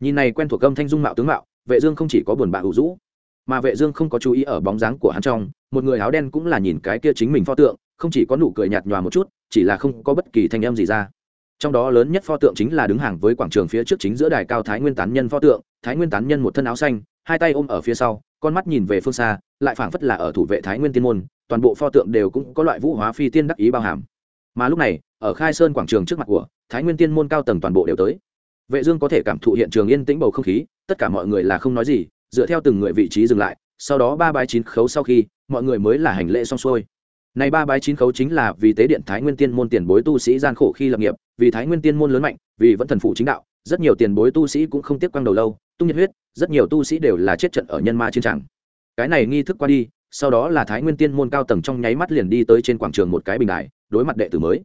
nhìn này quen thuộc âm thanh dung mạo tướng mạo, vệ dương không chỉ có buồn bã hữu dũ, mà vệ dương không có chú ý ở bóng dáng của hắn trong, một người áo đen cũng là nhìn cái kia chính mình pho tượng, không chỉ có nụ cười nhạt nhòa một chút, chỉ là không có bất kỳ thanh âm gì ra. Trong đó lớn nhất pho tượng chính là đứng hàng với quảng trường phía trước chính giữa đài cao thái nguyên tán nhân pho tượng, thái nguyên tán nhân một thân áo xanh, hai tay ôm ở phía sau, con mắt nhìn về phương xa, lại phảng phất là ở thủ vệ thái nguyên tiên môn, toàn bộ pho tượng đều cũng có loại vũ hóa phi tiên đắc ý bao hàm. Mà lúc này, ở khai sơn quảng trường trước mặt của thái nguyên tiên môn cao tầng toàn bộ đều tới vệ dương có thể cảm thụ hiện trường yên tĩnh bầu không khí, tất cả mọi người là không nói gì, dựa theo từng người vị trí dừng lại, sau đó ba bái chín khấu sau khi, mọi người mới là hành lễ xong xuôi. Này ba bái chín khấu chính là vì tế điện thái nguyên tiên môn tiền bối tu sĩ gian khổ khi lập nghiệp, vì thái nguyên tiên môn lớn mạnh, vì vẫn thần phụ chính đạo, rất nhiều tiền bối tu sĩ cũng không tiếp quang đầu lâu, tung nhiệt huyết, rất nhiều tu sĩ đều là chết trận ở nhân ma chiến tràng. Cái này nghi thức qua đi, sau đó là thái nguyên tiên môn cao tầng trong nháy mắt liền đi tới trên quảng trường một cái bình đài, đối mặt đệ tử mới.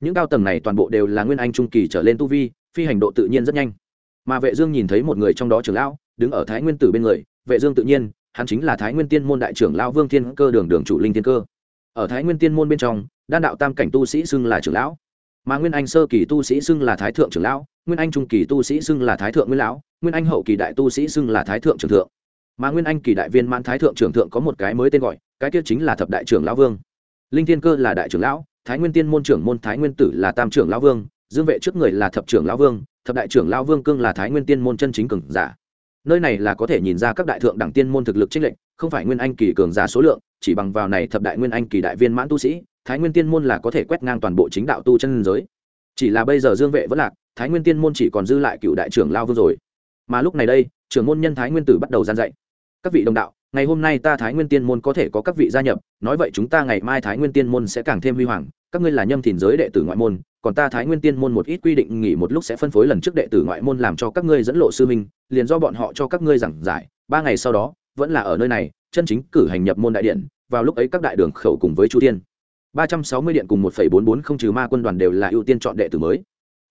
Những cao tầng này toàn bộ đều là nguyên anh trung kỳ trở lên tu vi phi hành độ tự nhiên rất nhanh. Mà vệ dương nhìn thấy một người trong đó trưởng lão đứng ở thái nguyên tử bên người, vệ dương tự nhiên, hắn chính là thái nguyên tiên môn đại trưởng lão vương thiên cơ đường đường chủ linh thiên cơ. Ở thái nguyên tiên môn bên trong, đan đạo tam cảnh tu sĩ xưng là trưởng lão, mà nguyên anh sơ kỳ tu sĩ xưng là thái thượng trưởng lão, nguyên anh trung kỳ tu sĩ xưng là thái thượng nguyên lão, nguyên anh hậu kỳ đại tu sĩ xưng là thái thượng trưởng thượng. Mà nguyên anh kỳ đại viên mãn thái thượng trưởng thượng có một cái mới tên gọi, cái kia chính là thập đại trưởng lão vương. Linh thiên cơ là đại trưởng lão, thái nguyên tiên môn trưởng môn thái nguyên tử là tam trưởng lão vương dương vệ trước người là thập trưởng lão vương, thập đại trưởng lão vương cương là thái nguyên tiên môn chân chính cường giả. Nơi này là có thể nhìn ra các đại thượng đẳng tiên môn thực lực trích lệnh không phải nguyên anh kỳ cường giả số lượng, chỉ bằng vào này thập đại nguyên anh kỳ đại viên mãn tu sĩ, thái nguyên tiên môn là có thể quét ngang toàn bộ chính đạo tu chân giới. Chỉ là bây giờ dương vệ vẫn lạc, thái nguyên tiên môn chỉ còn dư lại cựu đại trưởng lao vương rồi. Mà lúc này đây, trưởng môn nhân thái nguyên tử bắt đầu gian dạy. Các vị đồng đạo ngày hôm nay ta thái nguyên tiên môn có thể có các vị gia nhập, nói vậy chúng ta ngày mai thái nguyên tiên môn sẽ càng thêm huy hoàng, các ngươi là nhâm thìn giới đệ tử ngoại môn, còn ta thái nguyên tiên môn một ít quy định nghỉ một lúc sẽ phân phối lần trước đệ tử ngoại môn làm cho các ngươi dẫn lộ sư minh liền do bọn họ cho các ngươi giảng giải, ba ngày sau đó, vẫn là ở nơi này, chân chính cử hành nhập môn đại điện, vào lúc ấy các đại đường khẩu cùng với chu tiên ba trăm sáu mươi điện cùng một phẩy bốn bốn không trừ ma quân đoàn đều là ưu tiên chọn đệ tử mới.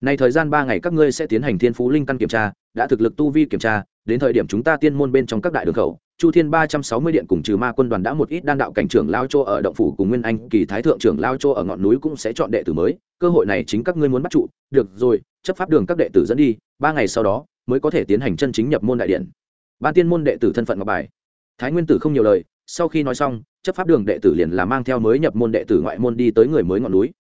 Này thời gian ba ngày các ngươi sẽ tiến hành thiên phú linh căn kiểm tra, đã thực lực tu vi kiểm tra đến thời điểm chúng ta tiên môn bên trong các đại đường khẩu, chu thiên ba trăm sáu mươi điện cùng trừ ma quân đoàn đã một ít đan đạo cảnh trưởng lao chỗ ở động phủ cùng nguyên anh kỳ thái thượng trưởng lao chỗ ở ngọn núi cũng sẽ chọn đệ tử mới, cơ hội này chính các ngươi muốn bắt trụ. Được rồi, chấp pháp đường các đệ tử dẫn đi, ba ngày sau đó mới có thể tiến hành chân chính nhập môn đại điện. Ban tiên môn đệ tử thân phận ngọc bài. Thái nguyên tử không nhiều lời, sau khi nói xong, chấp pháp đường đệ tử liền là mang theo mới nhập môn đệ tử ngoại môn đi tới người mới ngọn núi.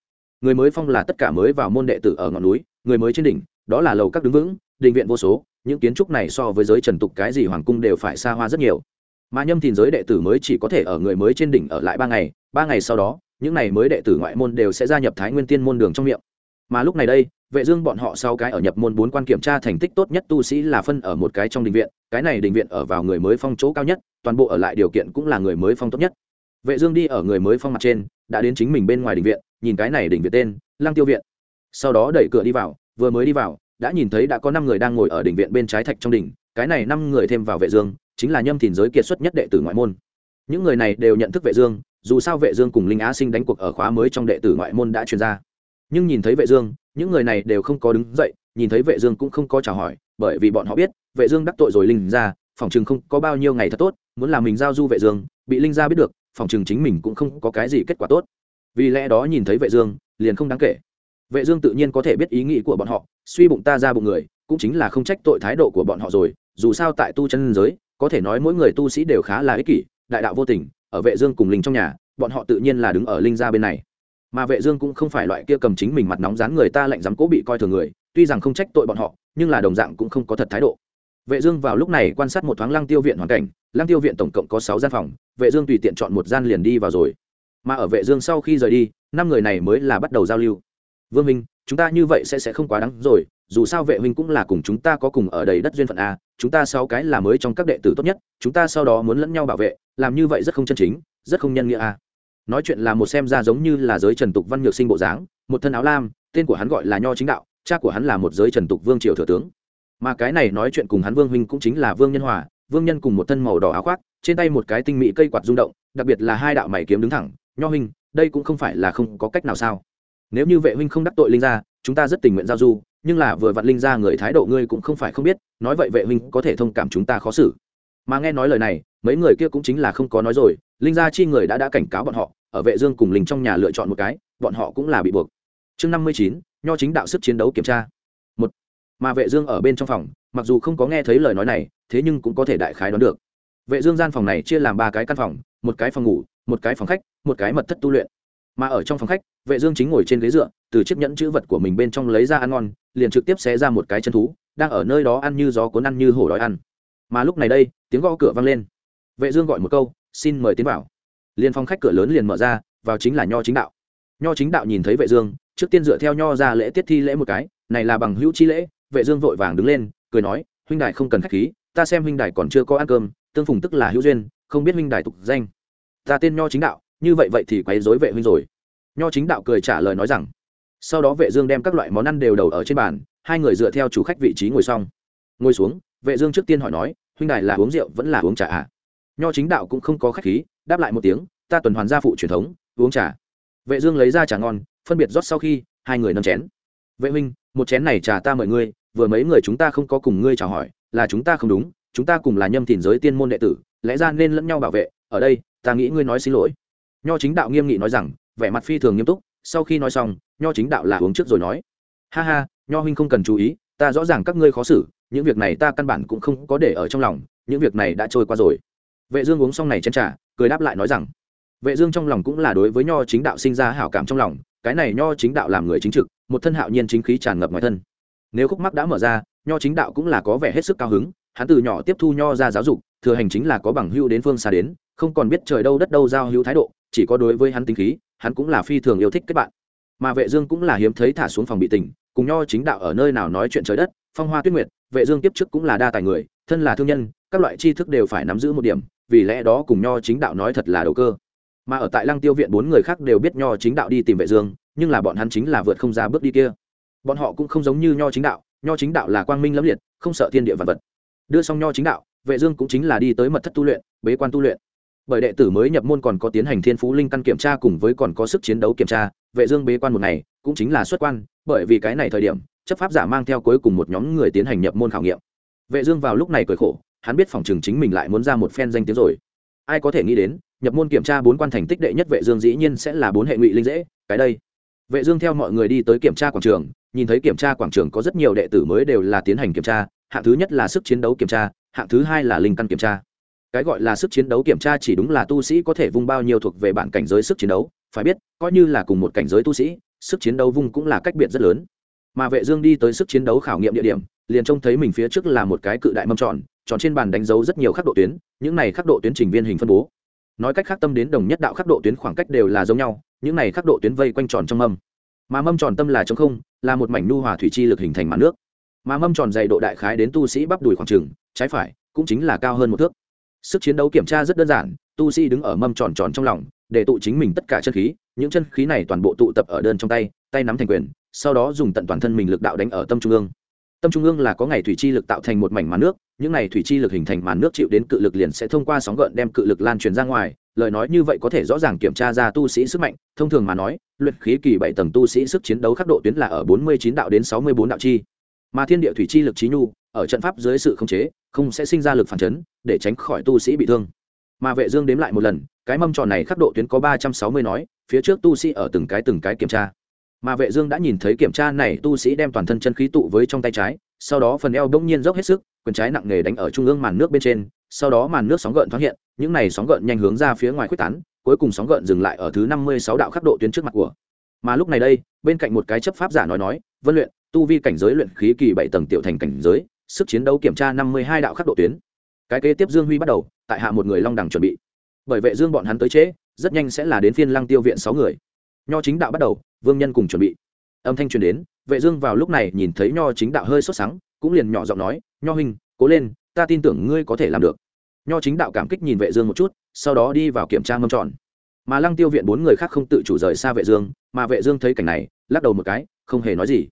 Người mới phong là tất cả mới vào môn đệ tử ở ngọn núi, người mới trên đỉnh, đó là lầu các đứng vững, đình viện vô số những kiến trúc này so với giới trần tục cái gì hoàng cung đều phải xa hoa rất nhiều. Mà nhâm thìn giới đệ tử mới chỉ có thể ở người mới trên đỉnh ở lại ba ngày ba ngày sau đó, những n à y mới đệ tử ngoại môn đều sẽ gia nhập thái nguyên tiên môn đường trong miệng. Mà lúc này đây, vệ dương bọn họ sau cái ở nhập môn bốn quan kiểm tra thành tích tốt nhất tu sĩ là phân ở một cái trong đình viện, cái này đình viện ở vào người mới phong chỗ cao nhất, toàn bộ ở lại điều kiện cũng là người mới phong tốt nhất. Vệ dương đi ở người mới phong mặt trên, đã đến chính mình bên ngoài đình viện, nhìn cái này đình viện tên Lang tiêu viện. Sau đó đẩy cửa đi vào, vừa mới đi vào đã nhìn thấy đã có năm người đang ngồi ở đỉnh viện bên trái thạch trong đỉnh, cái này năm người thêm vào vệ dương, chính là nhâm thìn giới kiệt xuất nhất đệ tử ngoại môn. Những người này đều nhận thức vệ dương, dù sao vệ dương cùng linh á sinh đánh cuộc ở khóa mới trong đệ tử ngoại môn đã truyền ra. Nhưng nhìn thấy vệ dương, những người này đều không có đứng dậy, nhìn thấy vệ dương cũng không có chào hỏi, bởi vì bọn họ biết, vệ dương đắc tội rồi linh gia phỏng chừng không có bao nhiêu ngày thật tốt, muốn làm mình giao du vệ dương, bị linh gia biết được phỏng chừng chính mình cũng không có cái gì kết quả tốt. Vì lẽ đó nhìn thấy vệ dương, liền không đáng kể vệ dương tự nhiên có thể biết ý nghĩ của bọn họ, suy bụng ta ra bụng người, cũng chính là không trách tội thái độ của bọn họ rồi, dù sao tại tu chân giới, có thể nói mỗi người tu sĩ đều khá là ích kỷ, đại đạo vô tình, ở vệ dương cùng linh trong nhà, bọn họ tự nhiên là đứng ở linh gia bên này. Mà vệ dương cũng không phải loại kia cầm chính mình mặt nóng dán người ta lạnh dám cố bị coi thường người, tuy rằng không trách tội bọn họ, nhưng là đồng dạng cũng không có thật thái độ. Vệ dương vào lúc này quan sát một thoáng lăng tiêu viện hoàn cảnh, lăng tiêu viện tổng cộng có 6 gian phòng, vệ dương tùy tiện chọn một gian liền đi vào rồi. Mà ở vệ dương sau khi rời đi, năm người này mới là bắt đầu giao lưu vương minh, chúng ta như vậy sẽ sẽ không quá đáng rồi, dù sao vệ huynh cũng là cùng chúng ta có cùng ở đầy đất duyên phận a chúng ta sau cái là mới trong các đệ tử tốt nhất, chúng ta sau đó muốn lẫn nhau bảo vệ, làm như vậy rất không chân chính, rất không nhân nghĩa a nói chuyện là một xem ra giống như là giới trần tục văn nhược sinh bộ dáng, một thân áo lam, tên của hắn gọi là nho chính đạo, cha của hắn là một giới trần tục vương triều thừa tướng. Mà cái này nói chuyện cùng hắn vương huynh cũng chính là vương nhân hòa, vương nhân cùng một thân màu đỏ áo khoác, trên tay một cái tinh mỹ cây quạt rung động, đặc biệt là hai đạo mày kiếm đứng thẳng, nho huynh, đây cũng không phải là không có cách nào sao? Nếu như vệ huynh không đắc tội linh gia, chúng ta rất tình nguyện giao du, nhưng là vừa vặn linh gia người thái độ ngươi cũng không phải không biết, nói vậy vệ huynh có thể thông cảm chúng ta khó xử. Mà nghe nói lời này, mấy người kia cũng chính là không có nói rồi, linh gia chi người đã đã cảnh cáo bọn họ, ở vệ dương cùng linh trong nhà lựa chọn một cái, bọn họ cũng là bị buộc. Chương năm mươi chín, nho chính đạo sức chiến đấu kiểm tra. Một, mà vệ dương ở bên trong phòng, mặc dù không có nghe thấy lời nói này, thế nhưng cũng có thể đại khái đoán được. Vệ dương gian phòng này chia làm ba cái căn phòng, một cái phòng ngủ, một cái phòng khách, một cái mật thất tu luyện mà ở trong phòng khách, vệ dương chính ngồi trên ghế dựa, từ chiếc nhẫn chữ vật của mình bên trong lấy ra ăn ngon, liền trực tiếp xé ra một cái chân thú, đang ở nơi đó ăn như gió cuốn ăn như hổ đói ăn. Mà lúc này đây, tiếng gõ cửa vang lên. Vệ dương gọi một câu, xin mời tiến vào. Liền phòng khách cửa lớn liền mở ra, vào chính là nho chính đạo. Nho chính đạo nhìn thấy vệ dương, trước tiên dựa theo nho ra lễ tiết thi lễ một cái, này là bằng hữu chi lễ, vệ dương vội vàng đứng lên, cười nói, huynh đài không cần khách khí, ta xem huynh đài còn chưa có ăn cơm, tương phùng tức là hữu duyên, không biết huynh đài tục danh. Ta tên nho chính đạo như vậy vậy thì quấy rối vệ huynh rồi. Nho chính đạo cười trả lời nói rằng, sau đó vệ dương đem các loại món ăn đều đầu ở trên bàn, hai người dựa theo chủ khách vị trí ngồi xong. Ngồi xuống, vệ dương trước tiên hỏi nói, huynh đài là uống rượu vẫn là uống trà à nho chính đạo cũng không có khách khí, đáp lại một tiếng, ta tuần hoàn gia phụ truyền thống, uống trà. Vệ dương lấy ra trà ngon, phân biệt rót sau khi, hai người nâng chén. Vệ huynh, một chén này trà ta mời ngươi, vừa mấy người chúng ta không có cùng ngươi chào hỏi, là chúng ta không đúng, chúng ta cùng là nhâm thìn giới tiên môn đệ tử, lẽ ra nên lẫn nhau bảo vệ, ở đây, ta nghĩ ngươi nói xin lỗi nho chính đạo nghiêm nghị nói rằng, vẻ mặt phi thường nghiêm túc, sau khi nói xong, nho chính đạo là uống trước rồi nói. Ha ha, nho huynh không cần chú ý, ta rõ ràng các ngươi khó xử, những việc này ta căn bản cũng không có để ở trong lòng, những việc này đã trôi qua rồi. Vệ dương uống xong này chén trà, cười đáp lại nói rằng, vệ dương trong lòng cũng là đối với nho chính đạo sinh ra hảo cảm trong lòng, cái này nho chính đạo làm người chính trực, một thân hạo nhiên chính khí tràn ngập ngoài thân. Nếu khúc mắc đã mở ra, nho chính đạo cũng là có vẻ hết sức cao hứng, hắn từ nhỏ tiếp thu nho ra giáo dục, thừa hành chính là có bằng hữu đến phương xa đến, không còn biết trời đâu đất đâu giao hữu thái độ chỉ có đối với hắn tính khí, hắn cũng là phi thường yêu thích kết bạn. Mà vệ dương cũng là hiếm thấy thả xuống phòng bị tình, cùng nho chính đạo ở nơi nào nói chuyện trời đất, phong hoa tuyết nguyệt, vệ dương tiếp trước cũng là đa tài người, thân là thương nhân, các loại tri thức đều phải nắm giữ một điểm, vì lẽ đó cùng nho chính đạo nói thật là đầu cơ. Mà ở tại lăng tiêu viện bốn người khác đều biết nho chính đạo đi tìm vệ dương, nhưng là bọn hắn chính là vượt không ra bước đi kia. Bọn họ cũng không giống như nho chính đạo, nho chính đạo là quang minh lẫm liệt, không sợ thiên địa vật vật. Đưa xong nho chính đạo, vệ dương cũng chính là đi tới mật thất tu luyện, bế quan tu luyện bởi đệ tử mới nhập môn còn có tiến hành thiên phú linh căn kiểm tra cùng với còn có sức chiến đấu kiểm tra, vệ dương bế quan một ngày, cũng chính là xuất quan, bởi vì cái này thời điểm, chấp pháp giả mang theo cuối cùng một nhóm người tiến hành nhập môn khảo nghiệm. Vệ dương vào lúc này cười khổ, hắn biết phòng trường chính mình lại muốn ra một phen danh tiếng rồi. Ai có thể nghĩ đến, nhập môn kiểm tra bốn quan thành tích đệ nhất vệ dương dĩ nhiên sẽ là bốn hệ ngụy linh dễ, cái đây. Vệ dương theo mọi người đi tới kiểm tra quảng trường, nhìn thấy kiểm tra quảng trường có rất nhiều đệ tử mới đều là tiến hành kiểm tra, hạng thứ nhất là sức chiến đấu kiểm tra, hạng thứ hai là linh căn kiểm tra cái gọi là sức chiến đấu kiểm tra chỉ đúng là tu sĩ có thể vung bao nhiêu thuộc về bản cảnh giới sức chiến đấu, phải biết, coi như là cùng một cảnh giới tu sĩ, sức chiến đấu vung cũng là cách biệt rất lớn. Mà vệ dương đi tới sức chiến đấu khảo nghiệm địa điểm, liền trông thấy mình phía trước là một cái cự đại mâm tròn tròn trên bàn đánh dấu rất nhiều khắc độ tuyến, những này khắc độ tuyến trình viên hình phân bố. Nói cách khác tâm đến đồng nhất đạo khắc độ tuyến khoảng cách đều là giống nhau, những này khắc độ tuyến vây quanh tròn trong mâm. Mà mâm tròn tâm là trống không, là một mảnh nu hòa thủy chi lực hình thành màn nước. Mà mâm tròn dày độ đại khái đến tu sĩ bắp đùi khoảng trường trái phải, cũng chính là cao hơn một thước sức chiến đấu kiểm tra rất đơn giản, tu sĩ đứng ở mâm tròn tròn trong lòng, để tụ chính mình tất cả chân khí, những chân khí này toàn bộ tụ tập ở đơn trong tay tay nắm thành quyền, sau đó dùng tận toàn thân mình lực đạo đánh ở tâm trung ương. Tâm trung ương là có ngày thủy chi lực tạo thành một mảnh màn nước, những này thủy chi lực hình thành màn nước chịu đến cự lực liền sẽ thông qua sóng gợn đem cự lực lan truyền ra ngoài, lời nói như vậy có thể rõ ràng kiểm tra ra tu sĩ sức mạnh, thông thường mà nói, luyện khí kỳ bảy tầng tu sĩ sức chiến đấu khắc độ tuyến là ở bốn mươi chín đạo đến sáu mươi bốn đạo chi. Mà thiên địa thủy chi lực trí nhu ở trận pháp dưới sự khống chế, không sẽ sinh ra lực phản chấn, để tránh khỏi tu sĩ bị thương. Mà vệ dương đếm lại một lần, cái mâm tròn này khắc độ tuyến có ba trăm sáu mươi nói, phía trước tu sĩ ở từng cái từng cái kiểm tra. Mà vệ dương đã nhìn thấy kiểm tra này, tu sĩ đem toàn thân chân khí tụ với trong tay trái, sau đó phần eo bỗng nhiên dốc hết sức, quyền trái nặng nề đánh ở trung ương màn nước bên trên, sau đó màn nước sóng gợn thoáng hiện, những này sóng gợn nhanh hướng ra phía ngoài khuếch tán, cuối cùng sóng gợn dừng lại ở thứ năm mươi sáu đạo khắc độ tuyến trước mặt của. Mà lúc này đây, bên cạnh một cái chấp pháp giả nói nói, vân luyện, tu vi cảnh giới luyện khí kỳ bảy tầng tiểu thành cảnh giới sức chiến đấu kiểm tra năm mươi hai đạo khắc độ tuyến. Cái kế tiếp dương huy bắt đầu, tại hạ một người long đẳng chuẩn bị. Bởi vệ dương bọn hắn tới trễ rất nhanh sẽ là đến phiên lăng tiêu viện sáu người. Nho chính đạo bắt đầu, vương nhân cùng chuẩn bị. Âm thanh truyền đến, vệ dương vào lúc này nhìn thấy nho chính đạo hơi sốt sắng, cũng liền nhỏ giọng nói, nho huynh, cố lên, ta tin tưởng ngươi có thể làm được. Nho chính đạo cảm kích nhìn vệ dương một chút, sau đó đi vào kiểm tra mâm tròn. Mà lăng tiêu viện bốn người khác không tự chủ rời xa vệ dương, mà vệ dương thấy cảnh này, lắc đầu một cái, không hề nói gì.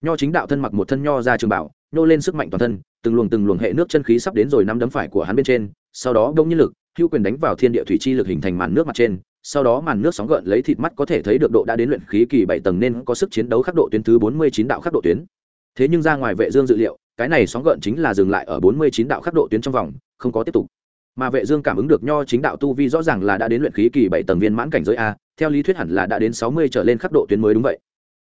Nho chính đạo thân mặc một thân nho ra trường bảo nô lên sức mạnh toàn thân, từng luồng từng luồng hệ nước chân khí sắp đến rồi nắm đấm phải của hắn bên trên, sau đó đông nhân lực hưu quyền đánh vào thiên địa thủy chi lực hình thành màn nước mặt trên, sau đó màn nước sóng gợn lấy thịt mắt có thể thấy được độ đã đến luyện khí kỳ bảy tầng nên có sức chiến đấu khắc độ tuyến thứ bốn mươi chín đạo khắc độ tuyến. Thế nhưng ra ngoài vệ dương dự liệu, cái này sóng gợn chính là dừng lại ở bốn mươi chín đạo khắc độ tuyến trong vòng, không có tiếp tục. Mà vệ dương cảm ứng được nho chính đạo tu vi rõ ràng là đã đến luyện khí kỳ bảy tầng viên mãn cảnh giới a, theo lý thuyết hẳn là đã đến sáu mươi trở lên khắc độ tuyến mới đúng vậy.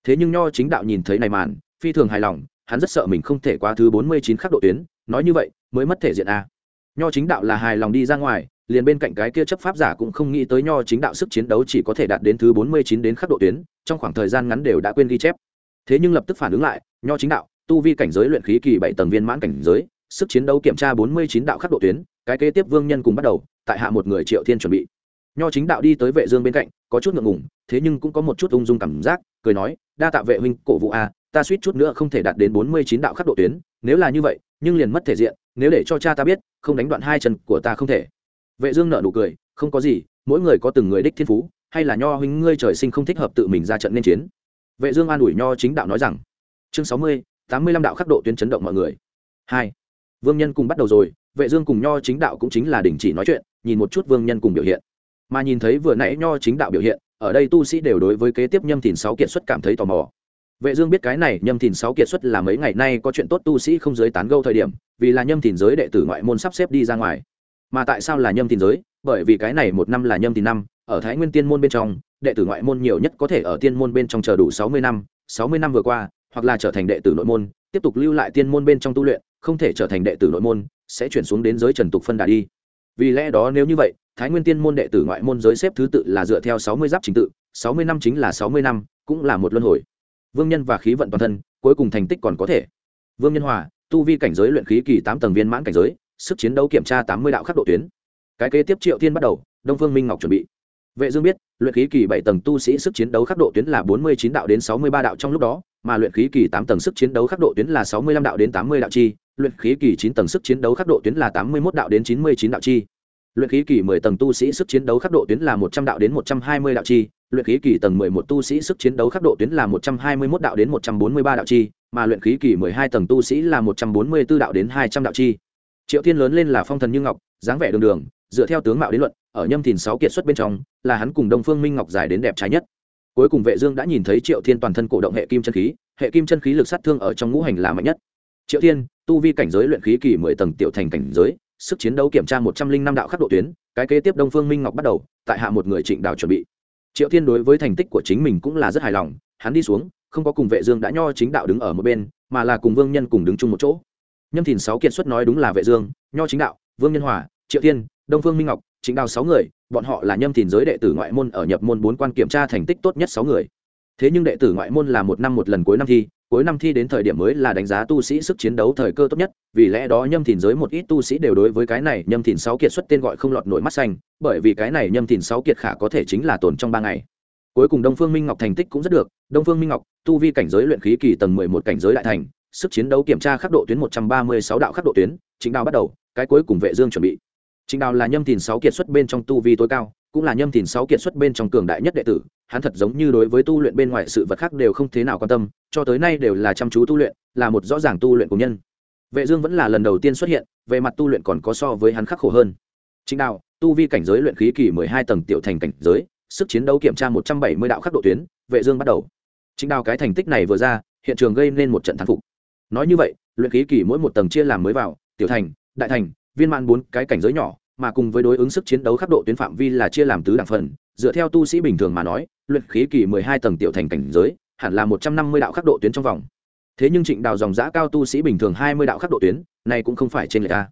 Thế nhưng nho chính đạo nhìn thấy này màn, phi thường hài lòng hắn rất sợ mình không thể qua thứ bốn mươi chín khắc độ tuyến, nói như vậy, mới mất thể diện a. Nho chính đạo là hài lòng đi ra ngoài, liền bên cạnh cái kia chấp pháp giả cũng không nghĩ tới nho chính đạo sức chiến đấu chỉ có thể đạt đến thứ bốn mươi chín đến khắc độ tuyến, trong khoảng thời gian ngắn đều đã quên ghi chép. Thế nhưng lập tức phản ứng lại, nho chính đạo, tu vi cảnh giới luyện khí kỳ bảy tầng viên mãn cảnh giới, sức chiến đấu kiểm tra bốn mươi chín đạo khắc độ tuyến, cái kế tiếp vương nhân cùng bắt đầu, tại hạ một người triệu thiên chuẩn bị. Nho chính đạo đi tới vệ dương bên cạnh, có chút ngượng ngùng, thế nhưng cũng có một chút ung dung cảm giác, cười nói, đa tạ vệ huynh, cổ vũ a ta suýt chút nữa không thể đạt đến bốn mươi chín đạo khắc độ tuyến, nếu là như vậy, nhưng liền mất thể diện, nếu để cho cha ta biết, không đánh đoạn hai chân của ta không thể. Vệ dương nở nụ cười, không có gì, mỗi người có từng người đích thiên phú, hay là nho huynh ngươi trời sinh không thích hợp tự mình ra trận nên chiến. Vệ dương an ủi nho chính đạo nói rằng, chương sáu mươi, tám mươi lăm đạo khắc độ tuyến chấn động mọi người. Hai, vương nhân cùng bắt đầu rồi, vệ dương cùng nho chính đạo cũng chính là đình chỉ nói chuyện, nhìn một chút vương nhân cùng biểu hiện. Mà nhìn thấy vừa nãy nho chính đạo biểu hiện, ở đây tu sĩ đều đối với kế tiếp nhâm thìn sáu kiện xuất cảm thấy tò mò vệ dương biết cái này nhâm thìn sáu kiệt xuất là mấy ngày nay có chuyện tốt tu sĩ không giới tán gẫu thời điểm, vì là nhâm thìn giới đệ tử ngoại môn sắp xếp đi ra ngoài. Mà tại sao là nhâm thìn giới? Bởi vì cái này một năm là nhâm thìn năm, ở thái nguyên tiên môn bên trong, đệ tử ngoại môn nhiều nhất có thể ở tiên môn bên trong chờ đủ sáu mươi năm, sáu mươi năm vừa qua, hoặc là trở thành đệ tử nội môn, tiếp tục lưu lại tiên môn bên trong tu luyện, không thể trở thành đệ tử nội môn, sẽ chuyển xuống đến giới trần tục phân đà đi. Vì lẽ đó nếu như vậy, thái nguyên tiên môn đệ tử ngoại môn giới xếp thứ tự là dựa theo sáu mươi giáp trình tự, sáu mươi năm chính là sáu mươi năm, cũng là một luân hồi vương nhân và khí vận toàn thân, cuối cùng thành tích còn có thể. Vương nhân hòa, tu vi cảnh giới luyện khí kỳ tám tầng viên mãn cảnh giới, sức chiến đấu kiểm tra tám mươi đạo khắc độ tuyến. Cái kế tiếp triệu thiên bắt đầu, đông phương minh ngọc chuẩn bị. Vệ dương biết, luyện khí kỳ bảy tầng tu sĩ sức chiến đấu khắc độ tuyến là bốn mươi chín đạo đến sáu mươi ba đạo trong lúc đó, mà luyện khí kỳ tám tầng sức chiến đấu khắc độ tuyến là sáu mươi lăm đạo đến tám mươi đạo chi, luyện khí kỳ chín tầng sức chiến đấu khắc độ tuyến là tám mươi một đạo đến chín mươi chín đạo chi. Luyện khí kỳ mười tầng tu sĩ sức chiến đấu khắc độ tuyến là một trăm đạo đến một trăm hai mươi đạo chi luyện khí kỳ tầng mười một tu sĩ sức chiến đấu khắc độ tuyến là một trăm hai mươi 121 đạo đến một trăm bốn mươi ba đạo chi, mà luyện khí kỳ mười hai tầng tu sĩ là một trăm bốn mươi 144 đạo đến hai trăm đạo chi. Triệu thiên lớn lên là phong thần như ngọc, dáng vẻ đường đường, dựa theo tướng mạo đến luận, ở nhâm thìn sáu kiệt xuất bên trong, là hắn cùng đông phương minh ngọc dài đến đẹp trái nhất. Cuối cùng vệ dương đã nhìn thấy triệu thiên toàn thân cổ động hệ kim chân khí, hệ kim chân khí lực sát thương ở trong ngũ hành là mạnh nhất. Triệu thiên, tu vi cảnh giới luyện khí kỳ mười tầng tiểu thành cảnh giới, sức chiến đấu kiểm tra một trăm linh năm đạo khắc độ tuyến, cái kế tiếp đông phương minh ngọc bắt đầu, tại hạ một người trịnh đào chuẩn bị triệu thiên đối với thành tích của chính mình cũng là rất hài lòng, hắn đi xuống, không có cùng vệ dương đã nho chính đạo đứng ở một bên, mà là cùng vương nhân cùng đứng chung một chỗ. Nhâm thìn sáu kiệt xuất nói đúng là vệ dương, nho chính đạo, vương nhân hòa, triệu thiên, đông phương minh ngọc, chính đạo sáu người, bọn họ là nhâm thìn giới đệ tử ngoại môn ở nhập môn bốn quan kiểm tra thành tích tốt nhất sáu người. Thế nhưng đệ tử ngoại môn là một năm một lần cuối năm thi cuối năm thi đến thời điểm mới là đánh giá tu sĩ sức chiến đấu thời cơ tốt nhất, vì lẽ đó nhâm thìn giới một ít tu sĩ đều đối với cái này nhâm thìn sáu kiệt xuất tên gọi không lọt nổi mắt xanh, bởi vì cái này nhâm thìn sáu kiệt khả có thể chính là tồn trong ba ngày. Cuối cùng đông phương minh ngọc thành tích cũng rất được, đông phương minh ngọc, tu vi cảnh giới luyện khí kỳ tầng mười một cảnh giới đại thành, sức chiến đấu kiểm tra khắc độ tuyến một trăm ba mươi sáu đạo khắc độ tuyến, chính đạo bắt đầu, cái cuối cùng vệ dương chuẩn bị. Chính đạo là nhâm thìn sáu kiệt xuất bên trong tu vi tối cao cũng là nhâm thìn sáu kiệt xuất bên trong cường đại nhất đệ tử, hắn thật giống như đối với tu luyện bên ngoài sự vật khác đều không thế nào quan tâm, cho tới nay đều là chăm chú tu luyện, là một rõ ràng tu luyện của nhân. Vệ dương vẫn là lần đầu tiên xuất hiện, về mặt tu luyện còn có so với hắn khắc khổ hơn. Chính đạo, tu vi cảnh giới luyện khí kỳ mười hai tầng tiểu thành cảnh giới, sức chiến đấu kiểm tra một trăm bảy mươi đạo khắc độ tuyến, vệ dương bắt đầu. Chính đạo cái thành tích này vừa ra, hiện trường gây nên một trận thắng phục. Nói như vậy, luyện khí kỳ mỗi một tầng chia làm mới vào, tiểu thành, đại thành, viên mãn bốn cái cảnh giới nhỏ mà cùng với đối ứng sức chiến đấu khắc độ tuyến phạm vi là chia làm tứ đẳng phần, dựa theo tu sĩ bình thường mà nói, luyện khí kỳ mười hai tầng tiểu thành cảnh giới, hẳn là một trăm năm mươi đạo khắc độ tuyến trong vòng. Thế nhưng trịnh đào dòng giã cao tu sĩ bình thường hai mươi đạo khắc độ tuyến, này cũng không phải trên lệch ta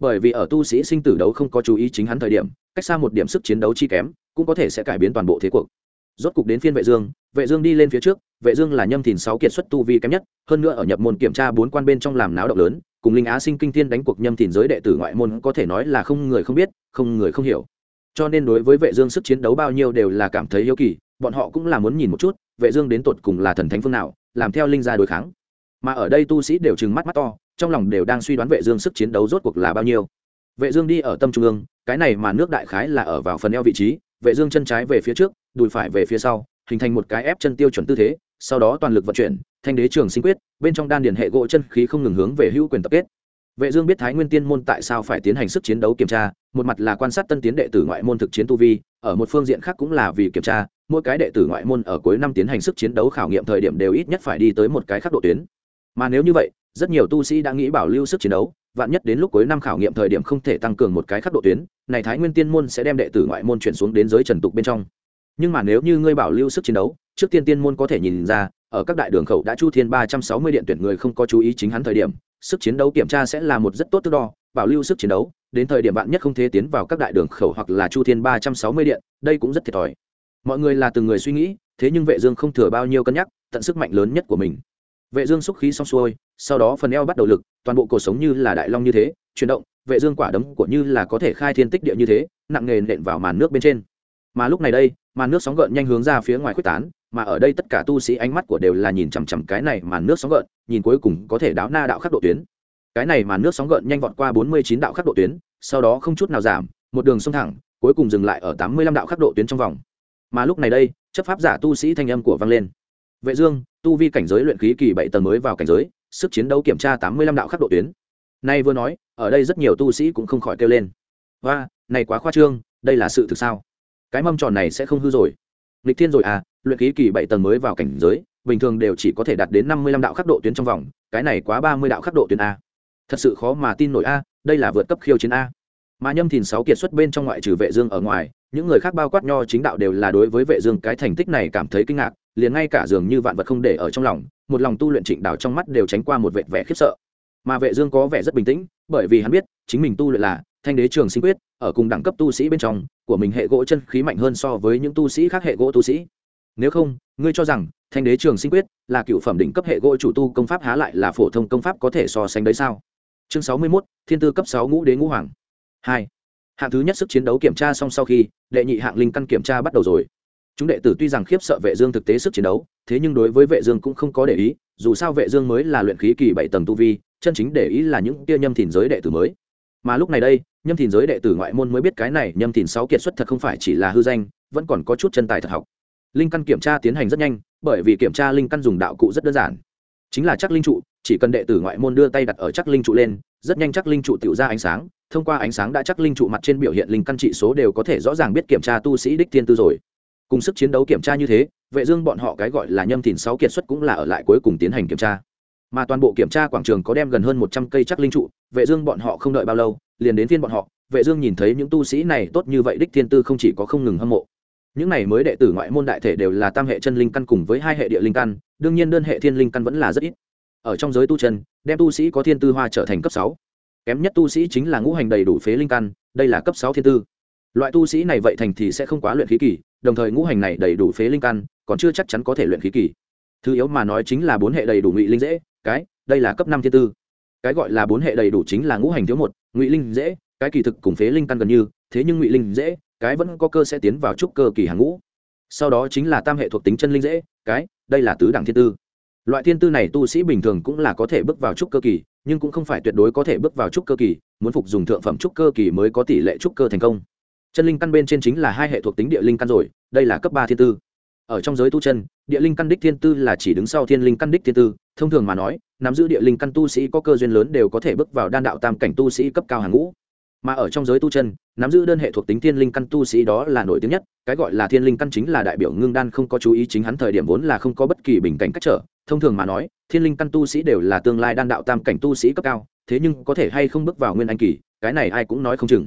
bởi vì ở tu sĩ sinh tử đấu không có chú ý chính hắn thời điểm, cách xa một điểm sức chiến đấu chi kém, cũng có thể sẽ cải biến toàn bộ thế cuộc. Rốt cục đến phiên vệ dương vệ dương đi lên phía trước, vệ dương là nhâm thìn sáu kiệt xuất tu vi kém nhất, hơn nữa ở nhập môn kiểm tra bốn quan bên trong làm náo động lớn cùng linh á sinh kinh thiên đánh cuộc nhâm thìn giới đệ tử ngoại môn có thể nói là không người không biết, không người không hiểu. Cho nên đối với vệ dương sức chiến đấu bao nhiêu đều là cảm thấy yếu kỳ, bọn họ cũng là muốn nhìn một chút, vệ dương đến tột cùng là thần thánh phương nào, làm theo linh gia đối kháng. Mà ở đây tu sĩ đều trừng mắt mắt to, trong lòng đều đang suy đoán vệ dương sức chiến đấu rốt cuộc là bao nhiêu. Vệ dương đi ở tâm trung ương, cái này mà nước đại khái là ở vào phần eo vị trí, vệ dương chân trái về phía trước, đùi phải về phía sau hình thành một cái ép chân tiêu chuẩn tư thế, sau đó toàn lực vận chuyển, thanh đế trường sinh quyết, bên trong đan điền hệ gỗ chân khí không ngừng hướng về hữu quyền tập kết. Vệ dương biết thái nguyên tiên môn tại sao phải tiến hành sức chiến đấu kiểm tra, một mặt là quan sát tân tiến đệ tử ngoại môn thực chiến tu vi, ở một phương diện khác cũng là vì kiểm tra, mỗi cái đệ tử ngoại môn ở cuối năm tiến hành sức chiến đấu khảo nghiệm thời điểm đều ít nhất phải đi tới một cái khắc độ tuyến. Mà nếu như vậy, rất nhiều tu sĩ đã nghĩ bảo lưu sức chiến đấu, vạn nhất đến lúc cuối năm khảo nghiệm thời điểm không thể tăng cường một cái khắc độ tuyến, này thái nguyên tiên môn sẽ đem đệ tử ngoại môn chuyển xuống đến giới trần tục bên trong nhưng mà nếu như ngươi bảo lưu sức chiến đấu, trước tiên tiên môn có thể nhìn ra, ở các đại đường khẩu đã chu thiên ba trăm sáu mươi điện tuyển người không có chú ý chính hắn thời điểm, sức chiến đấu kiểm tra sẽ là một rất tốt thước đo, bảo lưu sức chiến đấu, đến thời điểm bạn nhất không thể tiến vào các đại đường khẩu hoặc là chu thiên ba trăm sáu mươi điện, đây cũng rất thiệt thòi. Mọi người là từng người suy nghĩ, thế nhưng vệ dương không thừa bao nhiêu cân nhắc, tận sức mạnh lớn nhất của mình. Vệ dương xúc khí xong xuôi, sau đó phần eo bắt đầu lực, toàn bộ cuộc sống như là đại long như thế, chuyển động, vệ dương quả đấm của như là có thể khai thiên tích địa như thế, nặng nề nện vào màn nước bên trên mà lúc này đây màn nước sóng gợn nhanh hướng ra phía ngoài khuếch tán, mà ở đây tất cả tu sĩ ánh mắt của đều là nhìn chằm chằm cái này màn nước sóng gợn, nhìn cuối cùng có thể đáo na đạo khắc độ tuyến. Cái này màn nước sóng gợn nhanh vọt qua 49 đạo khắc độ tuyến, sau đó không chút nào giảm, một đường sông thẳng, cuối cùng dừng lại ở 85 đạo khắc độ tuyến trong vòng. Mà lúc này đây, chấp pháp giả tu sĩ thanh âm của vang lên. Vệ dương, tu vi cảnh giới luyện khí kỳ bảy tầng mới vào cảnh giới, sức chiến đấu kiểm tra 85 đạo khắc độ tuyến. Nay vừa nói, ở đây rất nhiều tu sĩ cũng không khỏi kêu lên. Và này quá khoa trương, đây là sự thực sao? Cái mâm tròn này sẽ không hư rồi. Lịch thiên rồi à luyện khí kỳ bảy tầng mới vào cảnh giới, bình thường đều chỉ có thể đạt đến năm mươi lăm đạo khắc độ tuyến trong vòng, cái này quá ba mươi đạo khắc độ tuyến a. Thật sự khó mà tin nổi a, đây là vượt cấp khiêu chiến a. Mà nhâm thìn sáu kiệt xuất bên trong ngoại trừ vệ dương ở ngoài, những người khác bao quát nho chính đạo đều là đối với vệ dương cái thành tích này cảm thấy kinh ngạc, liền ngay cả dường như vạn vật không để ở trong lòng, một lòng tu luyện trịnh đạo trong mắt đều tránh qua một vệ vẻ khiếp sợ. Mà vệ dương có vẻ rất bình tĩnh, bởi vì hắn biết, chính mình tu luyện là thanh đế trường sinh quyết, ở cùng đẳng cấp tu sĩ bên trong, của mình hệ gỗ chân khí mạnh hơn so với những tu sĩ khác hệ gỗ tu sĩ. Nếu không, ngươi cho rằng, thanh đế trường sinh quyết là cựu phẩm đỉnh cấp hệ gỗ chủ tu công pháp há lại là phổ thông công pháp có thể so sánh đấy sao? Chương sáu mươi mốt, thiên tư cấp sáu ngũ đế ngũ hoàng. Hai. Hạng thứ nhất sức chiến đấu kiểm tra xong sau khi, đệ nhị hạng linh căn kiểm tra bắt đầu rồi. Chúng đệ tử tuy rằng khiếp sợ vệ dương thực tế sức chiến đấu, thế nhưng đối với vệ dương cũng không có để ý, dù sao vệ dương mới là luyện khí kỳ bảy tầng tu vi, chân chính để ý là những kia nhâm thìn giới đệ tử mới. Mà lúc này đây nhâm thìn giới đệ tử ngoại môn mới biết cái này, nhâm thìn sáu kiệt xuất thật không phải chỉ là hư danh, vẫn còn có chút chân tài thật học. Linh căn kiểm tra tiến hành rất nhanh, bởi vì kiểm tra linh căn dùng đạo cụ rất đơn giản. Chính là chắc linh trụ, chỉ cần đệ tử ngoại môn đưa tay đặt ở chắc linh trụ lên, rất nhanh chắc linh trụ tự ra ánh sáng. Thông qua ánh sáng đã chắc linh trụ mặt trên biểu hiện linh căn trị số đều có thể rõ ràng biết kiểm tra tu sĩ đích thiên tư rồi. Cùng sức chiến đấu kiểm tra như thế, vệ dương bọn họ cái gọi là nhâm thìn sáu kiệt xuất cũng là ở lại cuối cùng tiến hành kiểm tra. Mà toàn bộ kiểm tra quảng trường có đem gần hơn một trăm cây chắc linh trụ, vệ dương bọn họ không đợi bao lâu liền đến phiên bọn họ, vệ dương nhìn thấy những tu sĩ này tốt như vậy, đích thiên tư không chỉ có không ngừng hâm mộ. Những này mới đệ tử ngoại môn đại thể đều là tam hệ chân linh căn cùng với hai hệ địa linh căn, đương nhiên đơn hệ thiên linh căn vẫn là rất ít. Ở trong giới tu chân, đem tu sĩ có thiên tư hoa trở thành cấp sáu. Kém nhất tu sĩ chính là ngũ hành đầy đủ phế linh căn, đây là cấp sáu thiên tư. Loại tu sĩ này vậy thành thì sẽ không quá luyện khí kỳ, đồng thời ngũ hành này đầy đủ phế linh căn, còn chưa chắc chắn có thể luyện khí kỳ. Thứ yếu mà nói chính là bốn hệ đầy đủ ngụy linh dễ, cái, đây là cấp năm thiên tư cái gọi là bốn hệ đầy đủ chính là ngũ hành thiếu một, ngụy linh dễ, cái kỳ thực cùng phế linh căn gần như, thế nhưng ngụy linh dễ, cái vẫn có cơ sẽ tiến vào trúc cơ kỳ hàng ngũ. Sau đó chính là tam hệ thuộc tính chân linh dễ, cái, đây là tứ đẳng thiên tư. Loại thiên tư này tu sĩ bình thường cũng là có thể bước vào trúc cơ kỳ, nhưng cũng không phải tuyệt đối có thể bước vào trúc cơ kỳ, muốn phục dùng thượng phẩm trúc cơ kỳ mới có tỷ lệ trúc cơ thành công. Chân linh căn bên trên chính là hai hệ thuộc tính địa linh căn rồi, đây là cấp ba thiên tư. Ở trong giới tu chân, địa linh căn đích thiên tư là chỉ đứng sau thiên linh căn đích thiên tư thông thường mà nói, nắm giữ địa linh căn tu sĩ có cơ duyên lớn đều có thể bước vào đan đạo tam cảnh tu sĩ cấp cao hàng ngũ. Mà ở trong giới tu chân, nắm giữ đơn hệ thuộc tính thiên linh căn tu sĩ đó là nổi tiếng nhất, cái gọi là thiên linh căn chính là đại biểu ngưng đan không có chú ý chính hắn thời điểm vốn là không có bất kỳ bình cảnh cách trở. Thông thường mà nói, thiên linh căn tu sĩ đều là tương lai đan đạo tam cảnh tu sĩ cấp cao, thế nhưng có thể hay không bước vào nguyên anh kỳ, cái này ai cũng nói không chừng.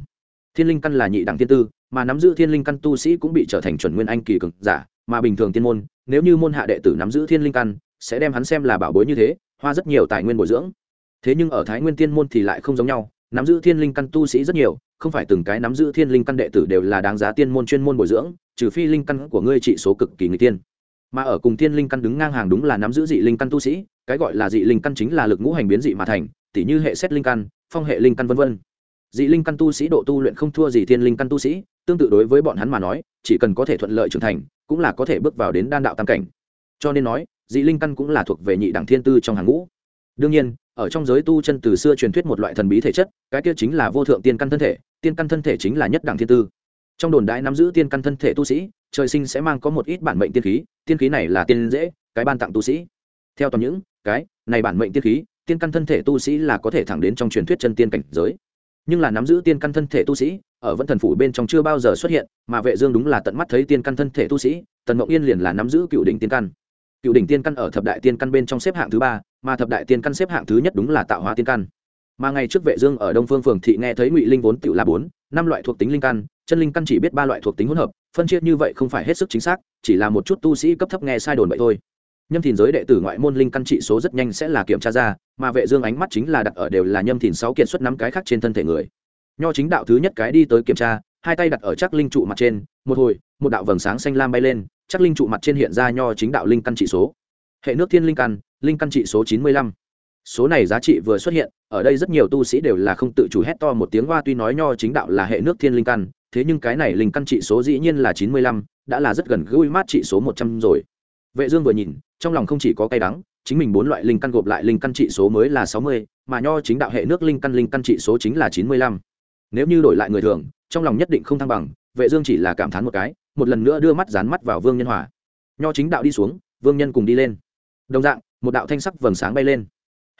Thiên linh căn là nhị đẳng thiên tư, mà nắm giữ thiên linh căn tu sĩ cũng bị trở thành chuẩn nguyên anh kỳ cực giả, mà bình thường tiên môn nếu như môn hạ đệ tử nắm giữ thiên linh căn, sẽ đem hắn xem là bảo bối như thế, hoa rất nhiều tài nguyên bồi dưỡng. Thế nhưng ở thái nguyên tiên môn thì lại không giống nhau, nắm giữ thiên linh căn tu sĩ rất nhiều, không phải từng cái nắm giữ thiên linh căn đệ tử đều là đáng giá tiên môn chuyên môn bồi dưỡng, trừ phi linh căn của ngươi trị số cực kỳ người tiên. Mà ở cùng thiên linh căn đứng ngang hàng đúng là nắm giữ dị linh căn tu sĩ, cái gọi là dị linh căn chính là lực ngũ hành biến dị mà thành, tỉ như hệ xét linh căn, phong hệ linh căn v v dị linh căn tu sĩ độ tu luyện không thua gì thiên linh căn tu sĩ, tương tự đối với bọn hắn mà nói, chỉ cần có thể thuận lợi trưởng thành cũng là có thể bước vào đến đan đạo tam cảnh. Cho nên nói, dị linh căn cũng là thuộc về nhị đẳng thiên tư trong hàng ngũ. Đương nhiên, ở trong giới tu chân từ xưa truyền thuyết một loại thần bí thể chất, cái kia chính là vô thượng tiên căn thân thể, tiên căn thân thể chính là nhất đẳng thiên tư. Trong đồn đại nắm giữ tiên căn thân thể tu sĩ, trời sinh sẽ mang có một ít bản mệnh tiên khí tiên khí này là tiên dễ, cái ban tặng tu sĩ. Theo toàn những, cái này bản mệnh tiên khí, tiên căn thân thể tu sĩ là có thể thẳng đến trong truyền thuyết chân tiên cảnh giới nhưng là nắm giữ tiên căn thân thể tu sĩ, ở vẫn thần phủ bên trong chưa bao giờ xuất hiện, mà vệ dương đúng là tận mắt thấy tiên căn thân thể tu sĩ, tần ngọc yên liền là nắm giữ cựu đỉnh tiên căn. Cựu đỉnh tiên căn ở thập đại tiên căn bên trong xếp hạng thứ ba, mà thập đại tiên căn xếp hạng thứ nhất đúng là tạo hóa tiên căn. Mà ngày trước vệ dương ở đông phương phường thị nghe thấy ngụy linh vốn tiểu là bốn, năm loại thuộc tính linh căn, chân linh căn chỉ biết ba loại thuộc tính hỗn hợp, phân chia như vậy không phải hết sức chính xác, chỉ là một chút tu sĩ cấp thấp nghe sai đồn vậy thôi nhâm thìn giới đệ tử ngoại môn linh căn trị số rất nhanh sẽ là kiểm tra ra, mà vệ dương ánh mắt chính là đặt ở đều là nhâm thìn sáu kiện xuất năm cái khác trên thân thể người. Nho chính đạo thứ nhất cái đi tới kiểm tra, hai tay đặt ở chắc linh trụ mặt trên, một hồi, một đạo vầng sáng xanh lam bay lên chắc linh trụ mặt trên hiện ra nho chính đạo linh căn trị số. Hệ nước thiên linh căn linh căn trị số chín mươi lăm. Số này giá trị vừa xuất hiện, ở đây rất nhiều tu sĩ đều là không tự chủ hét to một tiếng hoa, tuy nói nho chính đạo là hệ nước thiên linh căn, thế nhưng cái này linh căn trị số dĩ nhiên là chín mươi lăm, đã là rất gần gũi mát trị số một trăm rồi. Vệ dương vừa nhìn trong lòng không chỉ có cay đắng, chính mình bốn loại linh căn gộp lại linh căn trị số mới là sáu mươi, mà nho chính đạo hệ nước linh căn linh căn trị số chính là chín mươi lăm. Nếu như đổi lại người thường, trong lòng nhất định không thăng bằng, vệ dương chỉ là cảm thán một cái, một lần nữa đưa mắt dán mắt vào vương nhân hòa. Nho chính đạo đi xuống, vương nhân cùng đi lên. Đồng dạng, một đạo thanh sắc vầng sáng bay lên.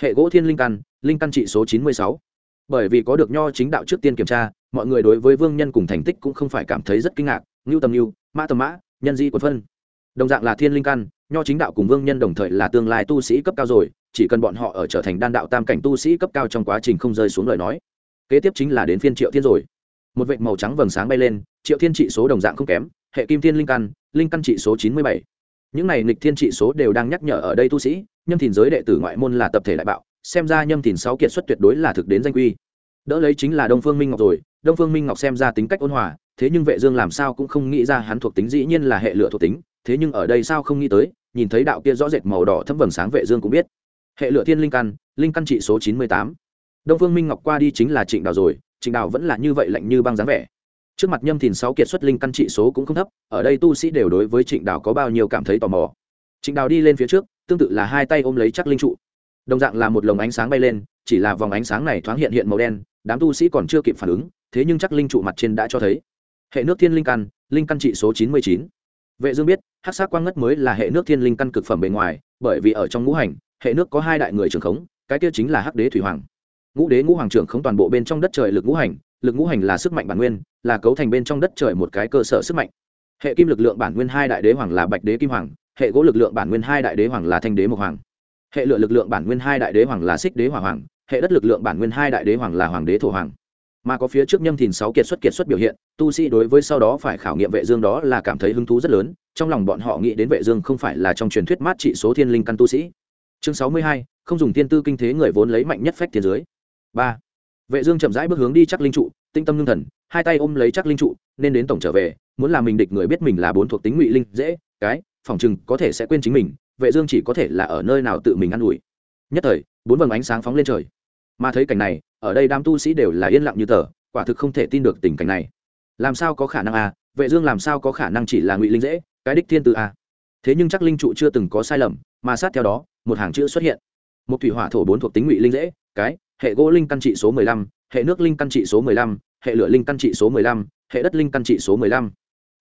Hệ gỗ thiên linh căn linh căn trị số chín mươi sáu. Bởi vì có được nho chính đạo trước tiên kiểm tra, mọi người đối với vương nhân cùng thành tích cũng không phải cảm thấy rất kinh ngạc, ngưu tầm ngưu, mã tầm mã, nhân di quật phân. Đồng dạng là thiên linh căn nho chính đạo cùng vương nhân đồng thời là tương lai tu sĩ cấp cao rồi, chỉ cần bọn họ ở trở thành đan đạo tam cảnh tu sĩ cấp cao trong quá trình không rơi xuống lời nói. Kế tiếp chính là đến phiên triệu thiên rồi. Một vệt màu trắng vầng sáng bay lên, triệu thiên trị số đồng dạng không kém, hệ kim thiên linh căn linh căn trị số chín mươi bảy. Những này nghịch thiên trị số đều đang nhắc nhở ở đây tu sĩ, nhâm thìn giới đệ tử ngoại môn là tập thể đại bạo, xem ra nhâm thìn sáu kiệt xuất tuyệt đối là thực đến danh quy. Đỡ lấy chính là đông phương minh ngọc rồi, đông phương minh ngọc xem ra tính cách ôn hòa, thế nhưng vệ dương làm sao cũng không nghĩ ra hắn thuộc tính dĩ nhiên là hệ lửa thuộc tính, thế nhưng ở đây sao không nghĩ tới nhìn thấy đạo kia rõ rệt màu đỏ thấm vầng sáng vệ dương cũng biết. Hệ lửa thiên linh căn linh căn trị số chín mươi tám. Đông phương minh ngọc qua đi chính là trịnh đào rồi, trịnh đào vẫn là như vậy lạnh như băng dáng vẻ. Trước mặt nhâm thìn sáu kiệt xuất linh căn trị số cũng không thấp, ở đây tu sĩ đều đối với trịnh đào có bao nhiêu cảm thấy tò mò. Trịnh đào đi lên phía trước, tương tự là hai tay ôm lấy chắc linh trụ. Đồng dạng là một lồng ánh sáng bay lên, chỉ là vòng ánh sáng này thoáng hiện hiện màu đen, đám tu sĩ còn chưa kịp phản ứng, thế nhưng chắc linh trụ mặt trên đã cho thấy. Hệ nước thiên linh căn linh căn trị số chín mươi chín vệ dương biết, hắc sát quang ngất mới là hệ nước thiên linh căn cực phẩm bề ngoài, bởi vì ở trong ngũ hành, hệ nước có hai đại người trưởng khống, cái kia chính là hắc đế thủy hoàng. Ngũ đế ngũ hoàng trưởng khống toàn bộ bên trong đất trời lực ngũ hành, lực ngũ hành là sức mạnh bản nguyên, là cấu thành bên trong đất trời một cái cơ sở sức mạnh. Hệ kim lực lượng bản nguyên hai đại đế hoàng là bạch đế kim hoàng, hệ gỗ lực lượng bản nguyên hai đại đế hoàng là thanh đế mộc hoàng. Hệ lựa lực lượng bản nguyên hai đại đế hoàng là xích đế hỏa hoàng, hệ đất lực lượng bản nguyên hai đại đế hoàng là hoàng đế thổ hoàng mà có phía trước nhâm thìn sáu kiệt xuất kiệt xuất biểu hiện tu sĩ đối với sau đó phải khảo nghiệm vệ dương đó là cảm thấy hứng thú rất lớn trong lòng bọn họ nghĩ đến vệ dương không phải là trong truyền thuyết mát trị số thiên linh căn tu sĩ. Chương 62, không dùng tiên tư kinh thế người vốn lấy mạnh nhất phách tiền dưới. Ba. Vệ dương chậm rãi bước hướng đi chắc linh trụ tinh tâm ngưng thần hai tay ôm lấy chắc linh trụ nên đến tổng trở về muốn làm mình địch người biết mình là bốn thuộc tính ngụy linh dễ cái phòng chừng có thể sẽ quên chính mình vệ dương chỉ có thể là ở nơi nào tự mình ăn ủi. Nhất thời bốn vầng ánh sáng phóng lên trời mà thấy cảnh này ở đây đám tu sĩ đều là yên lặng như tờ quả thực không thể tin được tình cảnh này. Làm sao có khả năng à? Vệ dương làm sao có khả năng chỉ là ngụy linh dễ cái đích thiên tử à? Thế nhưng chắc linh trụ chưa từng có sai lầm mà sát theo đó một hàng chữ xuất hiện. Một thủy hỏa thổ bốn thuộc tính ngụy linh dễ cái hệ gỗ linh căn trị số 15, hệ nước linh căn trị số 15, hệ lửa linh căn trị số 15, hệ đất linh căn trị số 15.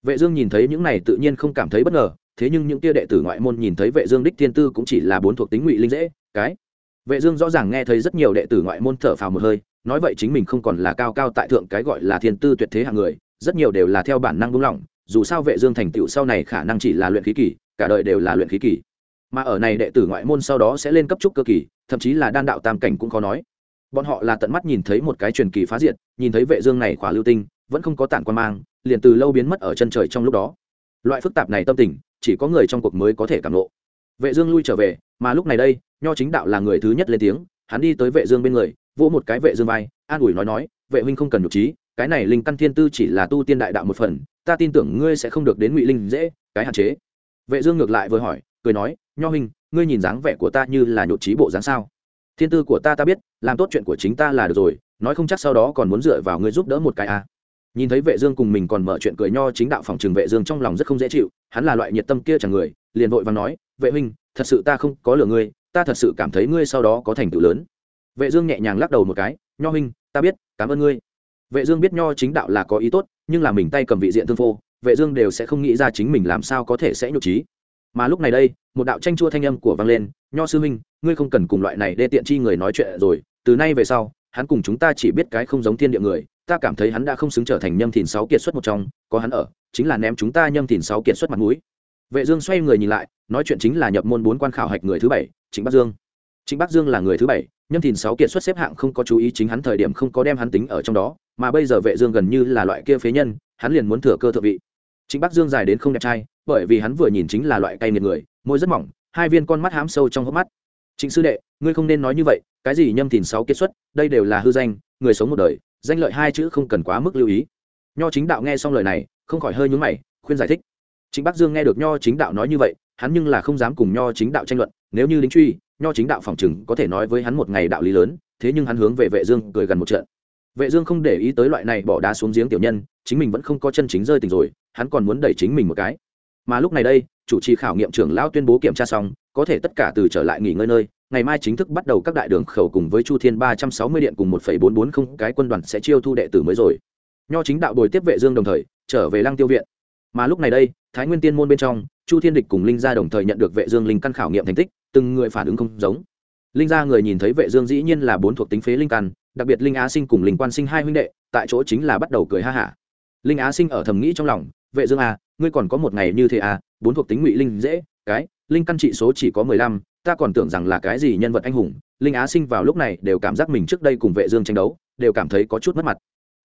vệ dương nhìn thấy những này tự nhiên không cảm thấy bất ngờ thế nhưng những tia đệ tử ngoại môn nhìn thấy vệ dương đích thiên tư cũng chỉ là bốn thuộc tính ngụy linh dễ cái vệ dương rõ ràng nghe thấy rất nhiều đệ tử ngoại môn thở phào một hơi, nói vậy chính mình không còn là cao cao tại thượng cái gọi là thiên tư tuyệt thế hạng người, rất nhiều đều là theo bản năng buông lỏng, dù sao vệ dương thành tựu sau này khả năng chỉ là luyện khí kỳ, cả đời đều là luyện khí kỳ. Mà ở này đệ tử ngoại môn sau đó sẽ lên cấp trúc cơ kỳ, thậm chí là đan đạo tam cảnh cũng khó nói. Bọn họ là tận mắt nhìn thấy một cái truyền kỳ phá diệt, nhìn thấy vệ dương này khỏa lưu tinh, vẫn không có tản quan mang, liền từ lâu biến mất ở chân trời trong lúc đó. Loại phức tạp này tâm tình, chỉ có người trong cuộc mới có thể cảm ngộ. vệ dương lui trở về, mà lúc này đây nho chính đạo là người thứ nhất lên tiếng, hắn đi tới vệ dương bên người, vỗ một cái vệ dương vai, an ủi nói nói, vệ huynh không cần nhục trí, cái này linh căn thiên tư chỉ là tu tiên đại đạo một phần, ta tin tưởng ngươi sẽ không được đến ngụy linh dễ, cái hạn chế. Vệ dương ngược lại vừa hỏi, cười nói, nho huynh, ngươi nhìn dáng vẻ của ta như là nhục trí bộ dáng sao? Thiên tư của ta ta biết, làm tốt chuyện của chính ta là được rồi, nói không chắc sau đó còn muốn dựa vào ngươi giúp đỡ một cái à. Nhìn thấy vệ dương cùng mình còn mở chuyện cười, nho chính đạo phòng trường vệ dương trong lòng rất không dễ chịu, hắn là loại nhiệt tâm kia chẳng người, liền vội vàng nói, vệ huynh, thật sự ta không có lừa ngươi ta thật sự cảm thấy ngươi sau đó có thành tựu lớn. Vệ dương nhẹ nhàng lắc đầu một cái, nho huynh, ta biết, cảm ơn ngươi. Vệ dương biết nho chính đạo là có ý tốt, nhưng là mình tay cầm vị diện thương phô vệ dương đều sẽ không nghĩ ra chính mình làm sao có thể sẽ nhục trí. Mà lúc này đây, một đạo tranh chua thanh âm của vang lên, nho sư huynh, ngươi không cần cùng loại này đê tiện chi người nói chuyện rồi, từ nay về sau, hắn cùng chúng ta chỉ biết cái không giống thiên địa người, ta cảm thấy hắn đã không xứng trở thành nhâm thìn sáu kiệt xuất một trong, có hắn ở, chính là ném chúng ta nhâm thìn sáu kiệt xuất mặt mũi vệ dương xoay người nhìn lại, nói chuyện chính là nhập môn bốn quan khảo hạch người thứ bảy, trịnh bắc dương. Trịnh bắc dương là người thứ bảy, nhâm thìn sáu kiệt xuất xếp hạng không có chú ý chính hắn thời điểm không có đem hắn tính ở trong đó, mà bây giờ vệ dương gần như là loại kia phế nhân, hắn liền muốn thừa cơ thượng vị. Trịnh bắc dương dài đến không đẹp trai, bởi vì hắn vừa nhìn chính là loại cay nghiệt người, môi rất mỏng, hai viên con mắt hám sâu trong hốc mắt. Trịnh sư đệ, ngươi không nên nói như vậy, cái gì nhâm thìn sáu kiệt xuất, đây đều là hư danh, người sống một đời, danh lợi hai chữ không cần quá mức lưu ý. Nho chính đạo nghe xong lời này, không khỏi hơi nhướng mày, khuyên giải thích chính bắc dương nghe được nho chính đạo nói như vậy, hắn nhưng là không dám cùng nho chính đạo tranh luận, nếu như lính truy, nho chính đạo phòng chừng có thể nói với hắn một ngày đạo lý lớn, thế nhưng hắn hướng về vệ dương cười gần một trận. Vệ dương không để ý tới loại này bỏ đá xuống giếng tiểu nhân, chính mình vẫn không có chân chính rơi tình rồi, hắn còn muốn đẩy chính mình một cái. Mà lúc này đây, chủ trì khảo nghiệm trưởng lão tuyên bố kiểm tra xong, có thể tất cả từ trở lại nghỉ ngơi nơi, ngày mai chính thức bắt đầu các đại đường khẩu cùng với chu thiên ba trăm sáu mươi điện cùng một phẩy bốn bốn không, cái quân đoàn sẽ chiêu thu đệ tử mới rồi. Nho chính đạo bồi tiếp vệ dương đồng thời, trở về lăng tiêu viện mà lúc này đây, thái nguyên tiên môn bên trong, chu thiên địch cùng linh gia đồng thời nhận được vệ dương linh căn khảo nghiệm thành tích, từng người phản ứng không giống. Linh gia người nhìn thấy vệ dương dĩ nhiên là bốn thuộc tính phế linh căn, đặc biệt linh á sinh cùng linh quan sinh hai huynh đệ, tại chỗ chính là bắt đầu cười ha hả. Linh á sinh ở thầm nghĩ trong lòng, vệ dương à ngươi còn có một ngày như thế à bốn thuộc tính ngụy linh dễ, cái, linh căn trị số chỉ có mười lăm, ta còn tưởng rằng là cái gì nhân vật anh hùng. Linh á sinh vào lúc này đều cảm giác mình trước đây cùng vệ dương tranh đấu, đều cảm thấy có chút mất mặt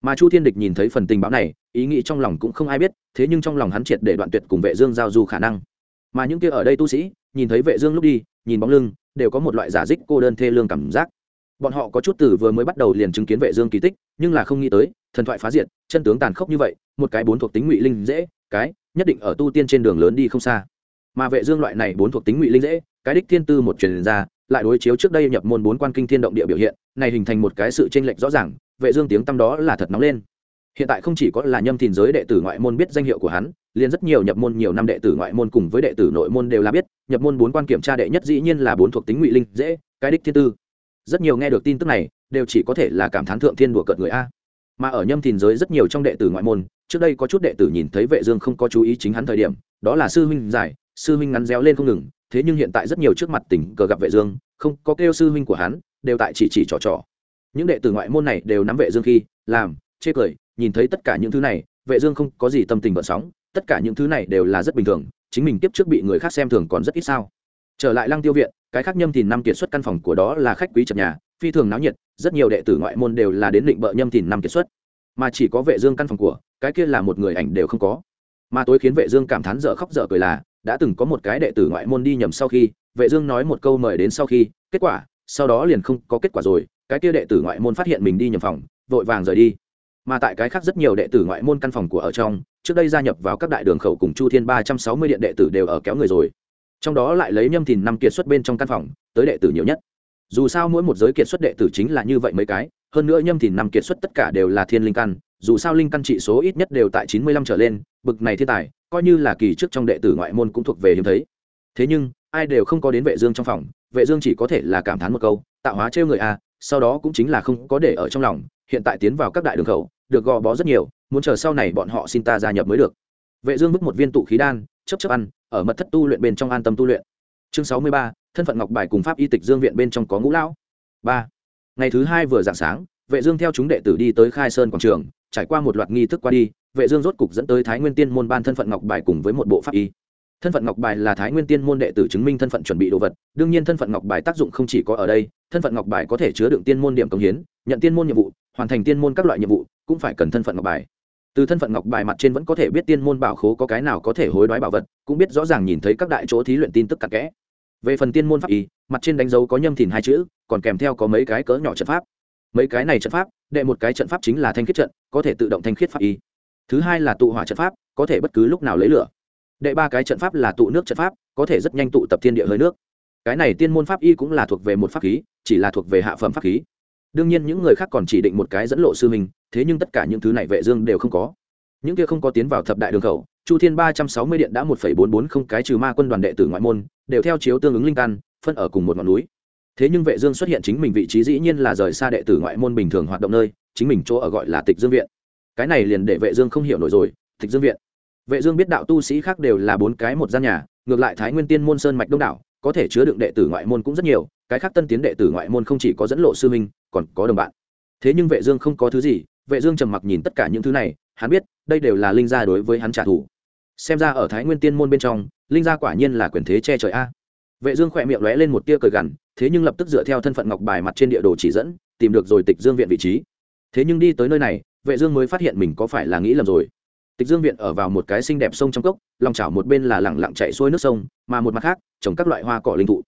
mà chu thiên địch nhìn thấy phần tình báo này, ý nghĩ trong lòng cũng không ai biết, thế nhưng trong lòng hắn triệt để đoạn tuyệt cùng vệ dương giao du khả năng. Mà những kia ở đây tu sĩ, nhìn thấy vệ dương lúc đi, nhìn bóng lưng, đều có một loại giả dích cô đơn thê lương cảm giác. Bọn họ có chút từ vừa mới bắt đầu liền chứng kiến vệ dương kỳ tích, nhưng là không nghĩ tới, thần thoại phá diệt, chân tướng tàn khốc như vậy, một cái bốn thuộc tính ngụy linh dễ, cái, nhất định ở tu tiên trên đường lớn đi không xa. Mà vệ dương loại này bốn thuộc tính ngụy linh dễ, cái đích thiên tư một truyền ra lại đối chiếu trước đây nhập môn bốn quan kinh thiên động địa biểu hiện, này hình thành một cái sự tranh lệch rõ ràng, vệ dương tiếng tâm đó là thật nóng lên. Hiện tại không chỉ có là nhâm thìn giới đệ tử ngoại môn biết danh hiệu của hắn, liền rất nhiều nhập môn nhiều năm đệ tử ngoại môn cùng với đệ tử nội môn đều là biết, nhập môn bốn quan kiểm tra đệ nhất dĩ nhiên là bốn thuộc tính ngụy linh dễ, cái đích thiên tư. Rất nhiều nghe được tin tức này, đều chỉ có thể là cảm thán thượng thiên đùa cợt người a. Mà ở nhâm thìn giới rất nhiều trong đệ tử ngoại môn, trước đây có chút đệ tử nhìn thấy vệ dương không có chú ý chính hắn thời điểm, đó là sư huynh giải sư huynh ngắn réo lên không ngừng thế nhưng hiện tại rất nhiều trước mặt tình cờ gặp vệ dương, không có kêu sư huynh của hắn, đều tại chỉ chỉ trò trò. Những đệ tử ngoại môn này đều nắm vệ dương khi, làm, chê cười, nhìn thấy tất cả những thứ này, vệ dương không có gì tâm tình bận sóng, tất cả những thứ này đều là rất bình thường, chính mình tiếp trước bị người khác xem thường còn rất ít sao. Trở lại lăng tiêu viện, cái khác nhâm thìn năm kiệt xuất căn phòng của đó là khách quý trật nhà, phi thường náo nhiệt, rất nhiều đệ tử ngoại môn đều là đến định bợ nhâm thìn năm kiệt xuất. Mà chỉ có vệ dương căn phòng của, cái kia là một người ảnh đều không có. Mà tối khiến vệ dương cảm thán dở khóc dở cười là đã từng có một cái đệ tử ngoại môn đi nhầm sau khi, vệ dương nói một câu mời đến sau khi, kết quả, sau đó liền không có kết quả rồi, cái kia đệ tử ngoại môn phát hiện mình đi nhầm phòng, vội vàng rời đi. Mà tại cái khác rất nhiều đệ tử ngoại môn căn phòng của ở trong, trước đây gia nhập vào các đại đường khẩu cùng chu thiên ba trăm sáu mươi điện đệ tử đều ở kéo người rồi. Trong đó lại lấy nhâm thìn năm kiệt xuất bên trong căn phòng, tới đệ tử nhiều nhất. Dù sao mỗi một giới kiệt xuất đệ tử chính là như vậy mấy cái, hơn nữa nhâm thìn năm kiệt xuất tất cả đều là thiên linh căn dù sao linh căn trị số ít nhất đều tại chín mươi lăm trở lên bực này thiên tài coi như là kỳ trước trong đệ tử ngoại môn cũng thuộc về hiếm thấy. Thế nhưng ai đều không có đến vệ dương trong phòng vệ dương chỉ có thể là cảm thán một câu tạo hóa trêu người a sau đó cũng chính là không có để ở trong lòng hiện tại tiến vào các đại đường khẩu được gò bó rất nhiều muốn chờ sau này bọn họ xin ta gia nhập mới được. Vệ dương bức một viên tụ khí đan chấp chấp ăn ở mật thất tu luyện bên trong an tâm tu luyện. Chương sáu mươi ba, thân phận ngọc bài cùng pháp y tịch dương viện bên trong có ngũ lão. Ba. Ngày thứ hai vừa dạng sáng vệ dương theo chúng đệ tử đi tới khai sơn quảng trường trải qua một loạt nghi thức qua đi, vệ dương rốt cục dẫn tới thái nguyên tiên môn ban thân phận ngọc bài cùng với một bộ pháp y. Thân phận ngọc bài là thái nguyên tiên môn đệ tử chứng minh thân phận chuẩn bị đồ vật, đương nhiên thân phận ngọc bài tác dụng không chỉ có ở đây, thân phận ngọc bài có thể chứa đựng tiên môn điểm công hiến, nhận tiên môn nhiệm vụ, hoàn thành tiên môn các loại nhiệm vụ, cũng phải cần thân phận ngọc bài. Từ thân phận ngọc bài mặt trên vẫn có thể biết tiên môn bảo khố có cái nào có thể hối đoái bảo vật, cũng biết rõ ràng nhìn thấy các đại chỗ thí luyện tin tức cặn kẽ. Về phần tiên môn pháp y, mặt trên đánh dấu có nhâm thìn hai chữ, còn kèm theo có mấy cái cỡ nhỏ trận pháp mấy cái này trận pháp, đệ một cái trận pháp chính là thanh khiết trận, có thể tự động thanh khiết pháp y. Thứ hai là tụ hỏa trận pháp, có thể bất cứ lúc nào lấy lửa. Đệ ba cái trận pháp là tụ nước trận pháp, có thể rất nhanh tụ tập thiên địa hơi nước. Cái này tiên môn pháp y cũng là thuộc về một pháp khí, chỉ là thuộc về hạ phẩm pháp khí. Đương nhiên những người khác còn chỉ định một cái dẫn lộ sư mình thế nhưng tất cả những thứ này vệ dương đều không có. Những kia không có tiến vào thập đại đường khẩu, chu thiên ba trăm sáu mươi điện đã một phẩy bốn bốn không cái trừ ma quân đoàn đệ tử ngoại môn, đều theo chiếu tương ứng linh căn, phân ở cùng một ngọn núi thế nhưng vệ dương xuất hiện chính mình vị trí dĩ nhiên là rời xa đệ tử ngoại môn bình thường hoạt động nơi, chính mình chỗ ở gọi là tịch dương viện. Cái này liền để vệ dương không hiểu nổi rồi, tịch dương viện. Vệ dương biết đạo tu sĩ khác đều là bốn cái một gian nhà, ngược lại thái nguyên tiên môn sơn mạch đông đảo, có thể chứa đựng đệ tử ngoại môn cũng rất nhiều, cái khác tân tiến đệ tử ngoại môn không chỉ có dẫn lộ sư minh còn có đồng bạn. Thế nhưng vệ dương không có thứ gì, vệ dương trầm mặc nhìn tất cả những thứ này, hắn biết, đây đều là linh gia đối với hắn trả thù. Xem ra ở thái nguyên tiên môn bên trong, linh gia quả nhiên là quyền thế che trời a. Vệ dương khoẹt miệng lóe lên một tia cười gằn thế nhưng lập tức dựa theo thân phận ngọc bài mặt trên địa đồ chỉ dẫn, tìm được rồi tịch dương viện vị trí. Thế nhưng đi tới nơi này, vệ dương mới phát hiện mình có phải là nghĩ lầm rồi. Tịch dương viện ở vào một cái xinh đẹp sông trong cốc, lòng chảo một bên là lẳng lặng chảy xuôi nước sông, mà một mặt khác, trồng các loại hoa cỏ linh thụ.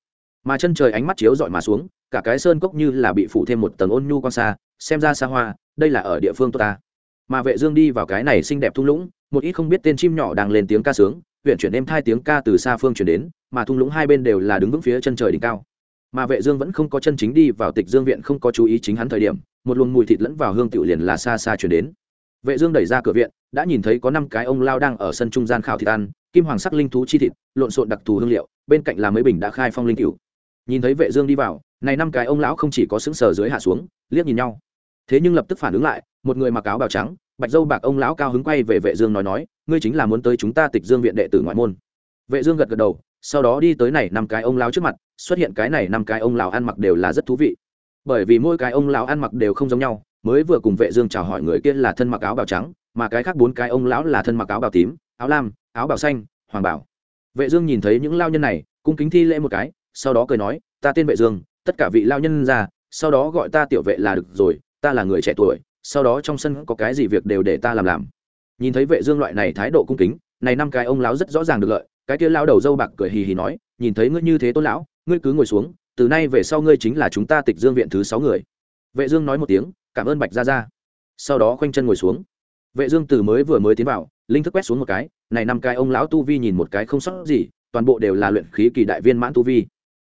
Mà chân trời ánh mắt chiếu dọi mà xuống, cả cái sơn cốc như là bị phủ thêm một tầng ôn nhu quan xa, xem ra xa hoa, đây là ở địa phương tốt ta. Mà vệ dương đi vào cái này xinh đẹp thung lũng, một ít không biết tên chim nhỏ đang lên tiếng ca sướng, huyện chuyển êm thai tiếng ca từ xa phương truyền đến, mà thung lũng hai bên đều là đứng vững phía chân trời đỉnh cao mà vệ dương vẫn không có chân chính đi vào tịch dương viện không có chú ý chính hắn thời điểm, một luồng mùi thịt lẫn vào hương tiểu liền là xa xa truyền đến. Vệ dương đẩy ra cửa viện, đã nhìn thấy có năm cái ông lao đang ở sân trung gian khảo thịt ăn, kim hoàng sắc linh thú chi thịt, lộn xộn đặc thù hương liệu, bên cạnh là mấy bình đã khai phong linh cửu. Nhìn thấy vệ dương đi vào, này năm cái ông lão không chỉ có sững sờ dưới hạ xuống, liếc nhìn nhau. Thế nhưng lập tức phản ứng lại, một người mặc áo bào trắng, bạch dâu bạc ông lão cao hứng quay về vệ dương nói nói, ngươi chính là muốn tới chúng ta tịch dương viện đệ tử ngoại môn. Vệ dương gật gật đầu sau đó đi tới này năm cái ông lão trước mặt, xuất hiện cái này năm cái ông lão ăn mặc đều là rất thú vị. Bởi vì mỗi cái ông lão ăn mặc đều không giống nhau, mới vừa cùng vệ dương chào hỏi người kia là thân mặc áo bào trắng, mà cái khác bốn cái ông lão là thân mặc áo bào tím, áo lam, áo bào xanh, hoàng bảo vệ dương nhìn thấy những lao nhân này, cung kính thi lễ một cái, sau đó cười nói, ta tên vệ dương, tất cả vị lao nhân ra, sau đó gọi ta tiểu vệ là được rồi, ta là người trẻ tuổi, sau đó trong sân có cái gì việc đều để ta làm làm. Nhìn thấy vệ dương loại này thái độ cung kính, này năm cái ông lão rất rõ ràng được lợi cái kia lao đầu dâu bạc cười hì hì nói, nhìn thấy ngươi như thế tôn lão, ngươi cứ ngồi xuống, từ nay về sau ngươi chính là chúng ta tịch dương viện thứ sáu người. Vệ dương nói một tiếng, cảm ơn bạch gia gia. Sau đó khoanh chân ngồi xuống. Vệ dương từ mới vừa mới tiến vào, linh thức quét xuống một cái, này năm cái ông lão tu vi nhìn một cái không sót gì, toàn bộ đều là luyện khí kỳ đại viên mãn tu vi.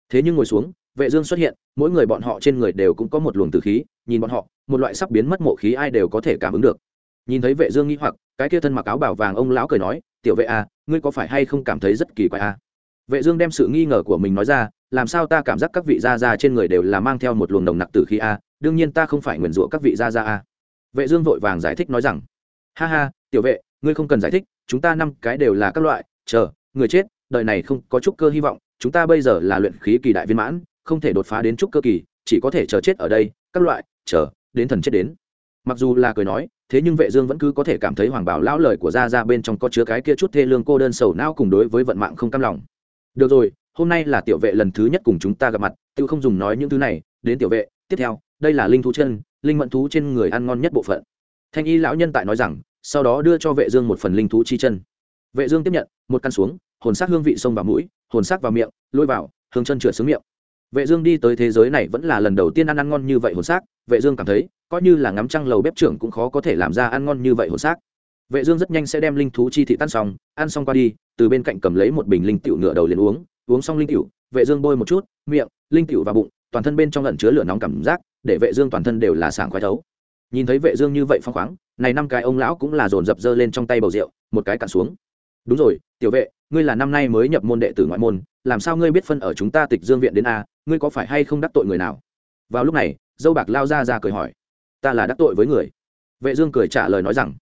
Thế nhưng ngồi xuống, vệ dương xuất hiện, mỗi người bọn họ trên người đều cũng có một luồng tử khí, nhìn bọn họ, một loại sắp biến mất mộ khí ai đều có thể cảm ứng được. Nhìn thấy vệ dương nghi hoặc, cái kia thân mặc áo bảo vàng ông lão cười nói, tiểu vệ à ngươi có phải hay không cảm thấy rất kỳ quái à vệ dương đem sự nghi ngờ của mình nói ra, làm sao ta cảm giác các vị gia gia trên người đều là mang theo một luồng nồng nặc tử khí a à? đương nhiên ta không phải nguyền rủa các vị gia gia a à. vệ dương vội vàng giải thích nói rằng, ha ha, tiểu vệ, ngươi không cần giải thích, chúng ta năm cái đều là các loại, chờ, người chết, đời này không có chút cơ hy vọng, chúng ta bây giờ là luyện khí kỳ đại viên mãn, không thể đột phá đến chút cơ kỳ, chỉ có thể chờ chết ở đây, các loại, chờ, đến thần chết đến mặc dù là cười nói thế nhưng vệ dương vẫn cứ có thể cảm thấy hoàng bảo lão lời của gia gia bên trong có chứa cái kia chút thê lương cô đơn sầu não cùng đối với vận mạng không cam lòng. Được rồi, hôm nay là tiểu vệ lần thứ nhất cùng chúng ta gặp mặt, tiêu không dùng nói những thứ này, đến tiểu vệ, tiếp theo, đây là linh thú chân, linh mẫn thú trên người ăn ngon nhất bộ phận. Thanh y lão nhân tại nói rằng, sau đó đưa cho vệ dương một phần linh thú chi chân. Vệ dương tiếp nhận, một căn xuống, hồn sắc hương vị xông vào mũi, hồn sắc vào miệng, lôi vào, hương chân trượt xuống miệng vệ dương đi tới thế giới này vẫn là lần đầu tiên ăn ăn ngon như vậy hồn xác. vệ dương cảm thấy, coi như là ngắm trăng lầu bếp trưởng cũng khó có thể làm ra ăn ngon như vậy hồn xác. vệ dương rất nhanh sẽ đem linh thú chi thị tan xong, ăn xong qua đi, từ bên cạnh cầm lấy một bình linh tiểu nửa đầu liền uống uống xong linh tiểu, vệ dương bôi một chút, miệng, linh tiểu và bụng, toàn thân bên trong ẩn chứa lửa nóng cảm giác, để vệ dương toàn thân đều là sảng khoái thấu nhìn thấy vệ dương như vậy phong khoáng, này năm cái ông lão cũng là dồn dập dơ lên trong tay bầu rượu, một cái cạn xuống đúng rồi, tiểu vệ, ngươi là năm nay mới nhập môn đệ tử ngoại môn, làm sao ngươi biết phân ở chúng ta tịch dương viện đến a ngươi có phải hay không đắc tội người nào? Vào lúc này, dâu bạc lao ra ra cười hỏi. Ta là đắc tội với người. Vệ dương cười trả lời nói rằng,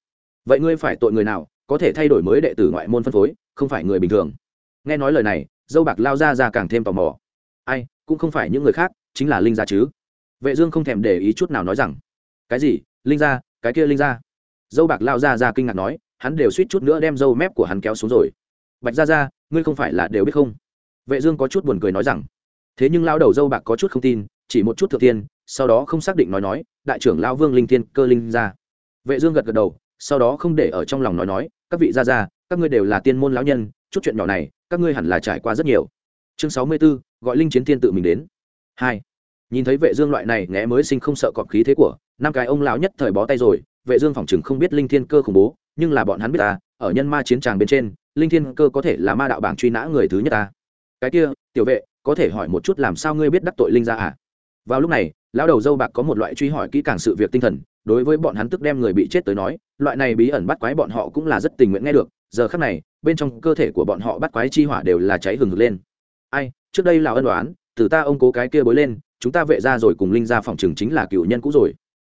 vậy ngươi phải tội người nào, có thể thay đổi mới đệ tử ngoại môn phân phối, không phải người bình thường. Nghe nói lời này, dâu bạc lao ra ra càng thêm tò mò. Ai, cũng không phải những người khác, chính là linh gia chứ. Vệ dương không thèm để ý chút nào nói rằng, cái gì? Linh gia, cái kia linh gia. Dâu bạc lao ra ra kinh ngạc nói, hắn đều suýt chút nữa đem dâu mép của hắn kéo xuống rồi. Bạch gia gia, ngươi không phải là đều biết không? Vệ dương có chút buồn cười nói rằng thế nhưng lao đầu dâu bạc có chút không tin chỉ một chút thượng tiên sau đó không xác định nói nói đại trưởng lao vương linh thiên cơ linh ra, vệ dương gật gật đầu sau đó không để ở trong lòng nói nói các vị gia gia các ngươi đều là tiên môn lão nhân chút chuyện nhỏ này các ngươi hẳn là trải qua rất nhiều. Chương sáu mươi 64, gọi linh chiến thiên tự mình đến. Hai. Nhìn thấy vệ dương loại này ngẽ mới sinh không sợ cọp khí thế của năm cái ông lão nhất thời bó tay rồi vệ dương phỏng chừng không biết linh thiên cơ khủng bố nhưng là bọn hắn biết ta ở nhân ma chiến tràng bên trên linh thiên cơ có thể là ma đạo bảng truy nã người thứ nhất ta. Cái kia tiểu vệ có thể hỏi một chút làm sao ngươi biết đắc tội linh gia à? Vào lúc này, lão đầu dâu bạc có một loại truy hỏi kỹ càng sự việc tinh thần, đối với bọn hắn tức đem người bị chết tới nói, loại này bí ẩn bắt quái bọn họ cũng là rất tình nguyện nghe được, giờ khắc này, bên trong cơ thể của bọn họ bắt quái chi hỏa đều là cháy hừng hực lên. Ai, trước đây là ân đoán, từ ta ông cố cái kia bối lên, chúng ta vệ ra rồi cùng linh ra phòng trường chính là cựu nhân cũ rồi.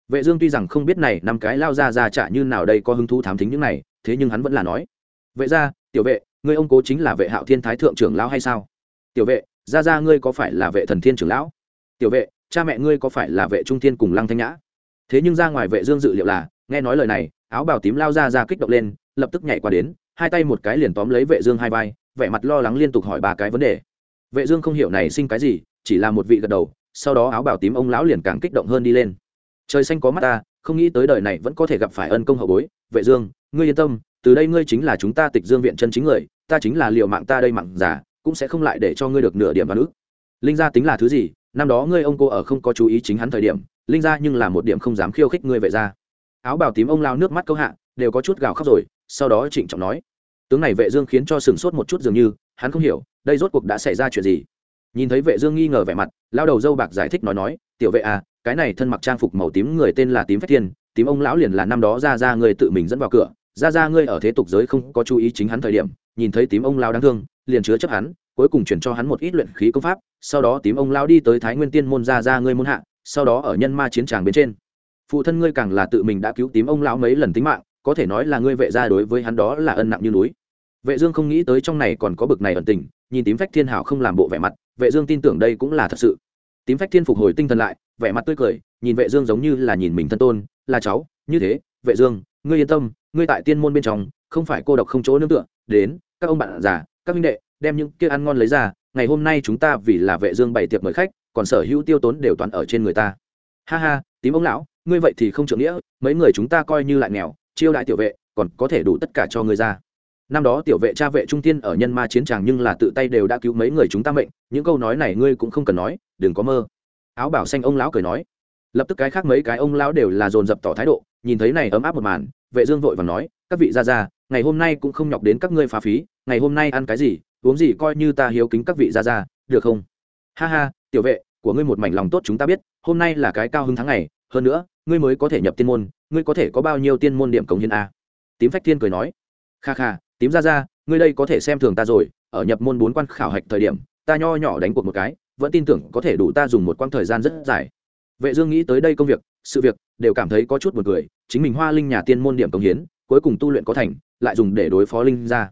Vệ dương tuy rằng không biết này năm cái lao ra ra trả như nào đây có hứng thú thám thính những này, thế nhưng hắn vẫn là nói, vệ ra tiểu vệ, ngươi ông cố chính là vệ hạo thiên thái thượng trưởng lão hay sao? Tiểu vệ ra ra ngươi có phải là vệ thần thiên trưởng lão? Tiểu vệ, cha mẹ ngươi có phải là vệ trung thiên cùng lăng thanh nhã? Thế nhưng ra ngoài vệ dương dự liệu là, nghe nói lời này, áo bào tím lao ra ra kích động lên, lập tức nhảy qua đến, hai tay một cái liền tóm lấy vệ dương hai vai, vẻ mặt lo lắng liên tục hỏi ba cái vấn đề. Vệ dương không hiểu này sinh cái gì, chỉ là một vị gật đầu, sau đó áo bào tím ông lão liền càng kích động hơn đi lên. Trời xanh có mắt ta, không nghĩ tới đời này vẫn có thể gặp phải ân công hậu bối. Vệ dương, ngươi yên tâm, từ đây ngươi chính là chúng ta tịch dương viện chân chính người, ta chính là liều mạng ta đây mạng giả cũng sẽ không lại để cho ngươi được nửa điểm vào ức linh gia tính là thứ gì? Năm đó ngươi ông cô ở không có chú ý chính hắn thời điểm, linh gia nhưng là một điểm không dám khiêu khích ngươi vệ ra. Áo bào tím ông lao nước mắt câu hạ, đều có chút gào khóc rồi, sau đó trịnh trọng nói. Tướng này vệ dương khiến cho sừng sốt một chút dường như, hắn không hiểu, đây rốt cuộc đã xảy ra chuyện gì. Nhìn thấy vệ dương nghi ngờ vẻ mặt, lao đầu dâu bạc giải thích nói nói, tiểu vệ à cái này thân mặc trang phục màu tím người tên là tím phách thiên, tím ông lão liền là năm đó ra ra ngươi tự mình dẫn vào cửa, ra ra ngươi ở thế tục giới không có chú ý chính hắn thời điểm, nhìn thấy tím ông lão đáng thương liền chứa chấp hắn, cuối cùng chuyển cho hắn một ít luyện khí công pháp, sau đó tím ông lão đi tới thái nguyên tiên môn ra ra ngươi môn hạ, sau đó ở nhân ma chiến tràng bên trên. Phụ thân ngươi càng là tự mình đã cứu tím ông lão mấy lần tính mạng, có thể nói là ngươi vệ gia đối với hắn đó là ân nặng như núi. Vệ dương không nghĩ tới trong này còn có bực này ẩn tình, nhìn tím phách thiên hảo không làm bộ vẻ mặt, vệ dương tin tưởng đây cũng là thật sự. Tím phách thiên phục hồi tinh thần lại, vẻ mặt tươi cười, nhìn vệ dương giống như là nhìn mình thân tôn, là cháu, như thế, vệ dương, ngươi yên tâm, ngươi tại tiên môn bên trong, không phải cô độc không chỗ nương tựa, đến, các ông bạn già các huynh đệ, đem những kia ăn ngon lấy ra, ngày hôm nay chúng ta vì là vệ dương bày tiệc mời khách, còn sở hữu tiêu tốn đều toàn ở trên người ta. Ha ha, tím ông lão, ngươi vậy thì không trưởng nghĩa, mấy người chúng ta coi như lại nghèo, chiêu đại tiểu vệ, còn có thể đủ tất cả cho ngươi ra. Năm đó tiểu vệ cha vệ trung tiên ở nhân ma chiến tràng nhưng là tự tay đều đã cứu mấy người chúng ta mệnh, những câu nói này ngươi cũng không cần nói, đừng có mơ. Áo bảo xanh ông lão cười nói. Lập tức cái khác mấy cái ông lão đều là dồn dập tỏ thái độ, nhìn thấy này ấm áp một màn, vệ dương vội và nói, các vị gia gia ngày hôm nay cũng không nhọc đến các ngươi phá phí, ngày hôm nay ăn cái gì, uống gì coi như ta hiếu kính các vị gia gia, được không? Ha ha, tiểu vệ, của ngươi một mảnh lòng tốt chúng ta biết, hôm nay là cái cao hứng tháng ngày, hơn nữa, ngươi mới có thể nhập tiên môn, ngươi có thể có bao nhiêu tiên môn điểm cống hiến a? Tím phách thiên cười nói, kha kha, tím gia gia, ngươi đây có thể xem thường ta rồi, ở nhập môn bốn quan khảo hạch thời điểm, ta nho nhỏ đánh cuộc một cái, vẫn tin tưởng có thể đủ ta dùng một quãng thời gian rất dài. Vệ dương nghĩ tới đây công việc, sự việc, đều cảm thấy có chút buồn cười, chính mình hoa linh nhà tiên môn điểm công hiến, cuối cùng tu luyện có thành lại dùng để đối phó linh gia.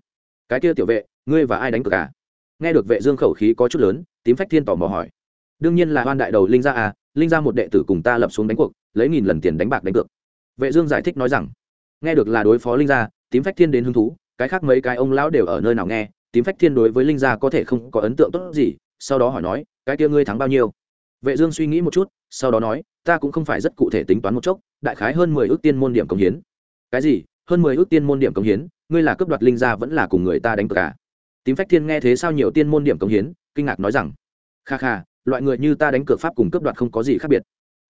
Cái kia tiểu vệ, ngươi và ai đánh cược à? Nghe được vệ dương khẩu khí có chút lớn, tím phách thiên tò mò hỏi. Đương nhiên là hoan đại đầu linh gia à linh gia một đệ tử cùng ta lập xuống đánh cuộc, lấy nghìn lần tiền đánh bạc đánh cược. Vệ dương giải thích nói rằng, nghe được là đối phó linh gia, tím phách thiên đến hứng thú, cái khác mấy cái ông lão đều ở nơi nào nghe, tím phách thiên đối với linh gia có thể không có ấn tượng tốt gì, sau đó hỏi nói, cái kia ngươi thắng bao nhiêu? Vệ dương suy nghĩ một chút, sau đó nói, ta cũng không phải rất cụ thể tính toán một chốc, đại khái hơn mười ước tiên môn điểm công hiến. Cái gì? Hơn mười ước tiên môn điểm cống hiến, ngươi là cướp đoạt linh gia vẫn là cùng người ta đánh cược cả. Tím phách thiên nghe thế sao nhiều tiên môn điểm cống hiến, kinh ngạc nói rằng, kha kha, loại người như ta đánh cược pháp cùng cướp đoạt không có gì khác biệt.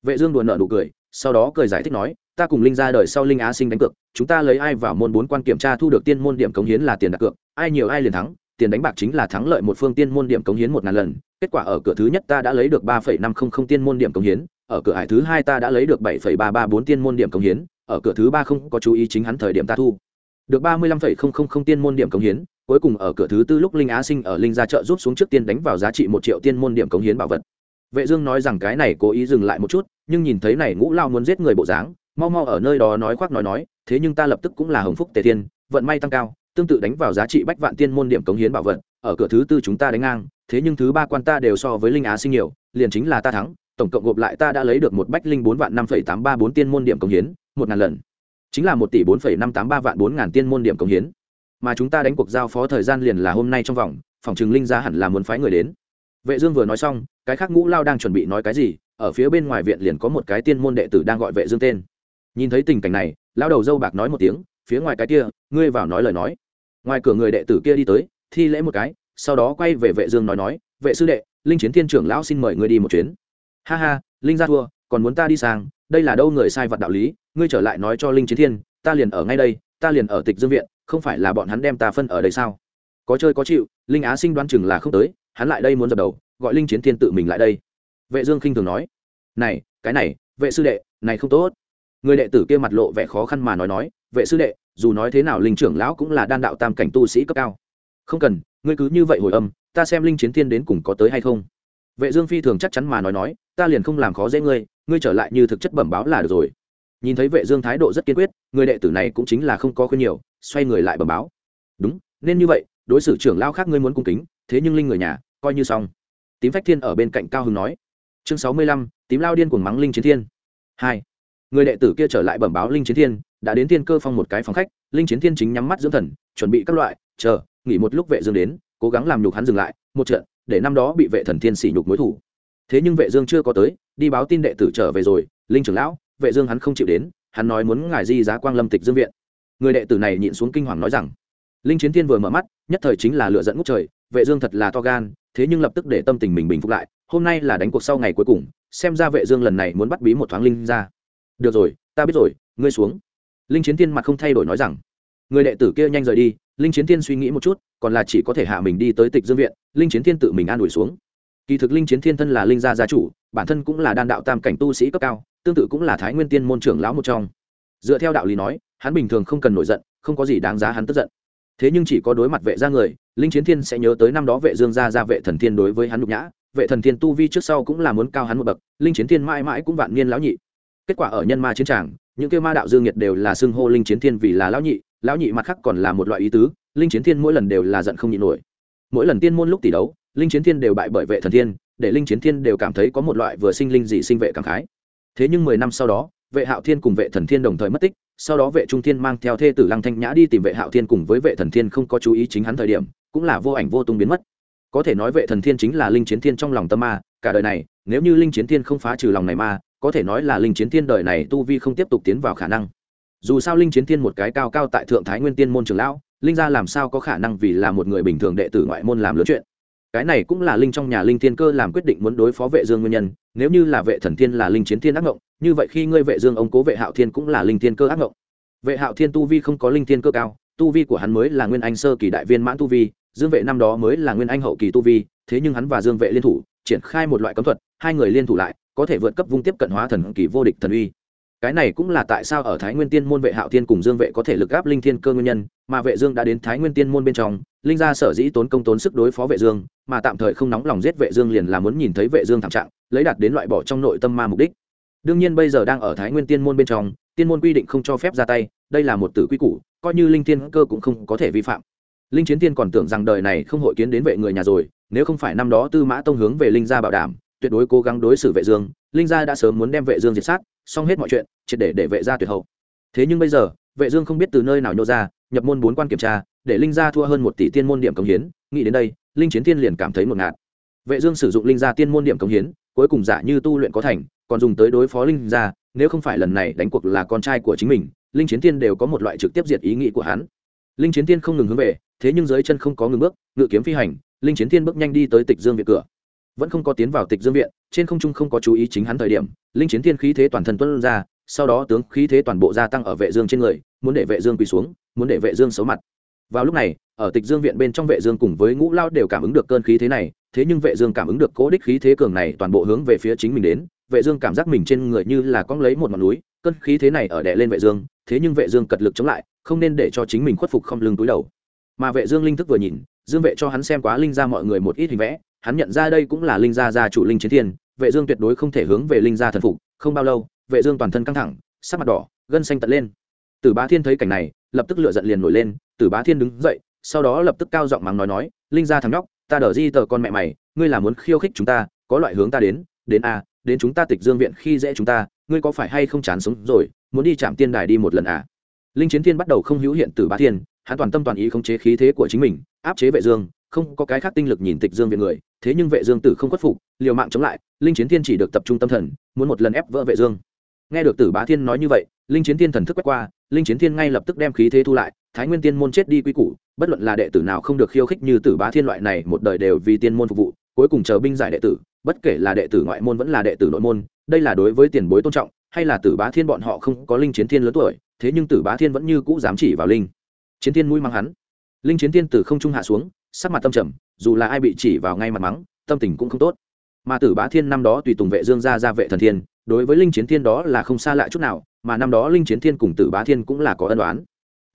Vệ dương đùa nở nụ cười, sau đó cười giải thích nói, ta cùng linh gia đời sau linh á sinh đánh cược, chúng ta lấy ai vào môn bốn quan kiểm tra thu được tiên môn điểm cống hiến là tiền đặt cược, ai nhiều ai liền thắng, tiền đánh bạc chính là thắng lợi một phương tiên môn điểm cống hiến một ngàn lần, kết quả ở cửa thứ nhất ta đã lấy được ba phẩy năm không không tiên môn điểm cống hiến, ở cửa hải thứ hai ta đã lấy được bảy phẩy ba ba bốn tiên môn điểm cống hiến ở cửa thứ ba không có chú ý chính hắn thời điểm ta thu. Được ba mươi lăm phẩy không không không tiên môn điểm cống hiến, cuối cùng ở cửa thứ tư lúc linh á sinh ở linh gia chợ rút xuống trước tiên đánh vào giá trị một triệu tiên môn điểm cống hiến bảo vật. Vệ dương nói rằng cái này cố ý dừng lại một chút, nhưng nhìn thấy này ngũ lao muốn giết người bộ dáng, mau mau ở nơi đó nói khoác nói nói, thế nhưng ta lập tức cũng là hồng phúc tề thiên, vận may tăng cao, tương tự đánh vào giá trị bách vạn tiên môn điểm cống hiến bảo vật, ở cửa thứ tư chúng ta đánh ngang, thế nhưng thứ ba quan ta đều so với linh á sinh nhiều, liền chính là ta thắng, tổng cộng gộp lại ta đã lấy được một bách linh bốn vạn năm phẩy tám ba bốn tiên môn điểm cống hiến một ngàn lần. Chính là một tỷ bốn phẩy năm tám ba vạn bốn ngàn tiên môn điểm cống hiến. Mà chúng ta đánh cuộc giao phó thời gian liền là hôm nay trong vòng, phòng trường linh ra hẳn là muốn phái người đến. Vệ dương vừa nói xong, cái khác ngũ lao đang chuẩn bị nói cái gì, ở phía bên ngoài viện liền có một cái tiên môn đệ tử đang gọi vệ dương tên. Nhìn thấy tình cảnh này lao đầu dâu bạc nói một tiếng, phía ngoài cái kia, ngươi vào nói lời nói. Ngoài cửa người đệ tử kia đi tới, thi lễ một cái, sau đó quay về vệ dương nói nói, vệ sư đệ, linh chiến thiên trưởng lão xin mời ngươi đi một chuyến. Ha ha, linh gia thua, còn muốn ta đi sang đây là đâu người sai vật đạo lý, ngươi trở lại nói cho linh chiến thiên, ta liền ở ngay đây, ta liền ở tịch dương viện, không phải là bọn hắn đem ta phân ở đây sao? Có chơi có chịu, linh á sinh đoán chừng là không tới, hắn lại đây muốn dập đầu, gọi linh chiến thiên tự mình lại đây. Vệ dương khinh thường nói, này, cái này, vệ sư đệ, này không tốt. Người đệ tử kia mặt lộ vẻ khó khăn mà nói nói, vệ sư đệ, dù nói thế nào linh trưởng lão cũng là đan đạo tam cảnh tu sĩ cấp cao. Không cần, ngươi cứ như vậy hồi âm, ta xem linh chiến thiên đến cùng có tới hay không. Vệ dương phi thường chắc chắn mà nói nói ta liền không làm khó dễ ngươi ngươi trở lại như thực chất bẩm báo là được rồi. Nhìn thấy vệ dương thái độ rất kiên quyết, người đệ tử này cũng chính là không có khuyên nhiều, xoay người lại bẩm báo. Đúng, nên như vậy, đối xử trưởng lao khác ngươi muốn cung kính, thế nhưng linh người nhà, coi như xong. Tím phách thiên ở bên cạnh cao hưng nói. Chương sáu mươi lăm, tím lao điên cuồng mắng linh chiến thiên. Hai, người đệ tử kia trở lại bẩm báo linh chiến thiên, đã đến thiên cơ phong một cái phòng khách, linh chiến thiên chính nhắm mắt dưỡng thần, chuẩn bị các loại, chờ, nghỉ một lúc vệ dương đến, cố gắng làm nhục hắn dừng lại, một trận, để năm đó bị vệ thần thiên sỉ nhục mối thủ thế nhưng vệ dương chưa có tới, đi báo tin đệ tử trở về rồi, linh trưởng lão, vệ dương hắn không chịu đến, hắn nói muốn ngài di giá quang lâm tịch dương viện. Người đệ tử này nhịn xuống kinh hoàng nói rằng, linh chiến thiên vừa mở mắt, nhất thời chính là lửa giận ngút trời, vệ dương thật là to gan, thế nhưng lập tức để tâm tình mình bình phục lại, hôm nay là đánh cuộc sau ngày cuối cùng, xem ra vệ dương lần này muốn bắt bí một thoáng linh ra. Được rồi, ta biết rồi, ngươi xuống. Linh chiến thiên mặt không thay đổi nói rằng, người đệ tử kia nhanh rời đi, linh chiến thiên suy nghĩ một chút, còn là chỉ có thể hạ mình đi tới tịch dương viện, linh chiến thiên tự mình an đuổi xuống kỳ thực linh chiến thiên thân là linh gia gia chủ, bản thân cũng là đan đạo tam cảnh tu sĩ cấp cao, tương tự cũng là thái nguyên tiên môn trưởng lão một trong. Dựa theo đạo lý nói, hắn bình thường không cần nổi giận, không có gì đáng giá hắn tức giận. Thế nhưng chỉ có đối mặt vệ gia người, linh chiến thiên sẽ nhớ tới năm đó vệ dương gia gia vệ thần thiên đối với hắn nhục nhã, vệ thần thiên tu vi trước sau cũng là muốn cao hắn một bậc, linh chiến thiên mãi mãi cũng vạn niên lão nhị. Kết quả ở nhân ma chiến tràng, những kêu ma đạo dương nhiệt đều là xưng hô linh chiến thiên vì là lão nhị lão nhị mặt khác còn là một loại ý tứ, linh chiến thiên mỗi lần đều là giận không nhịn nổi. Mỗi lần tiên môn lúc tỷ đấu linh chiến thiên đều bại bởi vệ thần thiên, để linh chiến thiên đều cảm thấy có một loại vừa sinh linh dị sinh vệ cảm khái. Thế nhưng mười năm sau đó, vệ hạo thiên cùng vệ thần thiên đồng thời mất tích, sau đó vệ trung thiên mang theo thê tử lăng thanh nhã đi tìm vệ hạo thiên cùng với vệ thần thiên không có chú ý chính hắn thời điểm, cũng là vô ảnh vô tung biến mất. Có thể nói vệ thần thiên chính là linh chiến thiên trong lòng tâm ma, cả đời này, nếu như linh chiến thiên không phá trừ lòng này ma, có thể nói là linh chiến thiên đời này tu vi không tiếp tục tiến vào khả năng. Dù sao linh chiến thiên một cái cao cao tại thượng thái nguyên tiên môn trường lão, linh gia làm sao có khả năng vì là một người bình thường đệ tử ngoại môn làm lớn chuyện? Cái này cũng là linh trong nhà linh thiên cơ làm quyết định muốn đối phó vệ dương nguyên nhân, nếu như là vệ thần thiên là linh chiến thiên ác ngộng, như vậy khi ngươi vệ dương ông cố vệ hạo thiên cũng là linh thiên cơ ác ngộng. Vệ hạo thiên tu vi không có linh thiên cơ cao, tu vi của hắn mới là nguyên anh sơ kỳ đại viên mãn tu vi, dương vệ năm đó mới là nguyên anh hậu kỳ tu vi, thế nhưng hắn và dương vệ liên thủ, triển khai một loại cấm thuật, hai người liên thủ lại, có thể vượt cấp vung tiếp cận hóa thần kỳ vô địch thần uy cái này cũng là tại sao ở thái nguyên tiên môn vệ hạo thiên cùng dương vệ có thể lực gáp linh thiên cơ nguyên nhân, mà vệ dương đã đến thái nguyên tiên môn bên trong, linh gia sở dĩ tốn công tốn sức đối phó vệ dương, mà tạm thời không nóng lòng giết vệ dương liền là muốn nhìn thấy vệ dương thảm trạng, lấy đạt đến loại bỏ trong nội tâm ma mục đích. Đương nhiên bây giờ đang ở thái nguyên tiên môn bên trong, tiên môn quy định không cho phép ra tay, đây là một tử quy củ, coi như linh thiên cơ cũng không có thể vi phạm. Linh chiến tiên còn tưởng rằng đời này không hội kiến đến vệ người nhà rồi, nếu không phải năm đó tư mã tông hướng về linh gia bảo đảm, tuyệt đối cố gắng đối xử vệ dương, linh gia đã sớm muốn đem vệ dương diệt sát xong hết mọi chuyện, triệt để để vệ gia tuyệt hậu. Thế nhưng bây giờ, vệ dương không biết từ nơi nào nhô ra, nhập môn bốn quan kiểm tra, để linh gia thua hơn một tỷ tiên môn điểm công hiến, nghĩ đến đây, linh chiến tiên liền cảm thấy một ngạt. Vệ dương sử dụng linh gia tiên môn điểm công hiến, cuối cùng giả như tu luyện có thành, còn dùng tới đối phó linh gia, nếu không phải lần này đánh cuộc là con trai của chính mình, linh chiến tiên đều có một loại trực tiếp diệt ý nghĩ của hắn. Linh chiến tiên không ngừng hướng về, thế nhưng dưới chân không có ngừng bước, ngự kiếm phi hành, linh chiến tiên bước nhanh đi tới tịch dương viện cửa vẫn không có tiến vào tịch dương viện, trên không trung không có chú ý chính hắn thời điểm, linh chiến thiên khí thế toàn thân tuân ra, sau đó tướng khí thế toàn bộ gia tăng ở vệ dương trên người, muốn để vệ dương quỳ xuống, muốn để vệ dương xấu mặt. Vào lúc này, ở tịch dương viện bên trong vệ dương cùng với ngũ lao đều cảm ứng được cơn khí thế này, thế nhưng vệ dương cảm ứng được cố đích khí thế cường này toàn bộ hướng về phía chính mình đến, vệ dương cảm giác mình trên người như là cong lấy một ngọn núi, cơn khí thế này ở đè lên vệ dương, thế nhưng vệ dương cật lực chống lại, không nên để cho chính mình khuất phục không lưng túi đầu. Mà vệ dương linh thức vừa nhìn, dương vệ cho hắn xem quá linh ra mọi người một ít hình vẽ hắn nhận ra đây cũng là linh gia gia chủ linh chiến thiên, vệ dương tuyệt đối không thể hướng về linh gia thần phục, không bao lâu, vệ dương toàn thân căng thẳng, sắc mặt đỏ, gân xanh tận lên. Tử bá thiên thấy cảnh này, lập tức lửa giận liền nổi lên, tử bá thiên đứng dậy, sau đó lập tức cao giọng mắng nói nói, linh gia thằng nhóc, ta đỡ di tờ con mẹ mày, ngươi là muốn khiêu khích chúng ta, có loại hướng ta đến đến a, đến chúng ta tịch dương viện khi dễ chúng ta, ngươi có phải hay không chán sống rồi, muốn đi chạm tiên đài đi một lần à linh chiến thiên bắt đầu không hữu hiện tử bá thiên, hắn toàn tâm toàn ý khống chế khí thế của chính mình, áp chế vệ dương, không có cái khác tinh lực nhìn tịch dương viện người thế nhưng vệ dương tử không khuất phục, liều mạng chống lại, linh chiến thiên chỉ được tập trung tâm thần, muốn một lần ép vỡ vệ dương. Nghe được tử bá thiên nói như vậy, linh chiến thiên thần thức quét qua, linh chiến thiên ngay lập tức đem khí thế thu lại, thái nguyên tiên môn chết đi quy củ, bất luận là đệ tử nào không được khiêu khích như tử bá thiên loại này, một đời đều vì tiên môn phục vụ, cuối cùng chờ binh giải đệ tử, bất kể là đệ tử ngoại môn vẫn là đệ tử nội môn, đây là đối với tiền bối tôn trọng, hay là tử bá thiên bọn họ không có linh chiến thiên lớn tuổi, thế nhưng tử bá thiên vẫn như cũ dám chỉ vào linh chiến thiên mũi mang hắn. Linh chiến thiên từ không trung hạ xuống, sắc mặt tâm trầm dù là ai bị chỉ vào ngay mặt mắng, tâm tình cũng không tốt mà tử bá thiên năm đó tùy tùng vệ dương ra ra vệ thần thiên, đối với linh chiến thiên đó là không xa lạ chút nào, mà năm đó linh chiến thiên cùng tử bá thiên cũng là có ân đoán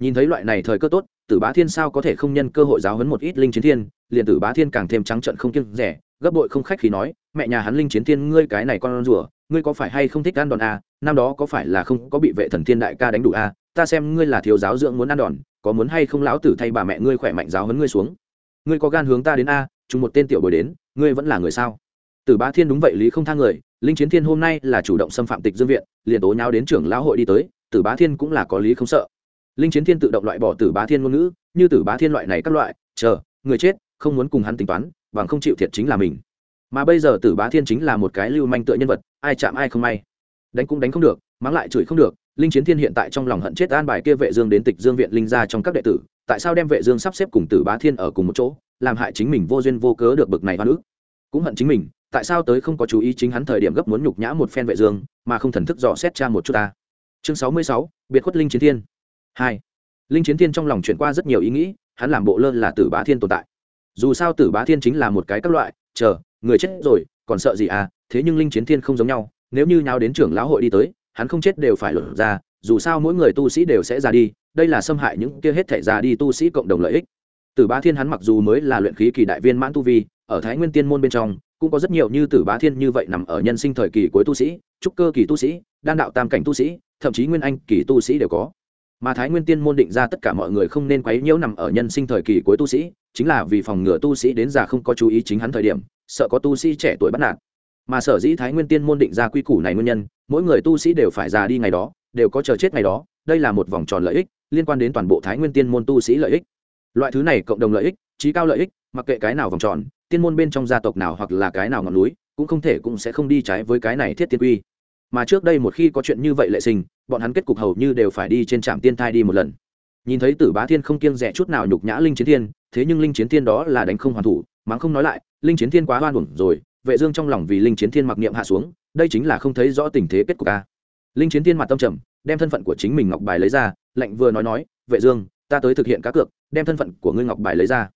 nhìn thấy loại này thời cơ tốt, tử bá thiên sao có thể không nhân cơ hội giáo huấn một ít linh chiến thiên, liền tử bá thiên càng thêm trắng trận không kiêng rẻ, gấp bội không khách khi nói, mẹ nhà hắn linh chiến thiên, ngươi cái này con rùa, ngươi có phải hay không thích ăn đòn a à? năm đó có phải là không, có bị vệ thần thiên đại ca đánh đủ a à? ta xem ngươi là thiếu giáo dưỡng muốn ăn đòn, có muốn hay không lão tử thay bà mẹ ngươi khỏe mạnh giáo huấn ngươi xuống ngươi có gan hướng ta đến a, chúng một tên tiểu bồi đến, ngươi vẫn là người sao? Tử bá thiên đúng vậy lý không thang người, linh chiến thiên hôm nay là chủ động xâm phạm tịch dương viện, liền tố nháo đến trưởng lão hội đi tới, tử bá thiên cũng là có lý không sợ. Linh chiến thiên tự động loại bỏ tử bá thiên ngôn ngữ, như tử bá thiên loại này các loại, chờ, người chết, không muốn cùng hắn tính toán, bằng không chịu thiệt chính là mình. Mà bây giờ tử bá thiên chính là một cái lưu manh tựa nhân vật, ai chạm ai không may. Đánh cũng đánh không được, mắng lại chửi không được, linh chiến thiên hiện tại trong lòng hận chết an bài kia vệ dương đến tịch dương viện linh gia trong các đệ tử tại sao đem vệ dương sắp xếp cùng tử bá thiên ở cùng một chỗ làm hại chính mình vô duyên vô cớ được bực này hoa nữ cũng hận chính mình tại sao tới không có chú ý chính hắn thời điểm gấp muốn nhục nhã một phen vệ dương mà không thần thức dò xét cha một chút ta? Chương 66, biệt khuất linh chiến thiên. Hai. Linh chiến thiên trong lòng chuyển qua rất nhiều ý nghĩ hắn làm bộ lơ là tử bá thiên tồn tại. Dù sao tử bá thiên chính là một cái các loại chờ người chết rồi còn sợ gì à thế nhưng linh chiến thiên không giống nhau nếu như nhau đến trưởng lão hội đi tới hắn không chết đều phải lột ra dù sao mỗi người tu sĩ đều sẽ ra đi, đây là xâm hại những kia hết thể ra đi tu sĩ cộng đồng lợi ích. Tử bá thiên hắn mặc dù mới là luyện khí kỳ đại viên mãn tu vi, ở thái nguyên tiên môn bên trong, cũng có rất nhiều như tử bá thiên như vậy nằm ở nhân sinh thời kỳ cuối tu sĩ, trúc cơ kỳ tu sĩ, đan đạo tam cảnh tu sĩ, thậm chí nguyên anh kỳ tu sĩ đều có. Mà thái nguyên tiên môn định ra tất cả mọi người không nên quấy nhiễu nằm ở nhân sinh thời kỳ cuối tu sĩ, chính là vì phòng ngừa tu sĩ đến già không có chú ý chính hắn thời điểm, sợ có tu sĩ trẻ tuổi bắt nạt. Mà sở dĩ thái nguyên tiên môn định ra quy củ này nguyên nhân mỗi người tu sĩ đều phải già đi ngày đó, đều có chờ chết ngày đó, đây là một vòng tròn lợi ích, liên quan đến toàn bộ thái nguyên tiên môn tu sĩ lợi ích. Loại thứ này cộng đồng lợi ích, trí cao lợi ích, mặc kệ cái nào vòng tròn, tiên môn bên trong gia tộc nào hoặc là cái nào ngọn núi, cũng không thể cũng sẽ không đi trái với cái này thiết tiên quy. Mà trước đây một khi có chuyện như vậy lệ sinh, bọn hắn kết cục hầu như đều phải đi trên trạm tiên thai đi một lần. Nhìn thấy tử bá thiên không kiêng rẻ chút nào nhục nhã linh chiến thiên, thế nhưng linh chiến thiên đó là đánh không hoàn thủ, mắng không nói lại, linh chiến thiên quá hoan hủng rồi, vệ dương trong lòng vì linh chiến thiên mặc niệm hạ xuống đây chính là không thấy rõ tình thế kết cục a linh chiến thiên mặt tâm trầm, đem thân phận của chính mình ngọc bài lấy ra, lạnh vừa nói nói, vệ dương, ta tới thực hiện cá cược, đem thân phận của ngươi ngọc bài lấy ra.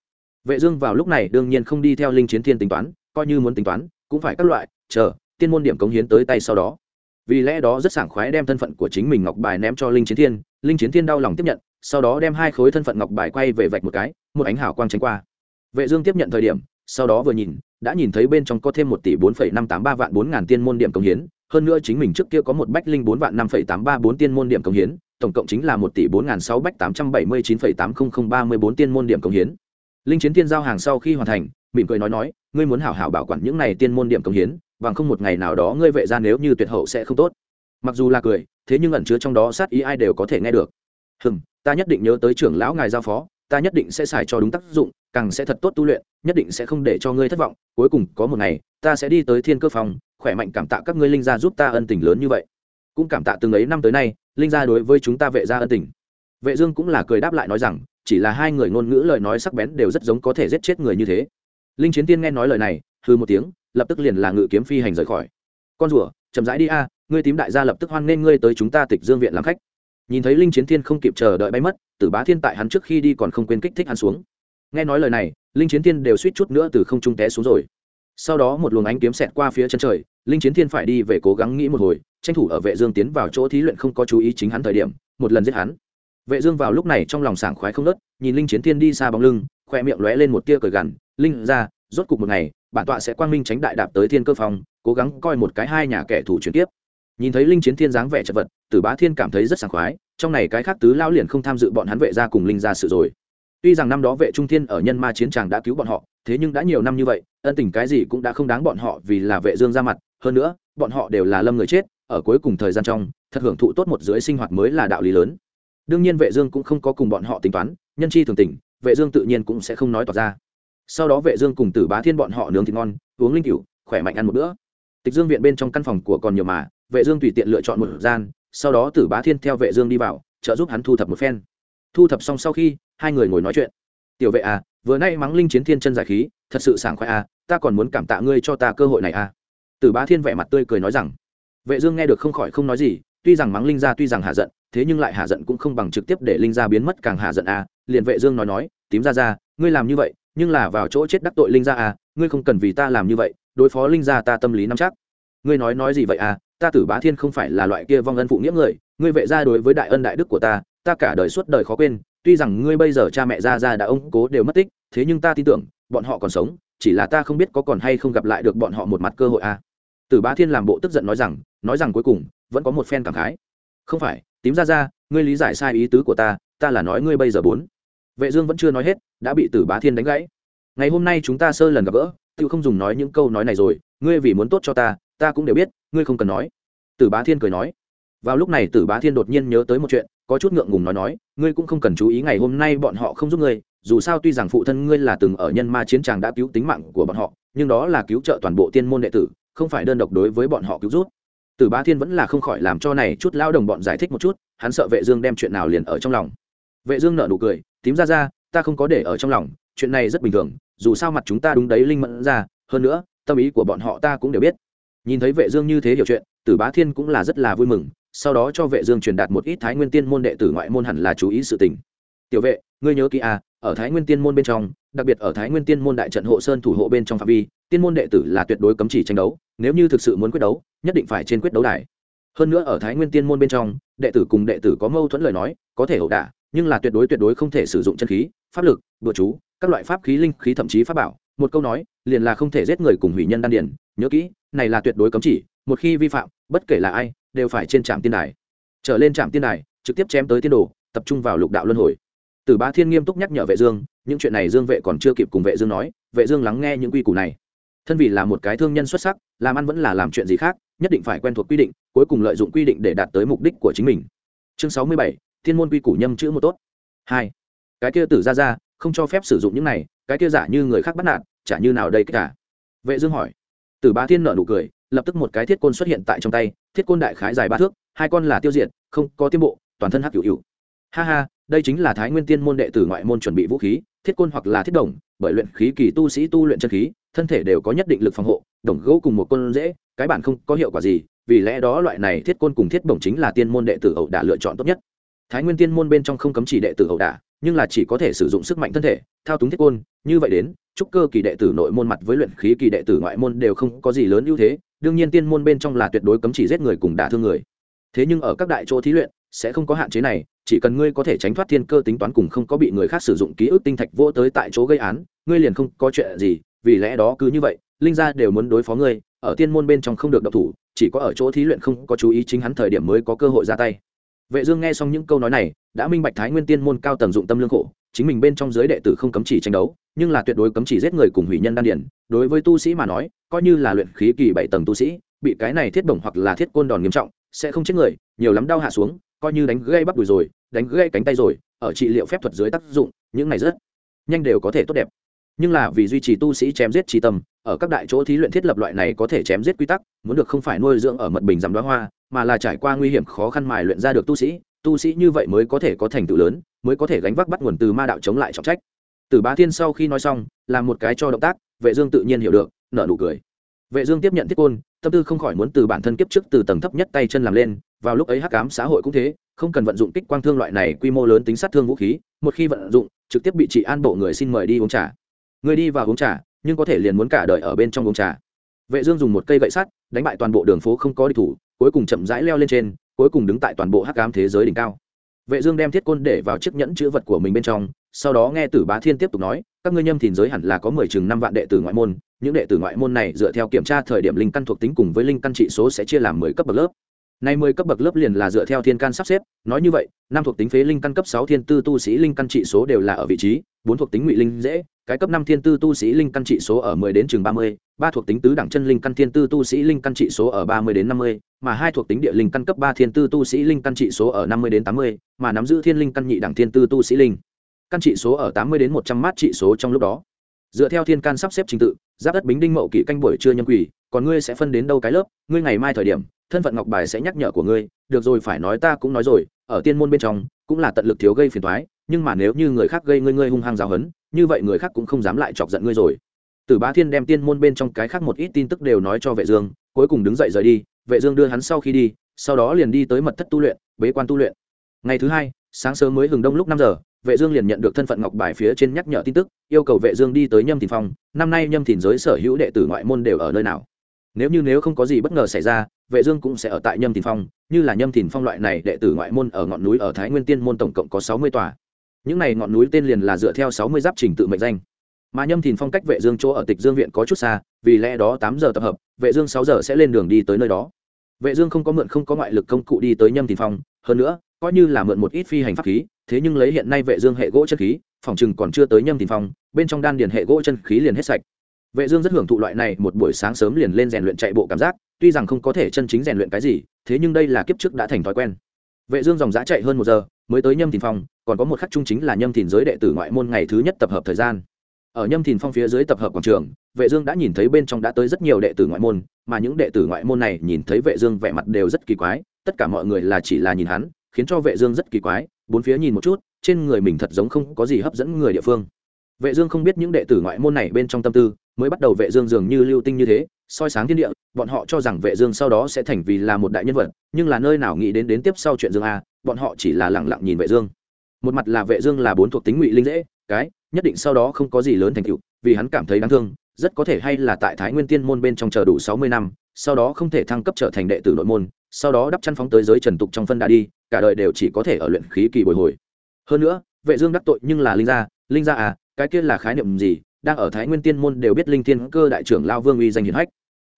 Vệ dương vào lúc này đương nhiên không đi theo linh chiến thiên tính toán, coi như muốn tính toán, cũng phải các loại, chờ, tiên môn điểm cống hiến tới tay sau đó. Vì lẽ đó rất sảng khoái đem thân phận của chính mình ngọc bài ném cho linh chiến thiên, linh chiến thiên đau lòng tiếp nhận, sau đó đem hai khối thân phận ngọc bài quay về vạch một cái, một ánh hào quang tránh qua. Vệ dương tiếp nhận thời điểm, sau đó vừa nhìn đã nhìn thấy bên trong có thêm một tỷ bốn phẩy năm tám ba vạn bốn ngàn tiên môn điểm cống hiến, hơn nữa chính mình trước kia có một bách linh bốn vạn năm phẩy tám ba bốn tiên môn điểm cống hiến, tổng cộng chính là một tỷ bốn ngàn sáu bách tám trăm bảy mươi chín phẩy tám không không ba mươi bốn tiên môn điểm cống hiến. Linh chiến tiên giao hàng sau khi hoàn thành, mỉm cười nói nói, ngươi muốn hảo hảo bảo quản những này tiên môn điểm cống hiến, bằng không một ngày nào đó ngươi vệ ra nếu như tuyệt hậu sẽ không tốt. Mặc dù là cười, thế nhưng ẩn chứa trong đó sát ý ai đều có thể nghe được. Hừm, ta nhất định nhớ tới trưởng lão ngài giao phó ta nhất định sẽ xài cho đúng tác dụng, càng sẽ thật tốt tu luyện, nhất định sẽ không để cho ngươi thất vọng, cuối cùng có một ngày, ta sẽ đi tới thiên cơ phòng, khỏe mạnh cảm tạ các ngươi linh gia giúp ta ân tình lớn như vậy. Cũng cảm tạ từng ấy năm tới nay, linh gia đối với chúng ta vệ gia ân tình. Vệ dương cũng là cười đáp lại nói rằng, chỉ là hai người ngôn ngữ lời nói sắc bén đều rất giống có thể giết chết người như thế. Linh chiến tiên nghe nói lời này, hừ một tiếng, lập tức liền là ngự kiếm phi hành rời khỏi. Con rùa, chậm rãi đi a, ngươi tím đại gia lập tức hoan nghênh ngươi tới chúng ta tịch dương viện làm khách nhìn thấy linh chiến thiên không kịp chờ đợi bay mất, tử bá thiên tại hắn trước khi đi còn không quên kích thích hắn xuống. Nghe nói lời này, linh chiến thiên đều suýt chút nữa từ không trung té xuống rồi. Sau đó một luồng ánh kiếm xẹt qua phía chân trời, linh chiến thiên phải đi về cố gắng nghĩ một hồi, tranh thủ ở vệ dương tiến vào chỗ thí luyện không có chú ý chính hắn thời điểm, một lần giết hắn. Vệ dương vào lúc này trong lòng sảng khoái không nớt, nhìn linh chiến thiên đi xa bóng lưng, khoe miệng lóe lên một tia cười gằn, linh ra rốt cục một ngày, bản tọa sẽ quang minh tránh đại đạp tới thiên cơ phòng cố gắng coi một cái hai nhà kẻ thù chuyển tiếp nhìn thấy linh chiến thiên dáng vẻ chật vật, tử bá thiên cảm thấy rất sảng khoái, trong này cái khác tứ lao liền không tham dự bọn hắn vệ gia cùng linh gia sự rồi. Tuy rằng năm đó vệ trung thiên ở nhân ma chiến tràng đã cứu bọn họ, thế nhưng đã nhiều năm như vậy, ân tình cái gì cũng đã không đáng bọn họ vì là vệ dương ra mặt, hơn nữa, bọn họ đều là lâm người chết, ở cuối cùng thời gian trong, thật hưởng thụ tốt một rưỡi sinh hoạt mới là đạo lý lớn. Đương nhiên vệ dương cũng không có cùng bọn họ tính toán, nhân chi thường tình, vệ dương tự nhiên cũng sẽ không nói tỏ ra. Sau đó vệ dương cùng tử bá thiên bọn họ nướng thịt ngon, uống linh cửu, khỏe mạnh ăn một bữa. Tịch dương viện bên trong căn phòng của còn nhiều mà vệ dương tùy tiện lựa chọn một gian, sau đó tử bá thiên theo vệ dương đi vào, trợ giúp hắn thu thập một phen. Thu thập xong sau khi, hai người ngồi nói chuyện. Tiểu vệ à vừa nay mắng linh chiến thiên chân giải khí, thật sự sảng khoái à ta còn muốn cảm tạ ngươi cho ta cơ hội này à. Tử bá thiên vẻ mặt tươi cười nói rằng, vệ dương nghe được không khỏi không nói gì, tuy rằng mắng linh gia tuy rằng hạ giận, thế nhưng lại hạ giận cũng không bằng trực tiếp để linh gia biến mất càng hạ giận à liền vệ dương nói nói, tím gia gia, ngươi làm như vậy, nhưng là vào chỗ chết đắc tội linh gia à ngươi không cần vì ta làm như vậy, đối phó linh gia ta tâm lý nắm chắc. Ngươi nói nói gì vậy à ta tử bá thiên không phải là loại kia vong ân phụ nghĩa người, ngươi vệ gia đối với đại ân đại đức của ta ta cả đời suốt đời khó quên, tuy rằng ngươi bây giờ cha mẹ gia gia đã ông cố đều mất tích, thế nhưng ta tin tưởng, bọn họ còn sống, chỉ là ta không biết có còn hay không gặp lại được bọn họ một mặt cơ hội à. Tử bá thiên làm bộ tức giận nói rằng nói rằng cuối cùng, vẫn có một phen cảm khái. Không phải, tím ra ra ngươi lý giải sai ý tứ của ta ta là nói ngươi bây giờ bốn. Vệ dương vẫn chưa nói hết, đã bị tử bá thiên đánh gãy. Ngày hôm nay chúng ta sơ lần gặp gỡ, tự không dùng nói những câu nói này rồi, ngươi vì muốn tốt cho ta ta cũng đều biết, ngươi không cần nói. Tử bá thiên cười nói. Vào lúc này tử bá thiên đột nhiên nhớ tới một chuyện, có chút ngượng ngùng nói nói, ngươi cũng không cần chú ý ngày hôm nay bọn họ không giúp ngươi, dù sao tuy rằng phụ thân ngươi là từng ở nhân ma chiến tràng đã cứu tính mạng của bọn họ, nhưng đó là cứu trợ toàn bộ tiên môn đệ tử, không phải đơn độc đối với bọn họ cứu rút tử bá thiên vẫn là không khỏi làm cho này chút lao đồng bọn giải thích một chút, hắn sợ vệ dương đem chuyện nào liền ở trong lòng. Vệ dương nở nụ cười, tím ra ra, ta không có để ở trong lòng, chuyện này rất bình thường, dù sao mặt chúng ta đúng đấy linh mẫn ra, hơn nữa, tâm ý của bọn họ ta cũng đều biết nhìn thấy vệ dương như thế hiểu chuyện, tử bá thiên cũng là rất là vui mừng, sau đó cho vệ dương truyền đạt một ít thái nguyên tiên môn đệ tử ngoại môn hẳn là chú ý sự tình. Tiểu vệ, ngươi nhớ kỹ à ở thái nguyên tiên môn bên trong, đặc biệt ở thái nguyên tiên môn đại trận hộ sơn thủ hộ bên trong phạm vi, tiên môn đệ tử là tuyệt đối cấm chỉ tranh đấu, nếu như thực sự muốn quyết đấu, nhất định phải trên quyết đấu đài. Hơn nữa ở thái nguyên tiên môn bên trong, đệ tử cùng đệ tử có mâu thuẫn lời nói, có thể ẩu đả, nhưng là tuyệt đối tuyệt đối không thể sử dụng chân khí, pháp lực bừa chú, các loại pháp khí linh khí thậm chí pháp bảo một câu nói liền là không thể giết người cùng hủy nhân đan điền nhớ kỹ này là tuyệt đối cấm chỉ một khi vi phạm bất kể là ai đều phải trên trạm tiên đài trở lên trạm tiên đài trực tiếp chém tới tiên đồ tập trung vào lục đạo luân hồi từ Bá Thiên nghiêm túc nhắc nhở Vệ Dương, những chuyện này Dương Vệ còn chưa kịp cùng Vệ Dương nói, Vệ Dương lắng nghe những quy củ này. Thân vì là một cái thương nhân xuất sắc, làm ăn vẫn là làm chuyện gì khác, nhất định phải quen thuộc quy định, cuối cùng lợi dụng quy định để đạt tới mục đích của chính mình. Chương 67, Thiên môn quy củ nhâm chữ một tốt. 2. Cái kia tử ra ra, không cho phép sử dụng những này, cái kia giả như người khác bắt nạt, chả như nào đây cả. Vệ Dương hỏi. Tử Bá Thiên nở nụ cười, lập tức một cái thiết côn xuất hiện tại trong tay, thiết côn đại khái dài ba thước, hai con là tiêu diệt, không có tiến bộ, toàn thân hắc hữu hữu. Ha ha, đây chính là thái nguyên tiên môn đệ tử ngoại môn chuẩn bị vũ khí thiết côn hoặc là thiết đồng bởi luyện khí kỳ tu sĩ tu luyện chân khí thân thể đều có nhất định lực phòng hộ đồng gỗ cùng một côn dễ cái bản không có hiệu quả gì vì lẽ đó loại này thiết côn cùng thiết bổng chính là tiên môn đệ tử ẩu đả lựa chọn tốt nhất thái nguyên tiên môn bên trong không cấm chỉ đệ tử ẩu đả nhưng là chỉ có thể sử dụng sức mạnh thân thể, thao túng thiết côn, như vậy đến trúc cơ kỳ đệ tử nội môn mặt với luyện khí kỳ đệ tử ngoại môn đều không có gì lớn ưu thế, đương nhiên tiên môn bên trong là tuyệt đối cấm chỉ giết người cùng đả thương người. Thế nhưng ở các đại chỗ thí luyện, sẽ không có hạn chế này, chỉ cần ngươi có thể tránh thoát thiên cơ tính toán cùng không có bị người khác sử dụng ký ức tinh thạch vô tới tại chỗ gây án, ngươi liền không có chuyện gì, vì lẽ đó cứ như vậy, linh gia đều muốn đối phó ngươi, ở tiên môn bên trong không được độc thủ, chỉ có ở chỗ thí luyện không có chú ý chính hắn thời điểm mới có cơ hội ra tay vệ dương nghe xong những câu nói này, đã minh bạch thái nguyên tiên môn cao tầng dụng tâm lương khổ, chính mình bên trong giới đệ tử không cấm chỉ tranh đấu, nhưng là tuyệt đối cấm chỉ giết người cùng hủy nhân đan điển. Đối với tu sĩ mà nói, coi như là luyện khí kỳ bảy tầng tu sĩ, bị cái này thiết bổng hoặc là thiết côn đòn nghiêm trọng, sẽ không chết người, nhiều lắm đau hạ xuống, coi như đánh gây bắp đùi rồi, đánh gây cánh tay rồi, ở trị liệu phép thuật dưới tác dụng, những này rất nhanh đều có thể tốt đẹp. Nhưng là vì duy trì tu sĩ chém giết trí tâm ở các đại chỗ thí luyện thiết lập loại này có thể chém giết quy tắc, muốn được không phải nuôi dưỡng ở mật bình giảm đoá hoa, mà là trải qua nguy hiểm khó khăn mài luyện ra được tu sĩ tu sĩ như vậy mới có thể có thành tựu lớn, mới có thể gánh vác bắt nguồn từ ma đạo chống lại trọng trách. Từ bá thiên sau khi nói xong, làm một cái cho động tác, vệ dương tự nhiên hiểu được, nở nụ cười. Vệ dương tiếp nhận thiết côn, tâm tư không khỏi muốn từ bản thân kiếp trước từ tầng thấp nhất tay chân làm lên, vào lúc ấy hắc ám xã hội cũng thế, không cần vận dụng kích quang thương loại này quy mô lớn tính sát thương vũ khí, một khi vận dụng, trực tiếp bị trị an bộ người xin mời đi uống trà. Người đi vào uống trà nhưng có thể liền muốn cả đời ở bên trong uống trà. Vệ dương dùng một cây gậy sắt đánh bại toàn bộ đường phố không có địch thủ cuối cùng chậm rãi leo lên trên cuối cùng đứng tại toàn bộ hắc ám thế giới đỉnh cao. Vệ dương đem thiết côn để vào chiếc nhẫn chứa vật của mình bên trong sau đó nghe tử bá thiên tiếp tục nói các ngươi nhâm thìn giới hẳn là có mười chừng năm vạn đệ tử ngoại môn những đệ tử ngoại môn này dựa theo kiểm tra thời điểm linh căn thuộc tính cùng với linh căn trị số sẽ chia làm mười cấp bậc lớp. Nay mười cấp bậc lớp liền là dựa theo thiên căn sắp xếp, nói như vậy, năm thuộc tính phế linh căn cấp sáu thiên tư tu sĩ linh căn trị số đều là ở vị trí, bốn thuộc tính ngụy linh dễ, cái cấp năm thiên tư tu sĩ linh căn trị số ở mười đến chừng mươi, ba thuộc tính tứ đẳng chân linh căn thiên tư tu sĩ linh căn trị số ở ba mươi đến năm mươi, mà hai thuộc tính địa linh căn cấp ba thiên tư tu sĩ linh căn trị số ở năm mươi đến tám mươi, mà nắm giữ thiên linh căn nhị đẳng thiên tư tu sĩ linh căn trị số ở tám mươi đến một trăm mát trị số trong lúc đó. Dựa theo thiên can sắp xếp trình tự, giáp đất bính đinh mậu kỷ canh buổi trưa nhân quỷ, còn ngươi sẽ phân đến đâu cái lớp, ngươi ngày mai thời điểm, thân phận ngọc bài sẽ nhắc nhở của ngươi được rồi phải nói ta cũng nói rồi ở tiên môn bên trong cũng là tận lực thiếu gây phiền toái nhưng mà nếu như người khác gây ngươi ngươi hung hăng giáo hấn, như vậy người khác cũng không dám lại chọc giận ngươi rồi. Tử bá thiên đem tiên môn bên trong cái khác một ít tin tức đều nói cho vệ dương, cuối cùng đứng dậy rời đi. Vệ dương đưa hắn sau khi đi, sau đó liền đi tới mật thất tu luyện, bế quan tu luyện. Ngày thứ hai, sáng sớm mới hừng đông lúc năm giờ, vệ dương liền nhận được thân phận ngọc bài phía trên nhắc nhở tin tức, yêu cầu vệ dương đi tới nhâm thìn phong. Năm nay nhâm thìn giới sở hữu đệ tử ngoại môn đều ở nơi nào? Nếu như nếu không có gì bất ngờ xảy ra, vệ dương cũng sẽ ở tại nhâm thìn phong, như là nhâm thìn phong loại này đệ tử ngoại môn ở ngọn núi ở thái nguyên tiên môn tổng cộng có sáu mươi tòa những này ngọn núi tên liền là dựa theo sáu mươi giáp trình tự mệnh danh. Mà nhâm thìn phong cách vệ dương chỗ ở tịch dương viện có chút xa, vì lẽ đó tám giờ tập hợp, vệ dương sáu giờ sẽ lên đường đi tới nơi đó. Vệ dương không có mượn không có ngoại lực công cụ đi tới nhâm thìn phong hơn nữa, coi như là mượn một ít phi hành pháp khí, thế nhưng lấy hiện nay vệ dương hệ gỗ chân khí, phòng chừng còn chưa tới nhâm thìn phong bên trong đan điền hệ gỗ chân khí liền hết sạch. Vệ dương rất hưởng thụ loại này, một buổi sáng sớm liền lên rèn luyện chạy bộ cảm giác, tuy rằng không có thể chân chính rèn luyện cái gì, thế nhưng đây là kiếp trước đã thành thói quen vệ dương dòng dã chạy hơn một giờ, mới tới nhâm thìn phong, còn có một khắc trung chính là nhâm thìn giới đệ tử ngoại môn ngày thứ nhất tập hợp thời gian. Ở nhâm thìn phong phía dưới tập hợp quảng trường, vệ dương đã nhìn thấy bên trong đã tới rất nhiều đệ tử ngoại môn, mà những đệ tử ngoại môn này nhìn thấy vệ dương vẻ mặt đều rất kỳ quái, tất cả mọi người là chỉ là nhìn hắn, khiến cho vệ dương rất kỳ quái, bốn phía nhìn một chút, trên người mình thật giống không có gì hấp dẫn người địa phương. Vệ dương không biết những đệ tử ngoại môn này bên trong tâm tư, mới bắt đầu vệ dương dường như lưu tinh như thế soi sáng thiên địa, bọn họ cho rằng vệ dương sau đó sẽ thành vì là một đại nhân vật, nhưng là nơi nào nghĩ đến đến tiếp sau chuyện dương a, bọn họ chỉ là lặng lặng nhìn vệ dương. Một mặt là vệ dương là bốn thuộc tính ngụy linh dễ, cái, nhất định sau đó không có gì lớn thành tựu, vì hắn cảm thấy đáng thương, rất có thể hay là tại thái nguyên tiên môn bên trong chờ đủ 60 năm, sau đó không thể thăng cấp trở thành đệ tử nội môn, sau đó đắp chăn phóng tới giới trần tục trong phân đã đi, cả đời đều chỉ có thể ở luyện khí kỳ bồi hồi. Hơn nữa, vệ dương đắc tội nhưng là linh gia linh gia à cái kia là khái niệm gì đang ở thái nguyên tiên môn đều biết linh thiên cơ đại trưởng lao vương uy danh hiển hách.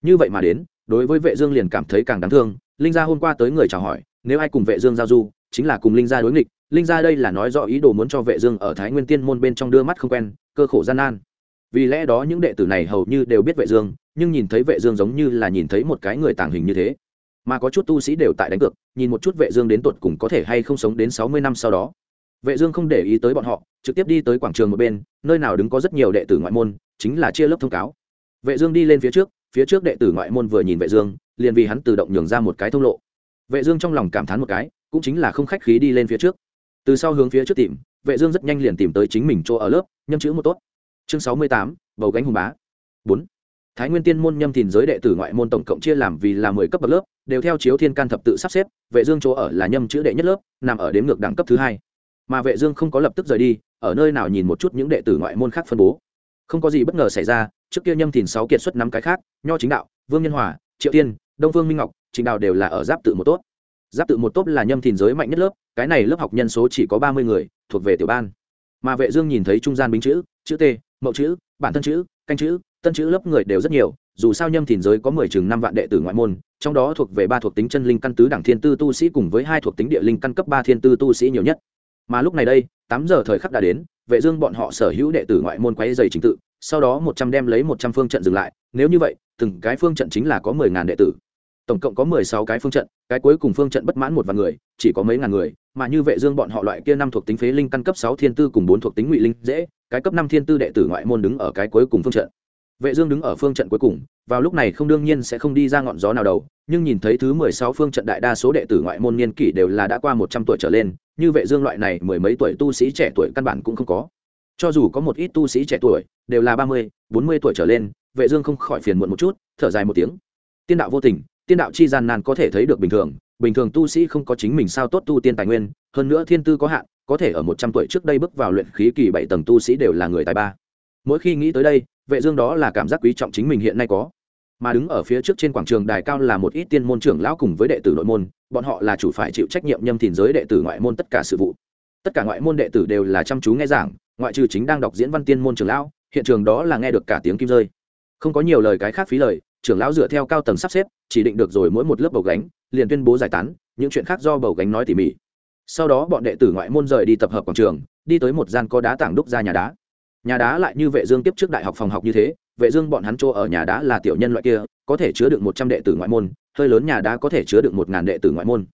Như vậy mà đến, đối với vệ dương liền cảm thấy càng đáng thương, linh gia hôm qua tới người chào hỏi, nếu ai cùng vệ dương giao du, chính là cùng linh gia đối nghịch, linh gia đây là nói rõ ý đồ muốn cho vệ dương ở thái nguyên tiên môn bên trong đưa mắt không quen, cơ khổ gian nan. Vì lẽ đó những đệ tử này hầu như đều biết vệ dương, nhưng nhìn thấy vệ dương giống như là nhìn thấy một cái người tàng hình như thế. Mà có chút tu sĩ đều tại đánh cược, nhìn một chút vệ dương đến tuột cùng có thể hay không sống đến 60 năm sau đó vệ dương không để ý tới bọn họ trực tiếp đi tới quảng trường một bên nơi nào đứng có rất nhiều đệ tử ngoại môn chính là chia lớp thông cáo. Vệ dương đi lên phía trước phía trước đệ tử ngoại môn vừa nhìn vệ dương liền vì hắn tự động nhường ra một cái thông lộ. Vệ dương trong lòng cảm thán một cái cũng chính là không khách khí đi lên phía trước. Từ sau hướng phía trước tìm vệ dương rất nhanh liền tìm tới chính mình chỗ ở lớp nhâm chữ một tốt. Chương 68, bầu gánh hùng bá. 4. thái nguyên tiên môn nhâm thìn giới đệ tử ngoại môn tổng cộng chia làm vì là 10 cấp bậc lớp đều theo chiếu thiên can thập tự sắp xếp vệ dương chỗ ở là nhâm chữ đệ nhất lớp nằm ở đếm ngược đẳng cấp thứ hai mà vệ dương không có lập tức rời đi, ở nơi nào nhìn một chút những đệ tử ngoại môn khác phân bố. Không có gì bất ngờ xảy ra, trước kia nhâm thìn sáu kiệt xuất năm cái khác, nho chính đạo, vương nhân hòa, triệu tiên, đông vương minh ngọc trình đạo đều là ở giáp tự một tốt. Giáp tự một tốt là nhâm thìn giới mạnh nhất lớp, cái này lớp học nhân số chỉ có ba mươi người, thuộc về tiểu ban. Mà vệ dương nhìn thấy trung gian bính chữ chữ t, mậu chữ, bản thân chữ, canh chữ, tân chữ lớp người đều rất nhiều, dù sao nhâm thìn giới có mười chừng năm vạn đệ tử ngoại môn, trong đó thuộc về ba thuộc tính chân linh căn tứ đẳng thiên tư tu sĩ cùng với hai thuộc tính địa linh căn cấp ba thiên tư tu sĩ nhiều nhất mà lúc này đây, tám giờ thời khắc đã đến, vệ dương bọn họ sở hữu đệ tử ngoại môn quấy dày chính tự, sau đó một trăm đem lấy một trăm phương trận dừng lại. Nếu như vậy, từng cái phương trận chính là có mười ngàn đệ tử. Tổng cộng có mười sáu cái phương trận, cái cuối cùng phương trận bất mãn một vạn người, chỉ có mấy ngàn người. Mà như vệ dương bọn họ loại kia năm thuộc tính phế linh căn cấp sáu thiên tư cùng bốn thuộc tính ngụy linh dễ, cái cấp năm thiên tư đệ tử ngoại môn đứng ở cái cuối cùng phương trận vệ dương đứng ở phương trận cuối cùng, vào lúc này không đương nhiên sẽ không đi ra ngọn gió nào đầu, nhưng nhìn thấy thứ mười sáu phương trận đại đa số đệ tử ngoại môn niên kỷ đều là đã qua một trăm tuổi trở lên, như vệ dương loại này mười mấy tuổi tu sĩ trẻ tuổi căn bản cũng không có. Cho dù có một ít tu sĩ trẻ tuổi, đều là ba mươi, bốn mươi tuổi trở lên, vệ dương không khỏi phiền muộn một chút, thở dài một tiếng. Tiên đạo vô tình, tiên đạo chi gian nan có thể thấy được bình thường bình thường tu sĩ không có chính mình sao tốt tu tiên tài nguyên, hơn nữa thiên tư có hạn, có thể ở một trăm tuổi trước đây bước vào luyện khí kỳ bảy tầng tu sĩ đều là người tài ba mỗi khi nghĩ tới đây, vệ dương đó là cảm giác quý trọng chính mình hiện nay có. Mà đứng ở phía trước trên quảng trường đài cao là một ít tiên môn trưởng lão cùng với đệ tử nội môn, bọn họ là chủ phải chịu trách nhiệm nhâm thìn giới đệ tử ngoại môn tất cả sự vụ. Tất cả ngoại môn đệ tử đều là chăm chú nghe giảng, ngoại trừ chính đang đọc diễn văn tiên môn trưởng lão, hiện trường đó là nghe được cả tiếng kim rơi. Không có nhiều lời cái khác phí lời, trưởng lão dựa theo cao tầng sắp xếp, chỉ định được rồi mỗi một lớp bầu gánh, liền tuyên bố giải tán, những chuyện khác do bầu gánh nói tỉ mỉ. Sau đó bọn đệ tử ngoại môn rời đi tập hợp quảng trường, đi tới một gian có đá tảng đúc ra nhà đá nhà đá lại như vệ dương tiếp trước đại học phòng học như thế, vệ dương bọn hắn chỗ ở nhà đá là tiểu nhân loại kia, có thể chứa được một trăm đệ tử ngoại môn, hơi lớn nhà đá có thể chứa được một ngàn đệ tử ngoại môn.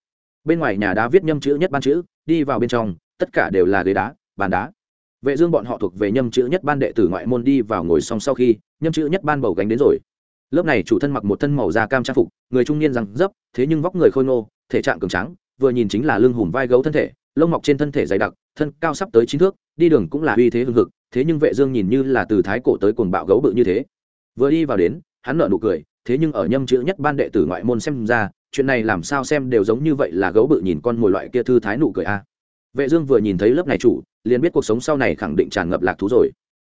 Bên ngoài nhà đá viết nhâm chữ nhất ban chữ, đi vào bên trong, tất cả đều là ghế đá, bàn đá. Vệ dương bọn họ thuộc về nhâm chữ nhất ban đệ tử ngoại môn đi vào ngồi xong sau khi, nhâm chữ nhất ban bầu gánh đến rồi. Lớp này chủ thân mặc một thân màu da cam trang phục, người trung niên răng dấp thế nhưng vóc người khôi ngô, thể trạng cường tráng, vừa nhìn chính là lưng hùm vai gấu thân thể, lông mọc trên thân thể dày đặc, thân cao sắp tới chín thước, đi đường cũng là uy thế hưng hực thế nhưng vệ dương nhìn như là từ thái cổ tới cuồng bạo gấu bự như thế. Vừa đi vào đến, hắn nở nụ cười, thế nhưng ở nhâm chữ nhất ban đệ tử ngoại môn xem ra, chuyện này làm sao xem đều giống như vậy là gấu bự nhìn con mồi loại kia thư thái nụ cười a. À. Vệ dương vừa nhìn thấy lớp này chủ, liền biết cuộc sống sau này khẳng định tràn ngập lạc thú rồi.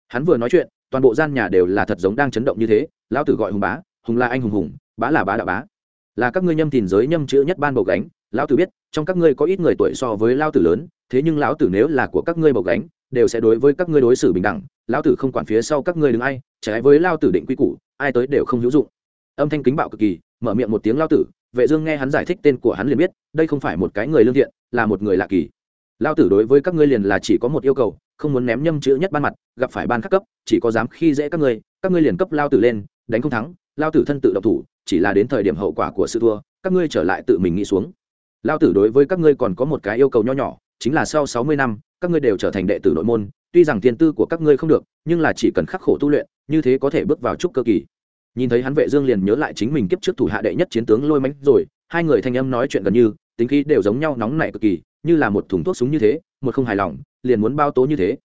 Hắn vừa nói chuyện, toàn bộ gian nhà đều là thật giống đang chấn động như thế, lão tử gọi hùng bá, hùng là anh hùng hùng, bá là bá đạo bá. Là các ngươi nhâm thìn giới nhâm chữ nhất ban bầu gánh, lão tử biết, trong các ngươi có ít người tuổi so với lão tử lớn, thế nhưng lão tử nếu là của các ngươi bầu gánh đều sẽ đối với các ngươi đối xử bình đẳng, lão tử không quản phía sau các ngươi đứng ai, trái với lao tử định quy củ, ai tới đều không hữu dụng. Âm thanh kính bạo cực kỳ, mở miệng một tiếng lao tử, vệ dương nghe hắn giải thích tên của hắn liền biết, đây không phải một cái người lương thiện, là một người lạ kỳ. Lao tử đối với các ngươi liền là chỉ có một yêu cầu, không muốn ném nhâm chữ nhất ban mặt, gặp phải ban khắc cấp, chỉ có dám khi dễ các ngươi các ngươi liền cấp lao tử lên, đánh không thắng, lao tử thân tự động thủ, chỉ là đến thời điểm hậu quả của sự thua, các ngươi trở lại tự mình nghĩ xuống. Lao tử đối với các ngươi còn có một cái yêu cầu nho nhỏ, chính là sau sáu mươi năm các ngươi đều trở thành đệ tử nội môn, tuy rằng tiền tư của các ngươi không được, nhưng là chỉ cần khắc khổ tu luyện, như thế có thể bước vào trúc cơ kỳ. Nhìn thấy hắn vệ dương liền nhớ lại chính mình kiếp trước thủ hạ đệ nhất chiến tướng lôi mánh rồi, hai người thanh âm nói chuyện gần như, tính khí đều giống nhau nóng nảy cực kỳ, như là một thùng thuốc súng như thế, một không hài lòng, liền muốn bao tố như thế.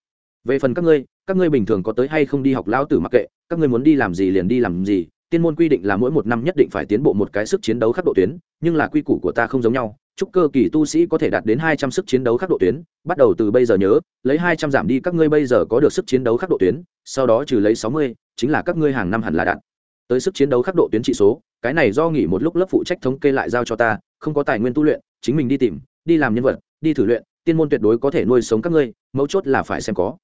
Về phần các ngươi các ngươi bình thường có tới hay không đi học lao tử mặc kệ, các ngươi muốn đi làm gì liền đi làm gì, tiên môn quy định là mỗi một năm nhất định phải tiến bộ một cái sức chiến đấu khắc độ tuyến, nhưng là quy củ của ta không giống nhau chúc cơ kỳ tu sĩ có thể đạt đến hai trăm sức chiến đấu khắc độ tuyến, bắt đầu từ bây giờ nhớ, lấy hai trăm giảm đi các ngươi bây giờ có được sức chiến đấu khắc độ tuyến, sau đó trừ lấy sáu mươi, chính là các ngươi hàng năm hẳn là đạt. Tới sức chiến đấu khắc độ tuyến trị số, cái này do nghỉ một lúc lớp phụ trách thống kê lại giao cho ta, không có tài nguyên tu luyện, chính mình đi tìm, đi làm nhân vật, đi thử luyện, tiên môn tuyệt đối có thể nuôi sống các ngươi, mấu chốt là phải xem có.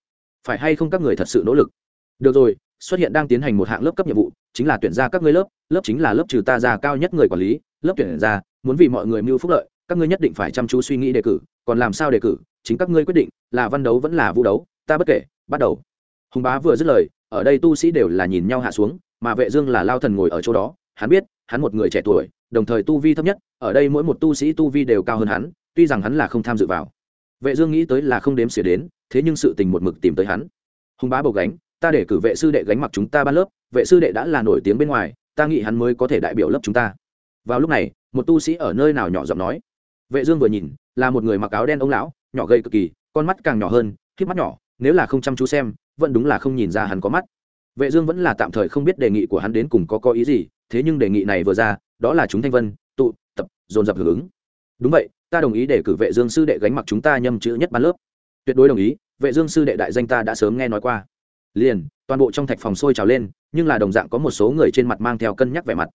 Phải hay không các người thật sự nỗ lực. Được rồi, xuất hiện đang tiến hành một hạng lớp cấp nhiệm vụ, chính là tuyển ra các ngươi lớp lớp chính là lớp trừ ta ra cao nhất người quản lý, lớp tuyển ra, muốn vì mọi người mưu phúc lợi các ngươi nhất định phải chăm chú suy nghĩ đề cử, còn làm sao đề cử? Chính các ngươi quyết định, là văn đấu vẫn là vũ đấu, ta bất kể, bắt đầu. Hùng bá vừa dứt lời, ở đây tu sĩ đều là nhìn nhau hạ xuống, mà vệ dương là lao thần ngồi ở chỗ đó, hắn biết, hắn một người trẻ tuổi, đồng thời tu vi thấp nhất, ở đây mỗi một tu sĩ tu vi đều cao hơn hắn, tuy rằng hắn là không tham dự vào. Vệ dương nghĩ tới là không đếm xỉa đến, thế nhưng sự tình một mực tìm tới hắn. Hùng bá bầu gánh, ta để cử vệ sư đệ gánh mặc chúng ta ban lớp, vệ sư đệ đã là nổi tiếng bên ngoài, ta nghĩ hắn mới có thể đại biểu lớp chúng ta. Vào lúc này, một tu sĩ ở nơi nào nhỏ giọng nói vệ dương vừa nhìn, là một người mặc áo đen ông lão, nhỏ gầy cực kỳ, con mắt càng nhỏ hơn khiếp mắt nhỏ, nếu là không chăm chú xem, vẫn đúng là không nhìn ra hắn có mắt. Vệ dương vẫn là tạm thời không biết đề nghị của hắn đến cùng có có ý gì, thế nhưng đề nghị này vừa ra, đó là chúng thanh vân, tụ, tập, dồn dập hưởng ứng. Đúng vậy, ta đồng ý để cử vệ dương sư đệ gánh mặc chúng ta nhâm chữ nhất ban lớp. Tuyệt đối đồng ý, vệ dương sư đệ đại danh ta đã sớm nghe nói qua. Liền, toàn bộ trong thạch phòng sôi trào lên, nhưng là đồng dạng có một số người trên mặt mang theo cân nhắc vẻ mặt.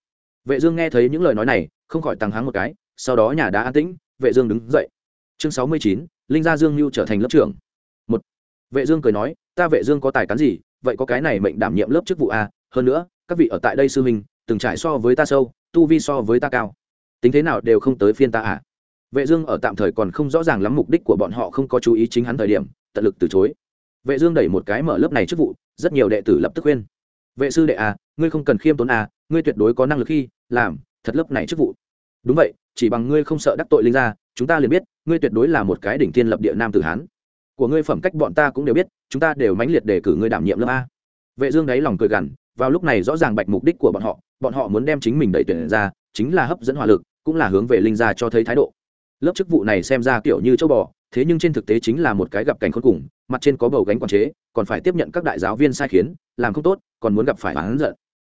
Vệ dương nghe thấy những lời nói này, không khỏi tăng háng một cái sau đó nhà đã an tĩnh vệ dương đứng dậy. Chương 69, linh gia dương lưu trở thành lớp trưởng. Một vệ dương cười nói ta vệ dương có tài cán gì vậy có cái này mệnh đảm nhiệm lớp chức vụ a hơn nữa các vị ở tại đây sư minh từng trải so với ta sâu tu vi so với ta cao. Tính thế nào đều không tới phiên ta à? Vệ dương ở tạm thời còn không rõ ràng lắm mục đích của bọn họ không có chú ý chính hắn thời điểm tận lực từ chối. Vệ dương đẩy một cái mở lớp này chức vụ rất nhiều đệ tử lập tức khuyên. Vệ sư đệ à ngươi không cần khiêm tốn à ngươi tuyệt đối có năng lực khi làm thật lớp này chức vụ. Đúng vậy chỉ bằng ngươi không sợ đắc tội linh gia, chúng ta liền biết, ngươi tuyệt đối là một cái đỉnh thiên lập địa nam tử hán. Của ngươi phẩm cách bọn ta cũng đều biết, chúng ta đều mãnh liệt đề cử ngươi đảm nhiệm lớp a. Vệ dương đáy lòng cười gằn, vào lúc này rõ ràng bạch mục đích của bọn họ bọn họ muốn đem chính mình đẩy tuyển ra, chính là hấp dẫn hỏa lực, cũng là hướng về linh gia cho thấy thái độ. Lớp chức vụ này xem ra kiểu như châu bò, thế nhưng trên thực tế chính là một cái gặp cảnh khốn cùng, mặt trên có bầu gánh quản chế, còn phải tiếp nhận các đại giáo viên sai khiến, làm không tốt, còn muốn gặp phải oán giận.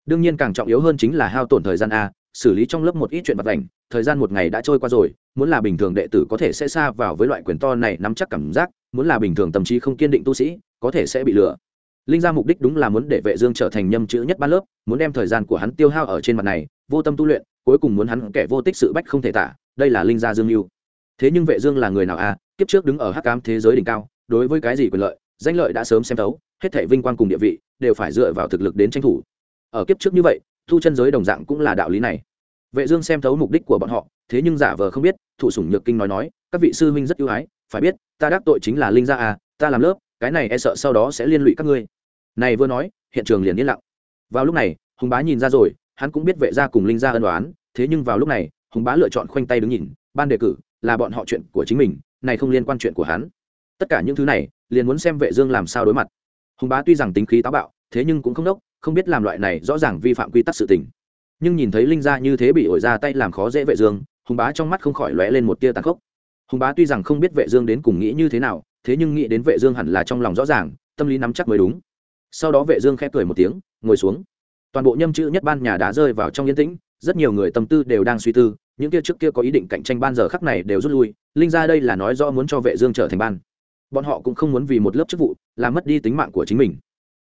Đương nhiên càng trọng yếu hơn chính là hao tổn thời gian a xử lý trong lớp một ít chuyện vật vảnh, thời gian một ngày đã trôi qua rồi, muốn là bình thường đệ tử có thể sẽ xa vào với loại quyền to này nắm chắc cảm giác, muốn là bình thường tâm trí không kiên định tu sĩ, có thể sẽ bị lừa. Linh ra mục đích đúng là muốn để vệ dương trở thành nhâm chữ nhất ban lớp, muốn đem thời gian của hắn tiêu hao ở trên mặt này, vô tâm tu luyện, cuối cùng muốn hắn kẻ vô tích sự bách không thể tả, đây là linh gia dương lưu thế nhưng vệ dương là người nào a à? kiếp trước đứng ở hắc ám thế giới đỉnh cao, đối với cái gì quyền lợi, danh lợi đã sớm xem thấu, hết thảy vinh quang cùng địa vị, đều phải dựa vào thực lực đến tranh thủ. Ở kiếp trước như vậy thu chân giới đồng dạng cũng là đạo lý này. Vệ dương xem thấu mục đích của bọn họ, thế nhưng giả vờ không biết thủ sủng nhược kinh nói nói, các vị sư huynh rất ưu ái, phải biết, ta đắc tội chính là linh gia à ta làm lớp, cái này e sợ sau đó sẽ liên lụy các ngươi. Này vừa nói, hiện trường liền yên lặng. Vào lúc này, hùng bá nhìn ra rồi, hắn cũng biết vệ gia cùng linh gia ân đoán thế nhưng vào lúc này, hùng bá lựa chọn khoanh tay đứng nhìn, ban đề cử, là bọn họ chuyện của chính mình, này không liên quan chuyện của hắn. Tất cả những thứ này, liền muốn xem vệ dương làm sao đối mặt. Hùng bá tuy rằng tính khí táo bạo, thế nhưng cũng không đốc không biết làm loại này rõ ràng vi phạm quy tắc sự tình. Nhưng nhìn thấy linh gia như thế bị ổi ra tay làm khó dễ vệ dương, hùng bá trong mắt không khỏi lóe lên một tia tàn khốc. Hùng bá tuy rằng không biết vệ dương đến cùng nghĩ như thế nào, thế nhưng nghĩ đến vệ dương hẳn là trong lòng rõ ràng, tâm lý nắm chắc mới đúng. Sau đó vệ dương khẽ cười một tiếng, ngồi xuống. Toàn bộ nhâm chữ nhất ban nhà đã rơi vào trong yên tĩnh, rất nhiều người tâm tư đều đang suy tư, những kia trước kia có ý định cạnh tranh ban giờ khắc này đều rút lui, linh gia đây là nói rõ muốn cho vệ dương trở thành ban. Bọn họ cũng không muốn vì một lớp chức vụ, làm mất đi tính mạng của chính mình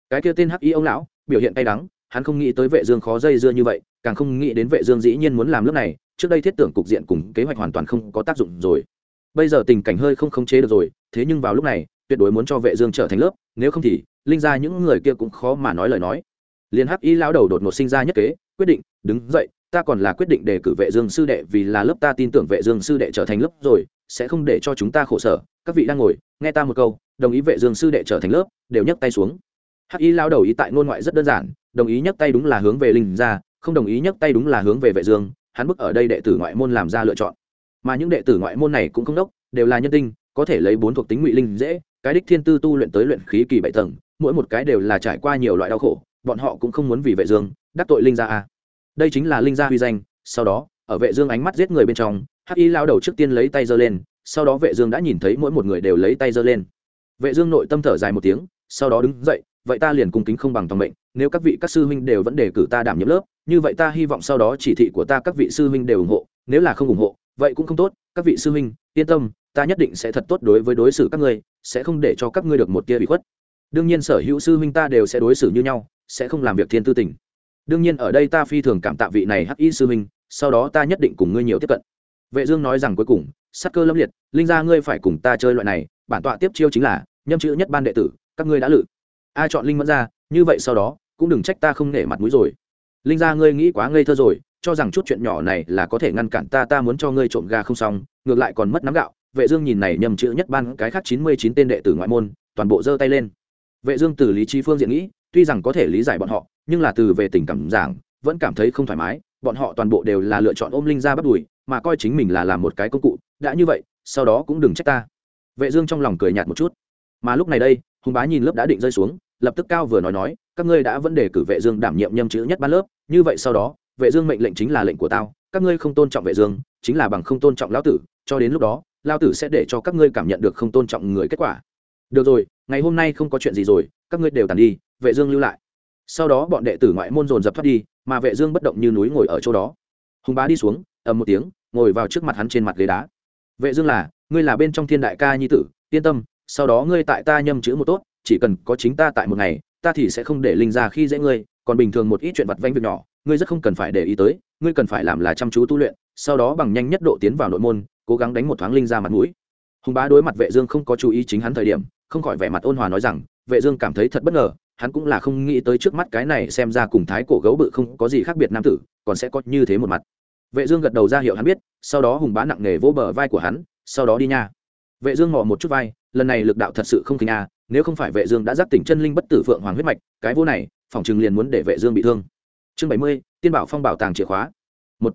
cái kia tên hắc y ông lão, biểu hiện tay đắng, hắn không nghĩ tới vệ dương khó dây dưa như vậy, càng không nghĩ đến vệ dương dĩ nhiên muốn làm lớp này, trước đây thiết tưởng cục diện cùng kế hoạch hoàn toàn không có tác dụng rồi. Bây giờ tình cảnh hơi không khống chế được rồi, thế nhưng vào lúc này, tuyệt đối muốn cho vệ dương trở thành lớp, nếu không thì, linh ra những người kia cũng khó mà nói lời nói. Liên hắc y lão đầu đột ngột sinh ra nhất kế, quyết định, đứng dậy, ta còn là quyết định đề cử vệ dương sư đệ, vì là lớp ta tin tưởng vệ dương sư đệ trở thành lớp rồi, sẽ không để cho chúng ta khổ sở. Các vị đang ngồi, nghe ta một câu, đồng ý vệ dương sư đệ trở thành lớp, đều nhấc tay xuống hắc y lão đầu ý tại ngôn ngoại rất đơn giản, đồng ý nhấc tay đúng là hướng về linh gia không đồng ý nhấc tay đúng là hướng về vệ dương, hắn bức ở đây đệ tử ngoại môn làm ra lựa chọn. Mà những đệ tử ngoại môn này cũng không đốc, đều là nhân tinh, có thể lấy bốn thuộc tính ngụy linh dễ, cái đích thiên tư tu luyện tới luyện khí kỳ bảy tầng, mỗi một cái đều là trải qua nhiều loại đau khổ, bọn họ cũng không muốn vì vệ dương đắc tội linh gia a à. đây chính là linh gia huy danh, sau đó, ở vệ dương ánh mắt giết người bên trong, hắc y lao đầu trước tiên lấy tay giơ lên, sau đó vệ dương đã nhìn thấy mỗi một người đều lấy tay giơ lên. Vệ dương nội tâm thở dài một tiếng, sau đó đứng dậy vậy ta liền cung kính không bằng toàn mệnh, nếu các vị các sư huynh đều vẫn đề cử ta đảm nhiệm lớp, như vậy ta hy vọng sau đó chỉ thị của ta các vị sư huynh đều ủng hộ, nếu là không ủng hộ, vậy cũng không tốt, các vị sư huynh, yên tâm, ta nhất định sẽ thật tốt đối với đối xử các ngươi, sẽ không để cho các ngươi được một tia bị khuất. Đương nhiên sở hữu sư huynh ta đều sẽ đối xử như nhau, sẽ không làm việc thiên tư tình. Đương nhiên ở đây ta phi thường cảm tạ vị này hắc y sư huynh, sau đó ta nhất định cùng ngươi nhiều tiếp cận. Vệ dương nói rằng cuối cùng sát cơ lâm liệt, linh gia ngươi phải cùng ta chơi loại này, bản tọa tiếp chiêu chính là, nhâm chữ nhất ban đệ tử, các ngươi đã lự ai chọn linh mẫn ra, như vậy sau đó, cũng đừng trách ta không nể mặt mũi rồi. Linh gia ngươi nghĩ quá ngây thơ rồi, cho rằng chút chuyện nhỏ này là có thể ngăn cản ta ta muốn cho ngươi trộm gà không xong, ngược lại còn mất nắm gạo. Vệ dương nhìn này nhầm chữ nhất ban cái khác chín mươi chín tên đệ tử ngoại môn, toàn bộ giơ tay lên. Vệ dương từ lý trí phương diện nghĩ, tuy rằng có thể lý giải bọn họ, nhưng là từ về tình cảm giảng, vẫn cảm thấy không thoải mái. Bọn họ toàn bộ đều là lựa chọn ôm linh gia bắt đuổi, mà coi chính mình là làm một cái công cụ, đã như vậy, sau đó cũng đừng trách ta. Vệ dương trong lòng cười nhạt một chút. Mà lúc này đây hùng bá nhìn lớp đã định rơi xuống, lập tức cao vừa nói nói, các ngươi đã vẫn đề cử vệ dương đảm nhiệm nhâm chữ nhất ban lớp, như vậy sau đó, vệ dương mệnh lệnh chính là lệnh của tao, các ngươi không tôn trọng vệ dương, chính là bằng không tôn trọng lão tử, cho đến lúc đó, lão tử sẽ để cho các ngươi cảm nhận được không tôn trọng người kết quả. Được rồi, ngày hôm nay không có chuyện gì rồi, các ngươi đều tàn đi, vệ dương lưu lại. Sau đó bọn đệ tử ngoại môn dồn dập thoát đi, mà vệ dương bất động như núi ngồi ở chỗ đó. Hùng bá đi xuống, ầm một tiếng, ngồi vào trước mặt hắn trên mặt ghế đá. Vệ dương là, ngươi là bên trong thiên đại ca nhi tử, yên tâm sau đó ngươi tại ta nhâm chữ một tốt, chỉ cần có chính ta tại một ngày, ta thì sẽ không để linh ra khi dễ ngươi, còn bình thường một ít chuyện vặt vãnh việc nhỏ, ngươi rất không cần phải để ý tới, ngươi cần phải làm là chăm chú tu luyện, sau đó bằng nhanh nhất độ tiến vào nội môn, cố gắng đánh một thoáng linh ra mặt mũi. Hùng bá đối mặt vệ dương không có chú ý chính hắn thời điểm, không khỏi vẻ mặt ôn hòa nói rằng, vệ dương cảm thấy thật bất ngờ, hắn cũng là không nghĩ tới trước mắt cái này xem ra cùng thái cổ gấu bự không có gì khác biệt nam tử, còn sẽ có như thế một mặt. Vệ dương gật đầu ra hiệu hắn biết, sau đó hùng bá nặng nề vỗ bờ vai của hắn, sau đó đi nha. Vệ dương ngọ một chút vai lần này lực đạo thật sự không kinh a nếu không phải vệ dương đã giác tỉnh chân linh bất tử phượng hoàng huyết mạch cái vô này phỏng chừng liền muốn để vệ dương bị thương. Chương 70, tiên bảo phong bảo tàng chìa khóa. Một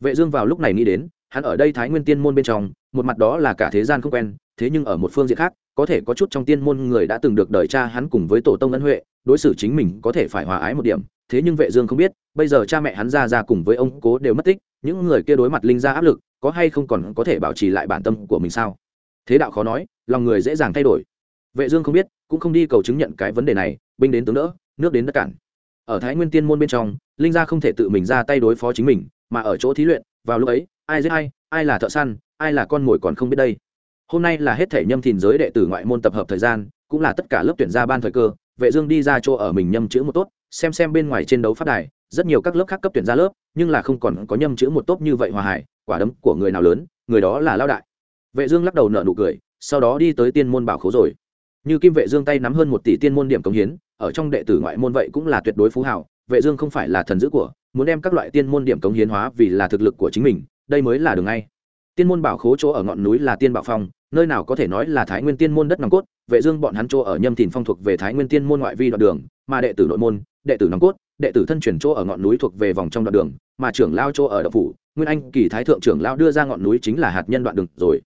vệ dương vào lúc này nghĩ đến hắn ở đây thái nguyên tiên môn bên trong một mặt đó là cả thế gian không quen thế nhưng ở một phương diện khác có thể có chút trong tiên môn người đã từng được đời cha hắn cùng với tổ tông ân huệ đối xử chính mình có thể phải hòa ái một điểm thế nhưng vệ dương không biết bây giờ cha mẹ hắn ra ra cùng với ông cố đều mất tích những người kia đối mặt linh gia áp lực có hay không còn có thể bảo trì lại bản tâm của mình sao? Thế đạo khó nói lòng người dễ dàng thay đổi. Vệ dương không biết, cũng không đi cầu chứng nhận cái vấn đề này, binh đến tướng đỡ, nước đến đất cản. Ở thái nguyên tiên môn bên trong, linh gia không thể tự mình ra tay đối phó chính mình, mà ở chỗ thí luyện, vào lúc ấy, ai giết ai ai là thợ săn, ai là con mồi còn không biết đây. Hôm nay là hết thể nhâm thìn giới đệ tử ngoại môn tập hợp thời gian, cũng là tất cả lớp tuyển gia ban thời cơ, vệ dương đi ra chỗ ở mình nhâm chữ một tốt, xem xem bên ngoài trên đấu phát đài, rất nhiều các lớp khác cấp tuyển ra lớp, nhưng là không còn có nhâm chữ một tốt như vậy hòa hải, quả đấm của người nào lớn, người đó là lao đại. Vệ dương lắc đầu nở nụ cười sau đó đi tới tiên môn bảo khố rồi. Như kim vệ dương tay nắm hơn một tỷ tiên môn điểm cống hiến, ở trong đệ tử ngoại môn vậy cũng là tuyệt đối phú hảo, vệ dương không phải là thần dữ của, muốn đem các loại tiên môn điểm cống hiến hóa vì là thực lực của chính mình, đây mới là đường ngay. Tiên môn bảo khố chỗ ở ngọn núi là tiên bảo phong, nơi nào có thể nói là thái nguyên tiên môn đất nòng cốt, vệ dương bọn hắn chỗ ở nhâm thìn phong thuộc về thái nguyên tiên môn ngoại vi đoạn đường, mà đệ tử nội môn, đệ tử nòng cốt, đệ tử thân truyền chỗ ở ngọn núi thuộc về vòng trong đoạn đường, mà trưởng lao chỗ ở đạo phủ, nguyên anh kỳ thái thượng trưởng lao đưa ra ngọn núi chính là hạt nhân đoạn đường rồi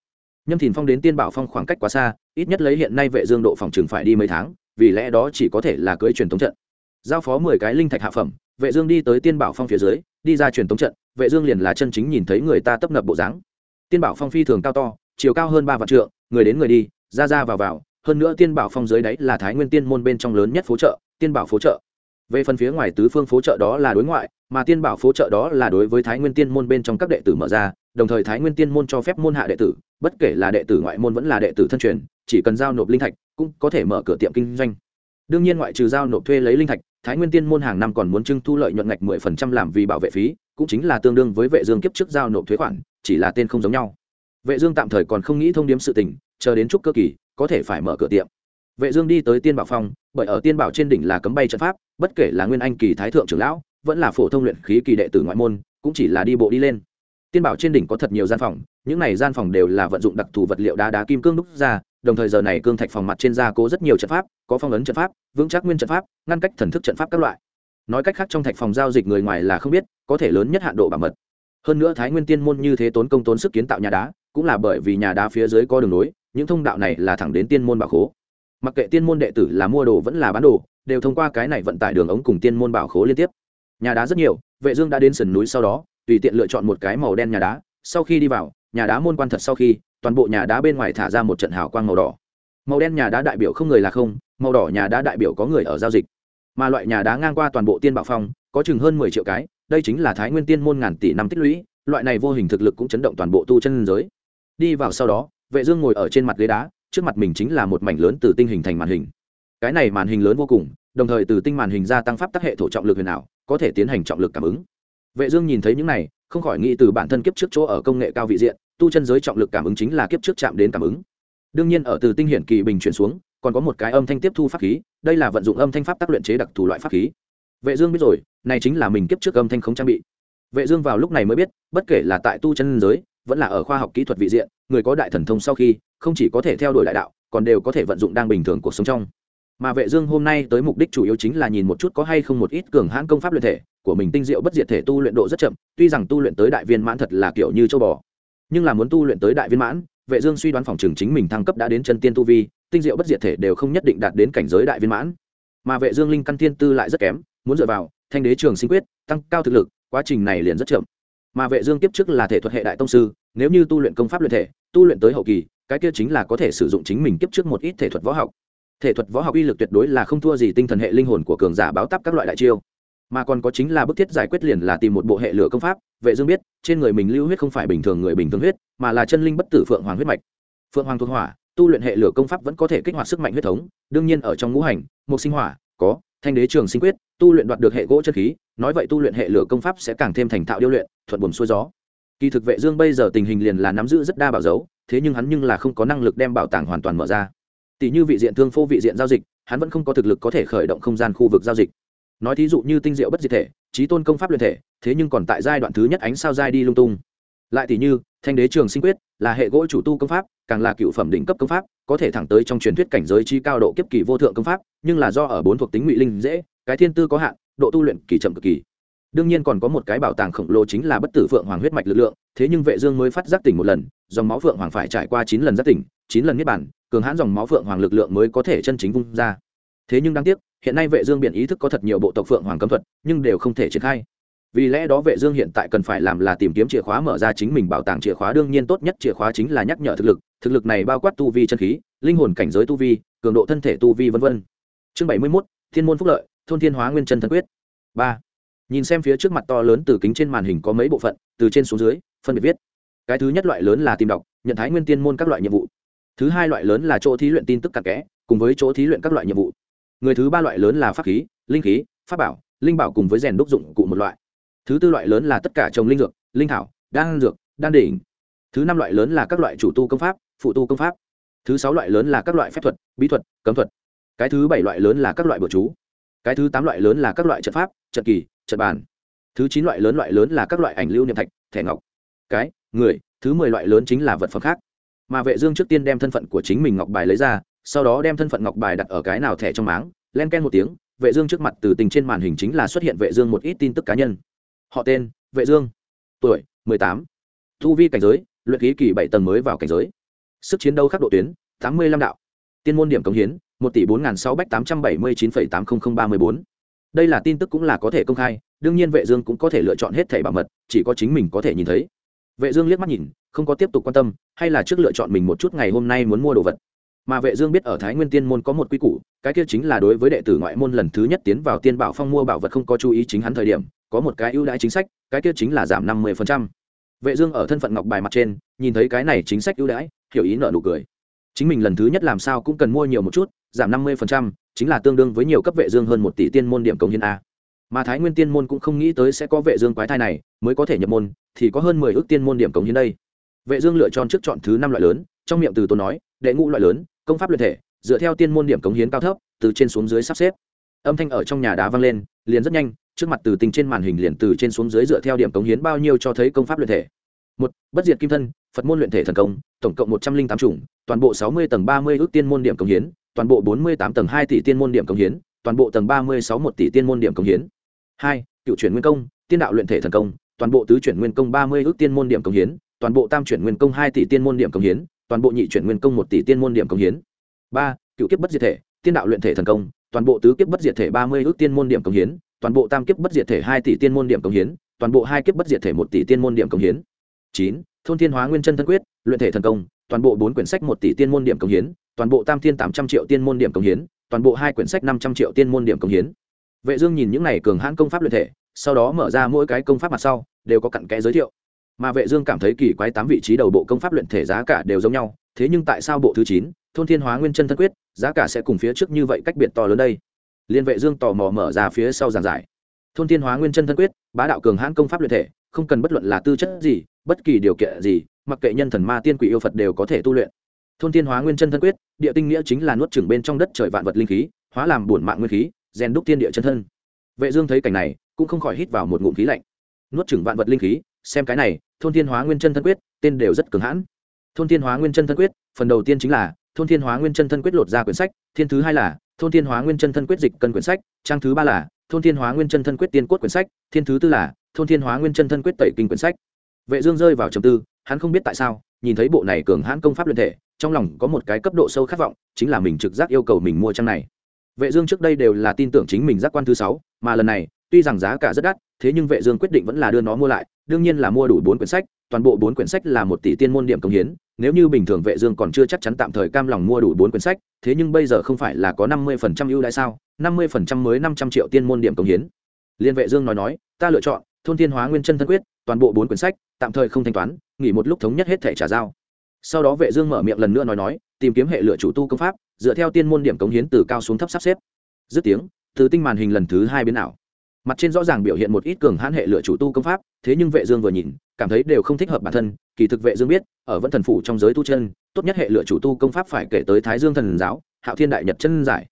nhâm thìn phong đến tiên bảo phong khoảng cách quá xa, ít nhất lấy hiện nay vệ dương độ phòng trường phải đi mấy tháng, vì lẽ đó chỉ có thể là cưới truyền thống trận. Giao phó mười cái linh thạch hạ phẩm, vệ dương đi tới tiên bảo phong phía dưới, đi ra truyền thống trận, vệ dương liền là chân chính nhìn thấy người ta tấp nập bộ dáng. Tiên bảo phong phi thường cao to, chiều cao hơn ba vạn trượng, người đến người đi, ra ra vào vào, hơn nữa tiên bảo phong dưới đấy là thái nguyên tiên môn bên trong lớn nhất phố chợ, tiên bảo phố chợ. Về phần phía ngoài tứ phương phố chợ đó là đối ngoại, mà tiên bảo phố chợ đó là đối với thái nguyên tiên môn bên trong các đệ tử mở ra, đồng thời thái nguyên tiên môn cho phép môn hạ đệ tử bất kể là đệ tử ngoại môn vẫn là đệ tử thân truyền, chỉ cần giao nộp linh thạch, cũng có thể mở cửa tiệm kinh doanh. Đương nhiên ngoại trừ giao nộp thuê lấy linh thạch, thái nguyên tiên môn hàng năm còn muốn trưng thu lợi nhuận ngạch mười phần trăm làm vì bảo vệ phí, cũng chính là tương đương với vệ dương kiếp trước giao nộp thuế khoản, chỉ là tên không giống nhau. Vệ dương tạm thời còn không nghĩ thông điếm sự tình, chờ đến chút cơ kỳ, có thể phải mở cửa tiệm. Vệ dương đi tới tiên bảo phong, bởi ở tiên bảo trên đỉnh là cấm bay trận pháp, bất kể là nguyên anh kỳ thái thượng trưởng lão, vẫn là phổ thông luyện khí kỳ đệ tử ngoại môn, cũng chỉ là đi bộ đi lên tiên bảo trên đỉnh có thật nhiều gian phòng, những này gian phòng đều là vận dụng đặc thù vật liệu đá đá kim cương đúc ra, đồng thời giờ này cương thạch phòng mặt trên gia cố rất nhiều trận pháp, có phong ấn trận pháp, vững chắc nguyên trận pháp, ngăn cách thần thức trận pháp các loại. Nói cách khác trong thạch phòng giao dịch người ngoài là không biết, có thể lớn nhất hạn độ bảo mật. Hơn nữa thái nguyên tiên môn như thế tốn công tốn sức kiến tạo nhà đá, cũng là bởi vì nhà đá phía dưới có đường nối, những thông đạo này là thẳng đến tiên môn bảo khố. Mặc kệ tiên môn đệ tử là mua đồ vẫn là bán đồ, đều thông qua cái này vận tải đường ống cùng tiên môn bảo khố liên tiếp. Nhà đá rất nhiều, vệ dương đã đến sườn núi sau đó tùy tiện lựa chọn một cái màu đen nhà đá, sau khi đi vào, nhà đá môn quan thật sau khi, toàn bộ nhà đá bên ngoài thả ra một trận hào quang màu đỏ. Màu đen nhà đá đại biểu không người là không, màu đỏ nhà đá đại biểu có người ở giao dịch. Mà loại nhà đá ngang qua toàn bộ tiên bảo phong, có chừng hơn mười triệu cái, đây chính là thái nguyên tiên môn ngàn tỷ năm tích lũy, loại này vô hình thực lực cũng chấn động toàn bộ tu chân giới. Đi vào sau đó, vệ dương ngồi ở trên mặt ghế đá, trước mặt mình chính là một mảnh lớn từ tinh hình thành màn hình. Cái này màn hình lớn vô cùng, đồng thời từ tinh màn hình gia tăng pháp tác hệ thổ trọng lực huyền ảo, có thể tiến hành trọng lực cảm ứng vệ dương nhìn thấy những này, không khỏi nghĩ từ bản thân kiếp trước chỗ ở công nghệ cao vị diện, tu chân giới trọng lực cảm ứng chính là kiếp trước chạm đến cảm ứng. Đương nhiên ở từ tinh hiển kỳ bình chuyển xuống, còn có một cái âm thanh tiếp thu pháp khí, đây là vận dụng âm thanh pháp tác luyện chế đặc thù loại pháp khí. Vệ dương biết rồi, này chính là mình kiếp trước âm thanh không trang bị. Vệ dương vào lúc này mới biết, bất kể là tại tu chân giới, vẫn là ở khoa học kỹ thuật vị diện, người có đại thần thông sau khi, không chỉ có thể theo đuổi đại đạo, còn đều có thể vận dụng đang bình thường cuộc sống trong mà vệ dương hôm nay tới mục đích chủ yếu chính là nhìn một chút có hay không một ít cường hãn công pháp luyện thể. Của mình tinh diệu bất diệt thể tu luyện độ rất chậm, tuy rằng tu luyện tới đại viên mãn thật là kiểu như châu bò. Nhưng là muốn tu luyện tới đại viên mãn, vệ dương suy đoán phòng trường chính mình thăng cấp đã đến chân tiên tu vi, tinh diệu bất diệt thể đều không nhất định đạt đến cảnh giới đại viên mãn. Mà vệ dương linh căn thiên tư lại rất kém, muốn dựa vào thanh đế trường sinh quyết, tăng cao thực lực, quá trình này liền rất chậm. Mà vệ dương tiếp trước là thể thuật hệ đại tông sư, nếu như tu luyện công pháp luyện thể, tu luyện tới hậu kỳ, cái kia chính là có thể sử dụng chính mình tiếp trước một ít thể thuật võ học thể thuật võ học uy lực tuyệt đối là không thua gì tinh thần hệ linh hồn của cường giả báo táp các loại đại chiêu. Mà còn có chính là bức thiết giải quyết liền là tìm một bộ hệ lửa công pháp. Vệ dương biết, trên người mình lưu huyết không phải bình thường người bình thường huyết, mà là chân linh bất tử phượng hoàng huyết mạch. Phượng hoàng thuộc hỏa, tu luyện hệ lửa công pháp vẫn có thể kích hoạt sức mạnh huyết thống, đương nhiên ở trong ngũ hành, một sinh hỏa, có, thanh đế trường sinh quyết, tu luyện đoạt được hệ gỗ chân khí, nói vậy tu luyện hệ lửa công pháp sẽ càng thêm thành thạo điêu luyện, thuận buồm xuôi gió. Kỳ thực vệ dương bây giờ tình hình liền là nắm giữ rất đa bảo dấu, thế nhưng hắn nhưng là không có năng lực đem bảo tàng hoàn toàn mở ra tỷ như vị diện thương phô vị diện giao dịch, hắn vẫn không có thực lực có thể khởi động không gian khu vực giao dịch. Nói thí dụ như tinh diệu bất diệt thể trí tôn công pháp luyện thể, thế nhưng còn tại giai đoạn thứ nhất ánh sao giai đi lung tung. Lại tỷ như, thanh đế trường sinh quyết, là hệ gỗ chủ tu công pháp, càng là cựu phẩm đỉnh cấp công pháp, có thể thẳng tới trong truyền thuyết cảnh giới chi cao độ kiếp kỳ vô thượng công pháp, nhưng là do ở bốn thuộc tính ngụy linh dễ, cái thiên tư có hạn, độ tu luyện kỳ chậm cực kỳ đương nhiên còn có một cái bảo tàng khổng lồ chính là bất tử phượng hoàng huyết mạch lực lượng thế nhưng vệ dương mới phát giác tỉnh một lần dòng máu phượng hoàng phải trải qua chín lần giác tỉnh chín lần niết bản cường hãn dòng máu phượng hoàng lực lượng mới có thể chân chính vung ra. Thế nhưng đáng tiếc hiện nay vệ dương biển ý thức có thật nhiều bộ tộc phượng hoàng cấm thuật nhưng đều không thể triển khai. Vì lẽ đó vệ dương hiện tại cần phải làm là tìm kiếm chìa khóa mở ra chính mình bảo tàng chìa khóa đương nhiên tốt nhất chìa khóa chính là nhắc nhở thực lực thực lực này bao quát tu vi chân khí linh hồn cảnh giới tu vi cường độ thân thể tu vi vân vân. Chương 71, thiên môn phúc lợi thôn thiên hóa nguyên chân thân quyết. Ba nhìn xem phía trước mặt to lớn từ kính trên màn hình có mấy bộ phận, từ trên xuống dưới, phân biệt viết. Cái thứ nhất loại lớn là tìm đọc, nhận thái nguyên tiên môn các loại nhiệm vụ. Thứ hai loại lớn là chỗ thí luyện tin tức cặn kẽ, cùng với chỗ thí luyện các loại nhiệm vụ. Người thứ ba loại lớn là pháp khí, linh khí, pháp bảo, linh bảo cùng với rèn đúc dụng cụ một loại. Thứ tư loại lớn là tất cả trồng linh dược, linh thảo, đan dược, đan đỉnh. Thứ năm loại lớn là các loại chủ tu công pháp, phụ tu công pháp. Thứ sáu loại lớn là các loại phép thuật, bí thuật, cấm thuật. Cái thứ bảy loại lớn là các loại bừa chú cái thứ tám loại lớn là các loại trận pháp, trận kỳ, trận bàn. Thứ chín loại lớn loại lớn là các loại ảnh lưu niệm thạch, thẻ ngọc. Cái, người, thứ mười loại lớn chính là vật phẩm khác. Mà vệ dương trước tiên đem thân phận của chính mình ngọc bài lấy ra, sau đó đem thân phận ngọc bài đặt ở cái nào thẻ trong máng, len ken một tiếng, vệ dương trước mặt từ tình trên màn hình chính là xuất hiện vệ dương một ít tin tức cá nhân. Họ tên, vệ dương. Tuổi 18. thu vi cảnh giới, luyện khí kỳ bảy tầng mới vào cảnh giới. Sức chiến đấu khắc độ tuyến 85 đạo. Tiên môn điểm cống hiến một tỷ bốn sáu bách tám trăm bảy mươi chín phẩy tám không không ba mươi bốn. Đây là tin tức cũng là có thể công khai, đương nhiên vệ dương cũng có thể lựa chọn hết thẻ bảo mật, chỉ có chính mình có thể nhìn thấy. Vệ dương liếc mắt nhìn, không có tiếp tục quan tâm, hay là trước lựa chọn mình một chút ngày hôm nay muốn mua đồ vật. Mà vệ dương biết ở thái nguyên tiên môn có một quy củ, cái kia chính là đối với đệ tử ngoại môn lần thứ nhất tiến vào tiên bảo phong mua bảo vật không có chú ý chính hắn thời điểm, có một cái ưu đãi chính sách, cái kia chính là giảm năm 50%. vệ dương ở thân phận ngọc bài mặt trên, nhìn thấy cái này chính sách ưu đãi, hiểu ý nở nụ cười. Chính mình lần thứ nhất làm sao cũng cần mua nhiều một chút giảm năm 50%, chính là tương đương với nhiều cấp vệ dương hơn một tỷ tiên môn điểm công hiến a. Mà thái nguyên tiên môn cũng không nghĩ tới sẽ có vệ dương quái thai này mới có thể nhập môn thì có hơn mười ước tiên môn điểm cống hiến đây. Vệ dương lựa chọn trước chọn thứ năm loại lớn trong miệng từ tôi nói đệ ngũ loại lớn công pháp luyện thể dựa theo tiên môn điểm cống hiến cao thấp từ trên xuống dưới sắp xếp. Âm thanh ở trong nhà đá vang lên liền rất nhanh trước mặt từ tình trên màn hình liền từ trên xuống dưới dựa theo điểm cống hiến bao nhiêu cho thấy công pháp luyện thể một, bất diệt kim thân, phật môn luyện thể thần công, tổng cộng một trăm linh tám chủng, toàn bộ sáu mươi tầng ba mươi ước tiên môn điểm cống hiến, toàn bộ bốn mươi tám tầng hai tỷ tiên môn điểm cống hiến, toàn bộ tầng ba mươi sáu một tỷ tiên môn điểm cống hiến. Hai, cựu chuyển nguyên công, tiên đạo luyện thể thần công, toàn bộ tứ chuyển nguyên công ba mươi ước tiên môn điểm công hiến, toàn bộ tam chuyển nguyên công hai tỷ tiên môn điểm công hiến, toàn bộ nhị chuyển nguyên công một tỷ tiên môn điểm công hiến. Ba, cựu kiếp bất diệt thể, tiên đạo luyện thể thần công, toàn bộ tứ kiếp bất diệt thể ba mươi ước tiên môn điểm công hiến, toàn bộ tam kiếp bất diệt thể hai tỷ tiên môn điểm công hiến, toàn bộ hai kiếp bất diệt thể một tỷ tiên môn điểm công hiến chín, thôn thiên hóa nguyên chân thân quyết, luyện thể thần công, toàn bộ bốn quyển sách một tỷ tiên môn điểm công hiến, toàn bộ tam thiên tám trăm triệu tiên môn điểm công hiến, toàn bộ hai quyển sách năm trăm triệu tiên môn điểm công hiến. Vệ dương nhìn những này cường hãn công pháp luyện thể, sau đó mở ra mỗi cái công pháp mặt sau, đều có cặn kẽ giới thiệu. Mà vệ dương cảm thấy kỳ quái tám vị trí đầu bộ công pháp luyện thể giá cả đều giống nhau, thế nhưng tại sao bộ thứ chín, thôn thiên hóa nguyên chân thân quyết, giá cả sẽ cùng phía trước như vậy cách biệt to lớn đây? Liên vệ dương tò mò mở ra phía sau giảng giải. Thôn thiên hóa nguyên chân thân quyết, bá đạo cường hãn công pháp luyện thể, không cần bất luận là tư chất gì bất kỳ điều kiện gì, mặc kệ nhân thần ma tiên quỷ yêu phật đều có thể tu luyện. Thôn thiên hóa nguyên chân thân quyết, địa tinh nghĩa chính là nuốt chửng bên trong đất trời vạn vật linh khí, hóa làm bổn mạng nguyên khí, rèn đúc tiên địa chân thân. Vệ dương thấy cảnh này, cũng không khỏi hít vào một ngụm khí lạnh. Nuốt chửng vạn vật linh khí, xem cái này, thôn thiên hóa nguyên chân thân quyết, tên đều rất cường hãn. Thôn thiên hóa nguyên chân thân quyết, phần đầu tiên chính là, thôn thiên hóa nguyên chân thân quyết lột ra quyển sách, thiên thứ hai là, thôn thiên hóa nguyên chân thân quyết dịch cân quyển sách, trang thứ ba là, thôn thiên hóa nguyên chân thân quyết tiên cốt quyển sách, thiên thứ tư là, thôn thiên hóa nguyên chân thân quyết tẩy kinh quyển sách vệ dương rơi vào trầm tư, hắn không biết tại sao, nhìn thấy bộ này cường hãn công pháp luyện thể, trong lòng có một cái cấp độ sâu khát vọng, chính là mình trực giác yêu cầu mình mua trang này. Vệ dương trước đây đều là tin tưởng chính mình giác quan thứ sáu, mà lần này, tuy rằng giá cả rất đắt, thế nhưng vệ dương quyết định vẫn là đưa nó mua lại, đương nhiên là mua đủ bốn quyển sách, toàn bộ bốn quyển sách là một tỷ tiên môn điểm công hiến, nếu như bình thường vệ dương còn chưa chắc chắn tạm thời cam lòng mua đủ bốn quyển sách, thế nhưng bây giờ không phải là có 50% ưu đãi sao 50% mới 500 triệu tiên môn điểm công hiến. Liên vệ dương nói nói, ta lựa chọn, thôn thiên hóa nguyên chân thân quyết, toàn bộ bốn quyển sách tạm thời không thanh toán, nghỉ một lúc thống nhất hết thẻ trả giao. Sau đó vệ dương mở miệng lần nữa nói nói, tìm kiếm hệ lựa chủ tu công pháp, dựa theo tiên môn điểm cống hiến từ cao xuống thấp sắp xếp. Dứt tiếng, từ tinh màn hình lần thứ hai biến ảo. Mặt trên rõ ràng biểu hiện một ít cường hãn hệ lựa chủ tu công pháp, thế nhưng vệ dương vừa nhìn, cảm thấy đều không thích hợp bản thân, kỳ thực vệ dương biết, ở vẫn thần phủ trong giới tu chân, tốt nhất hệ lựa chủ tu công pháp phải kể tới thái dương thần giáo, hạo thiên đại nhật chân giải.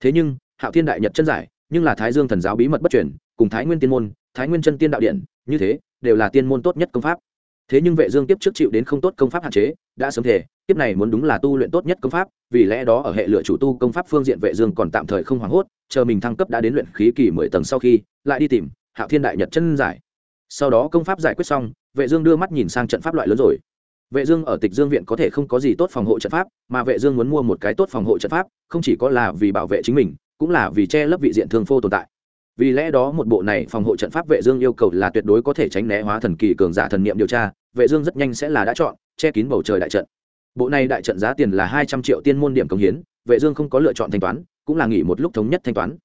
Thế nhưng, hạo thiên đại nhật chân giải, nhưng là thái dương thần giáo bí mật bất truyền, cùng thái nguyên tiên môn, thái nguyên chân tiên đạo điện, như thế đều là tiên môn tốt nhất công pháp. Thế nhưng vệ dương tiếp trước chịu đến không tốt công pháp hạn chế, đã sớm thể tiếp này muốn đúng là tu luyện tốt nhất công pháp, vì lẽ đó ở hệ lựa chủ tu công pháp phương diện vệ dương còn tạm thời không hoảng hốt, chờ mình thăng cấp đã đến luyện khí kỳ mười tầng sau khi, lại đi tìm hạo thiên đại nhật chân giải. Sau đó công pháp giải quyết xong, vệ dương đưa mắt nhìn sang trận pháp loại lớn rồi. Vệ dương ở tịch dương viện có thể không có gì tốt phòng hộ trận pháp, mà vệ dương muốn mua một cái tốt phòng hộ trận pháp, không chỉ có là vì bảo vệ chính mình, cũng là vì che lấp vị diện thương phô tồn tại vì lẽ đó một bộ này phòng hộ trận pháp vệ dương yêu cầu là tuyệt đối có thể tránh né hóa thần kỳ cường giả thần niệm điều tra, vệ dương rất nhanh sẽ là đã chọn, che kín bầu trời đại trận. Bộ này đại trận giá tiền là 200 triệu tiên môn điểm công hiến, vệ dương không có lựa chọn thanh toán, cũng là nghỉ một lúc thống nhất thanh toán.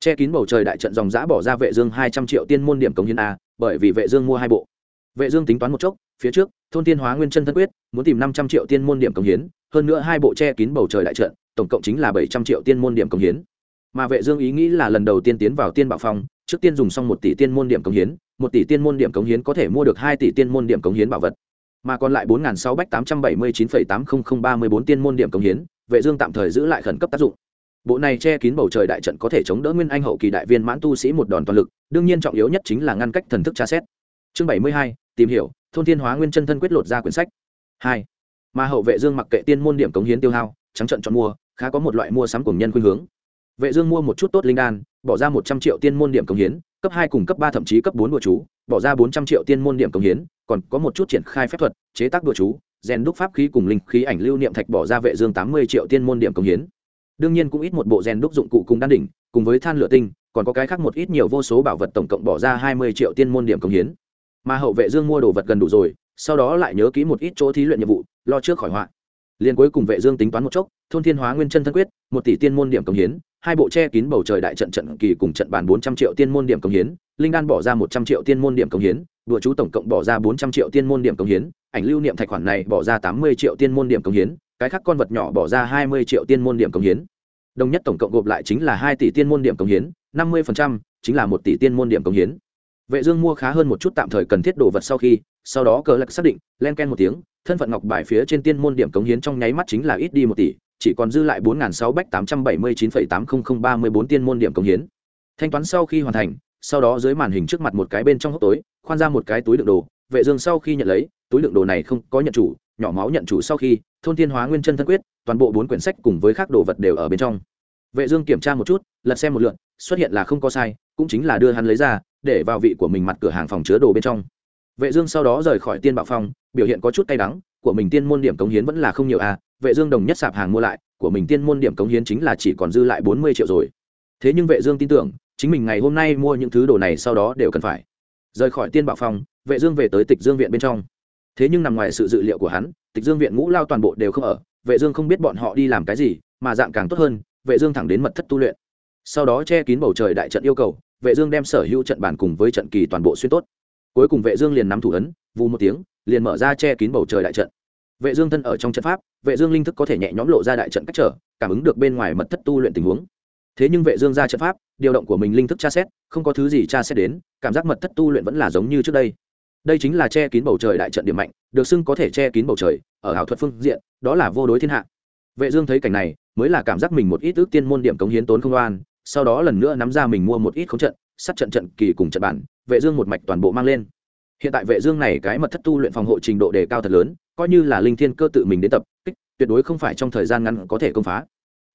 Che kín bầu trời đại trận dòng giã bỏ ra vệ dương 200 triệu tiên môn điểm công hiến a, bởi vì vệ dương mua hai bộ. Vệ dương tính toán một chốc, phía trước, thôn tiên hóa nguyên chân thân quyết, muốn tìm 500 triệu tiên môn điểm công hiến, hơn nữa hai bộ che kín bầu trời đại trận, tổng cộng chính là 700 triệu tiên môn điểm công hiến mà vệ dương ý nghĩ là lần đầu tiên tiến vào tiên bảo phong, trước tiên dùng xong một tỷ tiên môn điểm cống hiến, một tỷ tiên môn điểm cống hiến có thể mua được hai tỷ tiên môn điểm cống hiến bảo vật. Mà còn lại bốn sáu bách tám trăm bảy mươi chín tám không không ba mươi bốn tiên môn điểm cống hiến, vệ dương tạm thời giữ lại khẩn cấp tác dụng. Bộ này che kín bầu trời đại trận có thể chống đỡ nguyên anh hậu kỳ đại viên mãn tu sĩ một đòn toàn lực, đương nhiên trọng yếu nhất chính là ngăn cách thần thức tra xét. Chương bảy mươi hai, tìm hiểu, thôn thiên hóa nguyên chân thân quyết lột ra quyển sách. Hai, mà hậu vệ dương mặc kệ tiên môn điểm cống hiến tiêu hao, trắng trận chọn mua, khá có một loại mua sắm cùng nhân khuynh hướng vệ dương mua một chút tốt linh đan, bỏ ra một trăm triệu tiên môn điểm công hiến, cấp hai cùng cấp ba thậm chí cấp bốn đùa chú, bỏ ra bốn trăm triệu tiên môn điểm công hiến, còn có một chút triển khai phép thuật, chế tác đùa chú, rèn đúc pháp khí cùng linh khí ảnh lưu niệm thạch bỏ ra vệ dương tám mươi triệu tiên môn điểm công hiến. Đương nhiên cũng ít một bộ rèn đúc dụng cụ cùng đan đỉnh, cùng với than lửa tinh, còn có cái khác một ít nhiều vô số bảo vật tổng cộng bỏ ra hai mươi triệu tiên môn điểm công hiến. Mà hậu vệ dương mua đồ vật gần đủ rồi, sau đó lại nhớ kỹ một ít chỗ thí luyện nhiệm vụ, lo trước khỏi họa. Liền cuối cùng vệ dương tính toán một chốc, thôn thiên hóa nguyên chân thân quyết, một tỷ tiên môn điểm công hiến hai bộ che kín bầu trời đại trận trận kỳ cùng trận bàn bốn trăm triệu tiên môn điểm công hiến, linh đan bỏ ra một trăm triệu tiên môn điểm công hiến, đùa chú tổng cộng bỏ ra bốn trăm triệu tiên môn điểm công hiến, ảnh lưu niệm thạch khoản này bỏ ra tám mươi triệu tiên môn điểm công hiến, cái khác con vật nhỏ bỏ ra hai mươi triệu tiên môn điểm công hiến. Đồng nhất tổng cộng gộp lại chính là hai tỷ tiên môn điểm công hiến, năm mươi chính là một tỷ tiên môn điểm công hiến. Vệ dương mua khá hơn một chút tạm thời cần thiết đồ vật sau khi, sau đó cờ lạc xác định, len ken một tiếng, thân phận ngọc bài phía trên tiên môn điểm cống hiến trong nháy mắt chính là ít đi một tỷ chỉ còn dư lại bốn sáu bách tám trăm bảy mươi chín phẩy tám không không ba mươi bốn tiên môn điểm cống hiến. Thanh toán sau khi hoàn thành, sau đó dưới màn hình trước mặt một cái bên trong hốc tối, khoan ra một cái túi đựng đồ, vệ dương sau khi nhận lấy, túi đựng đồ này không có nhận chủ, nhỏ máu nhận chủ sau khi, thôn thiên hóa nguyên chân thân quyết, toàn bộ bốn quyển sách cùng với các đồ vật đều ở bên trong. Vệ dương kiểm tra một chút, lật xem một lượt, xuất hiện là không có sai, cũng chính là đưa hắn lấy ra, để vào vị của mình mặt cửa hàng phòng chứa đồ bên trong. Vệ dương sau đó rời khỏi tiên bảo phong biểu hiện có chút cay đắng, của mình tiên môn điểm cống hiến vẫn là không nhiều à vệ dương đồng nhất sạp hàng mua lại của mình tiên môn điểm cống hiến chính là chỉ còn dư lại 40 triệu rồi. Thế nhưng vệ dương tin tưởng chính mình ngày hôm nay mua những thứ đồ này sau đó đều cần phải. Rời khỏi tiên bảo Phòng, vệ dương về tới tịch dương viện bên trong. Thế nhưng nằm ngoài sự dự liệu của hắn tịch dương viện ngũ lao toàn bộ đều không ở vệ dương không biết bọn họ đi làm cái gì mà dạng càng tốt hơn vệ dương thẳng đến mật thất tu luyện. Sau đó che kín bầu trời đại trận yêu cầu vệ dương đem sở hữu trận bản cùng với trận kỳ toàn bộ xuyên tốt. Cuối cùng vệ dương liền nắm thủ ấn vù một tiếng liền mở ra che kín bầu trời đại trận vệ dương thân ở trong trận pháp, vệ dương linh thức có thể nhẹ nhõm lộ ra đại trận cách trở, cảm ứng được bên ngoài mật thất tu luyện tình huống. Thế nhưng vệ dương ra trận pháp, điều động của mình linh thức tra xét, không có thứ gì tra xét đến, cảm giác mật thất tu luyện vẫn là giống như trước đây. Đây chính là che kín bầu trời đại trận điểm mạnh, được xưng có thể che kín bầu trời, ở hảo thuật phương diện, đó là vô đối thiên hạ. Vệ dương thấy cảnh này, mới là cảm giác mình một ít ước tiên môn điểm cống hiến tốn không oan, sau đó lần nữa nắm ra mình mua một ít khống trận, sát trận trận kỳ cùng trận bản, vệ dương một mạch toàn bộ mang lên. Hiện tại vệ dương này cái mật thất tu luyện phòng hộ trình độ đề cao thật lớn coi như là linh thiên cơ tự mình đến tập, kích, tuyệt đối không phải trong thời gian ngắn có thể công phá.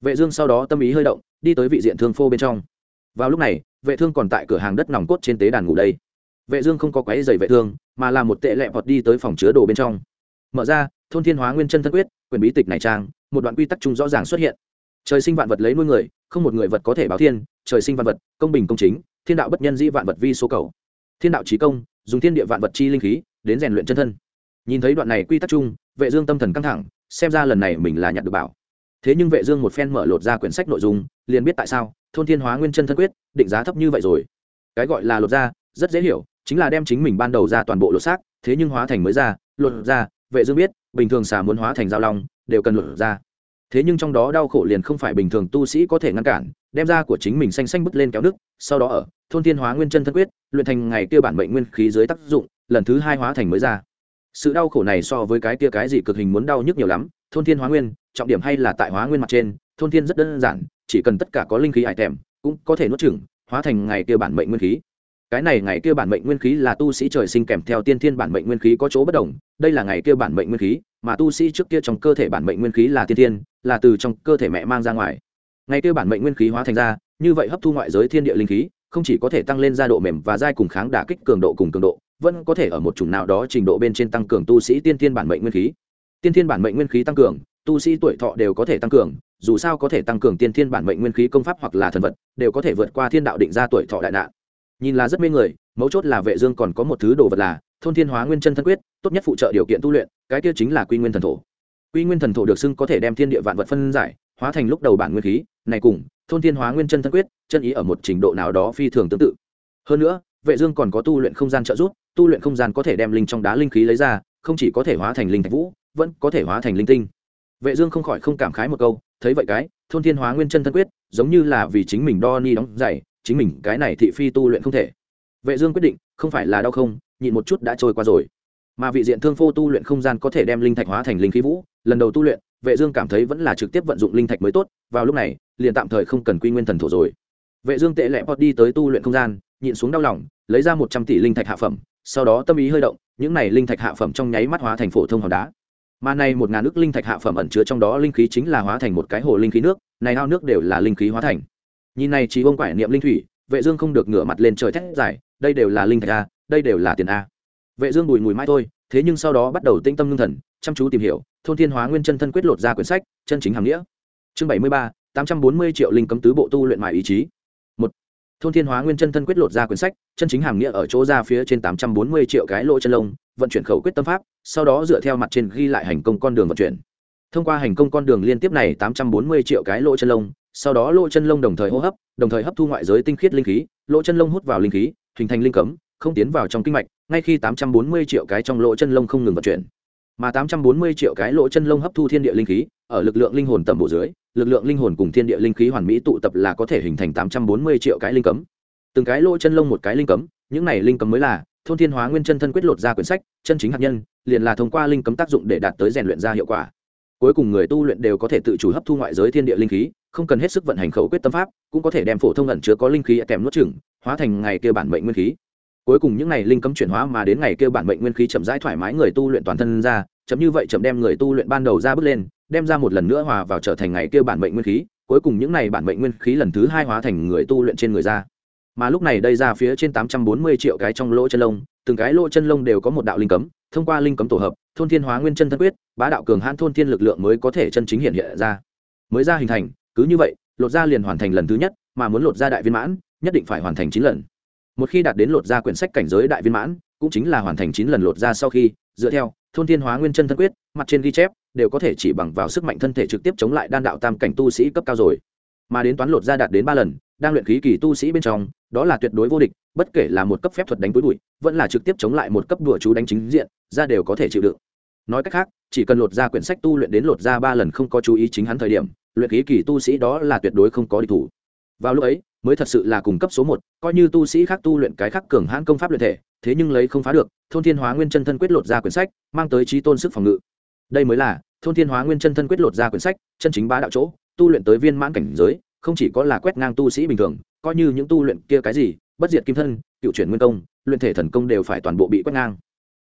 Vệ dương sau đó tâm ý hơi động, đi tới vị diện thương phô bên trong. Vào lúc này, vệ thương còn tại cửa hàng đất nòng cốt trên tế đàn ngủ đây. Vệ dương không có quấy giày vệ thương, mà là một tệ lẹ vọt đi tới phòng chứa đồ bên trong. Mở ra, thôn thiên hóa nguyên chân thân quyết, quyền bí tịch này trang, một đoạn quy tắc chung rõ ràng xuất hiện. Trời sinh vạn vật lấy nuôi người, không một người vật có thể báo thiên, trời sinh vạn vật, công bình công chính, thiên đạo bất nhân dĩ vạn vật vi số cầu. Thiên đạo trí công, dùng thiên địa vạn vật chi linh khí, đến rèn luyện chân thân nhìn thấy đoạn này quy tắc chung, vệ dương tâm thần căng thẳng, xem ra lần này mình là nhận được bảo. Thế nhưng vệ dương một phen mở lột ra quyển sách nội dung, liền biết tại sao, thôn thiên hóa nguyên chân thân quyết, định giá thấp như vậy rồi. Cái gọi là lột ra, rất dễ hiểu, chính là đem chính mình ban đầu ra toàn bộ lột xác, thế nhưng hóa thành mới ra, lột ra, vệ dương biết, bình thường xà muốn hóa thành dao long, đều cần lột ra. Thế nhưng trong đó đau khổ liền không phải bình thường tu sĩ có thể ngăn cản, đem ra của chính mình xanh xanh bứt lên kéo nước sau đó ở, thôn thiên hóa nguyên chân thân quyết, luyện thành ngày kia bản mệnh nguyên khí dưới tác dụng, lần thứ hai hóa thành mới ra sự đau khổ này so với cái kia cái gì cực hình muốn đau nhức nhiều lắm, thôn thiên hóa nguyên, trọng điểm hay là tại hóa nguyên mặt trên, thôn thiên rất đơn giản, chỉ cần tất cả có linh khí hải tèm, cũng có thể nuốt chửng, hóa thành ngày kia bản mệnh nguyên khí. Cái này ngày kia bản mệnh nguyên khí là tu sĩ trời sinh kèm theo tiên thiên bản mệnh nguyên khí có chỗ bất đồng, đây là ngày kia bản mệnh nguyên khí, mà tu sĩ trước kia trong cơ thể bản mệnh nguyên khí là tiên thiên, là từ trong cơ thể mẹ mang ra ngoài. Ngày kia bản mệnh nguyên khí hóa thành ra, như vậy hấp thu ngoại giới thiên địa linh khí không chỉ có thể tăng lên gia độ mềm và dai cùng kháng đả kích cường độ cùng cường độ, vẫn có thể ở một chủng nào đó trình độ bên trên tăng cường tu sĩ tiên thiên bản mệnh nguyên khí. Tiên thiên bản mệnh nguyên khí tăng cường, tu sĩ tuổi thọ đều có thể tăng cường, dù sao có thể tăng cường tiên thiên bản mệnh nguyên khí công pháp hoặc là thần vật, đều có thể vượt qua thiên đạo định ra tuổi thọ đại nạn. Nhìn là rất mê người, mấu chốt là vệ dương còn có một thứ đồ vật là thôn thiên hóa nguyên chân thân quyết, tốt nhất phụ trợ điều kiện tu luyện, cái kia chính là quy nguyên thần thổ. Quy nguyên thần thổ được xưng có thể đem thiên địa vạn vật phân giải, hóa thành lúc đầu bản nguyên khí, này cùng, thôn thiên hóa nguyên chân thân quyết chân ý ở một trình độ nào đó phi thường tương tự. Hơn nữa, vệ dương còn có tu luyện không gian trợ giúp, tu luyện không gian có thể đem linh trong đá linh khí lấy ra, không chỉ có thể hóa thành linh thạch vũ, vẫn có thể hóa thành linh tinh. Vệ dương không khỏi không cảm khái một câu, thấy vậy cái, thôn thiên hóa nguyên chân thân quyết, giống như là vì chính mình đo ni đóng giày, chính mình cái này thị phi tu luyện không thể. Vệ dương quyết định, không phải là đau không, nhịn một chút đã trôi qua rồi. Mà vị diện thương phô tu luyện không gian có thể đem linh thạch hóa thành linh khí vũ, lần đầu tu luyện, vệ dương cảm thấy vẫn là trực tiếp vận dụng linh thạch mới tốt, vào lúc này, liền tạm thời không cần quy nguyên thần thổ rồi vệ dương tệ lẹ bọt đi tới tu luyện không gian nhịn xuống đau lòng lấy ra 100 tỷ linh thạch hạ phẩm sau đó tâm ý hơi động những này linh thạch hạ phẩm trong nháy mắt hóa thành phổ thông hòn đá. Mà này một ngàn ức linh thạch hạ phẩm ẩn chứa trong đó linh khí chính là hóa thành một cái hồ linh khí nước này ao nước đều là linh khí hóa thành. Nhìn này chỉ ông quải niệm linh thủy vệ dương không được ngửa mặt lên trời thét giải đây đều là linh thạch a đây đều là tiền a. Vệ dương bùi mùi mãi thôi thế nhưng sau đó bắt đầu tĩnh tâm ngưng thần chăm chú tìm hiểu thôn thiên hóa nguyên chân thân quyết lột ra quyển sách chân chính hàm nghĩa. Chương 73, 840 triệu linh cấm tứ bộ tu luyện mại ý chí thôn thiên hóa nguyên chân thân quyết lột ra quyển sách, chân chính hàm nghĩa ở chỗ ra phía trên 840 triệu cái lỗ chân lông, vận chuyển khẩu quyết tâm pháp, sau đó dựa theo mặt trên ghi lại hành công con đường vận chuyển. Thông qua hành công con đường liên tiếp này 840 triệu cái lỗ chân lông, sau đó lỗ chân lông đồng thời hô hấp, đồng thời hấp thu ngoại giới tinh khiết linh khí, lỗ chân lông hút vào linh khí, hình thành linh cấm, không tiến vào trong kinh mạch, ngay khi 840 triệu cái trong lỗ chân lông không ngừng vận chuyển. Mà 840 triệu cái lỗ chân lông hấp thu thiên địa linh khí, ở lực lượng linh hồn tầm bộ dưới lực lượng linh hồn cùng thiên địa linh khí hoàn mỹ tụ tập là có thể hình thành 840 triệu cái linh cấm. Từng cái lỗ chân lông một cái linh cấm, những này linh cấm mới là thôn thiên hóa nguyên chân thân quyết lột ra quyển sách, chân chính hạt nhân, liền là thông qua linh cấm tác dụng để đạt tới rèn luyện ra hiệu quả. Cuối cùng người tu luyện đều có thể tự chủ hấp thu ngoại giới thiên địa linh khí, không cần hết sức vận hành khẩu quyết tâm pháp, cũng có thể đem phổ thông ẩn chứa có linh khí kèm nuốt chửng, hóa thành ngày kia bản mệnh nguyên khí. Cuối cùng những ngày linh cấm chuyển hóa mà đến ngày kia bản mệnh nguyên khí chậm rãi thoải mái người tu luyện toàn thân ra, chậm như vậy chậm đem người tu luyện ban đầu ra bước lên đem ra một lần nữa hòa vào trở thành ngày kia bản mệnh nguyên khí, cuối cùng những này bản mệnh nguyên khí lần thứ hai hóa thành người tu luyện trên người ra. Mà lúc này đây ra phía trên tám trăm bốn mươi triệu cái trong lỗ chân lông, từng cái lỗ chân lông đều có một đạo linh cấm, thông qua linh cấm tổ hợp, thôn thiên hóa nguyên chân thân quyết, bá đạo cường hãn thôn thiên lực lượng mới có thể chân chính hiện hiện ra. Mới ra hình thành, cứ như vậy, lột ra liền hoàn thành lần thứ nhất, mà muốn lột ra đại viên mãn, nhất định phải hoàn thành chín lần. Một khi đạt đến lột ra quyển sách cảnh giới đại viên mãn, cũng chính là hoàn thành chín lần lột ra sau khi, dựa theo thôn thiên hóa nguyên chân thân quyết, mặt trên ghi chép, đều có thể chỉ bằng vào sức mạnh thân thể trực tiếp chống lại đan đạo tam cảnh tu sĩ cấp cao rồi. Mà đến toán lột ra đạt đến ba lần, đang luyện khí kỳ tu sĩ bên trong, đó là tuyệt đối vô địch, bất kể là một cấp phép thuật đánh túi bụi, vẫn là trực tiếp chống lại một cấp đùa chú đánh chính diện, ra đều có thể chịu đựng. Nói cách khác, chỉ cần lột ra quyển sách tu luyện đến lột ra ba lần không có chú ý chính hắn thời điểm, luyện khí kỳ tu sĩ đó là tuyệt đối không có địch thủ. Vào lúc ấy, mới thật sự là cung cấp số một, coi như tu sĩ khác tu luyện cái khác cường hãn công pháp luyện thể thế nhưng lấy không phá được, thôn thiên hóa nguyên chân thân quyết lột ra quyển sách, mang tới trí tôn sức phòng ngự. Đây mới là, thôn thiên hóa nguyên chân thân quyết lột ra quyển sách, chân chính bá đạo chỗ, tu luyện tới viên mãn cảnh giới, không chỉ có là quét ngang tu sĩ bình thường, coi như những tu luyện kia cái gì, bất diệt kim thân, cựu chuyển nguyên công, luyện thể thần công đều phải toàn bộ bị quét ngang.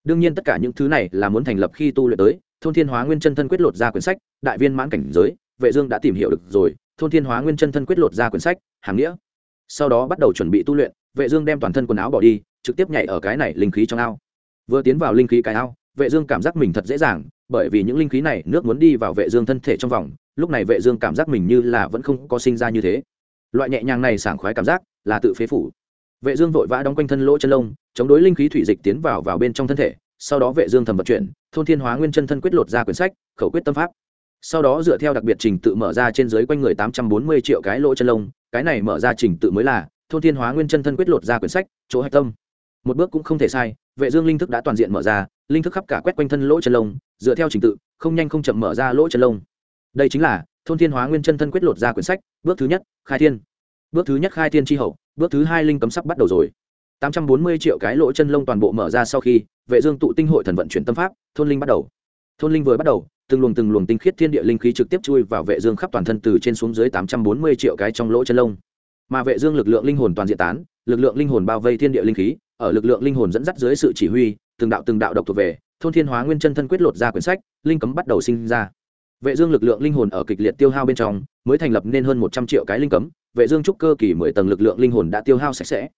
Đương nhiên tất cả những thứ này là muốn thành lập khi tu luyện tới, thôn thiên hóa nguyên chân thân quyết lột ra quyển sách, đại viên mãn cảnh giới, vệ dương đã tìm hiểu được rồi, thôn thiên hóa nguyên chân thân quyết lột ra quyển sách hàng nghĩa. Sau đó bắt đầu chuẩn bị tu luyện vệ dương đem toàn thân quần áo bỏ đi, trực tiếp nhảy ở cái này linh khí trong ao. Vừa tiến vào linh khí cái ao, vệ dương cảm giác mình thật dễ dàng, bởi vì những linh khí này nước muốn đi vào vệ dương thân thể trong vòng, lúc này vệ dương cảm giác mình như là vẫn không có sinh ra như thế. Loại nhẹ nhàng này sảng khoái cảm giác là tự phế phủ. Vệ dương vội vã đóng quanh thân lỗ chân lông, chống đối linh khí thủy dịch tiến vào vào bên trong thân thể, sau đó vệ dương thầm vận chuyển, thôn thiên hóa nguyên chân thân quyết lột ra quyển sách, khẩu quyết tâm pháp. Sau đó dựa theo đặc biệt trình tự mở ra trên dưới quanh người 840 triệu cái lỗ chân lông, cái này mở ra trình tự mới là thôn thiên hóa nguyên chân thân quyết lột ra quyển sách, chỗ hạch tâm. Một bước cũng không thể sai, vệ dương linh thức đã toàn diện mở ra, linh thức khắp cả quét quanh thân lỗ chân lông, dựa theo trình tự, không nhanh không chậm mở ra lỗ chân lông. Đây chính là, thôn thiên hóa nguyên chân thân quyết lột ra quyển sách, bước thứ nhất, khai thiên. Bước thứ nhất, khai thiên tri hậu, bước thứ hai, linh cấm sắp bắt đầu rồi. 840 triệu cái lỗ chân lông toàn bộ mở ra sau khi, vệ dương tụ tinh hội thần vận chuyển tâm pháp, thôn linh bắt đầu. Thôn linh vừa bắt đầu, từng luồng từng luồng tinh khiết thiên địa linh khí trực tiếp chui vào vệ dương khắp toàn thân từ trên xuống dưới 840 triệu cái trong lỗ chân lông mà vệ dương lực lượng linh hồn toàn diện tán, lực lượng linh hồn bao vây thiên địa linh khí, ở lực lượng linh hồn dẫn dắt dưới sự chỉ huy, từng đạo từng đạo độc thuộc về, thôn thiên hóa nguyên chân thân quyết lột ra quyển sách, linh cấm bắt đầu sinh ra. Vệ dương lực lượng linh hồn ở kịch liệt tiêu hao bên trong, mới thành lập nên hơn 100 triệu cái linh cấm, vệ dương trúc cơ kỳ mười tầng lực lượng linh hồn đã tiêu hao sạch sẽ.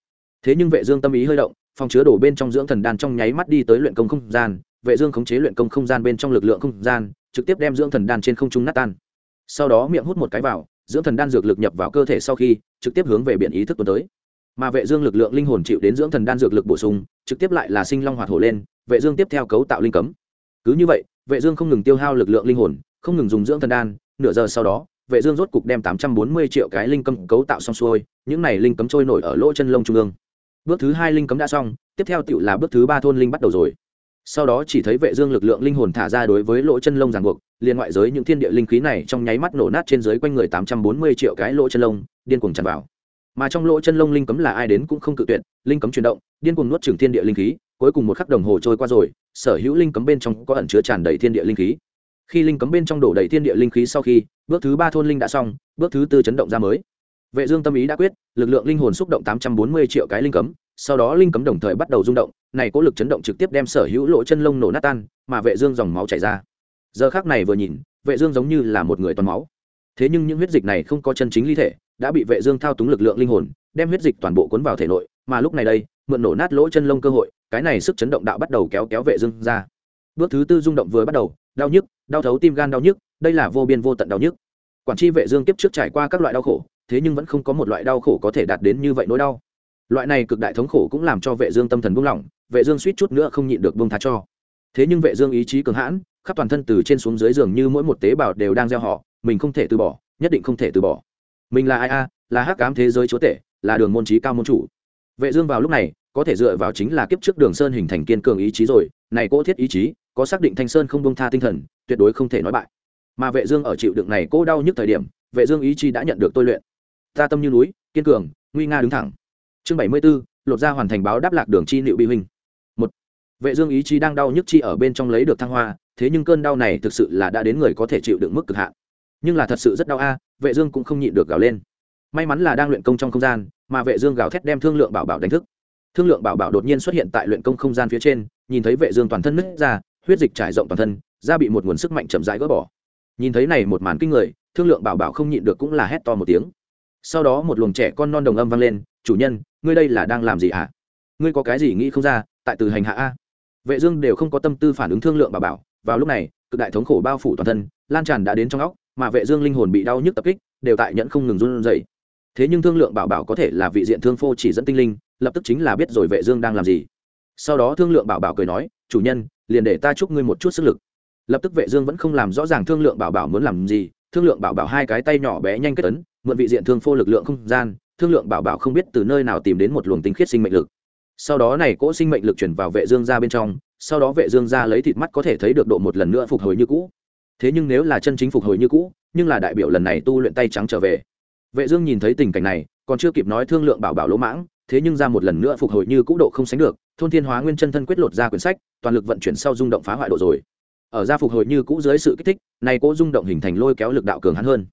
Thế nhưng vệ dương tâm ý hơi động, phòng chứa đổ bên trong dưỡng thần đan trong nháy mắt đi tới luyện công không gian, vệ dương khống chế luyện công không gian bên trong lực lượng không gian, trực tiếp đem dưỡng thần đan trên không trung nát tan. Sau đó miệng hút một cái vào dưỡng thần đan dược lực nhập vào cơ thể sau khi, trực tiếp hướng về biển ý thức tuần tới. Mà vệ dương lực lượng linh hồn chịu đến dưỡng thần đan dược lực bổ sung, trực tiếp lại là sinh long hoạt hổ lên, vệ dương tiếp theo cấu tạo linh cấm. Cứ như vậy, vệ dương không ngừng tiêu hao lực lượng linh hồn, không ngừng dùng dưỡng thần đan, nửa giờ sau đó, vệ dương rốt cục đem 840 triệu cái linh cấm cấu tạo xong xuôi, những này linh cấm trôi nổi ở lỗ chân lông trung ương. Bước thứ hai linh cấm đã xong, tiếp theo tiểu là bước thứ ba thôn linh bắt đầu rồi sau đó chỉ thấy vệ dương lực lượng linh hồn thả ra đối với lỗ chân lông ràng buộc liền ngoại giới những thiên địa linh khí này trong nháy mắt nổ nát trên dưới quanh người 840 triệu cái lỗ chân lông, điên cuồng tràn vào. Mà trong lỗ chân lông linh cấm là ai đến cũng không cự tuyệt, linh cấm chuyển động, điên cuồng nuốt chửng thiên địa linh khí, cuối cùng một khắc đồng hồ trôi qua rồi, sở hữu linh cấm bên trong có ẩn chứa tràn đầy thiên địa linh khí. Khi linh cấm bên trong đổ đầy thiên địa linh khí sau khi, bước thứ ba thôn linh đã xong, bước thứ tư chấn động ra mới. Vệ dương tâm ý đã quyết, lực lượng linh hồn xúc động 840 triệu cái linh cấm sau đó linh cấm đồng thời bắt đầu rung động, này có lực chấn động trực tiếp đem sở hữu lỗ chân lông nổ nát tan, mà vệ dương dòng máu chảy ra. Giờ khắc này vừa nhìn, vệ dương giống như là một người toàn máu. Thế nhưng những huyết dịch này không có chân chính ly thể, đã bị vệ dương thao túng lực lượng linh hồn, đem huyết dịch toàn bộ cuốn vào thể nội, mà lúc này đây, mượn nổ nát lỗ chân lông cơ hội, cái này sức chấn động đạo bắt đầu kéo kéo vệ dương ra. Bước thứ tư rung động vừa bắt đầu, đau nhức, đau thấu tim gan đau nhức, đây là vô biên vô tận đau nhức. Quản tri vệ dương kiếp trước trải qua các loại đau khổ, thế nhưng vẫn không có một loại đau khổ có thể đạt đến như vậy nỗi đau loại này cực đại thống khổ cũng làm cho vệ dương tâm thần buông lỏng, vệ dương suýt chút nữa không nhịn được buông tha cho. Thế nhưng vệ dương ý chí cường hãn, khắp toàn thân từ trên xuống dưới giường như mỗi một tế bào đều đang gieo họ, mình không thể từ bỏ, nhất định không thể từ bỏ. Mình là ai a? Là hắc ám thế giới chúa tể, là đường môn trí cao môn chủ. Vệ dương vào lúc này, có thể dựa vào chính là kiếp trước đường sơn hình thành kiên cường ý chí rồi, này cố thiết ý chí, có xác định thanh sơn không buông tha tinh thần, tuyệt đối không thể nói bại. Mà vệ dương ở chịu đựng này cố đau nhức thời điểm, vệ dương ý chí đã nhận được tôi luyện. Ta tâm như núi, kiên cường, nguy nga đứng thẳng chương 74, lột ra hoàn thành báo đáp lạc đường chi liệu bị huynh. Một vệ dương ý chí đang đau nhức chi ở bên trong lấy được thăng hoa thế nhưng cơn đau này thực sự là đã đến người có thể chịu đựng mức cực hạn. Nhưng là thật sự rất đau a vệ dương cũng không nhịn được gào lên. May mắn là đang luyện công trong không gian mà vệ dương gào thét đem thương lượng bảo bảo đánh thức. Thương lượng bảo bảo đột nhiên xuất hiện tại luyện công không gian phía trên nhìn thấy vệ dương toàn thân nứt ra huyết dịch trải rộng toàn thân da bị một nguồn sức mạnh chậm rãi gỡ bỏ. Nhìn thấy này một màn kinh người thương lượng bảo bảo không nhịn được cũng là hét to một tiếng. Sau đó một luồng trẻ con non đồng âm vang lên chủ nhân, ngươi đây là đang làm gì hả? Ngươi có cái gì nghĩ không ra, tại từ hành hạ a? Vệ dương đều không có tâm tư phản ứng thương lượng bảo bảo. Vào lúc này, cực đại thống khổ bao phủ toàn thân, lan tràn đã đến trong óc, mà vệ dương linh hồn bị đau nhức tập kích, đều tại nhẫn không ngừng run rẩy. Thế nhưng thương lượng bảo bảo có thể là vị diện thương phô chỉ dẫn tinh linh, lập tức chính là biết rồi vệ dương đang làm gì. Sau đó thương lượng bảo bảo cười nói, chủ nhân, liền để ta chúc ngươi một chút sức lực. Lập tức vệ dương vẫn không làm rõ ràng thương lượng bảo bảo muốn làm gì. Thương lượng bảo bảo hai cái tay nhỏ bé nhanh kết ấn, mượn vị diện thương phô lực lượng không gian thương lượng bảo bảo không biết từ nơi nào tìm đến một luồng tinh khiết sinh mệnh lực. Sau đó này cỗ sinh mệnh lực chuyển vào vệ dương ra bên trong, sau đó vệ dương ra lấy thịt mắt có thể thấy được độ một lần nữa phục hồi như cũ. Thế nhưng nếu là chân chính phục hồi như cũ, nhưng là đại biểu lần này tu luyện tay trắng trở về. Vệ dương nhìn thấy tình cảnh này, còn chưa kịp nói thương lượng bảo bảo lỗ mãng, thế nhưng ra một lần nữa phục hồi như cũ độ không sánh được, thôn thiên hóa nguyên chân thân quyết lột ra quyển sách, toàn lực vận chuyển sau rung động phá hoại độ rồi. Ở ra phục hồi như cũ dưới sự kích thích, này cỗ rung động hình thành lôi kéo lực đạo cường hắn hơn.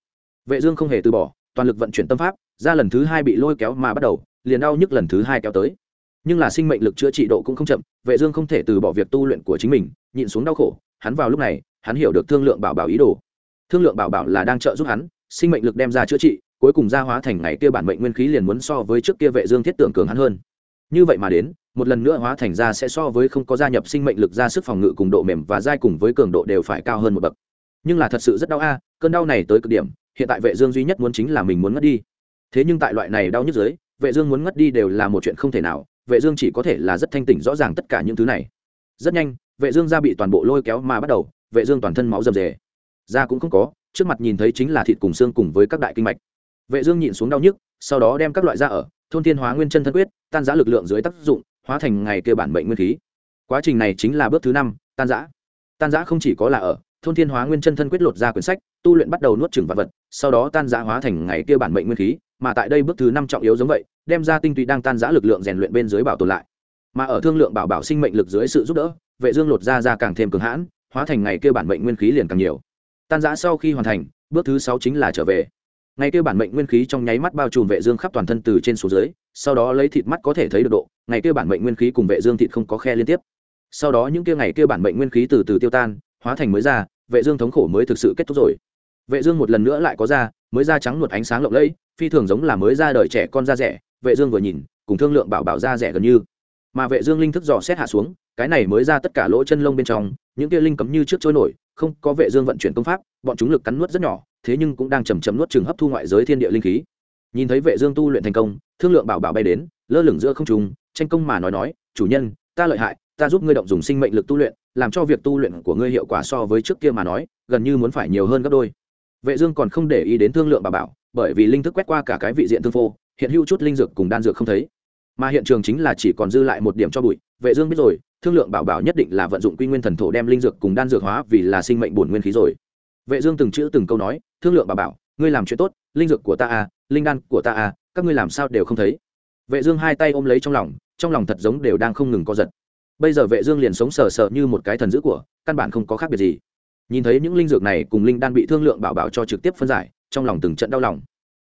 Vệ dương không hề từ bỏ toàn lực vận chuyển tâm pháp, ra lần thứ hai bị lôi kéo mà bắt đầu, liền đau nhức lần thứ hai kéo tới. Nhưng là sinh mệnh lực chữa trị độ cũng không chậm, vệ dương không thể từ bỏ việc tu luyện của chính mình, nhịn xuống đau khổ, hắn vào lúc này, hắn hiểu được thương lượng bảo bảo ý đồ. Thương lượng bảo bảo là đang trợ giúp hắn, sinh mệnh lực đem ra chữa trị, cuối cùng ra hóa thành ngày kia bản mệnh nguyên khí liền muốn so với trước kia vệ dương thiết tưởng cường hắn hơn. Như vậy mà đến, một lần nữa hóa thành ra sẽ so với không có gia nhập sinh mệnh lực ra sức phòng ngự cùng độ mềm và dai cùng với cường độ đều phải cao hơn một bậc. Nhưng là thật sự rất đau a, cơn đau này tới cực điểm hiện tại vệ dương duy nhất muốn chính là mình muốn ngất đi. Thế nhưng tại loại này đau nhức dưới, vệ dương muốn ngất đi đều là một chuyện không thể nào, vệ dương chỉ có thể là rất thanh tỉnh rõ ràng tất cả những thứ này. Rất nhanh, vệ dương da bị toàn bộ lôi kéo mà bắt đầu, vệ dương toàn thân máu rầm rề. Da cũng không có, trước mặt nhìn thấy chính là thịt cùng xương cùng với các đại kinh mạch. Vệ dương nhịn xuống đau nhức, sau đó đem các loại da ở, thôn thiên hóa nguyên chân thân quyết, tan rã lực lượng dưới tác dụng, hóa thành ngày kia bản mệnh nguyên khí. Quá trình này chính là bước thứ năm, tan rã. Tan rã không chỉ có là ở thôn thiên hóa nguyên chân thân quyết lột ra quyển sách, tu luyện bắt đầu nuốt chửng vật vật, sau đó tan giã hóa thành ngày kia bản mệnh nguyên khí, mà tại đây bước thứ năm trọng yếu giống vậy, đem ra tinh túy đang tan giã lực lượng rèn luyện bên dưới bảo tồn lại. Mà ở thương lượng bảo bảo sinh mệnh lực dưới sự giúp đỡ, vệ dương lột ra ra càng thêm cường hãn, hóa thành ngày kia bản mệnh nguyên khí liền càng nhiều. Tan giã sau khi hoàn thành, bước thứ sáu chính là trở về. Ngày kia bản mệnh nguyên khí trong nháy mắt bao trùm vệ dương khắp toàn thân từ trên xuống dưới, sau đó lấy thịt mắt có thể thấy được độ, ngày kia bản mệnh nguyên khí cùng vệ dương thịt không có khe liên tiếp. Sau đó những kia ngày kia bản mệnh nguyên khí từ từ tiêu tan, hóa thành mới ra vệ dương thống khổ mới thực sự kết thúc rồi. Vệ dương một lần nữa lại có da, mới da trắng nuột ánh sáng lộng lẫy, phi thường giống là mới ra đời trẻ con da rẻ, vệ dương vừa nhìn, cùng thương lượng bảo bảo da rẻ gần như. Mà vệ dương linh thức dò xét hạ xuống, cái này mới ra tất cả lỗ chân lông bên trong, những kia linh cấm như trước trôi nổi, không có vệ dương vận chuyển công pháp, bọn chúng lực cắn nuốt rất nhỏ, thế nhưng cũng đang chầm chậm nuốt chừng hấp thu ngoại giới thiên địa linh khí. Nhìn thấy vệ dương tu luyện thành công, thương lượng bảo bảo bay đến, lơ lửng giữa không trung, tranh công mà nói nói, chủ nhân, ta lợi hại, ta giúp ngươi động dùng sinh mệnh lực tu luyện làm cho việc tu luyện của ngươi hiệu quả so với trước kia mà nói, gần như muốn phải nhiều hơn gấp đôi. Vệ dương còn không để ý đến thương lượng bà bảo, bởi vì linh thức quét qua cả cái vị diện thương phô, hiện hữu chút linh dược cùng đan dược không thấy. Mà hiện trường chính là chỉ còn dư lại một điểm cho bụi. Vệ dương biết rồi, thương lượng bảo bảo nhất định là vận dụng quy nguyên thần thổ đem linh dược cùng đan dược hóa vì là sinh mệnh bổn nguyên khí rồi. Vệ dương từng chữ từng câu nói, thương lượng bảo bảo, ngươi làm chuyện tốt, linh dược của ta à linh đan của ta à các ngươi làm sao đều không thấy. Vệ dương hai tay ôm lấy trong lòng trong lòng thật giống đều đang không ngừng co giật bây giờ vệ dương liền sống sờ sờ như một cái thần dữ của, căn bản không có khác biệt gì. Nhìn thấy những linh dược này cùng linh đan bị thương lượng bảo bảo cho trực tiếp phân giải, trong lòng từng trận đau lòng.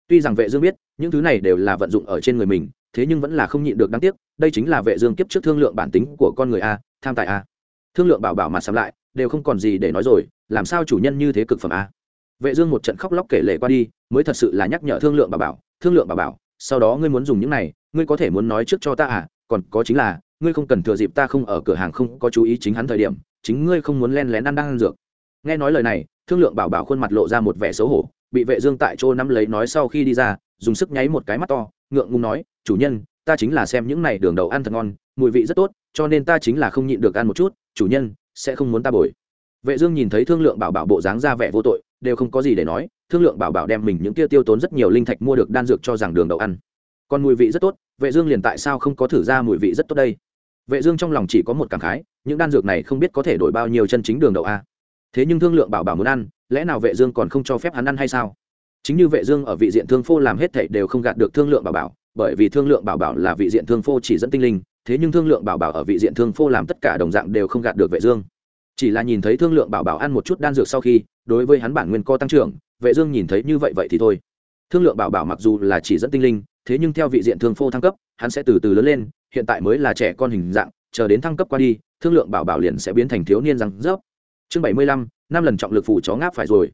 Tuy rằng vệ dương biết, những thứ này đều là vận dụng ở trên người mình, thế nhưng vẫn là không nhịn được đáng tiếc, đây chính là vệ dương kiếp trước thương lượng bản tính của con người a, tham tài a. Thương lượng bảo bảo mà sắm lại, đều không còn gì để nói rồi, làm sao chủ nhân như thế cực phẩm a? Vệ dương một trận khóc lóc kể lể qua đi, mới thật sự là nhắc nhở thương lượng bảo bảo, thương lượng bảo bảo, sau đó ngươi muốn dùng những này, ngươi có thể muốn nói trước cho ta à còn có chính là ngươi không cần thừa dịp ta không ở cửa hàng không có chú ý chính hắn thời điểm, chính ngươi không muốn len lén ăn đang ăn dược. Nghe nói lời này, thương lượng bảo bảo khuôn mặt lộ ra một vẻ xấu hổ, bị vệ dương tại chỗ nắm lấy nói sau khi đi ra, dùng sức nháy một cái mắt to, ngượng ngùng nói, chủ nhân, ta chính là xem những này đường đầu ăn thật ngon, mùi vị rất tốt, cho nên ta chính là không nhịn được ăn một chút, chủ nhân, sẽ không muốn ta bồi. Vệ dương nhìn thấy thương lượng bảo bảo bộ dáng ra vẻ vô tội, đều không có gì để nói, thương lượng bảo bảo đem mình những kia tiêu tốn rất nhiều linh thạch mua được đan dược cho rằng đường đầu ăn. Còn mùi vị rất tốt, vệ dương liền tại sao không có thử ra mùi vị rất tốt đây? Vệ dương trong lòng chỉ có một cảm khái, những đan dược này không biết có thể đổi bao nhiêu chân chính đường đậu a. Thế nhưng thương lượng bảo bảo muốn ăn, lẽ nào vệ dương còn không cho phép hắn ăn hay sao? Chính như vệ dương ở vị diện thương phô làm hết thảy đều không gạt được thương lượng bảo bảo, bởi vì thương lượng bảo bảo là vị diện thương phô chỉ dẫn tinh linh, thế nhưng thương lượng bảo bảo ở vị diện thương phô làm tất cả đồng dạng đều không gạt được vệ dương. Chỉ là nhìn thấy thương lượng bảo bảo ăn một chút đan dược sau khi, đối với hắn bản nguyên co tăng trưởng, vệ dương nhìn thấy như vậy vậy thì thôi. Thương lượng bảo bảo mặc dù là chỉ dẫn tinh linh, thế nhưng theo vị diện thương phô thăng cấp, hắn sẽ từ từ lớn lên hiện tại mới là trẻ con hình dạng, chờ đến thăng cấp qua đi, thương lượng bảo bảo liền sẽ biến thành thiếu niên răng rớp. Chương bảy mươi lăm, năm lần trọng lực phủ chó ngáp phải rồi.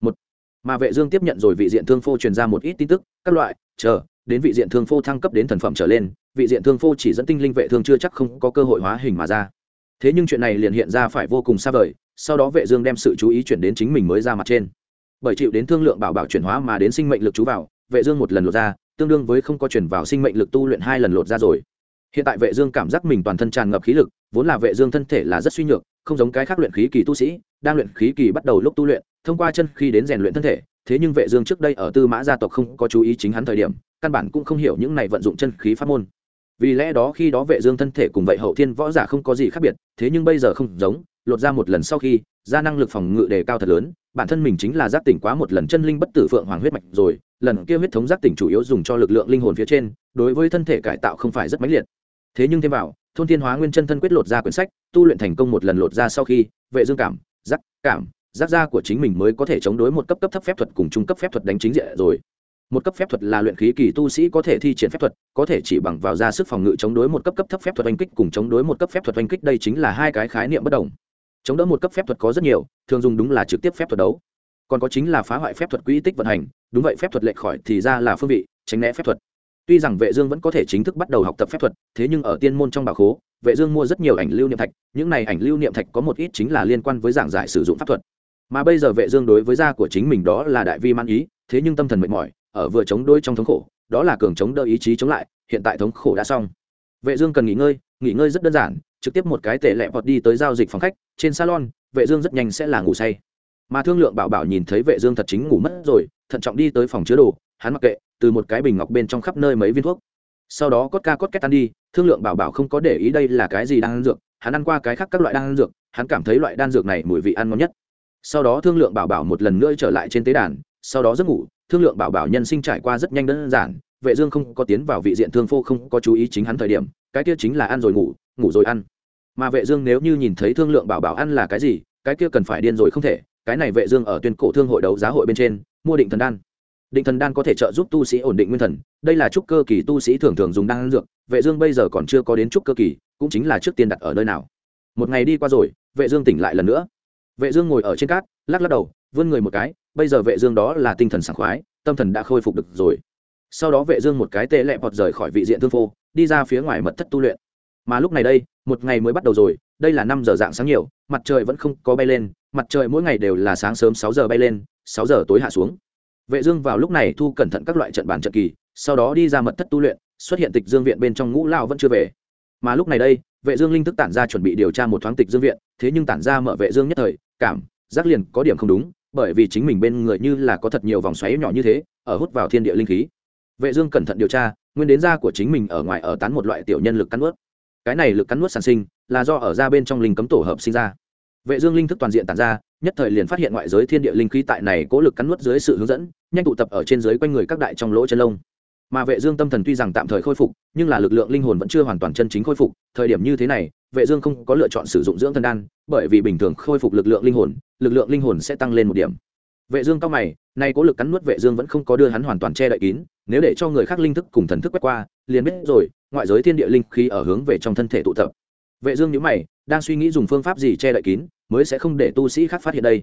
Một, mà vệ dương tiếp nhận rồi vị diện thương phô truyền ra một ít tin tức, các loại, chờ, đến vị diện thương phô thăng cấp đến thần phẩm trở lên, vị diện thương phô chỉ dẫn tinh linh vệ thương chưa chắc không có cơ hội hóa hình mà ra. Thế nhưng chuyện này liền hiện ra phải vô cùng xa vời, sau đó vệ dương đem sự chú ý chuyển đến chính mình mới ra mặt trên. Bởi chịu đến thương lượng bảo bảo chuyển hóa mà đến sinh mệnh lực chú vào, vệ dương một lần lột ra, tương đương với không có chuyển vào sinh mệnh lực tu luyện hai lần lột ra rồi hiện tại vệ dương cảm giác mình toàn thân tràn ngập khí lực, vốn là vệ dương thân thể là rất suy nhược, không giống cái khác luyện khí kỳ tu sĩ, đang luyện khí kỳ bắt đầu lúc tu luyện, thông qua chân khi đến rèn luyện thân thể, thế nhưng vệ dương trước đây ở tư mã gia tộc không có chú ý chính hắn thời điểm, căn bản cũng không hiểu những này vận dụng chân khí pháp môn. Vì lẽ đó khi đó vệ dương thân thể cùng vậy hậu thiên võ giả không có gì khác biệt, thế nhưng bây giờ không giống, lột ra một lần sau khi, ra năng lực phòng ngự đề cao thật lớn, bản thân mình chính là giác tỉnh quá một lần chân linh bất tử phượng hoàng huyết mạch rồi, lần kia huyết thống giác tỉnh chủ yếu dùng cho lực lượng linh hồn phía trên, đối với thân thể cải tạo không phải rất mãnh liệt thế nhưng thêm vào, thôn thiên hóa nguyên chân thân quyết lột ra quyển sách, tu luyện thành công một lần lột ra sau khi, vệ dương cảm, giác cảm, giác ra của chính mình mới có thể chống đối một cấp cấp thấp phép thuật cùng trung cấp phép thuật đánh chính diện rồi. Một cấp phép thuật là luyện khí kỳ tu sĩ có thể thi triển phép thuật, có thể chỉ bằng vào ra sức phòng ngự chống đối một cấp cấp thấp phép thuật oanh kích cùng chống đối một cấp phép thuật oanh kích, đây chính là hai cái khái niệm bất đồng. Chống đỡ một cấp phép thuật có rất nhiều, thường dùng đúng là trực tiếp phép thuật đấu. Còn có chính là phá hoại phép thuật quỹ tích vận hành, đúng vậy, phép thuật lệch khỏi thì ra là phương vị, tránh né phép thuật tuy rằng vệ dương vẫn có thể chính thức bắt đầu học tập phép thuật, thế nhưng ở tiên môn trong bảo khố, vệ dương mua rất nhiều ảnh lưu niệm thạch, những này ảnh lưu niệm thạch có một ít chính là liên quan với giảng giải sử dụng pháp thuật. Mà bây giờ vệ dương đối với gia của chính mình đó là đại vi man ý, thế nhưng tâm thần mệt mỏi, ở vừa chống đối trong thống khổ, đó là cường chống đỡ ý chí chống lại, hiện tại thống khổ đã xong. Vệ dương cần nghỉ ngơi nghỉ ngơi rất đơn giản, trực tiếp một cái tệ lẹ vọt đi tới giao dịch phòng khách, trên salon, vệ dương rất nhanh sẽ là ngủ say. Mà thương lượng bảo bảo nhìn thấy vệ dương thật chính ngủ mất rồi thận trọng đi tới phòng chứa đồ, hắn mặc kệ, từ một cái bình ngọc bên trong khắp nơi mấy viên thuốc. Sau đó cốt ca cốt két tan đi, thương lượng bảo bảo không có để ý đây là cái gì đang ăn dược, hắn ăn qua cái khác các loại đan dược, hắn cảm thấy loại đan dược này mùi vị ăn ngon nhất. Sau đó thương lượng bảo bảo một lần nữa trở lại trên tế đàn, sau đó giấc ngủ, thương lượng bảo bảo nhân sinh trải qua rất nhanh đơn giản, vệ dương không có tiến vào vị diện thương phô không có chú ý chính hắn thời điểm, cái kia chính là ăn rồi ngủ ngủ rồi ăn. Mà vệ dương nếu như nhìn thấy thương lượng bảo bảo ăn là cái gì, cái kia cần phải điên rồi không thể, cái này vệ dương ở tuyên cổ thương hội đấu giá hội bên trên mua định thần đan. Định thần đan có thể trợ giúp tu sĩ ổn định nguyên thần, đây là trúc cơ kỳ tu sĩ thường thường dùng đan dược, vệ dương bây giờ còn chưa có đến trúc cơ kỳ, cũng chính là trước tiên đặt ở nơi nào. Một ngày đi qua rồi, vệ dương tỉnh lại lần nữa. Vệ dương ngồi ở trên cát, lắc lắc đầu, vươn người một cái, bây giờ vệ dương đó là tinh thần sảng khoái, tâm thần đã khôi phục được rồi. Sau đó vệ dương một cái tê lẹ bọt rời khỏi vị diện thương phô đi ra phía ngoài mật thất tu luyện. Mà lúc này đây, một ngày mới bắt đầu rồi đây là năm giờ dạng sáng nhiều, mặt trời vẫn không có bay lên, mặt trời mỗi ngày đều là sáng sớm sáu giờ bay lên, sáu giờ tối hạ xuống. Vệ dương vào lúc này thu cẩn thận các loại trận bản trận kỳ, sau đó đi ra mật thất tu luyện, xuất hiện tịch dương viện bên trong ngũ lão vẫn chưa về. Mà lúc này đây, vệ dương linh thức tản ra chuẩn bị điều tra một thoáng tịch dương viện, thế nhưng tản ra mở vệ dương nhất thời, cảm giác liền có điểm không đúng, bởi vì chính mình bên người như là có thật nhiều vòng xoáy nhỏ như thế, ở hút vào thiên địa linh khí. Vệ dương cẩn thận điều tra, nguyên đến da của chính mình ở ngoài ở tán một loại tiểu nhân lực cắn nuốt. Cái này lực cắn nuốt sản sinh là do ở ra bên trong linh cấm tổ hợp sinh ra. Vệ dương linh thức toàn diện tản ra, nhất thời liền phát hiện ngoại giới thiên địa linh khí tại này cố lực cắn nuốt dưới sự hướng dẫn, nhanh tụ tập ở trên dưới quanh người các đại trong lỗ chân lông. Mà vệ dương tâm thần tuy rằng tạm thời khôi phục, nhưng là lực lượng linh hồn vẫn chưa hoàn toàn chân chính khôi phục, thời điểm như thế này, vệ dương không có lựa chọn sử dụng dưỡng thần đan, bởi vì bình thường khôi phục lực lượng linh hồn, lực lượng linh hồn sẽ tăng lên một điểm. Vệ dương cao mày, nay cố lực cắn nuốt vệ dương vẫn không có đưa hắn hoàn toàn che đậy kín, nếu để cho người khác linh thức cùng thần thức quét qua, liền biết rồi, ngoại giới thiên địa linh khí ở hướng về trong thân thể tụ tập vệ dương nhíu mày, đang suy nghĩ dùng phương pháp gì che đậy kín mới sẽ không để tu sĩ khác phát hiện đây.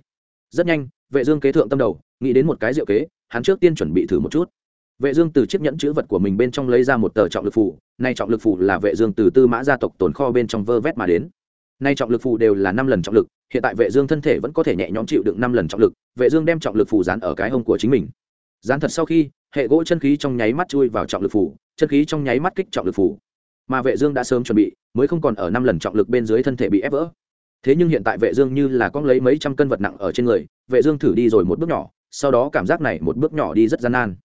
Rất nhanh, vệ dương kế thượng tâm đầu, nghĩ đến một cái diệu kế, hắn trước tiên chuẩn bị thử một chút. Vệ dương từ chiếc nhẫn chứa vật của mình bên trong lấy ra một tờ trọng lực phù, nay trọng lực phù là vệ dương từ tư mã gia tộc tồn kho bên trong vơ vét mà đến. Nay trọng lực phù đều là năm lần trọng lực, hiện tại vệ dương thân thể vẫn có thể nhẹ nhõm chịu đựng năm lần trọng lực, vệ dương đem trọng lực phù dán ở cái hông của chính mình. Dán thật sau khi, hệ gỗ chân khí trong nháy mắt chui vào trọng lực phù, chân khí trong nháy mắt kích trọng lực phù mà vệ dương đã sớm chuẩn bị, mới không còn ở năm lần trọng lực bên dưới thân thể bị ép vỡ. Thế nhưng hiện tại vệ dương như là con lấy mấy trăm cân vật nặng ở trên người, vệ dương thử đi rồi một bước nhỏ, sau đó cảm giác này một bước nhỏ đi rất gian nan.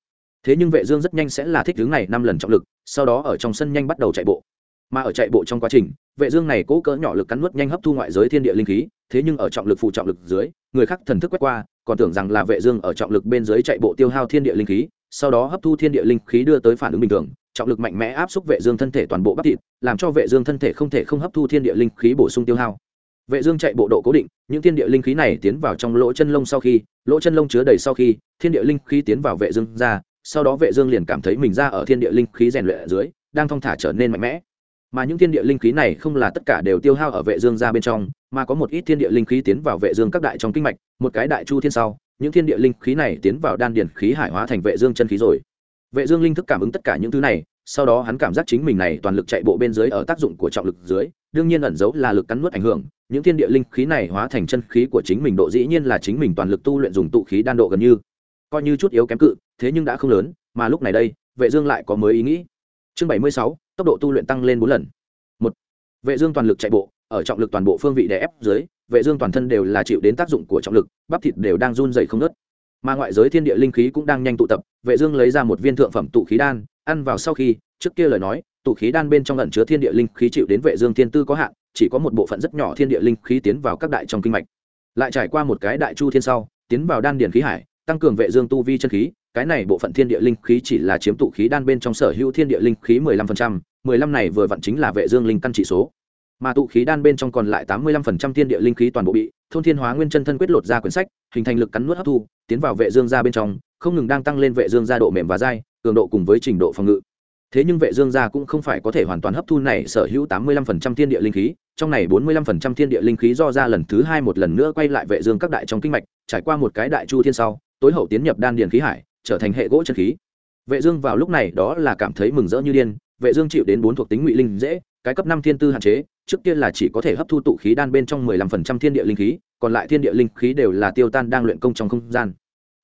Thế nhưng vệ dương rất nhanh sẽ là thích hướng này năm lần trọng lực, sau đó ở trong sân nhanh bắt đầu chạy bộ. Mà ở chạy bộ trong quá trình, vệ dương này cố cỡ nhỏ lực cắn nuốt nhanh hấp thu ngoại giới thiên địa linh khí, thế nhưng ở trọng lực phụ trọng lực dưới, người khác thần thức quét qua, còn tưởng rằng là vệ dương ở trọng lực bên dưới chạy bộ tiêu hao thiên địa linh khí sau đó hấp thu thiên địa linh khí đưa tới phản ứng bình thường, trọng lực mạnh mẽ áp xúc vệ dương thân thể toàn bộ bắp thịt, làm cho vệ dương thân thể không thể không hấp thu thiên địa linh khí bổ sung tiêu hao. Vệ dương chạy bộ độ cố định, những thiên địa linh khí này tiến vào trong lỗ chân lông sau khi, lỗ chân lông chứa đầy sau khi, thiên địa linh khí tiến vào vệ dương ra, sau đó vệ dương liền cảm thấy mình ra ở thiên địa linh khí rèn luyện ở dưới, đang thong thả trở nên mạnh mẽ mà những thiên địa linh khí này không là tất cả đều tiêu hao ở vệ dương ra bên trong mà có một ít thiên địa linh khí tiến vào vệ dương các đại trong kinh mạch một cái đại chu thiên sau những thiên địa linh khí này tiến vào đan điển khí hải hóa thành vệ dương chân khí rồi. Vệ dương linh thức cảm ứng tất cả những thứ này sau đó hắn cảm giác chính mình này toàn lực chạy bộ bên dưới ở tác dụng của trọng lực dưới đương nhiên ẩn giấu là lực cắn nuốt ảnh hưởng những thiên địa linh khí này hóa thành chân khí của chính mình độ dĩ nhiên là chính mình toàn lực tu luyện dùng tụ khí đan độ gần như coi như chút yếu kém cự thế nhưng đã không lớn mà lúc này đây vệ dương lại có mới ý nghĩ. Chương 76, tốc độ tu luyện tăng lên bốn lần. Một, vệ dương toàn lực chạy bộ, ở trọng lực toàn bộ phương vị đè ép dưới, vệ dương toàn thân đều là chịu đến tác dụng của trọng lực, bắp thịt đều đang run rẩy không nứt mà ngoại giới thiên địa linh khí cũng đang nhanh tụ tập, vệ dương lấy ra một viên thượng phẩm tụ khí đan, ăn vào sau khi, trước kia lời nói, tụ khí đan bên trong ẩn chứa thiên địa linh khí chịu đến vệ dương thiên tư có hạn, chỉ có một bộ phận rất nhỏ thiên địa linh khí tiến vào các đại trong kinh mạch. Lại trải qua một cái đại chu thiên sau, tiến vào đan điển khí hải, tăng cường vệ dương tu vi chân khí cái này bộ phận thiên địa linh khí chỉ là chiếm tụ khí đan bên trong sở hữu thiên địa linh khí 15%, 15 này vừa vặn chính là vệ dương linh căn trị số. Mà tụ khí đan bên trong còn lại 85% thiên địa linh khí toàn bộ bị thôn thiên hóa nguyên chân thân quyết lột ra quyển sách hình thành lực cắn nuốt hấp thu tiến vào vệ dương gia bên trong không ngừng đang tăng lên vệ dương gia độ mềm và dai cường độ cùng với trình độ phòng ngự. Thế nhưng vệ dương gia cũng không phải có thể hoàn toàn hấp thu này sở hữu 85% thiên địa linh khí trong này 45% thiên địa linh khí do ra lần thứ hai một lần nữa quay lại vệ dương các đại trong kinh mạch trải qua một cái đại chu thiên sau tối hậu tiến nhập đan điền khí hải trở thành hệ gỗ chân khí. Vệ dương vào lúc này đó là cảm thấy mừng rỡ như điên, vệ dương chịu đến bốn thuộc tính ngụy linh dễ, cái cấp năm thiên tư hạn chế, trước kia là chỉ có thể hấp thu tụ khí đan bên trong 15% thiên địa linh khí, còn lại thiên địa linh khí đều là tiêu tan đang luyện công trong không gian.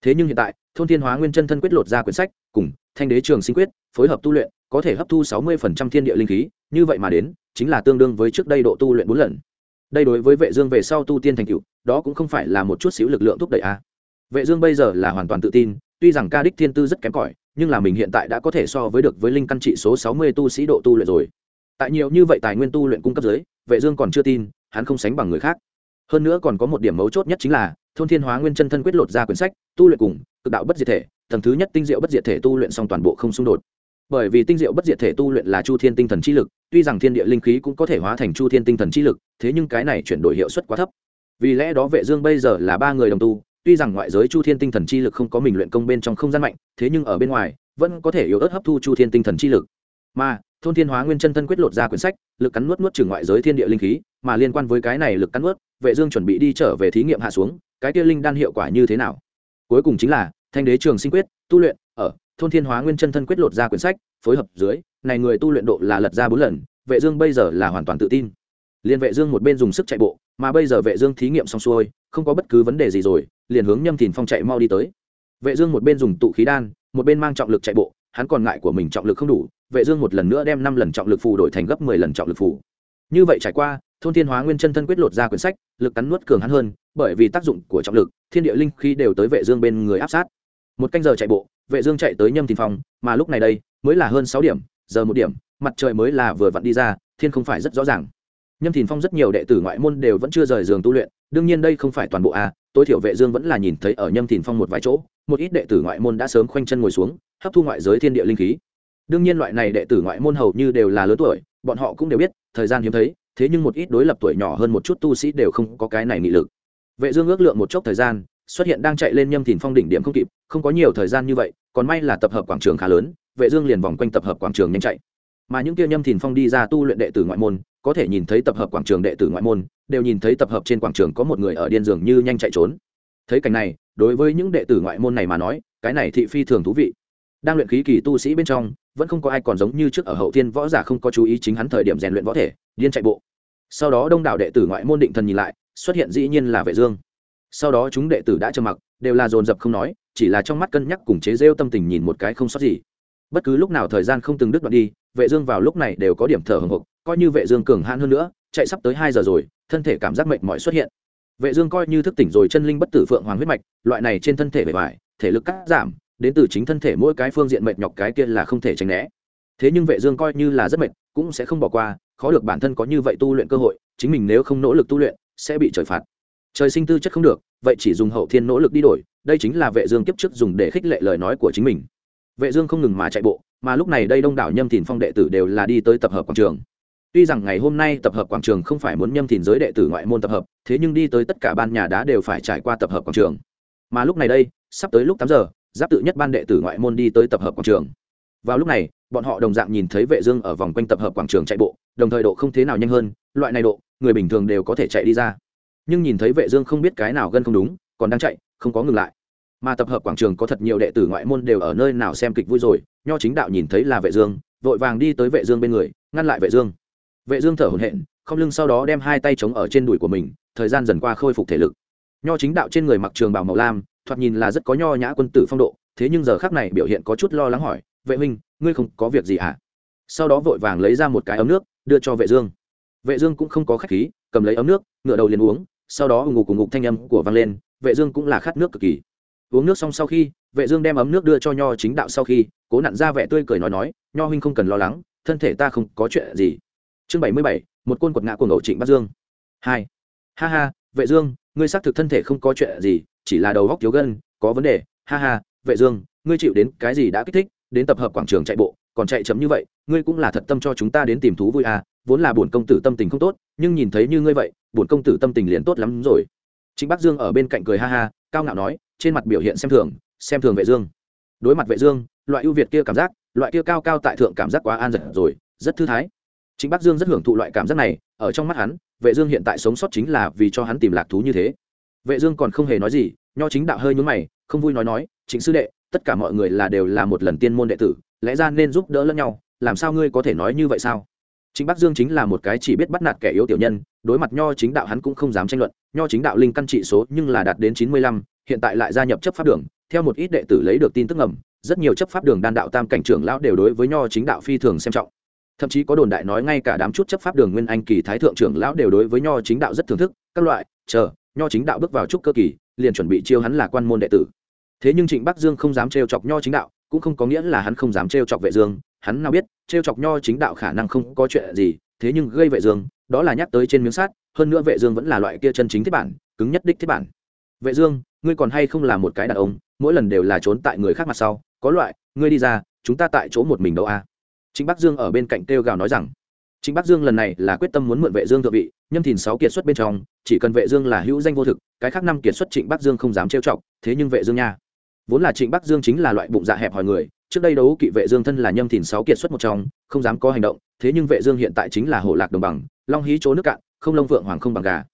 Thế nhưng hiện tại, thôn thiên hóa nguyên chân thân quyết lột ra quyển sách, cùng thanh đế trường sinh quyết, phối hợp tu luyện, có thể hấp thu 60% thiên địa linh khí, như vậy mà đến, chính là tương đương với trước đây độ tu luyện bốn lần. Đây đối với vệ dương về sau tu tiên thành tựu, đó cũng không phải là một chút xíu lực lượng thúc đẩy a vệ dương bây giờ là hoàn toàn tự tin tuy rằng ca đích thiên tư rất kém cỏi, nhưng là mình hiện tại đã có thể so với được với linh căn trị số 60 tu sĩ độ tu luyện rồi. Tại nhiều như vậy tài nguyên tu luyện cung cấp dưới vệ dương còn chưa tin, hắn không sánh bằng người khác. Hơn nữa còn có một điểm mấu chốt nhất chính là, thôn thiên hóa nguyên chân thân quyết lột ra quyển sách, tu luyện cùng, cực đạo bất diệt thể, tầng thứ nhất tinh diệu bất diệt thể tu luyện xong toàn bộ không xung đột. Bởi vì tinh diệu bất diệt thể tu luyện là chu thiên tinh thần chi lực, tuy rằng thiên địa linh khí cũng có thể hóa thành chu thiên tinh thần chi lực, thế nhưng cái này chuyển đổi hiệu suất quá thấp. Vì lẽ đó vệ dương bây giờ là ba người đồng tu tuy rằng ngoại giới chu thiên tinh thần chi lực không có mình luyện công bên trong không gian mạnh, thế nhưng ở bên ngoài, vẫn có thể yếu ớt hấp thu chu thiên tinh thần chi lực. Mà, thôn thiên hóa nguyên chân thân quyết lột ra quyển sách, lực cắn nuốt nuốt trừng ngoại giới thiên địa linh khí, mà liên quan với cái này lực cắn nuốt, vệ dương chuẩn bị đi trở về thí nghiệm hạ xuống, cái kia linh đan hiệu quả như thế nào? Cuối cùng chính là, thanh đế trường sinh quyết, tu luyện, ở, thôn thiên hóa nguyên chân thân quyết lột ra quyển sách, phối hợp dưới, này người tu luyện độ là lật ra bốn lần, vệ dương bây giờ là hoàn toàn tự tin. Liên vệ dương một bên dùng sức chạy bộ, mà bây giờ vệ dương thí nghiệm xong xuôi, không có bất cứ vấn đề gì rồi liền hướng nhâm thìn phong chạy mau đi tới. Vệ dương một bên dùng tụ khí đan, một bên mang trọng lực chạy bộ, hắn còn ngại của mình trọng lực không đủ, vệ dương một lần nữa đem năm lần trọng lực phù đổi thành gấp 10 lần trọng lực phù. Như vậy trải qua, thôn thiên hóa nguyên chân thân quyết lột ra quyển sách, lực cắn nuốt cường hắn hơn, bởi vì tác dụng của trọng lực, thiên địa linh khí đều tới vệ dương bên người áp sát. Một canh giờ chạy bộ, vệ dương chạy tới nhâm thìn phong, mà lúc này đây, mới là hơn 6 điểm, giờ một điểm, mặt trời mới là vừa vặn đi ra, thiên không phải rất rõ ràng. Nhâm thìn phong rất nhiều đệ tử ngoại môn đều vẫn chưa rời giường tu luyện, đương nhiên đây không phải toàn bộ a tối thiểu vệ dương vẫn là nhìn thấy ở nhâm thìn phong một vài chỗ, một ít đệ tử ngoại môn đã sớm khoanh chân ngồi xuống, hấp thu ngoại giới thiên địa linh khí. Đương nhiên loại này đệ tử ngoại môn hầu như đều là lớn tuổi, bọn họ cũng đều biết, thời gian hiếm thấy, thế nhưng một ít đối lập tuổi nhỏ hơn một chút tu sĩ đều không có cái này nghị lực. Vệ dương ước lượng một chốc thời gian, xuất hiện đang chạy lên nhâm thìn phong đỉnh điểm không kịp, không có nhiều thời gian như vậy, còn may là tập hợp quảng trường khá lớn, vệ dương liền vòng quanh tập hợp quảng trường nhanh chạy mà những kia nhâm thìn phong đi ra tu luyện đệ tử ngoại môn, có thể nhìn thấy tập hợp quảng trường đệ tử ngoại môn, đều nhìn thấy tập hợp trên quảng trường có một người ở điên dường như nhanh chạy trốn. Thấy cảnh này, đối với những đệ tử ngoại môn này mà nói, cái này thị phi thường thú vị. Đang luyện khí kỳ tu sĩ bên trong, vẫn không có ai còn giống như trước ở hậu thiên võ giả không có chú ý chính hắn thời điểm rèn luyện võ thể, điên chạy bộ. Sau đó đông đảo đệ tử ngoại môn định thần nhìn lại, xuất hiện dĩ nhiên là vệ dương. Sau đó chúng đệ tử đã trầm mặc, đều là dồn dập không nói, chỉ là trong mắt cân nhắc cùng chế rêu tâm tình nhìn một cái không sót gì bất cứ lúc nào thời gian không từng đứt đoạn đi, vệ dương vào lúc này đều có điểm thở hổn hộc, coi như vệ dương cường hãn hơn nữa, chạy sắp tới hai giờ rồi, thân thể cảm giác mệt mỏi xuất hiện. Vệ dương coi như thức tỉnh rồi chân linh bất tử phượng hoàng huyết mạch, loại này trên thân thể bề bại, thể lực cắt giảm, đến từ chính thân thể mỗi cái phương diện mệt nhọc cái kia là không thể tránh né. Thế nhưng vệ dương coi như là rất mệt, cũng sẽ không bỏ qua, khó được bản thân có như vậy tu luyện cơ hội, chính mình nếu không nỗ lực tu luyện, sẽ bị trời phạt. Trời sinh tư chất không được, vậy chỉ dùng hậu thiên nỗ lực đi đổi, đây chính là vệ dương kiếp trước dùng để khích lệ lời nói của chính mình vệ dương không ngừng mà chạy bộ, mà lúc này đây đông đảo nhâm thìn phong đệ tử đều là đi tới tập hợp quảng trường. Tuy rằng ngày hôm nay tập hợp quảng trường không phải muốn nhâm thìn giới đệ tử ngoại môn tập hợp, thế nhưng đi tới tất cả ban nhà đá đều phải trải qua tập hợp quảng trường. Mà lúc này đây, sắp tới lúc tám giờ, giáp tự nhất ban đệ tử ngoại môn đi tới tập hợp quảng trường. Vào lúc này, bọn họ đồng dạng nhìn thấy vệ dương ở vòng quanh tập hợp quảng trường chạy bộ, đồng thời độ không thế nào nhanh hơn, loại này độ, người bình thường đều có thể chạy đi ra. Nhưng nhìn thấy vệ dương không biết cái nào gân không đúng, còn đang chạy, không có ngừng lại mà tập hợp quảng trường có thật nhiều đệ tử ngoại môn đều ở nơi nào xem kịch vui rồi, nho chính đạo nhìn thấy là vệ dương, vội vàng đi tới vệ dương bên người, ngăn lại vệ dương. Vệ dương thở hổn hển, không lưng sau đó đem hai tay chống ở trên đùi của mình, thời gian dần qua khôi phục thể lực. Nho chính đạo trên người mặc trường bào màu lam, thoạt nhìn là rất có nho nhã quân tử phong độ, thế nhưng giờ khắc này biểu hiện có chút lo lắng hỏi, vệ huynh, ngươi không có việc gì hả sau đó vội vàng lấy ra một cái ấm nước, đưa cho vệ dương. Vệ dương cũng không có khách khí, cầm lấy ấm nước, ngửa đầu liền uống, sau đó ù ngục cùng ngục thanh âm của vang lên, vệ dương cũng là khát nước cực kỳ uống nước xong sau khi vệ dương đem ấm nước đưa cho nho chính đạo sau khi cố nặn ra vẻ tươi cười nói nói nho huynh không cần lo lắng thân thể ta không có chuyện gì. Chương 77, một côn quật ngã của ngẫu trịnh bắc dương. Hai. Ha ha vệ dương ngươi xác thực thân thể không có chuyện gì chỉ là đầu góc thiếu gân có vấn đề. Ha ha vệ dương ngươi chịu đến cái gì đã kích thích đến tập hợp quảng trường chạy bộ còn chạy chậm như vậy ngươi cũng là thật tâm cho chúng ta đến tìm thú vui à vốn là bổn công tử tâm tình không tốt nhưng nhìn thấy như ngươi vậy bổn công tử tâm tình liền tốt lắm rồi. Trịnh Bắc Dương ở bên cạnh cười ha ha, cao ngạo nói, trên mặt biểu hiện xem thường, xem thường Vệ Dương. Đối mặt Vệ Dương, loại ưu việt kia cảm giác, loại kia cao cao tại thượng cảm giác quá an giật rồi, rất thư thái. chính Bắc Dương rất hưởng thụ loại cảm giác này, ở trong mắt hắn, Vệ Dương hiện tại sống sót chính là vì cho hắn tìm lạc thú như thế. Vệ Dương còn không hề nói gì, nho chính đạo hơi nhướng mày, không vui nói nói, chính sư đệ, tất cả mọi người là đều là một lần tiên môn đệ tử, lẽ ra nên giúp đỡ lẫn nhau, làm sao ngươi có thể nói như vậy sao?" chính Bắc Dương chính là một cái chỉ biết bắt nạt kẻ yếu tiểu nhân, đối mặt nho chính đạo hắn cũng không dám tranh luận, nho chính đạo linh căn trị số nhưng là đạt đến chín mươi lăm, hiện tại lại gia nhập chấp pháp đường, theo một ít đệ tử lấy được tin tức ngầm, rất nhiều chấp pháp đường đan đạo tam cảnh trưởng lão đều đối với nho chính đạo phi thường xem trọng. Thậm chí có đồn đại nói ngay cả đám chút chấp pháp đường nguyên anh kỳ thái thượng trưởng lão đều đối với nho chính đạo rất thưởng thức, các loại, chờ, nho chính đạo bước vào trúc cơ kỳ, liền chuẩn bị chiêu hắn là quan môn đệ tử. Thế nhưng Trịnh Bắc Dương không dám trêu chọc nho chính đạo, cũng không có nghĩa là hắn không dám trêu chọc Vệ Dương, hắn nào biết, trêu chọc nho chính đạo khả năng không có chuyện gì, thế nhưng gây Vệ Dương, đó là nhắc tới trên miếng sắt, hơn nữa Vệ Dương vẫn là loại kia chân chính thiết bản, cứng nhất đích thiết bản. Vệ Dương, ngươi còn hay không là một cái đàn ông, mỗi lần đều là trốn tại người khác mặt sau, có loại, ngươi đi ra, chúng ta tại chỗ một mình đâu a. Trịnh Bắc Dương ở bên cạnh kêu gào nói rằng, Trịnh Bắc Dương lần này là quyết tâm muốn mượn Vệ Dương thượng vị, nhâm thìn sáu kiệt xuất bên trong, chỉ cần Vệ Dương là hữu danh vô thực, cái khác năm kiệt xuất Trịnh Bắc Dương không dám trêu chọc, thế nhưng Vệ Dương nha, vốn là Trịnh Bắc Dương chính là loại bụng dạ hẹp hòi người, trước đây đấu kỵ Vệ Dương thân là nhâm thìn sáu kiệt xuất một trong, không dám có hành động, thế nhưng Vệ Dương hiện tại chính là hổ lạc đồng bằng, long hí chỗ nước cạn, không lông vượng hoàng không bằng gà.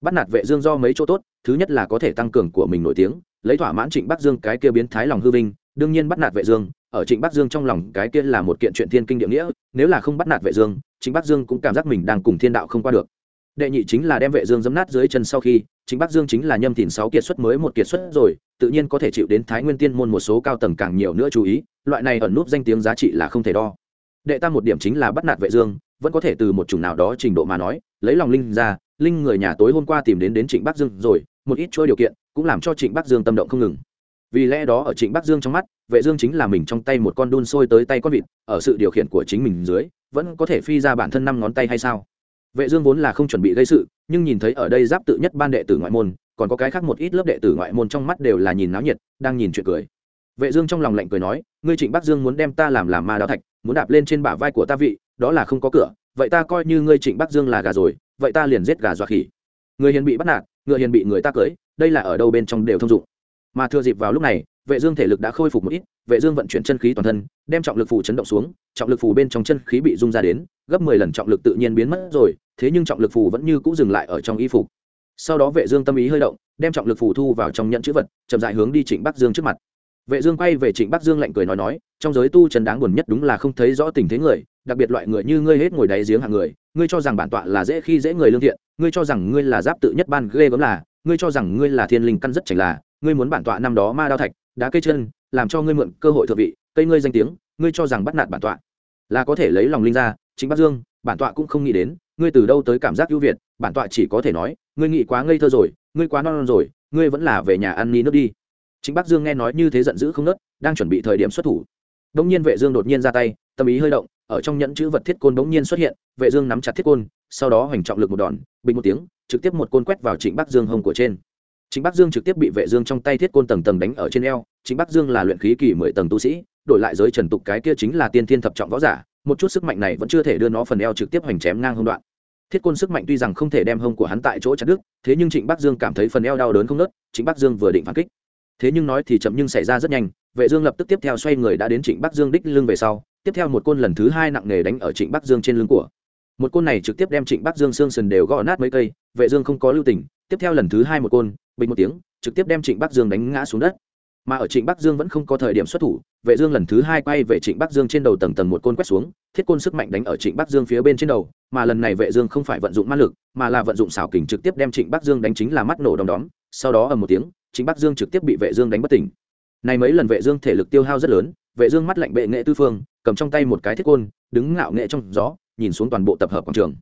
Bắt nạt Vệ Dương do mấy chỗ tốt, thứ nhất là có thể tăng cường của mình nổi tiếng, lấy thỏa mãn Trịnh Bắc Dương cái kia biến thái lòng hư vinh, đương nhiên bắt nạt Vệ Dương, ở Trịnh Bắc Dương trong lòng cái kia là một kiện chuyện thiên kinh địa nghĩa, nếu là không bắt nạt Vệ Dương, Trịnh Bắc Dương cũng cảm giác mình đang cùng thiên đạo không qua được. Đệ nhị chính là đem Vệ Dương dẫm nát dưới chân sau khi, Trịnh Bắc Dương chính là nhâm thìn sáu kiệt xuất mới một kiệt xuất rồi, tự nhiên có thể chịu đến Thái Nguyên Tiên môn một số cao tầng càng nhiều nữa chú ý, loại này ẩn nút danh tiếng giá trị là không thể đo. Đệ tam một điểm chính là bắt nạt Vệ Dương, vẫn có thể từ một chủng nào đó trình độ mà nói, lấy lòng linh ra, linh người nhà tối hôm qua tìm đến đến Trịnh Bắc Dương rồi, một ít trôi điều kiện, cũng làm cho Trịnh Bắc Dương tâm động không ngừng. Vì lẽ đó ở trịnh bắc dương trong mắt vệ dương chính là mình trong tay một con đun sôi tới tay con vịt ở sự điều khiển của chính mình dưới vẫn có thể phi ra bản thân năm ngón tay hay sao? Vệ dương vốn là không chuẩn bị gây sự nhưng nhìn thấy ở đây giáp tự nhất ban đệ tử ngoại môn còn có cái khác một ít lớp đệ tử ngoại môn trong mắt đều là nhìn náo nhiệt đang nhìn chuyện cười. Vệ dương trong lòng lạnh cười nói ngươi trịnh bắc dương muốn đem ta làm làm ma đạo thạch muốn đạp lên trên bả vai của ta vị đó là không có cửa vậy ta coi như ngươi trịnh bắc dương là gà rồi vậy ta liền giết gà dọa khỉ. Người hiền bị bắt nạt Ngựa hiền bị người ta cưới, đây là ở đâu bên trong đều thông dụng. Mà thừa dịp vào lúc này, vệ dương thể lực đã khôi phục một ít, vệ dương vận chuyển chân khí toàn thân, đem trọng lực phù chấn động xuống, trọng lực phù bên trong chân khí bị rung ra đến, gấp 10 lần trọng lực tự nhiên biến mất rồi, thế nhưng trọng lực phù vẫn như cũ dừng lại ở trong y phục. Sau đó vệ dương tâm ý hơi động, đem trọng lực phù thu vào trong nhận chữ vật, chậm rãi hướng đi trịnh bắc dương trước mặt vệ dương quay về trịnh bắc dương lạnh cười nói nói trong giới tu chân đáng buồn nhất đúng là không thấy rõ tình thế người đặc biệt loại người như ngươi hết ngồi đáy giếng hạng người ngươi cho rằng bản tọa là dễ khi dễ người lương thiện ngươi cho rằng ngươi là giáp tự nhất ban ghê gớm là ngươi cho rằng ngươi là thiên linh căn rất chảnh là ngươi muốn bản tọa năm đó ma đao thạch đá cây chân làm cho ngươi mượn cơ hội thượng vị cây ngươi danh tiếng ngươi cho rằng bắt nạt bản tọa. Là có thể lấy lòng linh ra chính bắc dương bản tọa cũng không nghĩ đến ngươi từ đâu tới cảm giác ưu việt bản tọa chỉ có thể nói ngươi nghĩ quá ngây thơ rồi ngươi quá non, non rồi ngươi vẫn là về nhà ăn ni nước đi chính bắc dương nghe nói như thế giận dữ không nớt đang chuẩn bị thời điểm xuất thủ đông nhiên vệ dương đột nhiên ra tay tâm ý hơi động ở trong nhẫn chữ vật thiết côn bỗng nhiên xuất hiện vệ dương nắm chặt thiết côn sau đó hoành trọng lực một đòn bình một tiếng trực tiếp một côn quét vào trịnh bắc dương hông của trên Trịnh Bắc Dương trực tiếp bị Vệ Dương trong tay thiết côn tầng tầng đánh ở trên eo, Trịnh Bắc Dương là luyện khí kỳ mười tầng tu sĩ, đổi lại giới trần tục cái kia chính là tiên thiên thập trọng võ giả, một chút sức mạnh này vẫn chưa thể đưa nó phần eo trực tiếp hoành chém ngang hông đoạn. Thiết côn sức mạnh tuy rằng không thể đem hông của hắn tại chỗ chặt đứt, thế nhưng Trịnh Bắc Dương cảm thấy phần eo đau đớn không nớt, Trịnh Bắc Dương vừa định phản kích. Thế nhưng nói thì chậm nhưng xảy ra rất nhanh, Vệ Dương lập tức tiếp theo xoay người đã đến Trịnh Bắc Dương đích lưng về sau, tiếp theo một côn lần thứ hai nặng nề đánh ở Trịnh Bắc Dương trên lưng của. Một côn này trực tiếp đem Trịnh Bắc Dương xương sườn đều gõ nát mấy cây, Vệ Dương không có lưu tình, tiếp theo lần thứ hai một côn, bình một tiếng, trực tiếp đem Trịnh Bắc Dương đánh ngã xuống đất. Mà ở Trịnh Bắc Dương vẫn không có thời điểm xuất thủ, Vệ Dương lần thứ hai quay về Trịnh Bắc Dương trên đầu tầng tầng một côn quét xuống, thiết côn sức mạnh đánh ở Trịnh Bắc Dương phía bên trên đầu, mà lần này Vệ Dương không phải vận dụng ma lực, mà là vận dụng xảo kình trực tiếp đem Trịnh Bắc Dương đánh chính là mắt nổ đom đóm, sau đó ầm một tiếng, Trịnh Bắc Dương trực tiếp bị Vệ Dương đánh bất tỉnh. Này mấy lần Vệ Dương thể lực tiêu hao rất lớn, vệ dương mắt lạnh bệ nghệ tư phương cầm trong tay một cái thiết côn đứng ngạo nghệ trong gió nhìn xuống toàn bộ tập hợp quảng trường.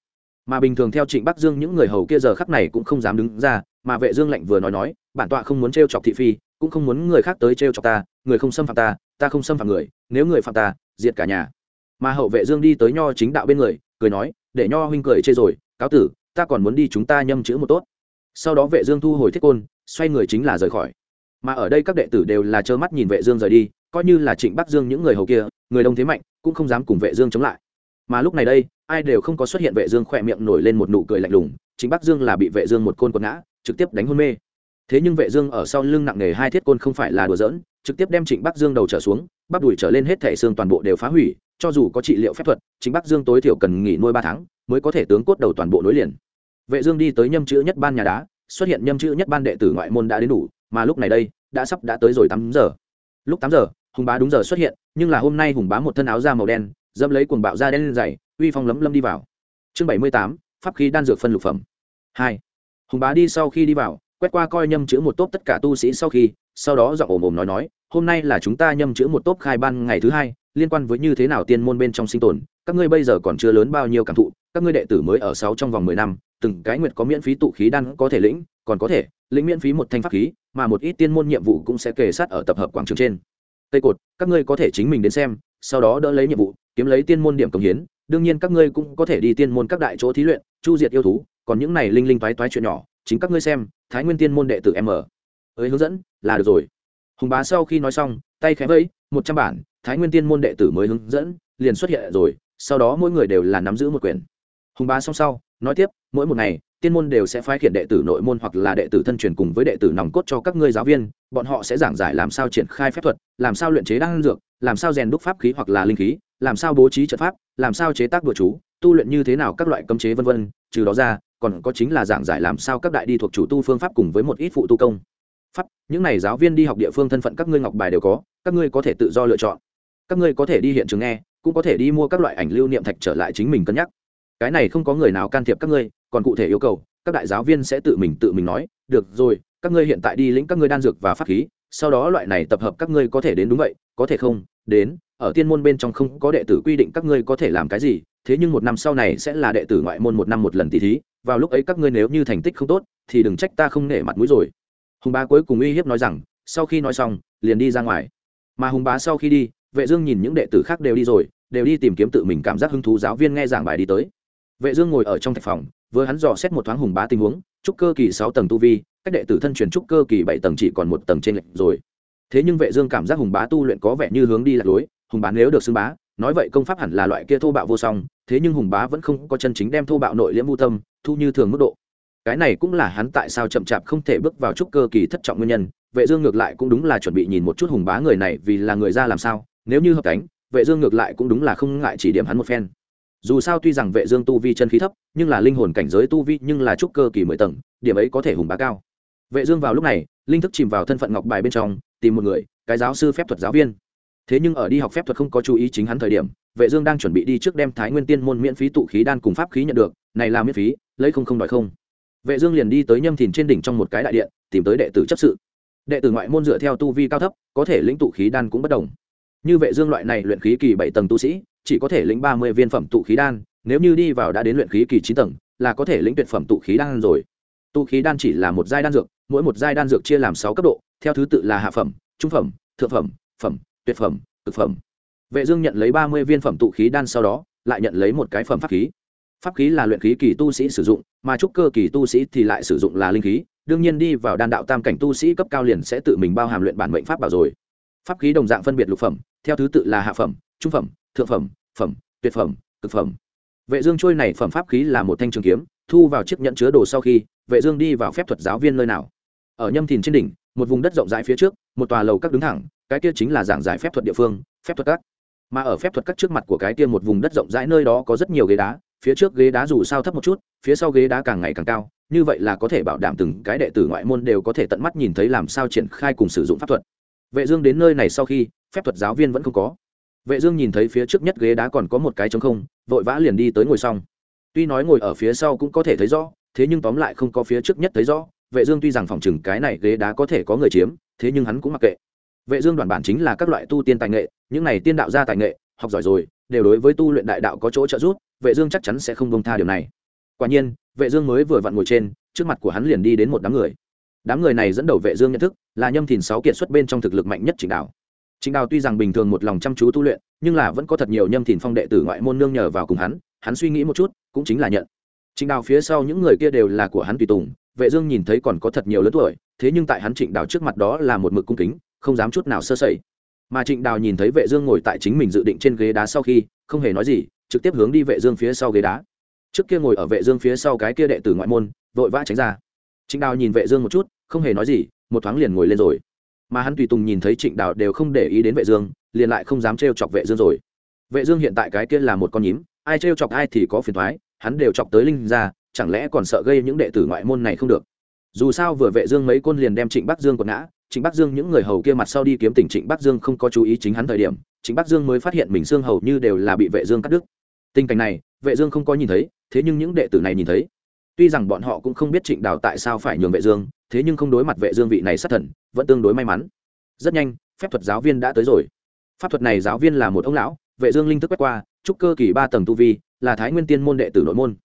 Mà bình thường theo trịnh bắc dương những người hầu kia giờ khắc này cũng không dám đứng ra mà vệ dương lạnh vừa nói nói bản tọa không muốn treo chọc thị phi cũng không muốn người khác tới treo chọc ta người không xâm phạm ta ta không xâm phạm người nếu người phạm ta diệt cả nhà. Mà hậu vệ dương đi tới nho chính đạo bên người cười nói để nho huynh cười chê rồi cáo tử ta còn muốn đi chúng ta nhâm chữ một tốt sau đó vệ dương thu hồi thiết côn, xoay người chính là rời khỏi. Mà ở đây các đệ tử đều là trơ mắt nhìn vệ dương rời đi, coi như là trịnh bắc dương những người hầu kia, người đông thế mạnh, cũng không dám cùng vệ dương chống lại. Mà lúc này đây, ai đều không có xuất hiện vệ dương khỏe miệng nổi lên một nụ cười lạnh lùng, trịnh bắc dương là bị vệ dương một côn quật ngã, trực tiếp đánh hôn mê. Thế nhưng vệ dương ở sau lưng nặng nề hai thiết côn không phải là đùa giỡn, trực tiếp đem trịnh bắc dương đầu trở xuống, bắp đùi trở lên hết thể xương toàn bộ đều phá hủy, cho dù có trị liệu phép thuật, trịnh bắc dương tối thiểu cần nghỉ nuôi ba tháng mới có thể tướng cốt đầu toàn bộ nối liền vệ dương đi tới nhâm chữ nhất ban nhà đá, xuất hiện nhâm chữ nhất ban đệ tử ngoại môn đã đến đủ, mà lúc này đây, đã sắp đã tới rồi tám giờ. Lúc tám giờ, hùng bá đúng giờ xuất hiện, nhưng là hôm nay hùng bá một thân áo da màu đen, dẫm lấy cuồng bạo da đen dày uy phong lấm lâm đi vào. Chương bảy mươi tám, pháp khí đan dược phân lục phẩm. Hai, hùng bá đi sau khi đi vào, quét qua coi nhâm chữ một tốp tất cả tu sĩ sau khi, sau đó giọng ồm ồm nói nói, hôm nay là chúng ta nhâm chữ một tốp khai ban ngày thứ hai, liên quan với như thế nào tiên môn bên trong sinh tồn, các ngươi bây giờ còn chưa lớn bao nhiêu cảm thụ, các ngươi đệ tử mới ở sáu trong vòng mười năm từng cái nguyệt có miễn phí tụ khí đan có thể lĩnh, còn có thể lĩnh miễn phí một thanh pháp khí, mà một ít tiên môn nhiệm vụ cũng sẽ kề sát ở tập hợp quảng trường trên. Tây cột, các ngươi có thể chính mình đến xem, sau đó đỡ lấy nhiệm vụ, kiếm lấy tiên môn điểm công hiến, đương nhiên các ngươi cũng có thể đi tiên môn các đại chỗ thí luyện, chu diệt yêu thú, còn những này linh linh toái toái chuyện nhỏ, chính các ngươi xem, thái nguyên tiên môn đệ tử m. Ấy hướng dẫn, là được rồi. Hùng bá sau khi nói xong, tay khẽ vẫy, một trăm bản, thái nguyên tiên môn đệ tử mới hướng dẫn, liền xuất hiện rồi, sau đó mỗi người đều là nắm giữ một quyển. Hùng bá xong sau, nói tiếp mỗi một ngày, tiên môn đều sẽ phái khiển đệ tử nội môn hoặc là đệ tử thân truyền cùng với đệ tử nòng cốt cho các ngươi giáo viên, bọn họ sẽ giảng giải làm sao triển khai phép thuật, làm sao luyện chế đan dược, làm sao rèn đúc pháp khí hoặc là linh khí, làm sao bố trí trận pháp, làm sao chế tác đùa chú, tu luyện như thế nào các loại cấm chế vân vân, trừ đó ra, còn có chính là giảng giải làm sao các đại đi thuộc chủ tu phương pháp cùng với một ít phụ tu công. Pháp, những này giáo viên đi học địa phương thân phận các ngươi ngọc bài đều có, các ngươi có thể tự do lựa chọn. Các ngươi có thể đi hiện trường nghe, cũng có thể đi mua các loại ảnh lưu niệm thạch trở lại chính mình cân nhắc. Cái này không có người nào can thiệp các ngươi còn cụ thể yêu cầu, các đại giáo viên sẽ tự mình tự mình nói, được rồi, các ngươi hiện tại đi lĩnh các ngươi đan dược và pháp khí, sau đó loại này tập hợp các ngươi có thể đến đúng vậy, có thể không? Đến, ở tiên môn bên trong không có đệ tử quy định các ngươi có thể làm cái gì, thế nhưng một năm sau này sẽ là đệ tử ngoại môn một năm một lần tỷ thí, vào lúc ấy các ngươi nếu như thành tích không tốt, thì đừng trách ta không nể mặt mũi rồi. Hùng bá cuối cùng uy hiếp nói rằng, sau khi nói xong, liền đi ra ngoài. Mà hùng bá sau khi đi, vệ dương nhìn những đệ tử khác đều đi rồi, đều đi tìm kiếm tự mình cảm giác hứng thú giáo viên nghe giảng bài đi tới vệ dương ngồi ở trong thạch phòng, vừa hắn dò xét một thoáng hùng bá tình huống, trúc cơ kỳ sáu tầng tu vi, cách đệ tử thân truyền trúc cơ kỳ bảy tầng chỉ còn một tầng trên lệnh rồi. Thế nhưng vệ dương cảm giác hùng bá tu luyện có vẻ như hướng đi lạc lối, hùng bá nếu được xưng bá, nói vậy công pháp hẳn là loại kia thô bạo vô song, thế nhưng hùng bá vẫn không có chân chính đem thô bạo nội liễm vô tâm, thu như thường mức độ. Cái này cũng là hắn tại sao chậm chạp không thể bước vào trúc cơ kỳ thất trọng nguyên nhân, vệ dương ngược lại cũng đúng là chuẩn bị nhìn một chút hùng bá người này vì là người ra làm sao, nếu như hợp cánh, vệ dương ngược lại cũng đúng là không ngại chỉ điểm hắn một phen dù sao tuy rằng vệ dương tu vi chân khí thấp, nhưng là linh hồn cảnh giới tu vi nhưng là trúc cơ kỳ mười tầng, điểm ấy có thể hùng bá cao. Vệ dương vào lúc này, linh thức chìm vào thân phận ngọc bài bên trong, tìm một người, cái giáo sư phép thuật giáo viên. Thế nhưng ở đi học phép thuật không có chú ý chính hắn thời điểm, vệ dương đang chuẩn bị đi trước đem thái nguyên tiên môn miễn phí tụ khí đan cùng pháp khí nhận được, này là miễn phí, lấy không không đòi không. Vệ dương liền đi tới nhâm thìn trên đỉnh trong một cái đại điện, tìm tới đệ tử chấp sự. Đệ tử ngoại môn dựa theo tu vi cao thấp, có thể lĩnh tụ khí đan cũng bất đồng. Như vệ dương loại này luyện khí kỳ bảy tầng tu sĩ chỉ có thể lĩnh ba mươi viên phẩm tụ khí đan, nếu như đi vào đã đến luyện khí kỳ chín tầng, là có thể lĩnh tuyệt phẩm tụ khí đan rồi. Tụ khí đan chỉ là một giai đan dược, mỗi một giai đan dược chia làm sáu cấp độ, theo thứ tự là hạ phẩm, trung phẩm, thượng phẩm phẩm, tuyệt phẩm, cực phẩm. Vệ dương nhận lấy ba mươi viên phẩm tụ khí đan sau đó, lại nhận lấy một cái phẩm pháp khí. Pháp khí là luyện khí kỳ tu sĩ sử dụng, mà trúc cơ kỳ tu sĩ thì lại sử dụng là linh khí. Đương nhiên đi vào đan đạo tam cảnh tu sĩ cấp cao liền sẽ tự mình bao hàm luyện bản mệnh pháp bảo rồi. Pháp khí đồng dạng phân biệt lục phẩm, theo thứ tự là hạ phẩm, trung phẩm thượng phẩm phẩm, tuyệt phẩm, cực phẩm. Vệ dương trôi này phẩm pháp khí là một thanh trường kiếm, thu vào chiếc nhẫn chứa đồ sau khi, vệ dương đi vào phép thuật giáo viên nơi nào. Ở nhâm thìn trên đỉnh, một vùng đất rộng rãi phía trước, một tòa lầu các đứng thẳng, cái kia chính là giảng giải phép thuật địa phương, phép thuật các. Mà ở phép thuật các trước mặt của cái kia một vùng đất rộng rãi nơi đó có rất nhiều ghế đá, phía trước ghế đá dù sao thấp một chút, phía sau ghế đá càng ngày càng cao, như vậy là có thể bảo đảm từng cái đệ tử ngoại môn đều có thể tận mắt nhìn thấy làm sao triển khai cùng sử dụng pháp thuật. Vệ dương đến nơi này sau khi, phép thuật giáo viên vẫn không có vệ dương nhìn thấy phía trước nhất ghế đá còn có một cái trống không, vội vã liền đi tới ngồi xong. Tuy nói ngồi ở phía sau cũng có thể thấy rõ, thế nhưng tóm lại không có phía trước nhất thấy rõ. Vệ dương tuy rằng phòng chừng cái này ghế đá có thể có người chiếm, thế nhưng hắn cũng mặc kệ. Vệ dương đoàn bản chính là các loại tu tiên tài nghệ, những này tiên đạo gia tài nghệ, học giỏi rồi, đều đối với tu luyện đại đạo có chỗ trợ giúp, vệ dương chắc chắn sẽ không buông tha điều này. Quả nhiên, vệ dương mới vừa vặn ngồi trên, trước mặt của hắn liền đi đến một đám người. Đám người này dẫn đầu vệ dương nhận thức là nhâm thìn sáu kiệt xuất bên trong thực lực mạnh nhất chỉnh đạo trịnh đào tuy rằng bình thường một lòng chăm chú tu luyện, nhưng là vẫn có thật nhiều nhâm thìn phong đệ tử ngoại môn nương nhờ vào cùng hắn hắn suy nghĩ một chút, cũng chính là nhận. Trịnh đào phía sau những người kia đều là của hắn tùy tùng, vệ dương nhìn thấy còn có thật nhiều lớn tuổi, thế nhưng tại hắn trịnh đào trước mặt đó là một mực cung kính, không dám chút nào sơ sẩy. Mà trịnh đào nhìn thấy vệ dương ngồi tại chính mình dự định trên ghế đá sau khi, không hề nói gì, trực tiếp hướng đi vệ dương phía sau ghế đá. Trước kia ngồi ở vệ dương phía sau cái kia đệ tử ngoại môn, vội vã tránh ra. Trịnh đào nhìn vệ dương một chút, không hề nói gì, một thoáng liền ngồi lên rồi mà hắn tùy tùng nhìn thấy trịnh đào đều không để ý đến vệ dương, liền lại không dám treo chọc vệ dương rồi. Vệ dương hiện tại cái kia là một con nhím, ai treo chọc ai thì có phiền toái, hắn đều chọc tới linh ra, chẳng lẽ còn sợ gây những đệ tử ngoại môn này không được? Dù sao vừa vệ dương mấy côn liền đem trịnh bắc dương quật ngã, trịnh bắc dương những người hầu kia mặt sau đi kiếm tỉnh trịnh bắc dương không có chú ý chính hắn thời điểm, trịnh bắc dương mới phát hiện mình xương hầu như đều là bị vệ dương cắt đứt. Tình cảnh này, vệ dương không có nhìn thấy, thế nhưng những đệ tử này nhìn thấy tuy rằng bọn họ cũng không biết trịnh đào tại sao phải nhường vệ dương, thế nhưng không đối mặt vệ dương vị này sát thần, vẫn tương đối may mắn. Rất nhanh, phép thuật giáo viên đã tới rồi. Pháp thuật này giáo viên là một ông lão, vệ dương linh thức quét qua, trúc cơ kỳ ba tầng tu vi, là thái nguyên tiên môn đệ tử nội môn.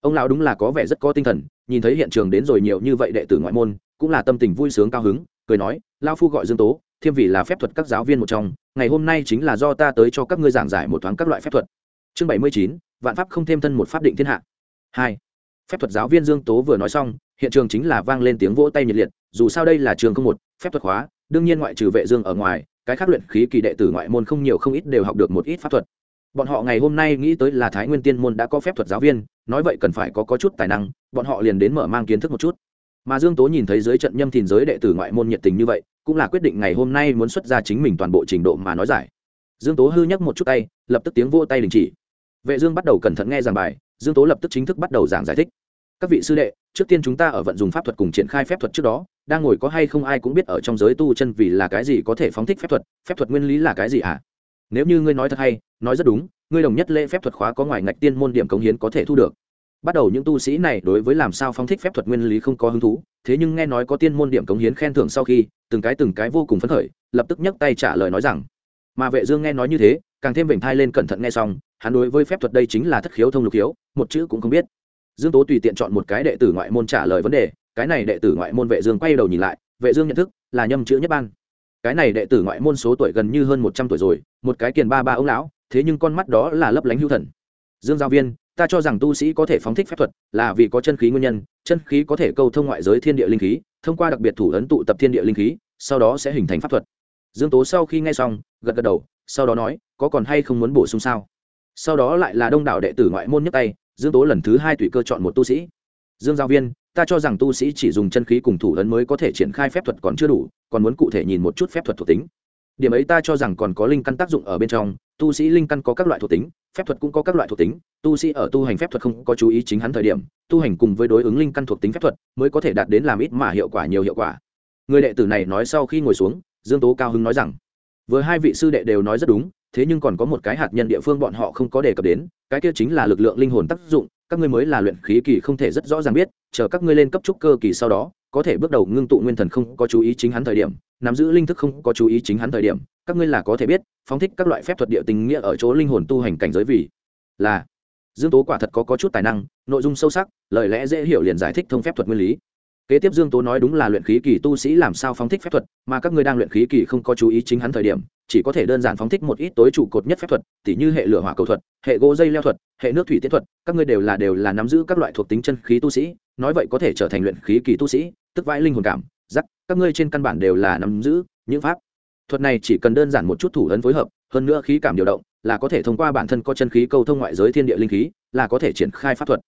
Ông lão đúng là có vẻ rất có tinh thần, nhìn thấy hiện trường đến rồi nhiều như vậy đệ tử ngoại môn, cũng là tâm tình vui sướng cao hứng, cười nói, lão phu gọi dương tố, thiêm vị là phép thuật các giáo viên một trong, ngày hôm nay chính là do ta tới cho các ngươi giảng giải một thoáng các loại phép thuật. Chương bảy mươi chín, vạn pháp không thêm thân một pháp định thiên hạ. Hai phép thuật giáo viên dương tố vừa nói xong, hiện trường chính là vang lên tiếng vỗ tay nhiệt liệt, dù sao đây là trường không một, phép thuật hóa, đương nhiên ngoại trừ vệ dương ở ngoài, cái khác luyện khí kỳ đệ tử ngoại môn không nhiều không ít đều học được một ít pháp thuật. Bọn họ ngày hôm nay nghĩ tới là thái nguyên tiên môn đã có phép thuật giáo viên, nói vậy cần phải có có chút tài năng, bọn họ liền đến mở mang kiến thức một chút. Mà dương tố nhìn thấy dưới trận nhâm thìn giới đệ tử ngoại môn nhiệt tình như vậy, cũng là quyết định ngày hôm nay muốn xuất ra chính mình toàn bộ trình độ mà nói giải. Dương tố hư nhắc một chút tay, lập tức tiếng vô tay đình chỉ. Vệ dương bắt đầu cẩn thận nghe giảng bài dương tố lập tức chính thức bắt đầu giảng giải thích các vị sư đệ, trước tiên chúng ta ở vận dùng pháp thuật cùng triển khai phép thuật trước đó, đang ngồi có hay không ai cũng biết ở trong giới tu chân vì là cái gì có thể phóng thích phép thuật phép thuật nguyên lý là cái gì ạ à? nếu như ngươi nói thật hay, nói rất đúng, ngươi đồng nhất lễ phép thuật khóa có ngoài ngạch tiên môn điểm cống hiến có thể thu được bắt đầu những tu sĩ này đối với làm sao phóng thích phép thuật nguyên lý không có hứng thú, thế nhưng nghe nói có tiên môn điểm cống hiến khen thưởng sau khi, từng cái từng cái vô cùng phấn khởi, lập tức nhấc tay trả lời nói rằng, mà vệ dương nghe nói như thế, càng thêm vểnh thai lên cẩn thận nghe xong, hắn đối với phép thuật đây chính là thất khiếu thông lục khiếu một chữ cũng không biết. Dương tố tùy tiện chọn một cái đệ tử ngoại môn trả lời vấn đề, cái này đệ tử ngoại môn vệ dương quay đầu nhìn lại, vệ dương nhận thức là nhâm chữ nhất ban. Cái này đệ tử ngoại môn số tuổi gần như hơn một trăm tuổi rồi, một cái kiền ba ba ông lão, thế nhưng con mắt đó là lấp lánh hưu thần. Dương giáo viên, ta cho rằng tu sĩ có thể phóng thích phép thuật là vì có chân khí nguyên nhân, chân khí có thể câu thông ngoại giới thiên địa linh khí, thông qua đặc biệt thủ ấn tụ tập thiên địa linh khí, sau đó sẽ hình thành pháp thuật. Dương tố sau khi nghe xong, gật gật đầu, sau đó nói, có còn hay không muốn bổ sung sao? Sau đó lại là đông đảo đệ tử ngoại môn nhấc tay dương tố lần thứ hai tùy cơ chọn một tu sĩ. Dương giáo viên, ta cho rằng tu sĩ chỉ dùng chân khí cùng thủ ấn mới có thể triển khai phép thuật còn chưa đủ, còn muốn cụ thể nhìn một chút phép thuật thuộc tính. Điểm ấy ta cho rằng còn có linh căn tác dụng ở bên trong, tu sĩ linh căn có các loại thuộc tính, phép thuật cũng có các loại thuộc tính, tu sĩ ở tu hành phép thuật không có chú ý chính hắn thời điểm, tu hành cùng với đối ứng linh căn thuộc tính phép thuật mới có thể đạt đến làm ít mà hiệu quả nhiều hiệu quả. Người đệ tử này nói sau khi ngồi xuống, dương tố cao hưng nói rằng với hai vị sư đệ đều nói rất đúng thế nhưng còn có một cái hạt nhân địa phương bọn họ không có đề cập đến cái kia chính là lực lượng linh hồn tác dụng các ngươi mới là luyện khí kỳ không thể rất rõ ràng biết chờ các ngươi lên cấp trúc cơ kỳ sau đó có thể bước đầu ngưng tụ nguyên thần không có chú ý chính hắn thời điểm nắm giữ linh thức không có chú ý chính hắn thời điểm các ngươi là có thể biết phóng thích các loại phép thuật địa tình nghĩa ở chỗ linh hồn tu hành cảnh giới vì là dương tố quả thật có, có chút tài năng nội dung sâu sắc lời lẽ dễ hiểu liền giải thích thông phép thuật nguyên lý kế tiếp dương tố nói đúng là luyện khí kỳ tu sĩ làm sao phóng thích phép thuật, mà các ngươi đang luyện khí kỳ không có chú ý chính hắn thời điểm, chỉ có thể đơn giản phóng thích một ít tối trụ cột nhất phép thuật, tỉ như hệ lửa hỏa cầu thuật, hệ gỗ dây leo thuật, hệ nước thủy tiết thuật, các ngươi đều là đều là nắm giữ các loại thuộc tính chân khí tu sĩ, nói vậy có thể trở thành luyện khí kỳ tu sĩ, tức vãi linh hồn cảm giác các ngươi trên căn bản đều là nắm giữ những pháp thuật này chỉ cần đơn giản một chút thủ ấn phối hợp, hơn nữa khí cảm điều động, là có thể thông qua bản thân có chân khí câu thông ngoại giới thiên địa linh khí, là có thể triển khai pháp thuật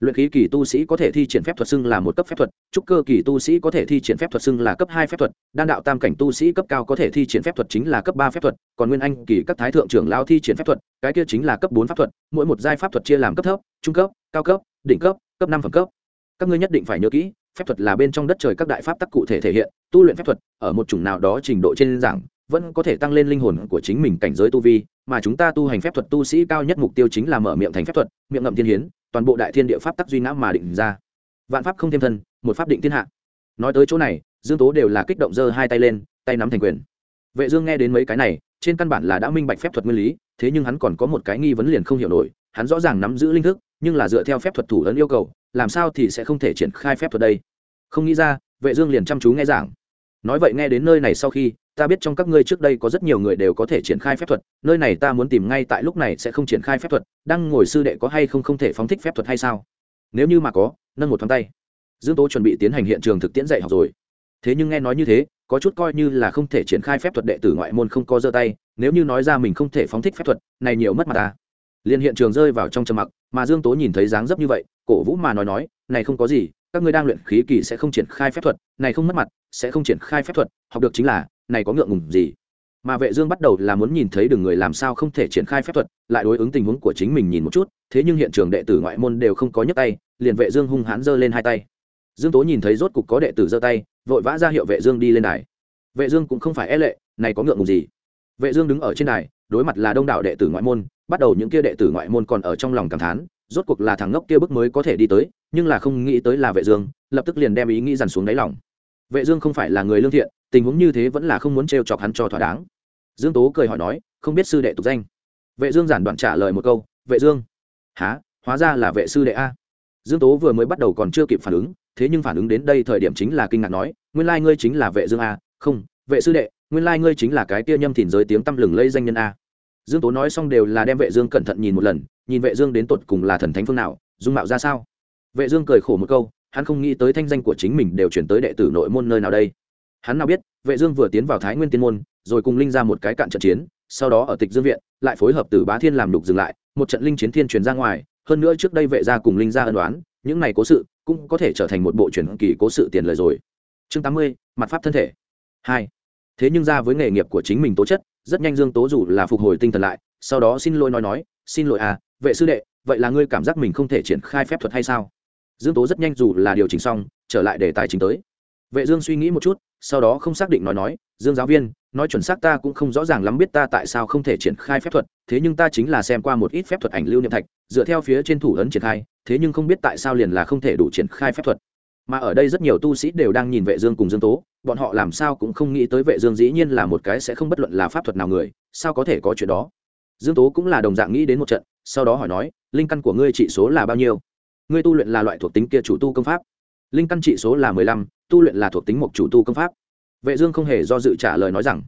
luyện khí kỳ tu sĩ có thể thi triển phép thuật xưng là một cấp phép thuật, trúc cơ kỳ tu sĩ có thể thi triển phép thuật xưng là cấp hai phép thuật, đan đạo tam cảnh tu sĩ cấp cao có thể thi triển phép thuật chính là cấp ba phép thuật, còn nguyên anh kỳ các thái thượng trưởng lao thi triển phép thuật, cái kia chính là cấp bốn pháp thuật, mỗi một giai pháp thuật chia làm cấp thấp, trung cấp, cao cấp, đỉnh cấp cấp năm phẩm cấp. Các ngươi nhất định phải nhớ kỹ, phép thuật là bên trong đất trời các đại pháp tắc cụ thể thể hiện, tu luyện phép thuật, ở một chủng nào đó trình độ trên giảng, vẫn có thể tăng lên linh hồn của chính mình cảnh giới tu vi, mà chúng ta tu hành phép thuật tu sĩ cao nhất mục tiêu chính là mở miệng thành phép thuật, miệng ngậm thiên hiến toàn bộ đại thiên địa pháp tắc duy ngã mà định ra. Vạn pháp không thêm thân, một pháp định thiên hạ. Nói tới chỗ này, dương tố đều là kích động giơ hai tay lên, tay nắm thành quyền. Vệ dương nghe đến mấy cái này, trên căn bản là đã minh bạch phép thuật nguyên lý, thế nhưng hắn còn có một cái nghi vấn liền không hiểu nổi, hắn rõ ràng nắm giữ linh thức, nhưng là dựa theo phép thuật thủ ấn yêu cầu, làm sao thì sẽ không thể triển khai phép thuật đây? Không nghĩ ra, vệ dương liền chăm chú nghe giảng nói vậy nghe đến nơi này sau khi, ta biết trong các ngươi trước đây có rất nhiều người đều có thể triển khai phép thuật, nơi này ta muốn tìm ngay tại lúc này sẽ không triển khai phép thuật, đang ngồi sư đệ có hay không không thể phóng thích phép thuật hay sao? Nếu như mà có, nâng một thoáng tay. Dương tố chuẩn bị tiến hành hiện trường thực tiễn dạy học rồi. Thế nhưng nghe nói như thế, có chút coi như là không thể triển khai phép thuật đệ tử ngoại môn không có giơ tay, nếu như nói ra mình không thể phóng thích phép thuật, này nhiều mất mặt à. ta liền hiện trường rơi vào trong trầm mặc, mà dương tố nhìn thấy dáng dấp như vậy, cổ vũ mà nói nói, này không có gì các ngươi đang luyện khí kỳ sẽ không triển khai phép thuật, này không mất mặt, sẽ không triển khai phép thuật, học được chính là, này có ngượng ngùng gì? Mà vệ dương bắt đầu là muốn nhìn thấy đường người làm sao không thể triển khai phép thuật, lại đối ứng tình huống của chính mình nhìn một chút, thế nhưng hiện trường đệ tử ngoại môn đều không có nhấc tay, liền vệ dương hung hãn giơ lên hai tay. Dương tố nhìn thấy rốt cục có đệ tử giơ tay, vội vã ra hiệu vệ dương đi lên đài. Vệ dương cũng không phải e lệ, này có ngượng ngùng gì? Vệ dương đứng ở trên đài, đối mặt là đông đảo đệ tử ngoại môn, bắt đầu những kia đệ tử ngoại môn còn ở trong lòng cảm thán rốt cuộc là thằng ngốc kia bước mới có thể đi tới, nhưng là không nghĩ tới là vệ dương, lập tức liền đem ý nghĩ dằn xuống đáy lòng. Vệ dương không phải là người lương thiện, tình huống như thế vẫn là không muốn treo chọc hắn cho thỏa đáng. Dương tố cười hỏi nói, không biết sư đệ tục danh. Vệ dương giản đoạn trả lời một câu, vệ dương. Há hóa ra là vệ sư đệ a. Dương tố vừa mới bắt đầu còn chưa kịp phản ứng, thế nhưng phản ứng đến đây thời điểm chính là kinh ngạc nói, nguyên lai ngươi chính là vệ dương a. Không, vệ sư đệ, nguyên lai ngươi chính là cái kia nhâm thìn giới tiếng tăm lừng lây danh nhân a dương tố nói xong đều là đem vệ dương cẩn thận nhìn một lần nhìn vệ dương đến tột cùng là thần thánh phương nào dung mạo ra sao? Vệ dương cười khổ một câu hắn không nghĩ tới thanh danh của chính mình đều chuyển tới đệ tử nội môn nơi nào đây. Hắn nào biết vệ dương vừa tiến vào thái nguyên tiên môn rồi cùng linh ra một cái cạn trận chiến sau đó ở tịch dương viện lại phối hợp tử bá thiên làm đục dừng lại một trận linh chiến thiên truyền ra ngoài hơn nữa trước đây vệ gia cùng linh gia ân đoán những này cố sự cũng có thể trở thành một bộ truyền kỳ cố sự tiền lời rồi. Chương 80, mặt pháp thân thể. Hai. Thế nhưng ra với nghề nghiệp của chính mình tố chất rất nhanh dương tố dù là phục hồi tinh thần lại, sau đó xin lỗi nói nói, xin lỗi à vệ sư đệ, vậy là ngươi cảm giác mình không thể triển khai phép thuật hay sao? Dương tố rất nhanh dù là điều chỉnh xong, trở lại để tài chính tới. Vệ dương suy nghĩ một chút, sau đó không xác định nói nói, dương giáo viên, nói chuẩn xác ta cũng không rõ ràng lắm biết ta tại sao không thể triển khai phép thuật, thế nhưng ta chính là xem qua một ít phép thuật ảnh lưu niệm thạch, dựa theo phía trên thủ ấn triển khai, thế nhưng không biết tại sao liền là không thể đủ triển khai phép thuật mà ở đây rất nhiều tu sĩ đều đang nhìn vệ dương cùng dương tố, bọn họ làm sao cũng không nghĩ tới vệ dương dĩ nhiên là một cái sẽ không bất luận là pháp thuật nào người, sao có thể có chuyện đó? Dương tố cũng là đồng dạng nghĩ đến một trận, sau đó hỏi nói, linh căn của ngươi trị số là bao nhiêu? Ngươi tu luyện là loại thuộc tính kia chủ tu công pháp. Linh căn trị số là mười lăm, tu luyện là thuộc tính một chủ tu công pháp. Vệ dương không hề do dự trả lời nói rằng,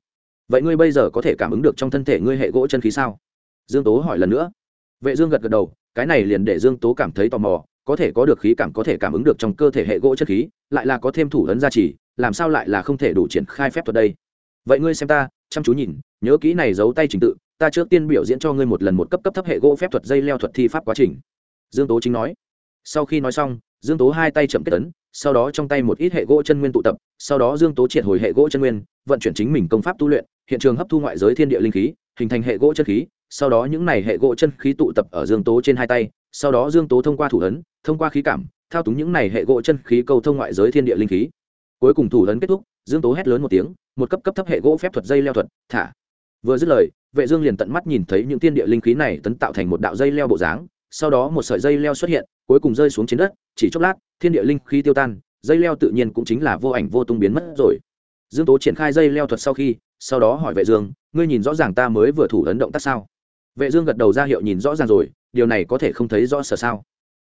vậy ngươi bây giờ có thể cảm ứng được trong thân thể ngươi hệ gỗ chân khí sao? Dương tố hỏi lần nữa. Vệ dương gật gật đầu, cái này liền để dương tố cảm thấy tò mò có thể có được khí cảm có thể cảm ứng được trong cơ thể hệ gỗ chân khí, lại là có thêm thủ ấn gia trì, làm sao lại là không thể đủ triển khai phép thuật đây? Vậy ngươi xem ta, chăm chú nhìn, nhớ kỹ này giấu tay trình tự, ta trước tiên biểu diễn cho ngươi một lần một cấp cấp thấp hệ gỗ phép thuật dây leo thuật thi pháp quá trình. Dương tố chính nói. Sau khi nói xong, dương tố hai tay chậm kết tấn sau đó trong tay một ít hệ gỗ chân nguyên tụ tập, sau đó dương tố triệt hồi hệ gỗ chân nguyên, vận chuyển chính mình công pháp tu luyện, hiện trường hấp thu ngoại giới thiên địa linh khí, hình thành hệ gỗ chân khí, sau đó những này hệ gỗ chân khí tụ tập ở dương tố trên hai tay, sau đó dương tố thông qua thủ ấn thông qua khí cảm, thao túng những này hệ gỗ chân khí cầu thông ngoại giới thiên địa linh khí. Cuối cùng thủ ấn kết thúc, dương tố hét lớn một tiếng, một cấp cấp thấp hệ gỗ phép thuật dây leo thuật, thả. Vừa dứt lời, vệ dương liền tận mắt nhìn thấy những thiên địa linh khí này tấn tạo thành một đạo dây leo bộ dáng, sau đó một sợi dây leo xuất hiện, cuối cùng rơi xuống trên đất, chỉ chốc lát, thiên địa linh khí tiêu tan, dây leo tự nhiên cũng chính là vô ảnh vô tung biến mất rồi. Dương tố triển khai dây leo thuật sau khi, sau đó hỏi vệ dương, ngươi nhìn rõ ràng ta mới vừa thủ ấn động tác sao? Vệ dương gật đầu ra hiệu nhìn rõ ràng rồi, điều này có thể không thấy rõ sở sao?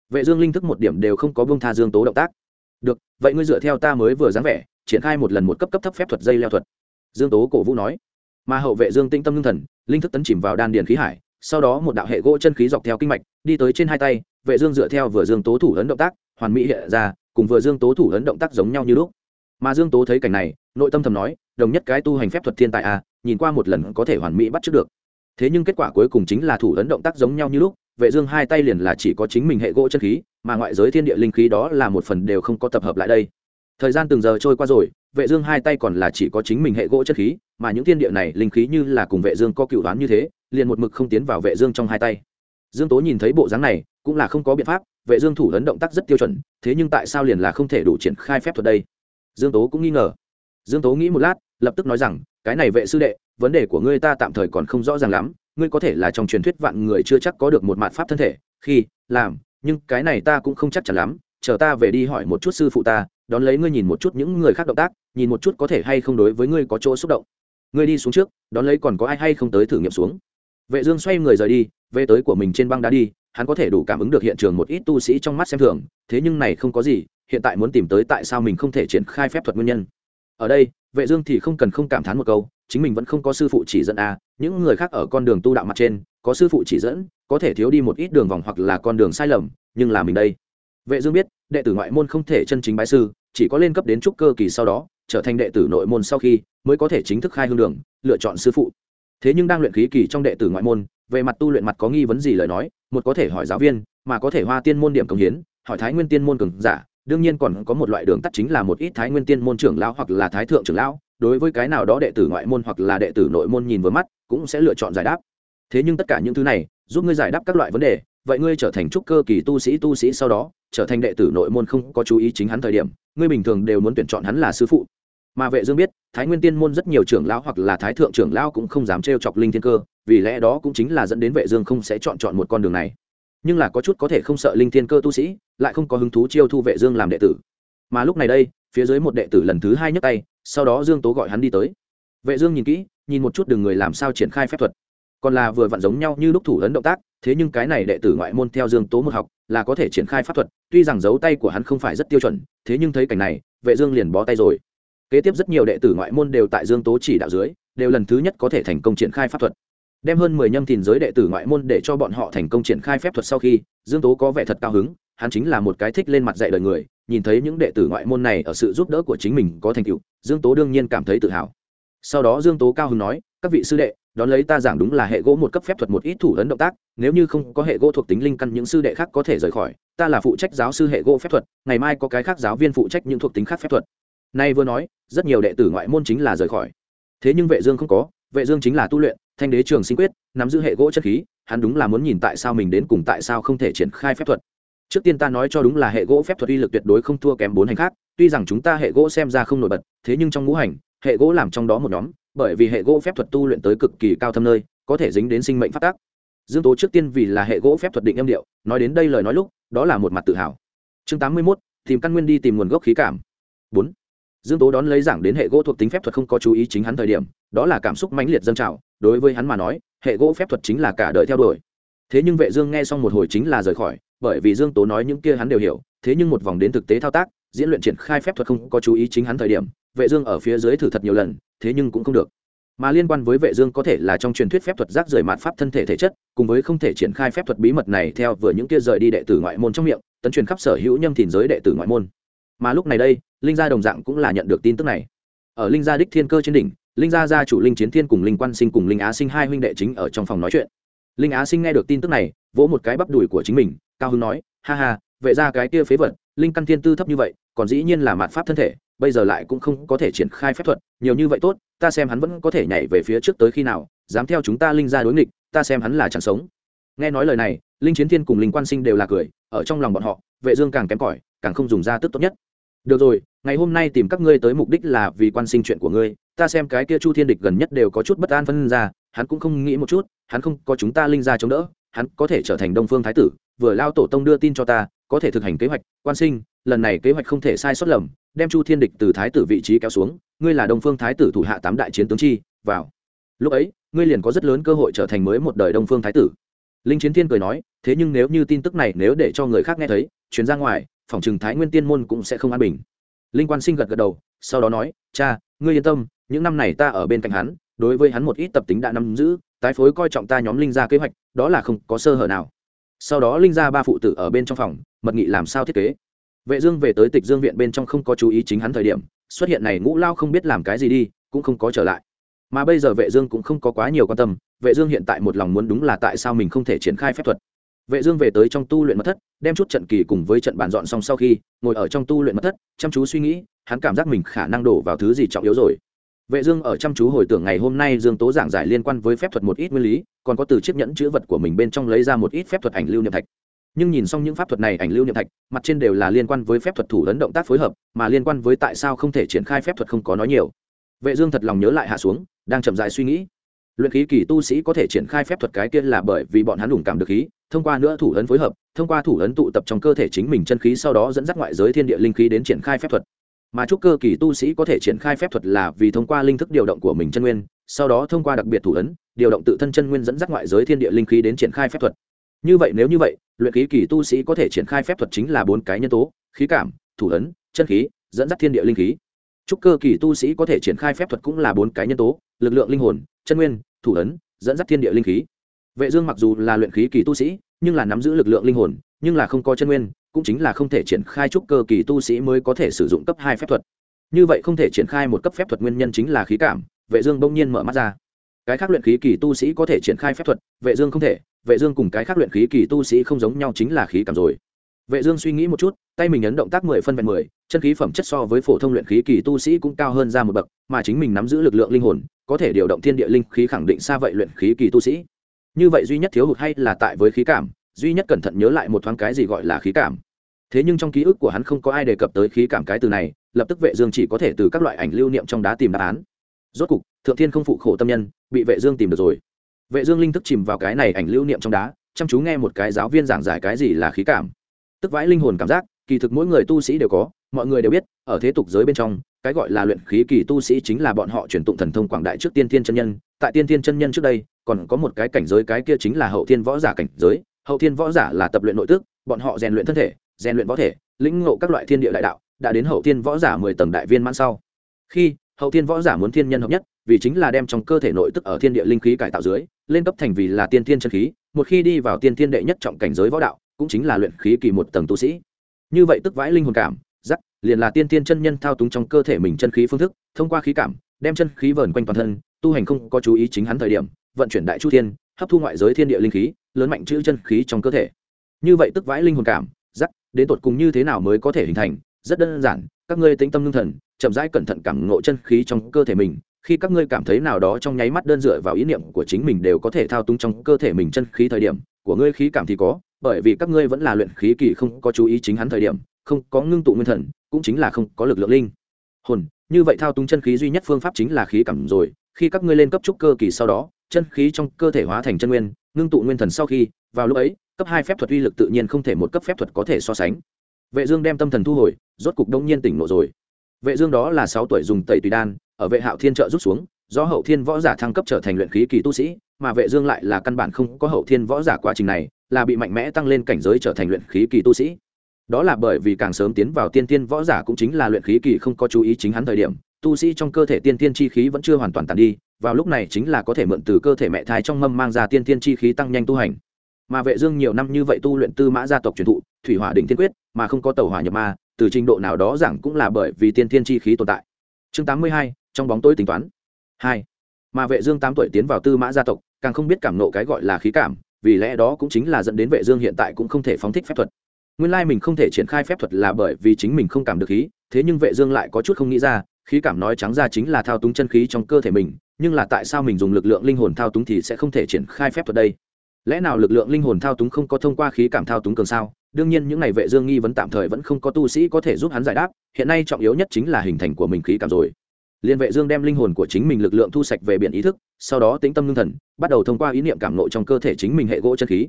Vệ dương linh thức một điểm đều không có buông tha dương tố động tác. Được, vậy ngươi dựa theo ta mới vừa dáng vẻ, triển khai một lần một cấp cấp thấp phép thuật dây leo thuật. Dương tố cổ vũ nói. Mà hậu vệ dương tinh tâm ngưng thần, linh thức tấn chìm vào đan điền khí hải, sau đó một đạo hệ gỗ chân khí dọc theo kinh mạch, đi tới trên hai tay, vệ dương dựa theo vừa dương tố thủ ấn động tác, hoàn mỹ hiện ra, cùng vừa dương tố thủ ấn động tác giống nhau như lúc. Mà dương tố thấy cảnh này, nội tâm thầm nói, đồng nhất cái tu hành phép thuật thiên tài a nhìn qua một lần có thể hoàn mỹ bắt trước được. Thế nhưng kết quả cuối cùng chính là thủ ấn động tác giống nhau như lúc vệ dương hai tay liền là chỉ có chính mình hệ gỗ chân khí, mà ngoại giới thiên địa linh khí đó là một phần đều không có tập hợp lại đây. Thời gian từng giờ trôi qua rồi, vệ dương hai tay còn là chỉ có chính mình hệ gỗ chân khí, mà những thiên địa này linh khí như là cùng vệ dương có cựu đoán như thế, liền một mực không tiến vào vệ dương trong hai tay. Dương tố nhìn thấy bộ dáng này, cũng là không có biện pháp, vệ dương thủ lớn động tác rất tiêu chuẩn, thế nhưng tại sao liền là không thể đủ triển khai phép thuật đây? Dương tố cũng nghi ngờ. Dương tố nghĩ một lát, lập tức nói rằng, cái này vệ sư đệ, vấn đề của ngươi ta tạm thời còn không rõ ràng lắm ngươi có thể là trong truyền thuyết vạn người chưa chắc có được một mạn pháp thân thể, khi, làm, nhưng cái này ta cũng không chắc chắn lắm, chờ ta về đi hỏi một chút sư phụ ta, đón lấy ngươi nhìn một chút những người khác động tác, nhìn một chút có thể hay không đối với ngươi có chỗ xúc động. Ngươi đi xuống trước, đón lấy còn có ai hay không tới thử nghiệm xuống. Vệ dương xoay người rời đi, về tới của mình trên băng đá đi, hắn có thể đủ cảm ứng được hiện trường một ít tu sĩ trong mắt xem thường, thế nhưng này không có gì, hiện tại muốn tìm tới tại sao mình không thể triển khai phép thuật nguyên nhân. Ở đây, vệ dương thì không cần không cảm thán một câu chính mình vẫn không có sư phụ chỉ dẫn a à. những người khác ở con đường tu đạo mặt trên, có sư phụ chỉ dẫn, có thể thiếu đi một ít đường vòng hoặc là con đường sai lầm, nhưng là mình đây vệ dương biết, đệ tử ngoại môn không thể chân chính bái sư, chỉ có lên cấp đến trúc cơ kỳ sau đó, trở thành đệ tử nội môn sau khi, mới có thể chính thức khai hương đường, lựa chọn sư phụ thế nhưng đang luyện khí kỳ trong đệ tử ngoại môn, về mặt tu luyện mặt có nghi vấn gì lời nói, một có thể hỏi giáo viên, mà có thể hoa tiên môn điểm công hiến, hỏi thái nguyên tiên môn cường giả đương nhiên còn có một loại đường tắt chính là một ít thái nguyên tiên môn trưởng lão hoặc là thái thượng trưởng lão, đối với cái nào đó đệ tử ngoại môn hoặc là đệ tử nội môn nhìn vừa mắt, cũng sẽ lựa chọn giải đáp. Thế nhưng tất cả những thứ này, giúp ngươi giải đáp các loại vấn đề, vậy ngươi trở thành trúc cơ kỳ tu sĩ tu sĩ sau đó, trở thành đệ tử nội môn không có chú ý chính hắn thời điểm, ngươi bình thường đều muốn tuyển chọn hắn là sư phụ. Mà vệ dương biết, thái nguyên tiên môn rất nhiều trưởng lão hoặc là thái thượng trưởng lão cũng không dám treo chọc linh thiên cơ, vì lẽ đó cũng chính là dẫn đến vệ dương không sẽ chọn chọn một con đường này nhưng là có chút có thể không sợ linh thiên cơ tu sĩ, lại không có hứng thú chiêu thu vệ dương làm đệ tử. Mà lúc này đây, phía dưới một đệ tử lần thứ hai nhấc tay, sau đó dương tố gọi hắn đi tới. Vệ dương nhìn kỹ, nhìn một chút đường người làm sao triển khai phép thuật. Còn là vừa vặn giống nhau như lúc thủ ấn động tác, thế nhưng cái này đệ tử ngoại môn theo dương tố một học, là có thể triển khai pháp thuật, tuy rằng dấu tay của hắn không phải rất tiêu chuẩn, thế nhưng thấy cảnh này, vệ dương liền bó tay rồi. Kế tiếp rất nhiều đệ tử ngoại môn đều tại dương tố chỉ đạo dưới, đều lần thứ nhất có thể thành công triển khai pháp thuật đem hơn mười nhâm thìn giới đệ tử ngoại môn để cho bọn họ thành công triển khai phép thuật sau khi, dương tố có vẻ thật cao hứng, hắn chính là một cái thích lên mặt dạy đời người, nhìn thấy những đệ tử ngoại môn này ở sự giúp đỡ của chính mình có thành tựu, dương tố đương nhiên cảm thấy tự hào. Sau đó dương tố cao hứng nói, các vị sư đệ, đón lấy ta giảng đúng là hệ gỗ một cấp phép thuật một ít thủ ấn động tác, nếu như không có hệ gỗ thuộc tính linh căn những sư đệ khác có thể rời khỏi, ta là phụ trách giáo sư hệ gỗ phép thuật, ngày mai có cái khác giáo viên phụ trách những thuộc tính khác phép thuật. Nay vừa nói, rất nhiều đệ tử ngoại môn chính là rời khỏi. Thế nhưng vệ dương không có vệ dương chính là tu luyện thanh đế trường sinh quyết nắm giữ hệ gỗ chất khí hắn đúng là muốn nhìn tại sao mình đến cùng tại sao không thể triển khai phép thuật. Trước tiên ta nói cho đúng là hệ gỗ phép thuật uy lực tuyệt đối không thua kém bốn hành khác tuy rằng chúng ta hệ gỗ xem ra không nổi bật thế nhưng trong ngũ hành hệ gỗ làm trong đó một nhóm bởi vì hệ gỗ phép thuật tu luyện tới cực kỳ cao thâm nơi có thể dính đến sinh mệnh phát tác. Dương tố trước tiên vì là hệ gỗ phép thuật định âm điệu nói đến đây lời nói lúc đó là một mặt tự hào. Chương tám mươi 81, tìm căn nguyên đi tìm nguồn gốc khí cảm. bốn. Dương tố đón lấy giảng đến hệ gỗ thuộc tính phép thuật không có chú ý chính hắn thời điểm đó là cảm xúc mãnh liệt dâng trào, đối với hắn mà nói, hệ gỗ phép thuật chính là cả đời theo đuổi. Thế nhưng vệ dương nghe xong một hồi chính là rời khỏi, bởi vì dương tố nói những kia hắn đều hiểu, thế nhưng một vòng đến thực tế thao tác, diễn luyện triển khai phép thuật không có chú ý chính hắn thời điểm, vệ dương ở phía dưới thử thật nhiều lần, thế nhưng cũng không được. Mà liên quan với vệ dương có thể là trong truyền thuyết phép thuật rác rời mạt pháp thân thể thể chất, cùng với không thể triển khai phép thuật bí mật này theo vừa những kia rời đi đệ tử ngoại môn trong miệng, tấn truyền khắp sở hữu nhâm thìn giới đệ tử ngoại môn. Mà lúc này đây, linh gia đồng dạng cũng là nhận được tin tức này. Ở linh gia đích thiên cơ trên đỉnh linh gia gia chủ linh chiến thiên cùng linh quan sinh cùng linh á sinh hai huynh đệ chính ở trong phòng nói chuyện. Linh á sinh nghe được tin tức này, vỗ một cái bắp đùi của chính mình, cao hưng nói, ha ha, vệ ra cái kia phế vật, linh căn thiên tư thấp như vậy, còn dĩ nhiên là mạt pháp thân thể, bây giờ lại cũng không có thể triển khai phép thuật, nhiều như vậy tốt, ta xem hắn vẫn có thể nhảy về phía trước tới khi nào, dám theo chúng ta linh ra đối nghịch, ta xem hắn là chẳng sống. Nghe nói lời này, linh chiến thiên cùng linh quan sinh đều là cười, ở trong lòng bọn họ, vệ dương càng kém cỏi, càng không dùng ra tức tốt nhất. Được rồi, ngày hôm nay tìm các ngươi tới mục đích là vì quan sinh chuyện của ngươi ta xem cái kia chu thiên địch gần nhất đều có chút bất an phân ra, hắn cũng không nghĩ một chút, hắn không có chúng ta linh ra chống đỡ, hắn có thể trở thành đông phương thái tử, vừa lao tổ tông đưa tin cho ta, có thể thực hành kế hoạch, quan sinh, lần này kế hoạch không thể sai sót lầm, đem chu thiên địch từ thái tử vị trí kéo xuống, ngươi là đông phương thái tử thủ hạ tám đại chiến tướng chi, vào. Lúc ấy, ngươi liền có rất lớn cơ hội trở thành mới một đời đông phương thái tử. Linh chiến thiên cười nói, thế nhưng nếu như tin tức này nếu để cho người khác nghe thấy chuyến ra ngoài, phòng trừng thái nguyên tiên môn cũng sẽ không an bình. Linh quan sinh gật gật đầu, sau đó nói, cha, ngươi yên tâm những năm này ta ở bên cạnh hắn, đối với hắn một ít tập tính đã nắm giữ, tái phối coi trọng ta nhóm linh gia kế hoạch, đó là không có sơ hở nào. Sau đó linh gia ba phụ tử ở bên trong phòng, mật nghị làm sao thiết kế. Vệ dương về tới tịch dương viện bên trong không có chú ý chính hắn thời điểm, xuất hiện này ngũ lao không biết làm cái gì đi, cũng không có trở lại. Mà bây giờ vệ dương cũng không có quá nhiều quan tâm, vệ dương hiện tại một lòng muốn đúng là tại sao mình không thể triển khai phép thuật. Vệ dương về tới trong tu luyện mật thất, đem chút trận kỳ cùng với trận bàn dọn xong sau khi, ngồi ở trong tu luyện mật thất, chăm chú suy nghĩ, hắn cảm giác mình khả năng đổ vào thứ gì trọng yếu rồi vệ dương ở chăm chú hồi tưởng ngày hôm nay dương tố giảng giải liên quan với phép thuật một ít nguyên lý, còn có từ chiếc nhẫn chứa vật của mình bên trong lấy ra một ít phép thuật ảnh lưu niệm thạch. Nhưng nhìn xong những pháp thuật này ảnh lưu niệm thạch, mặt trên đều là liên quan với phép thuật thủ ấn động tác phối hợp, mà liên quan với tại sao không thể triển khai phép thuật không có nói nhiều. Vệ dương thật lòng nhớ lại hạ xuống, đang chậm rãi suy nghĩ. Luyện khí kỳ tu sĩ có thể triển khai phép thuật cái kia là bởi vì bọn hắn đủ cảm được khí, thông qua nữa thủ ấn phối hợp, thông qua thủ ấn tụ tập trong cơ thể chính mình chân khí sau đó dẫn dắt ngoại giới thiên địa linh khí đến triển khai phép thuật mà trúc cơ kỳ tu sĩ có thể triển khai phép thuật là vì thông qua linh thức điều động của mình chân nguyên, sau đó thông qua đặc biệt thủ ấn, điều động tự thân chân nguyên dẫn dắt ngoại giới thiên địa linh khí đến triển khai phép thuật. Như vậy nếu như vậy, luyện khí kỳ tu sĩ có thể triển khai phép thuật chính là bốn cái nhân tố, khí cảm, thủ ấn, chân khí, dẫn dắt thiên địa linh khí. Trúc cơ kỳ tu sĩ có thể triển khai phép thuật cũng là bốn cái nhân tố, lực lượng linh hồn, chân nguyên, thủ ấn, dẫn dắt thiên địa linh khí. Vệ dương mặc dù là luyện khí kỳ tu sĩ, nhưng là nắm giữ lực lượng linh hồn, nhưng là không có chân nguyên cũng chính là không thể triển khai trúc cơ kỳ tu sĩ mới có thể sử dụng cấp hai phép thuật. Như vậy không thể triển khai một cấp phép thuật nguyên nhân chính là khí cảm, vệ dương bỗng nhiên mở mắt ra. Cái khác luyện khí kỳ tu sĩ có thể triển khai phép thuật, vệ dương không thể, vệ dương cùng cái khác luyện khí kỳ tu sĩ không giống nhau chính là khí cảm rồi. Vệ dương suy nghĩ một chút, tay mình ấn động tác mười phân vẹn mười, chân khí phẩm chất so với phổ thông luyện khí kỳ tu sĩ cũng cao hơn ra một bậc, mà chính mình nắm giữ lực lượng linh hồn, có thể điều động thiên địa linh khí khẳng định xa vậy luyện khí kỳ tu sĩ. Như vậy duy nhất thiếu hụt hay là tại với khí cảm, duy nhất cẩn thận nhớ lại một thoáng cái gì gọi là khí cảm thế nhưng trong ký ức của hắn không có ai đề cập tới khí cảm cái từ này, lập tức vệ dương chỉ có thể từ các loại ảnh lưu niệm trong đá tìm đáp án. Rốt cục, thượng thiên không phụ khổ tâm nhân, bị vệ dương tìm được rồi. Vệ dương linh thức chìm vào cái này ảnh lưu niệm trong đá, chăm chú nghe một cái giáo viên giảng giải cái gì là khí cảm. Tức vãi linh hồn cảm giác, kỳ thực mỗi người tu sĩ đều có, mọi người đều biết, ở thế tục giới bên trong, cái gọi là luyện khí kỳ tu sĩ chính là bọn họ truyền tụng thần thông quảng đại trước tiên thiên chân nhân. Tại tiên thiên chân nhân trước đây, còn có một cái cảnh giới, cái kia chính là hậu thiên võ giả cảnh giới. Hậu thiên võ giả là tập luyện nội tức, bọn họ rèn luyện thân thể rèn luyện võ thể, lĩnh ngộ các loại thiên địa đại đạo, đã đến hậu thiên võ giả mười tầng đại viên mãn sau. Khi, hậu thiên võ giả muốn thiên nhân hợp nhất, vì chính là đem trong cơ thể nội tức ở thiên địa linh khí cải tạo dưới, lên cấp thành vì là tiên thiên chân khí, một khi đi vào tiên thiên đệ nhất trọng cảnh giới võ đạo, cũng chính là luyện khí kỳ một tầng tu sĩ. Như vậy tức vãi linh hồn cảm giắc liền là tiên thiên chân nhân thao túng trong cơ thể mình chân khí phương thức, thông qua khí cảm, đem chân khí vờn quanh toàn thân, tu hành không có chú ý chính hắn thời điểm, vận chuyển đại chu thiên, hấp thu ngoại giới thiên địa linh khí, lớn mạnh chữ chân khí trong cơ thể. Như vậy tức vãi linh hồn cảm đến tột cùng như thế nào mới có thể hình thành, rất đơn giản, các ngươi tĩnh tâm lương thần, chậm rãi cẩn thận cảm ngộ chân khí trong cơ thể mình, khi các ngươi cảm thấy nào đó trong nháy mắt đơn dựa vào ý niệm của chính mình đều có thể thao túng trong cơ thể mình chân khí thời điểm, của ngươi khí cảm thì có, bởi vì các ngươi vẫn là luyện khí kỳ không có chú ý chính hắn thời điểm, không có ngưng tụ nguyên thần, cũng chính là không có lực lượng linh. Hồn, như vậy thao túng chân khí duy nhất phương pháp chính là khí cảm rồi, khi các ngươi lên cấp trúc cơ kỳ sau đó, chân khí trong cơ thể hóa thành chân nguyên, ngưng tụ nguyên thần sau khi, vào lúc ấy cấp hai phép thuật uy lực tự nhiên không thể một cấp phép thuật có thể so sánh. Vệ dương đem tâm thần thu hồi, rốt cục đông nhiên tỉnh ngộ rồi. Vệ dương đó là sáu tuổi dùng tẩy tùy đan, ở vệ hạo thiên trợ rút xuống, do hậu thiên võ giả thăng cấp trở thành luyện khí kỳ tu sĩ, mà vệ dương lại là căn bản không có hậu thiên võ giả quá trình này, là bị mạnh mẽ tăng lên cảnh giới trở thành luyện khí kỳ tu sĩ. Đó là bởi vì càng sớm tiến vào tiên tiên võ giả cũng chính là luyện khí kỳ không có chú ý chính hắn thời điểm, tu sĩ trong cơ thể tiên tiên chi khí vẫn chưa hoàn toàn tàn đi, vào lúc này chính là có thể mượn từ cơ thể mẹ thai trong mâm mang ra tiên tiên chi khí tăng nhanh tu hành mà vệ dương nhiều năm như vậy tu luyện tư mã gia tộc truyền thụ thủy hỏa đỉnh thiên quyết mà không có tẩu hỏa nhập ma từ trình độ nào đó giảng cũng là bởi vì tiên thiên chi khí tồn tại. Chương 82, trong bóng tối tính toán. Hai mà vệ dương tám tuổi tiến vào tư mã gia tộc càng không biết cảm nộ cái gọi là khí cảm vì lẽ đó cũng chính là dẫn đến vệ dương hiện tại cũng không thể phóng thích phép thuật. Nguyên lai mình không thể triển khai phép thuật là bởi vì chính mình không cảm được khí thế nhưng vệ dương lại có chút không nghĩ ra khí cảm nói trắng ra chính là thao túng chân khí trong cơ thể mình nhưng là tại sao mình dùng lực lượng linh hồn thao túng thì sẽ không thể triển khai phép thuật đây? Lẽ nào lực lượng linh hồn thao túng không có thông qua khí cảm thao túng cường sao? Đương nhiên những ngày vệ dương nghi vấn tạm thời vẫn không có tu sĩ có thể giúp hắn giải đáp, hiện nay trọng yếu nhất chính là hình thành của mình khí cảm rồi. Liên vệ dương đem linh hồn của chính mình lực lượng thu sạch về biển ý thức, sau đó tĩnh tâm ngưng thần, bắt đầu thông qua ý niệm cảm ngộ trong cơ thể chính mình hệ gỗ chân khí.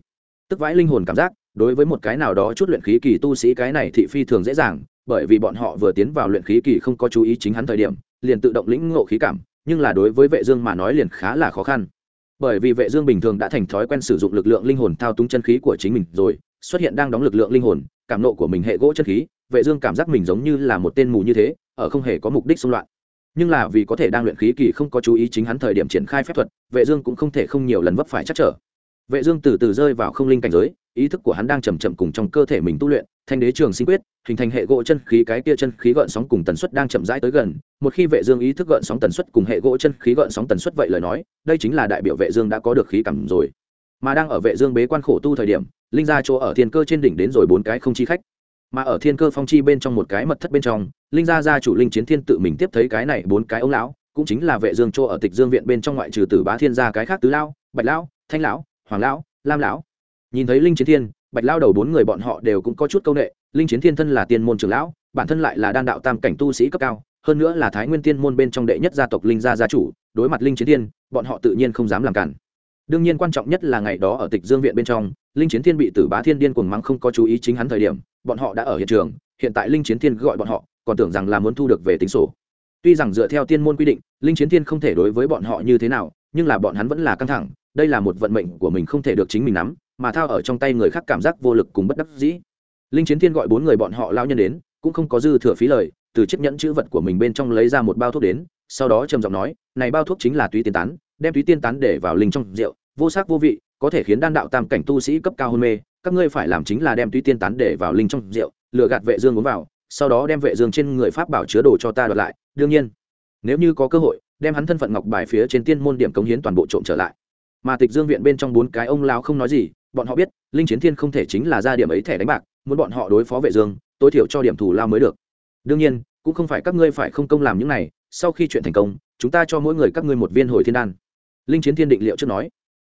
Tức vãi linh hồn cảm giác, đối với một cái nào đó chút luyện khí kỳ tu sĩ cái này thị phi thường dễ dàng, bởi vì bọn họ vừa tiến vào luyện khí kỳ không có chú ý chính hắn thời điểm, liền tự động lĩnh ngộ khí cảm, nhưng là đối với vệ dương mà nói liền khá là khó khăn bởi vì vệ dương bình thường đã thành thói quen sử dụng lực lượng linh hồn thao túng chân khí của chính mình rồi, xuất hiện đang đóng lực lượng linh hồn, cảm nộ của mình hệ gỗ chân khí, vệ dương cảm giác mình giống như là một tên mù như thế, ở không hề có mục đích xung loạn. Nhưng là vì có thể đang luyện khí kỳ không có chú ý chính hắn thời điểm triển khai phép thuật, vệ dương cũng không thể không nhiều lần vấp phải chắc trở. Vệ dương từ từ rơi vào không linh cảnh giới, ý thức của hắn đang chậm chậm cùng trong cơ thể mình tu luyện thanh đế trường sinh quyết, hình thành hệ gỗ chân khí cái kia chân khí gợn sóng cùng tần suất đang chậm rãi tới gần. Một khi vệ dương ý thức gợn sóng tần suất cùng hệ gỗ chân khí gợn sóng tần suất vậy lời nói, đây chính là đại biểu vệ dương đã có được khí cảm rồi. Mà đang ở vệ dương bế quan khổ tu thời điểm, linh gia chỗ ở thiên cơ trên đỉnh đến rồi bốn cái không chi khách. Mà ở thiên cơ phong chi bên trong một cái mật thất bên trong, linh gia gia chủ linh chiến thiên tự mình tiếp thấy cái này bốn cái ông lão, cũng chính là vệ dương chỗ ở tịch dương viện bên trong ngoại trừ tử bá thiên gia cái khác tứ lão, bạch lão, thanh lão, hoàng lão. Lam lão nhìn thấy linh chiến thiên bạch lao đầu bốn người bọn họ đều cũng có chút câu ệ linh chiến thiên thân là tiên môn trưởng lão, bản thân lại là đan đạo tam cảnh tu sĩ cấp cao, hơn nữa là thái nguyên tiên môn bên trong đệ nhất gia tộc linh gia gia chủ, đối mặt linh chiến thiên, bọn họ tự nhiên không dám làm cản. Đương nhiên quan trọng nhất là ngày đó ở tịch dương viện bên trong, linh chiến thiên bị tử bá thiên điên cuồng mắng không có chú ý chính hắn thời điểm, bọn họ đã ở hiện trường, hiện tại linh chiến thiên gọi bọn họ, còn tưởng rằng là muốn thu được về tính sổ. Tuy rằng dựa theo tiên môn quy định, linh chiến thiên không thể đối với bọn họ như thế nào, nhưng là bọn hắn vẫn là căng thẳng, đây là một vận mệnh của mình không thể được chính mình nắm mà thao ở trong tay người khác cảm giác vô lực cùng bất đắc dĩ. Linh chiến thiên gọi bốn người bọn họ lao nhân đến, cũng không có dư thừa phí lời, từ chiếc nhẫn chữ vật của mình bên trong lấy ra một bao thuốc đến, sau đó trầm giọng nói, này bao thuốc chính là túy tiên tán, đem túy tiên tán để vào linh trong rượu, vô sắc vô vị, có thể khiến đan đạo tam cảnh tu sĩ cấp cao hôn mê, các ngươi phải làm chính là đem túy tiên tán để vào linh trong rượu, lừa gạt vệ dương uống vào, sau đó đem vệ dương trên người pháp bảo chứa đồ cho ta đoạt lại, đương nhiên, nếu như có cơ hội, đem hắn thân phận ngọc bài phía trên tiên môn điểm cống hiến toàn bộ trộm trở lại. Mà tịch dương viện bên trong bốn cái ông lão không nói gì bọn họ biết, linh chiến thiên không thể chính là ra điểm ấy thẻ đánh bạc, muốn bọn họ đối phó vệ dương, tối thiểu cho điểm thù lao mới được. Đương nhiên, cũng không phải các ngươi phải không công làm những này, sau khi chuyện thành công, chúng ta cho mỗi người các ngươi một viên hồi thiên đan. Linh chiến thiên định liệu trước nói.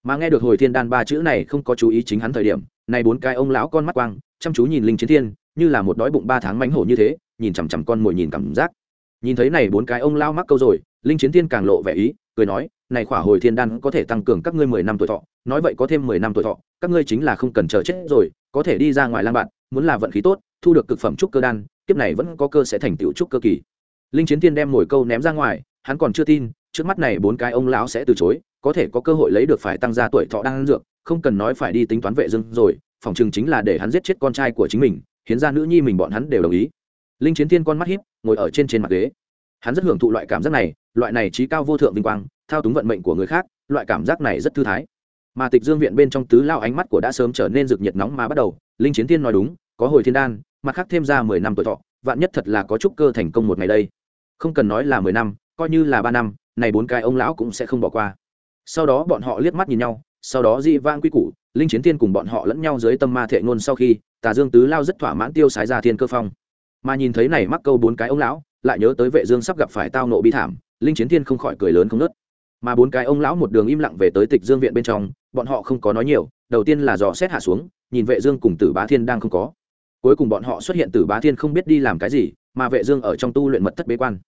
Mà nghe được hồi thiên đan ba chữ này không có chú ý chính hắn thời điểm, này bốn cái ông lão con mắt quang, chăm chú nhìn linh chiến thiên, như là một đói bụng ba tháng mánh hổ như thế, nhìn chằm chằm con mồi nhìn cảm giác. Nhìn thấy này bốn cái ông lao mắc câu rồi, linh chiến thiên càng lộ vẻ ý, cười nói này khỏa hồi thiên đan có thể tăng cường các ngươi mười năm tuổi thọ. Nói vậy có thêm mười năm tuổi thọ, các ngươi chính là không cần chờ chết rồi, có thể đi ra ngoài lang bạn, muốn là vận khí tốt, thu được cực phẩm trúc cơ đan, kiếp này vẫn có cơ sẽ thành tựu trúc cơ kỳ. Linh chiến thiên đem mồi câu ném ra ngoài, hắn còn chưa tin, trước mắt này bốn cái ông lão sẽ từ chối, có thể có cơ hội lấy được phải tăng gia tuổi thọ đang dược, không cần nói phải đi tính toán vệ dưng rồi, phòng trường chính là để hắn giết chết con trai của chính mình, hiến ra nữ nhi mình bọn hắn đều đồng ý. Linh chiến thiên con mắt hiếp ngồi ở trên trên mặt ghế. Hắn rất hưởng thụ loại cảm giác này, loại này trí cao vô thượng vinh quang thao túng vận mệnh của người khác, loại cảm giác này rất thư thái. Mà tịch dương viện bên trong tứ lao ánh mắt của đã sớm trở nên rực nhiệt nóng mà bắt đầu, linh chiến thiên nói đúng, có hồi thiên đan, mặt khác thêm ra mười năm tuổi thọ, vạn nhất thật là có chút cơ thành công một ngày đây. Không cần nói là mười năm, coi như là ba năm, này bốn cái ông lão cũng sẽ không bỏ qua. Sau đó bọn họ liếc mắt nhìn nhau, sau đó dị vang quy củ, linh chiến thiên cùng bọn họ lẫn nhau dưới tâm ma thệ ngôn sau khi, tà dương tứ lao rất thỏa mãn tiêu sái ra thiên cơ phong. Mà nhìn thấy này mắc câu bốn cái ông lão, lại nhớ tới vệ dương sắp gặp phải tao nộ bi thảm, linh chiến thiên không khỏi cười lớn không nớt mà bốn cái ông lão một đường im lặng về tới tịch dương viện bên trong, bọn họ không có nói nhiều, đầu tiên là dò xét hạ xuống, nhìn vệ dương cùng tử bá thiên đang không có. Cuối cùng bọn họ xuất hiện tử bá thiên không biết đi làm cái gì, mà vệ dương ở trong tu luyện mật thất bế quan.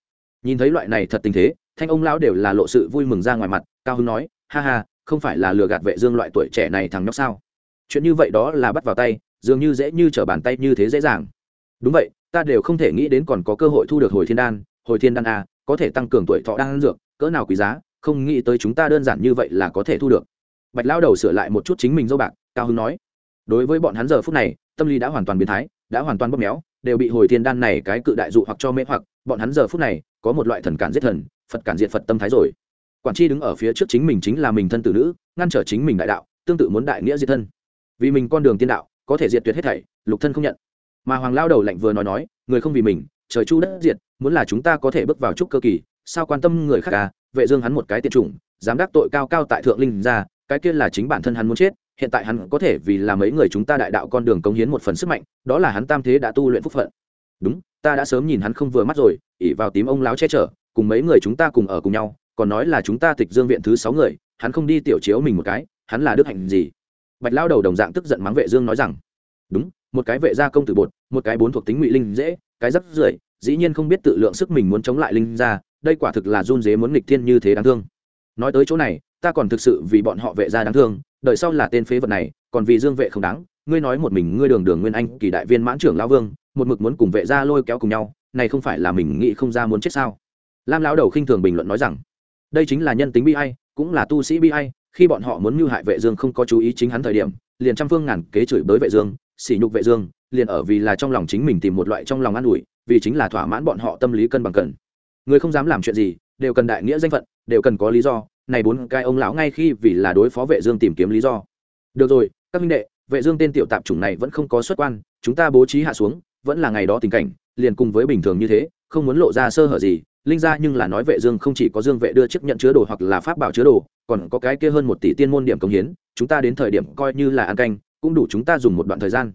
Nhìn thấy loại này thật tình thế, thanh ông lão đều là lộ sự vui mừng ra ngoài mặt, cao hưng nói, ha ha, không phải là lừa gạt vệ dương loại tuổi trẻ này thằng nhóc sao? Chuyện như vậy đó là bắt vào tay, dường như dễ như trở bàn tay như thế dễ dàng. Đúng vậy, ta đều không thể nghĩ đến còn có cơ hội thu được hồi thiên đan, hồi thiên đan a có thể tăng cường tuổi thọ đan dược, cỡ nào quý giá không nghĩ tới chúng ta đơn giản như vậy là có thể thu được. Bạch lao đầu sửa lại một chút chính mình dâu bạc, cao hưng nói. Đối với bọn hắn giờ phút này, tâm lý đã hoàn toàn biến thái, đã hoàn toàn bóp méo, đều bị hồi thiên đan này cái cự đại dụ hoặc cho mê hoặc, bọn hắn giờ phút này, có một loại thần cản giết thần, phật cản diệt phật tâm thái rồi. Quản tri đứng ở phía trước chính mình chính là mình thân tử nữ, ngăn trở chính mình đại đạo, tương tự muốn đại nghĩa diệt thân. Vì mình con đường tiên đạo, có thể diệt tuyệt hết thảy, lục thân không nhận. Mà hoàng lao đầu lạnh vừa nói nói, người không vì mình, trời chu đất diệt, muốn là chúng ta có thể bước vào trúc cơ kỳ, sao quan tâm người khác à? Vệ dương hắn một cái tiện chủng, dám đắc tội cao cao tại thượng linh ra cái kia là chính bản thân hắn muốn chết, hiện tại hắn có thể vì là mấy người chúng ta đại đạo con đường cống hiến một phần sức mạnh, đó là hắn tam thế đã tu luyện phúc phận. Đúng, ta đã sớm nhìn hắn không vừa mắt rồi ỉ vào tím ông láo che chở, cùng mấy người chúng ta cùng ở cùng nhau, còn nói là chúng ta tịch dương viện thứ sáu người, hắn không đi tiểu chiếu mình một cái, hắn là đức hạnh gì? Bạch lao đầu đồng dạng tức giận mắng vệ dương nói rằng, đúng, một cái vệ gia công tử bột, một cái bốn thuộc tính ngụy linh dễ, cái rất rưởi, dĩ nhiên không biết tự lượng sức mình muốn chống lại linh gia đây quả thực là run dế muốn nghịch thiên như thế đáng thương. Nói tới chỗ này, ta còn thực sự vì bọn họ vệ gia đáng thương, đợi sau là tên phế vật này, còn vì dương vệ không đáng, ngươi nói một mình ngươi đường đường nguyên anh, kỳ đại viên mãn trưởng lão vương, một mực muốn cùng vệ gia lôi kéo cùng nhau, này không phải là mình nghĩ không ra muốn chết sao? Lam lão đầu khinh thường bình luận nói rằng, đây chính là nhân tính bi ai, cũng là tu sĩ bi ai, khi bọn họ muốn mưu hại vệ dương không có chú ý chính hắn thời điểm, liền trăm phương ngàn kế chửi bới vệ dương, sỉ nhục vệ dương, liền ở vì là trong lòng chính mình tìm một loại trong lòng an ủi, vì chính là thỏa mãn bọn họ tâm lý cân bằng cần người không dám làm chuyện gì, đều cần đại nghĩa danh phận, đều cần có lý do. Này bốn cái ông lão ngay khi vì là đối phó vệ dương tìm kiếm lý do. Được rồi, các minh đệ, vệ dương tên tiểu tạp chủng này vẫn không có xuất quan, chúng ta bố trí hạ xuống, vẫn là ngày đó tình cảnh, liền cùng với bình thường như thế, không muốn lộ ra sơ hở gì. Linh gia nhưng là nói vệ dương không chỉ có dương vệ đưa chiếc nhận chứa đồ hoặc là pháp bảo chứa đồ, còn có cái kia hơn một tỷ tiên môn điểm công hiến, chúng ta đến thời điểm coi như là ăn canh, cũng đủ chúng ta dùng một đoạn thời gian.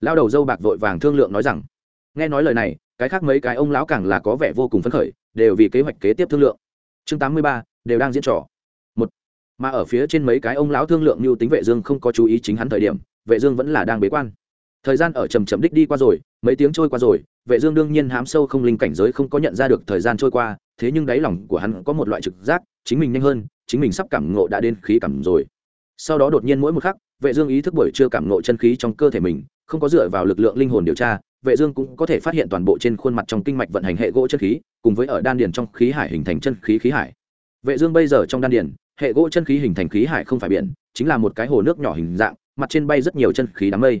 Lao đầu dâu bạc vội vàng thương lượng nói rằng, nghe nói lời này, cái khác mấy cái ông lão càng là có vẻ vô cùng phấn khởi đều vì kế hoạch kế tiếp thương lượng. Chương tám mươi ba, đều đang diễn trò. Một, mà ở phía trên mấy cái ông lão thương lượng như tính vệ dương không có chú ý chính hắn thời điểm, vệ dương vẫn là đang bế quan. Thời gian ở chậm chậm đích đi qua rồi, mấy tiếng trôi qua rồi, vệ dương đương nhiên hám sâu không linh cảnh giới không có nhận ra được thời gian trôi qua, thế nhưng đáy lòng của hắn có một loại trực giác, chính mình nhanh hơn, chính mình sắp cảm ngộ đã đến khí cảm rồi. Sau đó đột nhiên mỗi một khắc, vệ dương ý thức buổi chưa cảm ngộ chân khí trong cơ thể mình, không có dựa vào lực lượng linh hồn điều tra vệ dương cũng có thể phát hiện toàn bộ trên khuôn mặt trong kinh mạch vận hành hệ gỗ chân khí, cùng với ở đan điền trong khí hải hình thành chân khí khí hải. Vệ dương bây giờ trong đan điền, hệ gỗ chân khí hình thành khí hải không phải biển, chính là một cái hồ nước nhỏ hình dạng, mặt trên bay rất nhiều chân khí đám mây.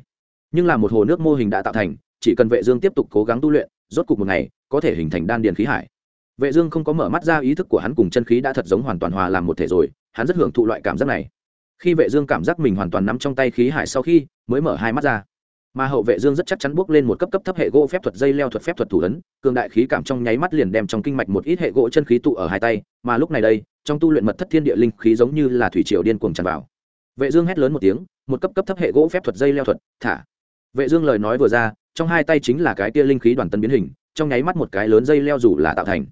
Nhưng là một hồ nước mô hình đã tạo thành, chỉ cần vệ dương tiếp tục cố gắng tu luyện, rốt cục một ngày, có thể hình thành đan điền khí hải. Vệ dương không có mở mắt ra ý thức của hắn cùng chân khí đã thật giống hoàn toàn hòa làm một thể rồi, hắn rất hưởng thụ loại cảm giác này. Khi vệ dương cảm giác mình hoàn toàn nắm trong tay khí hải sau khi, mới mở hai mắt ra mà hậu vệ dương rất chắc chắn bước lên một cấp cấp thấp hệ gỗ phép thuật dây leo thuật phép thuật thủ ấn, cường đại khí cảm trong nháy mắt liền đem trong kinh mạch một ít hệ gỗ chân khí tụ ở hai tay, mà lúc này đây, trong tu luyện mật thất thiên địa linh khí giống như là thủy triều điên cuồng tràn vào. Vệ dương hét lớn một tiếng, một cấp cấp thấp hệ gỗ phép thuật dây leo thuật, thả. Vệ dương lời nói vừa ra, trong hai tay chính là cái kia linh khí đoàn tân biến hình, trong nháy mắt một cái lớn dây leo rủ là tạo thành.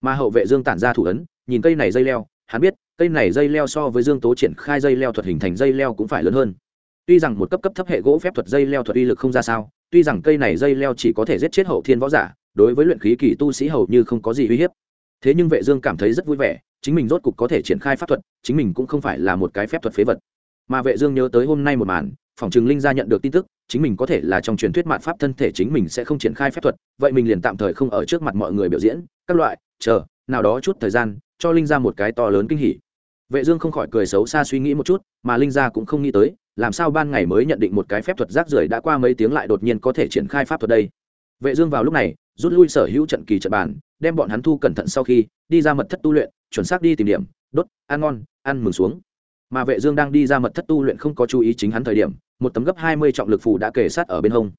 Mà hậu vệ dương tản ra thủ ấn, nhìn cây này dây leo, hắn biết, cây này dây leo so với dương tố triển khai dây leo thuật hình thành dây leo cũng phải lớn hơn tuy rằng một cấp cấp thấp hệ gỗ phép thuật dây leo thuật uy lực không ra sao, tuy rằng cây này dây leo chỉ có thể giết chết hậu thiên võ giả, đối với luyện khí kỳ tu sĩ hầu như không có gì uy hiếp. Thế nhưng vệ dương cảm thấy rất vui vẻ, chính mình rốt cục có thể triển khai pháp thuật, chính mình cũng không phải là một cái phép thuật phế vật. Mà vệ dương nhớ tới hôm nay một màn, phòng trường linh gia nhận được tin tức, chính mình có thể là trong truyền thuyết mạn pháp thân thể chính mình sẽ không triển khai phép thuật, vậy mình liền tạm thời không ở trước mặt mọi người biểu diễn, các loại, chờ, nào đó chút thời gian, cho linh gia một cái to lớn kinh hỉ vệ dương không khỏi cười xấu xa suy nghĩ một chút, mà linh gia cũng không nghĩ tới, làm sao ban ngày mới nhận định một cái phép thuật rác rưởi đã qua mấy tiếng lại đột nhiên có thể triển khai pháp thuật đây. Vệ dương vào lúc này, rút lui sở hữu trận kỳ trận bàn, đem bọn hắn thu cẩn thận sau khi, đi ra mật thất tu luyện, chuẩn xác đi tìm điểm, đốt, ăn ngon, ăn mừng xuống. Mà vệ dương đang đi ra mật thất tu luyện không có chú ý chính hắn thời điểm, một tấm gấp 20 trọng lực phù đã kề sát ở bên hông.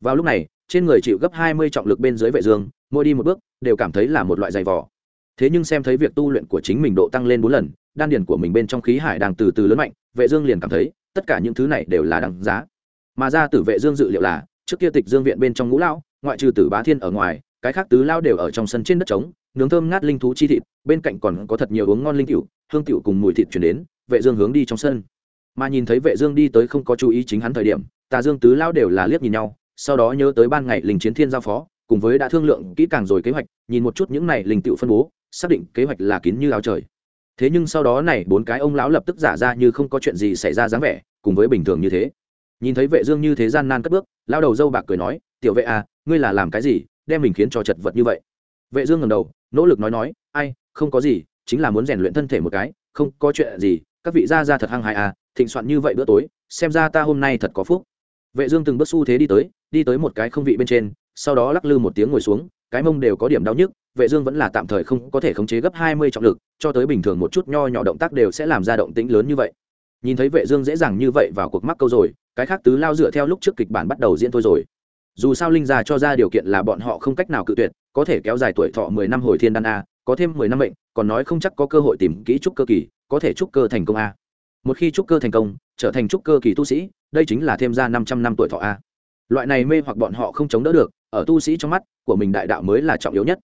Vào lúc này, trên người chịu gấp 20 trọng lực bên dưới vệ dương, mỗi đi một bước, đều cảm thấy là một loại dày vò. Thế nhưng xem thấy việc tu luyện của chính mình độ tăng lên bốn lần đan điền của mình bên trong khí hải đang từ từ lớn mạnh, vệ dương liền cảm thấy, tất cả những thứ này đều là đáng giá. Mà ra tử vệ dương dự liệu là, trước kia tịch dương viện bên trong ngũ lão, ngoại trừ tử bá thiên ở ngoài, cái khác tứ lao đều ở trong sân trên đất trống, nướng thơm ngát linh thú chi thịt, bên cạnh còn có thật nhiều uống ngon linh cửu hương cửu cùng mùi thịt truyền đến, vệ dương hướng đi trong sân. Mà nhìn thấy vệ dương đi tới không có chú ý chính hắn thời điểm, tà dương tứ lao đều là liếc nhìn nhau, sau đó nhớ tới ban ngày linh chiến thiên giao phó, cùng với đã thương lượng kỹ càng rồi kế hoạch, nhìn một chút những này linh tiểu phân bố, xác định kế hoạch là kín như áo trời thế nhưng sau đó này, bốn cái ông lão lập tức giả ra như không có chuyện gì xảy ra dáng vẻ, cùng với bình thường như thế. Nhìn thấy vệ dương như thế gian nan cất bước, lão đầu dâu bạc cười nói, tiểu vệ à ngươi là làm cái gì, đem mình khiến cho chật vật như vậy? Vệ dương ngẩng đầu, nỗ lực nói nói, ai, không có gì, chính là muốn rèn luyện thân thể một cái, không có chuyện gì, các vị gia gia thật hăng hại à thịnh soạn như vậy bữa tối, xem ra ta hôm nay thật có phúc. Vệ dương từng bước xu thế đi tới đi tới một cái không vị bên trên, sau đó lắc lư một tiếng ngồi xuống, cái mông đều có điểm đau nhức vệ dương vẫn là tạm thời không có thể khống chế gấp 20 trọng lực, cho tới bình thường một chút nho nhỏ động tác đều sẽ làm ra động tĩnh lớn như vậy. Nhìn thấy vệ dương dễ dàng như vậy vào cuộc mắc câu rồi, cái khác tứ lao dựa theo lúc trước kịch bản bắt đầu diễn thôi rồi. Dù sao linh gia cho ra điều kiện là bọn họ không cách nào cự tuyệt, có thể kéo dài tuổi thọ 10 năm hồi thiên đan a, có thêm 10 năm mệnh, còn nói không chắc có cơ hội tìm kỹ trúc cơ kỳ, có thể trúc cơ thành công a. Một khi trúc cơ thành công, trở thành trúc cơ kỳ tu sĩ, đây chính là thêm ra 500 năm tuổi thọ a. Loại này mê hoặc bọn họ không chống đỡ được, ở tu sĩ trong mắt, của mình đại đạo mới là trọng yếu nhất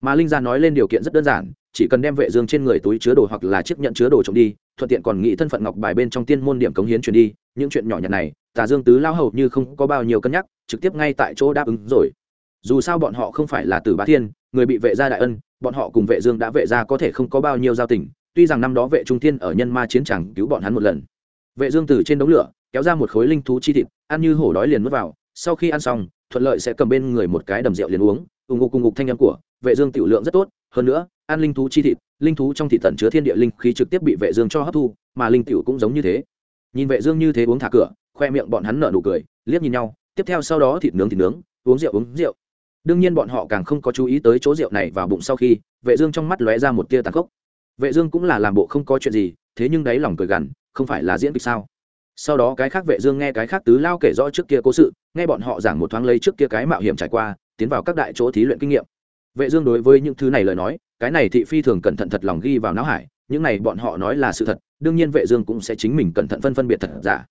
mà linh gia nói lên điều kiện rất đơn giản, chỉ cần đem vệ dương trên người túi chứa đồ hoặc là chiếc nhận chứa đồ trộm đi, thuận tiện còn nghĩ thân phận ngọc bài bên trong tiên môn điểm cống hiến truyền đi, những chuyện nhỏ nhặt này, tà dương tứ lao hầu như không có bao nhiêu cân nhắc, trực tiếp ngay tại chỗ đáp ứng rồi. Dù sao bọn họ không phải là tử bá thiên, người bị vệ gia đại ân, bọn họ cùng vệ dương đã vệ gia có thể không có bao nhiêu giao tình, tuy rằng năm đó vệ trung thiên ở nhân ma chiến trường cứu bọn hắn một lần. Vệ dương từ trên đống lửa, kéo ra một khối linh thú chi thịt, ăn như hổ đói liền nuốt vào, sau khi ăn xong, thuận lợi sẽ cầm bên người một cái đầm rượu liền uống ùng ục cùng ục thanh âm của vệ dương tiểu lượng rất tốt, hơn nữa, ăn linh thú chi thịt, linh thú trong thịt tận chứa thiên địa linh khí trực tiếp bị vệ dương cho hấp thu, mà linh tiểu cũng giống như thế. Nhìn vệ dương như thế uống thả cửa, khoe miệng bọn hắn nở nụ cười, liếc nhìn nhau, tiếp theo sau đó thịt nướng thịt nướng, uống rượu uống rượu. Đương nhiên bọn họ càng không có chú ý tới chỗ rượu này vào bụng sau khi, vệ dương trong mắt lóe ra một tia tàn khốc. Vệ dương cũng là làm bộ không có chuyện gì, thế nhưng đáy lòng cười gằn, không phải là diễn kịch sao? Sau đó cái khác vệ dương nghe cái khác tứ lao kể rõ trước kia cố sự, nghe bọn họ giảng một thoáng lấy trước kia cái mạo hiểm trải qua, tiến vào các đại chỗ thí luyện kinh nghiệm vệ dương đối với những thứ này lời nói, cái này thị phi thường cẩn thận thật lòng ghi vào não hải, những này bọn họ nói là sự thật, đương nhiên vệ dương cũng sẽ chính mình cẩn thận phân phân biệt thật giả.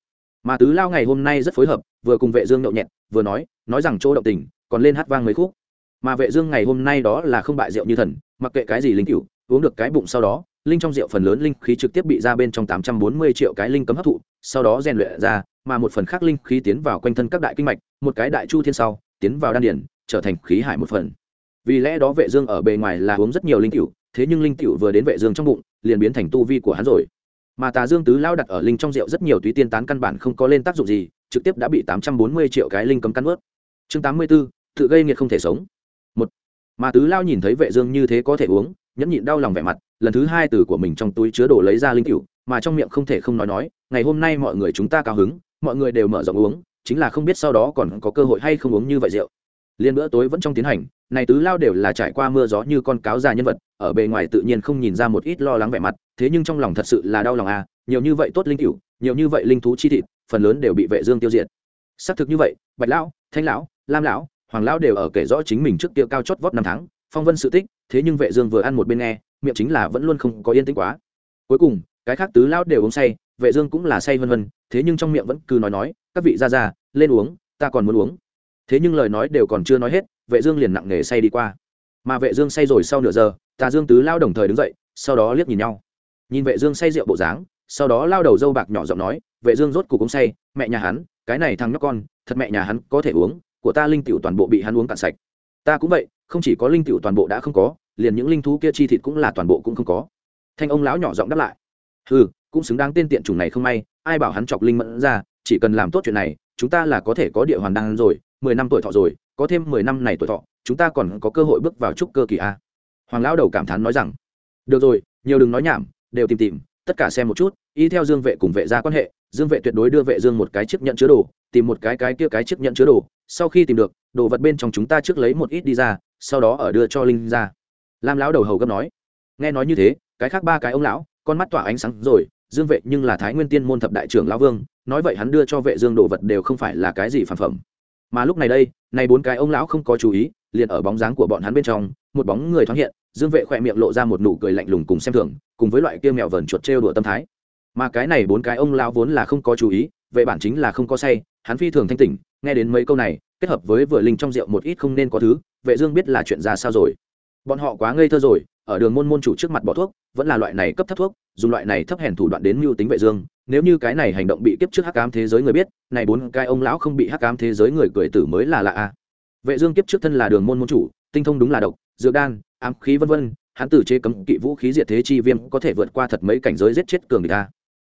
Mà tứ lao ngày hôm nay rất phối hợp, vừa cùng vệ dương nhậu nhẹt, vừa nói nói rằng chỗ động tình, còn lên hát vang mấy khúc. Mà vệ dương ngày hôm nay đó là không bại rượu như thần, mặc kệ cái gì linh cửu, uống được cái bụng sau đó, linh trong rượu phần lớn linh khí trực tiếp bị ra bên trong 840 triệu cái linh cấm hấp thụ, sau đó rèn luyện ra, mà một phần khác linh khí tiến vào quanh thân các đại kinh mạch, một cái đại chu thiên sau, tiến vào đan điển trở thành khí hải một phần vì lẽ đó vệ dương ở bề ngoài là uống rất nhiều linh tiểu, thế nhưng linh tiểu vừa đến vệ dương trong bụng, liền biến thành tu vi của hắn rồi. Mà tà dương tứ lao đặt ở linh trong rượu rất nhiều túy tiên tán căn bản không có lên tác dụng gì, trực tiếp đã bị 840 triệu cái linh cấm cắn nuốt. Chương tám mươi b ố tự gây nghiệt không thể sống. Một, mà tứ lao nhìn thấy vệ dương như thế có thể uống, nhẫn nhịn đau lòng vẻ mặt, lần thứ hai từ của mình trong túi chứa đồ lấy ra linh tiểu, mà trong miệng không thể không nói nói, ngày hôm nay mọi người chúng ta cao hứng, mọi người đều mở rộng uống, chính là không biết sau đó còn có cơ hội hay không uống như vậy rượu. Liên bữa tối vẫn trong tiến hành này tứ lao đều là trải qua mưa gió như con cáo già nhân vật, ở bề ngoài tự nhiên không nhìn ra một ít lo lắng vẻ mặt, thế nhưng trong lòng thật sự là đau lòng à nhiều như vậy tốt linh cựu nhiều như vậy linh thú chi thịt, phần lớn đều bị vệ dương tiêu diệt. Xác thực như vậy, bạch lão, thanh lão, lam lão, hoàng lão đều ở kể rõ chính mình trước kia cao chót vót năm tháng, phong vân sự tích, thế nhưng vệ dương vừa ăn một bên nghe, miệng chính là vẫn luôn không có yên tĩnh quá. Cuối cùng, cái khác tứ lão đều uống say, vệ dương cũng là say vân vân, thế nhưng trong miệng vẫn cứ nói nói, các vị ra ra, lên uống, ta còn muốn uống thế nhưng lời nói đều còn chưa nói hết vệ dương liền nặng nề say đi qua. Mà vệ dương say rồi sau nửa giờ tà dương tứ lao đồng thời đứng dậy sau đó liếc nhìn nhau. Nhìn vệ dương say rượu bộ dáng sau đó lao đầu dâu bạc nhỏ giọng nói vệ dương rốt cục cũng say mẹ nhà hắn cái này thằng nhóc con thật mẹ nhà hắn có thể uống của ta linh tiểu toàn bộ bị hắn uống cạn sạch. Ta cũng vậy không chỉ có linh tiểu toàn bộ đã không có liền những linh thú kia chi thịt cũng là toàn bộ cũng không có. Thanh ông lão nhỏ giọng đáp lại hừ, cũng xứng đáng tên tiện chủng này không may ai bảo hắn chọc linh mẫn ra chỉ cần làm tốt chuyện này chúng ta là có thể có địa hoàn đăng rồi mười năm tuổi thọ rồi, có thêm mười năm này tuổi thọ, chúng ta còn có cơ hội bước vào trúc cơ kỳ a. Hoàng lão đầu cảm thán nói rằng, được rồi, nhiều đừng nói nhảm, đều tìm tìm, tất cả xem một chút, y theo dương vệ cùng vệ gia quan hệ, dương vệ tuyệt đối đưa vệ dương một cái chiếc nhận chứa đồ, tìm một cái cái kia cái chiếc nhận chứa đồ, sau khi tìm được, đồ vật bên trong chúng ta trước lấy một ít đi ra, sau đó ở đưa cho linh ra lam lão đầu hầu gấp nói. Nghe nói như thế, cái khác ba cái ông lão, con mắt tỏa ánh sáng rồi, dương vệ nhưng là thái nguyên tiên môn thập đại trưởng lão vương, nói vậy hắn đưa cho vệ dương đồ vật đều không phải là cái gì phản phẩm mà lúc này đây, này bốn cái ông lão không có chú ý, liền ở bóng dáng của bọn hắn bên trong, một bóng người thoáng hiện, dương vệ khỏe miệng lộ ra một nụ cười lạnh lùng cùng xem thường, cùng với loại kia mèo vờn chuột trêu đùa tâm thái. Mà cái này bốn cái ông lão vốn là không có chú ý, vệ bản chính là không có say, hắn phi thường thanh tỉnh, nghe đến mấy câu này, kết hợp với vừa linh trong rượu một ít không nên có thứ, vệ dương biết là chuyện ra sao rồi. Bọn họ quá ngây thơ rồi ở đường môn môn chủ trước mặt bỏ thuốc, vẫn là loại này cấp thấp thuốc, dùng loại này thấp hèn thủ đoạn đến mưu tính vệ dương. Nếu như cái này hành động bị kiếp trước hắc ám thế giới người biết, này bốn cái ông lão không bị hắc ám thế giới người cười tử mới là lạ a vệ dương kiếp trước thân là đường môn môn chủ, tinh thông đúng là độc, dược đan, ám khí vân vân, hắn tử chế cấm kỵ vũ khí diệt thế chi viêm có thể vượt qua thật mấy cảnh giới giết chết cường địch a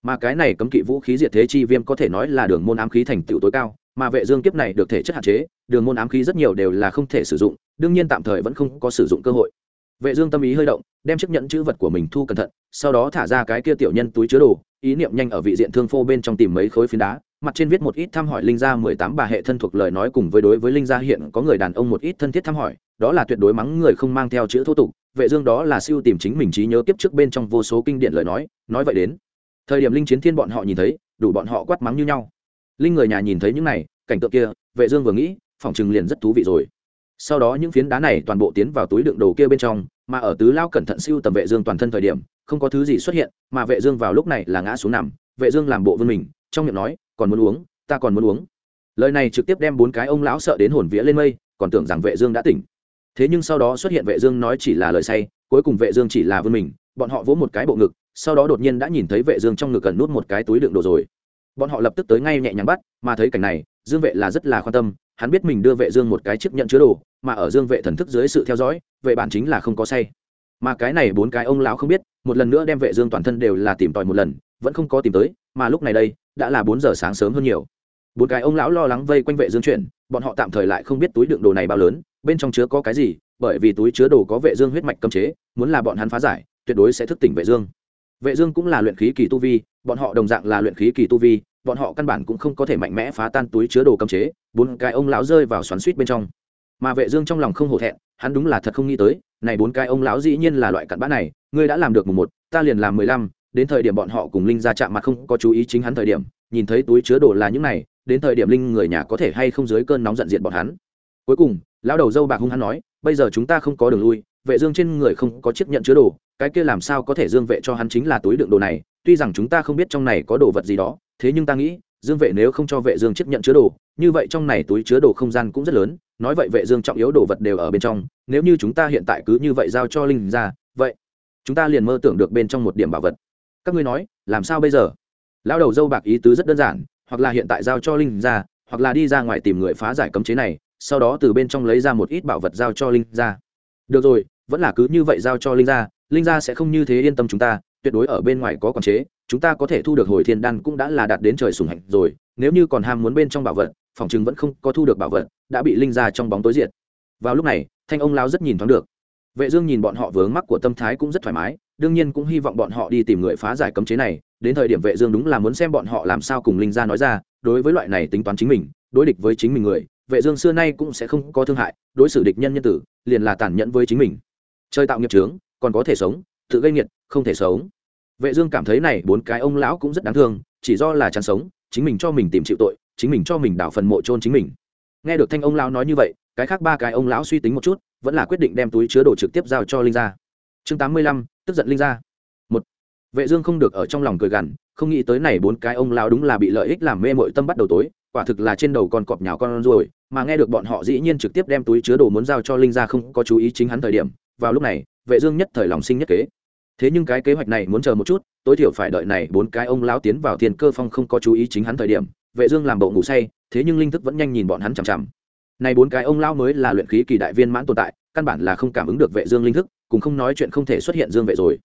mà cái này cấm kỵ vũ khí diệt thế chi viêm có thể nói là đường môn ám khí thành tựu tối cao, mà vệ dương kiếp này được thể chất hạn chế, đường môn ám khí rất nhiều đều là không thể sử dụng, đương nhiên tạm thời vẫn không có sử dụng cơ hội vệ dương tâm ý hơi động, đem chiếc nhẫn chữ vật của mình thu cẩn thận, sau đó thả ra cái kia tiểu nhân túi chứa đồ, ý niệm nhanh ở vị diện thương phô bên trong tìm mấy khối phiến đá, mặt trên viết một ít thăm hỏi linh gia mười tám bà hệ thân thuộc lời nói cùng với đối với linh gia hiện có người đàn ông một ít thân thiết thăm hỏi, đó là tuyệt đối mắng người không mang theo chữ thô tục, vệ dương đó là siêu tìm chính mình trí nhớ kiếp trước bên trong vô số kinh điển lời nói nói vậy đến. Thời điểm linh chiến thiên bọn họ nhìn thấy, đủ bọn họ quát mắng như nhau. Linh người nhà nhìn thấy những này, cảnh tượng kia, vệ dương vừa nghĩ, phòng chừng liền rất thú vị rồi sau đó những phiến đá này toàn bộ tiến vào túi đựng đồ kia bên trong, mà ở tứ lao cẩn thận siêu tầm vệ dương toàn thân thời điểm, không có thứ gì xuất hiện, mà vệ dương vào lúc này là ngã xuống nằm, vệ dương làm bộ vươn mình, trong miệng nói, còn muốn uống, ta còn muốn uống. Lời này trực tiếp đem bốn cái ông lão sợ đến hồn vía lên mây, còn tưởng rằng vệ dương đã tỉnh. Thế nhưng sau đó xuất hiện vệ dương nói chỉ là lời say, cuối cùng vệ dương chỉ là vươn mình, bọn họ vỗ một cái bộ ngực, sau đó đột nhiên đã nhìn thấy vệ dương trong ngực cần nút một cái túi đựng đồ rồi. Bọn họ lập tức tới ngay nhẹ nhàng bắt, mà thấy cảnh này, dương vệ là rất là quan tâm, hắn biết mình đưa vệ dương một cái chiếc nhận chứa đồ mà ở dương vệ thần thức dưới sự theo dõi vệ bản chính là không có say. Mà cái này bốn cái ông lão không biết một lần nữa đem vệ dương toàn thân đều là tìm tòi một lần vẫn không có tìm tới mà lúc này đây đã là bốn giờ sáng sớm hơn nhiều. Bốn cái ông lão lo lắng vây quanh vệ dương chuyển, bọn họ tạm thời lại không biết túi đựng đồ này bao lớn bên trong chứa có cái gì bởi vì túi chứa đồ có vệ dương huyết mạch cấm chế muốn là bọn hắn phá giải tuyệt đối sẽ thức tỉnh vệ dương. Vệ dương cũng là luyện khí kỳ tu vi bọn họ đồng dạng là luyện khí kỳ tu vi bọn họ căn bản cũng không có thể mạnh mẽ phá tan túi chứa đồ cấm chế bốn cái ông lão rơi vào xoắn xuýt bên trong mà vệ dương trong lòng không hổ thẹn, hắn đúng là thật không nghĩ tới, này bốn cái ông lão dĩ nhiên là loại cặn bã này, ngươi đã làm được mùng một, ta liền làm mười lăm, đến thời điểm bọn họ cùng linh ra chạm mặt không có chú ý chính hắn thời điểm, nhìn thấy túi chứa đồ là những này, đến thời điểm linh người nhà có thể hay không dưới cơn nóng giận diệt bọn hắn. Cuối cùng, lão đầu dâu bạc hung hắn nói, bây giờ chúng ta không có đường lui, vệ dương trên người không có chiếc nhận chứa đồ, cái kia làm sao có thể dương vệ cho hắn chính là túi đựng đồ này, tuy rằng chúng ta không biết trong này có đồ vật gì đó, thế nhưng ta nghĩ dương vệ nếu không cho vệ dương chiếc nhận chứa đồ, như vậy trong này túi chứa đồ không gian cũng rất lớn, nói vậy vệ dương trọng yếu đồ vật đều ở bên trong, nếu như chúng ta hiện tại cứ như vậy giao cho linh ra, vậy chúng ta liền mơ tưởng được bên trong một điểm bảo vật. Các ngươi nói, làm sao bây giờ? Lão đầu dâu bạc ý tứ rất đơn giản, hoặc là hiện tại giao cho linh ra, hoặc là đi ra ngoài tìm người phá giải cấm chế này, sau đó từ bên trong lấy ra một ít bảo vật giao cho linh ra. Được rồi, vẫn là cứ như vậy giao cho linh ra linh ra sẽ không như thế yên tâm chúng ta tuyệt đối ở bên ngoài có quản chế, chúng ta có thể thu được hồi thiên đan cũng đã là đạt đến trời sùng hạnh rồi, nếu như còn ham muốn bên trong bảo vật, phòng chừng vẫn không có thu được bảo vật, đã bị linh ra trong bóng tối diệt. Vào lúc này, thanh ông lao rất nhìn thoáng được. Vệ dương nhìn bọn họ vướng mắc của tâm thái cũng rất thoải mái, đương nhiên cũng hy vọng bọn họ đi tìm người phá giải cấm chế này, đến thời điểm vệ dương đúng là muốn xem bọn họ làm sao cùng linh gia nói ra, đối với loại này tính toán chính mình, đối địch với chính mình người, vệ dương xưa nay cũng sẽ không có thương hại, đối xử địch nhân nhân tử, liền là tàn nhẫn với chính mình. Chơi tạo nghiệp trướng còn có thể sống tự gây nghiệt không thể sống. Vệ dương cảm thấy này bốn cái ông lão cũng rất đáng thương chỉ do là chán sống chính mình cho mình tìm chịu tội chính mình cho mình đào phần mộ chôn chính mình. Nghe được thanh ông lão nói như vậy cái khác ba cái ông lão suy tính một chút vẫn là quyết định đem túi chứa đồ trực tiếp giao cho linh gia. Chương 85, tức giận linh gia. Một vệ dương không được ở trong lòng cười gằn không nghĩ tới này bốn cái ông lão đúng là bị lợi ích làm mê mội tâm bắt đầu tối quả thực là trên đầu con cọp nhào con rồi mà nghe được bọn họ dĩ nhiên trực tiếp đem túi chứa đồ muốn giao cho linh gia không có chú ý chính hắn thời điểm vào lúc này vệ dương nhất thời lòng sinh nhất kế thế nhưng cái kế hoạch này muốn chờ một chút, tối thiểu phải đợi này bốn cái ông lão tiến vào thiên cơ phong không có chú ý chính hắn thời điểm, vệ dương làm bộ ngủ say, thế nhưng linh thức vẫn nhanh nhìn bọn hắn chằm chằm. Này bốn cái ông lão mới là luyện khí kỳ đại viên mãn tồn tại, căn bản là không cảm ứng được vệ dương linh thức cũng không nói chuyện không thể xuất hiện dương vệ rồi.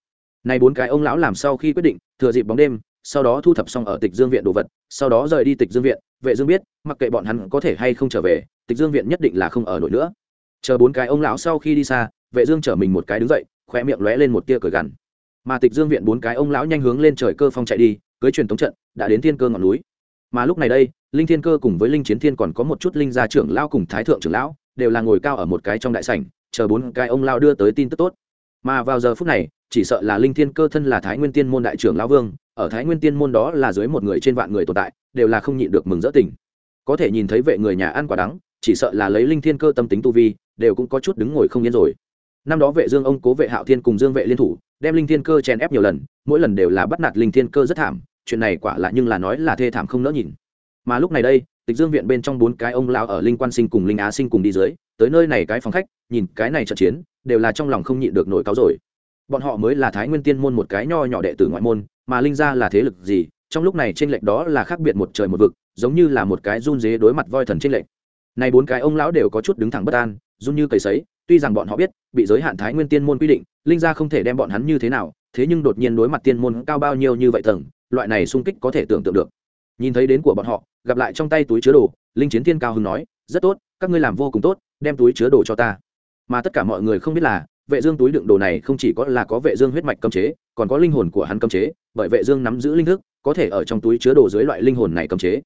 Này bốn cái ông lão làm sau khi quyết định, thừa dịp bóng đêm, sau đó thu thập xong ở tịch dương viện đồ vật, sau đó rời đi tịch dương viện, vệ dương biết, mặc kệ bọn hắn có thể hay không trở về, tịch dương viện nhất định là không ở nổi nữa. Chờ bốn cái ông lão sau khi đi xa, vệ dương trở mình một cái đứng dậy, khóe miệng lóe lên một tia cười gằn mà tịch dương viện bốn cái ông lão nhanh hướng lên trời cơ phong chạy đi, cưới truyền tống trận, đã đến thiên cơ ngọn núi. Mà lúc này đây, linh thiên cơ cùng với linh chiến thiên còn có một chút linh gia trưởng lão cùng thái thượng trưởng lão, đều là ngồi cao ở một cái trong đại sảnh, chờ bốn cái ông lão đưa tới tin tức tốt. Mà vào giờ phút này, chỉ sợ là linh thiên cơ thân là thái nguyên tiên môn đại trưởng lão vương, ở thái nguyên tiên môn đó là dưới một người trên vạn người tồn tại, đều là không nhịn được mừng rỡ tình. Có thể nhìn thấy vệ người nhà ăn quả đắng, chỉ sợ là lấy linh thiên cơ tâm tính tu vi, đều cũng có chút đứng ngồi không yên rồi. Năm đó vệ dương ông cố vệ hạo thiên cùng dương vệ liên thủ đem linh thiên cơ chèn ép nhiều lần, mỗi lần đều là bắt nạt linh thiên cơ rất thảm, chuyện này quả là nhưng là nói là thê thảm không nỡ nhìn. Mà lúc này đây, tịch dương viện bên trong bốn cái ông lão ở linh quan sinh cùng linh á sinh cùng đi dưới, tới nơi này cái phòng khách, nhìn cái này trận chiến, đều là trong lòng không nhịn được nổi cáo rồi. Bọn họ mới là thái nguyên tiên môn một cái nho nhỏ đệ tử ngoại môn, mà linh gia là thế lực gì, trong lúc này trên lệch đó là khác biệt một trời một vực, giống như là một cái run dế đối mặt voi thần trên lệch. Này bốn cái ông lão đều có chút đứng thẳng bất an, run như cầy sấy tuy rằng bọn họ biết, bị giới hạn thái nguyên tiên môn quy định, linh gia không thể đem bọn hắn như thế nào, thế nhưng đột nhiên đối mặt tiên môn cao bao nhiêu như vậy tầng, loại này sung kích có thể tưởng tượng được. Nhìn thấy đến của bọn họ, gặp lại trong tay túi chứa đồ, linh chiến thiên cao hưng nói, rất tốt, các ngươi làm vô cùng tốt, đem túi chứa đồ cho ta. Mà tất cả mọi người không biết là, vệ dương túi đựng đồ này không chỉ có là có vệ dương huyết mạch cấm chế, còn có linh hồn của hắn cấm chế, bởi vệ dương nắm giữ linh thức, có thể ở trong túi chứa đồ dưới loại linh hồn này cấm chế.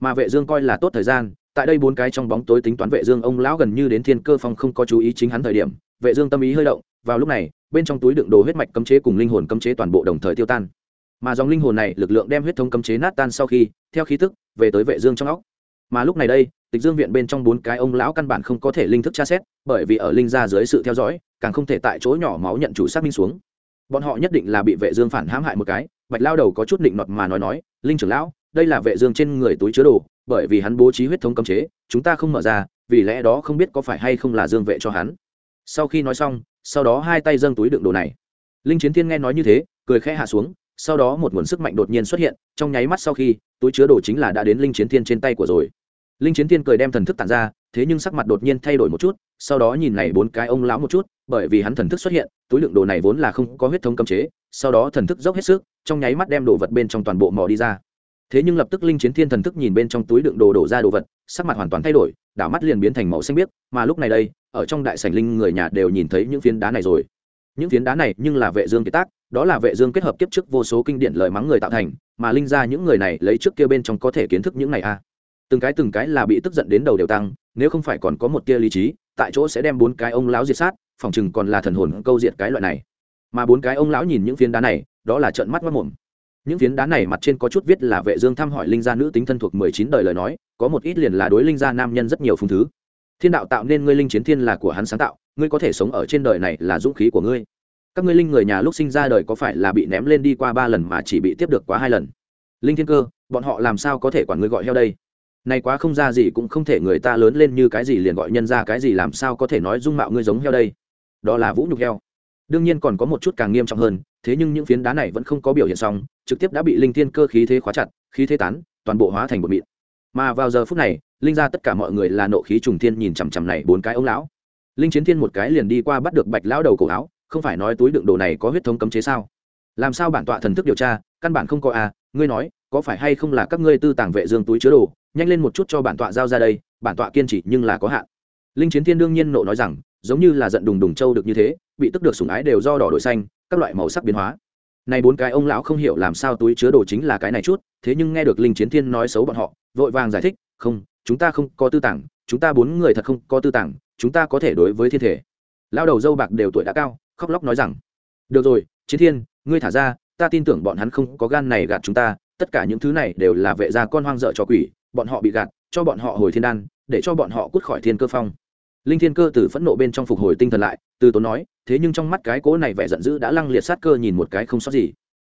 Mà vệ dương coi là tốt thời gian tại đây bốn cái trong bóng tối tính toán vệ dương, ông lão gần như đến thiên cơ phong không có chú ý chính hắn thời điểm, vệ dương tâm ý hơi động, vào lúc này, bên trong túi đựng đồ huyết mạch cấm chế cùng linh hồn cấm chế toàn bộ đồng thời tiêu tan. Mà dòng linh hồn này, lực lượng đem huyết thống cấm chế nát tan sau khi, theo khí tức, về tới vệ dương trong óc. Mà lúc này đây, tịch dương viện bên trong bốn cái ông lão căn bản không có thể linh thức tra xét, bởi vì ở linh gia dưới sự theo dõi, càng không thể tại chỗ nhỏ máu nhận chủ xác minh xuống. Bọn họ nhất định là bị vệ dương phản hãm hại một cái, bạch lao đầu có chút định nọt mà nói nói, linh trưởng lão, đây là vệ dương trên người túi chứa đồ bởi vì hắn bố trí huyết thống cấm chế, chúng ta không mở ra, vì lẽ đó không biết có phải hay không là dương vệ cho hắn. Sau khi nói xong, sau đó hai tay dâng túi đựng đồ này. Linh chiến thiên nghe nói như thế, cười khẽ hạ xuống, sau đó một nguồn sức mạnh đột nhiên xuất hiện, trong nháy mắt sau khi, túi chứa đồ chính là đã đến linh chiến thiên trên tay của rồi. Linh chiến thiên cười đem thần thức tản ra, thế nhưng sắc mặt đột nhiên thay đổi một chút, sau đó nhìn này bốn cái ông lão một chút, bởi vì hắn thần thức xuất hiện, túi lượng đồ này vốn là không có huyết thống cấm chế, sau đó thần thức dốc hết sức, trong nháy mắt đem đồ vật bên trong toàn bộ mò đi ra thế nhưng lập tức linh chiến thiên thần thức nhìn bên trong túi đựng đồ đổ ra đồ vật, sắc mặt hoàn toàn thay đổi, đảo mắt liền biến thành màu xanh biếc, mà lúc này đây, ở trong đại sảnh linh người nhà đều nhìn thấy những phiến đá này rồi. Những phiến đá này nhưng là vệ dương kiệt tác, đó là vệ dương kết hợp kiếp trước vô số kinh điển lời mắng người tạo thành, mà linh ra những người này lấy trước kia bên trong có thể kiến thức những này a à. từng cái từng cái là bị tức giận đến đầu đều tăng, nếu không phải còn có một tia lý trí, tại chỗ sẽ đem bốn cái ông lão diệt sát, phòng chừng còn là thần hồn câu diệt cái loại này. Mà bốn cái ông lão nhìn những phiến đá này, đó là trợn mắt mắt mồm những phiến đá này mặt trên có chút viết là vệ dương thăm hỏi linh gia nữ tính thân thuộc mười chín đời lời nói, có một ít liền là đối linh gia nam nhân rất nhiều phung thứ. Thiên đạo tạo nên ngươi linh chiến thiên là của hắn sáng tạo, ngươi có thể sống ở trên đời này là dũng khí của ngươi. Các ngươi linh người nhà lúc sinh ra đời có phải là bị ném lên đi qua ba lần mà chỉ bị tiếp được quá hai lần? Linh thiên cơ, bọn họ làm sao có thể quản ngươi gọi heo đây? Này quá không ra gì cũng không thể người ta lớn lên như cái gì liền gọi nhân ra cái gì làm sao có thể nói dung mạo ngươi giống heo đây? Đó là vũ nhục heo đương nhiên còn có một chút càng nghiêm trọng hơn, thế nhưng những phiến đá này vẫn không có biểu hiện xong, trực tiếp đã bị linh thiên cơ khí thế khóa chặt, khí thế tán, toàn bộ hóa thành một mịn. Mà vào giờ phút này, linh ra tất cả mọi người là nộ khí trùng thiên nhìn chằm chằm này bốn cái ống lão. Linh chiến thiên một cái liền đi qua bắt được bạch lão đầu cổ áo, không phải nói túi đựng đồ này có huyết thống cấm chế sao? Làm sao bản tọa thần thức điều tra, căn bản không có à ngươi nói, có phải hay không là các ngươi tư tàng vệ dương túi chứa đồ, nhanh lên một chút cho bản tọa giao ra đây, bản tọa kiên trì nhưng là có hạn. Linh chiến thiên đương nhiên nộ nói rằng, giống như là giận đùng đùng châu được như thế bị tức được sủng ái đều do đỏ đổi xanh các loại màu sắc biến hóa. Này bốn cái ông lão không hiểu làm sao túi chứa đồ chính là cái này chút thế nhưng nghe được linh chiến thiên nói xấu bọn họ vội vàng giải thích không chúng ta không có tư tưởng, chúng ta bốn người thật không có tư tưởng, chúng ta có thể đối với thiên thể. Lao đầu dâu bạc đều tuổi đã cao khóc lóc nói rằng được rồi chiến thiên ngươi thả ra ta tin tưởng bọn hắn không có gan này gạt chúng ta tất cả những thứ này đều là vệ gia con hoang dợ cho quỷ bọn họ bị gạt cho bọn họ hồi thiên đan để cho bọn họ cút khỏi thiên cơ phong linh thiên cơ từ phẫn nộ bên trong phục hồi tinh thần lại, từ tốn nói, thế nhưng trong mắt cái cố này vẻ giận dữ đã lăng liệt sát cơ nhìn một cái không sót gì.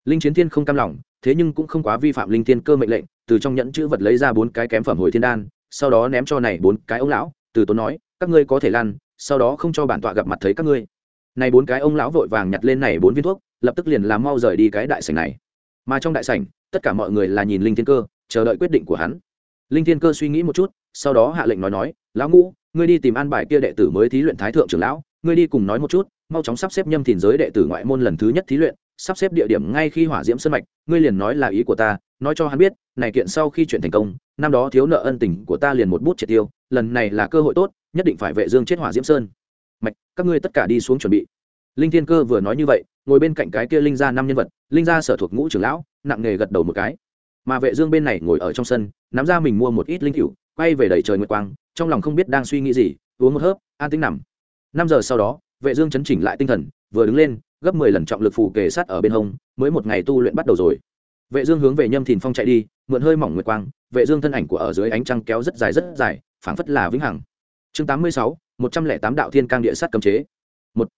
Linh chiến thiên không cam lòng, thế nhưng cũng không quá vi phạm linh thiên cơ mệnh lệnh, từ trong nhẫn chữ vật lấy ra bốn cái kém phẩm hồi thiên đan, sau đó ném cho này bốn cái ông lão, từ tốn nói, các ngươi có thể lăn, sau đó không cho bản tọa gặp mặt thấy các ngươi. Này bốn cái ông lão vội vàng nhặt lên này bốn viên thuốc, lập tức liền làm mau rời đi cái đại sảnh này. Mà trong đại sảnh, tất cả mọi người là nhìn linh thiên cơ, chờ đợi quyết định của hắn. Linh thiên cơ suy nghĩ một chút, sau đó hạ lệnh nói nói lão ngũ, ngươi đi tìm an bài kia đệ tử mới thí luyện thái thượng trưởng lão, ngươi đi cùng nói một chút, mau chóng sắp xếp nhâm thìn giới đệ tử ngoại môn lần thứ nhất thí luyện, sắp xếp địa điểm ngay khi hỏa diễm sân mạch, ngươi liền nói là ý của ta, nói cho hắn biết, này kiện sau khi chuyện thành công, năm đó thiếu nợ ân tình của ta liền một bút triệt tiêu, lần này là cơ hội tốt, nhất định phải vệ dương chết hỏa diễm sơn. Mạch, các ngươi tất cả đi xuống chuẩn bị. Linh thiên cơ vừa nói như vậy, ngồi bên cạnh cái kia linh gia năm nhân vật, linh gia sở thuộc ngũ trưởng lão, nặng nghề gật đầu một cái. Mà vệ dương bên này ngồi ở trong sân, nắm ra mình mua một ít linh cửu quay về đẩy trời nguyệt quang trong lòng không biết đang suy nghĩ gì uống một hớp an tĩnh nằm. Năm giờ sau đó vệ dương chấn chỉnh lại tinh thần vừa đứng lên gấp 10 lần trọng lực phủ kề sát ở bên hông mới một ngày tu luyện bắt đầu rồi. Vệ dương hướng về nhâm thìn phong chạy đi mượn hơi mỏng nguyệt quang vệ dương thân ảnh của ở dưới ánh trăng kéo rất dài rất dài phảng phất là vĩnh hằng. Chương 86, 108 đạo thiên cang địa sát cấm chế. Một.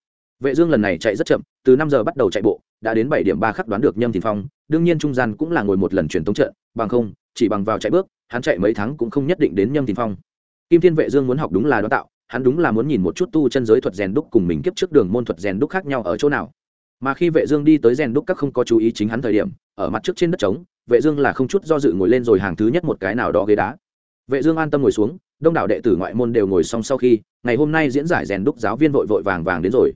Vệ dương lần này chạy rất chậm từ 5 giờ bắt đầu chạy bộ đã đến 7 điểm ba khắc đoán được nhâm thìn phong đương nhiên trung gian cũng là ngồi một lần truyền tống trận bằng không chỉ bằng vào chạy bước, hắn chạy mấy tháng cũng không nhất định đến nhâm thìn phong. Kim thiên vệ dương muốn học đúng là đoán tạo, hắn đúng là muốn nhìn một chút tu chân giới thuật rèn đúc cùng mình kiếp trước đường môn thuật rèn đúc khác nhau ở chỗ nào. Mà khi vệ dương đi tới rèn đúc các không có chú ý chính hắn thời điểm, ở mặt trước trên đất trống, vệ dương là không chút do dự ngồi lên rồi hàng thứ nhất một cái nào đó ghế đá. Vệ dương an tâm ngồi xuống, đông đảo đệ tử ngoại môn đều ngồi xong sau khi, ngày hôm nay diễn giải rèn đúc giáo viên vội vội vàng vàng đến rồi.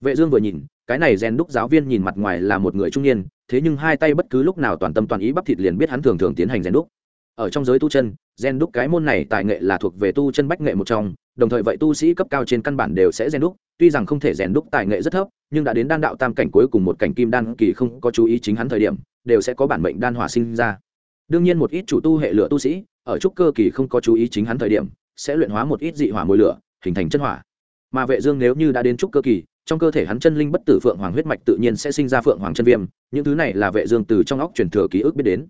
Vệ dương vừa nhìn cái này rèn đúc giáo viên nhìn mặt ngoài là một người trung niên, thế nhưng hai tay bất cứ lúc nào toàn tâm toàn ý bắp thịt liền biết hắn thường thường tiến hành rèn đúc. Ở trong giới tu chân rèn đúc cái môn này tài nghệ là thuộc về tu chân bách nghệ một trong, đồng thời vậy tu sĩ cấp cao trên căn bản đều sẽ rèn đúc, tuy rằng không thể rèn đúc tài nghệ rất thấp, nhưng đã đến đan đạo tam cảnh cuối cùng một cảnh kim đan kỳ không có chú ý chính hắn thời điểm, đều sẽ có bản mệnh đan hỏa sinh ra. Đương nhiên một ít chủ tu hệ lửa tu sĩ, ở trúc cơ kỳ không có chú ý chính hắn thời điểm, sẽ luyện hóa một ít dị hỏa mùi lửa, hình thành chân hỏa. Mà vệ dương nếu như đã đến trúc cơ kỳ trong cơ thể hắn chân linh bất tử phượng hoàng huyết mạch tự nhiên sẽ sinh ra phượng hoàng chân viêm, những thứ này là vệ dương từ trong óc truyền thừa ký ức biết đến.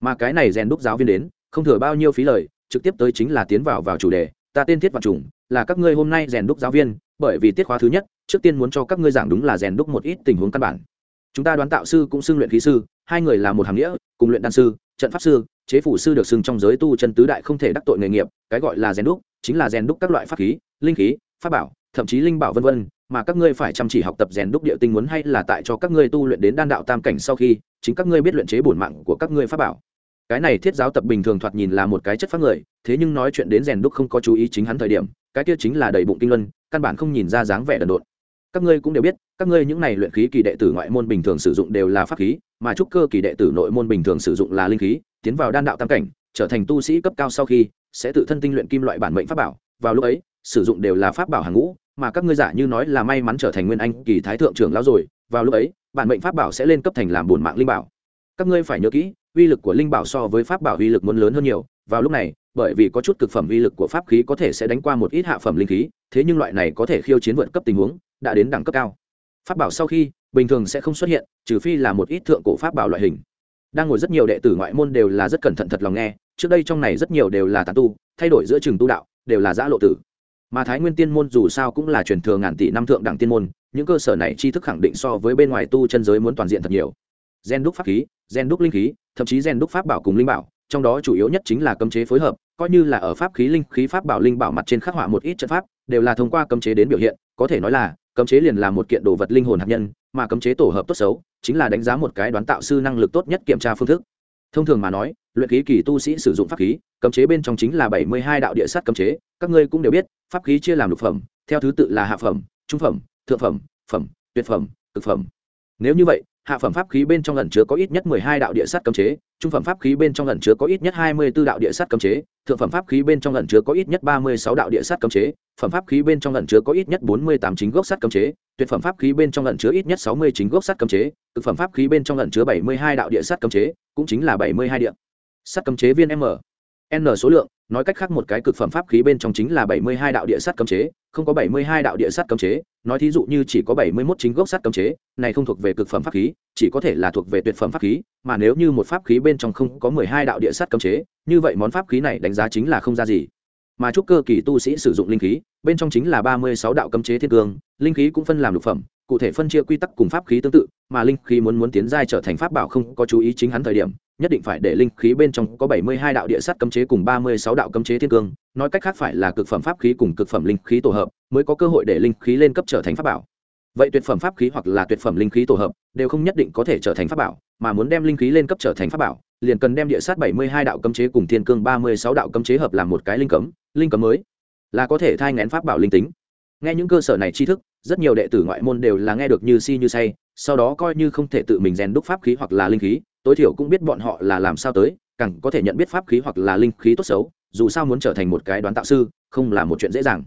Mà cái này rèn đúc giáo viên đến, không thừa bao nhiêu phí lời, trực tiếp tới chính là tiến vào vào chủ đề, ta tên thiết vạn trùng, là các ngươi hôm nay rèn đúc giáo viên, bởi vì tiết khóa thứ nhất, trước tiên muốn cho các ngươi giảng đúng là rèn đúc một ít tình huống căn bản. Chúng ta đoán tạo sư cũng xưng luyện khí sư, hai người là một hàng nghĩa, cùng luyện đan sư, trận pháp sư, chế phủ sư được xưng trong giới tu chân tứ đại không thể đắc tội nghề nghiệp, cái gọi là rèn đúc, chính là rèn đúc các loại pháp khí, linh khí, pháp bảo, thậm chí linh bảo vân vân mà các ngươi phải chăm chỉ học tập rèn đúc địa tinh muốn hay là tại cho các ngươi tu luyện đến đan đạo tam cảnh sau khi, chính các ngươi biết luyện chế bổn mạng của các ngươi pháp bảo. Cái này thiết giáo tập bình thường thoạt nhìn là một cái chất phát người, thế nhưng nói chuyện đến rèn đúc không có chú ý chính hắn thời điểm, cái kia chính là đầy bụng kinh luân, căn bản không nhìn ra dáng vẻ đần độn. Các ngươi cũng đều biết, các ngươi những này luyện khí kỳ đệ tử ngoại môn bình thường sử dụng đều là pháp khí, mà trúc cơ kỳ đệ tử nội môn bình thường sử dụng là linh khí, tiến vào đan đạo tam cảnh, trở thành tu sĩ cấp cao sau khi, sẽ tự thân tinh luyện kim loại bản mệnh pháp bảo, vào lúc ấy, sử dụng đều là pháp bảo hàng ngũ mà các ngươi giả như nói là may mắn trở thành nguyên anh kỳ thái thượng trưởng lão rồi, vào lúc ấy, bản mệnh pháp bảo sẽ lên cấp thành làm bổn mạng linh bảo. Các ngươi phải nhớ kỹ, uy lực của linh bảo so với pháp bảo uy lực muốn lớn hơn nhiều, vào lúc này, bởi vì có chút cực phẩm uy lực của pháp khí có thể sẽ đánh qua một ít hạ phẩm linh khí, thế nhưng loại này có thể khiêu chiến vượt cấp tình huống, đã đến đẳng cấp cao. Pháp bảo sau khi, bình thường sẽ không xuất hiện, trừ phi là một ít thượng cổ pháp bảo loại hình. Đang ngồi rất nhiều đệ tử ngoại môn đều là rất cẩn thận thật lòng nghe, trước đây trong này rất nhiều đều là tàn tu, thay đổi giữa trường tu đạo, đều là giã lộ tử mà thái nguyên tiên môn dù sao cũng là truyền thừa ngàn tỷ năm thượng đẳng tiên môn, những cơ sở này tri thức khẳng định so với bên ngoài tu chân giới muốn toàn diện thật nhiều. Gen đúc pháp khí, gen đúc linh khí, thậm chí gen đúc pháp bảo cùng linh bảo, trong đó chủ yếu nhất chính là cấm chế phối hợp, coi như là ở pháp khí linh khí pháp bảo linh bảo mặt trên khắc họa một ít trận pháp, đều là thông qua cấm chế đến biểu hiện, có thể nói là, cấm chế liền là một kiện đồ vật linh hồn hạt nhân, mà cấm chế tổ hợp tốt xấu, chính là đánh giá một cái đoán tạo sư năng lực tốt nhất kiểm tra phương thức. Thông thường mà nói luyện khí kỳ tu sĩ sử dụng pháp khí, cấm chế bên trong chính là bảy mươi hai đạo địa sát cấm chế, các ngươi cũng đều biết, pháp khí chia làm lục phẩm, theo thứ tự là hạ phẩm, trung phẩm, thượng phẩm phẩm, tuyệt phẩm, cực phẩm. Nếu như vậy, hạ phẩm pháp khí bên trong lần chứa có ít nhất mười hai đạo địa sát cấm chế, trung phẩm pháp khí bên trong lần chứa có ít nhất hai mươi b ố đạo địa sát cấm chế, thượng phẩm pháp khí bên trong lần chứa có ít nhất ba mươi sáu đạo địa sát cấm chế, phẩm pháp khí bên trong lần chứa có ít nhất bốn mươi tám chính gốc sắt cấm chế, tuyệt phẩm pháp khí bên trong lần chứa ít nhất sáu mươi chính gốc sắt cấm chế, cực phẩm pháp khí bên trong lần chứa bảy mươi hai đạo địa sát cấm chế, cũng chính là bảy mươi hai địa sắt cấm chế viên m. N số lượng, nói cách khác một cái cực phẩm pháp khí bên trong chính là bảy mươi hai đạo địa sắt cấm chế, không có bảy mươi hai đạo địa sắt cấm chế. Nói thí dụ như chỉ có bảy mươi mốt chính gốc sắt cấm chế, này không thuộc về cực phẩm pháp khí, chỉ có thể là thuộc về tuyệt phẩm pháp khí, mà nếu như một pháp khí bên trong không có mười hai đạo địa sắt cấm chế, như vậy món pháp khí này đánh giá chính là không ra gì. Mà trúc cơ kỳ tu sĩ sử dụng linh khí, bên trong chính là ba mươi sáu đạo cấm chế thiên cương, linh khí cũng phân làm lục phẩm, cụ thể phân chia quy tắc cùng pháp khí tương tự, mà linh khí muốn muốn tiến giai trở thành pháp bảo không có chú ý chính hắn thời điểm nhất định phải để linh khí bên trong có bảy mươi hai đạo địa sát cấm chế cùng ba mươi sáu đạo cấm chế thiên cương, nói cách khác phải là cực phẩm pháp khí cùng cực phẩm linh khí tổ hợp mới có cơ hội để linh khí lên cấp trở thành pháp bảo. Vậy tuyệt phẩm pháp khí hoặc là tuyệt phẩm linh khí tổ hợp đều không nhất định có thể trở thành pháp bảo, mà muốn đem linh khí lên cấp trở thành pháp bảo, liền cần đem địa sát bảy mươi hai đạo cấm chế cùng thiên cương ba mươi sáu đạo cấm chế hợp làm một cái linh cấm linh cấm mới là có thể thai ngén pháp bảo linh tính. Nghe những cơ sở này tri thức, rất nhiều đệ tử ngoại môn đều là nghe được như si như say, sau đó coi như không thể tự mình rèn đúc pháp khí hoặc là linh khí tối thiểu cũng biết bọn họ là làm sao tới, càng có thể nhận biết pháp khí hoặc là linh khí tốt xấu, dù sao muốn trở thành một cái đoán tạo sư, không là một chuyện dễ dàng.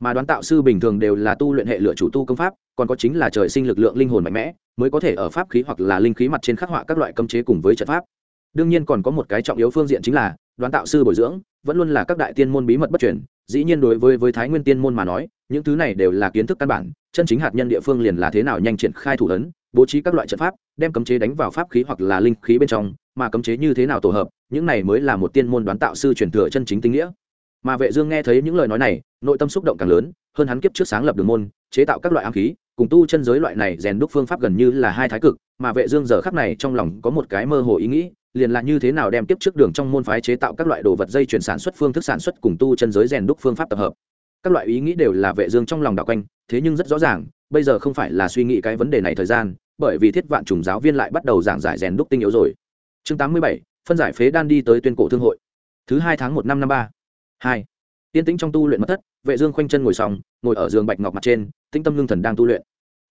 Mà đoán tạo sư bình thường đều là tu luyện hệ lựa chủ tu công pháp, còn có chính là trời sinh lực lượng linh hồn mạnh mẽ, mới có thể ở pháp khí hoặc là linh khí mặt trên khắc họa các loại cấm chế cùng với trận pháp. Đương nhiên còn có một cái trọng yếu phương diện chính là, đoán tạo sư bồi dưỡng, vẫn luôn là các đại tiên môn bí mật bất truyền, dĩ nhiên đối với với thái nguyên tiên môn mà nói, những thứ này đều là kiến thức căn bản, chân chính hạt nhân địa phương liền là thế nào nhanh triển khai thủ ấn bố trí các loại trận pháp, đem cấm chế đánh vào pháp khí hoặc là linh khí bên trong, mà cấm chế như thế nào tổ hợp, những này mới là một tiên môn đoán tạo sư truyền thừa chân chính tinh nghĩa. Mà vệ dương nghe thấy những lời nói này, nội tâm xúc động càng lớn, hơn hắn kiếp trước sáng lập đường môn, chế tạo các loại ám khí, cùng tu chân giới loại này rèn đúc phương pháp gần như là hai thái cực, mà vệ dương giờ khắc này trong lòng có một cái mơ hồ ý nghĩ, liền là như thế nào đem tiếp trước đường trong môn phái chế tạo các loại đồ vật dây chuyển sản xuất phương thức sản xuất cùng tu chân giới rèn đúc phương pháp tập hợp. Các loại ý nghĩ đều là vệ dương trong lòng đảo quanh, thế nhưng rất rõ ràng bây giờ không phải là suy nghĩ cái vấn đề này thời gian bởi vì thiết vạn trùng giáo viên lại bắt đầu giảng giải rèn đúc tinh yếu rồi. Chương 87, phân giải phế đan đi tới tuyên cổ thương hội. Thứ hai tháng một năm năm ba. Hai. Tiên tĩnh trong tu luyện mật thất vệ dương khoanh chân ngồi xong ngồi ở giường bạch ngọc mặt trên tinh tâm lương thần đang tu luyện.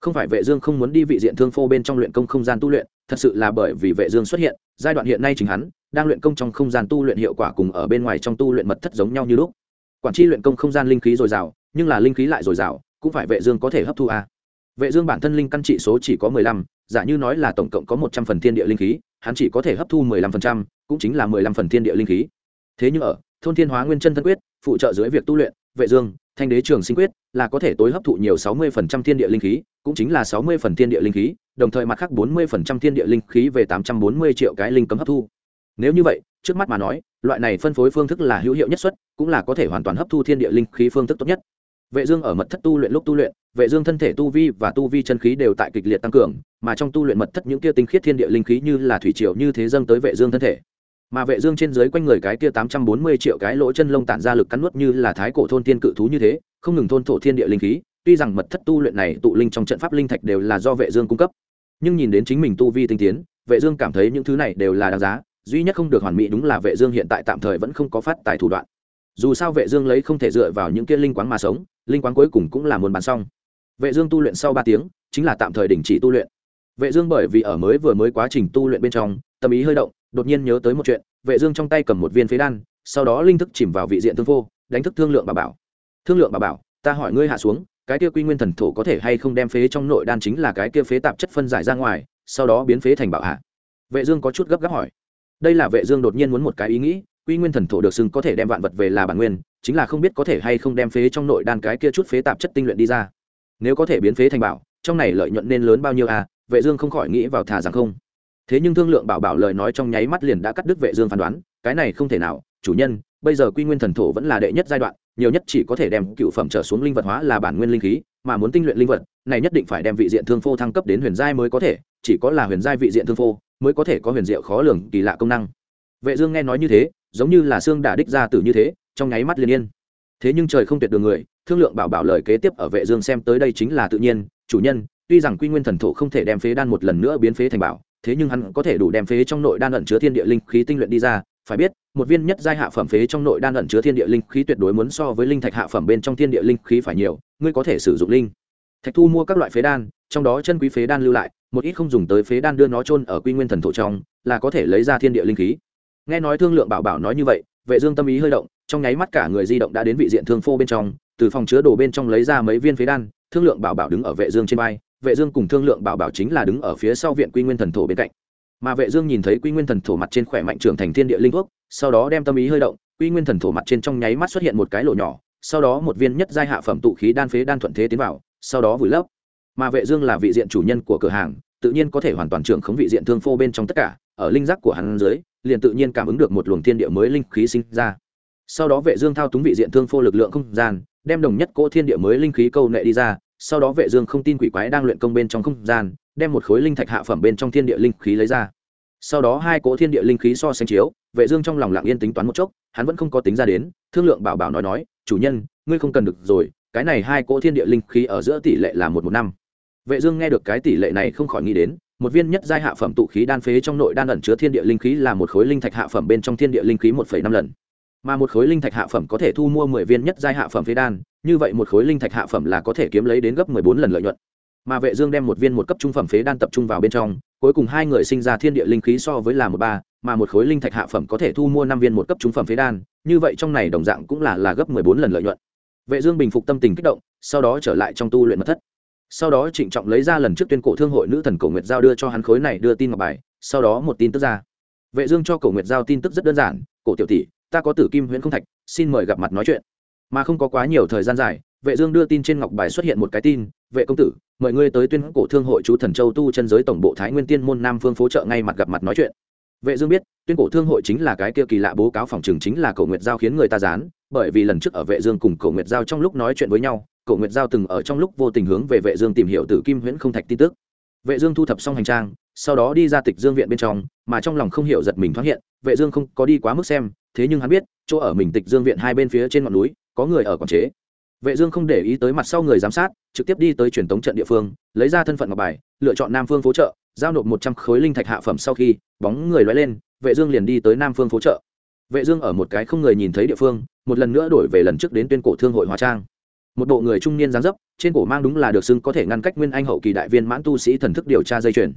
Không phải vệ dương không muốn đi vị diện thương phô bên trong luyện công không gian tu luyện thật sự là bởi vì vệ dương xuất hiện giai đoạn hiện nay chính hắn đang luyện công trong không gian tu luyện hiệu quả cùng ở bên ngoài trong tu luyện mật thất giống nhau như lúc. Quản chi luyện công không gian linh khí dồi dào nhưng là linh khí lại dồi dào cũng phải vệ dương có thể hấp thu a. À. vệ dương bản thân linh căn trị số chỉ có 15, giả như nói là tổng cộng có 100 phần thiên địa linh khí hắn chỉ có thể hấp thu 15%, cũng chính là 15 phần thiên địa linh khí. Thế nhưng ở thôn thiên hóa nguyên chân thân quyết phụ trợ dưới việc tu luyện vệ dương thanh đế trường sinh quyết là có thể tối hấp thụ nhiều 60% thiên địa linh khí cũng chính là 60 phần thiên địa linh khí đồng thời mặt khác 40% thiên địa linh khí về 840 triệu cái linh cấm hấp thu. Nếu như vậy trước mắt mà nói loại này phân phối phương thức là hữu hiệu nhất suất cũng là có thể hoàn toàn hấp thu thiên địa linh khí phương thức tốt nhất vệ dương ở mật thất tu luyện lúc tu luyện, vệ dương thân thể tu vi và tu vi chân khí đều tại kịch liệt tăng cường, mà trong tu luyện mật thất những kia tinh khiết thiên địa linh khí như là thủy triều như thế dâng tới vệ dương thân thể. Mà vệ dương trên dưới quanh người cái kia 840 triệu cái lỗ chân lông tản ra lực cắn nuốt như là thái cổ thôn thiên cự thú như thế, không ngừng thôn thổ thiên địa linh khí. Tuy rằng mật thất tu luyện này tụ linh trong trận pháp linh thạch đều là do vệ dương cung cấp, nhưng nhìn đến chính mình tu vi tinh tiến, vệ dương cảm thấy những thứ này đều là đáng giá, duy nhất không được hoàn mỹ đúng là vệ dương hiện tại tạm thời vẫn không có phát tài thủ đoạn. Dù sao vệ dương lấy không thể dựa vào những kia linh quáng mà sống linh quán cuối cùng cũng là muốn bán xong. Vệ dương tu luyện sau 3 tiếng chính là tạm thời đình chỉ tu luyện. Vệ dương bởi vì ở mới vừa mới quá trình tu luyện bên trong tâm ý hơi động đột nhiên nhớ tới một chuyện vệ dương trong tay cầm một viên phế đan sau đó linh thức chìm vào vị diện thương vô, đánh thức thương lượng bà bảo. Thương lượng bà bảo ta hỏi ngươi hạ xuống cái kia quy nguyên thần thổ có thể hay không đem phế trong nội đan chính là cái kia phế tạp chất phân giải ra ngoài sau đó biến phế thành bảo hạ? Vệ dương có chút gấp gáp hỏi. Đây là vệ dương đột nhiên muốn một cái ý nghĩ quy nguyên thần thổ được xưng có thể đem vạn vật về là bản nguyên chính là không biết có thể hay không đem phế trong nội đan cái kia chút phế tạp chất tinh luyện đi ra. Nếu có thể biến phế thành bảo, trong này lợi nhuận nên lớn bao nhiêu à? Vệ dương không khỏi nghĩ vào thà rằng không. Thế nhưng thương lượng bảo bảo lời nói trong nháy mắt liền đã cắt đứt vệ dương phán đoán, cái này không thể nào. Chủ nhân, bây giờ quy nguyên thần thổ vẫn là đệ nhất giai đoạn, nhiều nhất chỉ có thể đem cựu phẩm trở xuống linh vật hóa là bản nguyên linh khí, mà muốn tinh luyện linh vật, này nhất định phải đem vị diện thương phô thăng cấp đến huyền giai mới có thể, chỉ có là huyền giai vị diện thương phô mới có thể có huyền diệu khó lường kỳ lạ công năng. Vệ dương nghe nói như thế, giống như là xương đả đích ra tử như thế trong nháy mắt liền yên. Thế nhưng trời không tuyệt đường người, thương lượng bảo bảo lời kế tiếp ở vệ dương xem tới đây chính là tự nhiên, chủ nhân, tuy rằng quy nguyên thần thổ không thể đem phế đan một lần nữa biến phế thành bảo, thế nhưng hắn có thể đủ đem phế trong nội đan ẩn chứa thiên địa linh khí tinh luyện đi ra, phải biết, một viên nhất giai hạ phẩm phế trong nội đan ẩn chứa thiên địa linh khí tuyệt đối muốn so với linh thạch hạ phẩm bên trong thiên địa linh khí phải nhiều, ngươi có thể sử dụng linh. Thạch thu mua các loại phế đan, trong đó chân quý phế đan lưu lại, một ít không dùng tới phế đan đưa nó chôn ở quy nguyên thần thổ trong, là có thể lấy ra thiên địa linh khí. Nghe nói thương lượng bảo bảo nói như vậy vệ dương tâm ý hơi động, trong nháy mắt cả người di động đã đến vị diện thương phô bên trong, từ phòng chứa đồ bên trong lấy ra mấy viên phế đan, thương lượng bảo bảo đứng ở vệ dương trên vai, vệ dương cùng thương lượng bảo bảo chính là đứng ở phía sau viện quy nguyên thần thổ bên cạnh. Mà vệ dương nhìn thấy quy nguyên thần thổ mặt trên khỏe mạnh trưởng thành thiên địa linh thuốc, sau đó đem tâm ý hơi động, quy nguyên thần thổ mặt trên trong nháy mắt xuất hiện một cái lỗ nhỏ, sau đó một viên nhất giai hạ phẩm tụ khí đan phế đan thuận thế tiến vào, sau đó vùi lấp. Mà vệ dương là vị diện chủ nhân của cửa hàng, tự nhiên có thể hoàn toàn trưởng khống vị diện thương phô bên trong tất cả, ở linh giác của hắn dưới liền tự nhiên cảm ứng được một luồng thiên địa mới linh khí sinh ra. Sau đó vệ dương thao túng vị diện thương phô lực lượng không gian, đem đồng nhất cỗ thiên địa mới linh khí câu nệ đi ra, sau đó vệ dương không tin quỷ quái đang luyện công bên trong không gian, đem một khối linh thạch hạ phẩm bên trong thiên địa linh khí lấy ra. Sau đó hai cỗ thiên địa linh khí so sánh chiếu, vệ dương trong lòng lặng yên tính toán một chốc, hắn vẫn không có tính ra đến, thương lượng bảo bảo nói nói, chủ nhân, ngươi không cần được rồi, cái này hai cỗ thiên địa linh khí ở giữa tỷ lệ là một một năm. Vệ dương nghe được cái tỷ lệ này không khỏi nghĩ đến một viên nhất giai hạ phẩm tụ khí đan phế trong nội đan ẩn chứa thiên địa linh khí là một khối linh thạch hạ phẩm bên trong thiên địa linh khí một năm lần. Mà một khối linh thạch hạ phẩm có thể thu mua mười viên nhất giai hạ phẩm phế đan, như vậy một khối linh thạch hạ phẩm là có thể kiếm lấy đến gấp mười bốn lần lợi nhuận. Mà vệ dương đem một viên một cấp trung phẩm phế đan tập trung vào bên trong, cuối cùng hai người sinh ra thiên địa linh khí so với là một ba, mà một khối linh thạch hạ phẩm có thể thu mua năm viên một cấp trung phẩm phế đan, như vậy trong này đồng dạng cũng là là gấp mười bốn lần lợi nhuận. Vệ dương bình phục tâm tình kích động, sau đó trở lại trong tu luyện mật thất sau đó trịnh trọng lấy ra lần trước tuyên cổ thương hội nữ thần cổ nguyệt giao đưa cho hắn khối này đưa tin ngọc bài, sau đó một tin tức ra. Vệ dương cho cổ nguyệt giao tin tức rất đơn giản, cổ tiểu tỷ, ta có tử kim huyễn không thạch, xin mời gặp mặt nói chuyện. Mà không có quá nhiều thời gian dài, vệ dương đưa tin trên ngọc bài xuất hiện một cái tin, vệ công tử, mời ngươi tới tuyên cổ thương hội chú thần châu tu chân giới tổng bộ thái nguyên tiên môn nam phương phố trợ ngay mặt gặp mặt nói chuyện. Vệ dương biết, tuyên cổ thương hội chính là cái kia kỳ lạ bố cáo phòng trường chính là cổ nguyệt giao khiến người ta dán bởi vì lần trước ở vệ dương cùng cổ nguyệt giao trong lúc nói chuyện với nhau cổ nguyệt giao từng ở trong lúc vô tình hướng về vệ dương tìm hiểu tử kim huyễn không thạch tin tức. Vệ dương thu thập xong hành trang, sau đó đi ra tịch dương viện bên trong, mà trong lòng không hiểu giật mình thoáng hiện, vệ dương không có đi quá mức xem, thế nhưng hắn biết, chỗ ở mình tịch dương viện hai bên phía trên ngọn núi, có người ở quản chế. Vệ dương không để ý tới mặt sau người giám sát, trực tiếp đi tới truyền tống trận địa phương, lấy ra thân phận ngọc bài, lựa chọn nam phương phố trợ giao nộp 100 khối linh thạch hạ phẩm sau khi, bóng người lói lên, vệ dương liền đi tới nam phương phố trợ vệ dương ở một cái không người nhìn thấy địa phương, một lần nữa đổi về lần trước đến tuyên cổ thương hội hóa trang một bộ người trung niên dáng dấp trên cổ mang đúng là được xưng có thể ngăn cách nguyên anh hậu kỳ đại viên mãn tu sĩ thần thức điều tra dây chuyền.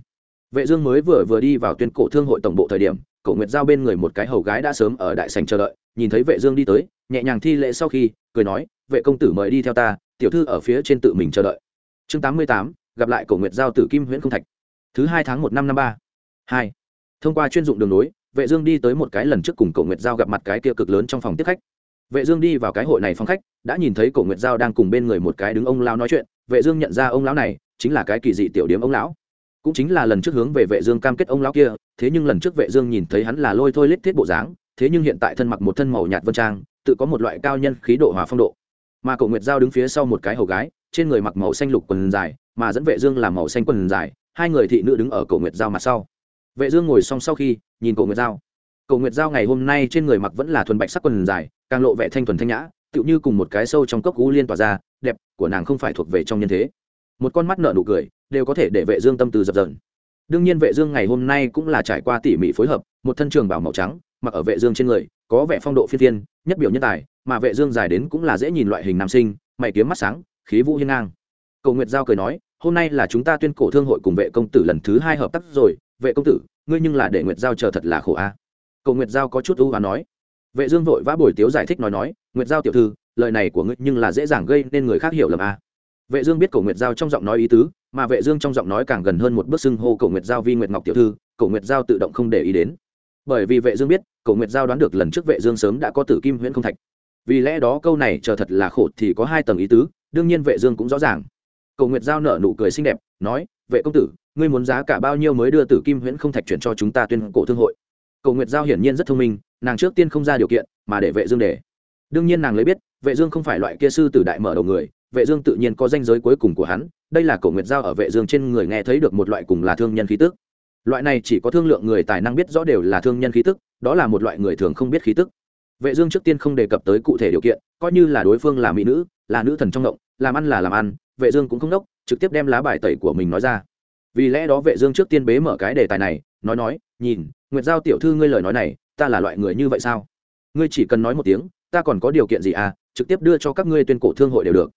Vệ dương mới vừa vừa đi vào tuyên cổ thương hội tổng bộ thời điểm cổ nguyệt giao bên người một cái hầu gái đã sớm ở đại sảnh chờ đợi nhìn thấy vệ dương đi tới nhẹ nhàng thi lễ sau khi cười nói vệ công tử mời đi theo ta tiểu thư ở phía trên tự mình chờ đợi. Chương 88, gặp lại cổ nguyệt giao tử kim huyễn không thạch. Thứ hai tháng một năm năm ba. Hai. Thông qua chuyên dụng đường núi, vệ dương đi tới một cái lần trước cùng cổ nguyệt giao gặp mặt cái kia cực lớn trong phòng tiếp khách vệ dương đi vào cái hội này phòng khách, đã nhìn thấy cổ nguyệt giao đang cùng bên người một cái đứng ông lão nói chuyện. Vệ dương nhận ra ông lão này chính là cái kỳ dị tiểu điếm ông lão. Cũng chính là lần trước hướng về vệ dương cam kết ông lão kia, thế nhưng lần trước vệ dương nhìn thấy hắn là lôi thôi lết thiết bộ dáng, thế nhưng hiện tại thân mặc một thân màu nhạt vân trang, tự có một loại cao nhân khí độ hòa phong độ. Mà cổ nguyệt giao đứng phía sau một cái hầu gái, trên người mặc màu xanh lục quần dài, mà dẫn vệ dương là màu xanh quần dài, hai người thị nữ đứng ở cổ nguyệt giao mặt sau. Vệ dương ngồi song sau khi nhìn cổ nguyệt giao. Cầu nguyệt giao ngày hôm nay trên người mặc vẫn là thuần bạch sắc quần dài, càng lộ vẻ thanh thuần thanh nhã, tựu như cùng một cái sâu trong cốc cú liên tỏa ra, đẹp, của nàng không phải thuộc về trong nhân thế. Một con mắt nở nụ cười, đều có thể để vệ dương tâm từ dập dần đương nhiên vệ dương ngày hôm nay cũng là trải qua tỉ mỉ phối hợp, một thân trường bảo màu trắng, mặc ở vệ dương trên người, có vẻ phong độ phi thiên, nhất biểu nhân tài, mà vệ dương dài đến cũng là dễ nhìn loại hình nam sinh, mày kiếm mắt sáng, khí vũ hiên ngang. Cầu nguyệt giao cười nói, hôm nay là chúng ta tuyên cổ thương hội cùng vệ công tử lần thứ hai hợp tác rồi, vệ công tử, ngươi nhưng là để nguyệt giao chờ thật là khổ a cầu nguyệt giao có chút ưu và nói. Vệ dương vội vã bồi tiếu giải thích nói nói, nguyệt giao tiểu thư, lời này của ngươi nhưng là dễ dàng gây nên người khác hiểu lầm à? vệ dương biết cổ nguyệt giao trong giọng nói ý tứ, mà vệ dương trong giọng nói càng gần hơn một bước xưng hô cổ nguyệt giao vi nguyệt ngọc tiểu thư cổ nguyệt giao tự động không để ý đến. Bởi vì vệ dương biết cổ nguyệt giao đoán được lần trước vệ dương sớm đã có tử kim huyễn không thạch. Vì lẽ đó câu này chờ thật là khổ thì có hai tầng ý tứ, đương nhiên vệ dương cũng rõ ràng. Cổ nguyệt giao nở nụ cười xinh đẹp, nói, vệ công tử, ngươi muốn giá cả bao nhiêu mới đưa tử kim huyễn không thạch chuyển cho chúng ta tuyên cổ thương hội? Cổ nguyệt giao hiển nhiên rất thông minh, nàng trước tiên không ra điều kiện mà để vệ dương để. Đương nhiên nàng lấy biết, vệ dương không phải loại kia sư tử đại mở đầu người, vệ dương tự nhiên có danh giới cuối cùng của hắn, đây là cổ nguyệt giao ở vệ dương trên người nghe thấy được một loại cùng là thương nhân khí tức. Loại này chỉ có thương lượng người tài năng biết rõ đều là thương nhân khí tức, đó là một loại người thường không biết khí tức. Vệ dương trước tiên không đề cập tới cụ thể điều kiện, coi như là đối phương là mỹ nữ, là nữ thần trong động làm ăn là làm ăn, vệ dương cũng không đốc, trực tiếp đem lá bài tẩy của mình nói ra. Vì lẽ đó vệ dương trước tiên bế mở cái đề tài này, nói nói, nhìn nguyệt giao tiểu thư ngươi lời nói này, ta là loại người như vậy sao? Ngươi chỉ cần nói một tiếng, ta còn có điều kiện gì à? Trực tiếp đưa cho các ngươi tuyên cổ thương hội đều được.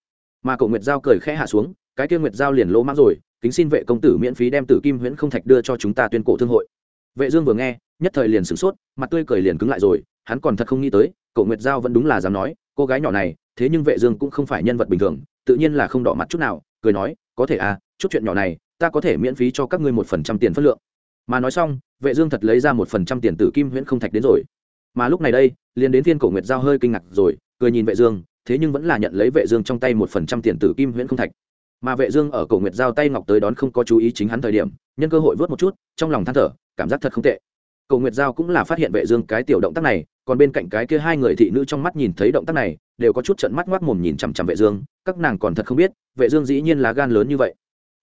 Mà cậu nguyệt giao cười khẽ hạ xuống, cái kia nguyệt giao liền lỗ mãng rồi, kính xin vệ công tử miễn phí đem tử kim huyễn không thạch đưa cho chúng ta tuyên cổ thương hội. Vệ dương vừa nghe, nhất thời liền sửng sốt, mặt tươi cười liền cứng lại rồi, hắn còn thật không nghĩ tới, cậu nguyệt giao vẫn đúng là dám nói, cô gái nhỏ này, thế nhưng vệ dương cũng không phải nhân vật bình thường, tự nhiên là không đỏ mặt chút nào, cười nói, có thể à chút chuyện nhỏ này, ta có thể miễn phí cho các ngươi một phần trăm tiền phân lượng mà nói xong, vệ dương thật lấy ra một phần trăm tiền tử kim huyễn không thạch đến rồi. Mà lúc này đây, liền đến thiên cổ nguyệt giao hơi kinh ngạc rồi, cười nhìn vệ dương, thế nhưng vẫn là nhận lấy vệ dương trong tay một phần trăm tiền tử kim huyễn không thạch. Mà vệ dương ở cổ nguyệt giao tay ngọc tới đón không có chú ý chính hắn thời điểm, nhân cơ hội vớt một chút, trong lòng than thở, cảm giác thật không tệ. Cổ nguyệt giao cũng là phát hiện vệ dương cái tiểu động tác này, còn bên cạnh cái kia hai người thị nữ trong mắt nhìn thấy động tác này, đều có chút trợn mắt ngoác mồm nhìn chằm chằm vệ dương, các nàng còn thật không biết, vệ dương dĩ nhiên là gan lớn như vậy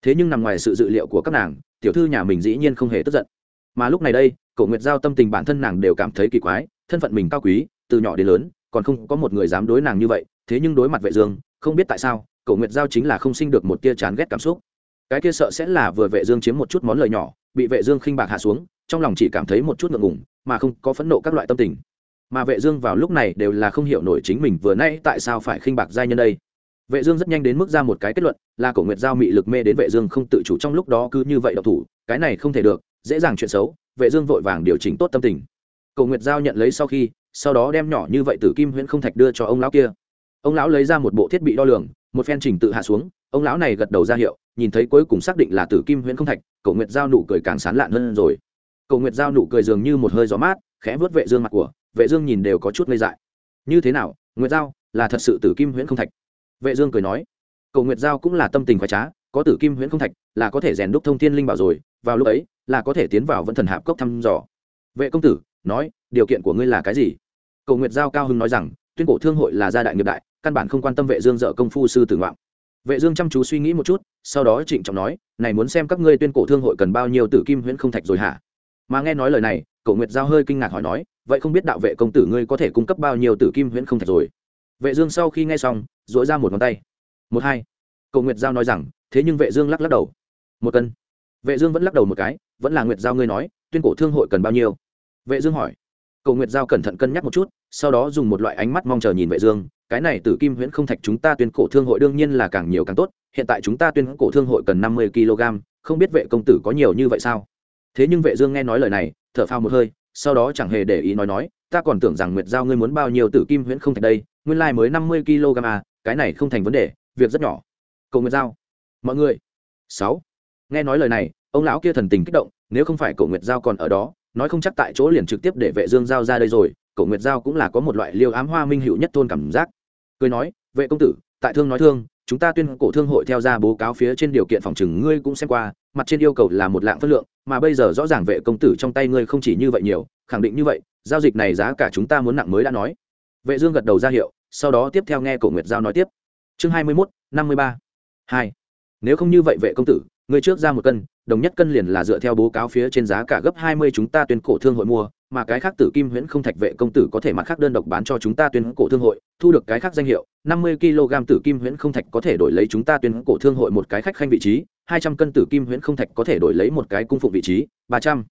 thế nhưng nằm ngoài sự dự liệu của các nàng, tiểu thư nhà mình dĩ nhiên không hề tức giận. Mà lúc này đây, cổ nguyệt giao tâm tình bản thân nàng đều cảm thấy kỳ quái, thân phận mình cao quý, từ nhỏ đến lớn, còn không có một người dám đối nàng như vậy, thế nhưng đối mặt vệ dương, không biết tại sao, cổ nguyệt giao chính là không sinh được một tia chán ghét cảm xúc. Cái kia sợ sẽ là vừa vệ dương chiếm một chút món lời nhỏ, bị vệ dương khinh bạc hạ xuống, trong lòng chỉ cảm thấy một chút ngượng ngùng, mà không có phẫn nộ các loại tâm tình. Mà vệ dương vào lúc này đều là không hiểu nổi chính mình vừa nãy tại sao phải khinh bạc giai nhân đây vệ dương rất nhanh đến mức ra một cái kết luận, là cổ nguyệt giao mị lực mê đến vệ dương không tự chủ trong lúc đó cứ như vậy độc thủ, cái này không thể được, dễ dàng chuyện xấu, vệ dương vội vàng điều chỉnh tốt tâm tình. Cổ nguyệt giao nhận lấy sau khi, sau đó đem nhỏ như vậy tử kim huyễn không thạch đưa cho ông lão kia. Ông lão lấy ra một bộ thiết bị đo lường, một phen trình tự hạ xuống, ông lão này gật đầu ra hiệu, nhìn thấy cuối cùng xác định là tử kim huyễn không thạch, cổ nguyệt giao nụ cười càng sán lạn hơn rồi. Cổ nguyệt giao nụ cười dường như một hơi gió mát, khẽ vuốt vệ dương mặt của, vệ dương nhìn đều có chút ngây dại. Như thế nào, nguyệt giao, là thật sự tử kim huyễn không thạch? Vệ dương cười nói, cầu nguyệt giao cũng là tâm tình khoái trá, có tử kim huyễn không thạch là có thể rèn đúc thông thiên linh bảo rồi, vào lúc ấy là có thể tiến vào vẫn thần hạp cốc thăm dò. Vệ công tử, nói, điều kiện của ngươi là cái gì? Cầu nguyệt giao cao hưng nói rằng, tuyên cổ thương hội là gia đại nghiệp đại, căn bản không quan tâm vệ dương dợ công phu sư tử ngoạn. Vệ dương chăm chú suy nghĩ một chút, sau đó trịnh trọng nói, này muốn xem các ngươi tuyên cổ thương hội cần bao nhiêu tử kim huyễn không thạch rồi hả? Mà nghe nói lời này, cầu nguyệt giao hơi kinh ngạc hỏi nói, vậy không biết đạo vệ công tử ngươi có thể cung cấp bao nhiêu tử kim huyễn không thạch rồi? Vệ dương sau khi nghe xong dỗi ra một ngón tay. Một hai. Cầu nguyệt giao nói rằng, thế nhưng vệ dương lắc lắc đầu. Một cân. Vệ dương vẫn lắc đầu một cái, vẫn là nguyệt giao ngươi nói, tuyên cổ thương hội cần bao nhiêu? Vệ dương hỏi. Cầu nguyệt giao cẩn thận cân nhắc một chút, sau đó dùng một loại ánh mắt mong chờ nhìn vệ dương, cái này tử kim huyễn không thạch chúng ta tuyên cổ thương hội đương nhiên là càng nhiều càng tốt, hiện tại chúng ta tuyên cổ thương hội cần 50 kg, không biết vệ công tử có nhiều như vậy sao? Thế nhưng vệ dương nghe nói lời này, thở phào một hơi, sau đó chẳng hề để ý nói nói, ta còn tưởng rằng nguyệt giao ngươi muốn bao nhiêu tử kim huyễn không thạch đây nguyên lai mới 50 kg à cái này không thành vấn đề, việc rất nhỏ. Cầu nguyệt giao. Mọi người. Sáu. Nghe nói lời này, ông lão kia thần tình kích động, nếu không phải cầu nguyệt giao còn ở đó, nói không chắc tại chỗ liền trực tiếp để vệ dương giao ra đây rồi, cầu nguyệt giao cũng là có một loại liêu ám hoa minh hữu nhất thôn cảm giác. Cười nói, vệ công tử, tại thương nói thương, chúng ta tuyên cổ thương hội theo ra bố cáo phía trên điều kiện phòng trừng ngươi cũng xem qua, mặt trên yêu cầu là một lạng phân lượng, mà bây giờ rõ ràng vệ công tử trong tay ngươi không chỉ như vậy nhiều, khẳng định như vậy, giao dịch này giá cả chúng ta muốn nặng mới đã nói vệ dương gật đầu ra hiệu, sau đó tiếp theo nghe cổ nguyệt giao nói tiếp. Chương hai mươi mốt, năm mươi ba. Hai. Nếu không như vậy vệ công tử người trước ra một cân, đồng nhất cân liền là dựa theo bố cáo phía trên giá cả gấp hai mươi chúng ta tuyên cổ thương hội mua, mà cái khác tử kim huyễn không thạch vệ công tử có thể mặt khác đơn độc bán cho chúng ta tuyên cổ thương hội, thu được cái khác danh hiệu, năm mươi kg tử kim huyễn không thạch có thể đổi lấy chúng ta tuyên cổ thương hội một cái khách khanh vị trí, hai trăm cân tử kim huyễn không thạch có thể đổi lấy một cái cung phụng vị trí, ba trăm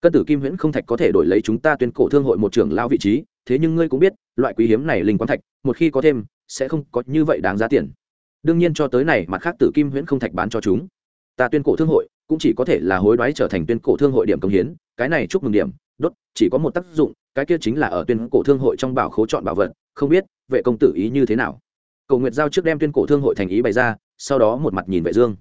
cân tử kim huyễn không thạch có thể đổi lấy chúng ta tuyên cổ thương hội một trưởng lao vị trí thế nhưng ngươi cũng biết, loại quý hiếm này linh quán thạch, một khi có thêm, sẽ không có như vậy đáng giá tiền. Đương nhiên cho tới này, mặt khác tử kim huyễn không thạch bán cho chúng. Ta tuyên cổ thương hội, cũng chỉ có thể là hối đoái trở thành tuyên cổ thương hội điểm công hiến, cái này chúc mừng điểm, đốt, chỉ có một tác dụng, cái kia chính là ở tuyên cổ thương hội trong bảo khố chọn bảo vật, không biết, vệ công tử ý như thế nào. Cầu nguyệt giao trước đem tuyên cổ thương hội thành ý bày ra, sau đó một mặt nhìn vệ dương.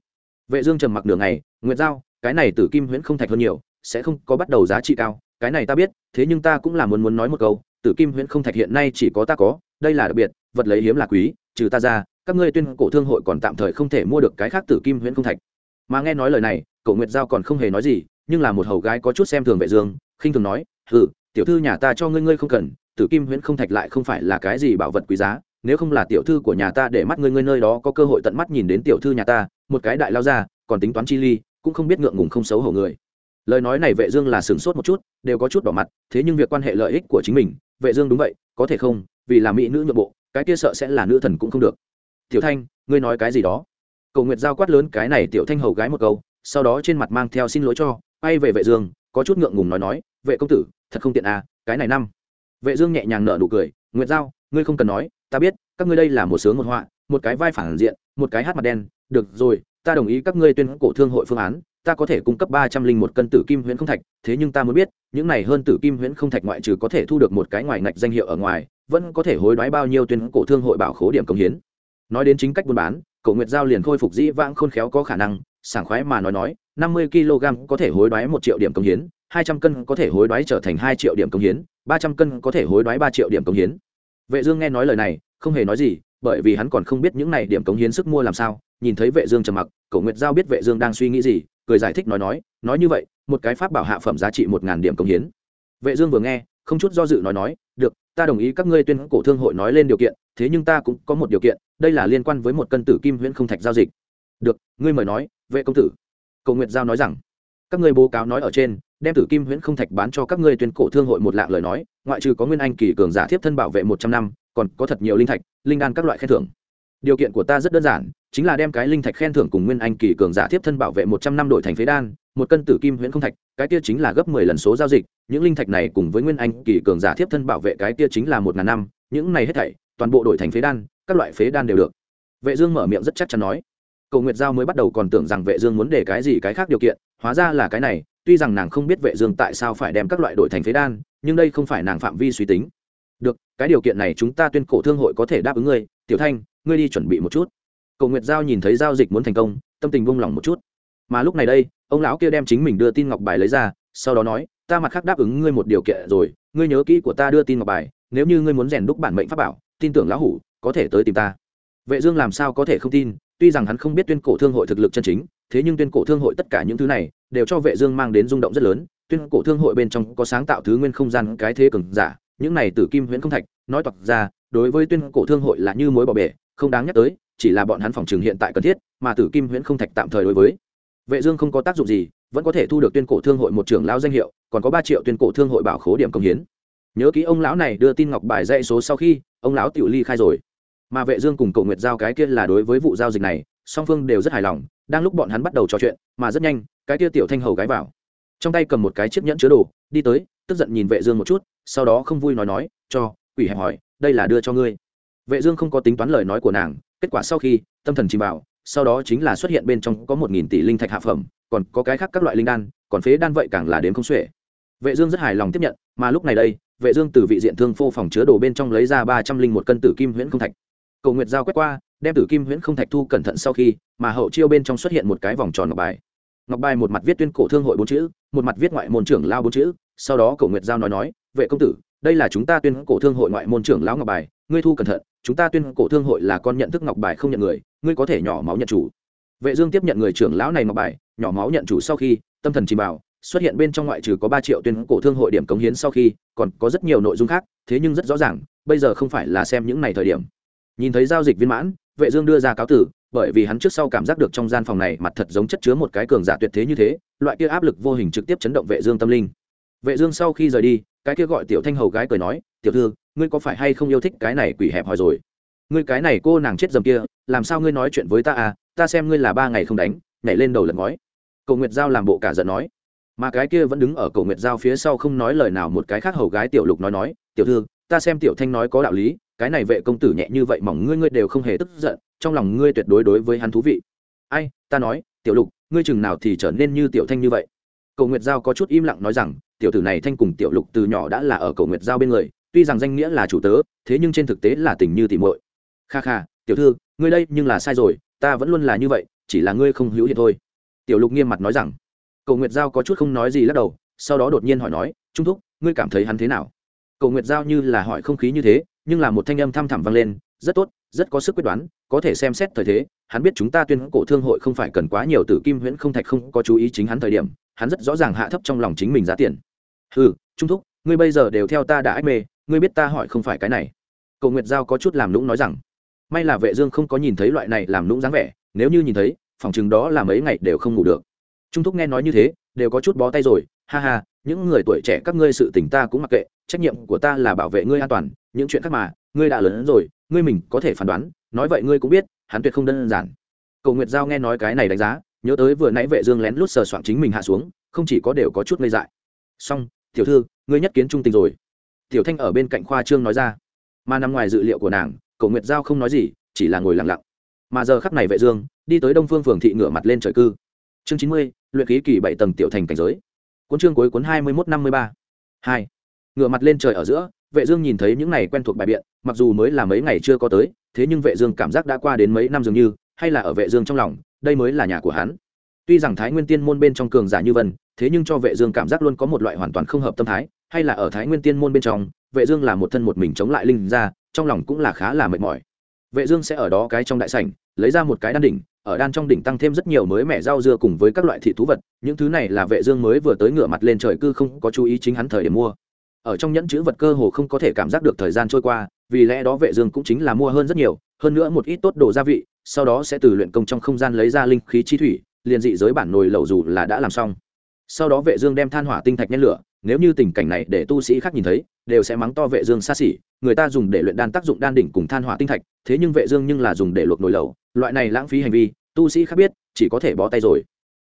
Vệ dương trầm mặc nửa ngày, nguyệt giao, cái này tử kim huyễn không thạch hơn nhiều, sẽ không có bắt đầu giá trị cao, cái này ta biết, thế nhưng ta cũng là muốn muốn nói một câu tử kim huyễn không thạch hiện nay chỉ có ta có, đây là đặc biệt, vật lấy hiếm là quý, trừ ta ra, các ngươi tuyên cổ thương hội còn tạm thời không thể mua được cái khác tử kim huyễn không thạch. Mà nghe nói lời này cậu nguyệt giao còn không hề nói gì, nhưng là một hầu gái có chút xem thường vệ dương, khinh thường nói, hừ, tiểu thư nhà ta cho ngươi ngươi không cần, tử kim huyễn không thạch lại không phải là cái gì bảo vật quý giá, nếu không là tiểu thư của nhà ta để mắt ngươi ngươi nơi đó có cơ hội tận mắt nhìn đến tiểu thư nhà ta, một cái đại lao ra, còn tính toán chi ly, cũng không biết ngượng ngùng không xấu hổ người. Lời nói này vệ dương là sừng sốt một chút, đều có chút đỏ mặt, thế nhưng việc quan hệ lợi ích của chính mình vệ dương đúng vậy, có thể không, vì là mỹ nữ nhượng bộ, cái kia sợ sẽ là nữ thần cũng không được. Tiểu thanh, ngươi nói cái gì đó? Cầu nguyệt giao quát lớn cái này tiểu thanh hầu gái một câu, sau đó trên mặt mang theo xin lỗi cho bay về vệ dương, có chút ngượng ngùng nói nói, vệ công tử, thật không tiện à cái này năm. Vệ dương nhẹ nhàng nở nụ cười, nguyệt giao, ngươi không cần nói, ta biết, các ngươi đây là một sướng một họa, một cái vai phản diện, một cái hát mặt đen, được rồi, ta đồng ý các ngươi tuyên cổ thương hội phương án ta có thể cung cấp ba trăm linh một cân tử kim huyễn không thạch, thế nhưng ta muốn biết, những này hơn tử kim huyễn không thạch ngoại trừ có thể thu được một cái ngoài ngạch danh hiệu ở ngoài, vẫn có thể hối đoái bao nhiêu tuyên cổ thương hội bảo khố điểm công hiến. Nói đến chính cách buôn bán cậu nguyệt giao liền khôi phục dĩ vãng khôn khéo có khả năng, sảng khoái mà nói nói, năm mươi kg có thể hối đoái một triệu điểm công hiến, hai trăm cân có thể hối đoái trở thành hai triệu điểm công hiến, ba trăm cân có thể hối đoái ba triệu điểm công hiến. Vệ dương nghe nói lời này, không hề nói gì, bởi vì hắn còn không biết những này điểm công hiến sức mua làm sao, nhìn thấy vệ dương trầm mặc cậu nguyệt giao biết vệ dương đang suy nghĩ gì cười giải thích nói nói nói như vậy, một cái pháp bảo hạ phẩm giá trị một ngàn điểm công hiến. Vệ dương vừa nghe, không chút do dự nói nói, được, ta đồng ý các ngươi tuyên cổ thương hội nói lên điều kiện, thế nhưng ta cũng có một điều kiện, đây là liên quan với một cân tử kim huyễn không thạch giao dịch. Được, ngươi mời nói, vệ công tử. Cầu nguyệt giao nói rằng, các ngươi bố cáo nói ở trên, đem tử kim huyễn không thạch bán cho các ngươi tuyên cổ thương hội một lạng lời nói, ngoại trừ có nguyên anh kỳ cường giả thiếp thân bảo vệ một trăm năm, còn có thật nhiều linh thạch, linh đan các loại khen thưởng. Điều kiện của ta rất đơn giản chính là đem cái linh thạch khen thưởng cùng nguyên anh kỳ cường giả thiếp thân bảo vệ một trăm năm đổi thành phế đan, một cân tử kim huyễn không thạch, cái kia chính là gấp mười lần số giao dịch, những linh thạch này cùng với nguyên anh kỳ cường giả thiếp thân bảo vệ cái kia chính là một ngàn năm, những này hết thảy, toàn bộ đổi thành phế đan, các loại phế đan đều được. Vệ dương mở miệng rất chắc chắn nói. Cầu nguyệt giao mới bắt đầu còn tưởng rằng vệ dương muốn để cái gì cái khác điều kiện, hóa ra là cái này, tuy rằng nàng không biết vệ dương tại sao phải đem các loại đổi thành phế đan, nhưng đây không phải nàng phạm vi suy tính. Được, cái điều kiện này chúng ta tuyên cổ thương hội có thể đáp ứng ngươi. Tiểu thanh, ngươi đi chuẩn bị một chút cầu nguyệt giao nhìn thấy giao dịch muốn thành công, tâm tình buông lỏng một chút. Mà lúc này đây, ông lão kia đem chính mình đưa tin ngọc bài lấy ra, sau đó nói, ta mặt khác đáp ứng ngươi một điều kiện rồi, ngươi nhớ kỹ của ta đưa tin ngọc bài, nếu như ngươi muốn rèn đúc bản mệnh pháp bảo, tin tưởng lão hủ, có thể tới tìm ta. Vệ dương làm sao có thể không tin, tuy rằng hắn không biết tuyên cổ thương hội thực lực chân chính, thế nhưng tuyên cổ thương hội tất cả những thứ này, đều cho vệ dương mang đến rung động rất lớn. Tuyên cổ thương hội bên trong có sáng tạo thứ nguyên không gian cái thế cường giả, những này tử kim huyễn không thạch, nói toạc ra, đối với tuyên cổ thương hội là như mối bỏ bể, không đáng nhắc tới chỉ là bọn hắn phòng trường hiện tại cần thiết, mà tử kim huyễn không thạch tạm thời đối với. Vệ dương không có tác dụng gì, vẫn có thể thu được tuyên cổ thương hội một trưởng lão danh hiệu, còn có ba triệu tuyên cổ thương hội bảo khố điểm công hiến. Nhớ kỹ ông lão này đưa tin ngọc bài dãy số sau khi, ông lão tiểu ly khai rồi. Mà vệ dương cùng cậu nguyệt giao cái kia là đối với vụ giao dịch này, song phương đều rất hài lòng, đang lúc bọn hắn bắt đầu trò chuyện, mà rất nhanh, cái kia tiểu thanh hầu gái vào. Trong tay cầm một cái chiếc nhẫn chứa đồ, đi tới, tức giận nhìn vệ dương một chút, sau đó không vui nói nói, cho, quỷ hẹp hỏi, đây là đưa cho ngươi. Vệ dương không có tính toán lời nói của nàng kết quả sau khi, tâm thần chìm vào, sau đó chính là xuất hiện bên trong có một nghìn tỷ linh thạch hạ phẩm, còn có cái khác các loại linh đan, còn phế đan vậy càng là đến không xuể. Vệ dương rất hài lòng tiếp nhận, mà lúc này đây, vệ dương từ vị diện thương phô phòng chứa đồ bên trong lấy ra ba trăm linh một cân tử kim huyễn không thạch. Cầu nguyệt giao quét qua, đem tử kim huyễn không thạch thu cẩn thận sau khi, mà hậu chiêu bên trong xuất hiện một cái vòng tròn ngọc bài. Ngọc bài một mặt viết tuyên cổ thương hội bốn chữ, một mặt viết ngoại môn trưởng lao bốn chữ, sau đó cầu nguyệt giao nói nói, vệ công tử, đây là chúng ta tuyên cổ thương hội ngoại môn trưởng lão ngọc bài ngươi thu cẩn thận, chúng ta tuyên cổ thương hội là con nhận thức ngọc bài không nhận người, ngươi có thể nhỏ máu nhận chủ. Vệ dương tiếp nhận người trưởng lão này ngọc bài, nhỏ máu nhận chủ sau khi, tâm thần chìm vào, xuất hiện bên trong ngoại trừ có ba triệu tuyên cổ thương hội điểm cống hiến sau khi, còn có rất nhiều nội dung khác, thế nhưng rất rõ ràng, bây giờ không phải là xem những này thời điểm. Nhìn thấy giao dịch viên mãn, vệ dương đưa ra cáo tử, bởi vì hắn trước sau cảm giác được trong gian phòng này mặt thật giống chất chứa một cái cường giả tuyệt thế như thế, loại kia áp lực vô hình trực tiếp chấn động vệ dương tâm linh. Vệ dương sau khi rời đi, cái kia gọi tiểu thanh hầu gái cười nói, tiểu thư ngươi có phải hay không yêu thích cái này quỷ hẹp hòi rồi? Ngươi cái này cô nàng chết dầm kia, làm sao ngươi nói chuyện với ta à? Ta xem ngươi là ba ngày không đánh, nhảy lên đầu lật ngói. Cầu nguyệt giao làm bộ cả giận nói. Mà cái kia vẫn đứng ở cầu nguyệt giao phía sau không nói lời nào một cái khác hầu gái tiểu lục nói nói, tiểu thư, ta xem tiểu thanh nói có đạo lý, cái này vệ công tử nhẹ như vậy mỏng ngươi ngươi đều không hề tức giận, trong lòng ngươi tuyệt đối đối với hắn thú vị. Ai, ta nói, tiểu lục, ngươi chừng nào thì trở nên như tiểu thanh như vậy? Cầu nguyệt giao có chút im lặng nói rằng, tiểu tử này thanh cùng tiểu lục từ nhỏ đã là ở cầu nguyệt giao bên người tuy rằng danh nghĩa là chủ tớ, thế nhưng trên thực tế là tình như tỉ muội. Kha kha, tiểu thư, ngươi đây nhưng là sai rồi, ta vẫn luôn là như vậy, chỉ là ngươi không hữu hiện thôi. Tiểu lục nghiêm mặt nói rằng. Cầu nguyệt giao có chút không nói gì lắc đầu, sau đó đột nhiên hỏi nói, trung thúc, ngươi cảm thấy hắn thế nào? Cầu nguyệt giao như là hỏi không khí như thế, nhưng là một thanh âm thăm thẳm vang lên, rất tốt, rất có sức quyết đoán, có thể xem xét thời thế, hắn biết chúng ta tuyên cổ thương hội không phải cần quá nhiều tử kim huyễn không thạch không có chú ý chính hắn thời điểm, hắn rất rõ ràng hạ thấp trong lòng chính mình giá tiền. Ừ trung thúc, ngươi bây giờ đều theo ta đã ách mê ngươi biết ta hỏi không phải cái này. Cầu nguyệt giao có chút làm lũng nói rằng, may là vệ dương không có nhìn thấy loại này làm lũng dáng vẻ, nếu như nhìn thấy, phòng chừng đó là mấy ngày đều không ngủ được. Trung thúc nghe nói như thế, đều có chút bó tay rồi, ha ha, những người tuổi trẻ các ngươi sự tình ta cũng mặc kệ, trách nhiệm của ta là bảo vệ ngươi an toàn, những chuyện khác mà, ngươi đã lớn hơn rồi, ngươi mình có thể phán đoán, nói vậy ngươi cũng biết, hắn tuyệt không đơn giản. Cầu nguyệt giao nghe nói cái này đánh giá, nhớ tới vừa nãy vệ dương lén lút sờ soạn chính mình hạ xuống, không chỉ có đều có chút ngây dại. Song tiểu thư, ngươi nhất kiến trung tình rồi tiểu thanh ở bên cạnh khoa trương nói ra. Mà nằm ngoài dự liệu của nàng, Cổ nguyệt giao không nói gì, chỉ là ngồi lặng lặng. Mà giờ khắc này vệ dương, đi tới đông phương phường thị ngửa mặt lên trời cư. Chương chín mươi, luyện khí kỳ bảy tầng tiểu thành cảnh giới. Cuốn chương cuối cuốn hai mươi mốt năm mươi ba. Hai. Ngửa mặt lên trời ở giữa, vệ dương nhìn thấy những này quen thuộc bài biện, mặc dù mới là mấy ngày chưa có tới, thế nhưng vệ dương cảm giác đã qua đến mấy năm dường như, hay là ở vệ dương trong lòng, đây mới là nhà của hắn. Tuy rằng thái nguyên tiên môn bên trong cường giả như vân, thế nhưng cho vệ dương cảm giác luôn có một loại hoàn toàn không hợp tâm thái hay là ở thái nguyên tiên môn bên trong, vệ dương là một thân một mình chống lại linh gia, trong lòng cũng là khá là mệt mỏi. Vệ dương sẽ ở đó cái trong đại sảnh, lấy ra một cái đan đỉnh, ở đan trong đỉnh tăng thêm rất nhiều mới mẻ rau dưa cùng với các loại thị thú vật, những thứ này là vệ dương mới vừa tới ngửa mặt lên trời cư không có chú ý chính hắn thời điểm mua. Ở trong nhẫn chữ vật cơ hồ không có thể cảm giác được thời gian trôi qua, vì lẽ đó vệ dương cũng chính là mua hơn rất nhiều, hơn nữa một ít tốt đồ gia vị, sau đó sẽ từ luyện công trong không gian lấy ra linh khí chi thủy, liền dị giới bản nồi lẩu dù là đã làm xong. Sau đó vệ dương đem than hỏa tinh thạch nhen lửa nếu như tình cảnh này để tu sĩ khác nhìn thấy, đều sẽ mắng to vệ dương xa xỉ, người ta dùng để luyện đan tác dụng đan đỉnh cùng than hỏa tinh thạch, thế nhưng vệ dương nhưng là dùng để luộc nồi lẩu, loại này lãng phí hành vi, tu sĩ khác biết, chỉ có thể bó tay rồi.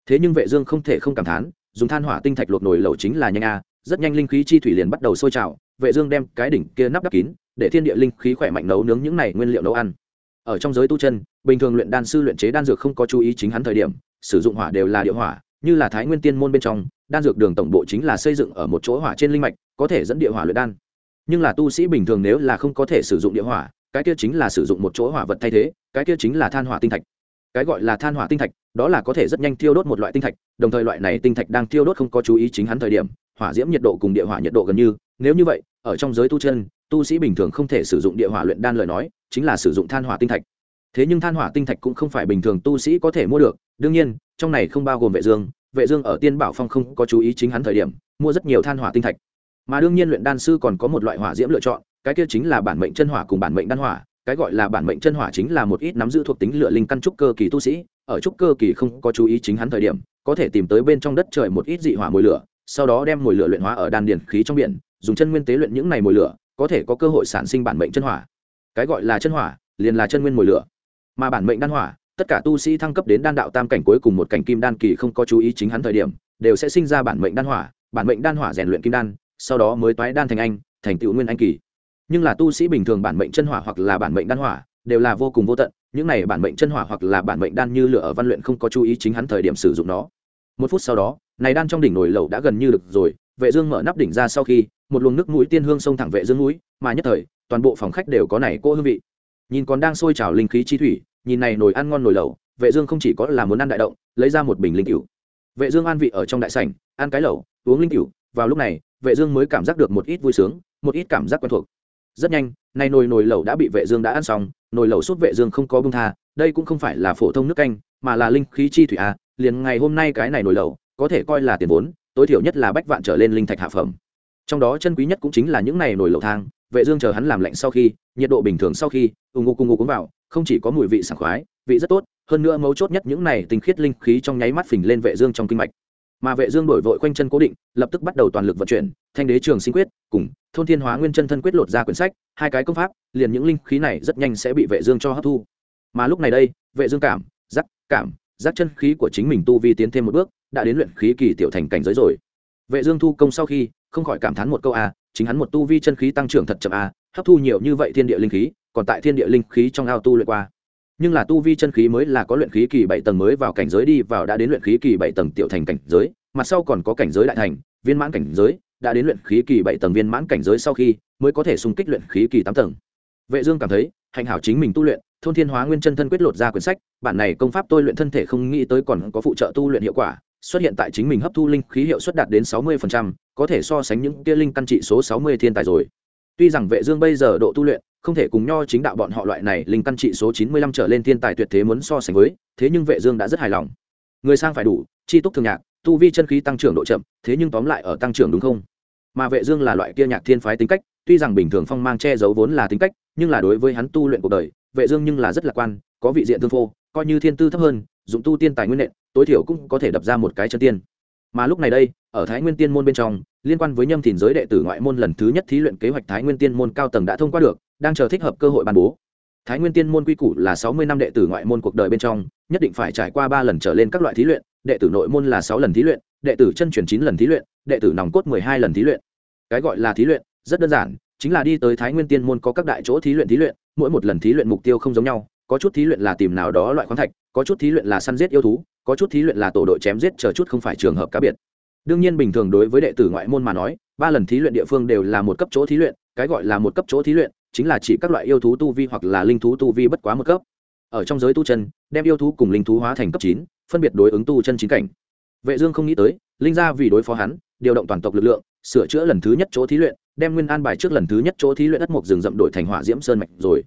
Thế nhưng vệ dương không thể không cảm thán, dùng than hỏa tinh thạch luộc nồi lẩu chính là nhanh a, rất nhanh linh khí chi thủy liền bắt đầu sôi trào, vệ dương đem cái đỉnh kia nắp đắp kín, để thiên địa linh khí khỏe mạnh nấu nướng những này nguyên liệu nấu ăn. Ở trong giới tu chân, bình thường luyện đan sư luyện chế đan dược không có chú ý chính hắn thời điểm, sử dụng hỏa đều là địa hỏa, như là thái nguyên tiên môn bên trong đan dược đường tổng bộ chính là xây dựng ở một chỗ hỏa trên linh mạch, có thể dẫn địa hỏa luyện đan. Nhưng là tu sĩ bình thường nếu là không có thể sử dụng địa hỏa, cái kia chính là sử dụng một chỗ hỏa vật thay thế, cái kia chính là than hỏa tinh thạch. Cái gọi là than hỏa tinh thạch, đó là có thể rất nhanh thiêu đốt một loại tinh thạch, đồng thời loại này tinh thạch đang thiêu đốt không có chú ý chính hắn thời điểm, hỏa diễm nhiệt độ cùng địa hỏa nhiệt độ gần như, nếu như vậy, ở trong giới tu chân, tu sĩ bình thường không thể sử dụng địa hỏa luyện đan lời nói, chính là sử dụng than hỏa tinh thạch. Thế nhưng than hỏa tinh thạch cũng không phải bình thường tu sĩ có thể mua được, đương nhiên, trong này không bao gồm vệ dương vệ dương ở tiên bảo phong không có chú ý chính hắn thời điểm, mua rất nhiều than hỏa tinh thạch. Mà đương nhiên luyện đan sư còn có một loại hỏa diễm lựa chọn, cái kia chính là bản mệnh chân hỏa cùng bản mệnh đan hỏa, cái gọi là bản mệnh chân hỏa chính là một ít nắm giữ thuộc tính lựa linh căn trúc cơ kỳ tu sĩ, ở trúc cơ kỳ không có chú ý chính hắn thời điểm, có thể tìm tới bên trong đất trời một ít dị hỏa mùi lửa, sau đó đem mùi lửa luyện hóa ở đan điển khí trong biển, dùng chân nguyên tế luyện những này mùi lửa, có thể có cơ hội sản sinh bản mệnh chân hỏa. Cái gọi là chân hỏa, liền là chân nguyên mùi lửa. Mà bản mệnh đan hỏa tất cả tu sĩ thăng cấp đến đan đạo tam cảnh cuối cùng một cảnh kim đan kỳ không có chú ý chính hắn thời điểm, đều sẽ sinh ra bản mệnh đan hỏa, bản mệnh đan hỏa rèn luyện kim đan, sau đó mới toái đan thành anh, thành tựu nguyên anh kỳ. Nhưng là tu sĩ bình thường bản mệnh chân hỏa hoặc là bản mệnh đan hỏa, đều là vô cùng vô tận, những này bản mệnh chân hỏa hoặc là bản mệnh đan như lửa ở văn luyện không có chú ý chính hắn thời điểm sử dụng nó. Một phút sau đó, này đan trong đỉnh nồi lẩu đã gần như được rồi, vệ dương mở nắp đỉnh ra sau khi, một luồng nước mũi tiên hương xông thẳng vệ dương mũi mà nhất thời, toàn bộ phòng khách đều có này cô hương vị. Nhìn còn đang sôi trào linh khí chi thủy nhìn này nồi ăn ngon nồi lẩu, vệ dương không chỉ có là muốn ăn đại động, lấy ra một bình linh cửu. Vệ dương an vị ở trong đại sảnh, ăn cái lẩu, uống linh cửu. Vào lúc này, vệ dương mới cảm giác được một ít vui sướng, một ít cảm giác quen thuộc. Rất nhanh nay nồi nồi lẩu đã bị vệ dương đã ăn xong, nồi lẩu suốt vệ dương không có bưng tha, đây cũng không phải là phổ thông nước canh, mà là linh khí chi thủy a liền ngày hôm nay cái này nồi lẩu, có thể coi là tiền vốn, tối thiểu nhất là bách vạn trở lên linh thạch hạ phẩm. Trong đó chân quý nhất cũng chính là những này nồi lẩu thang, vệ dương chờ hắn làm lạnh sau khi, nhiệt độ bình thường sau khi ung ngô cung ngô cuốn vào không chỉ có mùi vị sảng khoái vị rất tốt hơn nữa mấu chốt nhất những này tinh khiết linh khí trong nháy mắt phình lên vệ dương trong kinh mạch. Mà vệ dương đổi vội quanh chân cố định lập tức bắt đầu toàn lực vận chuyển thanh đế trường sinh quyết cùng thôn thiên hóa nguyên chân thân quyết lột ra quyển sách hai cái công pháp liền những linh khí này rất nhanh sẽ bị vệ dương cho hấp thu. Mà lúc này đây vệ dương cảm giác cảm giác chân khí của chính mình tu vi tiến thêm một bước đã đến luyện khí kỳ tiểu thành cảnh giới rồi. Vệ dương thu công sau khi không khỏi cảm thán một câu a à, chính hắn một tu vi chân khí tăng trưởng thật chậm a à, hấp thu nhiều như vậy thiên địa linh khí còn tại thiên địa linh khí trong ao tu luyện qua. Nhưng là tu vi chân khí mới là có luyện khí kỳ bảy tầng mới vào cảnh giới đi vào đã đến luyện khí kỳ bảy tầng tiểu thành cảnh giới mặt sau còn có cảnh giới đại thành viên mãn cảnh giới đã đến luyện khí kỳ bảy tầng viên mãn cảnh giới sau khi mới có thể xung kích luyện khí kỳ tám tầng. Vệ dương cảm thấy hạnh hảo chính mình tu luyện thôn thiên hóa nguyên chân thân quyết lột ra quyển sách bản này công pháp tôi luyện thân thể không nghĩ tới còn có phụ trợ tu luyện hiệu quả xuất hiện tại chính mình hấp thu linh khí hiệu suất đạt đến sáu 60%, có thể so sánh những kia linh căn trị số sáu mươi thiên tài rồi. Tuy rằng vệ dương bây giờ độ tu luyện không thể cùng nho chính đạo bọn họ loại này linh căn trị số chín mươi lăm trở lên thiên tài tuyệt thế muốn so sánh với, thế nhưng vệ dương đã rất hài lòng. Người sang phải đủ, chi túc thường nhạc, tu vi chân khí tăng trưởng độ chậm, thế nhưng tóm lại ở tăng trưởng đúng không? Mà vệ dương là loại kia nhạc thiên phái tính cách, tuy rằng bình thường phong mang che giấu vốn là tính cách, nhưng là đối với hắn tu luyện cuộc đời, vệ dương nhưng là rất lạc quan, có vị diện tương phô coi như thiên tư thấp hơn, dụng tu tiên tài nguyên nện, tối thiểu cũng có thể đập ra một cái chân tiên. Mà lúc này đây, ở thái nguyên tiên môn bên trong, liên quan với nhâm thìn giới đệ tử ngoại môn lần thứ nhất thí luyện kế hoạch thái nguyên tiên môn cao tầng đã thông qua được đang chờ thích hợp cơ hội ban bố. Thái nguyên tiên môn quy củ là sáu mươi năm đệ tử ngoại môn cuộc đời bên trong, nhất định phải trải qua ba lần trở lên các loại thí luyện, đệ tử nội môn là sáu lần thí luyện, đệ tử chân truyền chín lần thí luyện, đệ tử nòng cốt mười hai lần thí luyện. Cái gọi là thí luyện, rất đơn giản, chính là đi tới thái nguyên tiên môn có các đại chỗ thí luyện thí luyện, mỗi một lần thí luyện mục tiêu không giống nhau, có chút thí luyện là tìm nào đó loại khoáng thạch, có chút thí luyện là săn giết yêu thú, có chút thí luyện là tổ đội chém giết chờ chút không phải trường hợp cá biệt. Đương nhiên bình thường đối với đệ tử ngoại môn mà nói, ba lần thí luyện địa phương đều là một cấp chỗ thí luyện, cái gọi là một cấp chỗ thí luyện chính là chỉ các loại yêu thú tu vi hoặc là linh thú tu vi bất quá một cấp. Ở trong giới tu chân, đem yêu thú cùng linh thú hóa thành cấp chín, phân biệt đối ứng tu chân chính cảnh. Vệ dương không nghĩ tới, linh gia vì đối phó hắn, điều động toàn tộc lực lượng, sửa chữa lần thứ nhất chỗ thí luyện, đem nguyên an bài trước lần thứ nhất chỗ thí luyện đất mục rừng rậm đổi thành hỏa diễm sơn mạch rồi.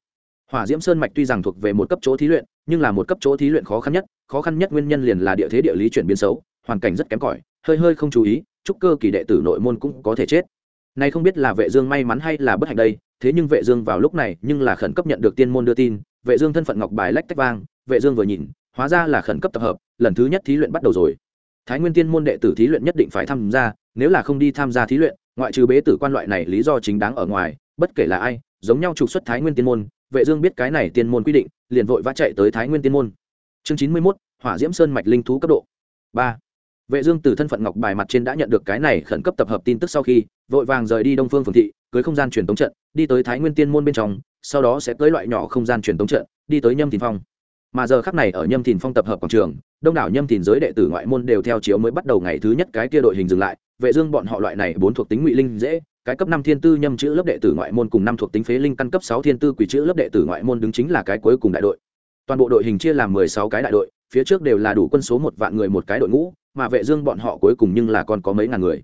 Hỏa diễm sơn mạch tuy rằng thuộc về một cấp chỗ thí luyện, nhưng là một cấp chỗ thí luyện khó khăn nhất, khó khăn nhất nguyên nhân liền là địa thế địa lý chuyển biến xấu, hoàn cảnh rất kém cỏi, hơi hơi không chú ý, chúc cơ kỳ đệ tử nội môn cũng có thể chết. Nay không biết là vệ dương may mắn hay là bất hạnh đây thế nhưng vệ dương vào lúc này nhưng là khẩn cấp nhận được tiên môn đưa tin vệ dương thân phận ngọc bài lách tách vang vệ dương vừa nhìn hóa ra là khẩn cấp tập hợp lần thứ nhất thí luyện bắt đầu rồi. Thái nguyên tiên môn đệ tử thí luyện nhất định phải tham gia nếu là không đi tham gia thí luyện ngoại trừ bế tử quan loại này lý do chính đáng ở ngoài bất kể là ai giống nhau trục xuất thái nguyên tiên môn vệ dương biết cái này tiên môn quy định liền vội vã chạy tới thái nguyên tiên môn. Chương chín mươi 91, hỏa diễm sơn mạch linh thú cấp độ ba vệ dương từ thân phận ngọc bài mặt trên đã nhận được cái này khẩn cấp tập hợp tin tức sau khi, vội vàng rời đi đông phương phường thị, cưới không gian truyền tống trận, đi tới thái nguyên tiên môn bên trong, sau đó sẽ cưới loại nhỏ không gian truyền tống trận, đi tới nhâm thìn phong. Mà giờ khắc này ở nhâm thìn phong tập hợp quảng trường, đông đảo nhâm thìn giới đệ tử ngoại môn đều theo chiếu mới bắt đầu ngày thứ nhất cái kia đội hình dừng lại. Vệ dương bọn họ loại này bốn thuộc tính ngụy linh dễ, cái cấp năm thiên tư nhâm chữ lớp đệ tử ngoại môn cùng năm thuộc tính phế linh căn cấp sáu thiên tư quỷ chữ lớp đệ tử ngoại môn đứng chính là cái cuối cùng đại đội. Toàn bộ đội hình chia làm mười sáu cái đại đội, phía trước đều là đủ quân số một vạn người một cái đội ngũ mà vệ dương bọn họ cuối cùng nhưng là còn có mấy ngàn người.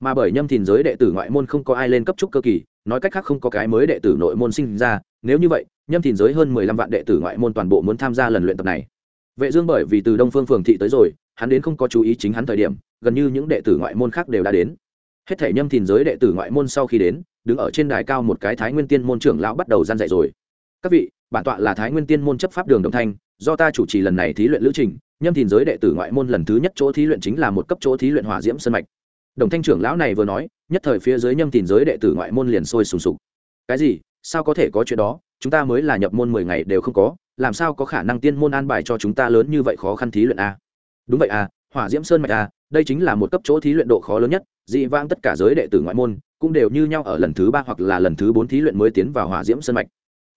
Mà bởi nhâm thìn giới đệ tử ngoại môn không có ai lên cấp trúc cơ kỳ, nói cách khác không có cái mới đệ tử nội môn sinh ra. Nếu như vậy, nhâm thìn giới hơn mười lăm vạn đệ tử ngoại môn toàn bộ muốn tham gia lần luyện tập này. Vệ dương bởi vì từ đông phương phường thị tới rồi, hắn đến không có chú ý chính hắn thời điểm, gần như những đệ tử ngoại môn khác đều đã đến. Hết thể nhâm thìn giới đệ tử ngoại môn sau khi đến, đứng ở trên đài cao một cái thái nguyên tiên môn trưởng lão bắt đầu gian dạy rồi. Các vị, bản tọa là thái nguyên tiên môn chấp pháp đường đồng thanh, do ta chủ trì lần này thí luyện lữ trình nhâm thìn giới đệ tử ngoại môn lần thứ nhất chỗ thí luyện chính là một cấp chỗ thí luyện hỏa diễm sân mạch. Đồng thanh trưởng lão này vừa nói, nhất thời phía dưới nhâm thìn giới đệ tử ngoại môn liền sôi sùng sục. Cái gì? Sao có thể có chuyện đó? Chúng ta mới là nhập môn mười ngày đều không có, làm sao có khả năng tiên môn an bài cho chúng ta lớn như vậy khó khăn thí luyện a? Đúng vậy a, hỏa diễm sơn mạch a, đây chính là một cấp chỗ thí luyện độ khó lớn nhất, dị vãng tất cả giới đệ tử ngoại môn cũng đều như nhau ở lần thứ ba hoặc là lần thứ bốn thí luyện mới tiến vào hỏa diễm sơn mạch.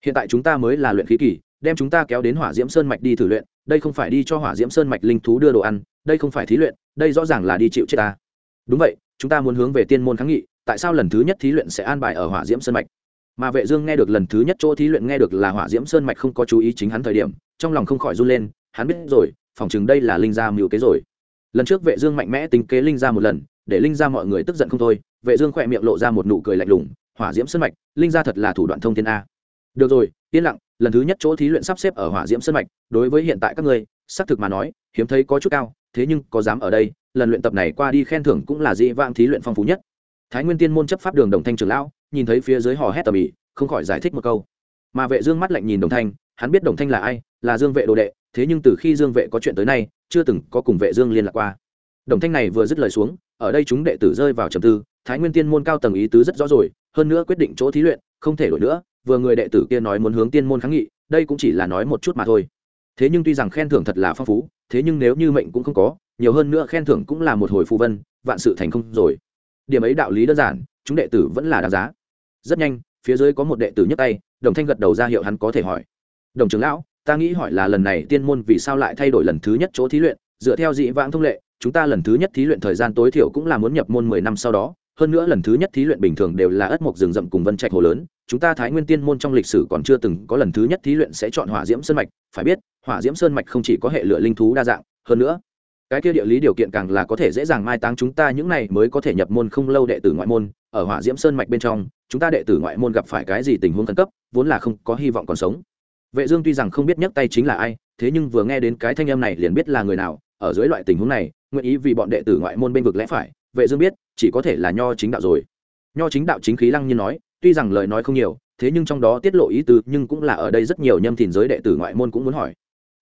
Hiện tại chúng ta mới là luyện khí kỳ, đem chúng ta kéo đến hỏa diễm sơn mạch đi thử luyện đây không phải đi cho hỏa diễm sơn mạch linh thú đưa đồ ăn, đây không phải thí luyện, đây rõ ràng là đi chịu chết ta. Đúng vậy, chúng ta muốn hướng về tiên môn kháng nghị, tại sao lần thứ nhất thí luyện sẽ an bài ở hỏa diễm sơn mạch? Mà vệ dương nghe được lần thứ nhất chỗ thí luyện nghe được là hỏa diễm sơn mạch không có chú ý chính hắn thời điểm, trong lòng không khỏi run lên, hắn biết rồi phỏng chừng đây là linh gia mưu kế rồi. Lần trước vệ dương mạnh mẽ tính kế linh gia một lần, để linh gia mọi người tức giận không thôi, vệ dương khoẹt miệng lộ ra một nụ cười lạnh lùng, hỏa diễm sơn mạch, linh gia thật là thủ đoạn thông thiên a. Được rồi, yên lặng lần thứ nhất chỗ thí luyện sắp xếp ở hỏa diễm sân mạch, đối với hiện tại các ngươi, xác thực mà nói, hiếm thấy có chút cao, thế nhưng có dám ở đây, lần luyện tập này qua đi khen thưởng cũng là dĩ vãng thí luyện phong phú nhất. Thái nguyên tiên môn chấp pháp đường đồng thanh trưởng lão, nhìn thấy phía dưới hò hét tầm ĩ, không khỏi giải thích một câu. Mà vệ dương mắt lạnh nhìn đồng thanh, hắn biết đồng thanh là ai, là dương vệ đồ đệ, thế nhưng từ khi dương vệ có chuyện tới nay, chưa từng có cùng vệ dương liên lạc qua. Đồng thanh này vừa dứt lời xuống, ở đây chúng đệ tử rơi vào trầm tư, thái nguyên tiên môn cao tầng ý tứ rất rõ rồi, hơn nữa quyết định chỗ thí luyện, không thể đổi nữa vừa người đệ tử kia nói muốn hướng tiên môn kháng nghị, đây cũng chỉ là nói một chút mà thôi. Thế nhưng tuy rằng khen thưởng thật là phong phú, thế nhưng nếu như mệnh cũng không có, nhiều hơn nữa khen thưởng cũng là một hồi phù vân, vạn sự thành không rồi. Điểm ấy đạo lý đơn giản, chúng đệ tử vẫn là đáng giá. Rất nhanh, phía dưới có một đệ tử nhấc tay, đồng thanh gật đầu ra hiệu hắn có thể hỏi. Đồng trưởng lão, ta nghĩ hỏi là lần này tiên môn vì sao lại thay đổi lần thứ nhất chỗ thí luyện, dựa theo dị vãng thông lệ, chúng ta lần thứ nhất thí luyện thời gian tối thiểu cũng là muốn nhập môn mười năm sau đó hơn nữa lần thứ nhất thí luyện bình thường đều là ất mộc rừng rậm cùng vân trạch hồ lớn, chúng ta thái nguyên tiên môn trong lịch sử còn chưa từng có lần thứ nhất thí luyện sẽ chọn hỏa diễm sơn mạch. Phải biết, hỏa diễm sơn mạch không chỉ có hệ lựa linh thú đa dạng, hơn nữa, cái kia địa lý điều kiện càng là có thể dễ dàng mai táng chúng ta những này mới có thể nhập môn không lâu đệ tử ngoại môn. Ở hỏa diễm sơn mạch bên trong, chúng ta đệ tử ngoại môn gặp phải cái gì tình huống khẩn cấp, vốn là không có hy vọng còn sống. Vệ dương tuy rằng không biết nhấc tay chính là ai, thế nhưng vừa nghe đến cái thanh âm này liền biết là người nào. Ở dưới loại tình huống này, nguyện ý vì bọn đệ tử ngoại môn bên vực lẽ phải vệ dương biết, chỉ có thể là nho chính đạo rồi. Nho chính đạo chính khí lăng nhiên nói, tuy rằng lời nói không nhiều, thế nhưng trong đó tiết lộ ý tứ, nhưng cũng là ở đây rất nhiều nhâm thìn giới đệ tử ngoại môn cũng muốn hỏi.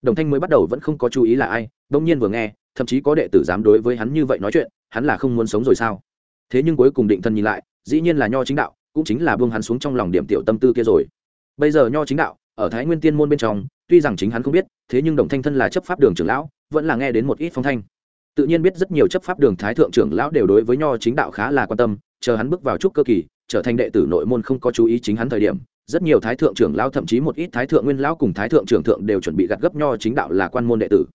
Đồng thanh mới bắt đầu vẫn không có chú ý là ai đông nhiên vừa nghe, thậm chí có đệ tử dám đối với hắn như vậy nói chuyện, hắn là không muốn sống rồi sao? Thế nhưng cuối cùng định thân nhìn lại, dĩ nhiên là nho chính đạo, cũng chính là buông hắn xuống trong lòng điểm tiểu tâm tư kia rồi. Bây giờ nho chính đạo, ở thái nguyên tiên môn bên trong, tuy rằng chính hắn không biết, thế nhưng đồng thanh thân là chấp pháp đường trưởng lão, vẫn là nghe đến một ít phong thanh tự nhiên biết rất nhiều chấp pháp đường thái thượng trưởng lão đều đối với nho chính đạo khá là quan tâm, chờ hắn bước vào trúc cơ kỳ, trở thành đệ tử nội môn không có chú ý chính hắn thời điểm, rất nhiều thái thượng trưởng lão, thậm chí một ít thái thượng nguyên lão cùng thái thượng trưởng thượng đều chuẩn bị gặt gấp nho chính đạo là quan môn đệ tử.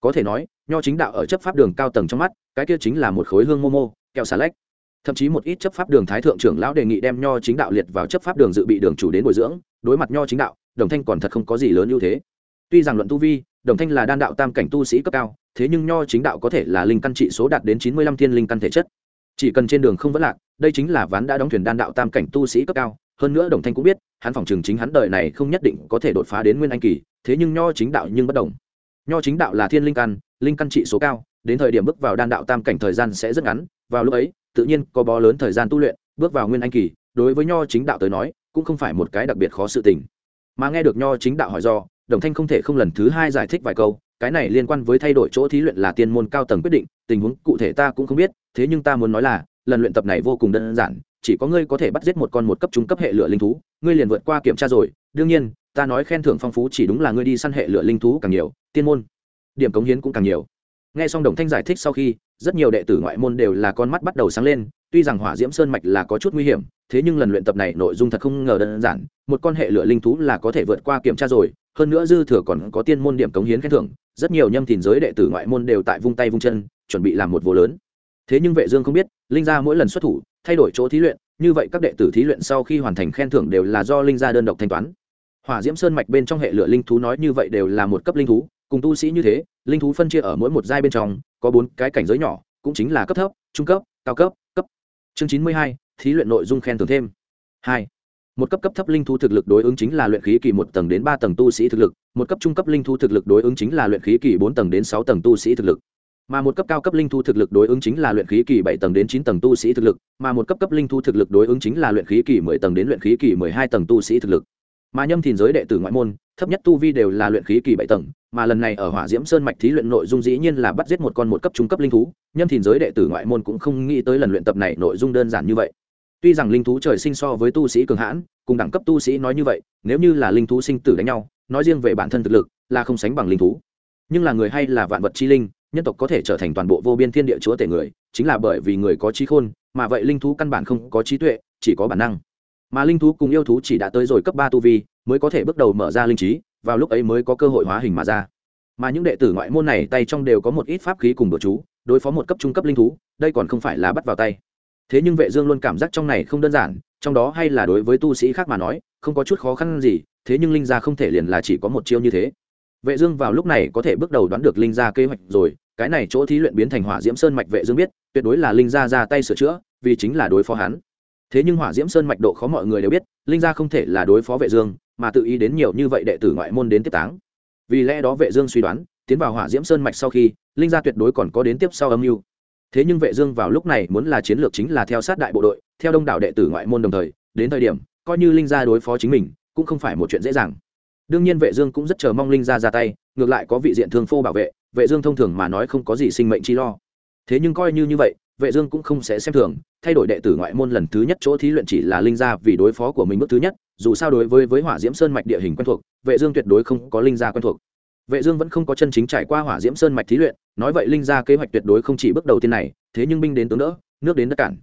Có thể nói, nho chính đạo ở chấp pháp đường cao tầng trong mắt, cái kia chính là một khối hương mô mô, kẹo xà lách. Thậm chí một ít chấp pháp đường thái thượng trưởng lão đề nghị đem nho chính đạo liệt vào chấp pháp đường dự bị đường chủ đến bồi dưỡng, đối mặt nho chính đạo, đồng thanh còn thật không có gì lớn ưu thế. Tuy rằng luận tu vi, đồng thanh là đan đạo tam cảnh tu sĩ cấp cao thế nhưng nho chính đạo có thể là linh căn trị số đạt đến chín mươi lăm thiên linh căn thể chất. Chỉ cần trên đường không vẫn lạc, đây chính là ván đã đóng thuyền đan đạo tam cảnh tu sĩ cấp cao. Hơn nữa đồng thanh cũng biết, hắn phòng trường chính hắn đời này không nhất định có thể đột phá đến nguyên anh kỳ, thế nhưng nho chính đạo nhưng bất đồng. Nho chính đạo là thiên linh căn linh căn trị số cao, đến thời điểm bước vào đan đạo tam cảnh thời gian sẽ rất ngắn, vào lúc ấy, tự nhiên có bó lớn thời gian tu luyện, bước vào nguyên anh kỳ, đối với nho chính đạo tới nói, cũng không phải một cái đặc biệt khó sự tình. Mà nghe được nho chính đạo hỏi do, đồng thanh không thể không lần thứ hai giải thích vài câu cái này liên quan với thay đổi chỗ thí luyện là tiên môn cao tầng quyết định, tình huống cụ thể ta cũng không biết, thế nhưng ta muốn nói là, lần luyện tập này vô cùng đơn giản, chỉ có ngươi có thể bắt giết một con một cấp trung cấp hệ lửa linh thú, ngươi liền vượt qua kiểm tra rồi, đương nhiên, ta nói khen thưởng phong phú chỉ đúng là ngươi đi săn hệ lửa linh thú càng nhiều, tiên môn, điểm cống hiến cũng càng nhiều. Nghe xong đồng thanh giải thích sau khi, rất nhiều đệ tử ngoại môn đều là con mắt bắt đầu sáng lên, tuy rằng hỏa diễm sơn mạch là có chút nguy hiểm, thế nhưng lần luyện tập này nội dung thật không ngờ đơn giản, một con hệ lửa linh thú là có thể vượt qua kiểm tra rồi, hơn nữa dư thừa còn có tiên môn điểm cống hiến khen thưởng rất nhiều nhâm thìn giới đệ tử ngoại môn đều tại vung tay vung chân, chuẩn bị làm một vô lớn. Thế nhưng vệ dương không biết, linh gia mỗi lần xuất thủ, thay đổi chỗ thí luyện, như vậy các đệ tử thí luyện sau khi hoàn thành khen thưởng đều là do linh gia đơn độc thanh toán. Hỏa diễm sơn mạch bên trong hệ lửa linh thú nói như vậy đều là một cấp linh thú, cùng tu sĩ như thế, linh thú phân chia ở mỗi một giai bên trong, có bốn cái cảnh giới nhỏ, cũng chính là cấp thấp, trung cấp, cao cấp cấp. Chương chín mươi hai, thí luyện nội dung khen thưởng thêm. Hai một cấp cấp thấp linh thú thực lực đối ứng chính là luyện khí kỳ một tầng đến ba tầng tu sĩ thực lực, một cấp trung cấp linh thú thực lực đối ứng chính là luyện khí kỳ bốn tầng đến sáu tầng tu sĩ thực lực. Mà một cấp cao cấp linh thú thực lực đối ứng chính là luyện khí kỳ bảy tầng đến chín tầng tu sĩ thực lực, mà một cấp cấp linh thú thực lực đối ứng chính là luyện khí kỳ mười tầng đến luyện khí kỳ mười hai tầng tu sĩ thực lực. Mà nhâm thìn giới đệ tử ngoại môn, thấp nhất tu vi đều là luyện khí kỳ bảy tầng, mà lần này ở hỏa diễm sơn mạch thí luyện nội dung dĩ nhiên là bắt giết một con một cấp trung cấp linh thú, nhâm thìn giới đệ tử ngoại môn cũng không nghĩ tới lần luyện tập này nội dung đơn giản như vậy tuy rằng linh thú trời sinh so với tu sĩ cường hãn, cùng đẳng cấp tu sĩ nói như vậy, nếu như là linh thú sinh tử đánh nhau, nói riêng về bản thân thực lực, là không sánh bằng linh thú. Nhưng là người hay là vạn vật chi linh, nhân tộc có thể trở thành toàn bộ vô biên thiên địa chúa tể người, chính là bởi vì người có trí khôn, mà vậy linh thú căn bản không có trí tuệ, chỉ có bản năng. Mà linh thú cùng yêu thú chỉ đã tới rồi cấp ba tu vi, mới có thể bước đầu mở ra linh trí, vào lúc ấy mới có cơ hội hóa hình mà ra. Mà những đệ tử ngoại môn này tay trong đều có một ít pháp khí cùng bữa chú, đối phó một cấp trung cấp linh thú, đây còn không phải là bắt vào tay thế nhưng vệ dương luôn cảm giác trong này không đơn giản, trong đó hay là đối với tu sĩ khác mà nói, không có chút khó khăn gì, thế nhưng linh gia không thể liền là chỉ có một chiêu như thế. Vệ dương vào lúc này có thể bước đầu đoán được linh gia kế hoạch rồi, cái này chỗ thí luyện biến thành hỏa diễm sơn mạch vệ dương biết, tuyệt đối là linh gia ra tay sửa chữa, vì chính là đối phó hắn. Thế nhưng hỏa diễm sơn mạch độ khó mọi người đều biết, linh gia không thể là đối phó vệ dương, mà tự ý đến nhiều như vậy đệ tử ngoại môn đến tiếp táng. Vì lẽ đó vệ dương suy đoán, tiến vào hỏa diễm sơn mạch sau khi, linh gia tuyệt đối còn có đến tiếp sau âm mưu thế nhưng vệ dương vào lúc này muốn là chiến lược chính là theo sát đại bộ đội, theo đông đảo đệ tử ngoại môn đồng thời, đến thời điểm, coi như linh gia đối phó chính mình, cũng không phải một chuyện dễ dàng. Đương nhiên vệ dương cũng rất chờ mong linh gia ra tay, ngược lại có vị diện thương phô bảo vệ vệ dương thông thường mà nói không có gì sinh mệnh chi lo. Thế nhưng coi như như vậy, vệ dương cũng không sẽ xem thường, thay đổi đệ tử ngoại môn lần thứ nhất chỗ thí luyện chỉ là linh gia vì đối phó của mình bước thứ nhất, dù sao đối với với hỏa diễm sơn mạch địa hình quen thuộc, vệ dương tuyệt đối không có linh gia quen thuộc vệ dương vẫn không có chân chính trải qua hỏa diễm sơn mạch thí luyện, nói vậy linh gia kế hoạch tuyệt đối không chỉ bước đầu tiên này, thế nhưng binh đến tướng đỡ, nước đến đất cản.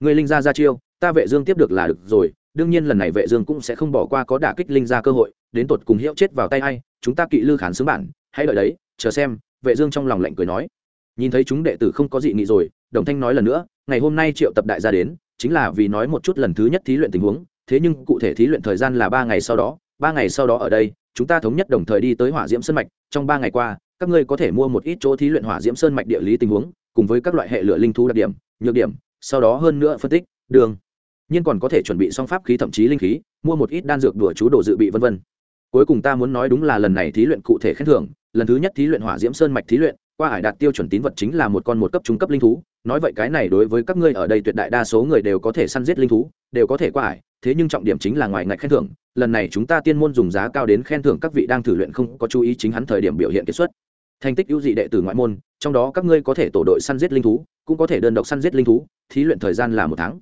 Người linh gia ra chiêu, ta vệ dương tiếp được là được rồi, đương nhiên lần này vệ dương cũng sẽ không bỏ qua có đả kích linh gia cơ hội, đến tột cùng hiệu chết vào tay ai, chúng ta kỵ lư khán sướng bản, hãy đợi đấy, chờ xem, vệ dương trong lòng lạnh cười nói. Nhìn thấy chúng đệ tử không có dị nghị rồi, đồng thanh nói lần nữa, ngày hôm nay triệu tập đại gia đến, chính là vì nói một chút lần thứ nhất thí luyện tình huống, thế nhưng cụ thể thí luyện thời gian là ba ngày sau đó, ba ngày sau đó ở đây chúng ta thống nhất đồng thời đi tới hỏa diễm sơn mạch, trong ba ngày qua, các ngươi có thể mua một ít chỗ thí luyện hỏa diễm sơn mạch địa lý tình huống, cùng với các loại hệ lửa linh thú đặc điểm, nhược điểm, sau đó hơn nữa phân tích, đường. Nhưng còn có thể chuẩn bị song pháp khí thậm chí linh khí, mua một ít đan dược đùa chú đồ dự bị vân vân. Cuối cùng ta muốn nói đúng là lần này thí luyện cụ thể khen thưởng, lần thứ nhất thí luyện hỏa diễm sơn mạch thí luyện, qua hải đạt tiêu chuẩn tín vật chính là một con một cấp trung cấp linh thú. Nói vậy cái này đối với các ngươi ở đây tuyệt đại đa số người đều có thể săn giết linh thú, đều có thể qua hải, thế nhưng trọng điểm chính là ngoài ngạch khen thưởng lần này chúng ta tiên môn dùng giá cao đến khen thưởng các vị đang thử luyện không có chú ý chính hắn thời điểm biểu hiện kết xuất. Thành tích ưu dị đệ tử ngoại môn, trong đó các ngươi có thể tổ đội săn giết linh thú, cũng có thể đơn độc săn giết linh thú, thí luyện thời gian là một tháng.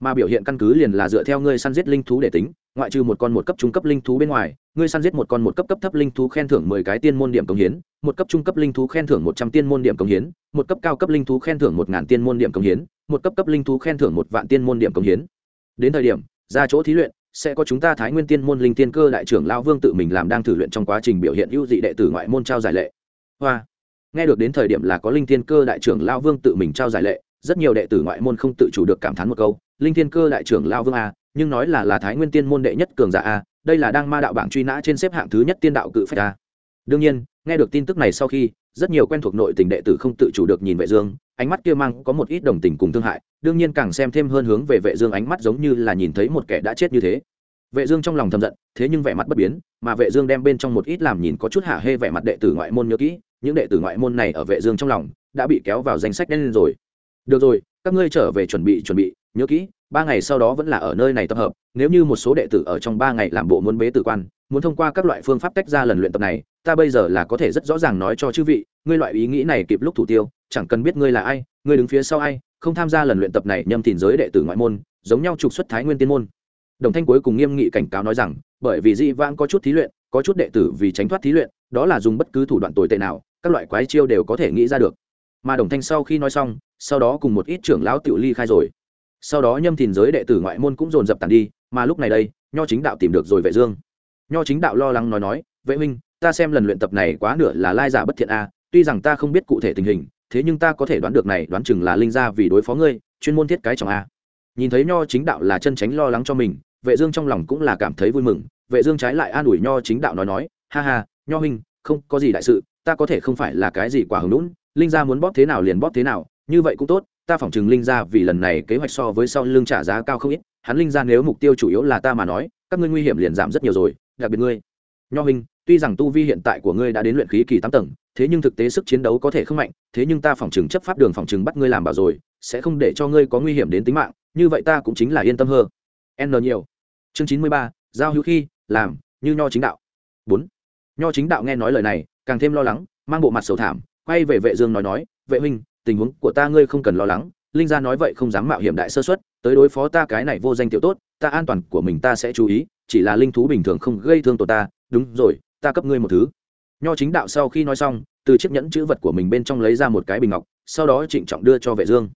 Mà biểu hiện căn cứ liền là dựa theo ngươi săn giết linh thú để tính, ngoại trừ một con một cấp trung cấp linh thú bên ngoài, ngươi săn giết một con một cấp cấp thấp linh thú khen thưởng mười cái tiên môn điểm công hiến, một cấp trung cấp linh thú khen thưởng một trăm tiên môn điểm công hiến, một cấp cao cấp linh thú khen thưởng một ngàn tiên môn điểm công hiến, một cấp cấp linh thú khen thưởng một vạn tiên môn điểm công hiến. Đến thời điểm, ra chỗ thí luyện sẽ có chúng ta thái nguyên tiên môn linh tiên cơ đại trưởng lao vương tự mình làm đang thử luyện trong quá trình biểu hiện ưu dị đệ tử ngoại môn trao giải lệ. Hoa. Nghe được đến thời điểm là có linh tiên cơ đại trưởng lao vương tự mình trao giải lệ, rất nhiều đệ tử ngoại môn không tự chủ được cảm thán một câu, linh tiên cơ đại trưởng lao vương a, nhưng nói là là thái nguyên tiên môn đệ nhất cường giả a, đây là đang ma đạo bảng truy nã trên xếp hạng thứ nhất tiên đạo cự phách a. Đương nhiên, nghe được tin tức này sau khi, rất nhiều quen thuộc nội tình đệ tử không tự chủ được nhìn vệ dương ánh mắt kia mang có một ít đồng tình cùng thương hại, đương nhiên càng xem thêm hơn hướng về vệ dương ánh mắt giống như là nhìn thấy một kẻ đã chết như thế. Vệ dương trong lòng thầm giận, thế nhưng vẻ mặt bất biến, mà vệ dương đem bên trong một ít làm nhìn có chút hạ hê vẻ mặt đệ tử ngoại môn nhớ kỹ, những đệ tử ngoại môn này ở vệ dương trong lòng, đã bị kéo vào danh sách đen lên rồi. Được rồi, các ngươi trở về chuẩn bị chuẩn bị, nhớ kỹ ba ngày sau đó vẫn là ở nơi này tập hợp, nếu như một số đệ tử ở trong ba ngày làm bộ muốn bế tử quan, muốn thông qua các loại phương pháp tách ra lần luyện tập này, ta bây giờ là có thể rất rõ ràng nói cho chư vị, ngươi loại ý nghĩ này kịp lúc thủ tiêu, chẳng cần biết ngươi là ai, ngươi đứng phía sau ai, không tham gia lần luyện tập này nhâm thìn giới đệ tử ngoại môn, giống nhau trục xuất thái nguyên tiên môn. Đồng thanh cuối cùng nghiêm nghị cảnh cáo nói rằng, bởi vì di vãng có chút thí luyện, có chút đệ tử vì tránh thoát thí luyện, đó là dùng bất cứ thủ đoạn tồi tệ nào, các loại quái chiêu đều có thể nghĩ ra được. Mà đồng thanh sau khi nói xong, sau đó cùng một ít trưởng lão tiểu ly khai rồi sau đó nhâm thìn giới đệ tử ngoại môn cũng dồn dập tàn đi, mà lúc này đây, nho chính đạo tìm được rồi vệ dương. Nho chính đạo lo lắng nói nói, vệ huynh, ta xem lần luyện tập này quá nửa là lai giả bất thiện a, tuy rằng ta không biết cụ thể tình hình, thế nhưng ta có thể đoán được này, đoán chừng là linh gia vì đối phó ngươi, chuyên môn thiết cái trọng a. Nhìn thấy nho chính đạo là chân tránh lo lắng cho mình, vệ dương trong lòng cũng là cảm thấy vui mừng. Vệ dương trái lại an ủi nho chính đạo nói nói, ha ha, nho huynh, không có gì đại sự, ta có thể không phải là cái gì quả hứng nũng linh gia muốn bóp thế nào liền bóp thế nào, như vậy cũng tốt ta phỏng chừng linh gia vì lần này kế hoạch so với sau lương trả giá cao không ít, hắn linh gia nếu mục tiêu chủ yếu là ta mà nói, các ngươi nguy hiểm liền giảm rất nhiều rồi, đặc biệt ngươi. Nho huynh tuy rằng tu vi hiện tại của ngươi đã đến luyện khí kỳ tám tầng, thế nhưng thực tế sức chiến đấu có thể không mạnh, thế nhưng ta phỏng chừng chấp pháp đường phỏng chừng bắt ngươi làm bảo rồi, sẽ không để cho ngươi có nguy hiểm đến tính mạng, như vậy ta cũng chính là yên tâm hơn. N nhiều. Chương chín mươi ba, giao hữu khi, làm, như nho chính đạo. Bốn. Nho chính đạo nghe nói lời này, càng thêm lo lắng, mang bộ mặt sầu thảm, quay về vệ dương nói nói, vệ huynh tình huống của ta ngươi không cần lo lắng linh gia nói vậy không dám mạo hiểm đại sơ suất tới đối phó ta cái này vô danh tiểu tốt ta an toàn của mình ta sẽ chú ý chỉ là linh thú bình thường không gây thương tổ ta đúng rồi ta cấp ngươi một thứ. Nho chính đạo sau khi nói xong từ chiếc nhẫn chữ vật của mình bên trong lấy ra một cái bình ngọc sau đó trịnh trọng đưa cho vệ dương.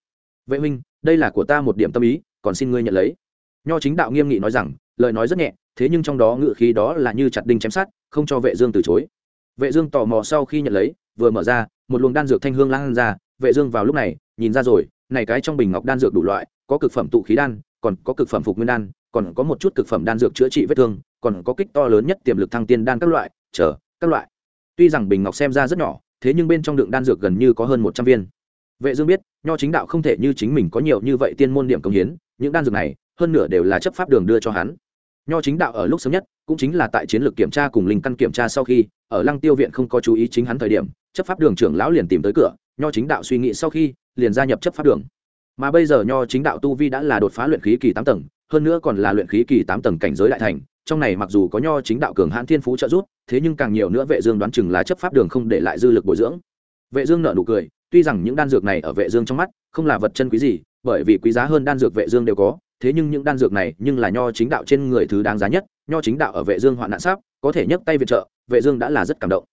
Vệ Minh, đây là của ta một điểm tâm ý còn xin ngươi nhận lấy. Nho chính đạo nghiêm nghị nói rằng lời nói rất nhẹ thế nhưng trong đó ngự khí đó là như chặt đinh chém sát không cho vệ dương từ chối. Vệ dương tò mò sau khi nhận lấy vừa mở ra một luồng đan dược thanh hương lan ra vệ dương vào lúc này, nhìn ra rồi, này cái trong bình ngọc đan dược đủ loại, có cực phẩm tụ khí đan, còn có cực phẩm phục nguyên đan, còn có một chút cực phẩm đan dược chữa trị vết thương, còn có kích to lớn nhất tiềm lực thăng tiên đan các loại, chờ, các loại. Tuy rằng bình ngọc xem ra rất nhỏ, thế nhưng bên trong đựng đan dược gần như có hơn một trăm viên. Vệ dương biết, nho chính đạo không thể như chính mình có nhiều như vậy tiên môn điểm công hiến, những đan dược này, hơn nửa đều là chấp pháp đường đưa cho hắn. Nho chính đạo ở lúc sớm nhất, cũng chính là tại chiến lược kiểm tra cùng linh căn kiểm tra sau khi, ở lăng tiêu viện không có chú ý chính hắn thời điểm, chấp pháp đường trưởng lão liền tìm tới cửa nho chính đạo suy nghĩ sau khi, liền gia nhập chấp pháp đường. Mà bây giờ nho chính đạo tu vi đã là đột phá luyện khí kỳ tám tầng, hơn nữa còn là luyện khí kỳ tám tầng cảnh giới đại thành, trong này mặc dù có nho chính đạo cường hãn thiên phú trợ giúp, thế nhưng càng nhiều nữa vệ dương đoán chừng là chấp pháp đường không để lại dư lực bồi dưỡng. Vệ dương nở nụ cười, tuy rằng những đan dược này ở vệ dương trong mắt không là vật chân quý gì, bởi vì quý giá hơn đan dược vệ dương đều có, thế nhưng những đan dược này nhưng là nho chính đạo trên người thứ đáng giá nhất, nho chính đạo ở vệ dương hoạn nạn sắp có thể nhấc tay viện trợ, vệ dương đã là rất cảm động.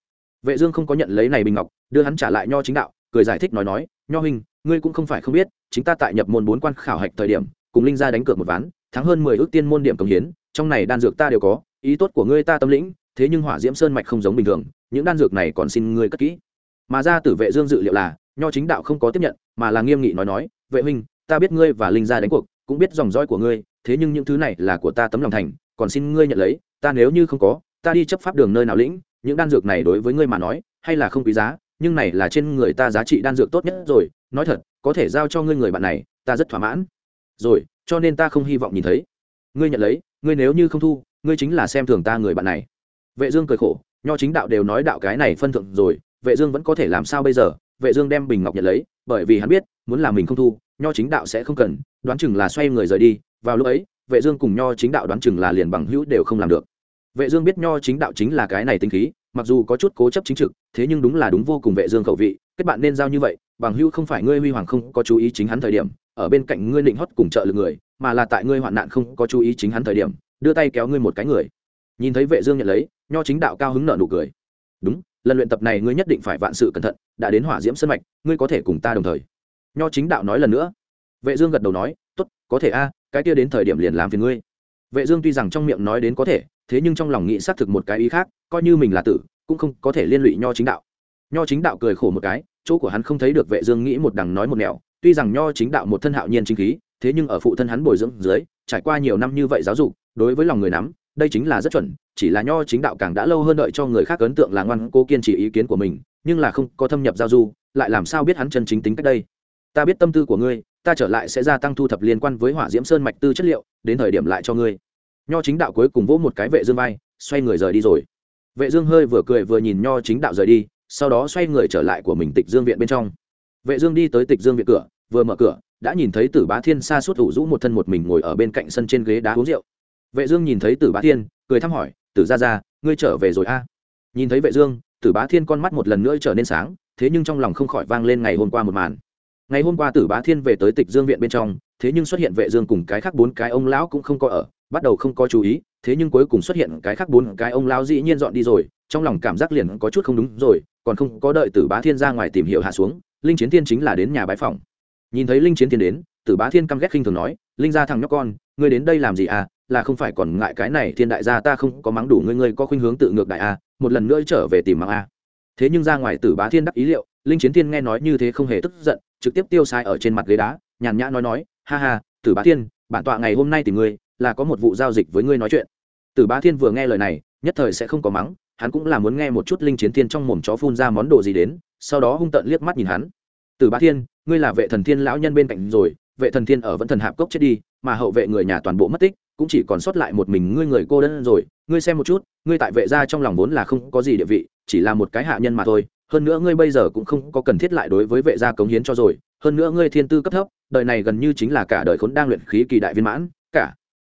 Vệ dương không có nhận lấy này bình ngọc, đưa hắn trả lại nho chính đạo cười giải thích nói nói, nho huynh, ngươi cũng không phải không biết, chính ta tại nhập môn bốn quan khảo hạch thời điểm, cùng linh gia đánh cược một ván, thắng hơn mười ước tiên môn điểm công hiến, trong này đan dược ta đều có, ý tốt của ngươi ta tâm lĩnh, thế nhưng hỏa diễm sơn mạch không giống bình thường, những đan dược này còn xin ngươi cất kỹ. Mà ra tử vệ dương dự liệu là, nho chính đạo không có tiếp nhận, mà là nghiêm nghị nói nói, vệ huynh, ta biết ngươi và linh gia đánh cuộc, cũng biết dòng dõi của ngươi, thế nhưng những thứ này là của ta tấm lòng thành, còn xin ngươi nhận lấy, ta nếu như không có, ta đi chấp pháp đường nơi nào lĩnh, những đan dược này đối với ngươi mà nói, hay là không quý giá nhưng này là trên người ta giá trị đan dược tốt nhất rồi, nói thật, có thể giao cho ngươi người bạn này, ta rất thỏa mãn. Rồi, cho nên ta không hy vọng nhìn thấy. Ngươi nhận lấy, ngươi nếu như không thu, ngươi chính là xem thường ta người bạn này. Vệ dương cười khổ, nho chính đạo đều nói đạo cái này phân thượng rồi, vệ dương vẫn có thể làm sao bây giờ? Vệ dương đem bình ngọc nhận lấy, bởi vì hắn biết, muốn là mình không thu, nho chính đạo sẽ không cần, đoán chừng là xoay người rời đi. Vào lúc ấy, vệ dương cùng nho chính đạo đoán chừng là liền bằng hữu đều không làm được. Vệ dương biết nho chính đạo chính là cái này tinh khí mặc dù có chút cố chấp chính trực, thế nhưng đúng là đúng vô cùng vệ dương khẩu vị, kết bạn nên giao như vậy, bằng hữu không phải ngươi huy hoàng không có chú ý chính hắn thời điểm, ở bên cạnh ngươi định hót cùng trợ lực người, mà là tại ngươi hoạn nạn không có chú ý chính hắn thời điểm, đưa tay kéo ngươi một cái người. Nhìn thấy vệ dương nhận lấy, nho chính đạo cao hứng nở nụ cười. Đúng, lần luyện tập này ngươi nhất định phải vạn sự cẩn thận, đã đến hỏa diễm sân mạch, ngươi có thể cùng ta đồng thời. Nho chính đạo nói lần nữa. Vệ dương gật đầu nói, tốt, có thể a, cái kia đến thời điểm liền làm phiền ngươi. Vệ dương tuy rằng trong miệng nói đến có thể thế nhưng trong lòng nghĩ xác thực một cái ý khác, coi như mình là tử, cũng không có thể liên lụy nho chính đạo. Nho chính đạo cười khổ một cái, chỗ của hắn không thấy được vệ dương nghĩ một đằng nói một nẻo, tuy rằng nho chính đạo một thân hạo nhiên chính khí, thế nhưng ở phụ thân hắn bồi dưỡng dưới, trải qua nhiều năm như vậy giáo dục, đối với lòng người nắm, đây chính là rất chuẩn, chỉ là nho chính đạo càng đã lâu hơn đợi cho người khác ấn tượng là ngoan cố kiên trì ý kiến của mình, nhưng là không có thâm nhập giao du, lại làm sao biết hắn chân chính tính cách đây? Ta biết tâm tư của ngươi, ta trở lại sẽ gia tăng thu thập liên quan với hỏa diễm sơn mạch tư chất liệu, đến thời điểm lại cho ngươi nho chính đạo cuối cùng vỗ một cái vệ dương vai, xoay người rời đi rồi. Vệ dương hơi vừa cười vừa nhìn nho chính đạo rời đi, sau đó xoay người trở lại của mình tịch dương viện bên trong. Vệ dương đi tới tịch dương viện cửa, vừa mở cửa, đã nhìn thấy tử bá thiên xa suốt ủ rũ một thân một mình ngồi ở bên cạnh sân trên ghế đá uống rượu. Vệ dương nhìn thấy tử bá thiên, cười thăm hỏi, tử gia gia, ngươi trở về rồi a? Nhìn thấy vệ dương, tử bá thiên con mắt một lần nữa trở nên sáng, thế nhưng trong lòng không khỏi vang lên ngày hôm qua một màn. Ngày hôm qua tử bá thiên về tới tịch dương viện bên trong, thế nhưng xuất hiện vệ dương cùng cái khác bốn cái ông lão cũng không có ở bắt đầu không có chú ý thế nhưng cuối cùng xuất hiện cái khác bốn cái ông lão dĩ nhiên dọn đi rồi trong lòng cảm giác liền có chút không đúng rồi còn không có đợi tử bá thiên ra ngoài tìm hiểu hạ xuống linh chiến thiên chính là đến nhà bái phòng nhìn thấy linh chiến thiên đến tử bá thiên căm ghét khinh thường nói linh gia thằng nhóc con ngươi đến đây làm gì à? Là không phải còn ngại cái này thiên đại gia ta không có mắng đủ ngươi ngươi có khuynh hướng tự ngược đại a à, một lần nữa trở về tìm mắng a à. thế nhưng ra ngoài tử bá thiên đắc ý liệu linh chiến thiên nghe nói như thế không hề tức giận trực tiếp tiêu sai ở trên mặt ghế đá nhàn nhã nói nói ha ha tử bá thiên bản tọa ngày hôm nay tìm ngươi là có một vụ giao dịch với ngươi nói chuyện. Tử bá thiên vừa nghe lời này, nhất thời sẽ không có mắng, hắn cũng là muốn nghe một chút linh chiến thiên trong mồm chó phun ra món đồ gì đến, sau đó hung tợn liếc mắt nhìn hắn. Tử bá thiên, ngươi là vệ thần thiên lão nhân bên cạnh rồi, vệ thần thiên ở vẫn thần hạp cốc chết đi, mà hậu vệ người nhà toàn bộ mất tích, cũng chỉ còn sót lại một mình ngươi người cô đơn rồi, ngươi xem một chút, ngươi tại vệ gia trong lòng vốn là không có gì địa vị, chỉ là một cái hạ nhân mà thôi, hơn nữa ngươi bây giờ cũng không có cần thiết lại đối với vệ gia cống hiến cho rồi, hơn nữa ngươi thiên tư cấp thấp, đời này gần như chính là cả đời khốn đang luyện khí kỳ đại viên mãn, cả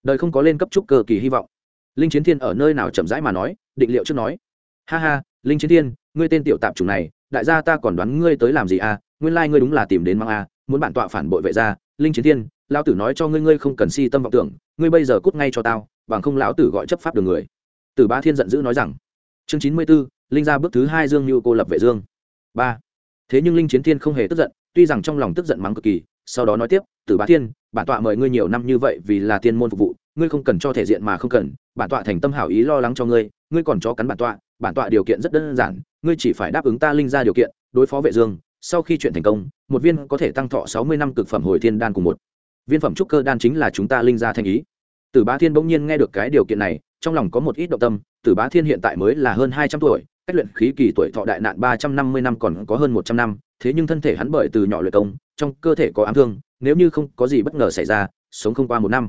đời không có lên cấp trúc cơ kỳ hy vọng. Linh chiến thiên ở nơi nào chậm rãi mà nói, định liệu trước nói. Ha ha, linh chiến thiên, ngươi tên tiểu tạp chủng này, đại gia ta còn đoán ngươi tới làm gì à? Nguyên lai ngươi đúng là tìm đến mang à muốn bản tọa phản bội vệ gia. Linh chiến thiên, lão tử nói cho ngươi ngươi không cần si tâm vọng tưởng, ngươi bây giờ cút ngay cho tao, bằng không lão tử gọi chấp pháp đường người. Tử bá thiên giận dữ nói rằng. Chương chín mươi b ố linh ra bước thứ hai dương như cô lập vệ dương. Ba. Thế nhưng linh chiến thiên không hề tức giận, tuy rằng trong lòng tức giận mắng cực kỳ sau đó nói tiếp, tử bá thiên, bản tọa mời ngươi nhiều năm như vậy vì là tiên môn phục vụ, ngươi không cần cho thể diện mà không cần, bản tọa thành tâm hảo ý lo lắng cho ngươi ngươi còn cho cắn bản tọa bản tọa điều kiện rất đơn giản, ngươi chỉ phải đáp ứng ta linh ra điều kiện, đối phó vệ dương, sau khi chuyện thành công, một viên có thể tăng thọ sáu mươi năm cực phẩm hồi thiên đan cùng một. Viên phẩm trúc cơ đan chính là chúng ta linh ra thành ý. Tử bá thiên bỗng nhiên nghe được cái điều kiện này, trong lòng có một ít động tâm, tử bá thiên hiện tại mới là hơn hai trăm tuổi, cách luyện khí kỳ tuổi thọ đại nạn ba trăm năm mươi năm còn có hơn một trăm năm thế nhưng thân thể hắn bởi từ nhỏ luyện công, trong cơ thể có ám thương, nếu như không có gì bất ngờ xảy ra, sống không qua một năm.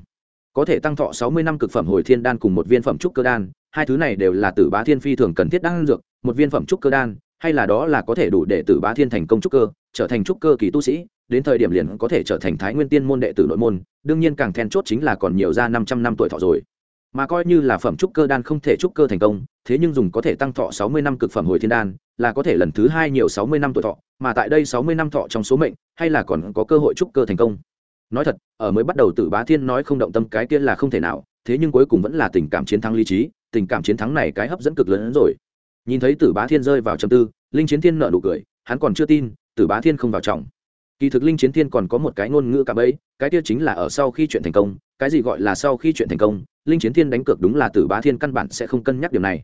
Có thể tăng thọ sáu mươi năm cực phẩm hồi thiên đan cùng một viên phẩm trúc cơ đan, hai thứ này đều là tử bá thiên phi thường cần thiết đan dược, một viên phẩm trúc cơ đan, hay là đó là có thể đủ để tử bá thiên thành công trúc cơ, trở thành trúc cơ kỳ tu sĩ, đến thời điểm liền có thể trở thành thái nguyên tiên môn đệ tử nội môn, đương nhiên càng then chốt chính là còn nhiều ra năm trăm năm tuổi thọ rồi. Mà coi như là phẩm trúc cơ đan không thể trúc cơ thành công, thế nhưng dùng có thể tăng thọ sáu mươi năm cực phẩm hồi thiên đan, là có thể lần thứ hai nhiều sáu mươi năm tuổi thọ mà tại đây sáu mươi năm thọ trong số mệnh, hay là còn có cơ hội trúc cơ thành công? Nói thật, ở mới bắt đầu tử bá thiên nói không động tâm cái kia là không thể nào, thế nhưng cuối cùng vẫn là tình cảm chiến thắng lý trí, tình cảm chiến thắng này cái hấp dẫn cực lớn hơn rồi. Nhìn thấy tử bá thiên rơi vào trầm tư, linh chiến thiên nợ nụ cười, hắn còn chưa tin, tử bá thiên không vào trọng. Kỳ thực linh chiến thiên còn có một cái ngôn ngữ cạm ấy cái kia chính là ở sau khi chuyện thành công, cái gì gọi là sau khi chuyện thành công, linh chiến thiên đánh cược đúng là tử bá thiên căn bản sẽ không cân nhắc điều này.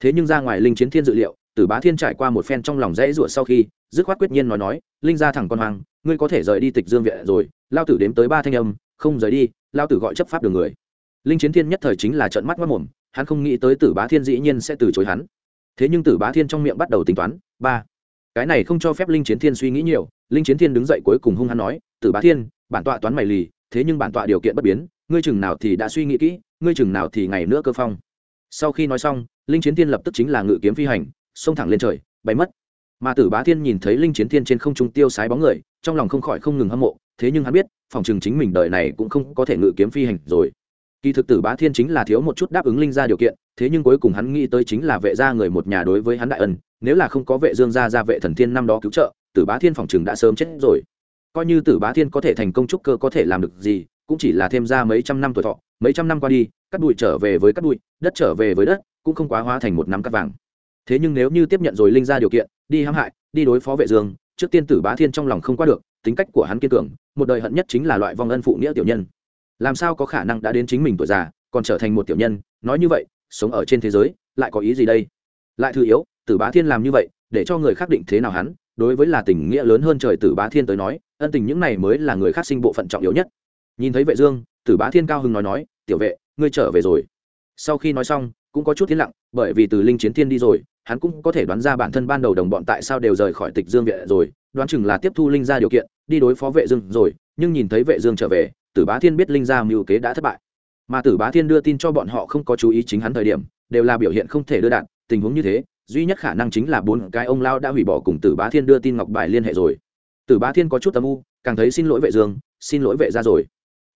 Thế nhưng ra ngoài linh chiến thiên dự liệu tử bá thiên trải qua một phen trong lòng rẽ rủa sau khi, dứt khoát quyết nhiên nói nói, linh ra thẳng con hoang, ngươi có thể rời đi tịch dương viện rồi lao tử đếm tới ba thanh âm, không rời đi lao tử gọi chấp pháp đường người. Linh chiến thiên nhất thời chính là trận mắt mất mồm hắn không nghĩ tới tử bá thiên dĩ nhiên sẽ từ chối hắn. Thế nhưng tử bá thiên trong miệng bắt đầu tính toán, ba, cái này không cho phép linh chiến thiên suy nghĩ nhiều. Linh chiến thiên đứng dậy cuối cùng hung hắn nói, tử bá thiên, bản tọa toán mày lì, thế nhưng bản tọa điều kiện bất biến, ngươi chừng nào thì đã suy nghĩ kỹ, ngươi chừng nào thì ngày nữa cơ phong. Sau khi nói xong, linh chiến thiên lập tức chính là ngự kiếm phi hành xông thẳng lên trời, bay mất. Mà tử bá thiên nhìn thấy linh chiến thiên trên không trung tiêu sái bóng người, trong lòng không khỏi không ngừng hâm mộ, thế nhưng hắn biết, phòng chừng chính mình đời này cũng không có thể ngự kiếm phi hành rồi. Kỳ thực tử bá thiên chính là thiếu một chút đáp ứng linh ra điều kiện, thế nhưng cuối cùng hắn nghĩ tới chính là vệ gia người một nhà đối với hắn đại ân, nếu là không có vệ dương gia gia vệ thần thiên năm đó cứu trợ, tử bá thiên phòng chừng đã sớm chết rồi. Coi như tử bá thiên có thể thành công trúc cơ có thể làm được gì, cũng chỉ là thêm ra mấy trăm năm tuổi thọ, mấy trăm năm qua đi, cắt bụi trở về với cắt bụi, đất trở về với đất, cũng không quá hóa thành một nắm cắt vàng thế nhưng nếu như tiếp nhận rồi linh ra điều kiện, đi hãm hại, đi đối phó vệ dương, trước tiên tử bá thiên trong lòng không qua được, tính cách của hắn kiên cường, một đời hận nhất chính là loại vong ân phụ nghĩa tiểu nhân. Làm sao có khả năng đã đến chính mình tuổi già, còn trở thành một tiểu nhân, nói như vậy, sống ở trên thế giới, lại có ý gì đây? Lại thứ yếu, tử bá thiên làm như vậy, để cho người khác định thế nào hắn, đối với là tình nghĩa lớn hơn trời tử bá thiên tới nói, ân tình những này mới là người khác sinh bộ phận trọng yếu nhất. Nhìn thấy vệ dương, tử bá thiên cao hưng nói nói, tiểu vệ, ngươi trở về rồi. Sau khi nói xong, cũng có chút thiên lặng, bởi vì từ linh chiến thiên đi rồi hắn cũng có thể đoán ra bản thân ban đầu đồng bọn tại sao đều rời khỏi tịch dương viện rồi, đoán chừng là tiếp thu linh ra điều kiện, đi đối phó vệ dương rồi, nhưng nhìn thấy vệ dương trở về, tử bá thiên biết linh ra mưu kế đã thất bại. Mà tử bá thiên đưa tin cho bọn họ không có chú ý chính hắn thời điểm, đều là biểu hiện không thể đưa đạn, tình huống như thế, duy nhất khả năng chính là bốn cái ông lao đã hủy bỏ cùng tử bá thiên đưa tin ngọc bài liên hệ rồi. Tử bá thiên có chút âm u, càng thấy xin lỗi vệ dương, xin lỗi vệ ra rồi.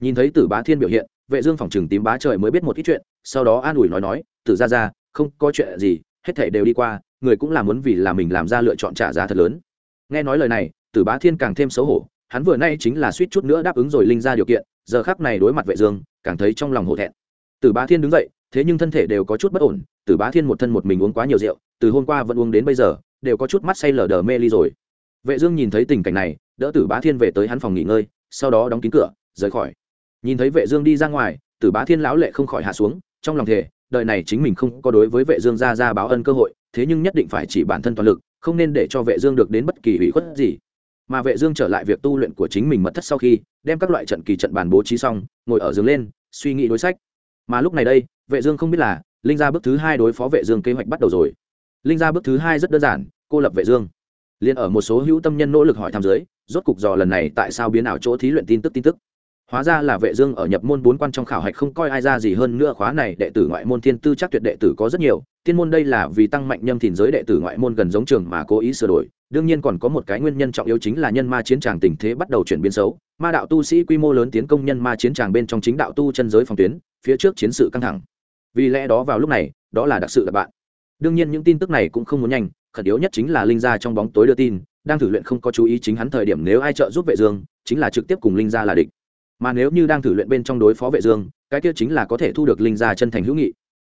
Nhìn thấy tử bá thiên biểu hiện, vệ dương phòng trừng tím bá trời mới biết một ít chuyện, sau đó an ủi nói nói, tử ra ra không có chuyện gì hết thảy đều đi qua, người cũng là muốn vì là mình làm ra lựa chọn trả giá thật lớn. Nghe nói lời này, tử bá thiên càng thêm xấu hổ, hắn vừa nay chính là suýt chút nữa đáp ứng rồi linh ra điều kiện, giờ khắc này đối mặt vệ dương, càng thấy trong lòng hổ thẹn. Tử bá thiên đứng dậy, thế nhưng thân thể đều có chút bất ổn, tử bá thiên một thân một mình uống quá nhiều rượu, từ hôm qua vẫn uống đến bây giờ, đều có chút mắt say lờ đờ mê ly rồi. Vệ dương nhìn thấy tình cảnh này, đỡ tử bá thiên về tới hắn phòng nghỉ ngơi, sau đó đóng kín cửa, rời khỏi. Nhìn thấy vệ dương đi ra ngoài, tử bá thiên lão lệ không khỏi hạ xuống, trong lòng thề đời này chính mình không có đối với vệ dương gia gia báo ân cơ hội, thế nhưng nhất định phải chỉ bản thân toàn lực, không nên để cho vệ dương được đến bất kỳ hủy khuất gì. Mà vệ dương trở lại việc tu luyện của chính mình mật thất sau khi, đem các loại trận kỳ trận bàn bố trí xong, ngồi ở giường lên, suy nghĩ đối sách. Mà lúc này đây, vệ dương không biết là, linh gia bước thứ hai đối phó vệ dương kế hoạch bắt đầu rồi. Linh gia bước thứ hai rất đơn giản, cô lập vệ dương. Liên ở một số hữu tâm nhân nỗ lực hỏi thăm dưới, rốt cục dò lần này tại sao biến ảo chỗ thí luyện tin tức tin tức hóa ra là vệ dương ở nhập môn bốn quan trong khảo hạch không coi ai ra gì hơn nữa khóa này đệ tử ngoại môn thiên tư chắc tuyệt đệ tử có rất nhiều. Tiên môn đây là vì tăng mạnh nhâm thìn giới đệ tử ngoại môn gần giống trường mà cố ý sửa đổi. Đương nhiên còn có một cái nguyên nhân trọng yếu chính là nhân ma chiến tràng tình thế bắt đầu chuyển biến xấu. Ma đạo tu sĩ quy mô lớn tiến công nhân ma chiến tràng bên trong chính đạo tu chân giới phòng tuyến, phía trước chiến sự căng thẳng. Vì lẽ đó vào lúc này, đó là đặc sự là bạn. Đương nhiên những tin tức này cũng không muốn nhanh, khẩn yếu nhất chính là linh gia trong bóng tối đưa tin, đang thử luyện không có chú ý chính hắn thời điểm nếu ai trợ giúp vệ dương, chính là trực tiếp cùng linh gia là địch mà nếu như đang thử luyện bên trong đối phó vệ dương, cái kia chính là có thể thu được linh gia chân thành hữu nghị.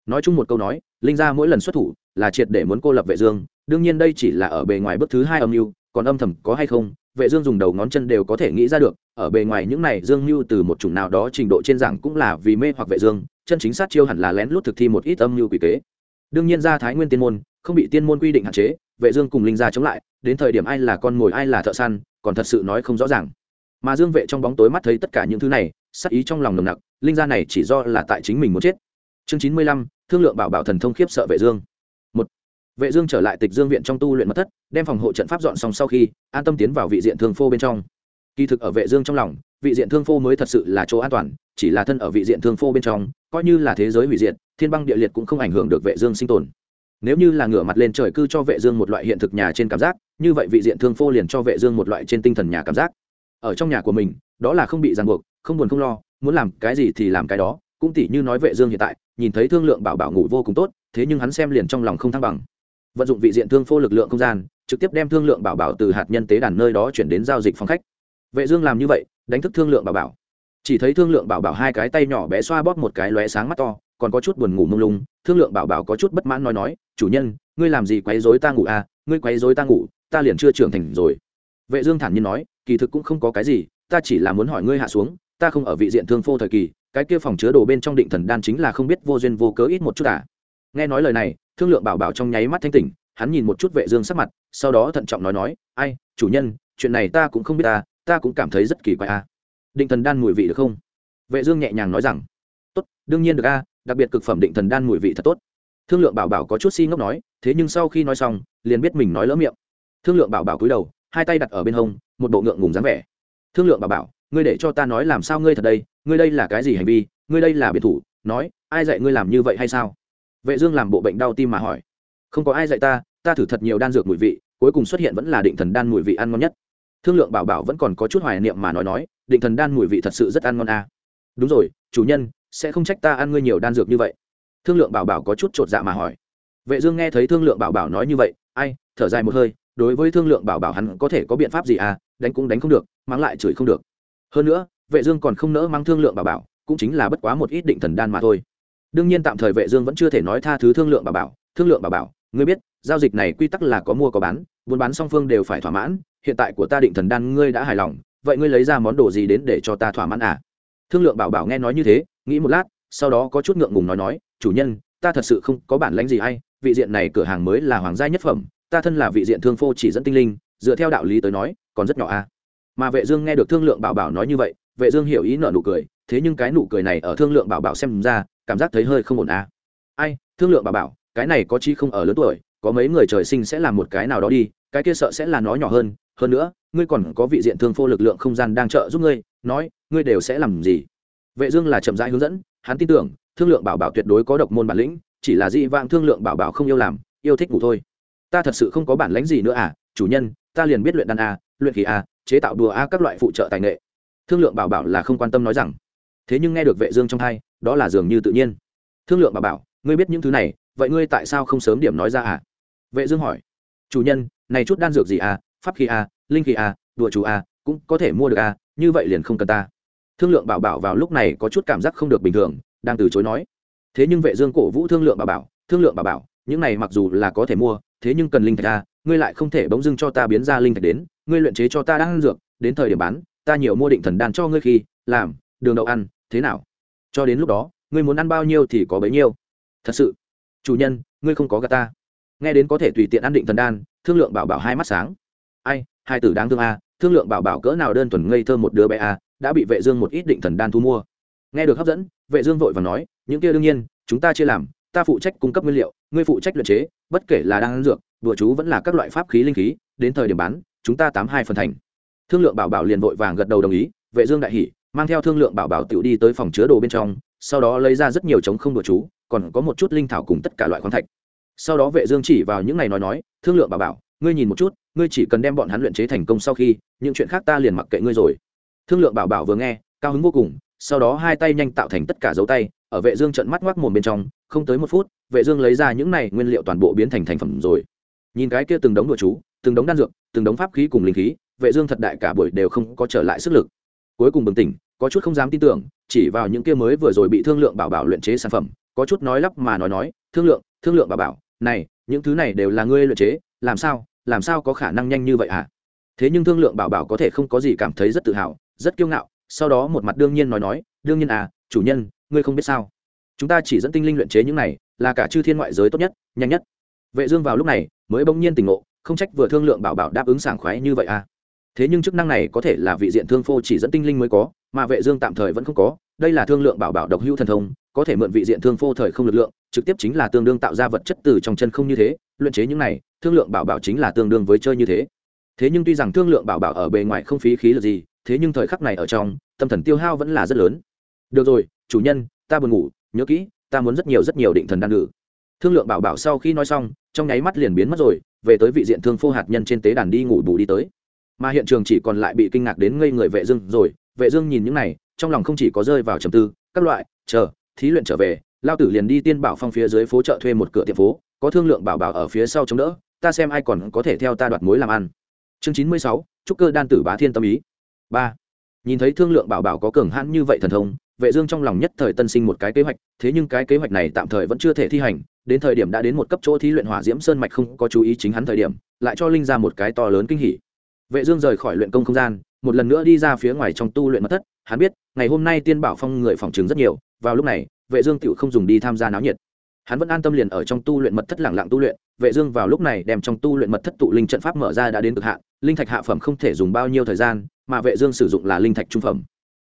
Nói chung một câu nói, linh gia mỗi lần xuất thủ là triệt để muốn cô lập vệ dương, đương nhiên đây chỉ là ở bề ngoài bước thứ hai âm mưu, còn âm thầm có hay không, vệ dương dùng đầu ngón chân đều có thể nghĩ ra được, ở bề ngoài những này dương mưu từ một chủng nào đó trình độ trên giảng cũng là vì mê hoặc vệ dương, chân chính sát chiêu hẳn là lén lút thực thi một ít âm mưu quỷ kế. Đương nhiên gia thái nguyên tiên môn, không bị tiên môn quy định hạn chế, vệ dương cùng linh gia chống lại, đến thời điểm ai là con mồi ai là thợ săn, còn thật sự nói không rõ ràng mà dương vệ trong bóng tối mắt thấy tất cả những thứ này, sắc ý trong lòng nồng nặc, linh gia này chỉ do là tại chính mình muốn chết. Chương chín mươi lăm, thương lượng bảo bảo thần thông khiếp sợ vệ dương. Một, vệ dương trở lại tịch dương viện trong tu luyện mật thất, đem phòng hộ trận pháp dọn xong sau khi, an tâm tiến vào vị diện thương phô bên trong. Kỳ thực ở vệ dương trong lòng, vị diện thương phô mới thật sự là chỗ an toàn, chỉ là thân ở vị diện thương phô bên trong, coi như là thế giới hủy diệt, thiên băng địa liệt cũng không ảnh hưởng được vệ dương sinh tồn. Nếu như là ngửa mặt lên trời cư cho vệ dương một loại hiện thực nhà trên cảm giác, như vậy vị diện thương phô liền cho vệ dương một loại trên tinh thần nhà cảm giác ở trong nhà của mình, đó là không bị ràng buộc, không buồn không lo, muốn làm cái gì thì làm cái đó, cũng tỉ như nói vệ dương hiện tại, nhìn thấy thương lượng bảo bảo ngủ vô cùng tốt, thế nhưng hắn xem liền trong lòng không thăng bằng. Vận dụng vị diện thương phô lực lượng không gian, trực tiếp đem thương lượng bảo bảo từ hạt nhân tế đàn nơi đó chuyển đến giao dịch phòng khách. Vệ dương làm như vậy, đánh thức thương lượng bảo bảo. Chỉ thấy thương lượng bảo bảo hai cái tay nhỏ bé xoa bóp một cái lóe sáng mắt to, còn có chút buồn ngủ mông lung, thương lượng bảo bảo có chút bất mãn nói nói, chủ nhân, ngươi làm gì quấy rối ta ngủ à? Ngươi quấy rối ta ngủ, ta liền chưa trưởng thành rồi. Vệ dương thản nhiên nói kỳ thực cũng không có cái gì, ta chỉ là muốn hỏi ngươi hạ xuống, ta không ở vị diện thương phô thời kỳ, cái kia phòng chứa đồ bên trong định thần đan chính là không biết vô duyên vô cớ ít một chút à. Nghe nói lời này, thương lượng bảo bảo trong nháy mắt thanh tỉnh, hắn nhìn một chút vệ dương sắc mặt, sau đó thận trọng nói nói, ai, chủ nhân, chuyện này ta cũng không biết ta ta cũng cảm thấy rất kỳ quái à. Định thần đan mùi vị được không? Vệ dương nhẹ nhàng nói rằng, tốt, đương nhiên được a đặc biệt cực phẩm định thần đan mùi vị thật tốt. Thương lượng bảo bảo có chút si ngốc nói, thế nhưng sau khi nói xong, liền biết mình nói lỡ miệng. Thương lượng bảo bảo cúi đầu hai tay đặt ở bên hông, một bộ ngượng ngùng dáng vẻ. Thương lượng bảo bảo, ngươi để cho ta nói làm sao ngươi thật đây, ngươi đây là cái gì hành vi, ngươi đây là biệt thủ, nói, ai dạy ngươi làm như vậy hay sao? Vệ dương làm bộ bệnh đau tim mà hỏi. Không có ai dạy ta ta thử thật nhiều đan dược mùi vị, cuối cùng xuất hiện vẫn là định thần đan mùi vị ăn ngon nhất. Thương lượng bảo bảo vẫn còn có chút hoài niệm mà nói nói, định thần đan mùi vị thật sự rất ăn ngon à. đúng rồi, chủ nhân, sẽ không trách ta ăn ngươi nhiều đan dược như vậy. Thương lượng bảo bảo có chút trột dạ mà hỏi. Vệ dương nghe thấy thương lượng bảo bảo nói như vậy, ai, thở dài một hơi đối với thương lượng bảo bảo hắn có thể có biện pháp gì à đánh cũng đánh không được, mắng lại chửi không được. Hơn nữa, vệ dương còn không nỡ mang thương lượng bảo bảo, cũng chính là bất quá một ít định thần đan mà thôi. Đương nhiên tạm thời vệ dương vẫn chưa thể nói tha thứ thương lượng bảo bảo. Thương lượng bảo bảo, ngươi biết, giao dịch này quy tắc là có mua có bán, buôn bán song phương đều phải thỏa mãn, hiện tại của ta định thần đan ngươi đã hài lòng, vậy ngươi lấy ra món đồ gì đến để cho ta thỏa mãn à? Thương lượng bảo bảo nghe nói như thế, nghĩ một lát, sau đó có chút ngượng ngùng nói nói, chủ nhân, ta thật sự không có bản lãnh gì hay, vị diện này cửa hàng mới là hoàng gia nhất phẩm ta thân là vị diện thương phô chỉ dẫn tinh linh, dựa theo đạo lý tới nói, còn rất nhỏ a. Mà vệ dương nghe được thương lượng bảo bảo nói như vậy, vệ dương hiểu ý nở nụ cười, thế nhưng cái nụ cười này ở thương lượng bảo bảo xem ra, cảm giác thấy hơi không ổn a. Ai, thương lượng bảo bảo, cái này có chi không ở lớn tuổi, có mấy người trời sinh sẽ làm một cái nào đó đi, cái kia sợ sẽ là nó nhỏ hơn. Hơn nữa, ngươi còn có vị diện thương phô lực lượng không gian đang trợ giúp ngươi, nói, ngươi đều sẽ làm gì? Vệ dương là chậm rãi hướng dẫn, hắn tin tưởng, thương lượng bảo bảo tuyệt đối có độc môn bản lĩnh, chỉ là dị vãng thương lượng bảo bảo không yêu làm, yêu thích ngủ thôi ta thật sự không có bản lĩnh gì nữa à chủ nhân, ta liền biết luyện đan a, luyện khí a, chế tạo đùa a, các loại phụ trợ tài nghệ. Thương lượng bảo bảo là không quan tâm nói rằng. Thế nhưng nghe được vệ dương trong thay đó là dường như tự nhiên. Thương lượng bảo bảo, ngươi biết những thứ này, vậy ngươi tại sao không sớm điểm nói ra à? Vệ dương hỏi. Chủ nhân, này chút đan dược gì à pháp khí à linh khí à đùa chú à cũng có thể mua được à như vậy liền không cần ta. Thương lượng bảo bảo vào lúc này có chút cảm giác không được bình thường, đang từ chối nói. Thế nhưng vệ dương cổ vũ thương lượng bảo bảo, thương lượng bảo bảo, những này mặc dù là có thể mua thế nhưng cần linh thạch ta, ngươi lại không thể bỗng dưng cho ta biến ra linh thạch đến ngươi luyện chế cho ta đan dược đến thời điểm bán ta nhiều mua định thần đan cho ngươi khi làm đường đậu ăn thế nào? Cho đến lúc đó ngươi muốn ăn bao nhiêu thì có bấy nhiêu. Thật sự chủ nhân ngươi không có gà ta. Nghe đến có thể tùy tiện ăn định thần đan thương lượng bảo bảo hai mắt sáng. Ai hai tử đáng thương a à, thương lượng bảo bảo cỡ nào đơn thuần ngây thơ một đứa bé a à, đã bị vệ dương một ít định thần đan thu mua. Nghe được hấp dẫn vệ dương vội vàng nói những kia đương nhiên chúng ta chia làm ta phụ trách cung cấp nguyên liệu, ngươi phụ trách luyện chế, bất kể là đang dược đùa chú vẫn là các loại pháp khí linh khí, đến thời điểm bán, chúng ta tám hai phần thành. Thương lượng bảo bảo liền vội vàng gật đầu đồng ý, vệ dương đại hỉ, mang theo thương lượng bảo bảo tiểu đi tới phòng chứa đồ bên trong, sau đó lấy ra rất nhiều trống không đùa chú, còn có một chút linh thảo cùng tất cả loại khoáng thạch. Sau đó vệ dương chỉ vào những này nói nói, thương lượng bảo bảo, ngươi nhìn một chút, ngươi chỉ cần đem bọn hắn luyện chế thành công sau khi, những chuyện khác ta liền mặc kệ ngươi rồi. Thương lượng bảo bảo vừa nghe, cao hứng vô cùng sau đó hai tay nhanh tạo thành tất cả dấu tay, ở vệ dương trợn mắt ngoác mồm bên trong, không tới một phút, vệ dương lấy ra những này nguyên liệu toàn bộ biến thành thành phẩm rồi. Nhìn cái kia từng đống đồ chú, từng đống đan dược, từng đống pháp khí cùng linh khí, vệ dương thật đại cả buổi đều không có trở lại sức lực. Cuối cùng bừng tỉnh, có chút không dám tin tưởng, chỉ vào những kia mới vừa rồi bị thương lượng bảo bảo luyện chế sản phẩm, có chút nói lắp mà nói nói, thương lượng thương lượng bảo bảo, này, những thứ này đều là ngươi luyện chế, làm sao làm sao có khả năng nhanh như vậy hả? Thế nhưng thương lượng bảo bảo có thể không có gì cảm thấy rất tự hào, rất kiêu ngạo sau đó một mặt đương nhiên nói nói, đương nhiên à chủ nhân, ngươi không biết sao. Chúng ta chỉ dẫn tinh linh luyện chế những này, là cả chư thiên ngoại giới tốt nhất, nhanh nhất. Vệ dương vào lúc này mới bỗng nhiên tỉnh ngộ, không trách vừa thương lượng bảo bảo đáp ứng sảng khoái như vậy à. Thế nhưng chức năng này có thể là vị diện thương phô chỉ dẫn tinh linh mới có, mà vệ dương tạm thời vẫn không có. Đây là thương lượng bảo bảo độc hữu thần thông, có thể mượn vị diện thương phô thời không lực lượng, trực tiếp chính là tương đương tạo ra vật chất từ trong chân không như thế, luyện chế những này, thương lượng bảo bảo chính là tương đương với chơi như thế. Thế nhưng tuy rằng thương lượng bảo bảo ở bề ngoài không phí khí lực gì thế nhưng thời khắc này ở trong, tâm thần tiêu hao vẫn là rất lớn. Được rồi, chủ nhân, ta buồn ngủ, nhớ kỹ, ta muốn rất nhiều rất nhiều định thần đan ngự. Thương lượng bảo bảo sau khi nói xong, trong nháy mắt liền biến mất rồi, về tới vị diện thương phô hạt nhân trên tế đàn đi ngủ bù đi tới. Mà hiện trường chỉ còn lại bị kinh ngạc đến ngây người vệ dương rồi, vệ dương nhìn những này, trong lòng không chỉ có rơi vào trầm tư, các loại, chờ, thí luyện trở về, lao tử liền đi tiên bảo phong phía dưới phố chợ thuê một cửa tiệm phố, có thương lượng bảo bảo ở phía sau chống đỡ, ta xem ai còn có thể theo ta đoạt mối làm ăn. Chương chín mươi sáu trúc cơ đan tử bá thiên tâm ý ba. Nhìn thấy thương lượng bảo bảo có cường hãn như vậy thần thông, vệ dương trong lòng nhất thời tân sinh một cái kế hoạch, thế nhưng cái kế hoạch này tạm thời vẫn chưa thể thi hành, đến thời điểm đã đến một cấp chỗ thí luyện hỏa diễm sơn mạch không có chú ý chính hắn thời điểm, lại cho linh ra một cái to lớn kinh hỉ. Vệ dương rời khỏi luyện công không gian, một lần nữa đi ra phía ngoài trong tu luyện mật thất, hắn biết, ngày hôm nay tiên bảo phong người phòng chứng rất nhiều, vào lúc này, vệ dương tiểu không dùng đi tham gia náo nhiệt. Hắn vẫn an tâm liền ở trong tu luyện mật thất lặng lặng tu luyện, vệ dương vào lúc này đem trong tu luyện mật thất tụ linh trận pháp mở ra đã đến cực hạn, linh thạch hạ phẩm không thể dùng bao nhiêu thời gian mà vệ dương sử dụng là linh thạch trung phẩm.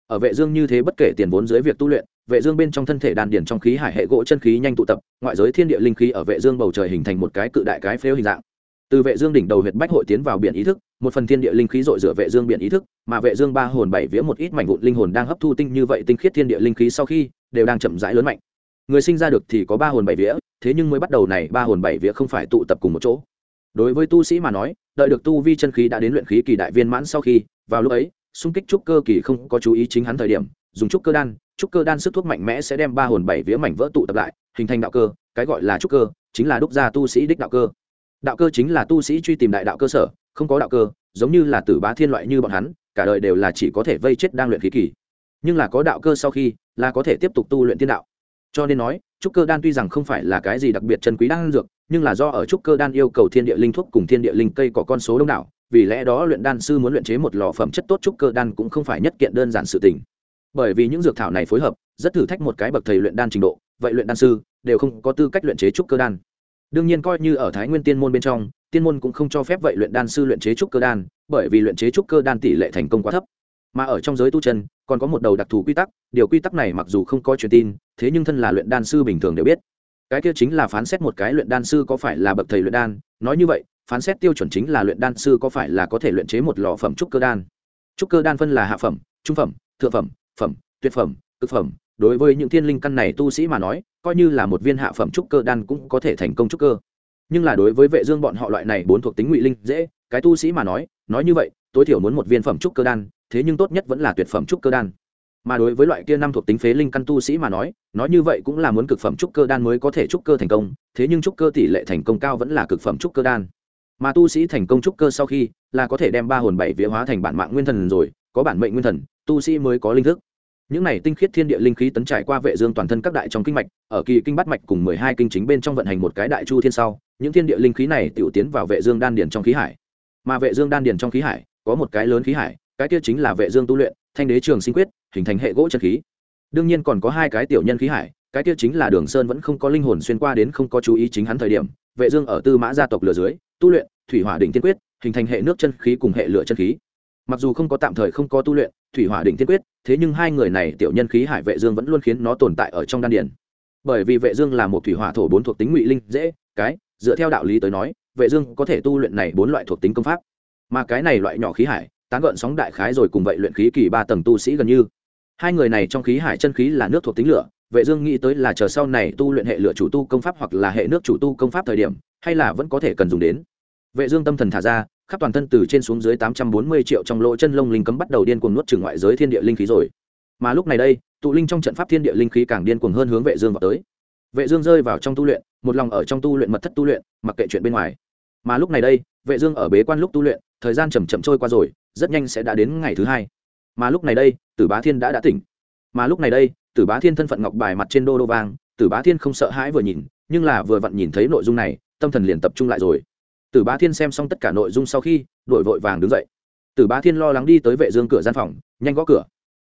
Ở vệ dương như thế bất kể tiền vốn dưới việc tu luyện, vệ dương bên trong thân thể đan điển trong khí hải hệ gỗ chân khí nhanh tụ tập, ngoại giới thiên địa linh khí ở vệ dương bầu trời hình thành một cái cự đại cái phếu hình dạng. Từ vệ dương đỉnh đầu huyệt bách hội tiến vào biển ý thức, một phần thiên địa linh khí dội rửa vệ dương biển ý thức, mà vệ dương ba hồn bảy vía một ít mảnh vụn linh hồn đang hấp thu tinh như vậy tinh khiết thiên địa linh khí sau khi, đều đang chậm rãi lớn mạnh. Người sinh ra được thì có ba hồn bảy vía, thế nhưng mới bắt đầu này ba hồn bảy vía không phải tụ tập cùng một chỗ. Đối với tu sĩ mà nói, đợi được tu vi chân khí đã đến luyện khí kỳ đại viên mãn sau khi vào lúc ấy, xung kích trúc cơ kỳ không có chú ý chính hắn thời điểm, dùng trúc cơ đan, trúc cơ đan sức thuốc mạnh mẽ sẽ đem ba hồn bảy vía mảnh vỡ tụ tập lại, hình thành đạo cơ, cái gọi là trúc cơ, chính là đúc ra tu sĩ đích đạo cơ. Đạo cơ chính là tu sĩ truy tìm đại đạo cơ sở, không có đạo cơ, giống như là tử bá thiên loại như bọn hắn, cả đời đều là chỉ có thể vây chết đang luyện khí kỳ. Nhưng là có đạo cơ sau khi, là có thể tiếp tục tu luyện tiên đạo. Cho nên nói, trúc cơ đan tuy rằng không phải là cái gì đặc biệt chân quý đan dược, nhưng là do ở trúc cơ đan yêu cầu thiên địa linh thuốc cùng thiên địa linh cây có con số đông đảo vì lẽ đó luyện đan sư muốn luyện chế một lò phẩm chất tốt trúc cơ đan cũng không phải nhất kiện đơn giản sự tình. Bởi vì những dược thảo này phối hợp, rất thử thách một cái bậc thầy luyện đan trình độ, vậy luyện đan sư đều không có tư cách luyện chế trúc cơ đan. Đương nhiên coi như ở thái nguyên tiên môn bên trong, tiên môn cũng không cho phép vậy luyện đan sư luyện chế trúc cơ đan, bởi vì luyện chế trúc cơ đan tỷ lệ thành công quá thấp. Mà ở trong giới tu chân, còn có một đầu đặc thù quy tắc, điều quy tắc này mặc dù không có truyền tin, thế nhưng thân là luyện đan sư bình thường đều biết. Cái kia chính là phán xét một cái luyện đan sư có phải là bậc thầy luyện đan, nói như vậy phán xét tiêu chuẩn chính là luyện đan sư có phải là có thể luyện chế một lò phẩm trúc cơ đan? Trúc cơ đan phân là hạ phẩm, trung phẩm, thượng phẩm phẩm, tuyệt phẩm, cực phẩm. Đối với những thiên linh căn này tu sĩ mà nói, coi như là một viên hạ phẩm trúc cơ đan cũng có thể thành công trúc cơ. Nhưng là đối với vệ dương bọn họ loại này bốn thuộc tính ngụy linh dễ, cái tu sĩ mà nói nói như vậy, tối thiểu muốn một viên phẩm trúc cơ đan, thế nhưng tốt nhất vẫn là tuyệt phẩm trúc cơ đan. Mà đối với loại kia năm thuộc tính phế linh căn tu sĩ mà nói nói như vậy cũng là muốn cực phẩm trúc cơ đan mới có thể trúc cơ thành công, thế nhưng trúc cơ tỷ lệ thành công cao vẫn là cực phẩm trúc cơ đan mà tu sĩ thành công trúc cơ sau khi là có thể đem ba hồn bảy vía hóa thành bản mạng nguyên thần rồi, có bản mệnh nguyên thần, tu sĩ mới có linh thức. Những này tinh khiết thiên địa linh khí tấn trải qua vệ dương toàn thân các đại trong kinh mạch, ở kỳ kinh bát mạch cùng mười hai kinh chính bên trong vận hành một cái đại chu thiên sau, những thiên địa linh khí này tiểu tiến vào vệ dương đan điền trong khí hải. Mà vệ dương đan điền trong khí hải, có một cái lớn khí hải, cái kia chính là vệ dương tu luyện, thanh đế trường sinh quyết, hình thành hệ gỗ chân khí. Đương nhiên còn có hai cái tiểu nhân khí hải, cái kia chính là đường sơn vẫn không có linh hồn xuyên qua đến không có chú ý chính hắn thời điểm vệ dương ở tư mã gia tộc lửa dưới, tu luyện, thủy hỏa đỉnh tiên quyết, hình thành hệ nước chân khí cùng hệ lửa chân khí. Mặc dù không có tạm thời không có tu luyện, thủy hỏa đỉnh tiên quyết, thế nhưng hai người này tiểu nhân khí hải vệ dương vẫn luôn khiến nó tồn tại ở trong đan điền. Bởi vì vệ dương là một thủy hỏa thổ bốn thuộc tính ngụy linh, dễ, cái, dựa theo đạo lý tới nói, vệ dương có thể tu luyện này bốn loại thuộc tính công pháp. Mà cái này loại nhỏ khí hải, tán gợn sóng đại khái rồi cùng vậy luyện khí kỳ ba tầng tu sĩ gần như. Hai người này trong khí hải chân khí là nước thuộc tính lửa vệ dương nghĩ tới là chờ sau này tu luyện hệ lửa chủ tu công pháp hoặc là hệ nước chủ tu công pháp thời điểm, hay là vẫn có thể cần dùng đến. Vệ dương tâm thần thả ra, khắp toàn thân từ trên xuống dưới 840 triệu trong lỗ chân lông linh cấm bắt đầu điên cuồng nuốt chửng ngoại giới thiên địa linh khí rồi. Mà lúc này đây, tụ linh trong trận pháp thiên địa linh khí càng điên cuồng hơn hướng vệ dương vào tới. Vệ dương rơi vào trong tu luyện, một lòng ở trong tu luyện mật thất tu luyện, mặc kệ chuyện bên ngoài. Mà lúc này đây, vệ dương ở bế quan lúc tu luyện, thời gian chậm chậm trôi qua rồi, rất nhanh sẽ đã đến ngày thứ hai. Mà lúc này đây, tử bá thiên đã đã tỉnh. Mà lúc này đây tử bá thiên thân phận ngọc bài mặt trên đô đô vang, tử bá thiên không sợ hãi vừa nhìn, nhưng là vừa vặn nhìn thấy nội dung này, tâm thần liền tập trung lại rồi. Tử bá thiên xem xong tất cả nội dung sau khi đổi vội vàng đứng dậy. Tử bá thiên lo lắng đi tới vệ dương cửa gian phòng, nhanh gõ cửa.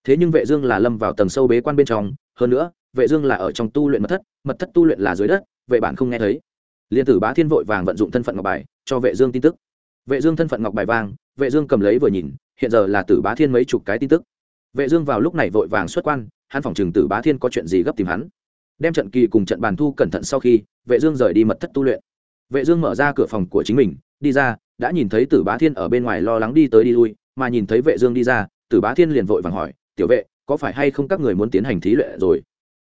Thế nhưng vệ dương là lâm vào tầng sâu bế quan bên trong, hơn nữa, vệ dương là ở trong tu luyện mật thất mật thất tu luyện là dưới đất, vệ bản không nghe thấy. Liên tử bá thiên vội vàng vận dụng thân phận ngọc bài, cho vệ dương tin tức. Vệ dương thân phận ngọc bài vang, vệ dương cầm lấy vừa nhìn, hiện giờ là tử bá thiên mấy chục cái tin tức. Vệ dương vào lúc này vội vàng xuất quan hắn phòng trường tử bá thiên có chuyện gì gấp tìm hắn. Đem trận kỳ cùng trận bàn thu cẩn thận sau khi, vệ dương rời đi mật thất tu luyện. Vệ dương mở ra cửa phòng của chính mình, đi ra, đã nhìn thấy tử bá thiên ở bên ngoài lo lắng đi tới đi lui, mà nhìn thấy vệ dương đi ra, tử bá thiên liền vội vàng hỏi, tiểu vệ, có phải hay không các người muốn tiến hành thí luyện rồi?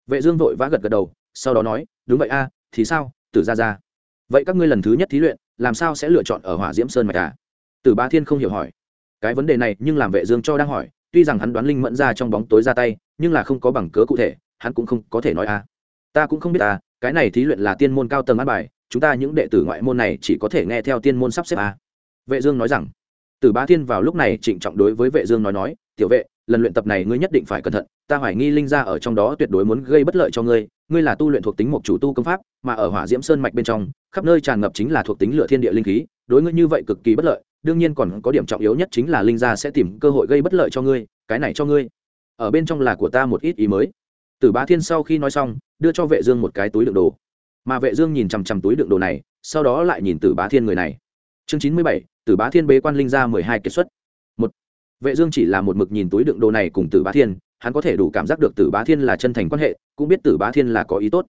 Vệ dương vội vã gật gật đầu, sau đó nói, đúng vậy a, thì sao, tử gia gia? Vậy các ngươi lần thứ nhất thí luyện, làm sao sẽ lựa chọn ở hỏa diễm sơn mạch à? Tử bá thiên không hiểu hỏi. Cái vấn đề này nhưng làm vệ dương cho đang hỏi, tuy rằng hắn đoán linh mẫn ra trong bóng tối ra tay nhưng là không có bằng cớ cụ thể, hắn cũng không có thể nói a. Ta cũng không biết à cái này thí luyện là tiên môn cao tầng ăn bài, chúng ta những đệ tử ngoại môn này chỉ có thể nghe theo tiên môn sắp xếp a. Vệ dương nói rằng, tử bá thiên vào lúc này trịnh trọng đối với vệ dương nói nói, tiểu vệ, lần luyện tập này ngươi nhất định phải cẩn thận, ta hoài nghi linh gia ở trong đó tuyệt đối muốn gây bất lợi cho ngươi ngươi là tu luyện thuộc tính một chủ tu công pháp, mà ở hỏa diễm sơn mạch bên trong, khắp nơi tràn ngập chính là thuộc tính lửa thiên địa linh khí, đối ngươi như vậy cực kỳ bất lợi, đương nhiên còn có điểm trọng yếu nhất chính là linh gia sẽ tìm cơ hội gây bất lợi cho ngươi, cái này cho ngươi ở bên trong là của ta một ít ý mới. Tử bá thiên sau khi nói xong đưa cho vệ dương một cái túi đựng đồ. Mà vệ dương nhìn chằm chằm túi đựng đồ này sau đó lại nhìn tử bá thiên người này. Chương chín mươi bảy, tử bá thiên bế quan linh ra mười hai kết xuất. Một. Vệ dương chỉ là một mực nhìn túi đựng đồ này cùng tử bá thiên hắn có thể đủ cảm giác được tử bá thiên là chân thành quan hệ cũng biết tử bá thiên là có ý tốt.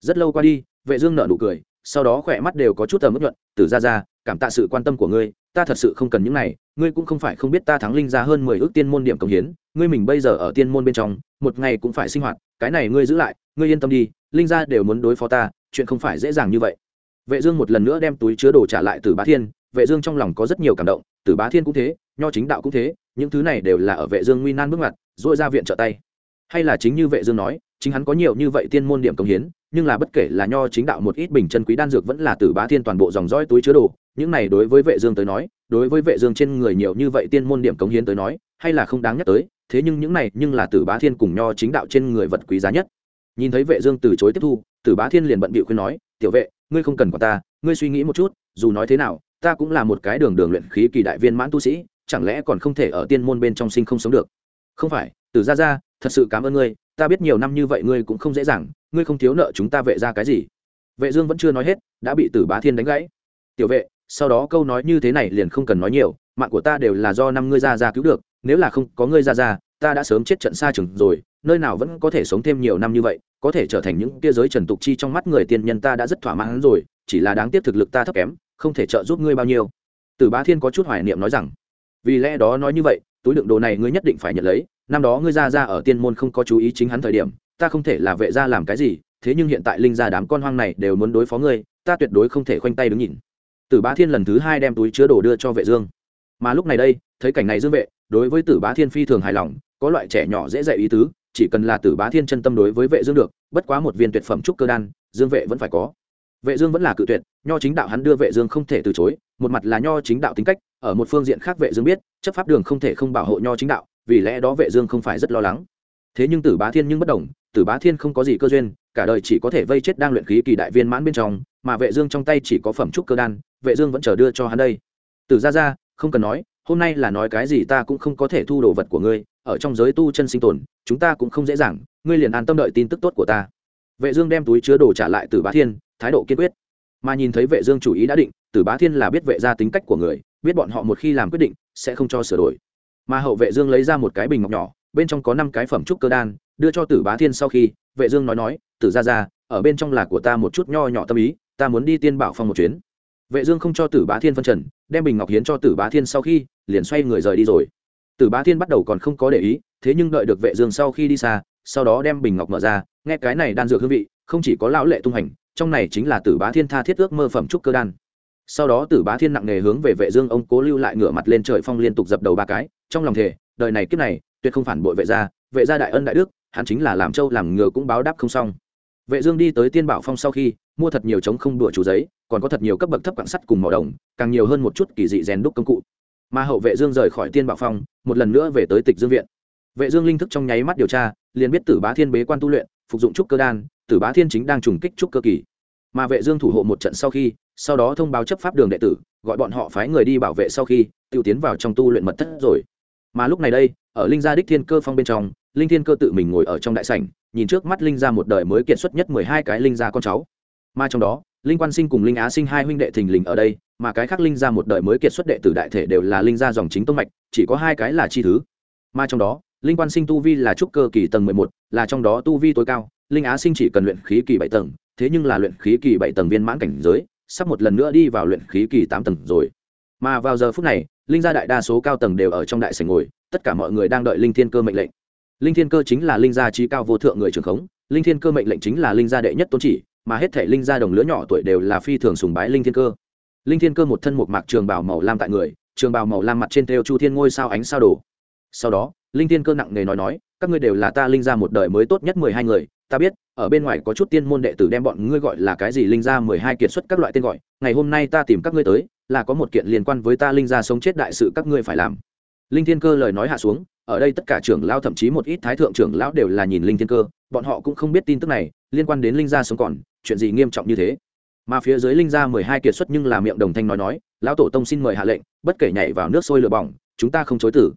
Rất lâu qua đi vệ dương nở nụ cười sau đó khỏe mắt đều có chút tầm ướt nhuận. Tử gia gia cảm tạ sự quan tâm của ngươi ta thật sự không cần những này ngươi cũng không phải không biết ta thắng linh gia hơn mười ước tiên môn điểm công hiến, ngươi mình bây giờ ở tiên môn bên trong, một ngày cũng phải sinh hoạt, cái này ngươi giữ lại, ngươi yên tâm đi, linh gia đều muốn đối phó ta, chuyện không phải dễ dàng như vậy. Vệ dương một lần nữa đem túi chứa đồ trả lại từ bá thiên, vệ dương trong lòng có rất nhiều cảm động từ bá thiên cũng thế, nho chính đạo cũng thế, những thứ này đều là ở vệ dương nguy nan bước ngoặt dội ra viện trợ tay. Hay là chính như vệ dương nói, chính hắn có nhiều như vậy tiên môn điểm công hiến, nhưng là bất kể là nho chính đạo một ít bình chân quý đan dược vẫn là từ bá thiên toàn bộ dòng dõi túi chứa đồ, những này đối với vệ dương tới nói đối với vệ dương trên người nhiều như vậy tiên môn điểm công hiến tới nói, hay là không đáng nhắc tới, thế nhưng những này nhưng là tử bá thiên cùng nho chính đạo trên người vật quý giá nhất. Nhìn thấy vệ dương từ chối tiếp thu, tử bá thiên liền bận bịu khuyên nói, tiểu vệ, ngươi không cần quản ta, ngươi suy nghĩ một chút, dù nói thế nào, ta cũng là một cái đường đường luyện khí kỳ đại viên mãn tu sĩ, chẳng lẽ còn không thể ở tiên môn bên trong sinh không sống được? Không phải, tử gia gia, thật sự cảm ơn ngươi, ta biết nhiều năm như vậy ngươi cũng không dễ dàng, ngươi không thiếu nợ chúng ta vệ ra cái gì. Vệ dương vẫn chưa nói hết, đã bị tử bá thiên đánh gãy. Tiểu vệ sau đó câu nói như thế này liền không cần nói nhiều, mạng của ta đều là do năm ngươi ra ra cứu được, nếu là không có ngươi ra ra, ta đã sớm chết trận xa chừng rồi, nơi nào vẫn có thể sống thêm nhiều năm như vậy, có thể trở thành những kia giới trần tục chi trong mắt người tiên nhân ta đã rất thỏa mãn rồi, chỉ là đáng tiếc thực lực ta thấp kém, không thể trợ giúp ngươi bao nhiêu. Tử bá thiên có chút hoài niệm nói rằng, vì lẽ đó nói như vậy, túi đựng đồ này ngươi nhất định phải nhận lấy, năm đó ngươi ra ra ở tiên môn không có chú ý chính hắn thời điểm, ta không thể là vệ gia làm cái gì, thế nhưng hiện tại linh gia đám con hoang này đều muốn đối phó ngươi, ta tuyệt đối không thể khoanh tay đứng nhìn tử bá thiên lần thứ hai đem túi chứa đồ đưa cho vệ dương. Mà lúc này đây, thấy cảnh này dương vệ, đối với tử bá thiên phi thường hài lòng, có loại trẻ nhỏ dễ dạy ý tứ, chỉ cần là tử bá thiên chân tâm đối với vệ dương được, bất quá một viên tuyệt phẩm trúc cơ đan, dương vệ vẫn phải có. Vệ dương vẫn là cự tuyệt, nho chính đạo hắn đưa vệ dương không thể từ chối, một mặt là nho chính đạo tính cách, ở một phương diện khác vệ dương biết, chấp pháp đường không thể không bảo hộ nho chính đạo, vì lẽ đó vệ dương không phải rất lo lắng. Thế nhưng tử bá thiên nhưng bất động, tử bá thiên không có gì cơ duyên, cả đời chỉ có thể vây chết đang luyện khí kỳ đại viên mãn bên trong, mà vệ dương trong tay chỉ có phẩm trúc cơ đan vệ dương vẫn chờ đưa cho hắn đây. Tử gia gia, không cần nói, hôm nay là nói cái gì ta cũng không có thể thu đồ vật của ngươi, ở trong giới tu chân sinh tồn, chúng ta cũng không dễ dàng, ngươi liền an tâm đợi tin tức tốt của ta. Vệ dương đem túi chứa đồ trả lại tử bá thiên, thái độ kiên quyết. Mà nhìn thấy vệ dương chủ ý đã định, tử bá thiên là biết vệ gia tính cách của người, biết bọn họ một khi làm quyết định, sẽ không cho sửa đổi. Mà hậu vệ dương lấy ra một cái bình ngọc nhỏ, bên trong có năm cái phẩm trúc cơ đan, đưa cho tử bá thiên sau khi, vệ dương nói nói, tử gia gia, ở bên trong là của ta một chút nho nhỏ tâm ý, ta muốn đi tiên bảo phong một chuyến vệ dương không cho tử bá thiên phân trần, đem bình ngọc hiến cho tử bá thiên sau khi, liền xoay người rời đi rồi. Tử bá thiên bắt đầu còn không có để ý, thế nhưng đợi được vệ dương sau khi đi xa, sau đó đem bình ngọc mở ra, nghe cái này đan dược hương vị, không chỉ có lão lệ tung hành, trong này chính là tử bá thiên tha thiết ước mơ phẩm trúc cơ đan. Sau đó tử bá thiên nặng nề hướng về vệ dương ông cố lưu lại ngửa mặt lên trời phong liên tục dập đầu ba cái, trong lòng thề, đời này kiếp này, tuyệt không phản bội vệ gia vệ gia đại ân đại đức, hắn chính là làm châu làm ngựa cũng báo đáp không xong vệ dương đi tới tiên bảo phong sau khi, mua thật nhiều chống không đùa chủ giấy, còn có thật nhiều cấp bậc thấp quặng sắt cùng mỏ đồng, càng nhiều hơn một chút kỳ dị rèn đúc công cụ. Mà hậu vệ dương rời khỏi tiên bảo phong, một lần nữa về tới tịch dương viện. Vệ dương linh thức trong nháy mắt điều tra, liền biết tử bá thiên bế quan tu luyện, phục dụng trúc cơ đan, tử bá thiên chính đang trùng kích trúc cơ kỳ. Mà vệ dương thủ hộ một trận sau khi, sau đó thông báo chấp pháp đường đệ tử, gọi bọn họ phái người đi bảo vệ sau khi, tiêu tiến vào trong tu luyện mật thất rồi. Mà lúc này đây, ở linh gia đích thiên cơ phong bên trong linh thiên cơ tự mình ngồi ở trong đại sảnh, nhìn trước mắt linh gia một đời mới kiệt xuất nhất mười hai cái linh gia con cháu. Mà trong đó, linh quan sinh cùng linh á sinh hai huynh đệ thình lình ở đây, mà cái khác linh gia một đời mới kiệt xuất đệ tử đại thể đều là linh gia dòng chính tông mạch, chỉ có hai cái là chi thứ. Mà trong đó, linh quan sinh tu vi là trúc cơ kỳ tầng mười một, là trong đó tu vi tối cao, linh á sinh chỉ cần luyện khí kỳ bảy tầng, thế nhưng là luyện khí kỳ bảy tầng viên mãn cảnh giới, sắp một lần nữa đi vào luyện khí kỳ tám tầng rồi. Mà vào giờ phút này, linh gia đại đa số cao tầng đều ở trong đại sảnh ngồi, tất cả mọi người đang đợi linh thiên cơ mệnh lệnh linh thiên cơ chính là linh gia trí cao vô thượng người trưởng khống, linh thiên cơ mệnh lệnh chính là linh gia đệ nhất tôn chỉ, mà hết thể linh gia đồng lứa nhỏ tuổi đều là phi thường sùng bái linh thiên cơ. Linh thiên cơ một thân một mạc trường bào màu lam tại người, trường bào màu lam mặt trên theo chu thiên ngôi sao ánh sao đồ sau đó, linh thiên cơ nặng nề nói nói, các ngươi đều là ta linh gia một đời mới tốt nhất mười hai người, ta biết, ở bên ngoài có chút tiên môn đệ tử đem bọn ngươi gọi là cái gì linh gia mười hai kiệt xuất các loại tên gọi, ngày hôm nay ta tìm các ngươi tới, là có một kiện liên quan với ta linh gia sống chết đại sự các ngươi phải làm linh thiên cơ lời nói hạ xuống, ở đây tất cả trưởng lão thậm chí một ít thái thượng trưởng lão đều là nhìn linh thiên cơ, bọn họ cũng không biết tin tức này, liên quan đến linh gia sống còn, chuyện gì nghiêm trọng như thế. Mà phía dưới linh gia mười hai kiệt xuất nhưng là miệng đồng thanh nói nói, lão tổ tông xin mời hạ lệnh, bất kể nhảy vào nước sôi lửa bỏng, chúng ta không chối tử.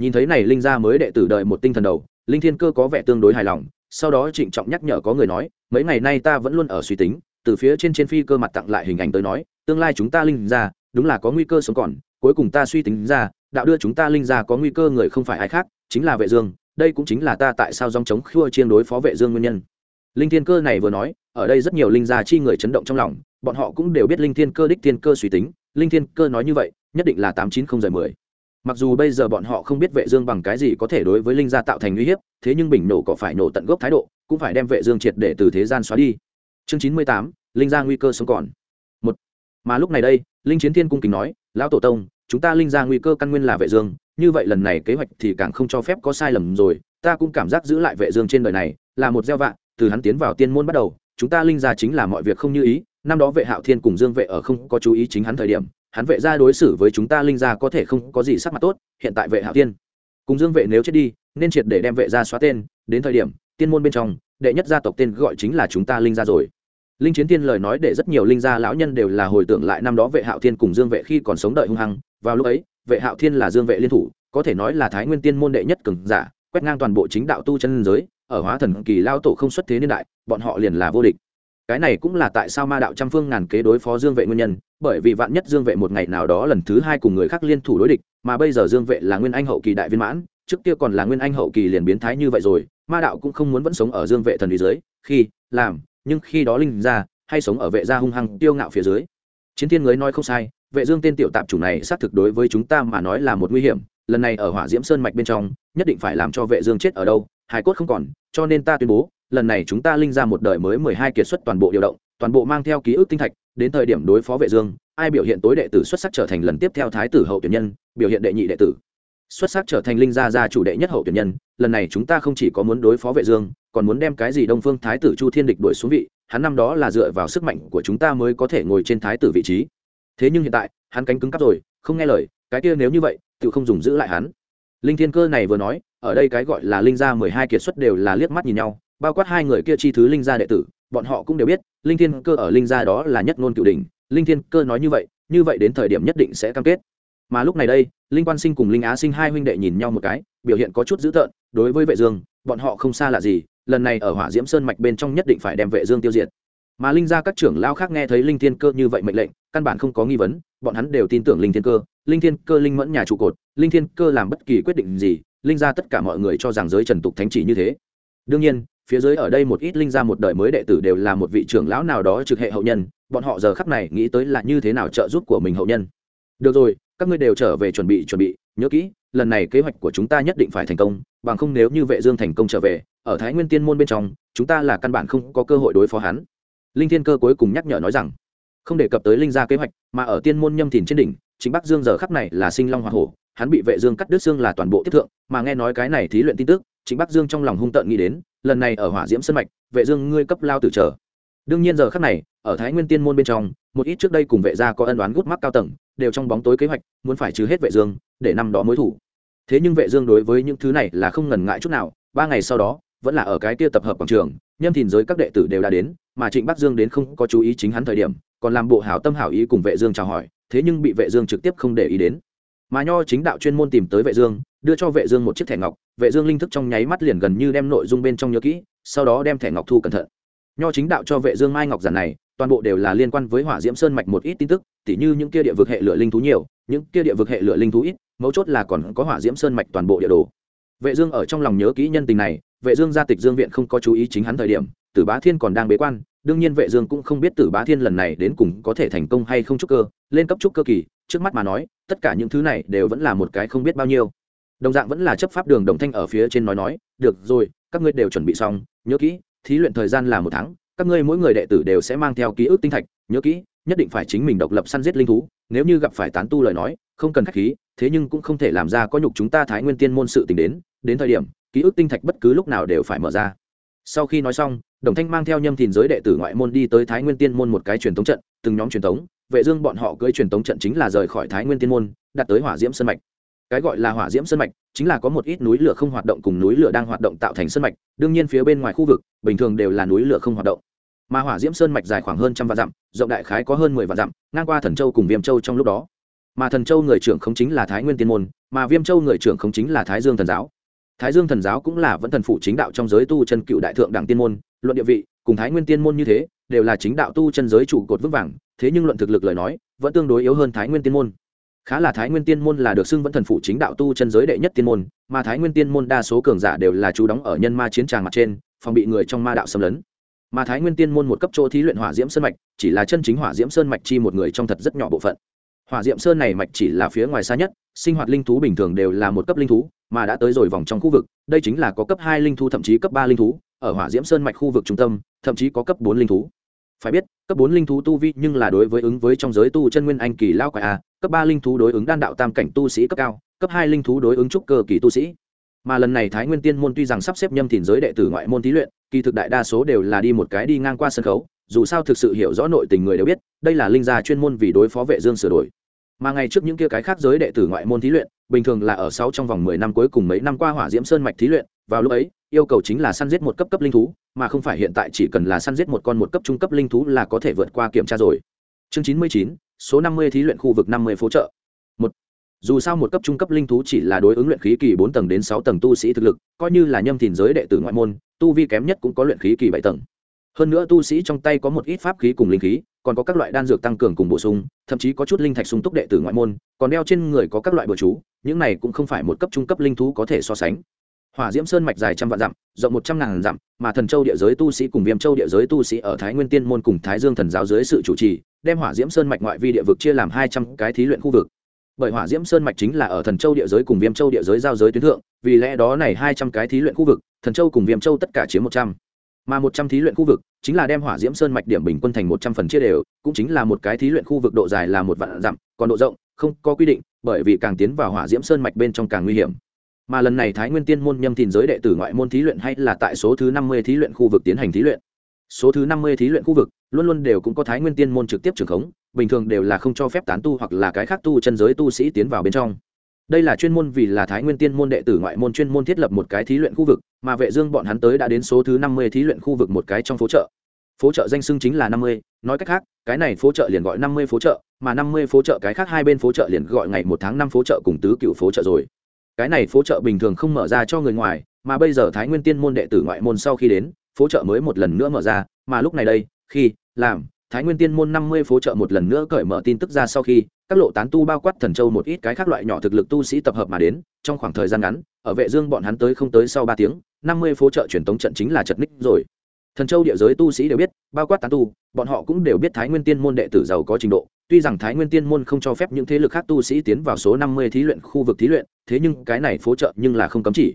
Nhìn thấy này linh gia mới đệ tử đợi một tinh thần đầu, linh thiên cơ có vẻ tương đối hài lòng, sau đó trịnh trọng nhắc nhở có người nói, mấy ngày nay ta vẫn luôn ở suy tính, từ phía trên trên phi cơ mặt tặng lại hình ảnh tới nói, tương lai chúng ta linh ra đúng là có nguy cơ sống còn, cuối cùng ta suy tính ra đạo đưa chúng ta linh ra có nguy cơ người không phải ai khác chính là vệ dương đây cũng chính là ta tại sao dòng chống khua chiên đối phó vệ dương nguyên nhân. Linh thiên cơ này vừa nói ở đây rất nhiều linh gia chi người chấn động trong lòng bọn họ cũng đều biết linh thiên cơ đích thiên cơ suy tính linh thiên cơ nói như vậy nhất định là tám chín không giờ mười. Mặc dù bây giờ bọn họ không biết vệ dương bằng cái gì có thể đối với linh gia tạo thành uy hiếp thế nhưng bình nổ có phải nổ tận gốc thái độ cũng phải đem vệ dương triệt để từ thế gian xóa đi. Chương chín mươi tám, linh gia nguy cơ sống còn. Một. Mà lúc này đây linh chiến thiên cung kính nói lão tổ tông chúng ta linh gia nguy cơ căn nguyên là vệ dương, như vậy lần này kế hoạch thì càng không cho phép có sai lầm rồi, ta cũng cảm giác giữ lại vệ dương trên đời này là một gieo vạn từ hắn tiến vào tiên môn bắt đầu, chúng ta linh gia chính là mọi việc không như ý, năm đó vệ hạo thiên cùng dương vệ ở không có chú ý chính hắn thời điểm, hắn vệ gia đối xử với chúng ta linh gia có thể không có gì sắc mặt tốt, hiện tại vệ hạo thiên cùng dương vệ nếu chết đi, nên triệt để đem vệ gia xóa tên, đến thời điểm, tiên môn bên trong, đệ nhất gia tộc tên gọi chính là chúng ta linh gia rồi. Linh chiến tiên lời nói để rất nhiều linh gia lão nhân đều là hồi tưởng lại năm đó vệ hạo thiên cùng dương vệ khi còn sống đợi hung hăng vào lúc ấy, vệ hạo thiên là dương vệ liên thủ, có thể nói là thái nguyên tiên môn đệ nhất cường giả, quét ngang toàn bộ chính đạo tu chân giới, ở hóa thần kỳ lao tổ không xuất thế niên đại, bọn họ liền là vô địch. Cái này cũng là tại sao ma đạo trăm phương ngàn kế đối phó dương vệ nguyên nhân, bởi vì vạn nhất dương vệ một ngày nào đó lần thứ hai cùng người khác liên thủ đối địch, mà bây giờ dương vệ là nguyên anh hậu kỳ đại viên mãn, trước kia còn là nguyên anh hậu kỳ liền biến thái như vậy rồi, ma đạo cũng không muốn vẫn sống ở dương vệ thần uy dưới, khi, làm, nhưng khi đó linh ra, hay sống ở vệ gia hung hăng tiêu ngạo phía dưới. Chiến thiên người nói không sai vệ dương tên tiểu tạp chủ này xác thực đối với chúng ta mà nói là một nguy hiểm, lần này ở hỏa diễm sơn mạch bên trong, nhất định phải làm cho vệ dương chết ở đâu hải cốt không còn, cho nên ta tuyên bố, lần này chúng ta linh ra một đời mới mười hai kiệt xuất toàn bộ điều động, toàn bộ mang theo ký ức tinh thạch, đến thời điểm đối phó vệ dương, ai biểu hiện tối đệ tử xuất sắc trở thành lần tiếp theo thái tử hậu tuyển nhân, biểu hiện đệ nhị đệ tử. Xuất sắc trở thành linh gia gia chủ đệ nhất hậu tuyển nhân, lần này chúng ta không chỉ có muốn đối phó vệ dương, còn muốn đem cái gì đông phương thái tử chu thiên địch đuổi xuống vị, hắn năm đó là dựa vào sức mạnh của chúng ta mới có thể ngồi trên thái tử vị trí thế nhưng hiện tại, hắn cánh cứng cắp rồi, không nghe lời, cái kia nếu như vậy tự không dùng giữ lại hắn. Linh thiên cơ này vừa nói, ở đây cái gọi là linh gia mười hai kiệt xuất đều là liếc mắt nhìn nhau, bao quát hai người kia chi thứ linh gia đệ tử, bọn họ cũng đều biết, linh thiên cơ ở linh gia đó là nhất ngôn cựu đình linh thiên cơ nói như vậy như vậy đến thời điểm nhất định sẽ cam kết. Mà lúc này đây, linh quan sinh cùng linh á sinh hai huynh đệ nhìn nhau một cái, biểu hiện có chút dữ tợn, đối với vệ dương, bọn họ không xa lạ gì, lần này ở hỏa diễm sơn mạch bên trong nhất định phải đem vệ dương tiêu diệt mà linh gia các trưởng lao khác nghe thấy linh thiên cơ như vậy mệnh lệnh, căn bản không có nghi vấn, bọn hắn đều tin tưởng linh thiên cơ. Linh thiên cơ linh mẫn nhà trụ cột, linh thiên cơ làm bất kỳ quyết định gì, linh gia tất cả mọi người cho rằng giới trần tục thánh chỉ như thế. Đương nhiên, phía dưới ở đây một ít linh gia một đời mới đệ tử đều là một vị trưởng lão nào đó trực hệ hậu nhân, bọn họ giờ khắc này nghĩ tới là như thế nào trợ giúp của mình hậu nhân. Được rồi, các ngươi đều trở về chuẩn bị chuẩn bị, nhớ kỹ, lần này kế hoạch của chúng ta nhất định phải thành công, bằng không nếu như vệ dương thành công trở về, ở thái nguyên tiên môn bên trong, chúng ta là căn bản không có cơ hội đối phó hắn linh thiên cơ cuối cùng nhắc nhở nói rằng, không đề cập tới linh gia kế hoạch, mà ở tiên môn nhâm thìn trên đỉnh chính bắc dương giờ khắc này là sinh long hoa hổ, hắn bị vệ dương cắt đứt xương là toàn bộ tiếp thượng, mà nghe nói cái này thí luyện tin tức chính bắc dương trong lòng hung tợn nghĩ đến, lần này ở hỏa diễm sân mạch, vệ dương ngươi cấp lao tử trở đương nhiên giờ khắc này, ở thái nguyên tiên môn bên trong, một ít trước đây cùng vệ gia có ân đoán gút mắc cao tầng, đều trong bóng tối kế hoạch, muốn phải trừ hết vệ dương, để năm đó mối thủ. Thế nhưng vệ dương đối với những thứ này là không ngần ngại chút nào, ba ngày sau đó, vẫn là ở cái kia tập hợp quảng trường nhân thìn giới các đệ tử đều đã đến mà trịnh bắc dương đến không có chú ý chính hắn thời điểm, còn làm bộ hảo tâm hảo ý cùng vệ dương chào hỏi, thế nhưng bị vệ dương trực tiếp không để ý đến. Mà nho chính đạo chuyên môn tìm tới vệ dương, đưa cho vệ dương một chiếc thẻ ngọc, vệ dương linh thức trong nháy mắt liền gần như đem nội dung bên trong nhớ kỹ, sau đó đem thẻ ngọc thu cẩn thận. Nho chính đạo cho vệ dương mai ngọc giản này, toàn bộ đều là liên quan với hỏa diễm sơn mạch một ít tin tức, tỉ như những kia địa vực hệ lửa linh thú nhiều, những kia địa vực hệ lửa linh thú ít, mấu chốt là còn có hỏa diễm sơn mạch toàn bộ địa đồ. Vệ dương ở trong lòng nhớ kỹ nhân tình này, vệ dương gia tịch dương viện không có chú ý chính hắn thời điểm tử bá thiên còn đang bế quan, đương nhiên vệ dương cũng không biết tử bá thiên lần này đến cùng có thể thành công hay không trúc cơ, lên cấp trúc cơ kỳ, trước mắt mà nói, tất cả những thứ này đều vẫn là một cái không biết bao nhiêu. Đồng dạng vẫn là chấp pháp đường đồng thanh ở phía trên nói nói, được rồi, các ngươi đều chuẩn bị xong, nhớ kỹ, thí luyện thời gian là một tháng, các ngươi mỗi người đệ tử đều sẽ mang theo ký ức tinh thạch, nhớ kỹ, nhất định phải chính mình độc lập săn giết linh thú, nếu như gặp phải tán tu lời nói, không cần khách khí, thế nhưng cũng không thể làm ra có nhục chúng ta thái nguyên tiên môn sự tình đến đến thời điểm, ký ức tinh thạch bất cứ lúc nào đều phải mở ra. Sau khi nói xong đồng thanh mang theo nhâm thìn giới đệ tử ngoại môn đi tới thái nguyên tiên môn một cái truyền thống trận, từng nhóm truyền thống vệ dương bọn họ cưỡi truyền thống trận chính là rời khỏi thái nguyên tiên môn, đặt tới hỏa diễm sơn mạch. Cái gọi là hỏa diễm sơn mạch chính là có một ít núi lửa không hoạt động cùng núi lửa đang hoạt động tạo thành sơn mạch, đương nhiên phía bên ngoài khu vực, bình thường đều là núi lửa không hoạt động. Mà hỏa diễm sơn mạch dài khoảng hơn trăm vạn dặm, rộng đại khái có hơn mười vạn dặm, ngang qua thần châu cùng viêm châu trong lúc đó. Mà thần châu người trưởng không chính là thái nguyên tiên môn, mà viêm châu người trưởng không chính là thái dương thần giáo thái dương thần giáo cũng là vẫn thần phụ chính đạo trong giới tu chân cựu đại thượng đẳng tiên môn, luận địa vị, cùng thái nguyên tiên môn như thế, đều là chính đạo tu chân giới trụ cột vững vàng, thế nhưng luận thực lực lời nói, vẫn tương đối yếu hơn thái nguyên tiên môn. Khá là thái nguyên tiên môn là được xưng vẫn thần phụ chính đạo tu chân giới đệ nhất tiên môn, mà thái nguyên tiên môn đa số cường giả đều là chú đóng ở nhân ma chiến tràng mặt trên, phòng bị người trong ma đạo xâm lấn. Mà thái nguyên tiên môn một cấp chỗ thí luyện hỏa diễm sơn mạch, chỉ là chân chính hỏa diễm sơn mạch chi một người trong thật rất nhỏ bộ phận hỏa Diệm sơn này mạch chỉ là phía ngoài xa nhất, sinh hoạt linh thú bình thường đều là một cấp linh thú, mà đã tới rồi vòng trong khu vực, đây chính là có cấp hai linh thú, thậm chí cấp ba linh thú, ở hỏa diễm sơn mạch khu vực trung tâm, thậm chí có cấp bốn linh thú. Phải biết, cấp bốn linh thú tu vi nhưng là đối với ứng với trong giới tu chân nguyên anh kỳ lao quái a, cấp ba linh thú đối ứng đan đạo tam cảnh tu sĩ cấp cao, cấp hai linh thú đối ứng trúc cơ kỳ tu sĩ. Mà lần này thái nguyên tiên môn tuy rằng sắp xếp nhâm thìn giới đệ tử ngoại môn thí luyện, kỳ thực đại đa số đều là đi một cái đi ngang qua sân khấu dù sao thực sự hiểu rõ nội tình người đều biết, đây là linh gia chuyên môn vì đối phó vệ dương sửa đổi. Mà ngày trước những kia cái khác giới đệ tử ngoại môn thí luyện, bình thường là ở sáu trong vòng mười năm cuối cùng mấy năm qua hỏa diễm sơn mạch thí luyện, vào lúc ấy, yêu cầu chính là săn giết một cấp cấp linh thú, mà không phải hiện tại chỉ cần là săn giết một con một cấp trung cấp linh thú là có thể vượt qua kiểm tra rồi. Chương chín mươi chín, số năm mươi thí luyện khu vực năm mươi phố chợ. Một, dù sao một cấp trung cấp linh thú chỉ là đối ứng luyện khí kỳ bốn tầng đến sáu tầng tu sĩ thực lực, coi như là nhâm thìn giới đệ tử ngoại môn, tu vi kém nhất cũng có luyện khí kỳ bảy tầng hơn nữa tu sĩ trong tay có một ít pháp khí cùng linh khí, còn có các loại đan dược tăng cường cùng bổ sung, thậm chí có chút linh thạch sung túc đệ tử ngoại môn, còn đeo trên người có các loại bừa chú, những này cũng không phải một cấp trung cấp linh thú có thể so sánh. Hỏa diễm sơn mạch dài trăm vạn dặm, rộng một trăm ngàn dặm, mà thần châu địa giới tu sĩ cùng viêm châu địa giới tu sĩ ở thái nguyên tiên môn cùng thái dương thần giáo dưới sự chủ trì, đem hỏa diễm sơn mạch ngoại vi địa vực chia làm hai trăm cái thí luyện khu vực. Bởi hỏa diễm sơn mạch chính là ở thần châu địa giới cùng viêm châu địa giới giao giới tuyến thượng, vì lẽ đó này hai trăm cái thí luyện khu vực, thần châu cùng viêm châu tất cả chiếm một trăm mà một trăm thí luyện khu vực chính là đem hỏa diễm sơn mạch điểm bình quân thành một trăm phần chia đều, cũng chính là một cái thí luyện khu vực độ dài là một vạn dặm, còn độ rộng, không có quy định, bởi vì càng tiến vào hỏa diễm sơn mạch bên trong càng nguy hiểm. Mà lần này thái nguyên tiên môn nhâm thìn giới đệ tử ngoại môn thí luyện hay là tại số thứ năm mươi thí luyện khu vực tiến hành thí luyện. Số thứ năm mươi thí luyện khu vực, luôn luôn đều cũng có thái nguyên tiên môn trực tiếp trường khống, bình thường đều là không cho phép tán tu hoặc là cái khác tu chân giới tu sĩ tiến vào bên trong đây là chuyên môn vì là thái nguyên tiên môn đệ tử ngoại môn chuyên môn thiết lập một cái thí luyện khu vực, mà vệ dương bọn hắn tới đã đến số thứ năm mươi thí luyện khu vực một cái trong phố chợ. Phố chợ danh xưng chính là năm mươi, nói cách khác, cái này phố chợ liền gọi năm mươi phố chợ, mà năm mươi phố chợ cái khác hai bên phố chợ liền gọi ngày một tháng năm phố chợ cùng tứ cựu phố chợ rồi. Cái này phố chợ bình thường không mở ra cho người ngoài, mà bây giờ thái nguyên tiên môn đệ tử ngoại môn sau khi đến, phố chợ mới một lần nữa mở ra, mà lúc này đây, khi, làm thái nguyên tiên môn năm mươi phố chợ một lần nữa cởi mở tin tức ra sau khi, các lộ tán tu bao quát thần châu một ít cái khác loại nhỏ thực lực tu sĩ tập hợp mà đến, trong khoảng thời gian ngắn, ở vệ dương bọn hắn tới không tới sau ba tiếng, năm mươi phố chợ truyền tống trận chính là chật ních rồi. Thần châu địa giới tu sĩ đều biết, bao quát tán tu, bọn họ cũng đều biết thái nguyên tiên môn đệ tử giàu có trình độ, tuy rằng thái nguyên tiên môn không cho phép những thế lực khác tu sĩ tiến vào số năm mươi thí luyện khu vực thí luyện, thế nhưng cái này phố chợ nhưng là không cấm chỉ.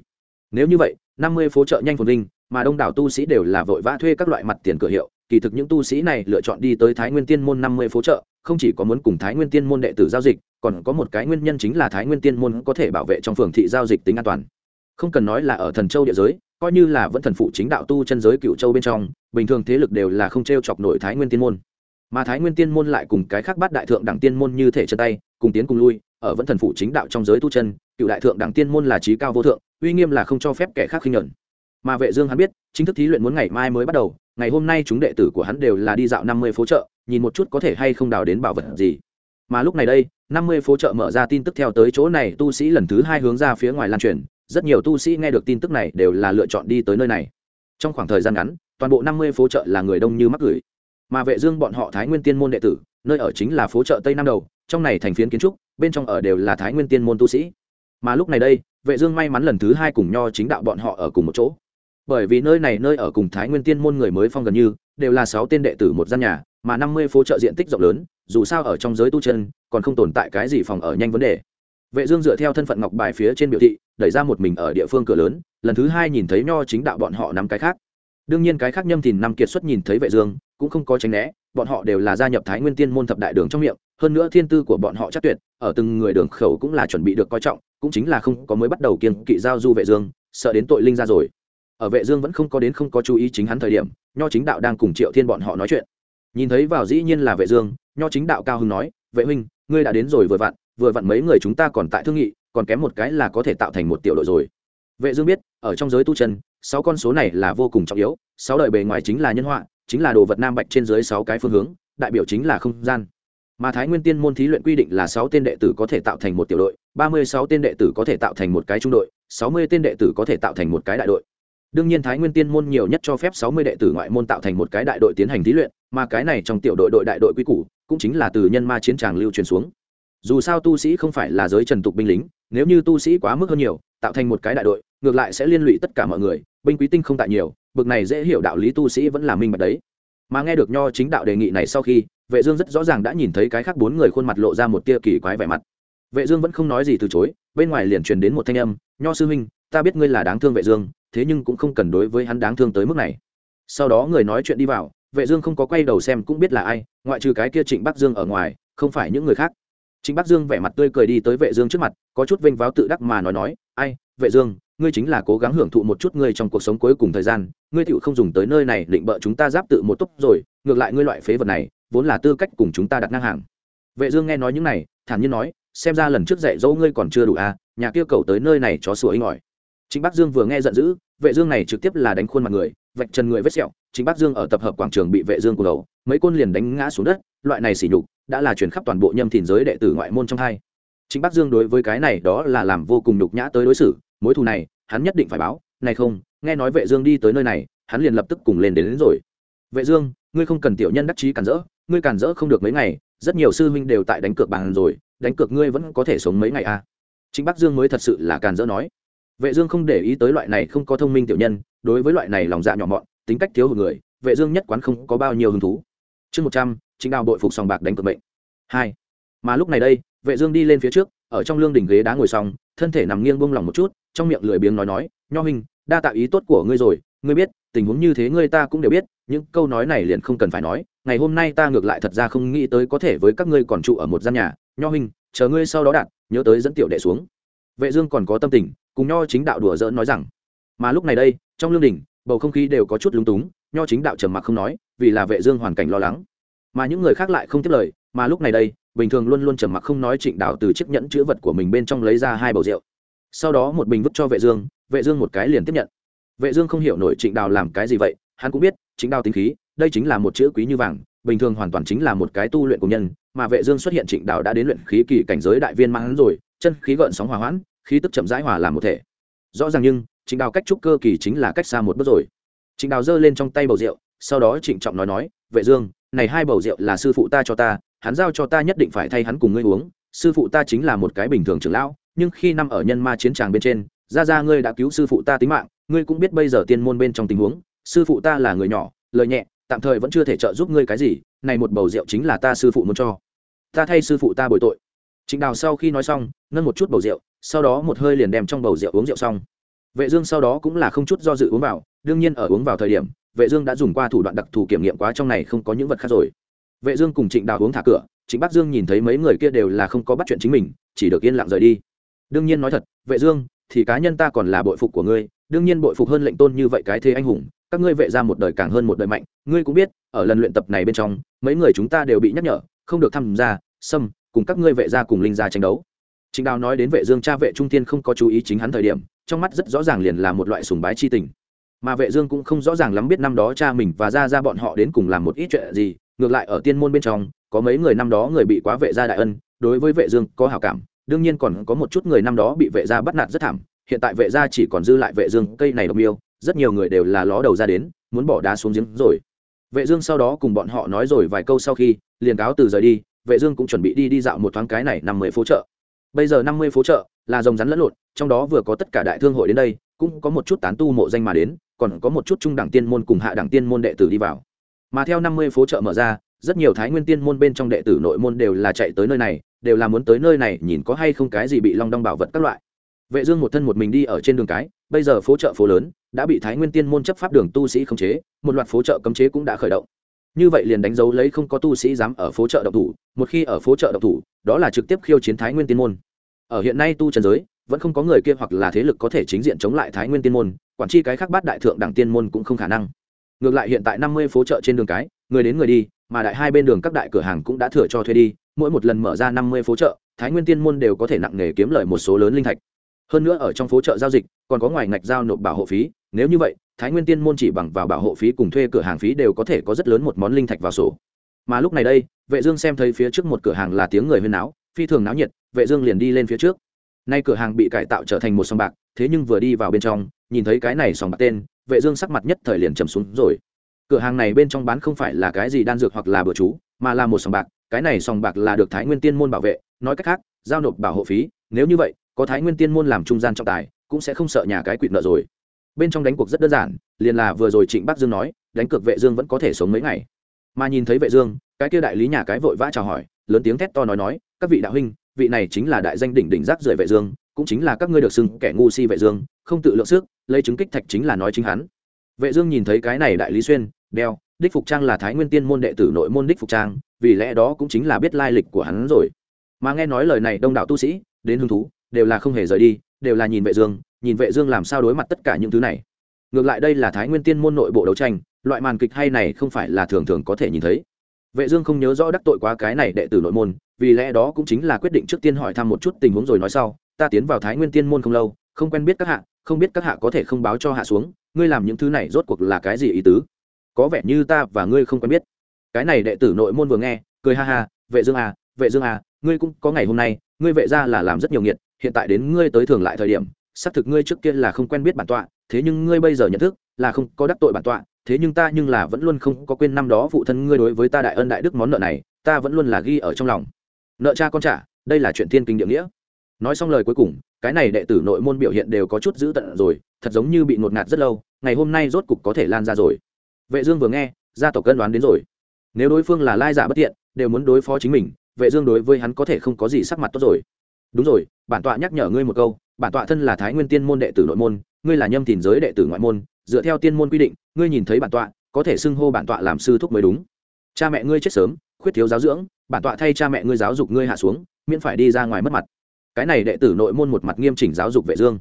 Nếu như vậy, năm mươi phố chợ nhanh phồn vinh, mà đông đảo tu sĩ đều là vội vã thuê các loại mặt tiền cửa hiệu kỳ thực những tu sĩ này lựa chọn đi tới thái nguyên tiên môn năm mươi phố chợ, không chỉ có muốn cùng thái nguyên tiên môn đệ tử giao dịch, còn có một cái nguyên nhân chính là thái nguyên tiên môn có thể bảo vệ trong phường thị giao dịch tính an toàn. Không cần nói là ở thần châu địa giới, coi như là vẫn thần phụ chính đạo tu chân giới cựu châu bên trong, bình thường thế lực đều là không t r e o chọc nổi thái nguyên tiên môn. Mà thái nguyên tiên môn lại cùng cái khác bắt đại thượng đẳng tiên môn như thể chân tay, cùng tiến cùng lui, ở vẫn thần phụ chính đạo trong giới tu chân, cựu đại thượng đẳng tiên môn là trí cao vô thượng, uy nghiêm là không cho phép kẻ khác khinh nhuận. Mà vệ dương hắn biết, chính thức thí luyện muốn ngày mai mới bắt đầu ngày hôm nay chúng đệ tử của hắn đều là đi dạo năm mươi phố chợ, nhìn một chút có thể hay không đào đến bảo vật gì. Mà lúc này đây, năm mươi phố chợ mở ra tin tức theo tới chỗ này, tu sĩ lần thứ hai hướng ra phía ngoài lan truyền. Rất nhiều tu sĩ nghe được tin tức này đều là lựa chọn đi tới nơi này. Trong khoảng thời gian ngắn, toàn bộ năm mươi phố chợ là người đông như mắc gửi mà vệ dương bọn họ thái nguyên tiên môn đệ tử, nơi ở chính là phố chợ tây nam đầu, trong này thành phiến kiến trúc, bên trong ở đều là thái nguyên tiên môn tu sĩ. Mà lúc này đây, vệ dương may mắn lần thứ hai cùng nho chính đạo bọn họ ở cùng một chỗ bởi vì nơi này nơi ở cùng thái nguyên tiên môn người mới phong gần như, đều là sáu tên đệ tử một gian nhà, mà năm mươi phố chợ diện tích rộng lớn, dù sao ở trong giới tu chân, còn không tồn tại cái gì phòng ở nhanh vấn đề. Vệ dương dựa theo thân phận ngọc bài phía trên biểu thị, đẩy ra một mình ở địa phương cửa lớn, lần thứ hai nhìn thấy nho chính đạo bọn họ nắm cái khác. Đương nhiên cái khác nhâm thìn năm kiệt xuất nhìn thấy vệ dương, cũng không có tránh né, bọn họ đều là gia nhập thái nguyên tiên môn thập đại đường trong miệng, hơn nữa thiên tư của bọn họ chắc tuyệt, ở từng người đường khẩu cũng là chuẩn bị được coi trọng, cũng chính là không có mới bắt đầu kiêng kỵ giao du vệ dương, sợ đến tội linh ra rồi ở vệ dương vẫn không có đến không có chú ý chính hắn thời điểm, nho chính đạo đang cùng triệu thiên bọn họ nói chuyện. Nhìn thấy vào dĩ nhiên là vệ dương, nho chính đạo cao hưng nói, vệ huynh, ngươi đã đến rồi vừa vặn vừa vặn mấy người chúng ta còn tại thương nghị, còn kém một cái là có thể tạo thành một tiểu đội rồi. Vệ dương biết, ở trong giới tu chân, sáu con số này là vô cùng trọng yếu, sáu đời bề ngoài chính là nhân họa, chính là đồ vật nam bạch trên dưới sáu cái phương hướng, đại biểu chính là không gian. Mà thái nguyên tiên môn thí luyện quy định là sáu tên đệ tử có thể tạo thành một tiểu đội, ba mươi sáu tên đệ tử có thể tạo thành một cái trung đội, sáu mươi tên đệ tử có thể tạo thành một cái đại đội đương nhiên thái nguyên tiên môn nhiều nhất cho phép sáu mươi đệ tử ngoại môn tạo thành một cái đại đội tiến hành thí luyện, mà cái này trong tiểu đội đội đại đội quy củ cũng chính là từ nhân ma chiến tràng lưu truyền xuống. Dù sao tu sĩ không phải là giới trần tục binh lính, nếu như tu sĩ quá mức hơn nhiều, tạo thành một cái đại đội, ngược lại sẽ liên lụy tất cả mọi người, binh quý tinh không tại nhiều, bực này dễ hiểu đạo lý tu sĩ vẫn là minh bạch đấy. Mà nghe được nho chính đạo đề nghị này sau khi, vệ dương rất rõ ràng đã nhìn thấy cái khác bốn người khuôn mặt lộ ra một tia kỳ quái vẻ mặt. Vệ dương vẫn không nói gì từ chối, bên ngoài liền truyền đến một thanh âm, nho sư huynh, ta biết ngươi là đáng thương vệ dương thế nhưng cũng không cần đối với hắn đáng thương tới mức này. Sau đó người nói chuyện đi vào, vệ dương không có quay đầu xem cũng biết là ai, ngoại trừ cái kia trịnh bắc dương ở ngoài, không phải những người khác. Trịnh bắc dương vẻ mặt tươi cười đi tới vệ dương trước mặt, có chút vinh váo tự đắc mà nói nói, ai, vệ dương, ngươi chính là cố gắng hưởng thụ một chút ngươi trong cuộc sống cuối cùng thời gian, ngươi tựu không dùng tới nơi này định bợ chúng ta giáp tự một túc rồi, ngược lại ngươi loại phế vật này, vốn là tư cách cùng chúng ta đặt ngang hàng. Vệ dương nghe nói những này, thản nhiên nói, xem ra lần trước dạy dỗ ngươi còn chưa đủ à nhà kia cầu tới nơi này chó sủa inh ỏi chính bắc dương vừa nghe giận dữ vệ dương này trực tiếp là đánh khuôn mặt người vạch trần người vết sẹo. Chính bắc dương ở tập hợp quảng trường bị vệ dương của đầu mấy côn liền đánh ngã xuống đất loại này sỉ nhục đã là truyền khắp toàn bộ nhâm thìn giới đệ tử ngoại môn trong hai. Chính bắc dương đối với cái này đó là làm vô cùng nhục nhã tới đối xử mối thù này hắn nhất định phải báo này không nghe nói vệ dương đi tới nơi này hắn liền lập tức cùng lên đến, đến rồi. Vệ dương ngươi không cần tiểu nhân đắc chí cản rỡ ngươi cản rỡ không được mấy ngày rất nhiều sư huynh đều tại đánh cược bàn rồi đánh cược ngươi vẫn có thể sống mấy ngày à? Chính bắc dương mới thật sự là cản rỡ nói vệ dương không để ý tới loại này không có thông minh tiểu nhân, đối với loại này lòng dạ nhỏ mọn, tính cách thiếu hụt người, vệ dương nhất quán không có bao nhiêu hứng thú. Chương một trăm chính đào đội phục sòng bạc đánh cược mệnh. Hai. Mà lúc này đây, vệ dương đi lên phía trước, ở trong lương đỉnh ghế đá ngồi xong, thân thể nằm nghiêng buông lỏng một chút, trong miệng lười biếng nói nói, nho huynh, đa tạo ý tốt của ngươi rồi, ngươi biết, tình huống như thế ngươi ta cũng đều biết, những câu nói này liền không cần phải nói, ngày hôm nay ta ngược lại thật ra không nghĩ tới có thể với các ngươi còn trụ ở một gian nhà, nho huynh, chờ ngươi sau đó đạt, nhớ tới dẫn tiểu đệ xuống. Vệ dương còn có tâm tình cùng nho chính đạo đùa giỡn nói rằng, mà lúc này đây, trong lương đình, bầu không khí đều có chút lúng túng, nho chính đạo trầm mặc không nói, vì là vệ dương hoàn cảnh lo lắng. Mà những người khác lại không tiếp lời, mà lúc này đây, bình thường luôn luôn trầm mặc không nói trịnh đạo từ chiếc nhẫn chứa vật của mình bên trong lấy ra hai bầu rượu. Sau đó một bình vứt cho vệ dương vệ dương một cái liền tiếp nhận. Vệ dương không hiểu nổi trịnh đào làm cái gì vậy, hắn cũng biết chính đào tính khí, đây chính là một chữ quý như vàng, bình thường hoàn toàn chính là một cái tu luyện của nhân, mà vệ dương xuất hiện trịnh đào đã đến luyện khí kỳ cảnh giới đại viên mãn rồi, chân khí gợn sóng hòa hoãn khí tức chậm rãi hòa làm một thể. Rõ ràng nhưng, trịnh đào cách trúc cơ kỳ chính là cách xa một bước rồi. Trịnh đào giơ lên trong tay bầu rượu, sau đó trịnh trọng nói nói, vệ dương, này hai bầu rượu là sư phụ ta cho ta, hắn giao cho ta nhất định phải thay hắn cùng ngươi uống, sư phụ ta chính là một cái bình thường trưởng lão, nhưng khi năm ở nhân ma chiến tràng bên trên, ra ra ngươi đã cứu sư phụ ta tính mạng, ngươi cũng biết bây giờ tiên môn bên trong tình huống, sư phụ ta là người nhỏ, lời nhẹ, tạm thời vẫn chưa thể trợ giúp ngươi cái gì, này một bầu rượu chính là ta sư phụ muốn cho. Ta thay sư phụ ta bồi tội. Trịnh đào sau khi nói xong nâng một chút bầu rượu sau đó một hơi liền đem trong bầu rượu uống rượu xong. Vệ dương sau đó cũng là không chút do dự uống vào, đương nhiên ở uống vào thời điểm, vệ dương đã dùng qua thủ đoạn đặc thù kiểm nghiệm quá trong này không có những vật khác rồi. Vệ dương cùng trịnh đào uống thả cửa, trịnh bắc dương nhìn thấy mấy người kia đều là không có bắt chuyện chính mình, chỉ được yên lặng rời đi. Đương nhiên nói thật, vệ dương, thì cá nhân ta còn là bội phục của ngươi, đương nhiên bội phục hơn lệnh tôn như vậy cái thế anh hùng, các ngươi vệ ra một đời càng hơn một đời mạnh, ngươi cũng biết, ở lần luyện tập này bên trong, mấy người chúng ta đều bị nhắc nhở, không được tham gia, xâm, cùng các ngươi vệ ra cùng linh gia tranh đấu. Trịnh Đào nói đến vệ Dương cha vệ trung tiên không có chú ý chính hắn thời điểm, trong mắt rất rõ ràng liền là một loại sùng bái chi tình. Mà vệ Dương cũng không rõ ràng lắm biết năm đó cha mình và gia gia bọn họ đến cùng làm một ít chuyện gì, ngược lại ở tiên môn bên trong, có mấy người năm đó người bị quá vệ gia đại ân, đối với vệ Dương có hảo cảm, đương nhiên còn có một chút người năm đó bị vệ gia bắt nạt rất thảm, hiện tại vệ gia chỉ còn dư lại vệ Dương cây này độc miêu, rất nhiều người đều là ló đầu ra đến, muốn bỏ đá xuống giếng rồi. Vệ Dương sau đó cùng bọn họ nói rồi vài câu sau khi, liền cáo từ rời đi, vệ Dương cũng chuẩn bị đi đi dạo một thoáng cái này nằm mười phố chợ bây giờ năm mươi phố chợ là rồng rắn lẫn lộn, trong đó vừa có tất cả đại thương hội đến đây, cũng có một chút tán tu mộ danh mà đến, còn có một chút trung đẳng tiên môn cùng hạ đẳng tiên môn đệ tử đi vào. Mà theo năm mươi phố chợ mở ra, rất nhiều thái nguyên tiên môn bên trong đệ tử nội môn đều là chạy tới nơi này, đều là muốn tới nơi này, nhìn có hay không cái gì bị long đong bảo vật các loại. Vệ dương một thân một mình đi ở trên đường cái, bây giờ phố chợ phố lớn, đã bị thái nguyên tiên môn chấp pháp đường tu sĩ khống chế, một loạt phố chợ cấm chế cũng đã khởi động như vậy liền đánh dấu lấy không có tu sĩ dám ở phố chợ độc thủ, một khi ở phố chợ độc thủ, đó là trực tiếp khiêu chiến thái nguyên tiên môn. Ở hiện nay tu trần giới, vẫn không có người kia hoặc là thế lực có thể chính diện chống lại thái nguyên tiên môn, quản chi cái khác bát đại thượng đẳng tiên môn cũng không khả năng. Ngược lại hiện tại năm mươi phố chợ trên đường cái, người đến người đi, mà đại hai bên đường các đại cửa hàng cũng đã thừa cho thuê đi, mỗi một lần mở ra năm mươi phố chợ, thái nguyên tiên môn đều có thể nặng nề kiếm lợi một số lớn linh thạch. Hơn nữa ở trong phố chợ giao dịch, còn có ngoài ngạch giao nộp bảo hộ phí, nếu như vậy thái nguyên tiên môn chỉ bằng vào bảo hộ phí cùng thuê cửa hàng phí đều có thể có rất lớn một món linh thạch vào sổ. Mà lúc này đây, vệ dương xem thấy phía trước một cửa hàng là tiếng người huyên náo, phi thường náo nhiệt, vệ dương liền đi lên phía trước. Nay cửa hàng bị cải tạo trở thành một sòng bạc, thế nhưng vừa đi vào bên trong, nhìn thấy cái này sòng bạc tên, vệ dương sắc mặt nhất thời liền trầm xuống rồi. Cửa hàng này bên trong bán không phải là cái gì đan dược hoặc là bừa chú, mà là một sòng bạc, cái này sòng bạc là được thái nguyên tiên môn bảo vệ, nói cách khác, giao nộp bảo hộ phí, nếu như vậy, có thái nguyên tiên môn làm trung gian trọng tài, cũng sẽ không sợ nhà cái quỵt nợ rồi bên trong đánh cuộc rất đơn giản, liền là vừa rồi trịnh bắc dương nói, đánh cược vệ dương vẫn có thể sống mấy ngày. Mà nhìn thấy vệ dương, cái kia đại lý nhà cái vội vã chào hỏi, lớn tiếng thét to nói nói, các vị đạo huynh, vị này chính là đại danh đỉnh đỉnh giác rời vệ dương, cũng chính là các ngươi được xưng kẻ ngu si vệ dương, không tự lượng sức, lấy chứng kích thạch chính là nói chính hắn. Vệ dương nhìn thấy cái này đại lý xuyên, đeo, đích phục trang là thái nguyên tiên môn đệ tử nội môn đích phục trang, vì lẽ đó cũng chính là biết lai lịch của hắn rồi. Mà nghe nói lời này đông đảo tu sĩ, đến hứng thú, đều là không hề rời đi, đều là nhìn vệ dương nhìn vệ dương làm sao đối mặt tất cả những thứ này. Ngược lại đây là thái nguyên tiên môn nội bộ đấu tranh, loại màn kịch hay này không phải là thường thường có thể nhìn thấy. Vệ dương không nhớ rõ đắc tội quá cái này đệ tử nội môn, vì lẽ đó cũng chính là quyết định trước tiên hỏi thăm một chút tình huống rồi nói sau, ta tiến vào thái nguyên tiên môn không lâu, không quen biết các hạ, không biết các hạ có thể không báo cho hạ xuống, ngươi làm những thứ này rốt cuộc là cái gì ý tứ? Có vẻ như ta và ngươi không quen biết. Cái này đệ tử nội môn vừa nghe, cười ha ha, vệ dương à vệ dương à ngươi cũng có ngày hôm nay, ngươi vệ ra là làm rất nhiều nghiệt, hiện tại đến ngươi tới thường lại thời điểm xác thực ngươi trước kia là không quen biết bản tọa, thế nhưng ngươi bây giờ nhận thức là không có đắc tội bản tọa, thế nhưng ta nhưng là vẫn luôn không có quên năm đó phụ thân ngươi đối với ta đại ân đại đức món nợ này, ta vẫn luôn là ghi ở trong lòng. Nợ cha con trả, đây là chuyện thiên kinh địa nghĩa. Nói xong lời cuối cùng, cái này đệ tử nội môn biểu hiện đều có chút dữ tận rồi, thật giống như bị ngột ngạt rất lâu, ngày hôm nay rốt cục có thể lan ra rồi. Vệ dương vừa nghe, gia tộc cân đoán đến rồi. Nếu đối phương là lai giả bất tiện đều muốn đối phó chính mình, vệ dương đối với hắn có thể không có gì sắc mặt tốt rồi. Đúng rồi, bản tọa nhắc nhở ngươi một câu bản tọa thân là thái nguyên tiên môn đệ tử nội môn, ngươi là nhâm thìn giới đệ tử ngoại môn, dựa theo tiên môn quy định, ngươi nhìn thấy bản tọa, có thể xưng hô bản tọa làm sư thúc mới đúng. Cha mẹ ngươi chết sớm, khuyết thiếu giáo dưỡng, bản tọa thay cha mẹ ngươi giáo dục ngươi hạ xuống, miễn phải đi ra ngoài mất mặt. Cái này đệ tử nội môn một mặt nghiêm chỉnh giáo dục vệ dương.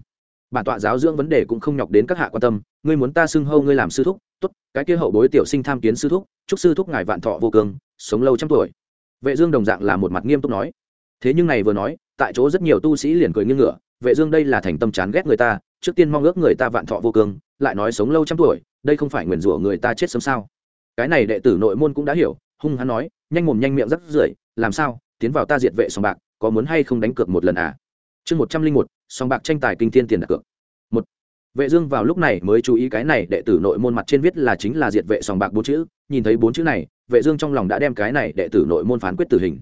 Bản tọa giáo dưỡng vấn đề cũng không nhọc đến các hạ quan tâm, ngươi muốn ta xưng hô ngươi làm sư thúc, tốt, cái kia hậu bối tiểu sinh tham kiến sư thúc, chúc sư thúc ngài vạn thọ vô cường sống lâu trăm tuổi. Vệ dương đồng dạng là một mặt nghiêm túc nói. Thế nhưng này vừa nói, tại chỗ rất nhiều tu sĩ liền cười nghiêng ngửa vệ dương đây là thành tâm chán ghét người ta, trước tiên mong ước người ta vạn thọ vô cương, lại nói sống lâu trăm tuổi, đây không phải nguyền rủa người ta chết sớm sao? Cái này đệ tử nội môn cũng đã hiểu, hung hắn nói, nhanh mồm nhanh miệng rất rưởi, làm sao, tiến vào ta diệt vệ sòng bạc, có muốn hay không đánh cược một lần à? Chương một trăm linh một, sòng bạc tranh tài kinh thiên tiền đặt cược. Một, vệ dương vào lúc này mới chú ý cái này đệ tử nội môn mặt trên viết là chính là diệt vệ sòng bạc bốn chữ, nhìn thấy bốn chữ này, vệ dương trong lòng đã đem cái này đệ tử nội môn phán quyết tử hình.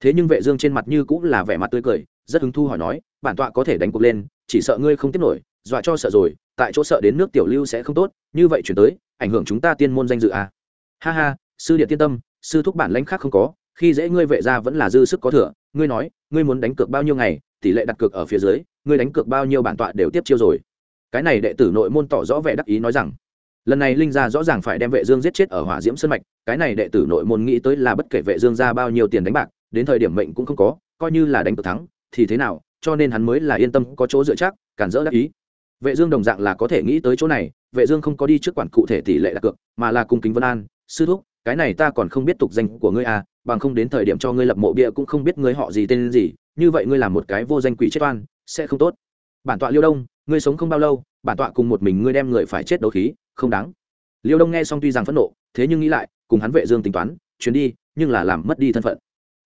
Thế nhưng vệ dương trên mặt như cũng là vẻ mặt tươi cười rất hứng thu hỏi nói, bản tọa có thể đánh cuộc lên, chỉ sợ ngươi không tiếp nổi, dọa cho sợ rồi, tại chỗ sợ đến nước tiểu lưu sẽ không tốt, như vậy chuyển tới, ảnh hưởng chúng ta tiên môn danh dự à. Ha ha, sư điện tiên tâm, sư thúc bản lãnh khác không có, khi dễ ngươi vệ ra vẫn là dư sức có thừa, ngươi nói, ngươi muốn đánh cược bao nhiêu ngày, tỷ lệ đặt cược ở phía dưới, ngươi đánh cược bao nhiêu bản tọa đều tiếp chiêu rồi. Cái này đệ tử nội môn tỏ rõ vẻ đắc ý nói rằng, lần này linh gia rõ ràng phải đem vệ dương giết chết ở hỏa diễm sơn mạch, cái này đệ tử nội môn nghĩ tới là bất kể vệ dương ra bao nhiêu tiền đánh bạc, đến thời điểm mệnh cũng không có, coi như là đánh cược thắng thì thế nào, cho nên hắn mới là yên tâm có chỗ dựa chắc, cản rỡ đắc ý. Vệ dương đồng dạng là có thể nghĩ tới chỗ này, vệ dương không có đi trước quản cụ thể tỷ lệ đặt cược, mà là cung kính vân an, sư thúc, cái này ta còn không biết tục danh của ngươi à bằng không đến thời điểm cho ngươi lập mộ bia cũng không biết ngươi họ gì tên gì, như vậy ngươi làm một cái vô danh quỷ chết oan, sẽ không tốt. Bản tọa liêu đông, ngươi sống không bao lâu, bản tọa cùng một mình ngươi đem người phải chết đấu khí, không đáng. Liêu đông nghe xong tuy rằng phẫn nộ, thế nhưng nghĩ lại, cùng hắn vệ dương tính toán, chuyến đi, nhưng là làm mất đi thân phận.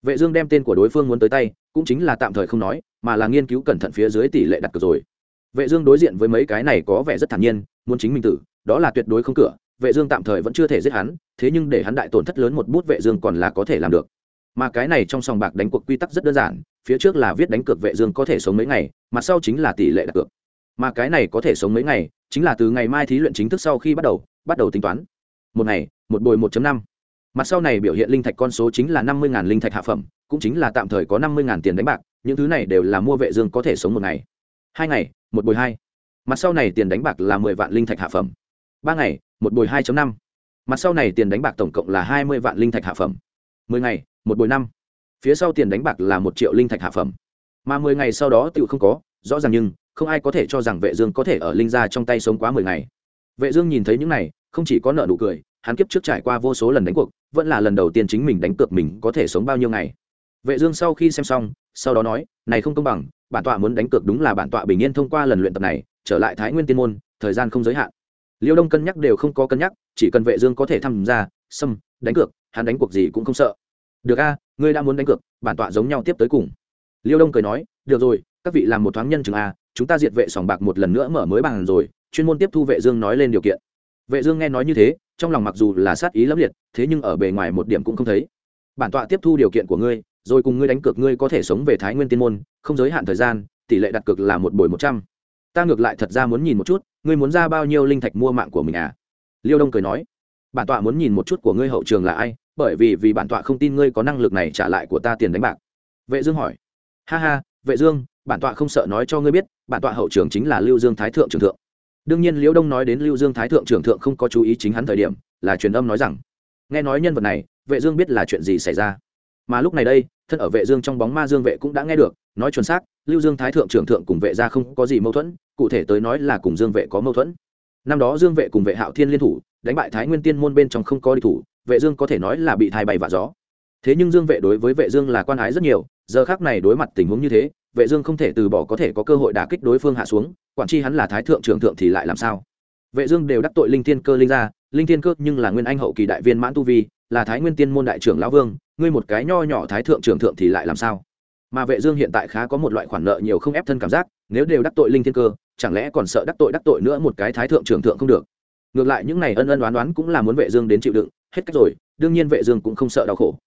Vệ dương đem tên của đối phương muốn tới tay cũng chính là tạm thời không nói, mà là nghiên cứu cẩn thận phía dưới tỷ lệ đặt cược rồi. Vệ dương đối diện với mấy cái này có vẻ rất thản nhiên, muốn chính mình tử, đó là tuyệt đối không cửa, vệ dương tạm thời vẫn chưa thể giết hắn, thế nhưng để hắn đại tổn thất lớn một bút vệ dương còn là có thể làm được. Mà cái này trong sòng bạc đánh cuộc quy tắc rất đơn giản, phía trước là viết đánh cược vệ dương có thể sống mấy ngày mặt sau chính là tỷ lệ đặt cược. Mà cái này có thể sống mấy ngày, chính là từ ngày mai thí luyện chính thức sau khi bắt đầu bắt đầu tính toán. Một ngày, một bồi 1.5 mặt sau này biểu hiện linh thạch con số chính là 50.000 linh thạch hạ phẩm, cũng chính là tạm thời có 50.000 tiền đánh bạc, những thứ này đều là mua vệ dương có thể sống một ngày. Hai ngày, một bồi hai. Mặt sau này tiền đánh bạc là 10 vạn linh thạch hạ phẩm. Ba ngày, một bồi hai năm. Mặt sau này tiền đánh bạc tổng cộng là 20 vạn linh thạch hạ phẩm. 10 ngày, một bồi năm. Phía sau tiền đánh bạc là một triệu linh thạch hạ phẩm. Mà 10 ngày sau đó tự không có, rõ ràng nhưng, không ai có thể cho rằng vệ dương có thể ở linh gia trong tay sống quá 10 ngày. Vệ dương nhìn thấy những này, không chỉ có nợ nụ cười, hắn kiếp trước trải qua vô số lần đánh cuộc vẫn là lần đầu tiên chính mình đánh cược mình có thể sống bao nhiêu ngày. Vệ dương sau khi xem xong, sau đó nói, này không công bằng, bản tọa muốn đánh cược đúng là bản tọa bình yên thông qua lần luyện tập này, trở lại thái nguyên tiên môn, thời gian không giới hạn. Liêu đông cân nhắc đều không có cân nhắc, chỉ cần vệ dương có thể tham gia xâm đánh cược, hắn đánh cuộc gì cũng không sợ. Được a, ngươi đã muốn đánh cược, bản tọa giống nhau tiếp tới cùng. Liêu đông cười nói, được rồi, các vị làm một thoáng nhân chứng a, chúng ta diệt vệ sòng bạc một lần nữa mở mới bằng rồi, chuyên môn tiếp thu vệ dương nói lên điều kiện vệ dương nghe nói như thế, trong lòng mặc dù là sát ý lắm liệt, thế nhưng ở bề ngoài một điểm cũng không thấy. Bản tọa tiếp thu điều kiện của ngươi, rồi cùng ngươi đánh cược ngươi có thể sống về thái nguyên tiên môn, không giới hạn thời gian, tỷ lệ đặt cược là một buổi một trăm. Ta ngược lại thật ra muốn nhìn một chút, ngươi muốn ra bao nhiêu linh thạch mua mạng của mình à? Liêu đông cười nói, bản tọa muốn nhìn một chút của ngươi hậu trường là ai, bởi vì vì bản tọa không tin ngươi có năng lực này trả lại của ta tiền đánh bạc. Vệ dương hỏi, ha ha, vệ dương, bản tọa không sợ nói cho ngươi biết, bản tọa hậu trường chính là lưu dương thái thượng trưởng thượng đương nhiên liễu đông nói đến lưu dương thái thượng trưởng thượng không có chú ý chính hắn thời điểm, là truyền âm nói rằng, nghe nói nhân vật này, vệ dương biết là chuyện gì xảy ra. Mà lúc này đây, thân ở vệ dương trong bóng ma dương vệ cũng đã nghe được, nói chuẩn xác, lưu dương thái thượng trưởng thượng cùng vệ gia không có gì mâu thuẫn, cụ thể tới nói là cùng dương vệ có mâu thuẫn. Năm đó dương vệ cùng vệ hạo thiên liên thủ, đánh bại thái nguyên tiên môn bên trong không có đi thủ, vệ dương có thể nói là bị thai bay vạ gió. Thế nhưng dương vệ đối với vệ dương là quan ái rất nhiều, giờ khắc này đối mặt tình huống như thế vệ dương không thể từ bỏ có thể có cơ hội đả kích đối phương hạ xuống, quản chi hắn là thái thượng trưởng thượng thì lại làm sao? Vệ dương đều đắc tội linh thiên cơ linh gia, linh thiên cơ nhưng là nguyên anh hậu kỳ đại viên mãn tu vi, là thái nguyên tiên môn đại trưởng lão vương, ngươi một cái nho nhỏ thái thượng trưởng thượng thì lại làm sao? Mà vệ dương hiện tại khá có một loại khoản nợ nhiều không ép thân cảm giác, nếu đều đắc tội linh thiên cơ, chẳng lẽ còn sợ đắc tội đắc tội nữa một cái thái thượng trưởng thượng không được? Ngược lại những này ân ân đoán đoán cũng là muốn vệ dương đến chịu đựng, hết cách rồi, đương nhiên vệ dương cũng không sợ đau khổ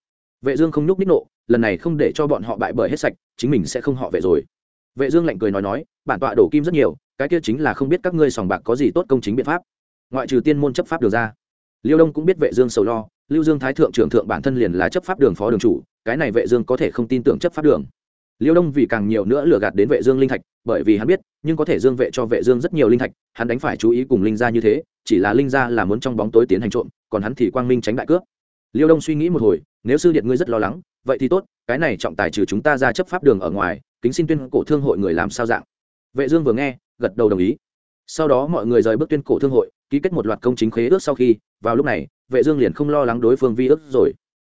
vệ dương không nhúc nhích nộ, lần này không để cho bọn họ bại bởi hết sạch, chính mình sẽ không họ vệ rồi. Vệ dương lạnh cười nói nói, bản tọa đổ kim rất nhiều, cái kia chính là không biết các ngươi sòng bạc có gì tốt công chính biện pháp. Ngoại trừ tiên môn chấp pháp được ra. Liêu đông cũng biết vệ dương sầu lo, lưu dương thái thượng trưởng thượng bản thân liền là chấp pháp đường phó đường chủ, cái này vệ dương có thể không tin tưởng chấp pháp đường. Liêu đông vì càng nhiều nữa lừa gạt đến vệ dương linh thạch, bởi vì hắn biết, nhưng có thể dương vệ cho vệ dương rất nhiều linh thạch, hắn đánh phải chú ý cùng linh gia như thế, chỉ là linh gia là muốn trong bóng tối tiến hành trộm, còn hắn thì quang minh tránh đại cướp liêu đông suy nghĩ một hồi, nếu sư điện ngươi rất lo lắng, vậy thì tốt, cái này trọng tài trừ chúng ta ra chấp pháp đường ở ngoài, kính xin tuyên cổ thương hội người làm sao dạng. Vệ dương vừa nghe, gật đầu đồng ý. Sau đó mọi người rời bước tuyên cổ thương hội, ký kết một loạt công chính khế ước sau khi, vào lúc này, vệ dương liền không lo lắng đối phương vi ước rồi.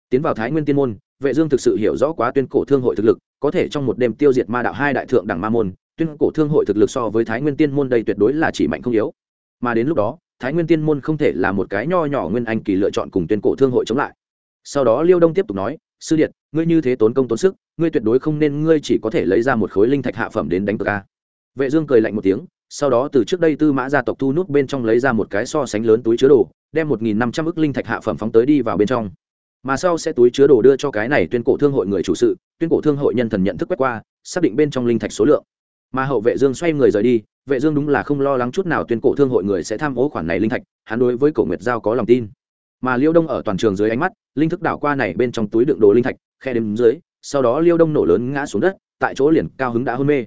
Tiến vào thái nguyên tiên môn, vệ dương thực sự hiểu rõ quá tuyên cổ thương hội thực lực, có thể trong một đêm tiêu diệt ma đạo hai đại thượng đẳng ma môn, tuyên cổ thương hội thực lực so với thái nguyên tiên môn đây tuyệt đối là chỉ mạnh không yếu. Mà đến lúc đó thái nguyên tiên môn không thể là một cái nho nhỏ nguyên anh kỳ lựa chọn cùng tuyên cổ thương hội chống lại. Sau đó liêu đông tiếp tục nói, sư điện ngươi như thế tốn công tốn sức, ngươi tuyệt đối không nên, ngươi chỉ có thể lấy ra một khối linh thạch hạ phẩm đến đánh cược a. Vệ dương cười lạnh một tiếng, sau đó từ trước đây tư mã gia tộc thu nút bên trong lấy ra một cái so sánh lớn túi chứa đồ, đem một nghìn năm trăm ức linh thạch hạ phẩm phóng tới đi vào bên trong. Mà sau sẽ túi chứa đồ đưa cho cái này tuyên cổ thương hội người chủ sự, tuyên cổ thương hội nhân thần nhận thức quét qua, xác định bên trong linh thạch số lượng mà hậu vệ dương xoay người rời đi, vệ dương đúng là không lo lắng chút nào tuyên cổ thương hội người sẽ tham ô khoản này linh thạch, hắn đối với cổ nguyệt giao có lòng tin. Mà liêu đông ở toàn trường dưới ánh mắt, linh thức đảo qua này bên trong túi đựng đồ linh thạch, khe đếm dưới, sau đó liêu đông nổ lớn ngã xuống đất, tại chỗ liền cao hứng đã hôn mê.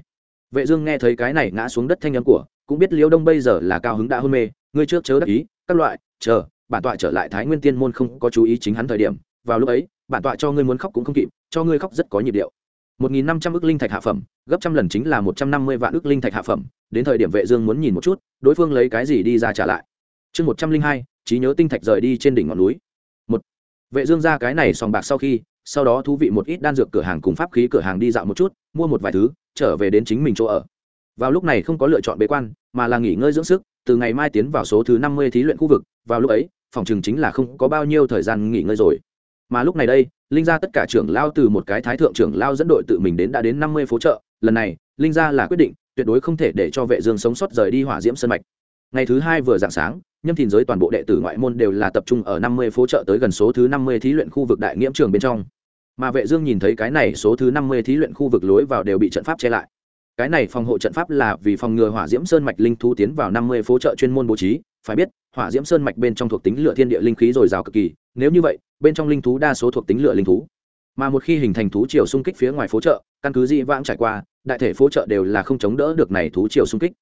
Vệ dương nghe thấy cái này ngã xuống đất thanh âm của, cũng biết liêu đông bây giờ là cao hứng đã hôn mê, ngươi trước chớ đắc ý, các loại, chờ, bản tọa trở lại thái nguyên tiên môn không có chú ý chính hắn thời điểm, vào lúc ấy, bản tọa cho ngươi muốn khóc cũng không kịp, cho ngươi khóc rất có nhịp điệu một nghìn năm trăm ức linh thạch hạ phẩm, gấp trăm lần chính là một trăm năm mươi vạn ức linh thạch hạ phẩm. Đến thời điểm vệ dương muốn nhìn một chút, đối phương lấy cái gì đi ra trả lại. Chương một trăm linh hai, trí nhớ tinh thạch rời đi trên đỉnh ngọn núi. Một. Vệ dương ra cái này sòng bạc sau khi, sau đó thú vị một ít đan dược cửa hàng cùng pháp khí cửa hàng đi dạo một chút, mua một vài thứ, trở về đến chính mình chỗ ở. Vào lúc này không có lựa chọn bế quan, mà là nghỉ ngơi dưỡng sức, từ ngày mai tiến vào số thứ năm mươi thí luyện khu vực. Vào lúc ấy, phòng trường chính là không có bao nhiêu thời gian nghỉ ngơi rồi mà lúc này đây, linh gia tất cả trưởng lao từ một cái thái thượng trưởng lao dẫn đội tự mình đến đã đến năm mươi phố chợ. Lần này, linh gia là quyết định, tuyệt đối không thể để cho vệ dương sống sót rời đi hỏa diễm sơn mạch. Ngày thứ hai vừa dạng sáng, nhâm thìn giới toàn bộ đệ tử ngoại môn đều là tập trung ở năm mươi phố chợ tới gần số thứ năm mươi thí luyện khu vực đại nghiễm trường bên trong. Mà vệ dương nhìn thấy cái này, số thứ năm mươi thí luyện khu vực lối vào đều bị trận pháp che lại. Cái này phòng hộ trận pháp là vì phòng ngừa hỏa diễm sơn mạch linh thú tiến vào năm mươi phố chợ chuyên môn bố trí. Phải biết, hỏa diễm sơn mạch bên trong thuộc tính lửa thiên địa linh khí dồi dào cực kỳ. Nếu như vậy bên trong linh thú đa số thuộc tính lựa linh thú. Mà một khi hình thành thú triều xung kích phía ngoài phố chợ, căn cứ dị vãng trải qua, đại thể phố chợ đều là không chống đỡ được này thú triều xung kích.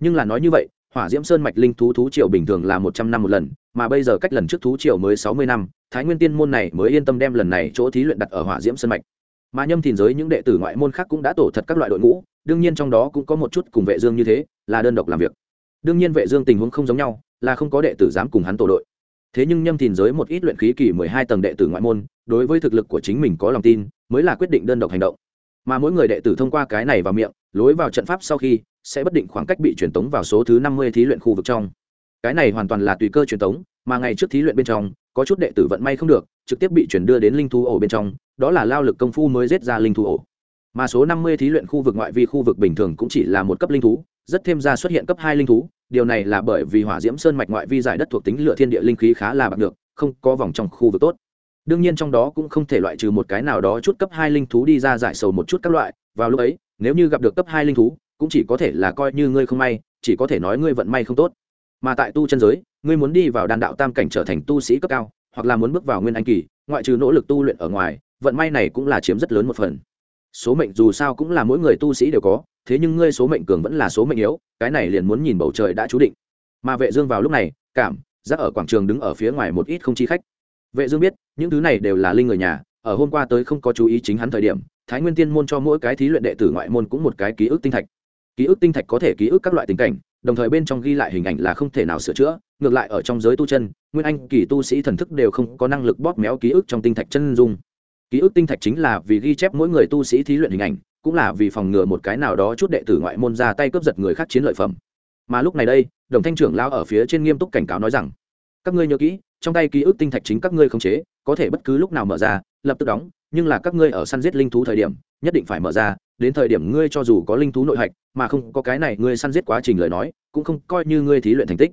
Nhưng là nói như vậy, hỏa diễm sơn mạch linh thú thú triều bình thường là một trăm năm một lần, mà bây giờ cách lần trước thú triều mới sáu mươi năm, thái nguyên tiên môn này mới yên tâm đem lần này chỗ thí luyện đặt ở hỏa diễm sơn mạch. Mà nhâm thìn giới những đệ tử ngoại môn khác cũng đã tổ thật các loại đội ngũ, đương nhiên trong đó cũng có một chút cùng vệ dương như thế, là đơn độc làm việc. Đương nhiên vệ dương tình huống không giống nhau, là không có đệ tử dám cùng hắn tổ đội thế nhưng nhâm thìn giới một ít luyện khí kỳ mười hai tầng đệ tử ngoại môn, đối với thực lực của chính mình có lòng tin, mới là quyết định đơn độc hành động. Mà mỗi người đệ tử thông qua cái này vào miệng, lối vào trận pháp sau khi, sẽ bất định khoảng cách bị truyền tống vào số thứ năm mươi thí luyện khu vực trong. Cái này hoàn toàn là tùy cơ truyền tống, mà ngày trước thí luyện bên trong, có chút đệ tử vận may không được, trực tiếp bị chuyển đưa đến linh thú ổ bên trong, đó là lao lực công phu mới giết ra linh thú ổ. Mà số năm mươi thí luyện khu vực ngoại vi khu vực bình thường cũng chỉ là một cấp linh thú, rất thêm ra xuất hiện cấp hai linh thú điều này là bởi vì hỏa diễm sơn mạch ngoại vi giải đất thuộc tính lửa thiên địa linh khí khá là bạc được không có vòng trong khu vực tốt. Đương nhiên trong đó cũng không thể loại trừ một cái nào đó chút cấp hai linh thú đi ra giải sầu một chút các loại, vào lúc ấy, nếu như gặp được cấp hai linh thú, cũng chỉ có thể là coi như ngươi không may, chỉ có thể nói ngươi vận may không tốt. Mà tại tu chân giới, ngươi muốn đi vào đan đạo tam cảnh trở thành tu sĩ cấp cao, hoặc là muốn bước vào nguyên anh kỳ, ngoại trừ nỗ lực tu luyện ở ngoài, vận may này cũng là chiếm rất lớn một phần. Số mệnh dù sao cũng là mỗi người tu sĩ đều có thế nhưng ngươi số mệnh cường vẫn là số mệnh yếu, cái này liền muốn nhìn bầu trời đã chú định. Mà vệ dương vào lúc này, cảm, giác ở quảng trường đứng ở phía ngoài một ít không chi khách. Vệ dương biết, những thứ này đều là linh người nhà, ở hôm qua tới không có chú ý chính hắn thời điểm, thái nguyên tiên môn cho mỗi cái thí luyện đệ tử ngoại môn cũng một cái ký ức tinh thạch. Ký ức tinh thạch có thể ký ức các loại tình cảnh, đồng thời bên trong ghi lại hình ảnh là không thể nào sửa chữa, ngược lại ở trong giới tu chân, nguyên anh, kỳ tu sĩ thần thức đều không có năng lực bóp méo ký ức trong tinh thạch chân dung. Ký ức tinh thạch chính là vì ghi chép mỗi người tu sĩ thí luyện hình ảnh cũng là vì phòng ngừa một cái nào đó chút đệ tử ngoại môn ra tay cướp giật người khác chiến lợi phẩm. Mà lúc này đây, đồng thanh trưởng lao ở phía trên nghiêm túc cảnh cáo nói rằng, các ngươi nhớ kỹ, trong tay ký ức tinh thạch chính các ngươi khống chế, có thể bất cứ lúc nào mở ra, lập tức đóng, nhưng là các ngươi ở săn giết linh thú thời điểm, nhất định phải mở ra, đến thời điểm ngươi cho dù có linh thú nội hạch, mà không có cái này ngươi săn giết quá trình lời nói, cũng không coi như ngươi thí luyện thành tích.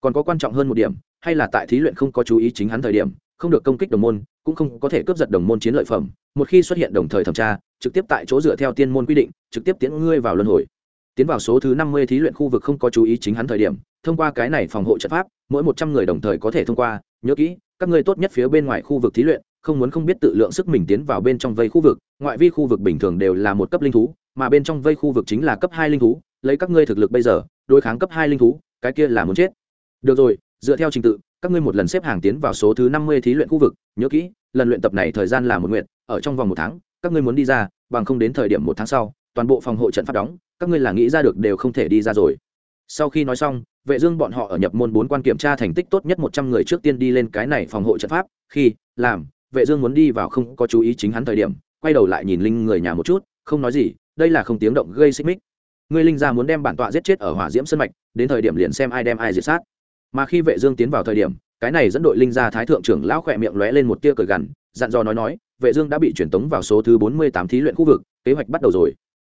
Còn có quan trọng hơn một điểm, hay là tại thí luyện không có chú ý chính hắn thời điểm không được công kích đồng môn, cũng không có thể cướp giật đồng môn chiến lợi phẩm. Một khi xuất hiện đồng thời thẩm tra, trực tiếp tại chỗ dựa theo tiên môn quy định, trực tiếp tiến ngươi vào luân hồi. Tiến vào số thứ năm mươi thí luyện khu vực không có chú ý chính hắn thời điểm, thông qua cái này phòng hộ trận pháp, mỗi một trăm người đồng thời có thể thông qua. Nhớ kỹ, các ngươi tốt nhất phía bên ngoài khu vực thí luyện, không muốn không biết tự lượng sức mình tiến vào bên trong vây khu vực. Ngoại vi khu vực bình thường đều là một cấp linh thú, mà bên trong vây khu vực chính là cấp hai linh thú. Lấy các ngươi thực lực bây giờ, đối kháng cấp hai linh thú, cái kia là muốn chết. Được rồi, dựa theo trình tự các ngươi một lần xếp hàng tiến vào số thứ năm mươi thí luyện khu vực, nhớ kỹ, lần luyện tập này thời gian là một nguyện ở trong vòng một tháng, các ngươi muốn đi ra, bằng không đến thời điểm một tháng sau, toàn bộ phòng hộ trận phát đóng, các ngươi là nghĩ ra được đều không thể đi ra rồi. Sau khi nói xong, vệ dương bọn họ ở nhập môn bốn quan kiểm tra thành tích tốt nhất một trăm người trước tiên đi lên cái này phòng hộ trận pháp, khi, làm, vệ dương muốn đi vào không có chú ý chính hắn thời điểm, quay đầu lại nhìn linh người nhà một chút, không nói gì, đây là không tiếng động gây xích mích. Người linh gia muốn đem bản tọa giết chết ở hỏa diễm sơn mạch, đến thời điểm liền xem ai đem ai diệt sát mà khi vệ dương tiến vào thời điểm, cái này dẫn đội linh gia thái thượng trưởng lão khỏe miệng lóe lên một tia cười gằn, dặn dò nói nói, vệ dương đã bị chuyển tống vào số thứ 48 thí luyện khu vực, kế hoạch bắt đầu rồi.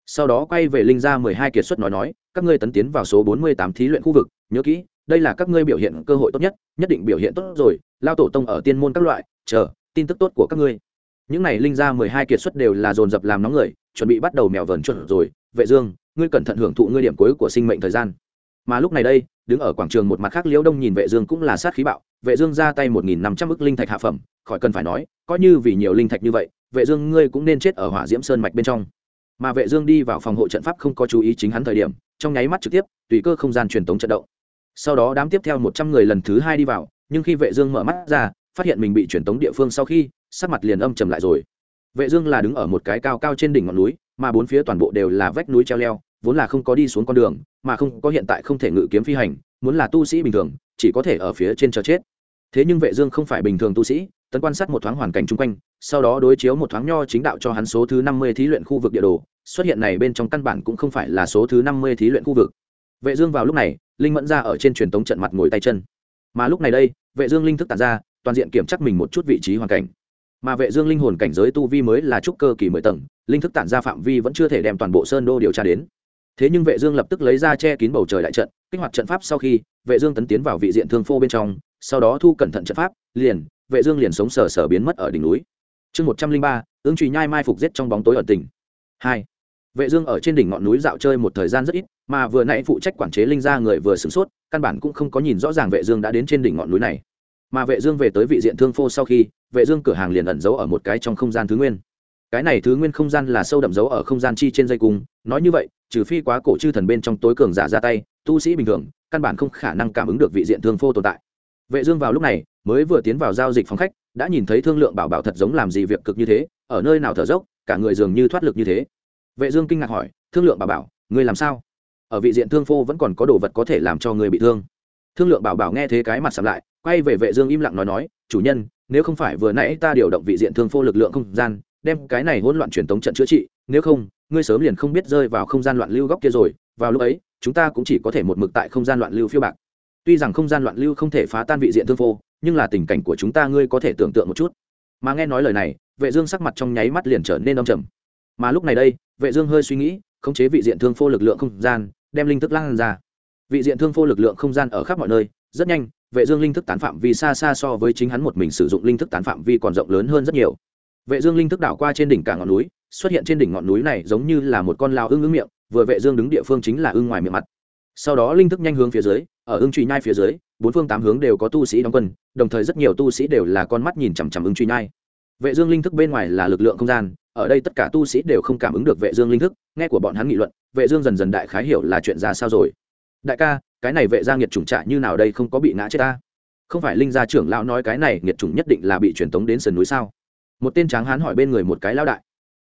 Sau đó quay về linh gia 12 kiệt xuất nói nói, các ngươi tấn tiến vào số 48 thí luyện khu vực, nhớ kỹ, đây là các ngươi biểu hiện cơ hội tốt nhất nhất định biểu hiện tốt rồi, lao tổ tông ở tiên môn các loại, chờ, tin tức tốt của các ngươi. Những này linh gia 12 kiệt xuất đều là dồn dập làm nóng người, chuẩn bị bắt đầu mèo vờn chuẩn rồi. Vệ dương, ngươi cẩn thận hưởng thụ ngươi điểm cuối của sinh mệnh thời gian. Mà lúc này đây đứng ở quảng trường một mặt khác liễu đông nhìn vệ dương cũng là sát khí bạo. Vệ dương ra tay một nghìn năm trăm ức linh thạch hạ phẩm, khỏi cần phải nói, coi như vì nhiều linh thạch như vậy, vệ dương ngươi cũng nên chết ở hỏa diễm sơn mạch bên trong. Mà vệ dương đi vào phòng hộ trận pháp không có chú ý chính hắn thời điểm, trong nháy mắt trực tiếp, tùy cơ không gian truyền tống trận động. Sau đó đám tiếp theo một trăm người lần thứ hai đi vào, nhưng khi vệ dương mở mắt ra, phát hiện mình bị truyền tống địa phương sau khi, sắc mặt liền âm trầm lại rồi. Vệ dương là đứng ở một cái cao cao trên đỉnh ngọn núi, mà bốn phía toàn bộ đều là vách núi treo leo vốn là không có đi xuống con đường, mà không có hiện tại không thể ngự kiếm phi hành, muốn là tu sĩ bình thường, chỉ có thể ở phía trên chờ chết. Thế nhưng vệ dương không phải bình thường tu sĩ, tấn quan sát một thoáng hoàn cảnh chung quanh, sau đó đối chiếu một thoáng nho chính đạo cho hắn số thứ 50 thí luyện khu vực địa đồ, xuất hiện này bên trong căn bản cũng không phải là số thứ 50 thí luyện khu vực. Vệ dương vào lúc này, linh mẫn ra ở trên truyền tống trận mặt ngồi tay chân. Mà lúc này đây, vệ dương linh thức tản ra, toàn diện kiểm chắc mình một chút vị trí hoàn cảnh. Mà vệ dương linh hồn cảnh giới tu vi mới là trúc cơ kỳ mười tầng, linh thức tản ra phạm vi vẫn chưa thể đem toàn bộ sơn đô điều tra đến thế nhưng vệ dương lập tức lấy ra che kín bầu trời đại trận, kích hoạt trận pháp sau khi, vệ dương tấn tiến vào vị diện thương phô bên trong, sau đó thu cẩn thận trận pháp, liền, vệ dương liền sống sờ sờ biến mất ở đỉnh núi. Chương một trăm linh ba, ứng trùy nhai mai phục giết trong bóng tối ở tỉnh hai, vệ dương ở trên đỉnh ngọn núi dạo chơi một thời gian rất ít, mà vừa nãy phụ trách quản chế linh gia người vừa sửng sốt, căn bản cũng không có nhìn rõ ràng vệ dương đã đến trên đỉnh ngọn núi này. Mà vệ dương về tới vị diện thương phô sau khi, vệ dương cửa hàng liền ẩn giấu ở một cái trong không gian thứ nguyên. Cái này thứ nguyên không gian là sâu đậm giấu ở không gian chi trên dây cung, nói như vậy trừ phi quá cổ chư thần bên trong tối cường giả ra tay, tu sĩ bình thường, căn bản không khả năng cảm ứng được vị diện thương phô tồn tại. Vệ dương vào lúc này, mới vừa tiến vào giao dịch phòng khách, đã nhìn thấy thương lượng bảo bảo thật giống làm gì việc cực như thế, ở nơi nào thở dốc, cả người dường như thoát lực như thế. Vệ dương kinh ngạc hỏi, thương lượng bảo bảo, ngươi làm sao? Ở vị diện thương phô vẫn còn có đồ vật có thể làm cho người bị thương. Thương lượng bảo bảo nghe thế cái mặt sầm lại, quay về vệ dương im lặng nói nói, chủ nhân, nếu không phải vừa nãy ta điều động vị diện thương phô lực lượng không gian, đem cái này hỗn loạn truyền tống trận chữa trị nếu không, ngươi sớm liền không biết rơi vào không gian loạn lưu góc kia rồi, vào lúc ấy, chúng ta cũng chỉ có thể một mực tại không gian loạn lưu phiêu bạc. Tuy rằng không gian loạn lưu không thể phá tan vị diện thương phô nhưng là tình cảnh của chúng ta ngươi có thể tưởng tượng một chút. Mà nghe nói lời này, vệ dương sắc mặt trong nháy mắt liền trở nên âm trầm. Mà lúc này đây, vệ dương hơi suy nghĩ, khống chế vị diện thương phô lực lượng không gian, đem linh thức lan ra. Vị diện thương phô lực lượng không gian ở khắp mọi nơi, rất nhanh, vệ dương linh thức tán phạm vi xa xa so với chính hắn một mình sử dụng linh thức tán phạm vi còn rộng lớn hơn rất nhiều. Vệ dương linh thức đảo qua trên đỉnh cả ngọn núi xuất hiện trên đỉnh ngọn núi này giống như là một con lao ưng ưng miệng, vừa vệ dương đứng địa phương chính là ưng ngoài miệng mặt. Sau đó linh thức nhanh hướng phía dưới, ở ưng truy nhai phía dưới, bốn phương tám hướng đều có tu sĩ đóng quân, đồng thời rất nhiều tu sĩ đều là con mắt nhìn chằm chằm ưng truy nhai. Vệ dương linh thức bên ngoài là lực lượng không gian, ở đây tất cả tu sĩ đều không cảm ứng được vệ dương linh thức, nghe của bọn hắn nghị luận, vệ dương dần dần đại khái hiểu là chuyện ra sao rồi. Đại ca, cái này vệ gia nghiệt trùng trại như nào đây không có bị ngã chết ta? Không phải linh gia trưởng lão nói cái này nghiệt trùng nhất định là bị truyền tống đến sườn núi sao? Một tên tráng hán hỏi bên người một cái lão đại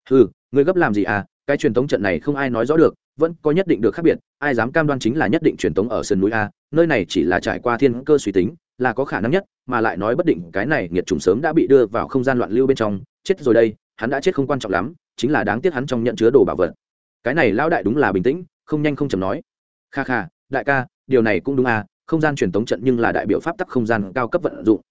ừ người gấp làm gì à? Cái truyền thống trận này không ai nói rõ được, vẫn có nhất định được khác biệt, ai dám cam đoan chính là nhất định truyền thống ở sườn núi a, nơi này chỉ là trải qua thiên cơ suy tính, là có khả năng nhất, mà lại nói bất định cái này nghiệt trùng sớm đã bị đưa vào không gian loạn lưu bên trong, chết rồi đây, hắn đã chết không quan trọng lắm, chính là đáng tiếc hắn trong nhận chứa đồ bảo vật. Cái này lão đại đúng là bình tĩnh, không nhanh không chầm nói. Kha kha, đại ca, điều này cũng đúng à không gian truyền tống trận nhưng là đại biểu pháp tắc không gian cao cấp vận dụng.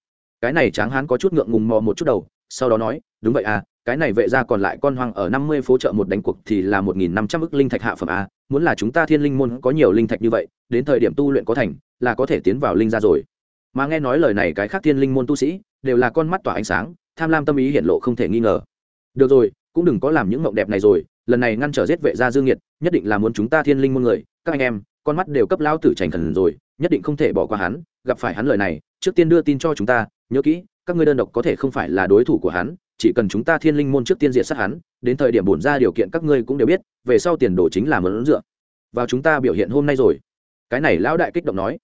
Cái này tráng hán có chút ngượng ngùng mò một chút đầu, sau đó nói, đúng vậy à cái này vệ ra còn lại con hoang ở năm mươi phố chợ một đánh cuộc thì là một nghìn năm trăm ức linh thạch hạ phẩm a, muốn là chúng ta thiên linh môn có nhiều linh thạch như vậy, đến thời điểm tu luyện có thành, là có thể tiến vào linh ra rồi. Mà nghe nói lời này cái khác thiên linh môn tu sĩ, đều là con mắt tỏa ánh sáng, tham lam tâm ý hiện lộ không thể nghi ngờ. Được rồi, cũng đừng có làm những mộng đẹp này rồi, lần này ngăn trở giết vệ gia dương nhiệt nhất định là muốn chúng ta thiên linh môn người, các anh em, con mắt đều cấp lao tử trành thần rồi, nhất định không thể bỏ qua hắn, gặp phải hắn lời này, trước tiên đưa tin cho chúng ta, nhớ kỹ, các ngươi đơn độc có thể không phải là đối thủ của hắn chỉ cần chúng ta thiên linh môn trước tiên diệt sát hắn, đến thời điểm bổn ra điều kiện các ngươi cũng đều biết, về sau tiền đồ chính là mớn dựa. Vào chúng ta biểu hiện hôm nay rồi. Cái này lão đại kích động nói.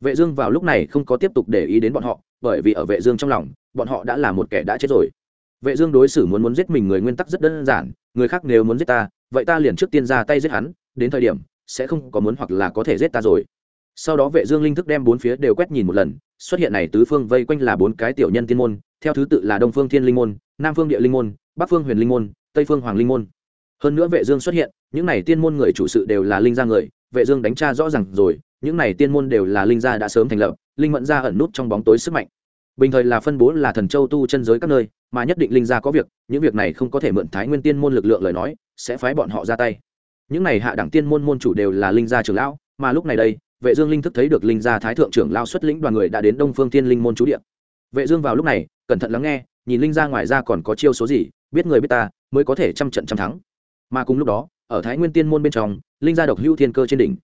Vệ dương vào lúc này không có tiếp tục để ý đến bọn họ, bởi vì ở vệ dương trong lòng, bọn họ đã là một kẻ đã chết rồi. Vệ dương đối xử muốn muốn giết mình người nguyên tắc rất đơn giản, người khác nếu muốn giết ta, vậy ta liền trước tiên ra tay giết hắn, đến thời điểm sẽ không có muốn hoặc là có thể giết ta rồi sau đó vệ dương linh thức đem bốn phía đều quét nhìn một lần, xuất hiện này tứ phương vây quanh là bốn cái tiểu nhân tiên môn, theo thứ tự là đông phương thiên linh môn, nam phương địa linh môn, bắc phương huyền linh môn, tây phương hoàng linh môn. Hơn nữa vệ dương xuất hiện, những này tiên môn người chủ sự đều là linh gia người, vệ dương đánh tra rõ ràng rồi, những này tiên môn đều là linh gia đã sớm thành lập, linh mẫn gia ẩn nút trong bóng tối sức mạnh. Bình thời là phân bố là thần châu tu chân giới các nơi, mà nhất định linh gia có việc, những việc này không có thể mượn thái nguyên tiên môn lực lượng lời nói, sẽ phái bọn họ ra tay. Những này hạ đẳng tiên môn môn chủ đều là linh gia trưởng lão, mà lúc này đây vệ dương linh thức thấy được linh gia thái thượng trưởng lão xuất lĩnh đoàn người đã đến đông phương Thiên linh môn chú địa. Vệ dương vào lúc này, cẩn thận lắng nghe, nhìn linh gia ngoài ra còn có chiêu số gì, biết người biết ta, mới có thể trăm trận trăm thắng. Mà cùng lúc đó, ở thái nguyên tiên môn bên trong, linh gia độc hưu thiên cơ trên đỉnh.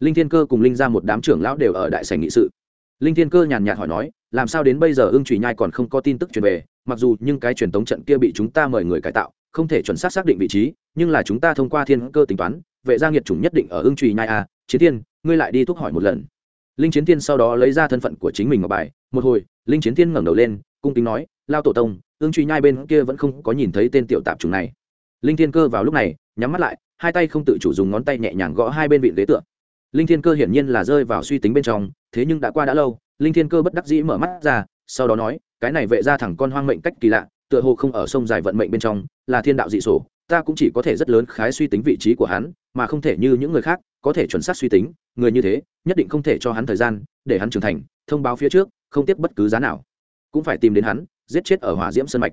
Linh thiên cơ cùng linh gia một đám trưởng lão đều ở đại sảnh nghị sự. Linh thiên cơ nhàn nhạt hỏi nói, làm sao đến bây giờ ưng trùy nhai còn không có tin tức truyền về? Mặc dù nhưng cái truyền tống trận kia bị chúng ta mời người cải tạo, không thể chuẩn xác xác định vị trí, nhưng là chúng ta thông qua thiên cơ tính toán, vệ gia nghiệt chủng nhất định ở ưng trùy nhai a chiến thiên ngươi lại đi thúc hỏi một lần. Linh chiến thiên sau đó lấy ra thân phận của chính mình ngọc bài. Một hồi, linh chiến thiên ngẩng đầu lên, cung kính nói, lao tổ tông ương truy nhai bên kia vẫn không có nhìn thấy tên tiểu tạp chủng này. Linh thiên cơ vào lúc này, nhắm mắt lại, hai tay không tự chủ dùng ngón tay nhẹ nhàng gõ hai bên vị ghế tựa. Linh thiên cơ hiển nhiên là rơi vào suy tính bên trong, thế nhưng đã qua đã lâu, linh thiên cơ bất đắc dĩ mở mắt ra, sau đó nói, cái này vệ ra thẳng con hoang mệnh cách kỳ lạ, tựa hồ không ở sông dài vận mệnh bên trong, là thiên đạo dị sổ ta cũng chỉ có thể rất lớn khái suy tính vị trí của hắn, mà không thể như những người khác, có thể chuẩn xác suy tính, người như thế, nhất định không thể cho hắn thời gian, để hắn trưởng thành, thông báo phía trước, không tiếp bất cứ giá nào. Cũng phải tìm đến hắn, giết chết ở hỏa diễm sân mạch.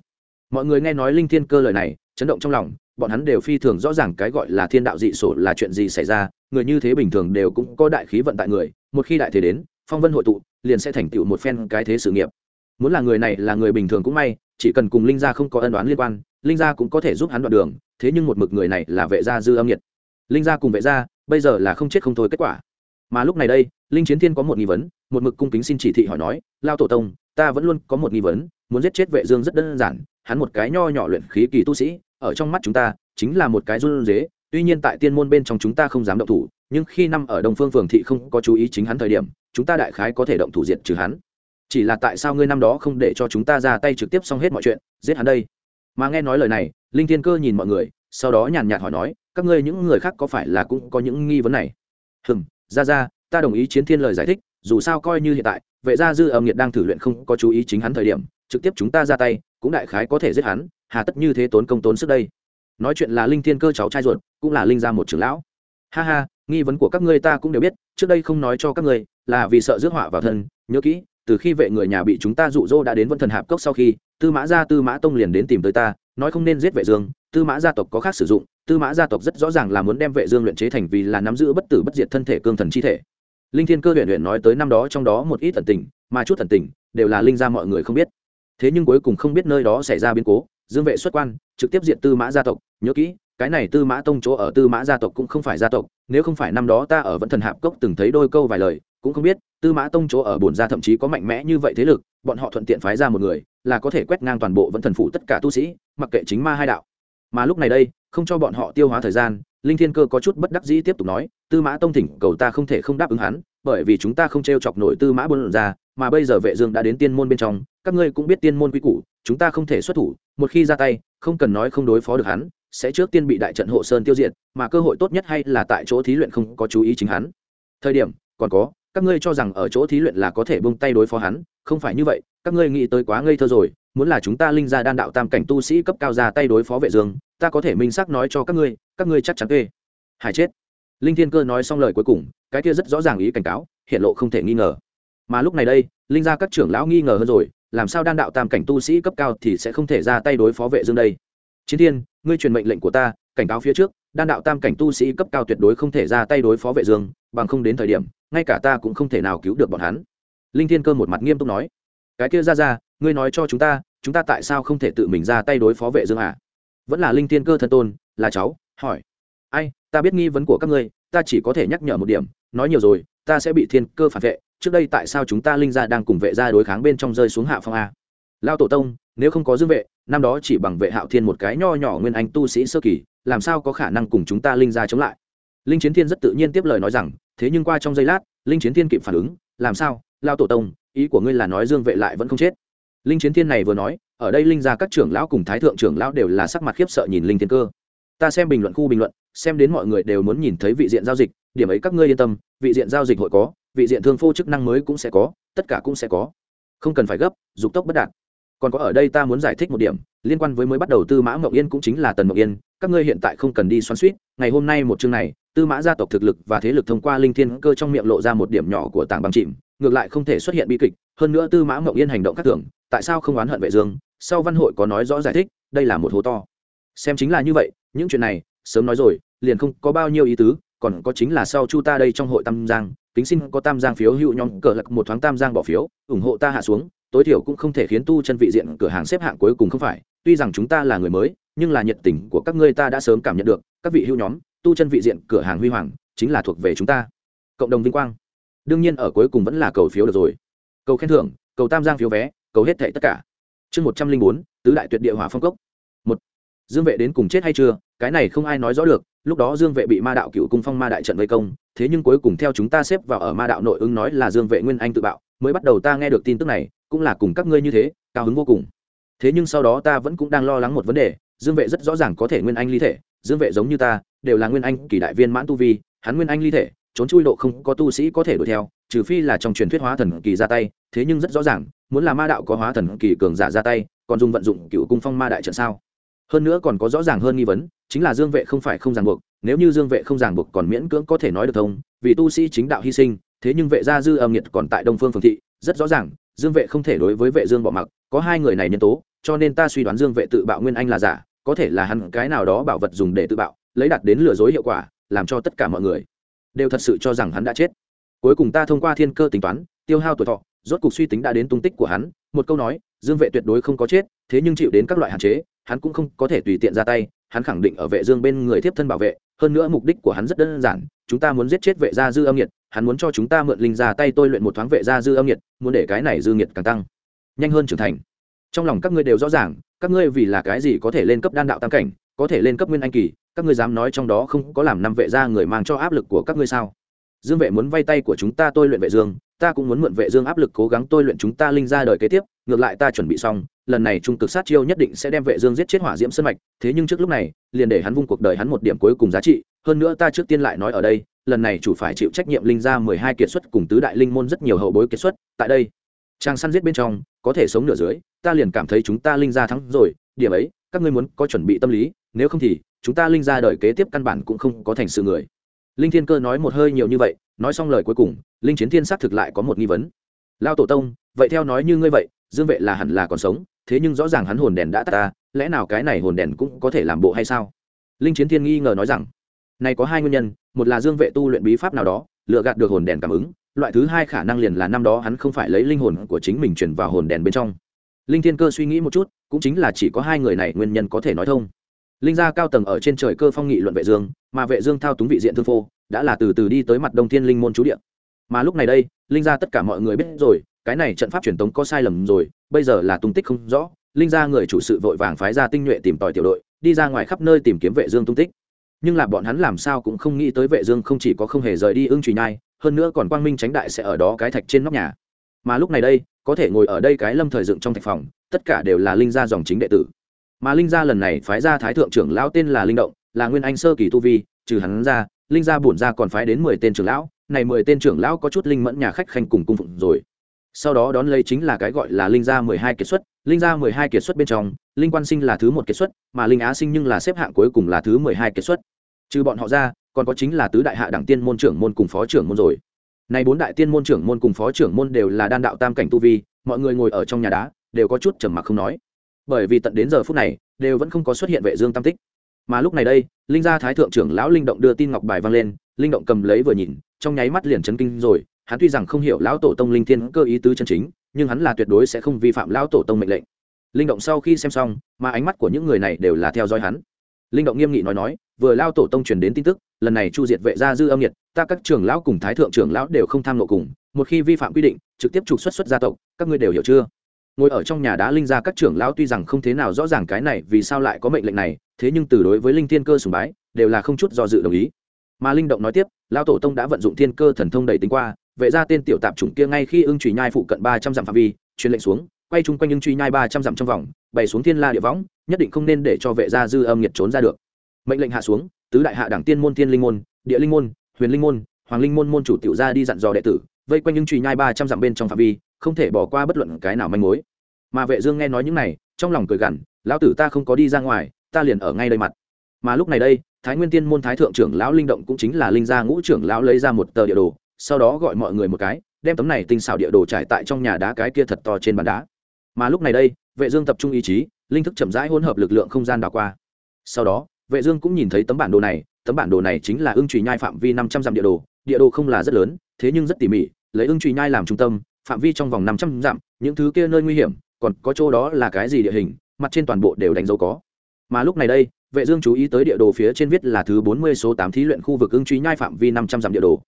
Mọi người nghe nói linh thiên cơ lời này, chấn động trong lòng, bọn hắn đều phi thường rõ ràng cái gọi là thiên đạo dị sổ là chuyện gì xảy ra, người như thế bình thường đều cũng có đại khí vận tại người, một khi đại thế đến, phong vân hội tụ, liền sẽ thành tựu một phen cái thế sự nghiệp. Muốn là người này là người bình thường cũng may, chỉ cần cùng linh gia không có ân đoán liên quan linh gia cũng có thể giúp hắn đoạn đường, thế nhưng một mực người này là vệ gia dư âm nhiệt. Linh gia cùng vệ gia, bây giờ là không chết không thôi kết quả. Mà lúc này đây, linh chiến thiên có một nghi vấn, một mực cung kính xin chỉ thị hỏi nói, lao tổ tông, ta vẫn luôn có một nghi vấn, muốn giết chết vệ dương rất đơn giản, hắn một cái nho nhỏ luyện khí kỳ tu sĩ, ở trong mắt chúng ta, chính là một cái run rế, tuy nhiên tại tiên môn bên trong chúng ta không dám động thủ, nhưng khi năm ở đông phương phường thị không có chú ý chính hắn thời điểm, chúng ta đại khái có thể động thủ diện trừ hắn. Chỉ là tại sao ngươi năm đó không để cho chúng ta ra tay trực tiếp xong hết mọi chuyện, giết hắn đây? Mà nghe nói lời này, linh thiên cơ nhìn mọi người, sau đó nhàn nhạt hỏi nói, các ngươi những người khác có phải là cũng có những nghi vấn này? Hừm, ra ra, ta đồng ý chiến thiên lời giải thích, dù sao coi như hiện tại, vệ gia dư âm nhiệt đang thử luyện không có chú ý chính hắn thời điểm, trực tiếp chúng ta ra tay, cũng đại khái có thể giết hắn, hà tất như thế tốn công tốn sức đây. Nói chuyện là linh thiên cơ cháu trai ruột, cũng là linh gia một trưởng lão. Ha ha, nghi vấn của các ngươi ta cũng đều biết, trước đây không nói cho các ngươi, là vì sợ rước họa vào thân, nhớ kỹ, từ khi vệ người nhà bị chúng ta dụ dỗ đã đến vân thần hạp cốc sau khi tư mã gia, tư mã tông liền đến tìm tới ta, nói không nên giết vệ dương, tư mã gia tộc có khác sử dụng, tư mã gia tộc rất rõ ràng là muốn đem vệ dương luyện chế thành vì là nắm giữ bất tử bất diệt thân thể cương thần chi thể. Linh thiên cơ luyện luyện nói tới năm đó trong đó một ít thần tình, mà chút thần tình đều là linh gia mọi người không biết. Thế nhưng cuối cùng không biết nơi đó xảy ra biến cố, dương vệ xuất quan, trực tiếp diện tư mã gia tộc. Nhớ kỹ, cái này tư mã tông chỗ ở tư mã gia tộc cũng không phải gia tộc, nếu không phải năm đó ta ở vẫn thần hạp cốc từng thấy đôi câu vài lời cũng không biết, tư mã tông chỗ ở bổn gia thậm chí có mạnh mẽ như vậy thế lực, bọn họ thuận tiện phái ra một người, là có thể quét ngang toàn bộ vẫn thần phụ tất cả tu sĩ, mặc kệ chính ma hai đạo. Mà lúc này đây, không cho bọn họ tiêu hóa thời gian, linh thiên cơ có chút bất đắc dĩ tiếp tục nói, tư mã tông thỉnh cầu ta không thể không đáp ứng hắn, bởi vì chúng ta không t r e o chọc nổi tư mã bôn ra, mà bây giờ vệ dương đã đến tiên môn bên trong, các ngươi cũng biết tiên môn quy củ, chúng ta không thể xuất thủ, một khi ra tay, không cần nói không đối phó được hắn, sẽ trước tiên bị đại trận hộ sơn tiêu diệt, mà cơ hội tốt nhất hay là tại chỗ thí luyện không có chú ý chính hắn. Thời điểm, còn có các ngươi cho rằng ở chỗ thí luyện là có thể buông tay đối phó hắn, không phải như vậy, các ngươi nghĩ tới quá ngây thơ rồi, muốn là chúng ta linh ra đan đạo tam cảnh tu sĩ cấp cao ra tay đối phó vệ dương, ta có thể minh xác nói cho các ngươi các ngươi chắc chắn kê hải chết. Linh thiên cơ nói xong lời cuối cùng, cái kia rất rõ ràng ý cảnh cáo, hiện lộ không thể nghi ngờ. Mà lúc này đây, linh gia các trưởng lão nghi ngờ hơn rồi, làm sao đan đạo tam cảnh tu sĩ cấp cao thì sẽ không thể ra tay đối phó vệ dương đây? Chiến thiên, ngươi truyền mệnh lệnh của ta, cảnh cáo phía trước, đan đạo tam cảnh tu sĩ cấp cao tuyệt đối không thể ra tay đối phó vệ dương, bằng không đến thời điểm ngay cả ta cũng không thể nào cứu được bọn hắn. Linh thiên cơ một mặt nghiêm túc nói, cái kia ra ra, ngươi nói cho chúng ta chúng ta tại sao không thể tự mình ra tay đối phó vệ dương à? Vẫn là linh thiên cơ thân tôn, là cháu, hỏi. Ai, ta biết nghi vấn của các ngươi, ta chỉ có thể nhắc nhở một điểm, nói nhiều rồi, ta sẽ bị thiên cơ phản vệ, trước đây tại sao chúng ta linh gia đang cùng vệ gia đối kháng bên trong rơi xuống hạ phong à? a lao tổ tông, nếu không có dương vệ, năm đó chỉ bằng vệ hạo thiên một cái nho nhỏ nguyên anh tu sĩ sơ kỳ, làm sao có khả năng cùng chúng ta linh gia chống lại? Linh chiến thiên rất tự nhiên tiếp lời nói rằng thế nhưng qua trong giây lát, linh chiến thiên kịp phản ứng, làm sao? Lao tổ tông, ý của ngươi là nói dương vệ lại vẫn không chết? Linh chiến thiên này vừa nói, ở đây linh gia các trưởng lão cùng thái thượng trưởng lão đều là sắc mặt khiếp sợ nhìn linh thiên cơ. Ta xem bình luận khu bình luận, xem đến mọi người đều muốn nhìn thấy vị diện giao dịch, điểm ấy các ngươi yên tâm, vị diện giao dịch hội có, vị diện thương phô chức năng mới cũng sẽ có, tất cả cũng sẽ có. Không cần phải gấp, dục tốc bất đạt. Còn có ở đây ta muốn giải thích một điểm, liên quan với mới bắt đầu tư mã mậu yên cũng chính là tần mậu yên, các ngươi hiện tại không cần đi xoắn suýt, ngày hôm nay một chương này tư mã gia tộc thực lực và thế lực thông qua linh thiên cơ trong miệng lộ ra một điểm nhỏ của tảng băng chìm, ngược lại không thể xuất hiện bi kịch. Hơn nữa tư mã mậu yên hành động khác thường, tại sao không oán hận vệ dương? Sau văn hội có nói rõ giải thích, đây là một hố to. Xem chính là như vậy, những chuyện này, sớm nói rồi, liền không có bao nhiêu ý tứ, còn có chính là sau chu ta đây trong hội tam giang, kính xin có tam giang phiếu hữu nhóm cờ lật một thoáng tam giang bỏ phiếu, ủng hộ ta hạ xuống, tối thiểu cũng không thể khiến tu chân vị diện cửa hàng xếp hạng cuối cùng không phải, tuy rằng chúng ta là người mới, nhưng là nhiệt tình của các ngươi ta đã sớm cảm nhận được, các vị hữu nhóm tu chân vị diện cửa hàng huy hoàng, chính là thuộc về chúng ta. Cộng đồng vinh quang. Đương nhiên ở cuối cùng vẫn là cầu phiếu được rồi. Cầu khen thưởng, cầu tam giang phiếu vé, cầu hết thệ tất cả. Chương một trăm linh bốn, tứ đại tuyệt địa hỏa phong cốc. Một. Dương vệ đến cùng chết hay chưa, cái này không ai nói rõ được, lúc đó dương vệ bị ma đạo cựu cung phong ma đại trận vây công, thế nhưng cuối cùng theo chúng ta xếp vào ở ma đạo nội ứng nói là dương vệ nguyên anh tự bạo, mới bắt đầu ta nghe được tin tức này, cũng là cùng các ngươi như thế, cao hứng vô cùng. Thế nhưng sau đó ta vẫn cũng đang lo lắng một vấn đề, dương vệ rất rõ ràng có thể nguyên anh ly thể dương vệ giống như ta, đều là nguyên anh kỳ đại viên mãn tu vi, hắn nguyên anh ly thể, trốn chui độ không có tu sĩ có thể đuổi theo, trừ phi là trong truyền thuyết hóa thần kỳ ra tay, thế nhưng rất rõ ràng, muốn là ma đạo có hóa thần kỳ cường giả ra tay, còn dùng vận dụng cựu cung phong ma đại trận sao? Hơn nữa còn có rõ ràng hơn nghi vấn, chính là dương vệ không phải không ràng buộc, nếu như dương vệ không ràng buộc còn miễn cưỡng có thể nói được thông, vì tu sĩ chính đạo hy sinh, thế nhưng vệ gia dư âm nhiệt còn tại đông phương phương thị, rất rõ ràng, dương vệ không thể đối với vệ dương bỏ mặc, có hai người này nhân tố, cho nên ta suy đoán dương vệ tự bạo nguyên anh là giả có thể là hắn cái nào đó bảo vật dùng để tự bạo, lấy đặt đến lừa dối hiệu quả, làm cho tất cả mọi người đều thật sự cho rằng hắn đã chết. Cuối cùng ta thông qua thiên cơ tính toán, tiêu hao tuổi thọ, rốt cục suy tính đã đến tung tích của hắn, một câu nói, dương vệ tuyệt đối không có chết, thế nhưng chịu đến các loại hạn chế, hắn cũng không có thể tùy tiện ra tay, hắn khẳng định ở vệ dương bên người tiếp thân bảo vệ, hơn nữa mục đích của hắn rất đơn giản, chúng ta muốn giết chết vệ gia dư âm nhiệt, hắn muốn cho chúng ta mượn linh ra tay tôi luyện một thoáng vệ gia dư âm nhiệt, muốn để cái này dư nhiệt càng tăng, nhanh hơn trưởng thành trong lòng các ngươi đều rõ ràng, các ngươi vì là cái gì có thể lên cấp đan đạo tam cảnh, có thể lên cấp nguyên anh kỳ, các ngươi dám nói trong đó không có làm năm vệ gia người mang cho áp lực của các ngươi sao? Dương vệ muốn vay tay của chúng ta tôi luyện vệ dương, ta cũng muốn mượn vệ dương áp lực cố gắng tôi luyện chúng ta linh ra đời kế tiếp, ngược lại ta chuẩn bị xong, lần này trung cực sát chiêu nhất định sẽ đem vệ dương giết chết hỏa diễm sân mạch, thế nhưng trước lúc này, liền để hắn vung cuộc đời hắn một điểm cuối cùng giá trị, hơn nữa ta trước tiên lại nói ở đây, lần này chủ phải chịu trách nhiệm linh gia mười hai kiệt xuất cùng tứ đại linh môn rất nhiều hậu bối kiệt xuất, tại đây trang săn giết bên trong, có thể sống nửa dưới, ta liền cảm thấy chúng ta linh gia thắng rồi, điểm ấy, các ngươi muốn có chuẩn bị tâm lý, nếu không thì, chúng ta linh gia đời kế tiếp căn bản cũng không có thành sự người. Linh thiên cơ nói một hơi nhiều như vậy, nói xong lời cuối cùng, linh chiến thiên xác thực lại có một nghi vấn. Lao tổ tông, vậy theo nói như ngươi vậy, dương vệ là hẳn là còn sống, thế nhưng rõ ràng hắn hồn đèn đã tắt ta, lẽ nào cái này hồn đèn cũng có thể làm bộ hay sao? Linh chiến thiên nghi ngờ nói rằng, này có hai nguyên nhân, một là dương vệ tu luyện bí pháp nào đó, lựa gạt được hồn đèn cảm ứng loại thứ hai khả năng liền là năm đó hắn không phải lấy linh hồn của chính mình chuyển vào hồn đèn bên trong. Linh thiên cơ suy nghĩ một chút, cũng chính là chỉ có hai người này nguyên nhân có thể nói thông. Linh gia cao tầng ở trên trời cơ phong nghị luận vệ dương, mà vệ dương thao túng vị diện thương phô đã là từ từ đi tới mặt đông thiên linh môn chú địa. Mà lúc này đây, linh gia tất cả mọi người biết rồi, cái này trận pháp truyền tống có sai lầm rồi, bây giờ là tung tích không rõ, linh gia người chủ sự vội vàng phái ra tinh nhuệ tìm tòi tiểu đội, đi ra ngoài khắp nơi tìm kiếm vệ dương tung tích. Nhưng là bọn hắn làm sao cũng không nghĩ tới vệ dương không chỉ có không hề rời đi ưng trùy nhai hơn nữa còn quang minh tránh đại sẽ ở đó cái thạch trên nóc nhà. Mà lúc này đây, có thể ngồi ở đây cái lâm thời dựng trong thạch phòng, tất cả đều là linh gia dòng chính đệ tử. Mà linh gia lần này phái ra thái thượng trưởng lão tên là linh động, là nguyên anh sơ kỳ tu vi, trừ hắn ra, linh gia bổn ra còn phái đến mười tên trưởng lão, này mười tên trưởng lão có chút linh mẫn nhà khách khanh cùng cung phụng rồi. Sau đó đón lấy chính là cái gọi là linh gia mười hai kiệt xuất, linh gia mười hai kiệt xuất bên trong, linh quan sinh là thứ một kiệt xuất, mà linh á sinh nhưng là xếp hạng cuối cùng là thứ mười hai kiệt xuất. Trừ bọn họ ra còn có chính là tứ đại hạ đẳng tiên môn trưởng môn cùng phó trưởng môn rồi. Nay bốn đại tiên môn trưởng môn cùng phó trưởng môn đều là đan đạo tam cảnh tu vi, mọi người ngồi ở trong nhà đá, đều có chút trầm mặc không nói. Bởi vì tận đến giờ phút này, đều vẫn không có xuất hiện vệ dương tam tích. Mà lúc này đây, linh gia thái thượng trưởng lão linh động đưa tin ngọc bài vang lên, linh động cầm lấy vừa nhìn, trong nháy mắt liền chấn kinh rồi, hắn tuy rằng không hiểu lão tổ tông linh thiên cơ ý tứ chân chính, nhưng hắn là tuyệt đối sẽ không vi phạm lão tổ tông mệnh lệnh. Linh động sau khi xem xong, mà ánh mắt của những người này đều là theo dõi hắn. Linh động nghiêm nghị nói nói vừa lao tổ tông truyền đến tin tức, lần này chu diệt vệ gia dư âm nhiệt, ta các trưởng lão cùng thái thượng trưởng lão đều không tham nộ cùng, một khi vi phạm quy định, trực tiếp trục xuất xuất gia tộc, các ngươi đều hiểu chưa? Ngồi ở trong nhà đá linh gia các trưởng lão tuy rằng không thế nào rõ ràng cái này vì sao lại có mệnh lệnh này, thế nhưng từ đối với linh thiên cơ sùng bái, đều là không chút do dự đồng ý. Mà linh động nói tiếp, lão tổ tông đã vận dụng thiên cơ thần thông đầy tính qua, vệ ra tên tiểu tạp chủng kia ngay khi ưng trùy nhai phụ cận ba trăm dặm phạm vi, truyền lệnh xuống, quay chung quanh ưng truy nhai ba trăm dặm trong vòng, bày xuống thiên la địa võng, nhất định không nên để cho vệ gia dư âm nhiệt trốn ra được mệnh lệnh hạ xuống, tứ đại hạ đảng tiên môn, tiên linh môn, địa linh môn, huyền linh môn, hoàng linh môn môn chủ tiểu gia đi dặn dò đệ tử, vây quanh những truy nhai ba trăm dặm bên trong phạm vi, không thể bỏ qua bất luận cái nào manh mối. Mà vệ dương nghe nói những này, trong lòng cười gằn, lão tử ta không có đi ra ngoài, ta liền ở ngay đây mặt. Mà lúc này đây, thái nguyên tiên môn thái thượng trưởng lão linh động cũng chính là linh gia ngũ trưởng lão lấy ra một tờ địa đồ, sau đó gọi mọi người một cái, đem tấm này tinh xảo địa đồ trải tại trong nhà đá cái kia thật to trên bàn đá. Mà lúc này đây, vệ dương tập trung ý chí, linh thức chậm rãi hỗn hợp lực lượng không gian đảo qua. Sau đó vệ dương cũng nhìn thấy tấm bản đồ này, tấm bản đồ này chính là ưng trùy nhai phạm vi 500 dặm địa đồ địa đồ không là rất lớn, thế nhưng rất tỉ mỉ, lấy ưng trùy nhai làm trung tâm, phạm vi trong vòng 500 dặm, những thứ kia nơi nguy hiểm, còn có chỗ đó là cái gì địa hình, mặt trên toàn bộ đều đánh dấu có. Mà lúc này đây, vệ dương chú ý tới địa đồ phía trên viết là thứ 40 số 8 thí luyện khu vực ưng truy nhai phạm vi 500 dặm địa đồ.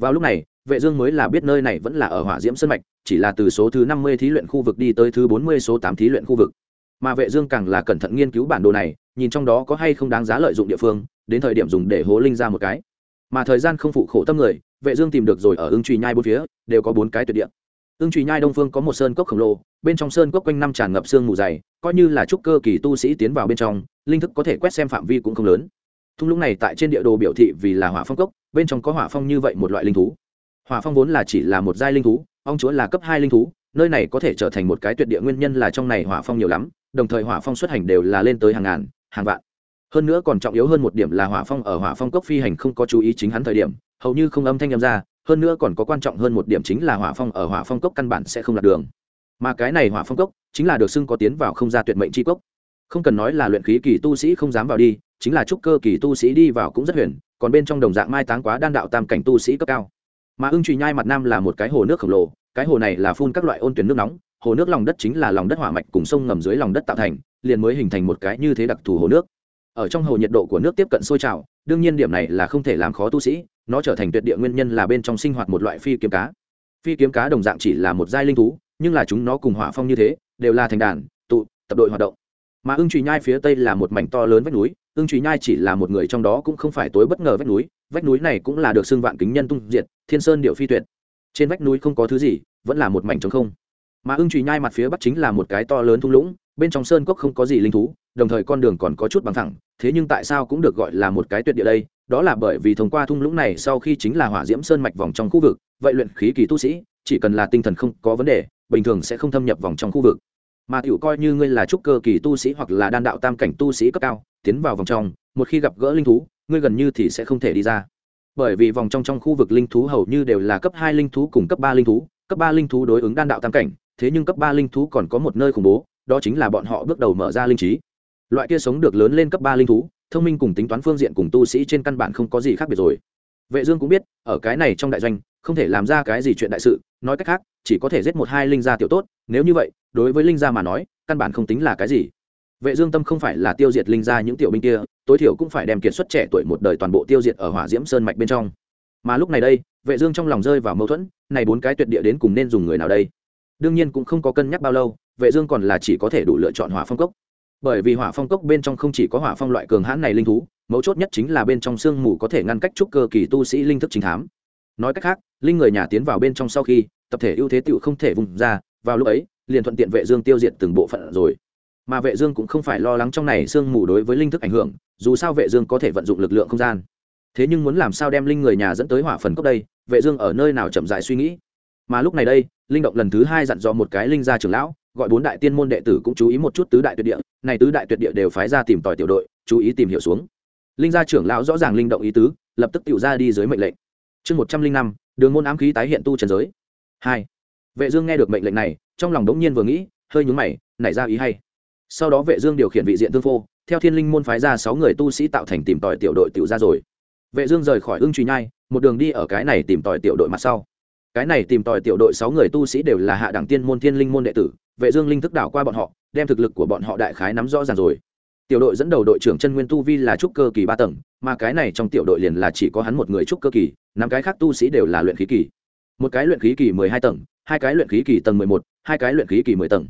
Vào lúc này, vệ dương mới là biết nơi này vẫn là ở hỏa diễm sơn mạch, chỉ là từ số thứ 50 thí luyện khu vực đi tới thứ 40 số 8 thí luyện khu vực mà vệ dương càng là cẩn thận nghiên cứu bản đồ này, nhìn trong đó có hay không đáng giá lợi dụng địa phương, đến thời điểm dùng để hố linh ra một cái. Mà thời gian không phụ khổ tâm người, vệ dương tìm được rồi ở ương truy nhai bốn phía, đều có bốn cái tuyệt địa. Ương truy nhai đông phương có một sơn cốc khổng lồ, bên trong sơn cốc quanh năm tràn ngập sương mù dày, coi như là trúc cơ kỳ tu sĩ tiến vào bên trong, linh thức có thể quét xem phạm vi cũng không lớn. Thung lũng này tại trên địa đồ biểu thị vì là hỏa phong cốc, bên trong có hỏa phong như vậy một loại linh thú. Hỏa phong vốn là chỉ là một giai linh thú, ông chúa là cấp hai linh thú, nơi này có thể trở thành một cái tuyệt địa nguyên nhân là trong này hỏa phong nhiều lắm đồng thời hỏa phong xuất hành đều là lên tới hàng ngàn, hàng vạn. Hơn nữa còn trọng yếu hơn một điểm là hỏa phong ở hỏa phong cốc phi hành không có chú ý chính hắn thời điểm, hầu như không âm thanh âm ra, hơn nữa còn có quan trọng hơn một điểm chính là hỏa phong ở hỏa phong cốc căn bản sẽ không lạc đường. Mà cái này hỏa phong cốc chính là được xưng có tiến vào không ra tuyệt mệnh chi cốc. Không cần nói là luyện khí kỳ tu sĩ không dám vào đi, chính là trúc cơ kỳ tu sĩ đi vào cũng rất huyền, còn bên trong đồng dạng mai táng quá đan đạo tam cảnh tu sĩ cấp cao. Mà ưng trùy nhai mặt nam là một cái hồ nước khổng lồ, cái hồ này là phun các loại ôn tuyển nước nóng hồ nước lòng đất chính là lòng đất hỏa mạch cùng sông ngầm dưới lòng đất tạo thành, liền mới hình thành một cái như thế đặc thù hồ nước. Ở trong hồ nhiệt độ của nước tiếp cận sôi trào, đương nhiên điểm này là không thể làm khó tu sĩ, nó trở thành tuyệt địa nguyên nhân là bên trong sinh hoạt một loại phi kiếm cá. Phi kiếm cá đồng dạng chỉ là một giai linh thú, nhưng là chúng nó cùng hỏa phong như thế, đều là thành đàn, tụ, tập đội hoạt động. Mà ưng trùy nhai phía tây là một mảnh to lớn vách núi, ưng trùy nhai chỉ là một người trong đó cũng không phải tối bất ngờ vách núi vách núi này cũng là được xưng vạn kính nhân tung diệt, thiên sơn điệu phi tuyệt. Trên vách núi không có thứ gì, vẫn là một mảnh trống không mà ưng trùy nhai mặt phía bắc chính là một cái to lớn thung lũng, bên trong sơn cốc không có gì linh thú, đồng thời con đường còn có chút bằng thẳng, thế nhưng tại sao cũng được gọi là một cái tuyệt địa đây? Đó là bởi vì thông qua thung lũng này sau khi chính là hỏa diễm sơn mạch vòng trong khu vực, vậy luyện khí kỳ tu sĩ, chỉ cần là tinh thần không có vấn đề, bình thường sẽ không thâm nhập vòng trong khu vực. Mà tiểu coi như ngươi là trúc cơ kỳ tu sĩ hoặc là đan đạo tam cảnh tu sĩ cấp cao, tiến vào vòng trong, một khi gặp gỡ linh thú, ngươi gần như thì sẽ không thể đi ra. Bởi vì vòng trong trong khu vực linh thú hầu như đều là cấp hai linh thú cùng cấp ba linh thú, cấp ba linh thú đối ứng đan đạo tam cảnh thế nhưng cấp ba linh thú còn có một nơi khủng bố, đó chính là bọn họ bước đầu mở ra linh trí. Loại kia sống được lớn lên cấp ba linh thú, thông minh cùng tính toán phương diện cùng tu sĩ trên căn bản không có gì khác biệt rồi. Vệ dương cũng biết, ở cái này trong đại doanh, không thể làm ra cái gì chuyện đại sự, nói cách khác, chỉ có thể giết một hai linh gia tiểu tốt, nếu như vậy, đối với linh gia mà nói, căn bản không tính là cái gì. Vệ dương tâm không phải là tiêu diệt linh gia những tiểu binh kia, tối thiểu cũng phải đem kiệt xuất trẻ tuổi một đời toàn bộ tiêu diệt ở hỏa diễm sơn mạch bên trong. Mà lúc này đây, vệ dương trong lòng rơi vào mâu thuẫn, này bốn cái tuyệt địa đến cùng nên dùng người nào đây? Đương nhiên cũng không có cân nhắc bao lâu, vệ dương còn là chỉ có thể đủ lựa chọn hỏa phong cốc. Bởi vì hỏa phong cốc bên trong không chỉ có hỏa phong loại cường hãn này linh thú, mấu chốt nhất chính là bên trong xương mù có thể ngăn cách trúc cơ kỳ tu sĩ linh thức chính thám. Nói cách khác, linh người nhà tiến vào bên trong sau khi, tập thể ưu thế tựu không thể vùng ra, vào lúc ấy, liền thuận tiện vệ dương tiêu diệt từng bộ phận rồi. Mà vệ dương cũng không phải lo lắng trong này xương mù đối với linh thức ảnh hưởng, dù sao vệ dương có thể vận dụng lực lượng không gian. Thế nhưng muốn làm sao đem linh người nhà dẫn tới hỏa phần cốc đây, vệ dương ở nơi nào chậm rãi suy nghĩ? Mà lúc này đây, linh động lần thứ hai dặn dò một cái linh gia trưởng lão, gọi bốn đại tiên môn đệ tử cũng chú ý một chút tứ đại tuyệt địa, này tứ đại tuyệt địa đều phái ra tìm tòi tiểu đội, chú ý tìm hiểu xuống. Linh gia trưởng lão rõ ràng linh động ý tứ, lập tức tiểu ra đi dưới mệnh lệnh. Chương một trăm linh năm, đường môn ám khí tái hiện tu trần giới. Hai. Vệ dương nghe được mệnh lệnh này, trong lòng đống nhiên vừa nghĩ, hơi nhướng mày, nảy ra ý hay. Sau đó vệ dương điều khiển vị diện thương phô, theo thiên linh môn phái ra sáu người tu sĩ tạo thành tìm tòi tiểu đội tiểu ra rồi. Vệ dương rời khỏi ưng truy nhai, một đường đi ở cái này tìm tòi tiểu đội mặt sau cái này tìm tòi tiểu đội sáu người tu sĩ đều là hạ đẳng tiên môn, thiên linh môn đệ tử, vệ dương linh thức đảo qua bọn họ, đem thực lực của bọn họ đại khái nắm rõ ràng rồi. Tiểu đội dẫn đầu đội trưởng chân nguyên tu vi là trúc cơ kỳ ba tầng, mà cái này trong tiểu đội liền là chỉ có hắn một người trúc cơ kỳ, năm cái khác tu sĩ đều là luyện khí kỳ. Một cái luyện khí kỳ mười hai tầng, hai cái luyện khí kỳ tầng mười một, hai cái luyện khí kỳ mười tầng.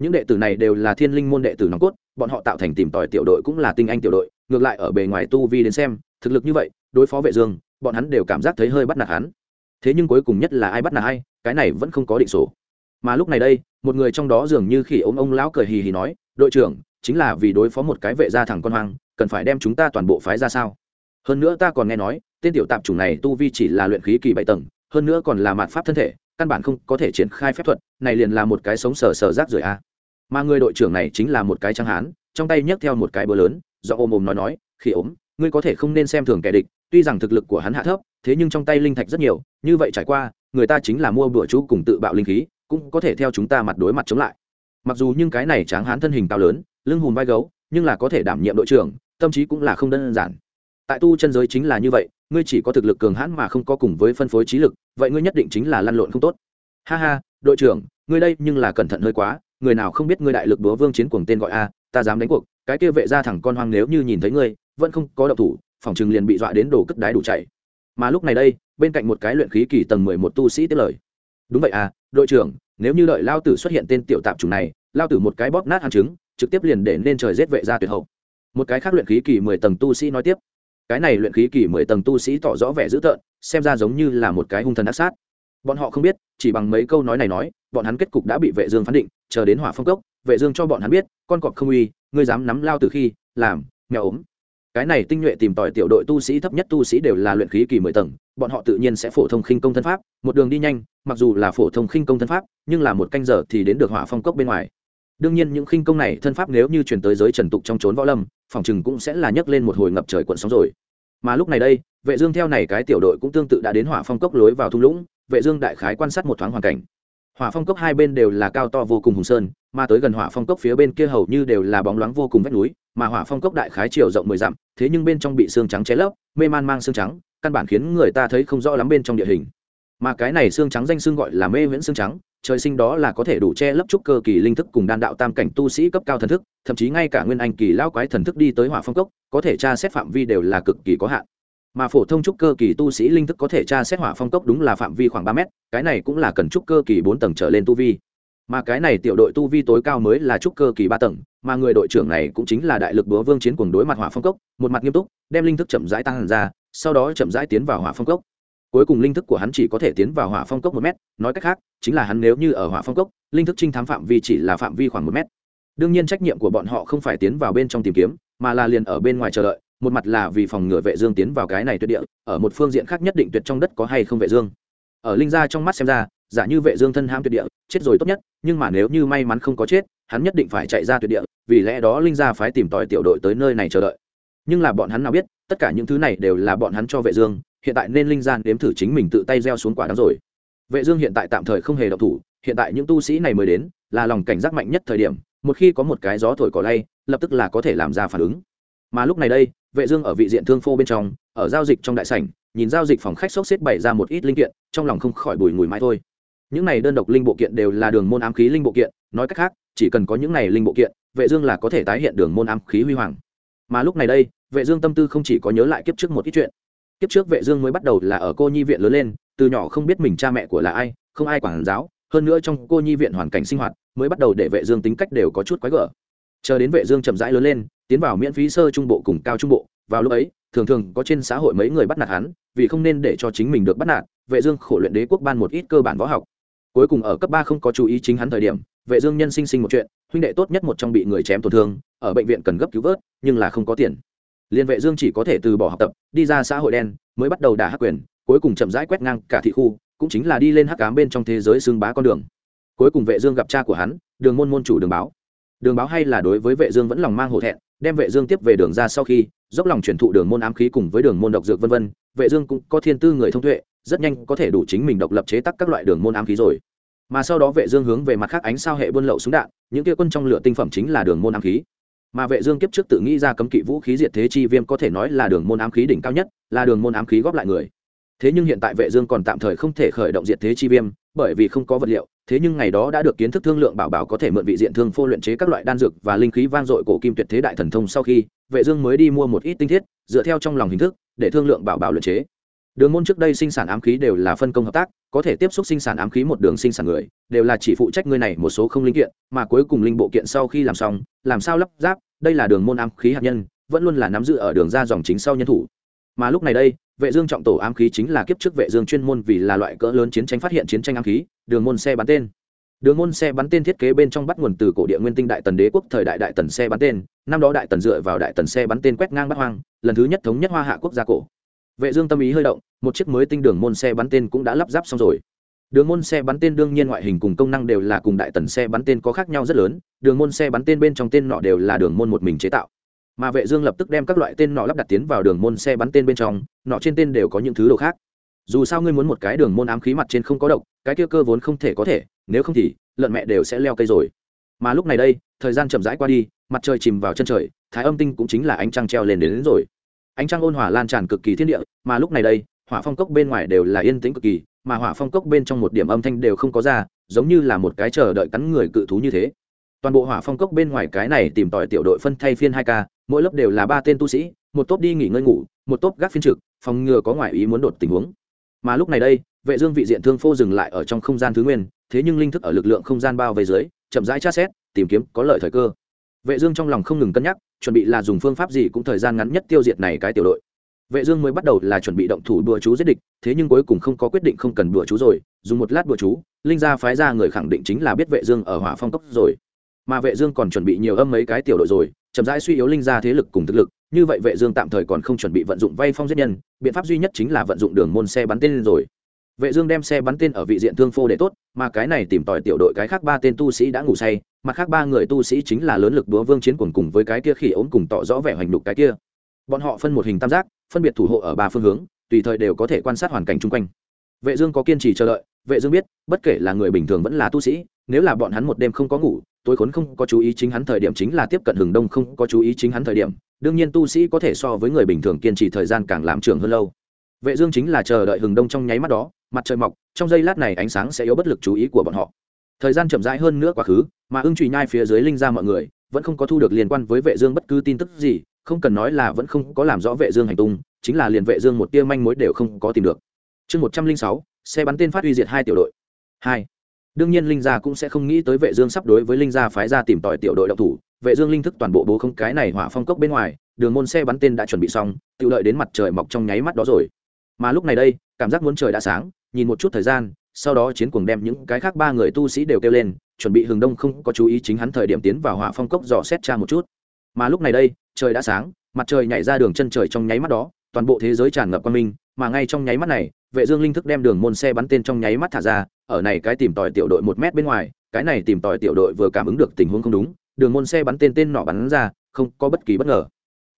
Những đệ tử này đều là thiên linh môn đệ tử nòng cốt, bọn họ tạo thành tìm tòi tiểu đội cũng là tinh anh tiểu đội, ngược lại ở bề ngoài tu vi đến xem, thực lực như vậy, đối phó vệ dương, bọn hắn đều cảm giác thấy hơi bắt nạt hắn thế nhưng cuối cùng nhất là ai bắt là ai, cái này vẫn không có định số. Mà lúc này đây, một người trong đó dường như khi ống ông lão cười hì hì nói, đội trưởng, chính là vì đối phó một cái vệ gia thẳng con hoang, cần phải đem chúng ta toàn bộ phái ra sao? Hơn nữa ta còn nghe nói, tên tiểu tạp chủng này tu vi chỉ là luyện khí kỳ bảy tầng, hơn nữa còn là mạt pháp thân thể, căn bản không có thể triển khai phép thuật, này liền là một cái sống sờ sờ rác rưởi a. Mà người đội trưởng này chính là một cái trắng hán, trong tay nhấc theo một cái bơ lớn do ôm ôm nói nói khi ốm, ngươi có thể không nên xem thường kẻ địch tuy rằng thực lực của hắn hạ thấp, thế nhưng trong tay linh thạch rất nhiều, như vậy trải qua, người ta chính là mua bữa chú cùng tự bạo linh khí, cũng có thể theo chúng ta mặt đối mặt chống lại. Mặc dù nhưng cái này tráng hán thân hình cao lớn, lưng hùn vai gấu, nhưng là có thể đảm nhiệm đội trưởng, tâm trí cũng là không đơn giản. Tại tu chân giới chính là như vậy, ngươi chỉ có thực lực cường hãn mà không có cùng với phân phối trí lực, vậy ngươi nhất định chính là lăn lộn không tốt. Ha ha, đội trưởng, ngươi đây nhưng là cẩn thận hơi quá, người nào không biết ngươi đại lực búa vương chiến cuồng tên gọi a, ta dám đánh cuộc, cái kia vệ ra thẳng con hoang nếu như nhìn thấy ngươi, vẫn không có động thủ phòng chừng liền bị dọa đến đổ cất đái đủ chạy. Mà lúc này đây, bên cạnh một cái luyện khí kỳ tầng mười một tu sĩ tiết lời. Đúng vậy à đội trưởng, nếu như đợi lao tử xuất hiện tên tiểu tạp chủng này, lao tử một cái bóp nát ăn trứng, trực tiếp liền để nên trời giết vệ ra tuyệt hậu. Một cái khác luyện khí kỳ mười tầng tu sĩ nói tiếp. Cái này luyện khí kỳ mười tầng tu sĩ tỏ rõ vẻ dữ tợn, xem ra giống như là một cái hung thần ác sát. Bọn họ không biết, chỉ bằng mấy câu nói này nói, bọn hắn kết cục đã bị vệ dương phán định, chờ đến hỏa phong cốc, vệ dương cho bọn hắn biết, con cọp không uy, ngươi dám nắm lao từ khi, làm, mèo ốm cái này tinh nhuệ tìm tòi tiểu đội tu sĩ thấp nhất tu sĩ đều là luyện khí kỳ mười tầng, bọn họ tự nhiên sẽ phổ thông khinh công thân pháp, một đường đi nhanh, mặc dù là phổ thông khinh công thân pháp, nhưng là một canh giờ thì đến được hỏa phong cốc bên ngoài. Đương nhiên những khinh công này thân pháp nếu như truyền tới giới trần tục trong trốn võ lâm, phòng chừng cũng sẽ là nhấc lên một hồi ngập trời cuộn sóng rồi. Mà lúc này đây, vệ dương theo này cái tiểu đội cũng tương tự đã đến hỏa phong cốc lối vào thung lũng, vệ dương đại khái quan sát một thoáng hoàn cảnh. Hỏa phong cốc hai bên đều là cao to vô cùng hùng sơn, mà tới gần hỏa phong cốc phía bên kia hầu như đều là bóng loáng vô cùng vách núi, mà hỏa phong cốc đại khái chiều rộng mười dặm thế nhưng bên trong bị xương trắng che lấp, mê man mang xương trắng, căn bản khiến người ta thấy không rõ lắm bên trong địa hình. Mà cái này xương trắng danh xương gọi là mê viễn xương trắng, trời sinh đó là có thể đủ che lấp trúc cơ kỳ linh thức cùng đan đạo tam cảnh tu sĩ cấp cao thần thức, thậm chí ngay cả nguyên anh kỳ lao quái thần thức đi tới hỏa phong cốc, có thể tra xét phạm vi đều là cực kỳ có hạn. Mà phổ thông trúc cơ kỳ tu sĩ linh thức có thể tra xét hỏa phong cốc đúng là phạm vi khoảng ba mét, cái này cũng là cần trúc cơ kỳ bốn tầng trở lên tu vi mà cái này tiểu đội tu vi tối cao mới là trúc cơ kỳ ba tầng, mà người đội trưởng này cũng chính là đại lực búa vương chiến cùng đối mặt hỏa phong cốc, một mặt nghiêm túc, đem linh thức chậm rãi tăng hẳn ra, sau đó chậm rãi tiến vào hỏa phong cốc. Cuối cùng linh thức của hắn chỉ có thể tiến vào hỏa phong cốc một mét, nói cách khác, chính là hắn nếu như ở hỏa phong cốc, linh thức trinh thám phạm vi chỉ là phạm vi khoảng một mét. Đương nhiên trách nhiệm của bọn họ không phải tiến vào bên trong tìm kiếm, mà là liền ở bên ngoài chờ đợi, một mặt là vì phòng ngừa vệ dương tiến vào cái này tuyệt địa, ở một phương diện khác nhất định tuyệt trong đất có hay không vệ dương. Ở linh gia trong mắt xem ra giả như vệ dương thân ham tuyệt địa, chết rồi tốt nhất, nhưng mà nếu như may mắn không có chết, hắn nhất định phải chạy ra tuyệt địa, vì lẽ đó linh gia phái tìm tòi tiểu đội tới nơi này chờ đợi. Nhưng là bọn hắn nào biết, tất cả những thứ này đều là bọn hắn cho vệ dương, hiện tại nên linh gian đếm thử chính mình tự tay gieo xuống quả đắng rồi. Vệ dương hiện tại tạm thời không hề động thủ, hiện tại những tu sĩ này mới đến, là lòng cảnh giác mạnh nhất thời điểm, một khi có một cái gió thổi cỏ lay, lập tức là có thể làm ra phản ứng. Mà lúc này đây, vệ dương ở vị diện thương phô bên trong, ở giao dịch trong đại sảnh, nhìn giao dịch phòng khách sốc xếp bày ra một ít linh kiện, trong lòng không khỏi bùi ngùi mãi thôi những này đơn độc linh bộ kiện đều là đường môn ám khí linh bộ kiện, nói cách khác, chỉ cần có những này linh bộ kiện, vệ dương là có thể tái hiện đường môn ám khí huy hoàng. Mà lúc này đây, vệ dương tâm tư không chỉ có nhớ lại kiếp trước một ít chuyện. Kiếp trước vệ dương mới bắt đầu là ở cô nhi viện lớn lên, từ nhỏ không biết mình cha mẹ của là ai, không ai quản giáo, hơn nữa trong cô nhi viện hoàn cảnh sinh hoạt, mới bắt đầu để vệ dương tính cách đều có chút quái gở. Chờ đến vệ dương chậm rãi lớn lên, tiến vào miễn phí sơ trung bộ cùng cao trung bộ, vào lúc ấy, thường thường có trên xã hội mấy người bắt nạt hắn, vì không nên để cho chính mình được bắt nạt, vệ dương khổ luyện đế quốc ban một ít cơ bản võ học cuối cùng ở cấp ba không có chú ý chính hắn thời điểm, vệ dương nhân sinh sinh một chuyện, huynh đệ tốt nhất một trong bị người chém tổn thương, ở bệnh viện cần gấp cứu vớt, nhưng là không có tiền. Liên vệ dương chỉ có thể từ bỏ học tập, đi ra xã hội đen, mới bắt đầu đả hắc quyền, cuối cùng chậm rãi quét ngang cả thị khu, cũng chính là đi lên hắc ám bên trong thế giới xương bá con đường. Cuối cùng vệ dương gặp cha của hắn, đường môn môn chủ đường báo. Đường báo hay là đối với vệ dương vẫn lòng mang hổ thẹn, đem vệ dương tiếp về đường ra sau khi, dốc lòng truyền thụ đường môn ám khí cùng với đường môn độc dược vân vân, vệ dương cũng có thiên tư người thông tuệ rất nhanh có thể đủ chính mình độc lập chế tác các loại đường môn ám khí rồi. Mà sau đó vệ dương hướng về mặt khác ánh sao hệ buôn lậu súng đạn, những kia quân trong lửa tinh phẩm chính là đường môn ám khí. Mà vệ dương kiếp trước tự nghĩ ra cấm kỵ vũ khí diệt thế chi viêm có thể nói là đường môn ám khí đỉnh cao nhất, là đường môn ám khí góp lại người. Thế nhưng hiện tại vệ dương còn tạm thời không thể khởi động diệt thế chi viêm, bởi vì không có vật liệu, thế nhưng ngày đó đã được kiến thức thương lượng bảo bảo có thể mượn vị diện thương phô luyện chế các loại đan dược và linh khí vang dội cổ kim tuyệt thế đại thần thông sau khi, vệ dương mới đi mua một ít tinh thiết, dựa theo trong lòng hình thức, để thương lượng bảo bảo luyện chế đường môn trước đây sinh sản ám khí đều là phân công hợp tác, có thể tiếp xúc sinh sản ám khí một đường sinh sản người, đều là chỉ phụ trách người này một số không linh kiện, mà cuối cùng linh bộ kiện sau khi làm xong, làm sao lắp ráp, đây là đường môn ám khí hạt nhân, vẫn luôn là nắm giữ ở đường ra dòng chính sau nhân thủ. Mà lúc này đây, vệ dương trọng tổ ám khí chính là kiếp trước vệ dương chuyên môn vì là loại cỡ lớn chiến tranh phát hiện chiến tranh ám khí, đường môn xe bắn tên. Đường môn xe bắn tên thiết kế bên trong bắt nguồn từ cổ địa nguyên tinh đại tần đế quốc thời đại đại tần xe bắn tên, năm đó đại tần dựa vào đại tần xe bắn tên quét ngang bắt hoang, lần thứ nhất thống nhất hoa hạ quốc gia cổ vệ dương tâm ý hơi động một chiếc mới tinh đường môn xe bắn tên cũng đã lắp ráp xong rồi. Đường môn xe bắn tên đương nhiên ngoại hình cùng công năng đều là cùng đại tần xe bắn tên có khác nhau rất lớn đường môn xe bắn tên bên trong tên nọ đều là đường môn một mình chế tạo. Mà vệ dương lập tức đem các loại tên nọ lắp đặt tiến vào đường môn xe bắn tên bên trong nọ trên tên đều có những thứ đồ khác. Dù sao ngươi muốn một cái đường môn ám khí mặt trên không có độc cái kia cơ vốn không thể có thể nếu không thì lợn mẹ đều sẽ leo cây rồi. Mà lúc này đây thời gian chậm rãi qua đi mặt trời chìm vào chân trời thái âm tinh cũng chính là ánh trăng treo lên đến, đến rồi ánh trăng ôn hòa lan tràn cực kỳ thiên địa, mà lúc này đây, hỏa phong cốc bên ngoài đều là yên tĩnh cực kỳ, mà hỏa phong cốc bên trong một điểm âm thanh đều không có ra, giống như là một cái chờ đợi cắn người cự thú như thế. Toàn bộ hỏa phong cốc bên ngoài cái này tìm tòi tiểu đội phân thay phiên hai ca, mỗi lớp đều là ba tên tu sĩ, một tốp đi nghỉ ngơi ngủ, một tốp gác phiên trực, phòng ngừa có ngoại ý muốn đột tình huống. Mà lúc này đây, vệ dương vị diện thương phô dừng lại ở trong không gian thứ nguyên, thế nhưng linh thức ở lực lượng không gian bao vây dưới, chậm rãi tra xét, tìm kiếm có lợi thời cơ vệ dương trong lòng không ngừng cân nhắc, chuẩn bị là dùng phương pháp gì cũng thời gian ngắn nhất tiêu diệt này cái tiểu đội. Vệ dương mới bắt đầu là chuẩn bị động thủ đùa chú giết địch, thế nhưng cuối cùng không có quyết định không cần đùa chú rồi, dùng một lát đùa chú, linh gia phái ra người khẳng định chính là biết vệ dương ở hỏa phong cốc rồi. Mà vệ dương còn chuẩn bị nhiều âm mấy cái tiểu đội rồi, chậm rãi suy yếu linh gia thế lực cùng thực lực, như vậy vệ dương tạm thời còn không chuẩn bị vận dụng vay phong giết nhân, biện pháp duy nhất chính là vận dụng đường môn xe bắn tên rồi vệ dương đem xe bắn tên ở vị diện thương phô để tốt, mà cái này tìm tòi tiểu đội cái khác ba tên tu sĩ đã ngủ say, mặt khác ba người tu sĩ chính là lớn lực đúa vương chiến cuồng cùng với cái kia khỉ ốm cùng tỏ rõ vẻ hoành đục cái kia. Bọn họ phân một hình tam giác, phân biệt thủ hộ ở ba phương hướng, tùy thời đều có thể quan sát hoàn cảnh chung quanh. Vệ dương có kiên trì chờ đợi, vệ dương biết, bất kể là người bình thường vẫn là tu sĩ, nếu là bọn hắn một đêm không có ngủ, tối khốn không có chú ý chính hắn thời điểm chính là tiếp cận hừng đông không có chú ý chính hắn thời điểm, đương nhiên tu sĩ có thể so với người bình thường kiên trì thời gian càng làm trường hơn lâu. Vệ dương chính là chờ đợi hừng đông trong nháy mắt đó mặt trời mọc, trong giây lát này ánh sáng sẽ yếu bất lực chú ý của bọn họ. Thời gian chậm rãi hơn nữa quá khứ, mà ưng trùy nhai phía dưới linh ra mọi người, vẫn không có thu được liên quan với vệ dương bất cứ tin tức gì, không cần nói là vẫn không có làm rõ vệ dương hành tung, chính là liền vệ dương một tia manh mối đều không có tìm được. Chương một trăm linh sáu, xe bắn tên phát uy diệt hai tiểu đội. Hai. Đương nhiên linh gia cũng sẽ không nghĩ tới vệ dương sắp đối với linh gia phái ra tìm tòi tiểu đội động thủ, vệ dương linh thức toàn bộ bố không cái này hỏa phong cốc bên ngoài, đường môn xe bắn tên đã chuẩn bị xong, tự lợi đến mặt trời mọc trong nháy mắt đó rồi. Mà lúc này đây, cảm giác muốn trời đã sáng nhìn một chút thời gian, sau đó chiến cuồng đem những cái khác ba người tu sĩ đều kêu lên, chuẩn bị hừng đông không có chú ý chính hắn thời điểm tiến vào hỏa phong cốc dò xét tra một chút. Mà lúc này đây, trời đã sáng, mặt trời nhảy ra đường chân trời trong nháy mắt đó, toàn bộ thế giới tràn ngập quan minh, mà ngay trong nháy mắt này, vệ dương linh thức đem đường môn xe bắn tên trong nháy mắt thả ra, ở này cái tìm tòi tiểu đội một mét bên ngoài, cái này tìm tòi tiểu đội vừa cảm ứng được tình huống không đúng, đường môn xe bắn tên tên nọ bắn ra, không có bất kỳ bất ngờ.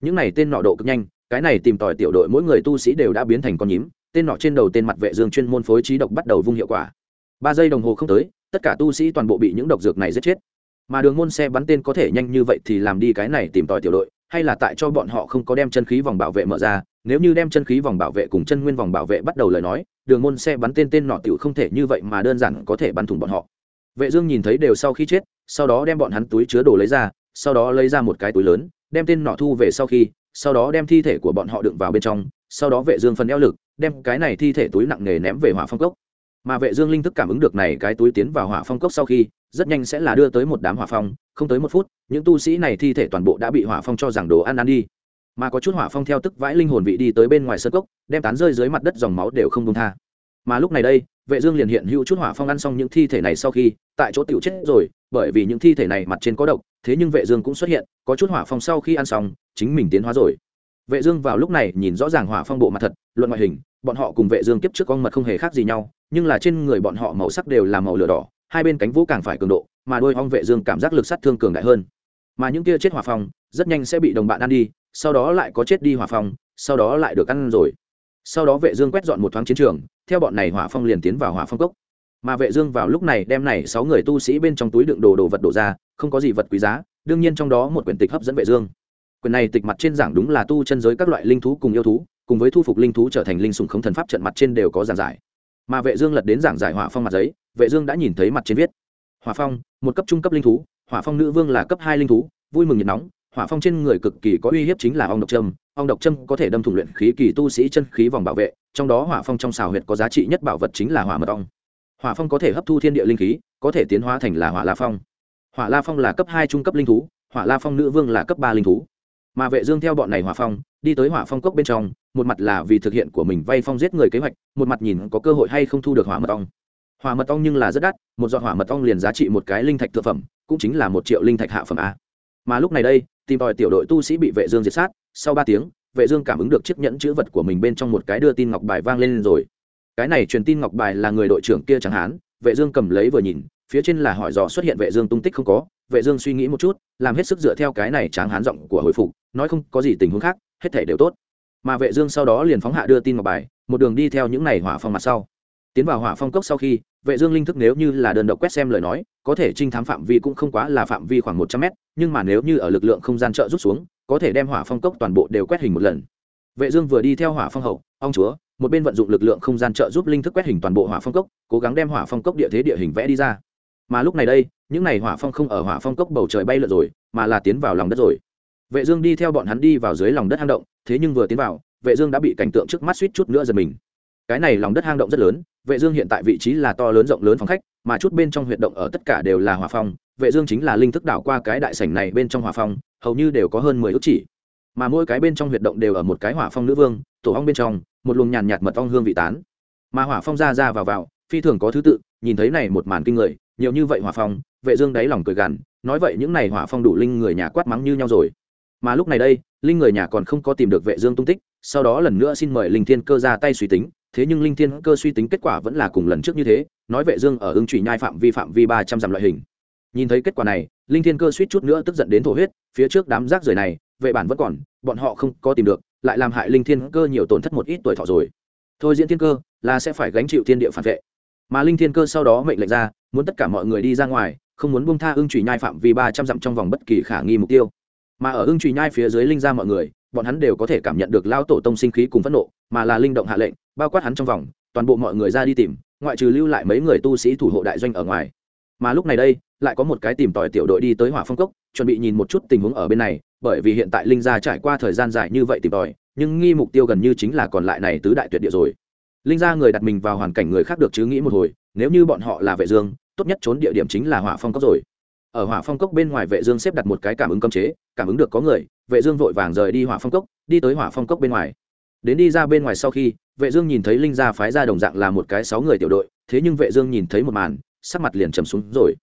Những này tên nọ độ cực nhanh, cái này tìm tòi tiểu đội mỗi người tu sĩ đều đã biến thành con nhím tên nọ trên đầu tên mặt vệ dương chuyên môn phối trí độc bắt đầu vung hiệu quả. Ba giây đồng hồ không tới, tất cả tu sĩ toàn bộ bị những độc dược này giết chết. Mà đường môn xe bắn tên có thể nhanh như vậy thì làm đi cái này tìm tòi tiểu đội, hay là tại cho bọn họ không có đem chân khí vòng bảo vệ mở ra, nếu như đem chân khí vòng bảo vệ cùng chân nguyên vòng bảo vệ bắt đầu lời nói, đường môn xe bắn tên tên nọ tiểu không thể như vậy mà đơn giản có thể bắn thủng bọn họ. Vệ dương nhìn thấy đều sau khi chết, sau đó đem bọn hắn túi chứa đồ lấy ra, sau đó lấy ra một cái túi lớn, đem tên nọ thu về sau khi, sau đó đem thi thể của bọn họ đựng vào bên trong, sau đó vệ dương phần eo lực đem cái này thi thể túi nặng nề ném về hỏa phong cốc. Mà vệ dương linh thức cảm ứng được này cái túi tiến vào hỏa phong cốc sau khi, rất nhanh sẽ là đưa tới một đám hỏa phong, không tới một phút, những tu sĩ này thi thể toàn bộ đã bị hỏa phong cho rằng đồ ăn ăn đi. Mà có chút hỏa phong theo tức vãi linh hồn vị đi tới bên ngoài sân cốc, đem tán rơi dưới mặt đất dòng máu đều không đông tha. Mà lúc này đây, vệ dương liền hiện hữu chút hỏa phong ăn xong những thi thể này sau khi, tại chỗ tiểu chết rồi, bởi vì những thi thể này mặt trên có độc, thế nhưng vệ dương cũng xuất hiện, có chút hỏa phong sau khi ăn xong, chính mình tiến hóa rồi. Vệ dương vào lúc này nhìn rõ ràng hỏa phong bộ mặt thật, luận ngoại hình bọn họ cùng vệ dương kiếp trước con mật không hề khác gì nhau, nhưng là trên người bọn họ màu sắc đều là màu lửa đỏ, hai bên cánh vũ càng phải cường độ, mà đôi ong vệ dương cảm giác lực sát thương cường đại hơn. Mà những kia chết hỏa phong, rất nhanh sẽ bị đồng bạn ăn đi, sau đó lại có chết đi hỏa phong, sau đó lại được ăn rồi. Sau đó vệ dương quét dọn một thoáng chiến trường, theo bọn này hỏa phong liền tiến vào hỏa phong cốc. Mà vệ dương vào lúc này đem này sáu người tu sĩ bên trong túi đựng đồ đồ vật đổ ra, không có gì vật quý giá, đương nhiên trong đó một quyển tịch hấp dẫn vệ dương. Quyển này tịch mặt trên giảng đúng là tu chân giới các loại linh thú cùng yêu thú cùng với thu phục linh thú trở thành linh sủng không thần pháp trận mặt trên đều có giảng giải. Mà vệ dương lật đến giảng giải hỏa phong mặt giấy, vệ dương đã nhìn thấy mặt trên viết, hỏa phong, một cấp trung cấp linh thú, hỏa phong nữ vương là cấp hai linh thú, vui mừng nhiệt nóng, hỏa phong trên người cực kỳ có uy hiếp chính là ong độc châm, ong độc châm có thể đâm thủng luyện khí kỳ tu sĩ chân khí vòng bảo vệ, trong đó hỏa phong trong xào huyệt có giá trị nhất bảo vật chính là hỏa mật ong. Hỏa phong có thể hấp thu thiên địa linh khí, có thể tiến hóa thành là hỏa la phong. Hỏa la phong là cấp hai trung cấp linh thú, hỏa la phong nữ vương là cấp ba linh thú mà vệ dương theo bọn này hỏa phong, đi tới hỏa phong cốc bên trong, một mặt là vì thực hiện của mình vay phong giết người kế hoạch, một mặt nhìn có cơ hội hay không thu được hỏa mật ong. Hỏa mật ong nhưng là rất đắt, một giọt hỏa mật ong liền giá trị một cái linh thạch thượng phẩm, cũng chính là một triệu linh thạch hạ phẩm a. Mà lúc này đây, tìm tòi tiểu đội tu sĩ bị vệ dương diệt sát, sau ba tiếng, vệ dương cảm ứng được chiếc nhẫn chữ vật của mình bên trong một cái đưa tin ngọc bài vang lên rồi. Cái này truyền tin ngọc bài là người đội trưởng kia chẳng hán vệ dương cầm lấy vừa nhìn phía trên là hỏi dò xuất hiện vệ dương tung tích không có, vệ dương suy nghĩ một chút, làm hết sức dựa theo cái này tráng hán giọng của hồi phục, nói không có gì tình huống khác, hết thể đều tốt. Mà vệ dương sau đó liền phóng hạ đưa tin ngọc bài, một đường đi theo những này hỏa phong mặt sau. Tiến vào hỏa phong cốc sau khi, vệ dương linh thức nếu như là đơn độc quét xem lời nói, có thể trinh thám phạm vi cũng không quá là phạm vi khoảng 100 mét, nhưng mà nếu như ở lực lượng không gian trợ rút xuống, có thể đem hỏa phong cốc toàn bộ đều quét hình một lần. Vệ dương vừa đi theo hỏa phong hậu, ông chúa, một bên vận dụng lực lượng không gian trợ giúp linh thức quét hình toàn bộ hỏa phong cốc, cố gắng đem hỏa phong cốc địa thế địa hình vẽ đi ra mà lúc này đây, những này hỏa phong không ở hỏa phong cốc bầu trời bay lượn rồi, mà là tiến vào lòng đất rồi. Vệ dương đi theo bọn hắn đi vào dưới lòng đất hang động, thế nhưng vừa tiến vào, vệ dương đã bị cảnh tượng trước mắt suýt chút nữa giật mình. Cái này lòng đất hang động rất lớn, vệ dương hiện tại vị trí là to lớn rộng lớn phòng khách, mà chút bên trong huyệt động ở tất cả đều là hỏa phong, vệ dương chính là linh thức đảo qua cái đại sảnh này bên trong hỏa phong, hầu như đều có hơn mười ước chỉ. Mà mỗi cái bên trong huyệt động đều ở một cái hỏa phong nữ vương, tổ ong bên trong, một luồng nhàn nhạt mật ong hương vị tán. Mà hỏa phong ra ra vào vào, phi thường có thứ tự, nhìn thấy này một màn kinh người nhiều như vậy hỏa phong, vệ dương đáy lòng cười gằn, nói vậy những này hỏa phong đủ linh người nhà quát mắng như nhau rồi. Mà lúc này đây, linh người nhà còn không có tìm được vệ dương tung tích, sau đó lần nữa xin mời linh thiên cơ ra tay suy tính, thế nhưng linh thiên cơ suy tính kết quả vẫn là cùng lần trước như thế, nói vệ dương ở ứng trụy nhai phạm vi phạm vi ba trăm dặm loại hình. Nhìn thấy kết quả này, linh thiên cơ suýt chút nữa tức giận đến thổ huyết, phía trước đám rác rưởi này, vệ bản vẫn còn, bọn họ không có tìm được, lại làm hại linh thiên cơ nhiều tổn thất một ít tuổi thọ rồi. Thôi diễn thiên cơ, là sẽ phải gánh chịu thiên địa phản vệ mà linh thiên cơ sau đó mệnh lệnh ra, muốn tất cả mọi người đi ra ngoài, không muốn buông tha ưng trùy nhai phạm vi ba trăm dặm trong vòng bất kỳ khả nghi mục tiêu. Mà ở ưng trùy nhai phía dưới linh ra mọi người, bọn hắn đều có thể cảm nhận được lao tổ tông sinh khí cùng phẫn nộ, mà là linh động hạ lệnh, bao quát hắn trong vòng, toàn bộ mọi người ra đi tìm, ngoại trừ lưu lại mấy người tu sĩ thủ hộ đại doanh ở ngoài. Mà lúc này đây, lại có một cái tìm tòi tiểu đội đi tới hỏa phong cốc, chuẩn bị nhìn một chút tình huống ở bên này, bởi vì hiện tại linh gia trải qua thời gian dài như vậy tìm tòi, nhưng nghi mục tiêu gần như chính là còn lại này tứ đại tuyệt địa rồi linh gia người đặt mình vào hoàn cảnh người khác được chứ nghĩ một hồi, nếu như bọn họ là vệ dương, tốt nhất trốn địa điểm chính là hỏa phong cốc rồi. Ở hỏa phong cốc bên ngoài vệ dương xếp đặt một cái cảm ứng cấm chế, cảm ứng được có người, vệ dương vội vàng rời đi hỏa phong cốc, đi tới hỏa phong cốc bên ngoài. Đến đi ra bên ngoài sau khi, vệ dương nhìn thấy linh gia phái ra đồng dạng là một cái sáu người tiểu đội, thế nhưng vệ dương nhìn thấy một màn, sắc mặt liền trầm xuống rồi.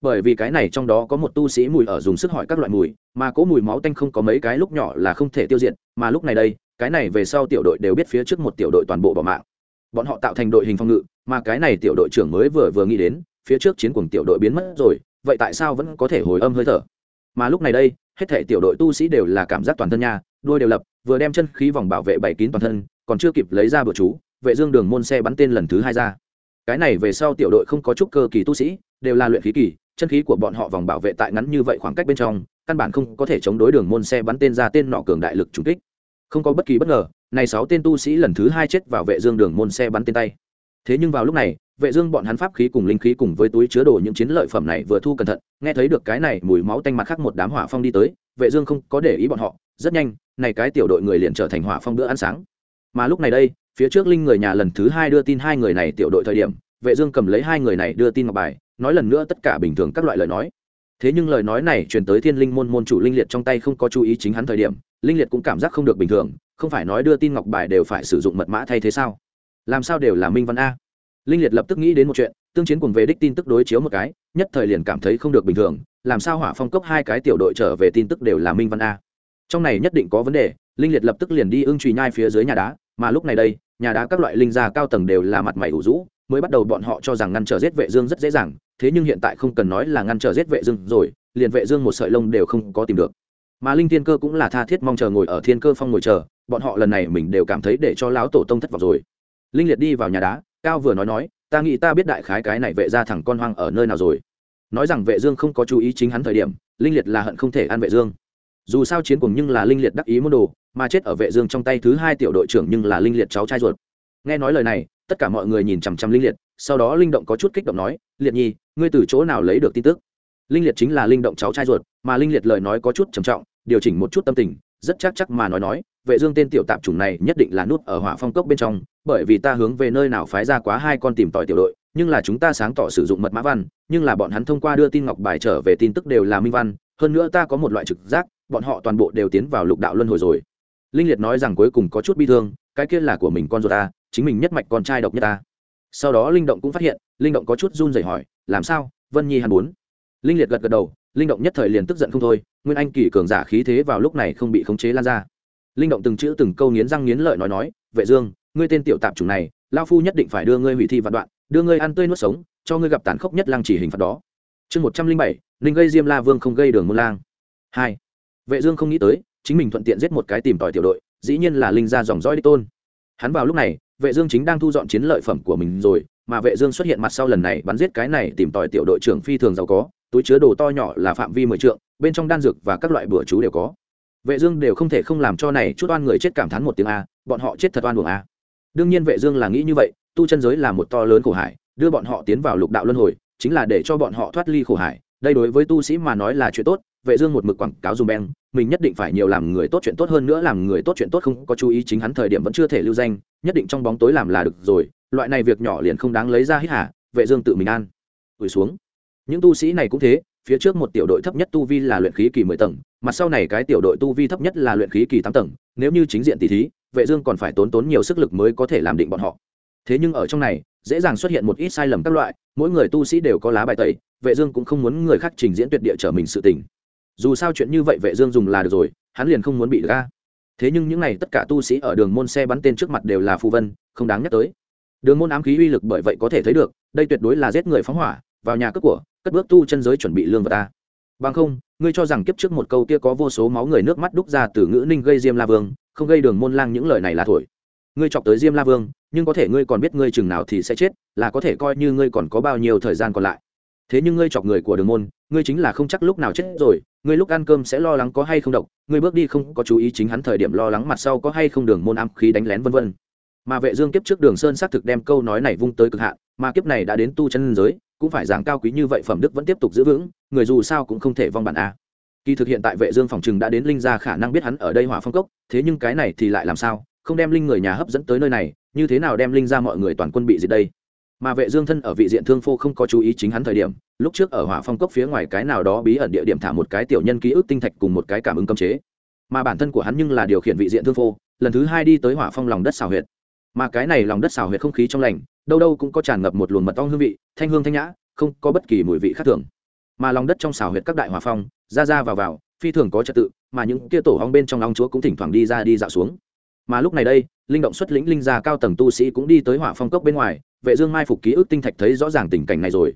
Bởi vì cái này trong đó có một tu sĩ mùi ở dùng sức hỏi các loại mùi, mà cố mùi máu tanh không có mấy cái lúc nhỏ là không thể tiêu diệt, mà lúc này đây, cái này về sau tiểu đội đều biết phía trước một tiểu đội toàn bộ bỏ mạng bọn họ tạo thành đội hình phòng ngự, mà cái này tiểu đội trưởng mới vừa vừa nghĩ đến, phía trước chiến cuồng tiểu đội biến mất rồi, vậy tại sao vẫn có thể hồi âm hơi thở? Mà lúc này đây, hết thể tiểu đội tu sĩ đều là cảm giác toàn thân nha, đuôi đều lập, vừa đem chân khí vòng bảo vệ bảy kín toàn thân, còn chưa kịp lấy ra bữa chú, vệ dương đường môn xe bắn tên lần thứ hai ra. Cái này về sau tiểu đội không có chút cơ kỳ tu sĩ, đều là luyện khí kỳ, chân khí của bọn họ vòng bảo vệ tại ngắn như vậy khoảng cách bên trong, căn bản không có thể chống đối đường môn xe bắn tên ra tên nọ cường đại lực trùng kích. Không có bất kỳ bất ngờ này sáu tên tu sĩ lần thứ hai chết vào vệ dương đường môn xe bắn tên tay. Thế nhưng vào lúc này, vệ dương bọn hắn pháp khí cùng linh khí cùng với túi chứa đồ những chiến lợi phẩm này vừa thu cẩn thận, nghe thấy được cái này mùi máu tanh mặt khác một đám hỏa phong đi tới, vệ dương không có để ý bọn họ, rất nhanh, này cái tiểu đội người liền trở thành hỏa phong bữa ăn sáng. Mà lúc này đây, phía trước linh người nhà lần thứ hai đưa tin hai người này tiểu đội thời điểm, vệ dương cầm lấy hai người này đưa tin ngọc bài, nói lần nữa tất cả bình thường các loại lời nói. Thế nhưng lời nói này truyền tới thiên linh môn môn chủ linh liệt trong tay không có chú ý chính hắn thời điểm, linh liệt cũng cảm giác không được bình thường không phải nói đưa tin ngọc bài đều phải sử dụng mật mã thay thế sao? Làm sao đều là minh văn a? Linh liệt lập tức nghĩ đến một chuyện, tương chiến cùng về đích tin tức đối chiếu một cái, nhất thời liền cảm thấy không được bình thường, làm sao hỏa phong cốc hai cái tiểu đội trở về tin tức đều là minh văn a? Trong này nhất định có vấn đề, linh liệt lập tức liền đi ưng truy nhai phía dưới nhà đá, mà lúc này đây, nhà đá các loại linh gia cao tầng đều là mặt mày ủ rũ, mới bắt đầu bọn họ cho rằng ngăn trở giết vệ dương rất dễ dàng, thế nhưng hiện tại không cần nói là ngăn trở giết vệ dương rồi, liền vệ dương một sợi lông đều không có tìm được. Mà linh thiên cơ cũng là tha thiết mong chờ ngồi ở thiên cơ phong ngồi chờ bọn họ lần này mình đều cảm thấy để cho lão tổ tông thất vọng rồi. Linh liệt đi vào nhà đá, cao vừa nói nói, ta nghĩ ta biết đại khái cái này vệ ra thằng con hoang ở nơi nào rồi. Nói rằng vệ dương không có chú ý chính hắn thời điểm, linh liệt là hận không thể ăn vệ dương. Dù sao chiến cùng nhưng là linh liệt đắc ý môn đồ, mà chết ở vệ dương trong tay thứ hai tiểu đội trưởng nhưng là linh liệt cháu trai ruột. Nghe nói lời này, tất cả mọi người nhìn chằm chằm linh liệt, sau đó linh động có chút kích động nói, liệt nhi, ngươi từ chỗ nào lấy được tin tức? Linh liệt chính là linh động cháu trai ruột, mà linh liệt lời nói có chút trầm trọng, điều chỉnh một chút tâm tình, rất chắc chắc mà nói nói vệ dương tên tiểu tạp chủng này nhất định là nút ở hỏa phong cốc bên trong, bởi vì ta hướng về nơi nào phái ra quá hai con tìm tòi tiểu đội, nhưng là chúng ta sáng tỏ sử dụng mật mã văn, nhưng là bọn hắn thông qua đưa tin ngọc bài trở về tin tức đều là minh văn, hơn nữa ta có một loại trực giác, bọn họ toàn bộ đều tiến vào lục đạo luân hồi rồi. Linh liệt nói rằng cuối cùng có chút bi thương, cái kia là của mình con ruột ta, chính mình nhất mạch con trai độc nhất ta. Sau đó linh động cũng phát hiện, linh động có chút run rẩy hỏi, làm sao? Vân nhi hắn muốn? Linh liệt gật gật đầu, linh động nhất thời liền tức giận không thôi, nguyên anh kỳ cường giả khí thế vào lúc này không bị khống chế lan ra linh động từng chữ từng câu nghiến răng nghiến lợi nói nói, vệ dương, ngươi tên tiểu tạp chủng này lao phu nhất định phải đưa ngươi hủy thi vạn đoạn, đưa ngươi ăn tươi nuốt sống, cho ngươi gặp tàn khốc nhất lang chỉ hình phạt đó. Chương một trăm linh bảy linh gây diêm la vương không gây đường môn lang. Hai. Vệ dương không nghĩ tới, chính mình thuận tiện giết một cái tìm tòi tiểu đội, dĩ nhiên là linh gia dòng dõi đi tôn. Hắn vào lúc này, vệ dương chính đang thu dọn chiến lợi phẩm của mình rồi, mà vệ dương xuất hiện mặt sau lần này bắn giết cái này tìm tòi tiểu đội trưởng phi thường giàu có, túi chứa đồ to nhỏ là phạm vi mười trượng, bên trong đan dược và các loại bữa chú đều có vệ dương đều không thể không làm cho này chút oan người chết cảm thán một tiếng a, bọn họ chết thật oan uổng a. Đương nhiên vệ dương là nghĩ như vậy, tu chân giới là một to lớn khổ hải, đưa bọn họ tiến vào lục đạo luân hồi, chính là để cho bọn họ thoát ly khổ hải. Đây đối với tu sĩ mà nói là chuyện tốt, vệ dương một mực quảng cáo dùng beng, mình nhất định phải nhiều làm người tốt chuyện tốt hơn nữa, làm người tốt chuyện tốt không có chú ý chính hắn thời điểm vẫn chưa thể lưu danh, nhất định trong bóng tối làm là được rồi, loại này việc nhỏ liền không đáng lấy ra hít hà vệ dương tự mình an. Ủi xuống. Những tu sĩ này cũng thế phía trước một tiểu đội thấp nhất tu vi là luyện khí kỳ mười tầng mặt sau này cái tiểu đội tu vi thấp nhất là luyện khí kỳ tám tầng, nếu như chính diện tỷ thí, vệ dương còn phải tốn tốn nhiều sức lực mới có thể làm định bọn họ. Thế nhưng ở trong này, dễ dàng xuất hiện một ít sai lầm các loại, mỗi người tu sĩ đều có lá bài tẩy, vệ dương cũng không muốn người khác trình diễn tuyệt địa trở mình sự tình. Dù sao chuyện như vậy vệ dương dùng là được rồi, hắn liền không muốn bị ga thế nhưng những này tất cả tu sĩ ở đường môn xe bắn tên trước mặt đều là phù vân, không đáng nhắc tới. Đường môn ám khí uy lực bởi vậy có thể thấy được, đây tuyệt đối là giết người phóng hỏa vào nhà cướp của, cất bước tu chân giới chuẩn bị lương vật ta. Bằng không, ngươi cho rằng kiếp trước một câu kia có vô số máu người nước mắt đúc ra từ ngữ ninh gây diêm la vương, không gây đường môn lang những lời này là thổi. Ngươi chọc tới diêm la vương, nhưng có thể ngươi còn biết ngươi chừng nào thì sẽ chết, là có thể coi như ngươi còn có bao nhiêu thời gian còn lại. Thế nhưng ngươi chọc người của đường môn, ngươi chính là không chắc lúc nào chết rồi, ngươi lúc ăn cơm sẽ lo lắng có hay không độc, ngươi bước đi không có chú ý chính hắn thời điểm lo lắng mặt sau có hay không đường môn am khí đánh lén vân vân. Mà vệ dương kiếp trước đường sơn xác thực đem câu nói này vung tới cực hạn, mà kiếp này đã đến tu chân giới cũng phải giảng cao quý như vậy phẩm đức vẫn tiếp tục giữ vững, người dù sao cũng không thể vong bản a. Kỳ thực hiện tại vệ dương phòng trừng đã đến linh gia khả năng biết hắn ở đây hỏa phong cốc, thế nhưng cái này thì lại làm sao, không đem linh người nhà hấp dẫn tới nơi này, như thế nào đem linh gia mọi người toàn quân bị diệt đây? Mà vệ dương thân ở vị diện thương phô không có chú ý chính hắn thời điểm, lúc trước ở hỏa phong cốc phía ngoài cái nào đó bí ẩn địa điểm thả một cái tiểu nhân ký ức tinh thạch cùng một cái cảm ứng cấm chế. Mà bản thân của hắn nhưng là điều khiển vị diện thương phô lần thứ hai đi tới hỏa phong lòng đất xào huyệt mà cái này lòng đất xào huyệt không khí trong lành, đâu đâu cũng có tràn ngập một luồng mật ong hương vị, thanh hương thanh nhã, không có bất kỳ mùi vị khác thường. Mà lòng đất trong xào huyệt các đại hỏa phong, ra ra vào vào, phi thường có trật tự, mà những kia tổ ong bên trong ong chúa cũng thỉnh thoảng đi ra đi dạo xuống. Mà lúc này đây, linh động xuất lĩnh linh gia cao tầng tu sĩ cũng đi tới hỏa phong cốc bên ngoài, vệ dương mai phục ký ức tinh thạch thấy rõ ràng tình cảnh này rồi.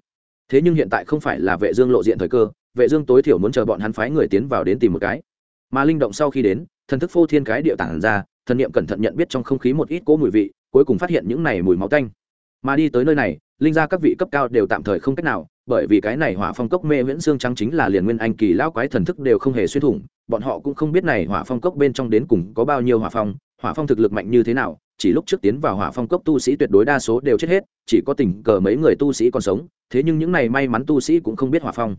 Thế nhưng hiện tại không phải là vệ dương lộ diện thời cơ, vệ dương tối thiểu muốn chờ bọn hắn phái người tiến vào đến tìm một cái. Mà linh động sau khi đến thần thức phô thiên cái địa tản ra, thần niệm cẩn thận nhận biết trong không khí một ít cỗ mùi vị, cuối cùng phát hiện những này mùi máu tanh. Mà đi tới nơi này, linh gia các vị cấp cao đều tạm thời không cách nào, bởi vì cái này hỏa phong cốc mê viễn xương trắng chính là liền nguyên anh kỳ lão quái thần thức đều không hề xuyên thủng, bọn họ cũng không biết này hỏa phong cốc bên trong đến cùng có bao nhiêu hỏa phong hỏa phong thực lực mạnh như thế nào, chỉ lúc trước tiến vào hỏa phong cốc tu sĩ tuyệt đối đa số đều chết hết, chỉ có tình cờ mấy người tu sĩ còn sống, thế nhưng những này may mắn tu sĩ cũng không biết hỏa phong.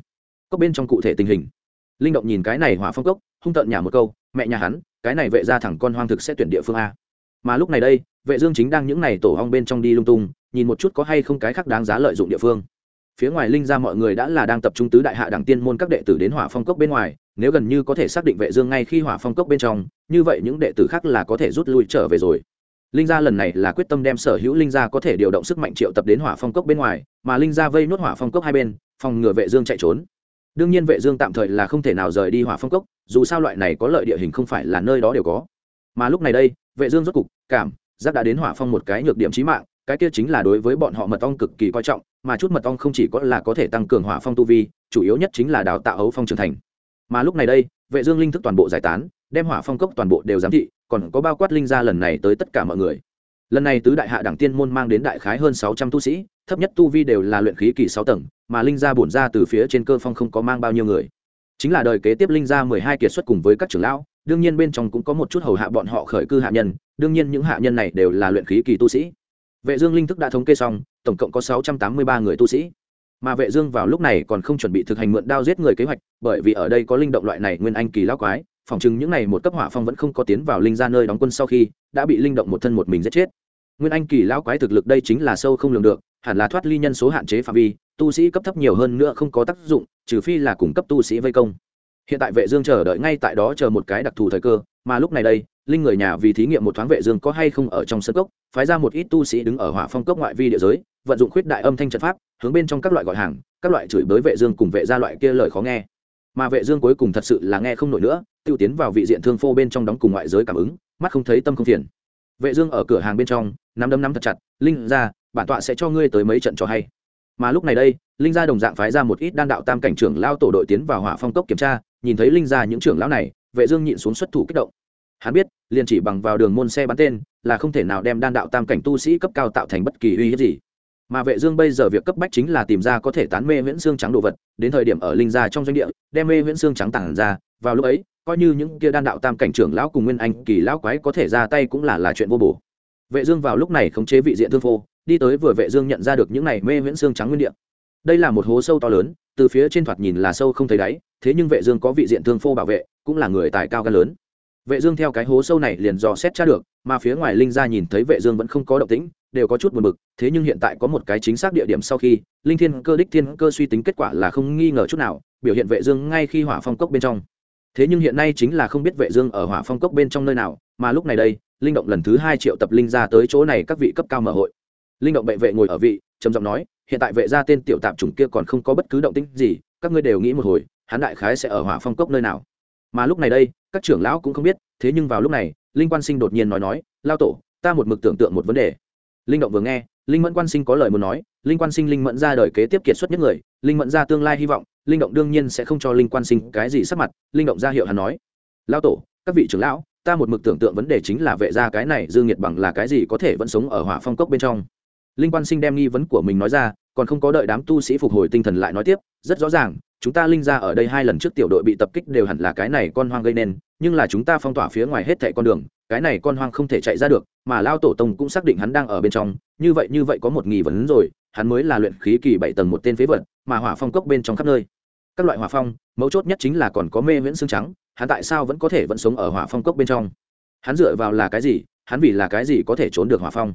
Cốc bên trong cụ thể tình hình. Linh động nhìn cái này hỏa phong cốc, hung tợn nhà một câu mẹ nhà hắn, cái này vệ ra thẳng con hoang thực sẽ tuyển địa phương a. Mà lúc này đây, vệ dương chính đang những này tổ hong bên trong đi lung tung, nhìn một chút có hay không cái khác đáng giá lợi dụng địa phương. Phía ngoài linh ra mọi người đã là đang tập trung tứ đại hạ đẳng tiên môn các đệ tử đến hỏa phong cốc bên ngoài, nếu gần như có thể xác định vệ dương ngay khi hỏa phong cốc bên trong, như vậy những đệ tử khác là có thể rút lui trở về rồi. Linh gia lần này là quyết tâm đem sở hữu linh gia có thể điều động sức mạnh triệu tập đến hỏa phong cốc bên ngoài, mà linh gia vây nốt hỏa phong cốc hai bên, phòng ngừa vệ dương chạy trốn đương nhiên vệ dương tạm thời là không thể nào rời đi hỏa phong cốc, dù sao loại này có lợi địa hình không phải là nơi đó đều có. Mà lúc này đây, vệ dương rốt cục, cảm, giác đã đến hỏa phong một cái nhược điểm chí mạng, cái kia chính là đối với bọn họ mật ong cực kỳ coi trọng, mà chút mật ong không chỉ có là có thể tăng cường hỏa phong tu vi, chủ yếu nhất chính là đào tạo ấu phong trưởng thành. Mà lúc này đây, vệ dương linh thức toàn bộ giải tán, đem hỏa phong cốc toàn bộ đều giám thị, còn có bao quát linh gia lần này tới tất cả mọi người lần này tứ đại hạ đẳng tiên môn mang đến đại khái hơn sáu trăm tu sĩ, thấp nhất tu vi đều là luyện khí kỳ sáu tầng, mà linh gia bổn ra từ phía trên cơ phong không có mang bao nhiêu người. Chính là đời kế tiếp linh gia mười hai kiệt xuất cùng với các trưởng lão, đương nhiên bên trong cũng có một chút hầu hạ bọn họ khởi cư hạ nhân, đương nhiên những hạ nhân này đều là luyện khí kỳ tu sĩ. Vệ dương linh thức đã thống kê xong, tổng cộng có sáu trăm tám mươi ba người tu sĩ. Mà vệ dương vào lúc này còn không chuẩn bị thực hành mượn đao giết người kế hoạch, bởi vì ở đây có linh động loại này nguyên anh kỳ lão quái, phòng chừng những này một cấp hỏa phong vẫn không có tiến vào linh gia nơi đóng quân sau khi, đã bị linh động một thân một mình giết chết nguyên anh kỳ lão quái thực lực đây chính là sâu không lường được, hẳn là thoát ly nhân số hạn chế phạm vi, tu sĩ cấp thấp nhiều hơn nữa không có tác dụng, trừ phi là cung cấp tu sĩ vây công. Hiện tại vệ dương chờ đợi ngay tại đó chờ một cái đặc thù thời cơ, mà lúc này đây, linh người nhà vì thí nghiệm một thoáng vệ dương có hay không ở trong sân cốc, phái ra một ít tu sĩ đứng ở hỏa phong cốc ngoại vi địa giới, vận dụng khuyết đại âm thanh trận pháp, hướng bên trong các loại gọi hàng, các loại chửi bới vệ dương cùng vệ gia loại kia lời khó nghe. Mà vệ dương cuối cùng thật sự là nghe không nổi nữa, tiêu tiến vào vị diện thương phô bên trong đóng cùng ngoại giới cảm ứng, mắt không thấy tâm không phiền. Vệ dương ở cửa hàng bên trong nắm đấm nắm thật chặt, linh gia bản tọa sẽ cho ngươi tới mấy trận cho hay. Mà lúc này đây, linh gia đồng dạng phái ra một ít đan đạo tam cảnh trưởng lao tổ đội tiến vào hỏa phong cốc kiểm tra, nhìn thấy linh gia những trưởng lão này, vệ dương nhịn xuống xuất thủ kích động. Hắn biết, liền chỉ bằng vào đường môn xe bắn tên, là không thể nào đem đan đạo tam cảnh tu sĩ cấp cao tạo thành bất kỳ uy hiếp gì. Mà vệ dương bây giờ việc cấp bách chính là tìm ra có thể tán mê huyễn xương trắng đồ vật, đến thời điểm ở linh gia trong doanh địa, đem mê huyễn xương trắng tàng ra, vào lúc ấy, coi như những kia đan đạo tam cảnh trưởng lão cùng nguyên anh kỳ lão quái có thể ra tay cũng là là chuyện vô bổ vệ dương vào lúc này khống chế vị diện thương phô, đi tới vừa vệ dương nhận ra được những này mê viễn xương trắng nguyên địa. Đây là một hố sâu to lớn, từ phía trên thoạt nhìn là sâu không thấy đáy, thế nhưng vệ dương có vị diện thương phô bảo vệ, cũng là người tài cao gan lớn. Vệ dương theo cái hố sâu này liền dò xét tra được, mà phía ngoài linh gia nhìn thấy vệ dương vẫn không có động tĩnh, đều có chút buồn bực, thế nhưng hiện tại có một cái chính xác địa điểm sau khi, linh thiên cơ đích thiên cơ suy tính kết quả là không nghi ngờ chút nào, biểu hiện vệ dương ngay khi hỏa phong cốc bên trong. Thế nhưng hiện nay chính là không biết vệ dương ở hỏa phong cốc bên trong nơi nào mà lúc này đây, linh động lần thứ hai triệu tập linh gia tới chỗ này các vị cấp cao mở hội. Linh động bệ vệ ngồi ở vị, trầm giọng nói, hiện tại vệ gia tên tiểu tạm chủng kia còn không có bất cứ động tĩnh gì, các ngươi đều nghĩ một hồi, hắn đại khái sẽ ở hỏa phong cốc nơi nào. Mà lúc này đây, các trưởng lão cũng không biết, thế nhưng vào lúc này, linh quan sinh đột nhiên nói nói, lao tổ, ta một mực tưởng tượng một vấn đề. Linh động vừa nghe, linh mẫn quan sinh có lời muốn nói, linh quan sinh linh mẫn ra đời kế tiếp kiệt xuất nhất người, linh mẫn ra tương lai hy vọng, linh động đương nhiên sẽ không cho linh quan sinh cái gì sắc mặt, linh động ra hiệu hắn nói, lao tổ, các vị trưởng lão ta một mực tưởng tượng vấn đề chính là vệ gia cái này dương nghiệt bằng là cái gì có thể vẫn sống ở hỏa phong cốc bên trong. Linh quan sinh đem nghi vấn của mình nói ra, còn không có đợi đám tu sĩ phục hồi tinh thần lại nói tiếp, rất rõ ràng, chúng ta linh ra ở đây hai lần trước tiểu đội bị tập kích đều hẳn là cái này con hoang gây nên, nhưng là chúng ta phong tỏa phía ngoài hết thảy con đường, cái này con hoang không thể chạy ra được, mà lao tổ tông cũng xác định hắn đang ở bên trong, như vậy như vậy có một nghi vấn rồi, hắn mới là luyện khí kỳ bảy tầng một tên phế vật, mà hỏa phong cốc bên trong khắp nơi. Các loại hỏa phong, mấu chốt nhất chính là còn có mê nguyễn xương trắng hắn tại sao vẫn có thể vẫn sống ở hỏa phong cốc bên trong? Hắn dựa vào là cái gì? Hắn vì là cái gì có thể trốn được hỏa phong?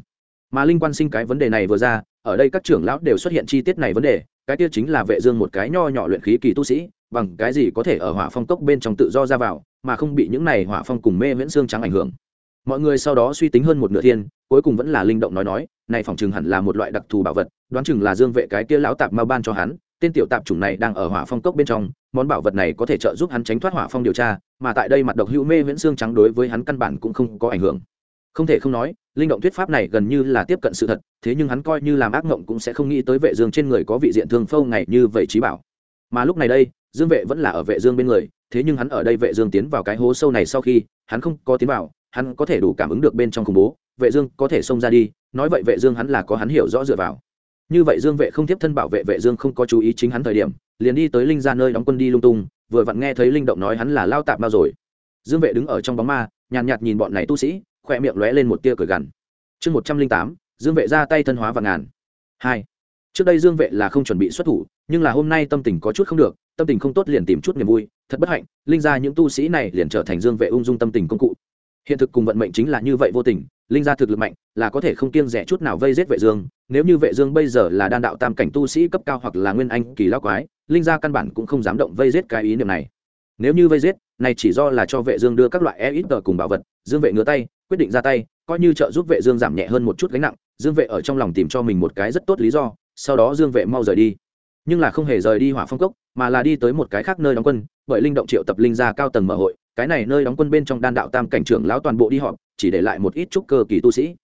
Mà linh quan sinh cái vấn đề này vừa ra, ở đây các trưởng lão đều xuất hiện chi tiết này vấn đề, cái tiết chính là vệ dương một cái nho nhỏ luyện khí kỳ tu sĩ, bằng cái gì có thể ở hỏa phong cốc bên trong tự do ra vào, mà không bị những này hỏa phong cùng mê miễn xương trắng ảnh hưởng. Mọi người sau đó suy tính hơn một nửa thiên, cuối cùng vẫn là linh động nói nói, này phòng chừng hẳn là một loại đặc thù bảo vật, đoán chừng là dương vệ cái kia lão tạp mau ban cho hắn tên tiểu tạp chủng này đang ở hỏa phong cốc bên trong, món bảo vật này có thể trợ giúp hắn tránh thoát hỏa phong điều tra, mà tại đây mặt độc hữu mê viễn xương trắng đối với hắn căn bản cũng không có ảnh hưởng. Không thể không nói, linh động thuyết pháp này gần như là tiếp cận sự thật, thế nhưng hắn coi như làm ác mộng cũng sẽ không nghĩ tới vệ dương trên người có vị diện thương phâu ngày như vậy trí bảo. Mà lúc này đây, dương vệ vẫn là ở vệ dương bên người, thế nhưng hắn ở đây vệ dương tiến vào cái hố sâu này sau khi, hắn không có tiến vào, hắn có thể đủ cảm ứng được bên trong khủng bố, vệ dương có thể xông ra đi, nói vậy vệ dương hắn là có hắn hiểu rõ dựa vào như vậy dương vệ không tiếp thân bảo vệ vệ dương không có chú ý chính hắn thời điểm liền đi tới linh gia nơi đóng quân đi lung tung vừa vặn nghe thấy linh động nói hắn là lao tạp bao rồi. Dương vệ đứng ở trong bóng ma nhàn nhạt, nhìn bọn này tu sĩ khoe miệng lóe lên một tia cười gằn. Chương một trăm linh tám dương vệ ra tay thân hóa và ngàn. Hai trước đây dương vệ là không chuẩn bị xuất thủ nhưng là hôm nay tâm tình có chút không được tâm tình không tốt liền tìm chút niềm vui thật bất hạnh linh gia những tu sĩ này liền trở thành dương vệ ung dung tâm tình công cụ. Hiện thực cùng vận mệnh chính là như vậy vô tình linh gia thực lực mạnh là có thể không kiêng rẻ chút nào vây giết vệ dương nếu như vệ dương bây giờ là đan đạo tam cảnh tu sĩ cấp cao hoặc là nguyên anh kỳ lão quái, linh gia căn bản cũng không dám động vây giết cái ý niệm này. Nếu như vây giết, này chỉ do là cho vệ dương đưa các loại e ít cùng bảo vật, dương vệ ngửa tay, quyết định ra tay, coi như trợ giúp vệ dương giảm nhẹ hơn một chút gánh nặng, dương vệ ở trong lòng tìm cho mình một cái rất tốt lý do, sau đó dương vệ mau rời đi. Nhưng là không hề rời đi hỏa phong cốc, mà là đi tới một cái khác nơi đóng quân, bởi linh động triệu tập linh gia cao tầng mở hội, cái này nơi đóng quân bên trong đan đạo tam cảnh trưởng lão toàn bộ đi họp, chỉ để lại một ít trúc cơ kỳ tu sĩ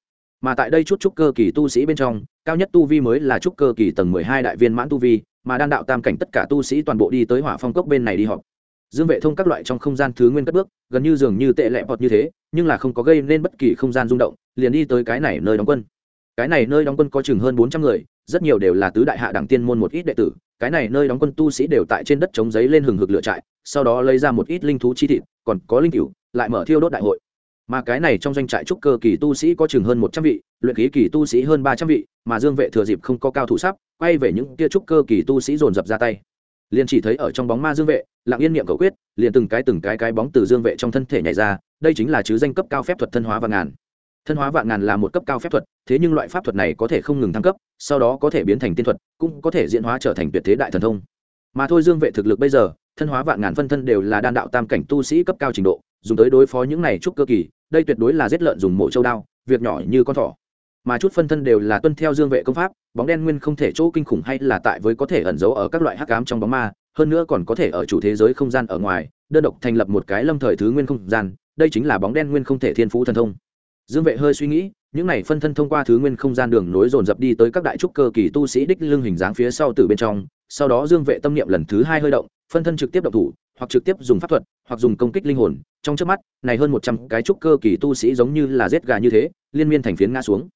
mà tại đây chút trúc cơ kỳ tu sĩ bên trong, cao nhất tu vi mới là trúc cơ kỳ tầng mười hai đại viên mãn tu vi, mà đan đạo tam cảnh tất cả tu sĩ toàn bộ đi tới hỏa phong cốc bên này đi họp. Dương vệ thông các loại trong không gian thứ nguyên cất bước, gần như dường như tệ lẹ bọt như thế, nhưng là không có gây nên bất kỳ không gian rung động, liền đi tới cái này nơi đóng quân. Cái này nơi đóng quân có chừng hơn bốn trăm người, rất nhiều đều là tứ đại hạ đẳng tiên môn một ít đệ tử, cái này nơi đóng quân tu sĩ đều tại trên đất chống giấy lên hừng hực lửa trại, sau đó lấy ra một ít linh thú chi thịt, còn có linh cửu, lại mở thiêu đốt đại hội mà cái này trong doanh trại trúc cơ kỳ tu sĩ có chừng hơn một trăm vị, luyện khí kỳ tu sĩ hơn ba trăm vị, mà dương vệ thừa dịp không có cao thủ sắp, quay về những kia trúc cơ kỳ tu sĩ dồn dập ra tay. Liền chỉ thấy ở trong bóng ma dương vệ, lặng yên niệm cầu quyết, liền từng cái từng cái cái bóng từ dương vệ trong thân thể nhảy ra, đây chính là chứ danh cấp cao phép thuật thân hóa vạn ngàn. Thân hóa vạn ngàn là một cấp cao phép thuật, thế nhưng loại pháp thuật này có thể không ngừng thăng cấp, sau đó có thể biến thành tiên thuật, cũng có thể diễn hóa trở thành tuyệt thế đại thần thông. Mà thôi dương vệ thực lực bây giờ, thân hóa vạn ngàn phân thân đều là đan đạo tam cảnh tu sĩ cấp cao trình độ, dùng tới đối phó những này trúc cơ kỳ đây tuyệt đối là giết lợn dùng mổ châu đao, việc nhỏ như con thỏ. Mà chút phân thân đều là tuân theo dương vệ công pháp, bóng đen nguyên không thể chỗ kinh khủng hay là tại với có thể ẩn giấu ở các loại hắc ám trong bóng ma, hơn nữa còn có thể ở chủ thế giới không gian ở ngoài, đơn độc thành lập một cái lâm thời thứ nguyên không gian, đây chính là bóng đen nguyên không thể thiên phú thần thông. Dương vệ hơi suy nghĩ, những này phân thân thông qua thứ nguyên không gian đường nối dồn dập đi tới các đại trúc cơ kỳ tu sĩ đích lưng hình dáng phía sau từ bên trong, sau đó dương vệ tâm niệm lần thứ hai hơi động, phân thân trực tiếp động thủ hoặc trực tiếp dùng pháp thuật, hoặc dùng công kích linh hồn. Trong trước mắt, này hơn một trăm cái trúc cơ kỳ tu sĩ giống như là giết gà như thế, liên miên thành phiến ngã xuống.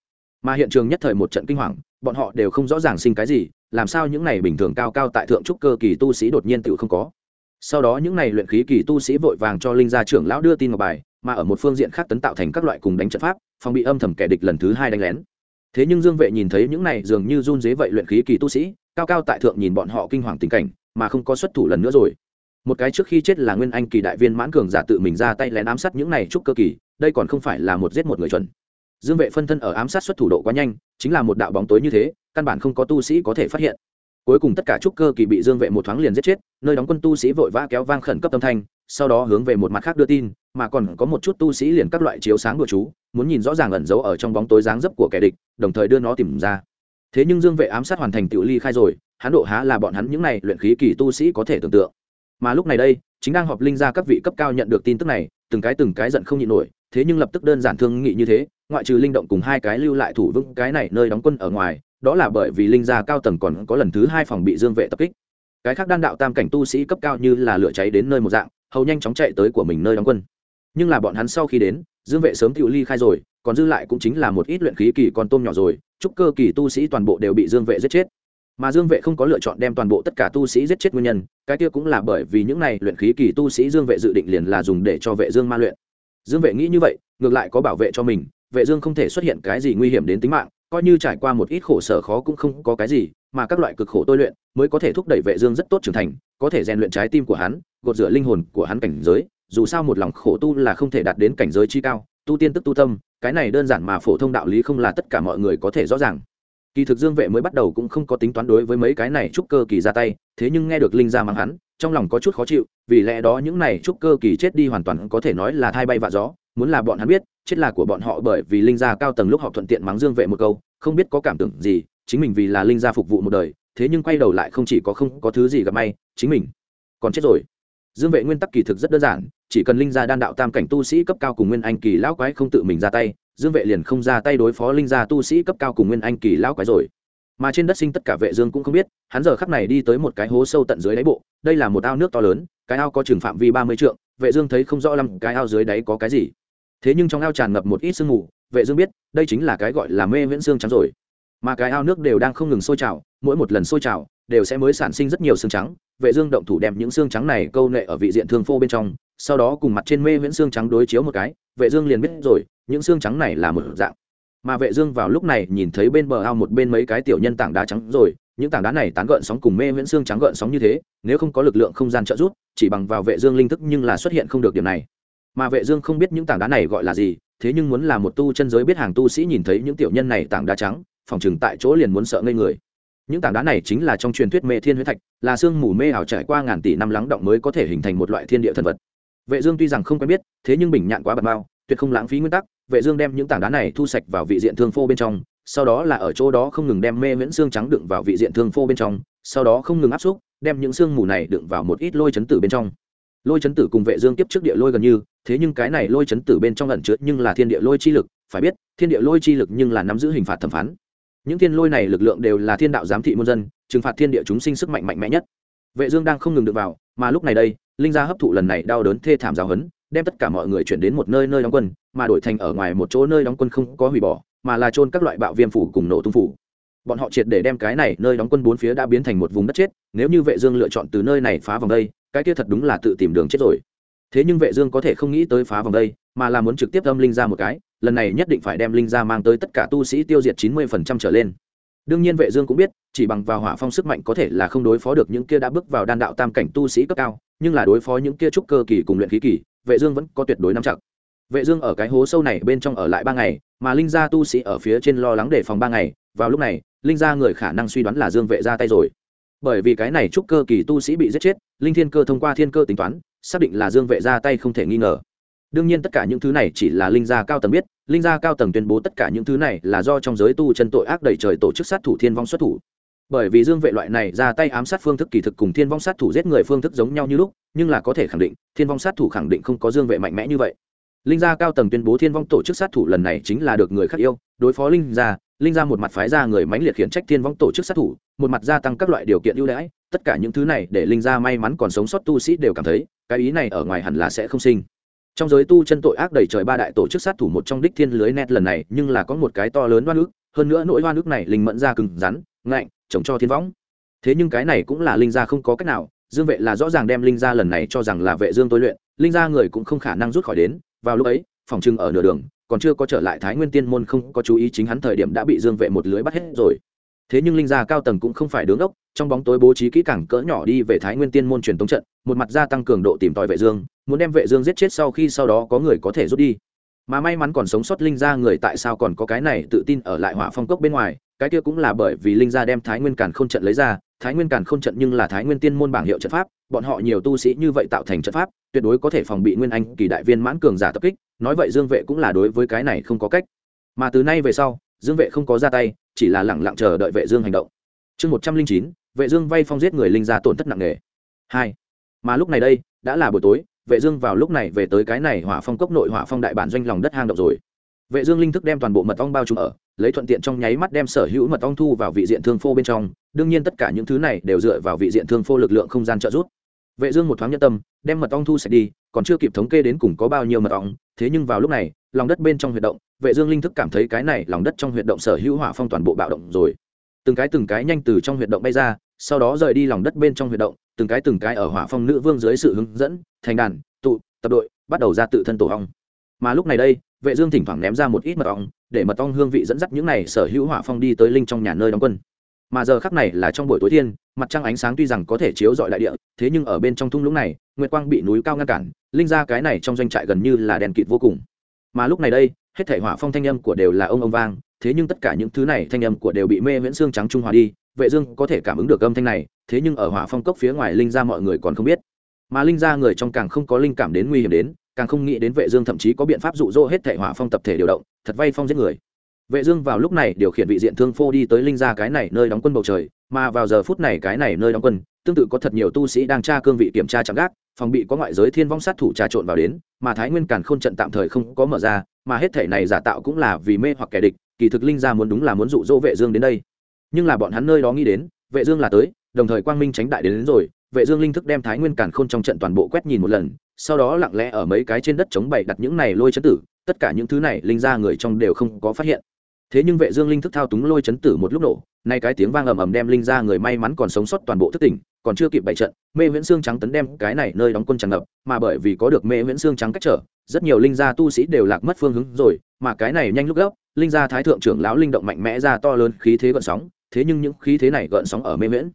Mà hiện trường nhất thời một trận kinh hoàng, bọn họ đều không rõ ràng sinh cái gì, làm sao những này bình thường cao cao tại thượng trúc cơ kỳ tu sĩ đột nhiên tự không có. Sau đó những này luyện khí kỳ tu sĩ vội vàng cho linh gia trưởng lão đưa tin ngọc bài, mà ở một phương diện khác tấn tạo thành các loại cùng đánh trận pháp, phòng bị âm thầm kẻ địch lần thứ hai đánh lén. Thế nhưng dương vệ nhìn thấy những này dường như run dế vậy luyện khí kỳ tu sĩ, cao cao tại thượng nhìn bọn họ kinh hoàng tình cảnh, mà không có xuất thủ lần nữa rồi một cái trước khi chết là nguyên anh kỳ đại viên mãn cường giả tự mình ra tay lén ám sát những này trúc cơ kỳ, đây còn không phải là một giết một người chuẩn. Dương vệ phân thân ở ám sát xuất thủ độ quá nhanh, chính là một đạo bóng tối như thế, căn bản không có tu sĩ có thể phát hiện. Cuối cùng tất cả trúc cơ kỳ bị dương vệ một thoáng liền giết chết, nơi đóng quân tu sĩ vội vã kéo vang khẩn cấp âm thanh, sau đó hướng về một mặt khác đưa tin, mà còn có một chút tu sĩ liền các loại chiếu sáng của chú, muốn nhìn rõ ràng ẩn giấu ở trong bóng tối dáng dấp của kẻ địch, đồng thời đưa nó tìm ra. Thế nhưng dương vệ ám sát hoàn thành tiểu ly khai rồi hắn độ há là bọn hắn những này luyện khí kỳ tu sĩ có thể tưởng tượng mà lúc này đây, chính đang họp linh ra các vị cấp cao nhận được tin tức này, từng cái từng cái giận không nhịn nổi, thế nhưng lập tức đơn giản thương nghị như thế, ngoại trừ linh động cùng hai cái lưu lại thủ vững cái này nơi đóng quân ở ngoài, đó là bởi vì linh gia cao tầng còn có lần thứ hai phòng bị dương vệ tập kích. Cái khác đan đạo tam cảnh tu sĩ cấp cao như là lửa cháy đến nơi một dạng, hầu nhanh chóng chạy tới của mình nơi đóng quân. Nhưng là bọn hắn sau khi đến, dương vệ sớm tự ly khai rồi, còn dư lại cũng chính là một ít luyện khí kỳ còn tôm nhỏ rồi, chúc cơ kỳ tu sĩ toàn bộ đều bị dương vệ giết chết mà dương vệ không có lựa chọn đem toàn bộ tất cả tu sĩ giết chết nguyên nhân, cái kia cũng là bởi vì những này luyện khí kỳ tu sĩ dương vệ dự định liền là dùng để cho vệ dương ma luyện. Dương vệ nghĩ như vậy, ngược lại có bảo vệ cho mình, vệ dương không thể xuất hiện cái gì nguy hiểm đến tính mạng, coi như trải qua một ít khổ sở khó cũng không có cái gì, mà các loại cực khổ tôi luyện mới có thể thúc đẩy vệ dương rất tốt trưởng thành, có thể rèn luyện trái tim của hắn, gột rửa linh hồn của hắn cảnh giới, dù sao một lòng khổ tu là không thể đạt đến cảnh giới chi cao, tu tiên tức tu tâm, cái này đơn giản mà phổ thông đạo lý không là tất cả mọi người có thể rõ ràng kỳ thực dương vệ mới bắt đầu cũng không có tính toán đối với mấy cái này trúc cơ kỳ ra tay, thế nhưng nghe được linh gia mắng hắn, trong lòng có chút khó chịu, vì lẽ đó những này trúc cơ kỳ chết đi hoàn toàn có thể nói là thai bay vạ gió, muốn là bọn hắn biết, chết là của bọn họ bởi vì linh gia cao tầng lúc họ thuận tiện mắng dương vệ một câu, không biết có cảm tưởng gì, chính mình vì là linh gia phục vụ một đời, thế nhưng quay đầu lại không chỉ có không có thứ gì gặp may, chính mình còn chết rồi. Dương vệ nguyên tắc kỳ thực rất đơn giản chỉ cần linh gia đan đạo tam cảnh tu sĩ cấp cao cùng nguyên anh kỳ lão quái không tự mình ra tay, dương vệ liền không ra tay đối phó linh gia tu sĩ cấp cao cùng nguyên anh kỳ lão quái rồi. Mà trên đất sinh tất cả vệ dương cũng không biết, hắn giờ khắc này đi tới một cái hố sâu tận dưới đáy bộ, đây là một ao nước to lớn, cái ao có trường phạm vi ba mươi trượng, vệ dương thấy không rõ lắm cái ao dưới đáy có cái gì. Thế nhưng trong ao tràn ngập một ít sương mù, vệ dương biết, đây chính là cái gọi là mê viễn xương trắng rồi. Mà cái ao nước đều đang không ngừng sôi trào, mỗi một lần sôi trào, đều sẽ mới sản sinh rất nhiều xương trắng. Vệ dương động thủ đem những xương trắng này câu nệ ở vị diện thương phô bên trong sau đó cùng mặt trên mê viễn xương trắng đối chiếu một cái, vệ dương liền biết rồi, những xương trắng này là một dạng. Mà vệ dương vào lúc này nhìn thấy bên bờ ao một bên mấy cái tiểu nhân tảng đá trắng rồi, những tảng đá này tán gợn sóng cùng mê viễn xương trắng gợn sóng như thế, nếu không có lực lượng không gian trợ giúp, chỉ bằng vào vệ dương linh thức nhưng là xuất hiện không được điểm này. Mà vệ dương không biết những tảng đá này gọi là gì, thế nhưng muốn là một tu chân giới biết hàng tu sĩ nhìn thấy những tiểu nhân này tảng đá trắng, phòng trường tại chỗ liền muốn sợ ngây người. Những tảng đá này chính là trong truyền thuyết mê thiên huyết thạch, là xương mù mê ảo trải qua ngàn tỷ năm lắng động mới có thể hình thành một loại thiên địa thần vật vệ dương tuy rằng không quen biết, thế nhưng bình nhạn quá bật bao, tuyệt không lãng phí nguyên tắc, vệ dương đem những tảng đá này thu sạch vào vị diện thương phô bên trong, sau đó là ở chỗ đó không ngừng đem mê miễn xương trắng đựng vào vị diện thương phô bên trong, sau đó không ngừng áp xúc, đem những xương mù này đựng vào một ít lôi chấn tử bên trong. Lôi chấn tử cùng vệ dương tiếp trước địa lôi gần như, thế nhưng cái này lôi chấn tử bên trong ẩn chứa nhưng là thiên địa lôi chi lực, phải biết, thiên địa lôi chi lực nhưng là nắm giữ hình phạt thẩm phán. Những thiên lôi này lực lượng đều là thiên đạo giám thị muôn dân, trừng phạt thiên địa chúng sinh sức mạnh mạnh mẽ nhất. Vệ dương đang không ngừng được vào, mà lúc này đây linh gia hấp thụ lần này đau đớn thê thảm giáo hấn đem tất cả mọi người chuyển đến một nơi nơi đóng quân, mà đổi thành ở ngoài một chỗ nơi đóng quân không có hủy bỏ, mà là trôn các loại bạo viêm phủ cùng nổ tung phủ. Bọn họ triệt để đem cái này nơi đóng quân bốn phía đã biến thành một vùng đất chết, nếu như vệ dương lựa chọn từ nơi này phá vòng đây, cái kia thật đúng là tự tìm đường chết rồi. Thế nhưng vệ dương có thể không nghĩ tới phá vòng đây, mà là muốn trực tiếp âm linh ra một cái, lần này nhất định phải đem linh ra mang tới tất cả tu sĩ tiêu diệt 90% trở lên. Đương nhiên vệ dương cũng biết, chỉ bằng vào hỏa phong sức mạnh có thể là không đối phó được những kia đã bước vào đan đạo tam cảnh tu sĩ cấp cao nhưng là đối phó những kia trúc cơ kỳ cùng luyện khí kỳ, vệ dương vẫn có tuyệt đối nắm chặt. Vệ dương ở cái hố sâu này bên trong ở lại ba ngày, mà linh gia tu sĩ ở phía trên lo lắng để phòng ba ngày. Vào lúc này, linh gia người khả năng suy đoán là dương vệ ra tay rồi. Bởi vì cái này trúc cơ kỳ tu sĩ bị giết chết, linh thiên cơ thông qua thiên cơ tính toán, xác định là dương vệ ra tay không thể nghi ngờ. Đương nhiên tất cả những thứ này chỉ là linh gia cao tầng biết, linh gia cao tầng tuyên bố tất cả những thứ này là do trong giới tu chân tội ác đầy trời tổ chức sát thủ thiên vong xuất thủ bởi vì dương vệ loại này ra tay ám sát phương thức kỳ thực cùng thiên vong sát thủ giết người phương thức giống nhau như lúc, nhưng là có thể khẳng định, thiên vong sát thủ khẳng định không có dương vệ mạnh mẽ như vậy. Linh gia cao tầng tuyên bố thiên vong tổ chức sát thủ lần này chính là được người khác yêu, đối phó linh gia linh gia một mặt phái ra người mãnh liệt khiển trách thiên vong tổ chức sát thủ, một mặt gia tăng các loại điều kiện ưu đãi, tất cả những thứ này để linh gia may mắn còn sống sót tu sĩ đều cảm thấy, cái ý này ở ngoài hẳn là sẽ không sinh. Trong giới tu chân tội ác đầy trời ba đại tổ chức sát thủ một trong đích thiên lưới net lần này, nhưng là có một cái to lớn oan ức, hơn nữa nỗi oan ức này linh mẫn ra cứng rắn ngạnh chống cho thiên võng. Thế nhưng cái này cũng là linh gia không có cách nào, dương vệ là rõ ràng đem linh gia lần này cho rằng là vệ dương tôi luyện, linh gia người cũng không khả năng rút khỏi đến. Vào lúc ấy, phòng trưng ở nửa đường, còn chưa có trở lại thái nguyên tiên môn không có chú ý chính hắn thời điểm đã bị dương vệ một lưới bắt hết rồi. Thế nhưng linh gia cao tầng cũng không phải đứng đốc, trong bóng tối bố trí kỹ càng cỡ nhỏ đi về thái nguyên tiên môn truyền tống trận, một mặt gia tăng cường độ tìm tòi vệ dương, muốn đem vệ dương giết chết sau khi sau đó có người có thể rút đi. Mà may mắn còn sống sót linh gia người tại sao còn có cái này tự tin ở lại hỏa phong cốc bên ngoài cái kia cũng là bởi vì linh gia đem thái nguyên càn khôn trận lấy ra, thái nguyên càn khôn trận nhưng là thái nguyên tiên môn bảng hiệu trận pháp, bọn họ nhiều tu sĩ như vậy tạo thành trận pháp, tuyệt đối có thể phòng bị nguyên anh kỳ đại viên mãn cường giả tập kích, nói vậy dương vệ cũng là đối với cái này không có cách. Mà từ nay về sau, dương vệ không có ra tay, chỉ là lẳng lặng chờ đợi vệ dương hành động. Chương một trăm linh chín, vệ dương vay phong giết người linh gia tổn thất nặng nề. Hai. Mà lúc này đây, đã là buổi tối, vệ dương vào lúc này về tới cái này hỏa phong cốc nội hỏa phong đại bản doanh lòng đất hang động rồi vệ dương linh thức đem toàn bộ mật ong bao trùm ở, lấy thuận tiện trong nháy mắt đem sở hữu mật ong thu vào vị diện thương phô bên trong, đương nhiên tất cả những thứ này đều dựa vào vị diện thương phô lực lượng không gian trợ giúp. Vệ dương một thoáng nhẫn tâm, đem mật ong thu sạch đi, còn chưa kịp thống kê đến cùng có bao nhiêu mật ong, thế nhưng vào lúc này, lòng đất bên trong huyệt động, vệ dương linh thức cảm thấy cái này lòng đất trong huyệt động sở hữu hỏa phong toàn bộ bạo động rồi. Từng cái từng cái nhanh từ trong huyệt động bay ra, sau đó rời đi lòng đất bên trong huyệt động, từng cái từng cái ở hỏa phong nữ vương dưới sự hướng dẫn, thành đàn, tụ, tập đội, bắt đầu ra tự thân tổ ong. Mà lúc này đây vệ dương thỉnh thoảng ném ra một ít mật ong, để mật ong hương vị dẫn dắt những này sở hữu hỏa phong đi tới linh trong nhà nơi đóng quân. Mà giờ khắc này là trong buổi tối thiên, mặt trăng ánh sáng tuy rằng có thể chiếu rọi đại địa, thế nhưng ở bên trong thung lũng này, nguyệt quang bị núi cao ngăn cản, linh ra cái này trong doanh trại gần như là đèn kịt vô cùng. Mà lúc này đây, hết thảy hỏa phong thanh âm của đều là ông ông vang, thế nhưng tất cả những thứ này thanh âm của đều bị mê viễn xương trắng trung hòa đi, vệ dương có thể cảm ứng được âm thanh này, thế nhưng ở hỏa phong cốc phía ngoài linh ra mọi người còn không biết. Mà linh ra người trong càng không có linh cảm đến nguy hiểm đến càng không nghĩ đến vệ dương thậm chí có biện pháp dụ dỗ hết thảy hỏa phong tập thể điều động thật vay phong giết người. Vệ dương vào lúc này điều khiển vị diện thương phô đi tới linh gia cái này nơi đóng quân bầu trời mà vào giờ phút này cái này nơi đóng quân tương tự có thật nhiều tu sĩ đang tra cương vị kiểm tra chạm gác phòng bị có ngoại giới thiên vong sát thủ trà trộn vào đến mà thái nguyên càn khôn trận tạm thời không có mở ra mà hết thể này giả tạo cũng là vì mê hoặc kẻ địch kỳ thực linh gia muốn đúng là muốn dụ dỗ vệ dương đến đây. Nhưng là bọn hắn nơi đó nghĩ đến vệ dương là tới đồng thời quang minh tránh đại đến, đến rồi vệ dương linh thức đem thái nguyên càn khôn trong trận toàn bộ quét nhìn một lần sau đó lặng lẽ ở mấy cái trên đất chống bày đặt những này lôi chấn tử, tất cả những thứ này linh gia người trong đều không có phát hiện. Thế nhưng vệ dương linh thức thao túng lôi chấn tử một lúc nổ, nay cái tiếng vang ầm ầm đem linh gia người may mắn còn sống sót toàn bộ thức tỉnh, còn chưa kịp bày trận, mê viễn xương trắng tấn đem cái này nơi đóng quân tràn ngập, mà bởi vì có được mê viễn xương trắng cách trở, rất nhiều linh gia tu sĩ đều lạc mất phương hướng rồi, mà cái này nhanh lúc gấp, linh gia thái thượng trưởng lão linh động mạnh mẽ ra to lớn khí thế gợn sóng, thế nhưng những khí thế này gợn sóng ở mê viễn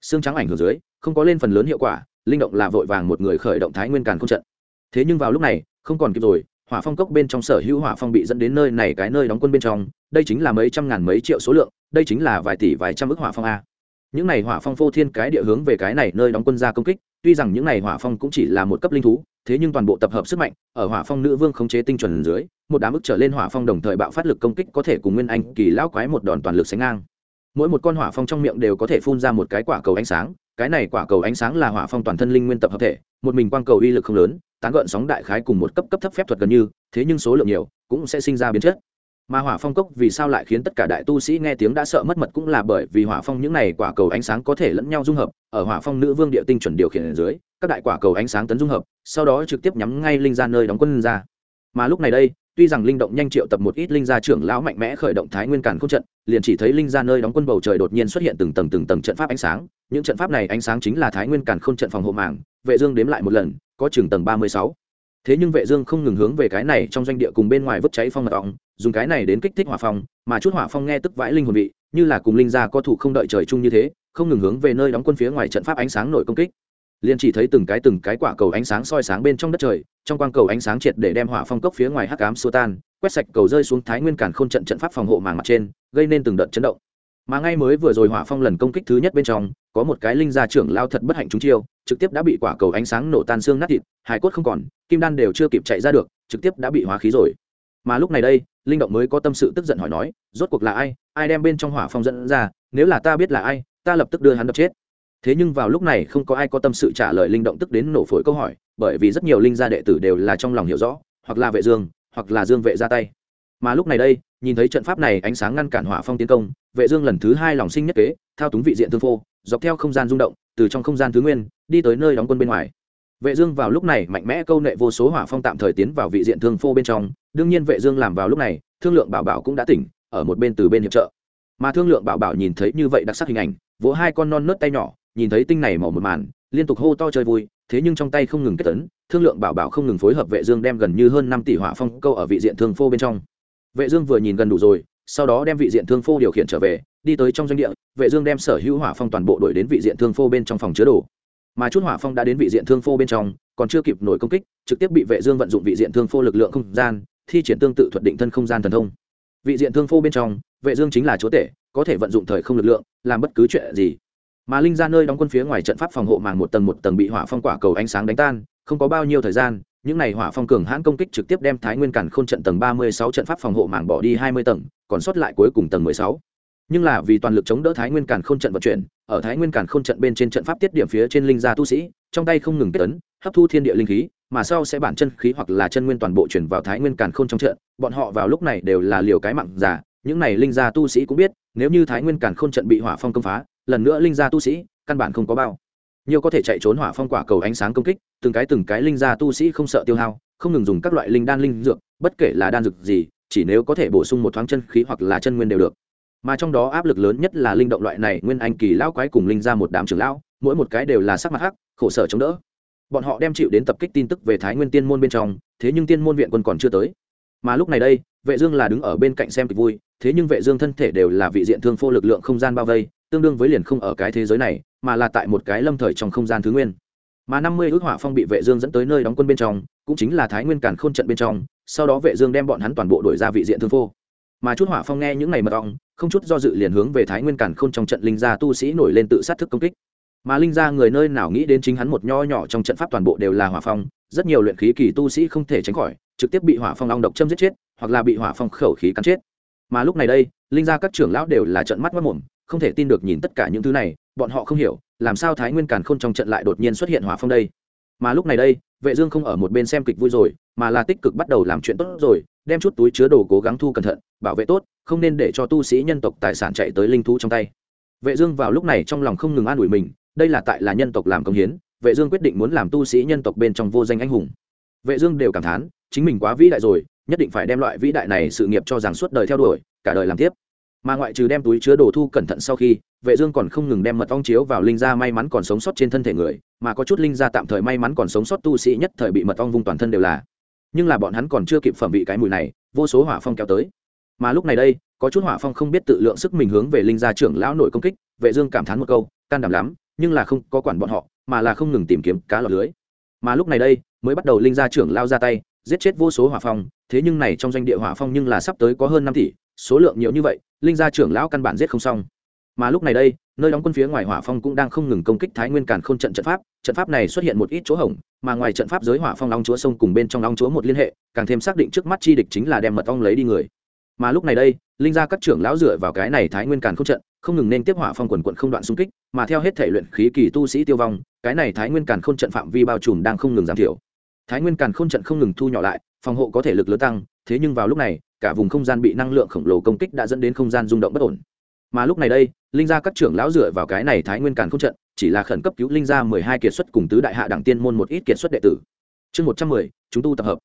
xương trắng ảnh hưởng dưới, không có lên phần lớn hiệu quả linh động là vội vàng một người khởi động thái nguyên càn không trận. Thế nhưng vào lúc này, không còn kịp rồi, hỏa phong cốc bên trong sở hữu hỏa phong bị dẫn đến nơi này cái nơi đóng quân bên trong, đây chính là mấy trăm ngàn mấy triệu số lượng, đây chính là vài tỷ vài trăm ước hỏa phong a. Những này hỏa phong phô thiên cái địa hướng về cái này nơi đóng quân ra công kích, tuy rằng những này hỏa phong cũng chỉ là một cấp linh thú, thế nhưng toàn bộ tập hợp sức mạnh ở hỏa phong nữ vương khống chế tinh chuẩn dưới, một đám ức trở lên hỏa phong đồng thời bạo phát lực công kích có thể cùng nguyên anh kỳ lão quái một đòn toàn lực sánh ngang. Mỗi một con hỏa phong trong miệng đều có thể phun ra một cái quả cầu ánh sáng cái này quả cầu ánh sáng là hỏa phong toàn thân linh nguyên tập hợp thể, một mình quang cầu uy lực không lớn, tán gợn sóng đại khái cùng một cấp cấp thấp phép thuật gần như, thế nhưng số lượng nhiều, cũng sẽ sinh ra biến chất. Mà hỏa phong cốc vì sao lại khiến tất cả đại tu sĩ nghe tiếng đã sợ mất mật cũng là bởi vì hỏa phong những này quả cầu ánh sáng có thể lẫn nhau dung hợp, ở hỏa phong nữ vương địa tinh chuẩn điều khiển ở dưới, các đại quả cầu ánh sáng tấn dung hợp, sau đó trực tiếp nhắm ngay linh ra nơi đóng quân ra. Mà lúc này đây tuy rằng linh động nhanh triệu tập một ít linh gia trưởng lão mạnh mẽ khởi động thái nguyên Cản không trận, liền chỉ thấy linh gia nơi đóng quân bầu trời đột nhiên xuất hiện từng tầng từng tầng trận pháp ánh sáng. Những trận pháp này ánh sáng chính là thái nguyên Cản không trận phòng hộ mạng vệ dương đếm lại một lần, có chừng tầng ba mươi sáu. Thế nhưng vệ dương không ngừng hướng về cái này trong doanh địa cùng bên ngoài vứt cháy phong mật ong dùng cái này đến kích thích hỏa phong, mà chút hỏa phong nghe tức vãi linh hồn vị, như là cùng linh gia có thủ không đợi trời chung như thế, không ngừng hướng về nơi đóng quân phía ngoài trận pháp ánh sáng nổi công kích liền chỉ thấy từng cái từng cái quả cầu ánh sáng soi sáng bên trong đất trời, trong quang cầu ánh sáng triệt để đem hỏa phong cốc phía ngoài hắc ám xua tan, quét sạch cầu rơi xuống thái nguyên cản khôn trận trận pháp phòng hộ màng mặt trên, gây nên từng đợt chấn động. Mà ngay mới vừa rồi hỏa phong lần công kích thứ nhất bên trong, có một cái linh gia trưởng lao thật bất hạnh trúng chiêu, trực tiếp đã bị quả cầu ánh sáng nổ tan xương nát thịt hải cốt không còn, kim đan đều chưa kịp chạy ra được, trực tiếp đã bị hóa khí rồi. Mà lúc này đây, linh động mới có tâm sự tức giận hỏi nói, rốt cuộc là ai? Ai đem bên trong hỏa phong dẫn ra? Nếu là ta biết là ai, ta lập tức đưa hắn đập chết thế nhưng vào lúc này không có ai có tâm sự trả lời linh động tức đến nổ phổi câu hỏi, bởi vì rất nhiều linh gia đệ tử đều là trong lòng hiểu rõ, hoặc là vệ dương, hoặc là dương vệ ra tay. Mà lúc này đây, nhìn thấy trận pháp này ánh sáng ngăn cản hỏa phong tiến công, vệ dương lần thứ hai lòng sinh nhất kế, thao túng vị diện thương phô, dọc theo không gian rung động, từ trong không gian thứ nguyên, đi tới nơi đóng quân bên ngoài. Vệ dương vào lúc này mạnh mẽ câu nệ vô số hỏa phong tạm thời tiến vào vị diện thương phô bên trong, đương nhiên vệ dương làm vào lúc này, thương lượng bảo bảo cũng đã tỉnh, ở một bên từ bên hiệp trợ. Mà thương lượng bảo bảo nhìn thấy như vậy đặc sắc hình ảnh, vỗ hai con non nớt tay nhỏ nhìn thấy tinh này màu một màn, liên tục hô to chơi vui, thế nhưng trong tay không ngừng kết tấn, thương lượng bảo bảo không ngừng phối hợp vệ dương đem gần như hơn năm tỷ hỏa phong câu ở vị diện thương phô bên trong. Vệ dương vừa nhìn gần đủ rồi, sau đó đem vị diện thương phô điều khiển trở về, đi tới trong doanh địa, vệ dương đem sở hữu hỏa phong toàn bộ đuổi đến vị diện thương phô bên trong phòng chứa đồ. Mà chút hỏa phong đã đến vị diện thương phô bên trong, còn chưa kịp nổi công kích, trực tiếp bị vệ dương vận dụng vị diện thương phô lực lượng không gian, thi triển tương tự thuật định thân không gian thần thông. Vị diện thương phô bên trong, vệ dương chính là chúa tể, có thể vận dụng thời không lực lượng, làm bất cứ chuyện gì mà linh ra nơi đóng quân phía ngoài trận pháp phòng hộ màng một tầng một tầng bị hỏa phong quả cầu ánh sáng đánh tan, không có bao nhiêu thời gian, những này hỏa phong cường hãn công kích trực tiếp đem thái nguyên cản khôn trận tầng ba mươi sáu trận pháp phòng hộ màng bỏ đi hai mươi tầng, còn sót lại cuối cùng tầng mười sáu. Nhưng là vì toàn lực chống đỡ thái nguyên cản khôn trận vận chuyển, ở thái nguyên cản khôn trận bên trên trận pháp tiết điểm phía trên linh gia tu sĩ, trong tay không ngừng kết tấn hấp thu thiên địa linh khí, mà sau sẽ bản chân khí hoặc là chân nguyên toàn bộ chuyển vào thái nguyên cản khôn trong trận, bọn họ vào lúc này đều là liều cái mặn giả, những này linh gia tu sĩ cũng biết, nếu như thái nguyên cản khôn trận bị hỏa phong công phá lần nữa linh gia tu sĩ, căn bản không có bao. Nhiều có thể chạy trốn hỏa phong quả cầu ánh sáng công kích, từng cái từng cái linh gia tu sĩ không sợ tiêu hao, không ngừng dùng các loại linh đan linh dược, bất kể là đan dược gì, chỉ nếu có thể bổ sung một thoáng chân khí hoặc là chân nguyên đều được. Mà trong đó áp lực lớn nhất là linh động loại này, nguyên anh kỳ lão quái cùng linh ra một đám trưởng lão, mỗi một cái đều là sắc mặt hắc, khổ sở chống đỡ. Bọn họ đem chịu đến tập kích tin tức về thái nguyên tiên môn bên trong, thế nhưng tiên môn viện quân còn chưa tới. Mà lúc này đây, vệ dương là đứng ở bên cạnh xem kịch vui, thế nhưng vệ dương thân thể đều là vị diện thương phô lực lượng không gian bao vây tương đương với liền không ở cái thế giới này, mà là tại một cái lâm thời trong không gian thứ nguyên. Mà năm mươi ước hỏa phong bị vệ dương dẫn tới nơi đóng quân bên trong, cũng chính là thái nguyên càn khôn trận bên trong, sau đó vệ dương đem bọn hắn toàn bộ đổi ra vị diện thương phô mà chút hỏa phong nghe những ngày mật ong không chút do dự liền hướng về thái nguyên càn khôn trong trận linh gia tu sĩ nổi lên tự sát thức công kích. Mà linh gia người nơi nào nghĩ đến chính hắn một nho nhỏ trong trận pháp toàn bộ đều là hỏa phong, rất nhiều luyện khí kỳ tu sĩ không thể tránh khỏi, trực tiếp bị hỏa phong long độc châm giết chết, hoặc là bị hỏa phong khẩu khí cắn chết. Mà lúc này đây, linh gia các trưởng lão đều là trận mắt mất mồm không thể tin được nhìn tất cả những thứ này, bọn họ không hiểu, làm sao thái nguyên càn khôn trong trận lại đột nhiên xuất hiện hỏa phong đây? Mà lúc này đây, vệ dương không ở một bên xem kịch vui rồi, mà là tích cực bắt đầu làm chuyện tốt rồi, đem chút túi chứa đồ cố gắng thu cẩn thận, bảo vệ tốt, không nên để cho tu sĩ nhân tộc tài sản chạy tới linh thú trong tay. Vệ dương vào lúc này trong lòng không ngừng an ủi mình, đây là tại là nhân tộc làm công hiến, vệ dương quyết định muốn làm tu sĩ nhân tộc bên trong vô danh anh hùng. Vệ dương đều cảm thán, chính mình quá vĩ đại rồi, nhất định phải đem loại vĩ đại này sự nghiệp cho rằng suốt đời theo đuổi, cả đời làm tiếp mà ngoại trừ đem túi chứa đồ thu cẩn thận sau khi, vệ dương còn không ngừng đem mật ong chiếu vào linh gia may mắn còn sống sót trên thân thể người, mà có chút linh gia tạm thời may mắn còn sống sót tu sĩ nhất thời bị mật ong vung toàn thân đều là. Nhưng là bọn hắn còn chưa kịp phẩm vị cái mùi này, vô số hỏa phong kéo tới. Mà lúc này đây, có chút hỏa phong không biết tự lượng sức mình hướng về linh gia trưởng lão nội công kích, vệ dương cảm thán một câu, can đảm lắm, nhưng là không có quản bọn họ, mà là không ngừng tìm kiếm cá lọt lưới. Mà lúc này đây, mới bắt đầu linh gia trưởng lao ra tay, giết chết vô số hỏa phong, thế nhưng này trong doanh địa hỏa phong nhưng là sắp tới có hơn năm tỷ số lượng nhiều như vậy, linh gia trưởng lão căn bản giết không xong. Mà lúc này đây, nơi đóng quân phía ngoài hỏa phong cũng đang không ngừng công kích thái nguyên càn k h ô n trận trận pháp. Trận pháp này xuất hiện một ít chỗ hỏng mà ngoài trận pháp giới hỏa phong long chúa sông cùng bên trong long chúa một liên hệ, càng thêm xác định trước mắt chi địch chính là đem mật ong lấy đi người. Mà lúc này đây, linh gia các trưởng lão dựa vào cái này thái nguyên càn không trận, không ngừng nên tiếp hỏa phong quần quận không đoạn xung kích, mà theo hết thể luyện khí kỳ tu sĩ tiêu vong, cái này thái nguyên càn không trận phạm vi bao trùm đang không ngừng giảm thiểu. Thái nguyên càn không trận không ngừng thu nhỏ lại, phòng hộ có thể lực lớn tăng, thế nhưng vào lúc này cả vùng không gian bị năng lượng khổng lồ công kích đã dẫn đến không gian rung động bất ổn. Mà lúc này đây, linh gia các trưởng lão dựa vào cái này thái nguyên càn không trận, chỉ là khẩn cấp cứu linh gia mười hai kiệt xuất cùng tứ đại hạ đẳng tiên môn một ít kiệt xuất đệ tử. Chương một trăm mười, chúng tu tập hợp.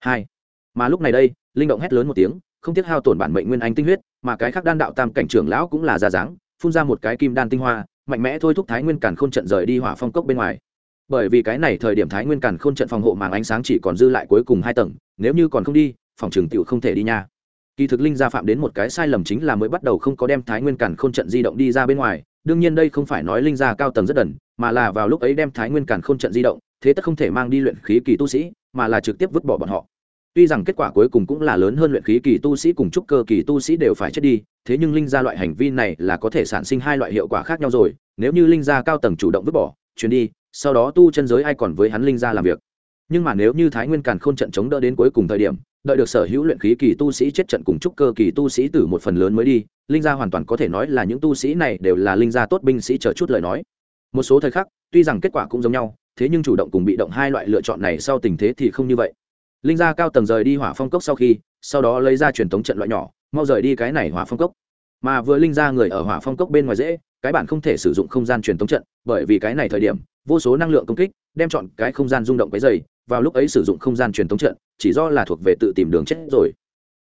Hai. Mà lúc này đây, linh động hét lớn một tiếng, không tiếc hao tổn bản mệnh nguyên anh tinh huyết, mà cái khác đan đạo tam cảnh trưởng lão cũng là già dáng, phun ra một cái kim đan tinh hoa, mạnh mẽ thôi thúc thái nguyên càn k h ô n trận rời đi hỏa phong cốc bên ngoài. Bởi vì cái này thời điểm thái nguyên càn k h ô n trận phòng hộ màng ánh sáng chỉ còn dư lại cuối cùng hai tầng, nếu như còn không đi phòng trường tiểu không thể đi nha. Kỳ thực linh gia phạm đến một cái sai lầm chính là mới bắt đầu không có đem thái nguyên càn k h ô n trận di động đi ra bên ngoài. Đương nhiên đây không phải nói linh gia cao tầng rất đần, mà là vào lúc ấy đem thái nguyên càn k h ô n trận di động, thế tất không thể mang đi luyện khí kỳ tu sĩ, mà là trực tiếp vứt bỏ bọn họ. Tuy rằng kết quả cuối cùng cũng là lớn hơn luyện khí kỳ tu sĩ cùng trúc cơ kỳ tu sĩ đều phải chết đi, thế nhưng linh gia loại hành vi này là có thể sản sinh hai loại hiệu quả khác nhau rồi. Nếu như linh gia cao tầng chủ động vứt bỏ chuyến đi, sau đó tu chân giới ai còn với hắn linh gia làm việc? Nhưng mà nếu như thái nguyên càn k h ô n trận chống đỡ đến cuối cùng thời điểm, đợi được sở hữu luyện khí kỳ tu sĩ chết trận cùng trúc cơ kỳ tu sĩ từ một phần lớn mới đi, linh gia hoàn toàn có thể nói là những tu sĩ này đều là linh gia tốt binh sĩ chờ chút lời nói. Một số thời khắc, tuy rằng kết quả cũng giống nhau, thế nhưng chủ động cùng bị động hai loại lựa chọn này sau tình thế thì không như vậy. Linh gia cao tầng rời đi hỏa phong cốc sau khi, sau đó lấy ra truyền thống trận loại nhỏ, mau rời đi cái này hỏa phong cốc. Mà vừa linh gia người ở hỏa phong cốc bên ngoài dễ, cái bản không thể sử dụng không gian truyền thống trận, bởi vì cái này thời điểm, vô số năng lượng công kích, đem chọn cái không gian rung động cái dày vào lúc ấy sử dụng không gian truyền thống trận, chỉ do là thuộc về tự tìm đường chết rồi.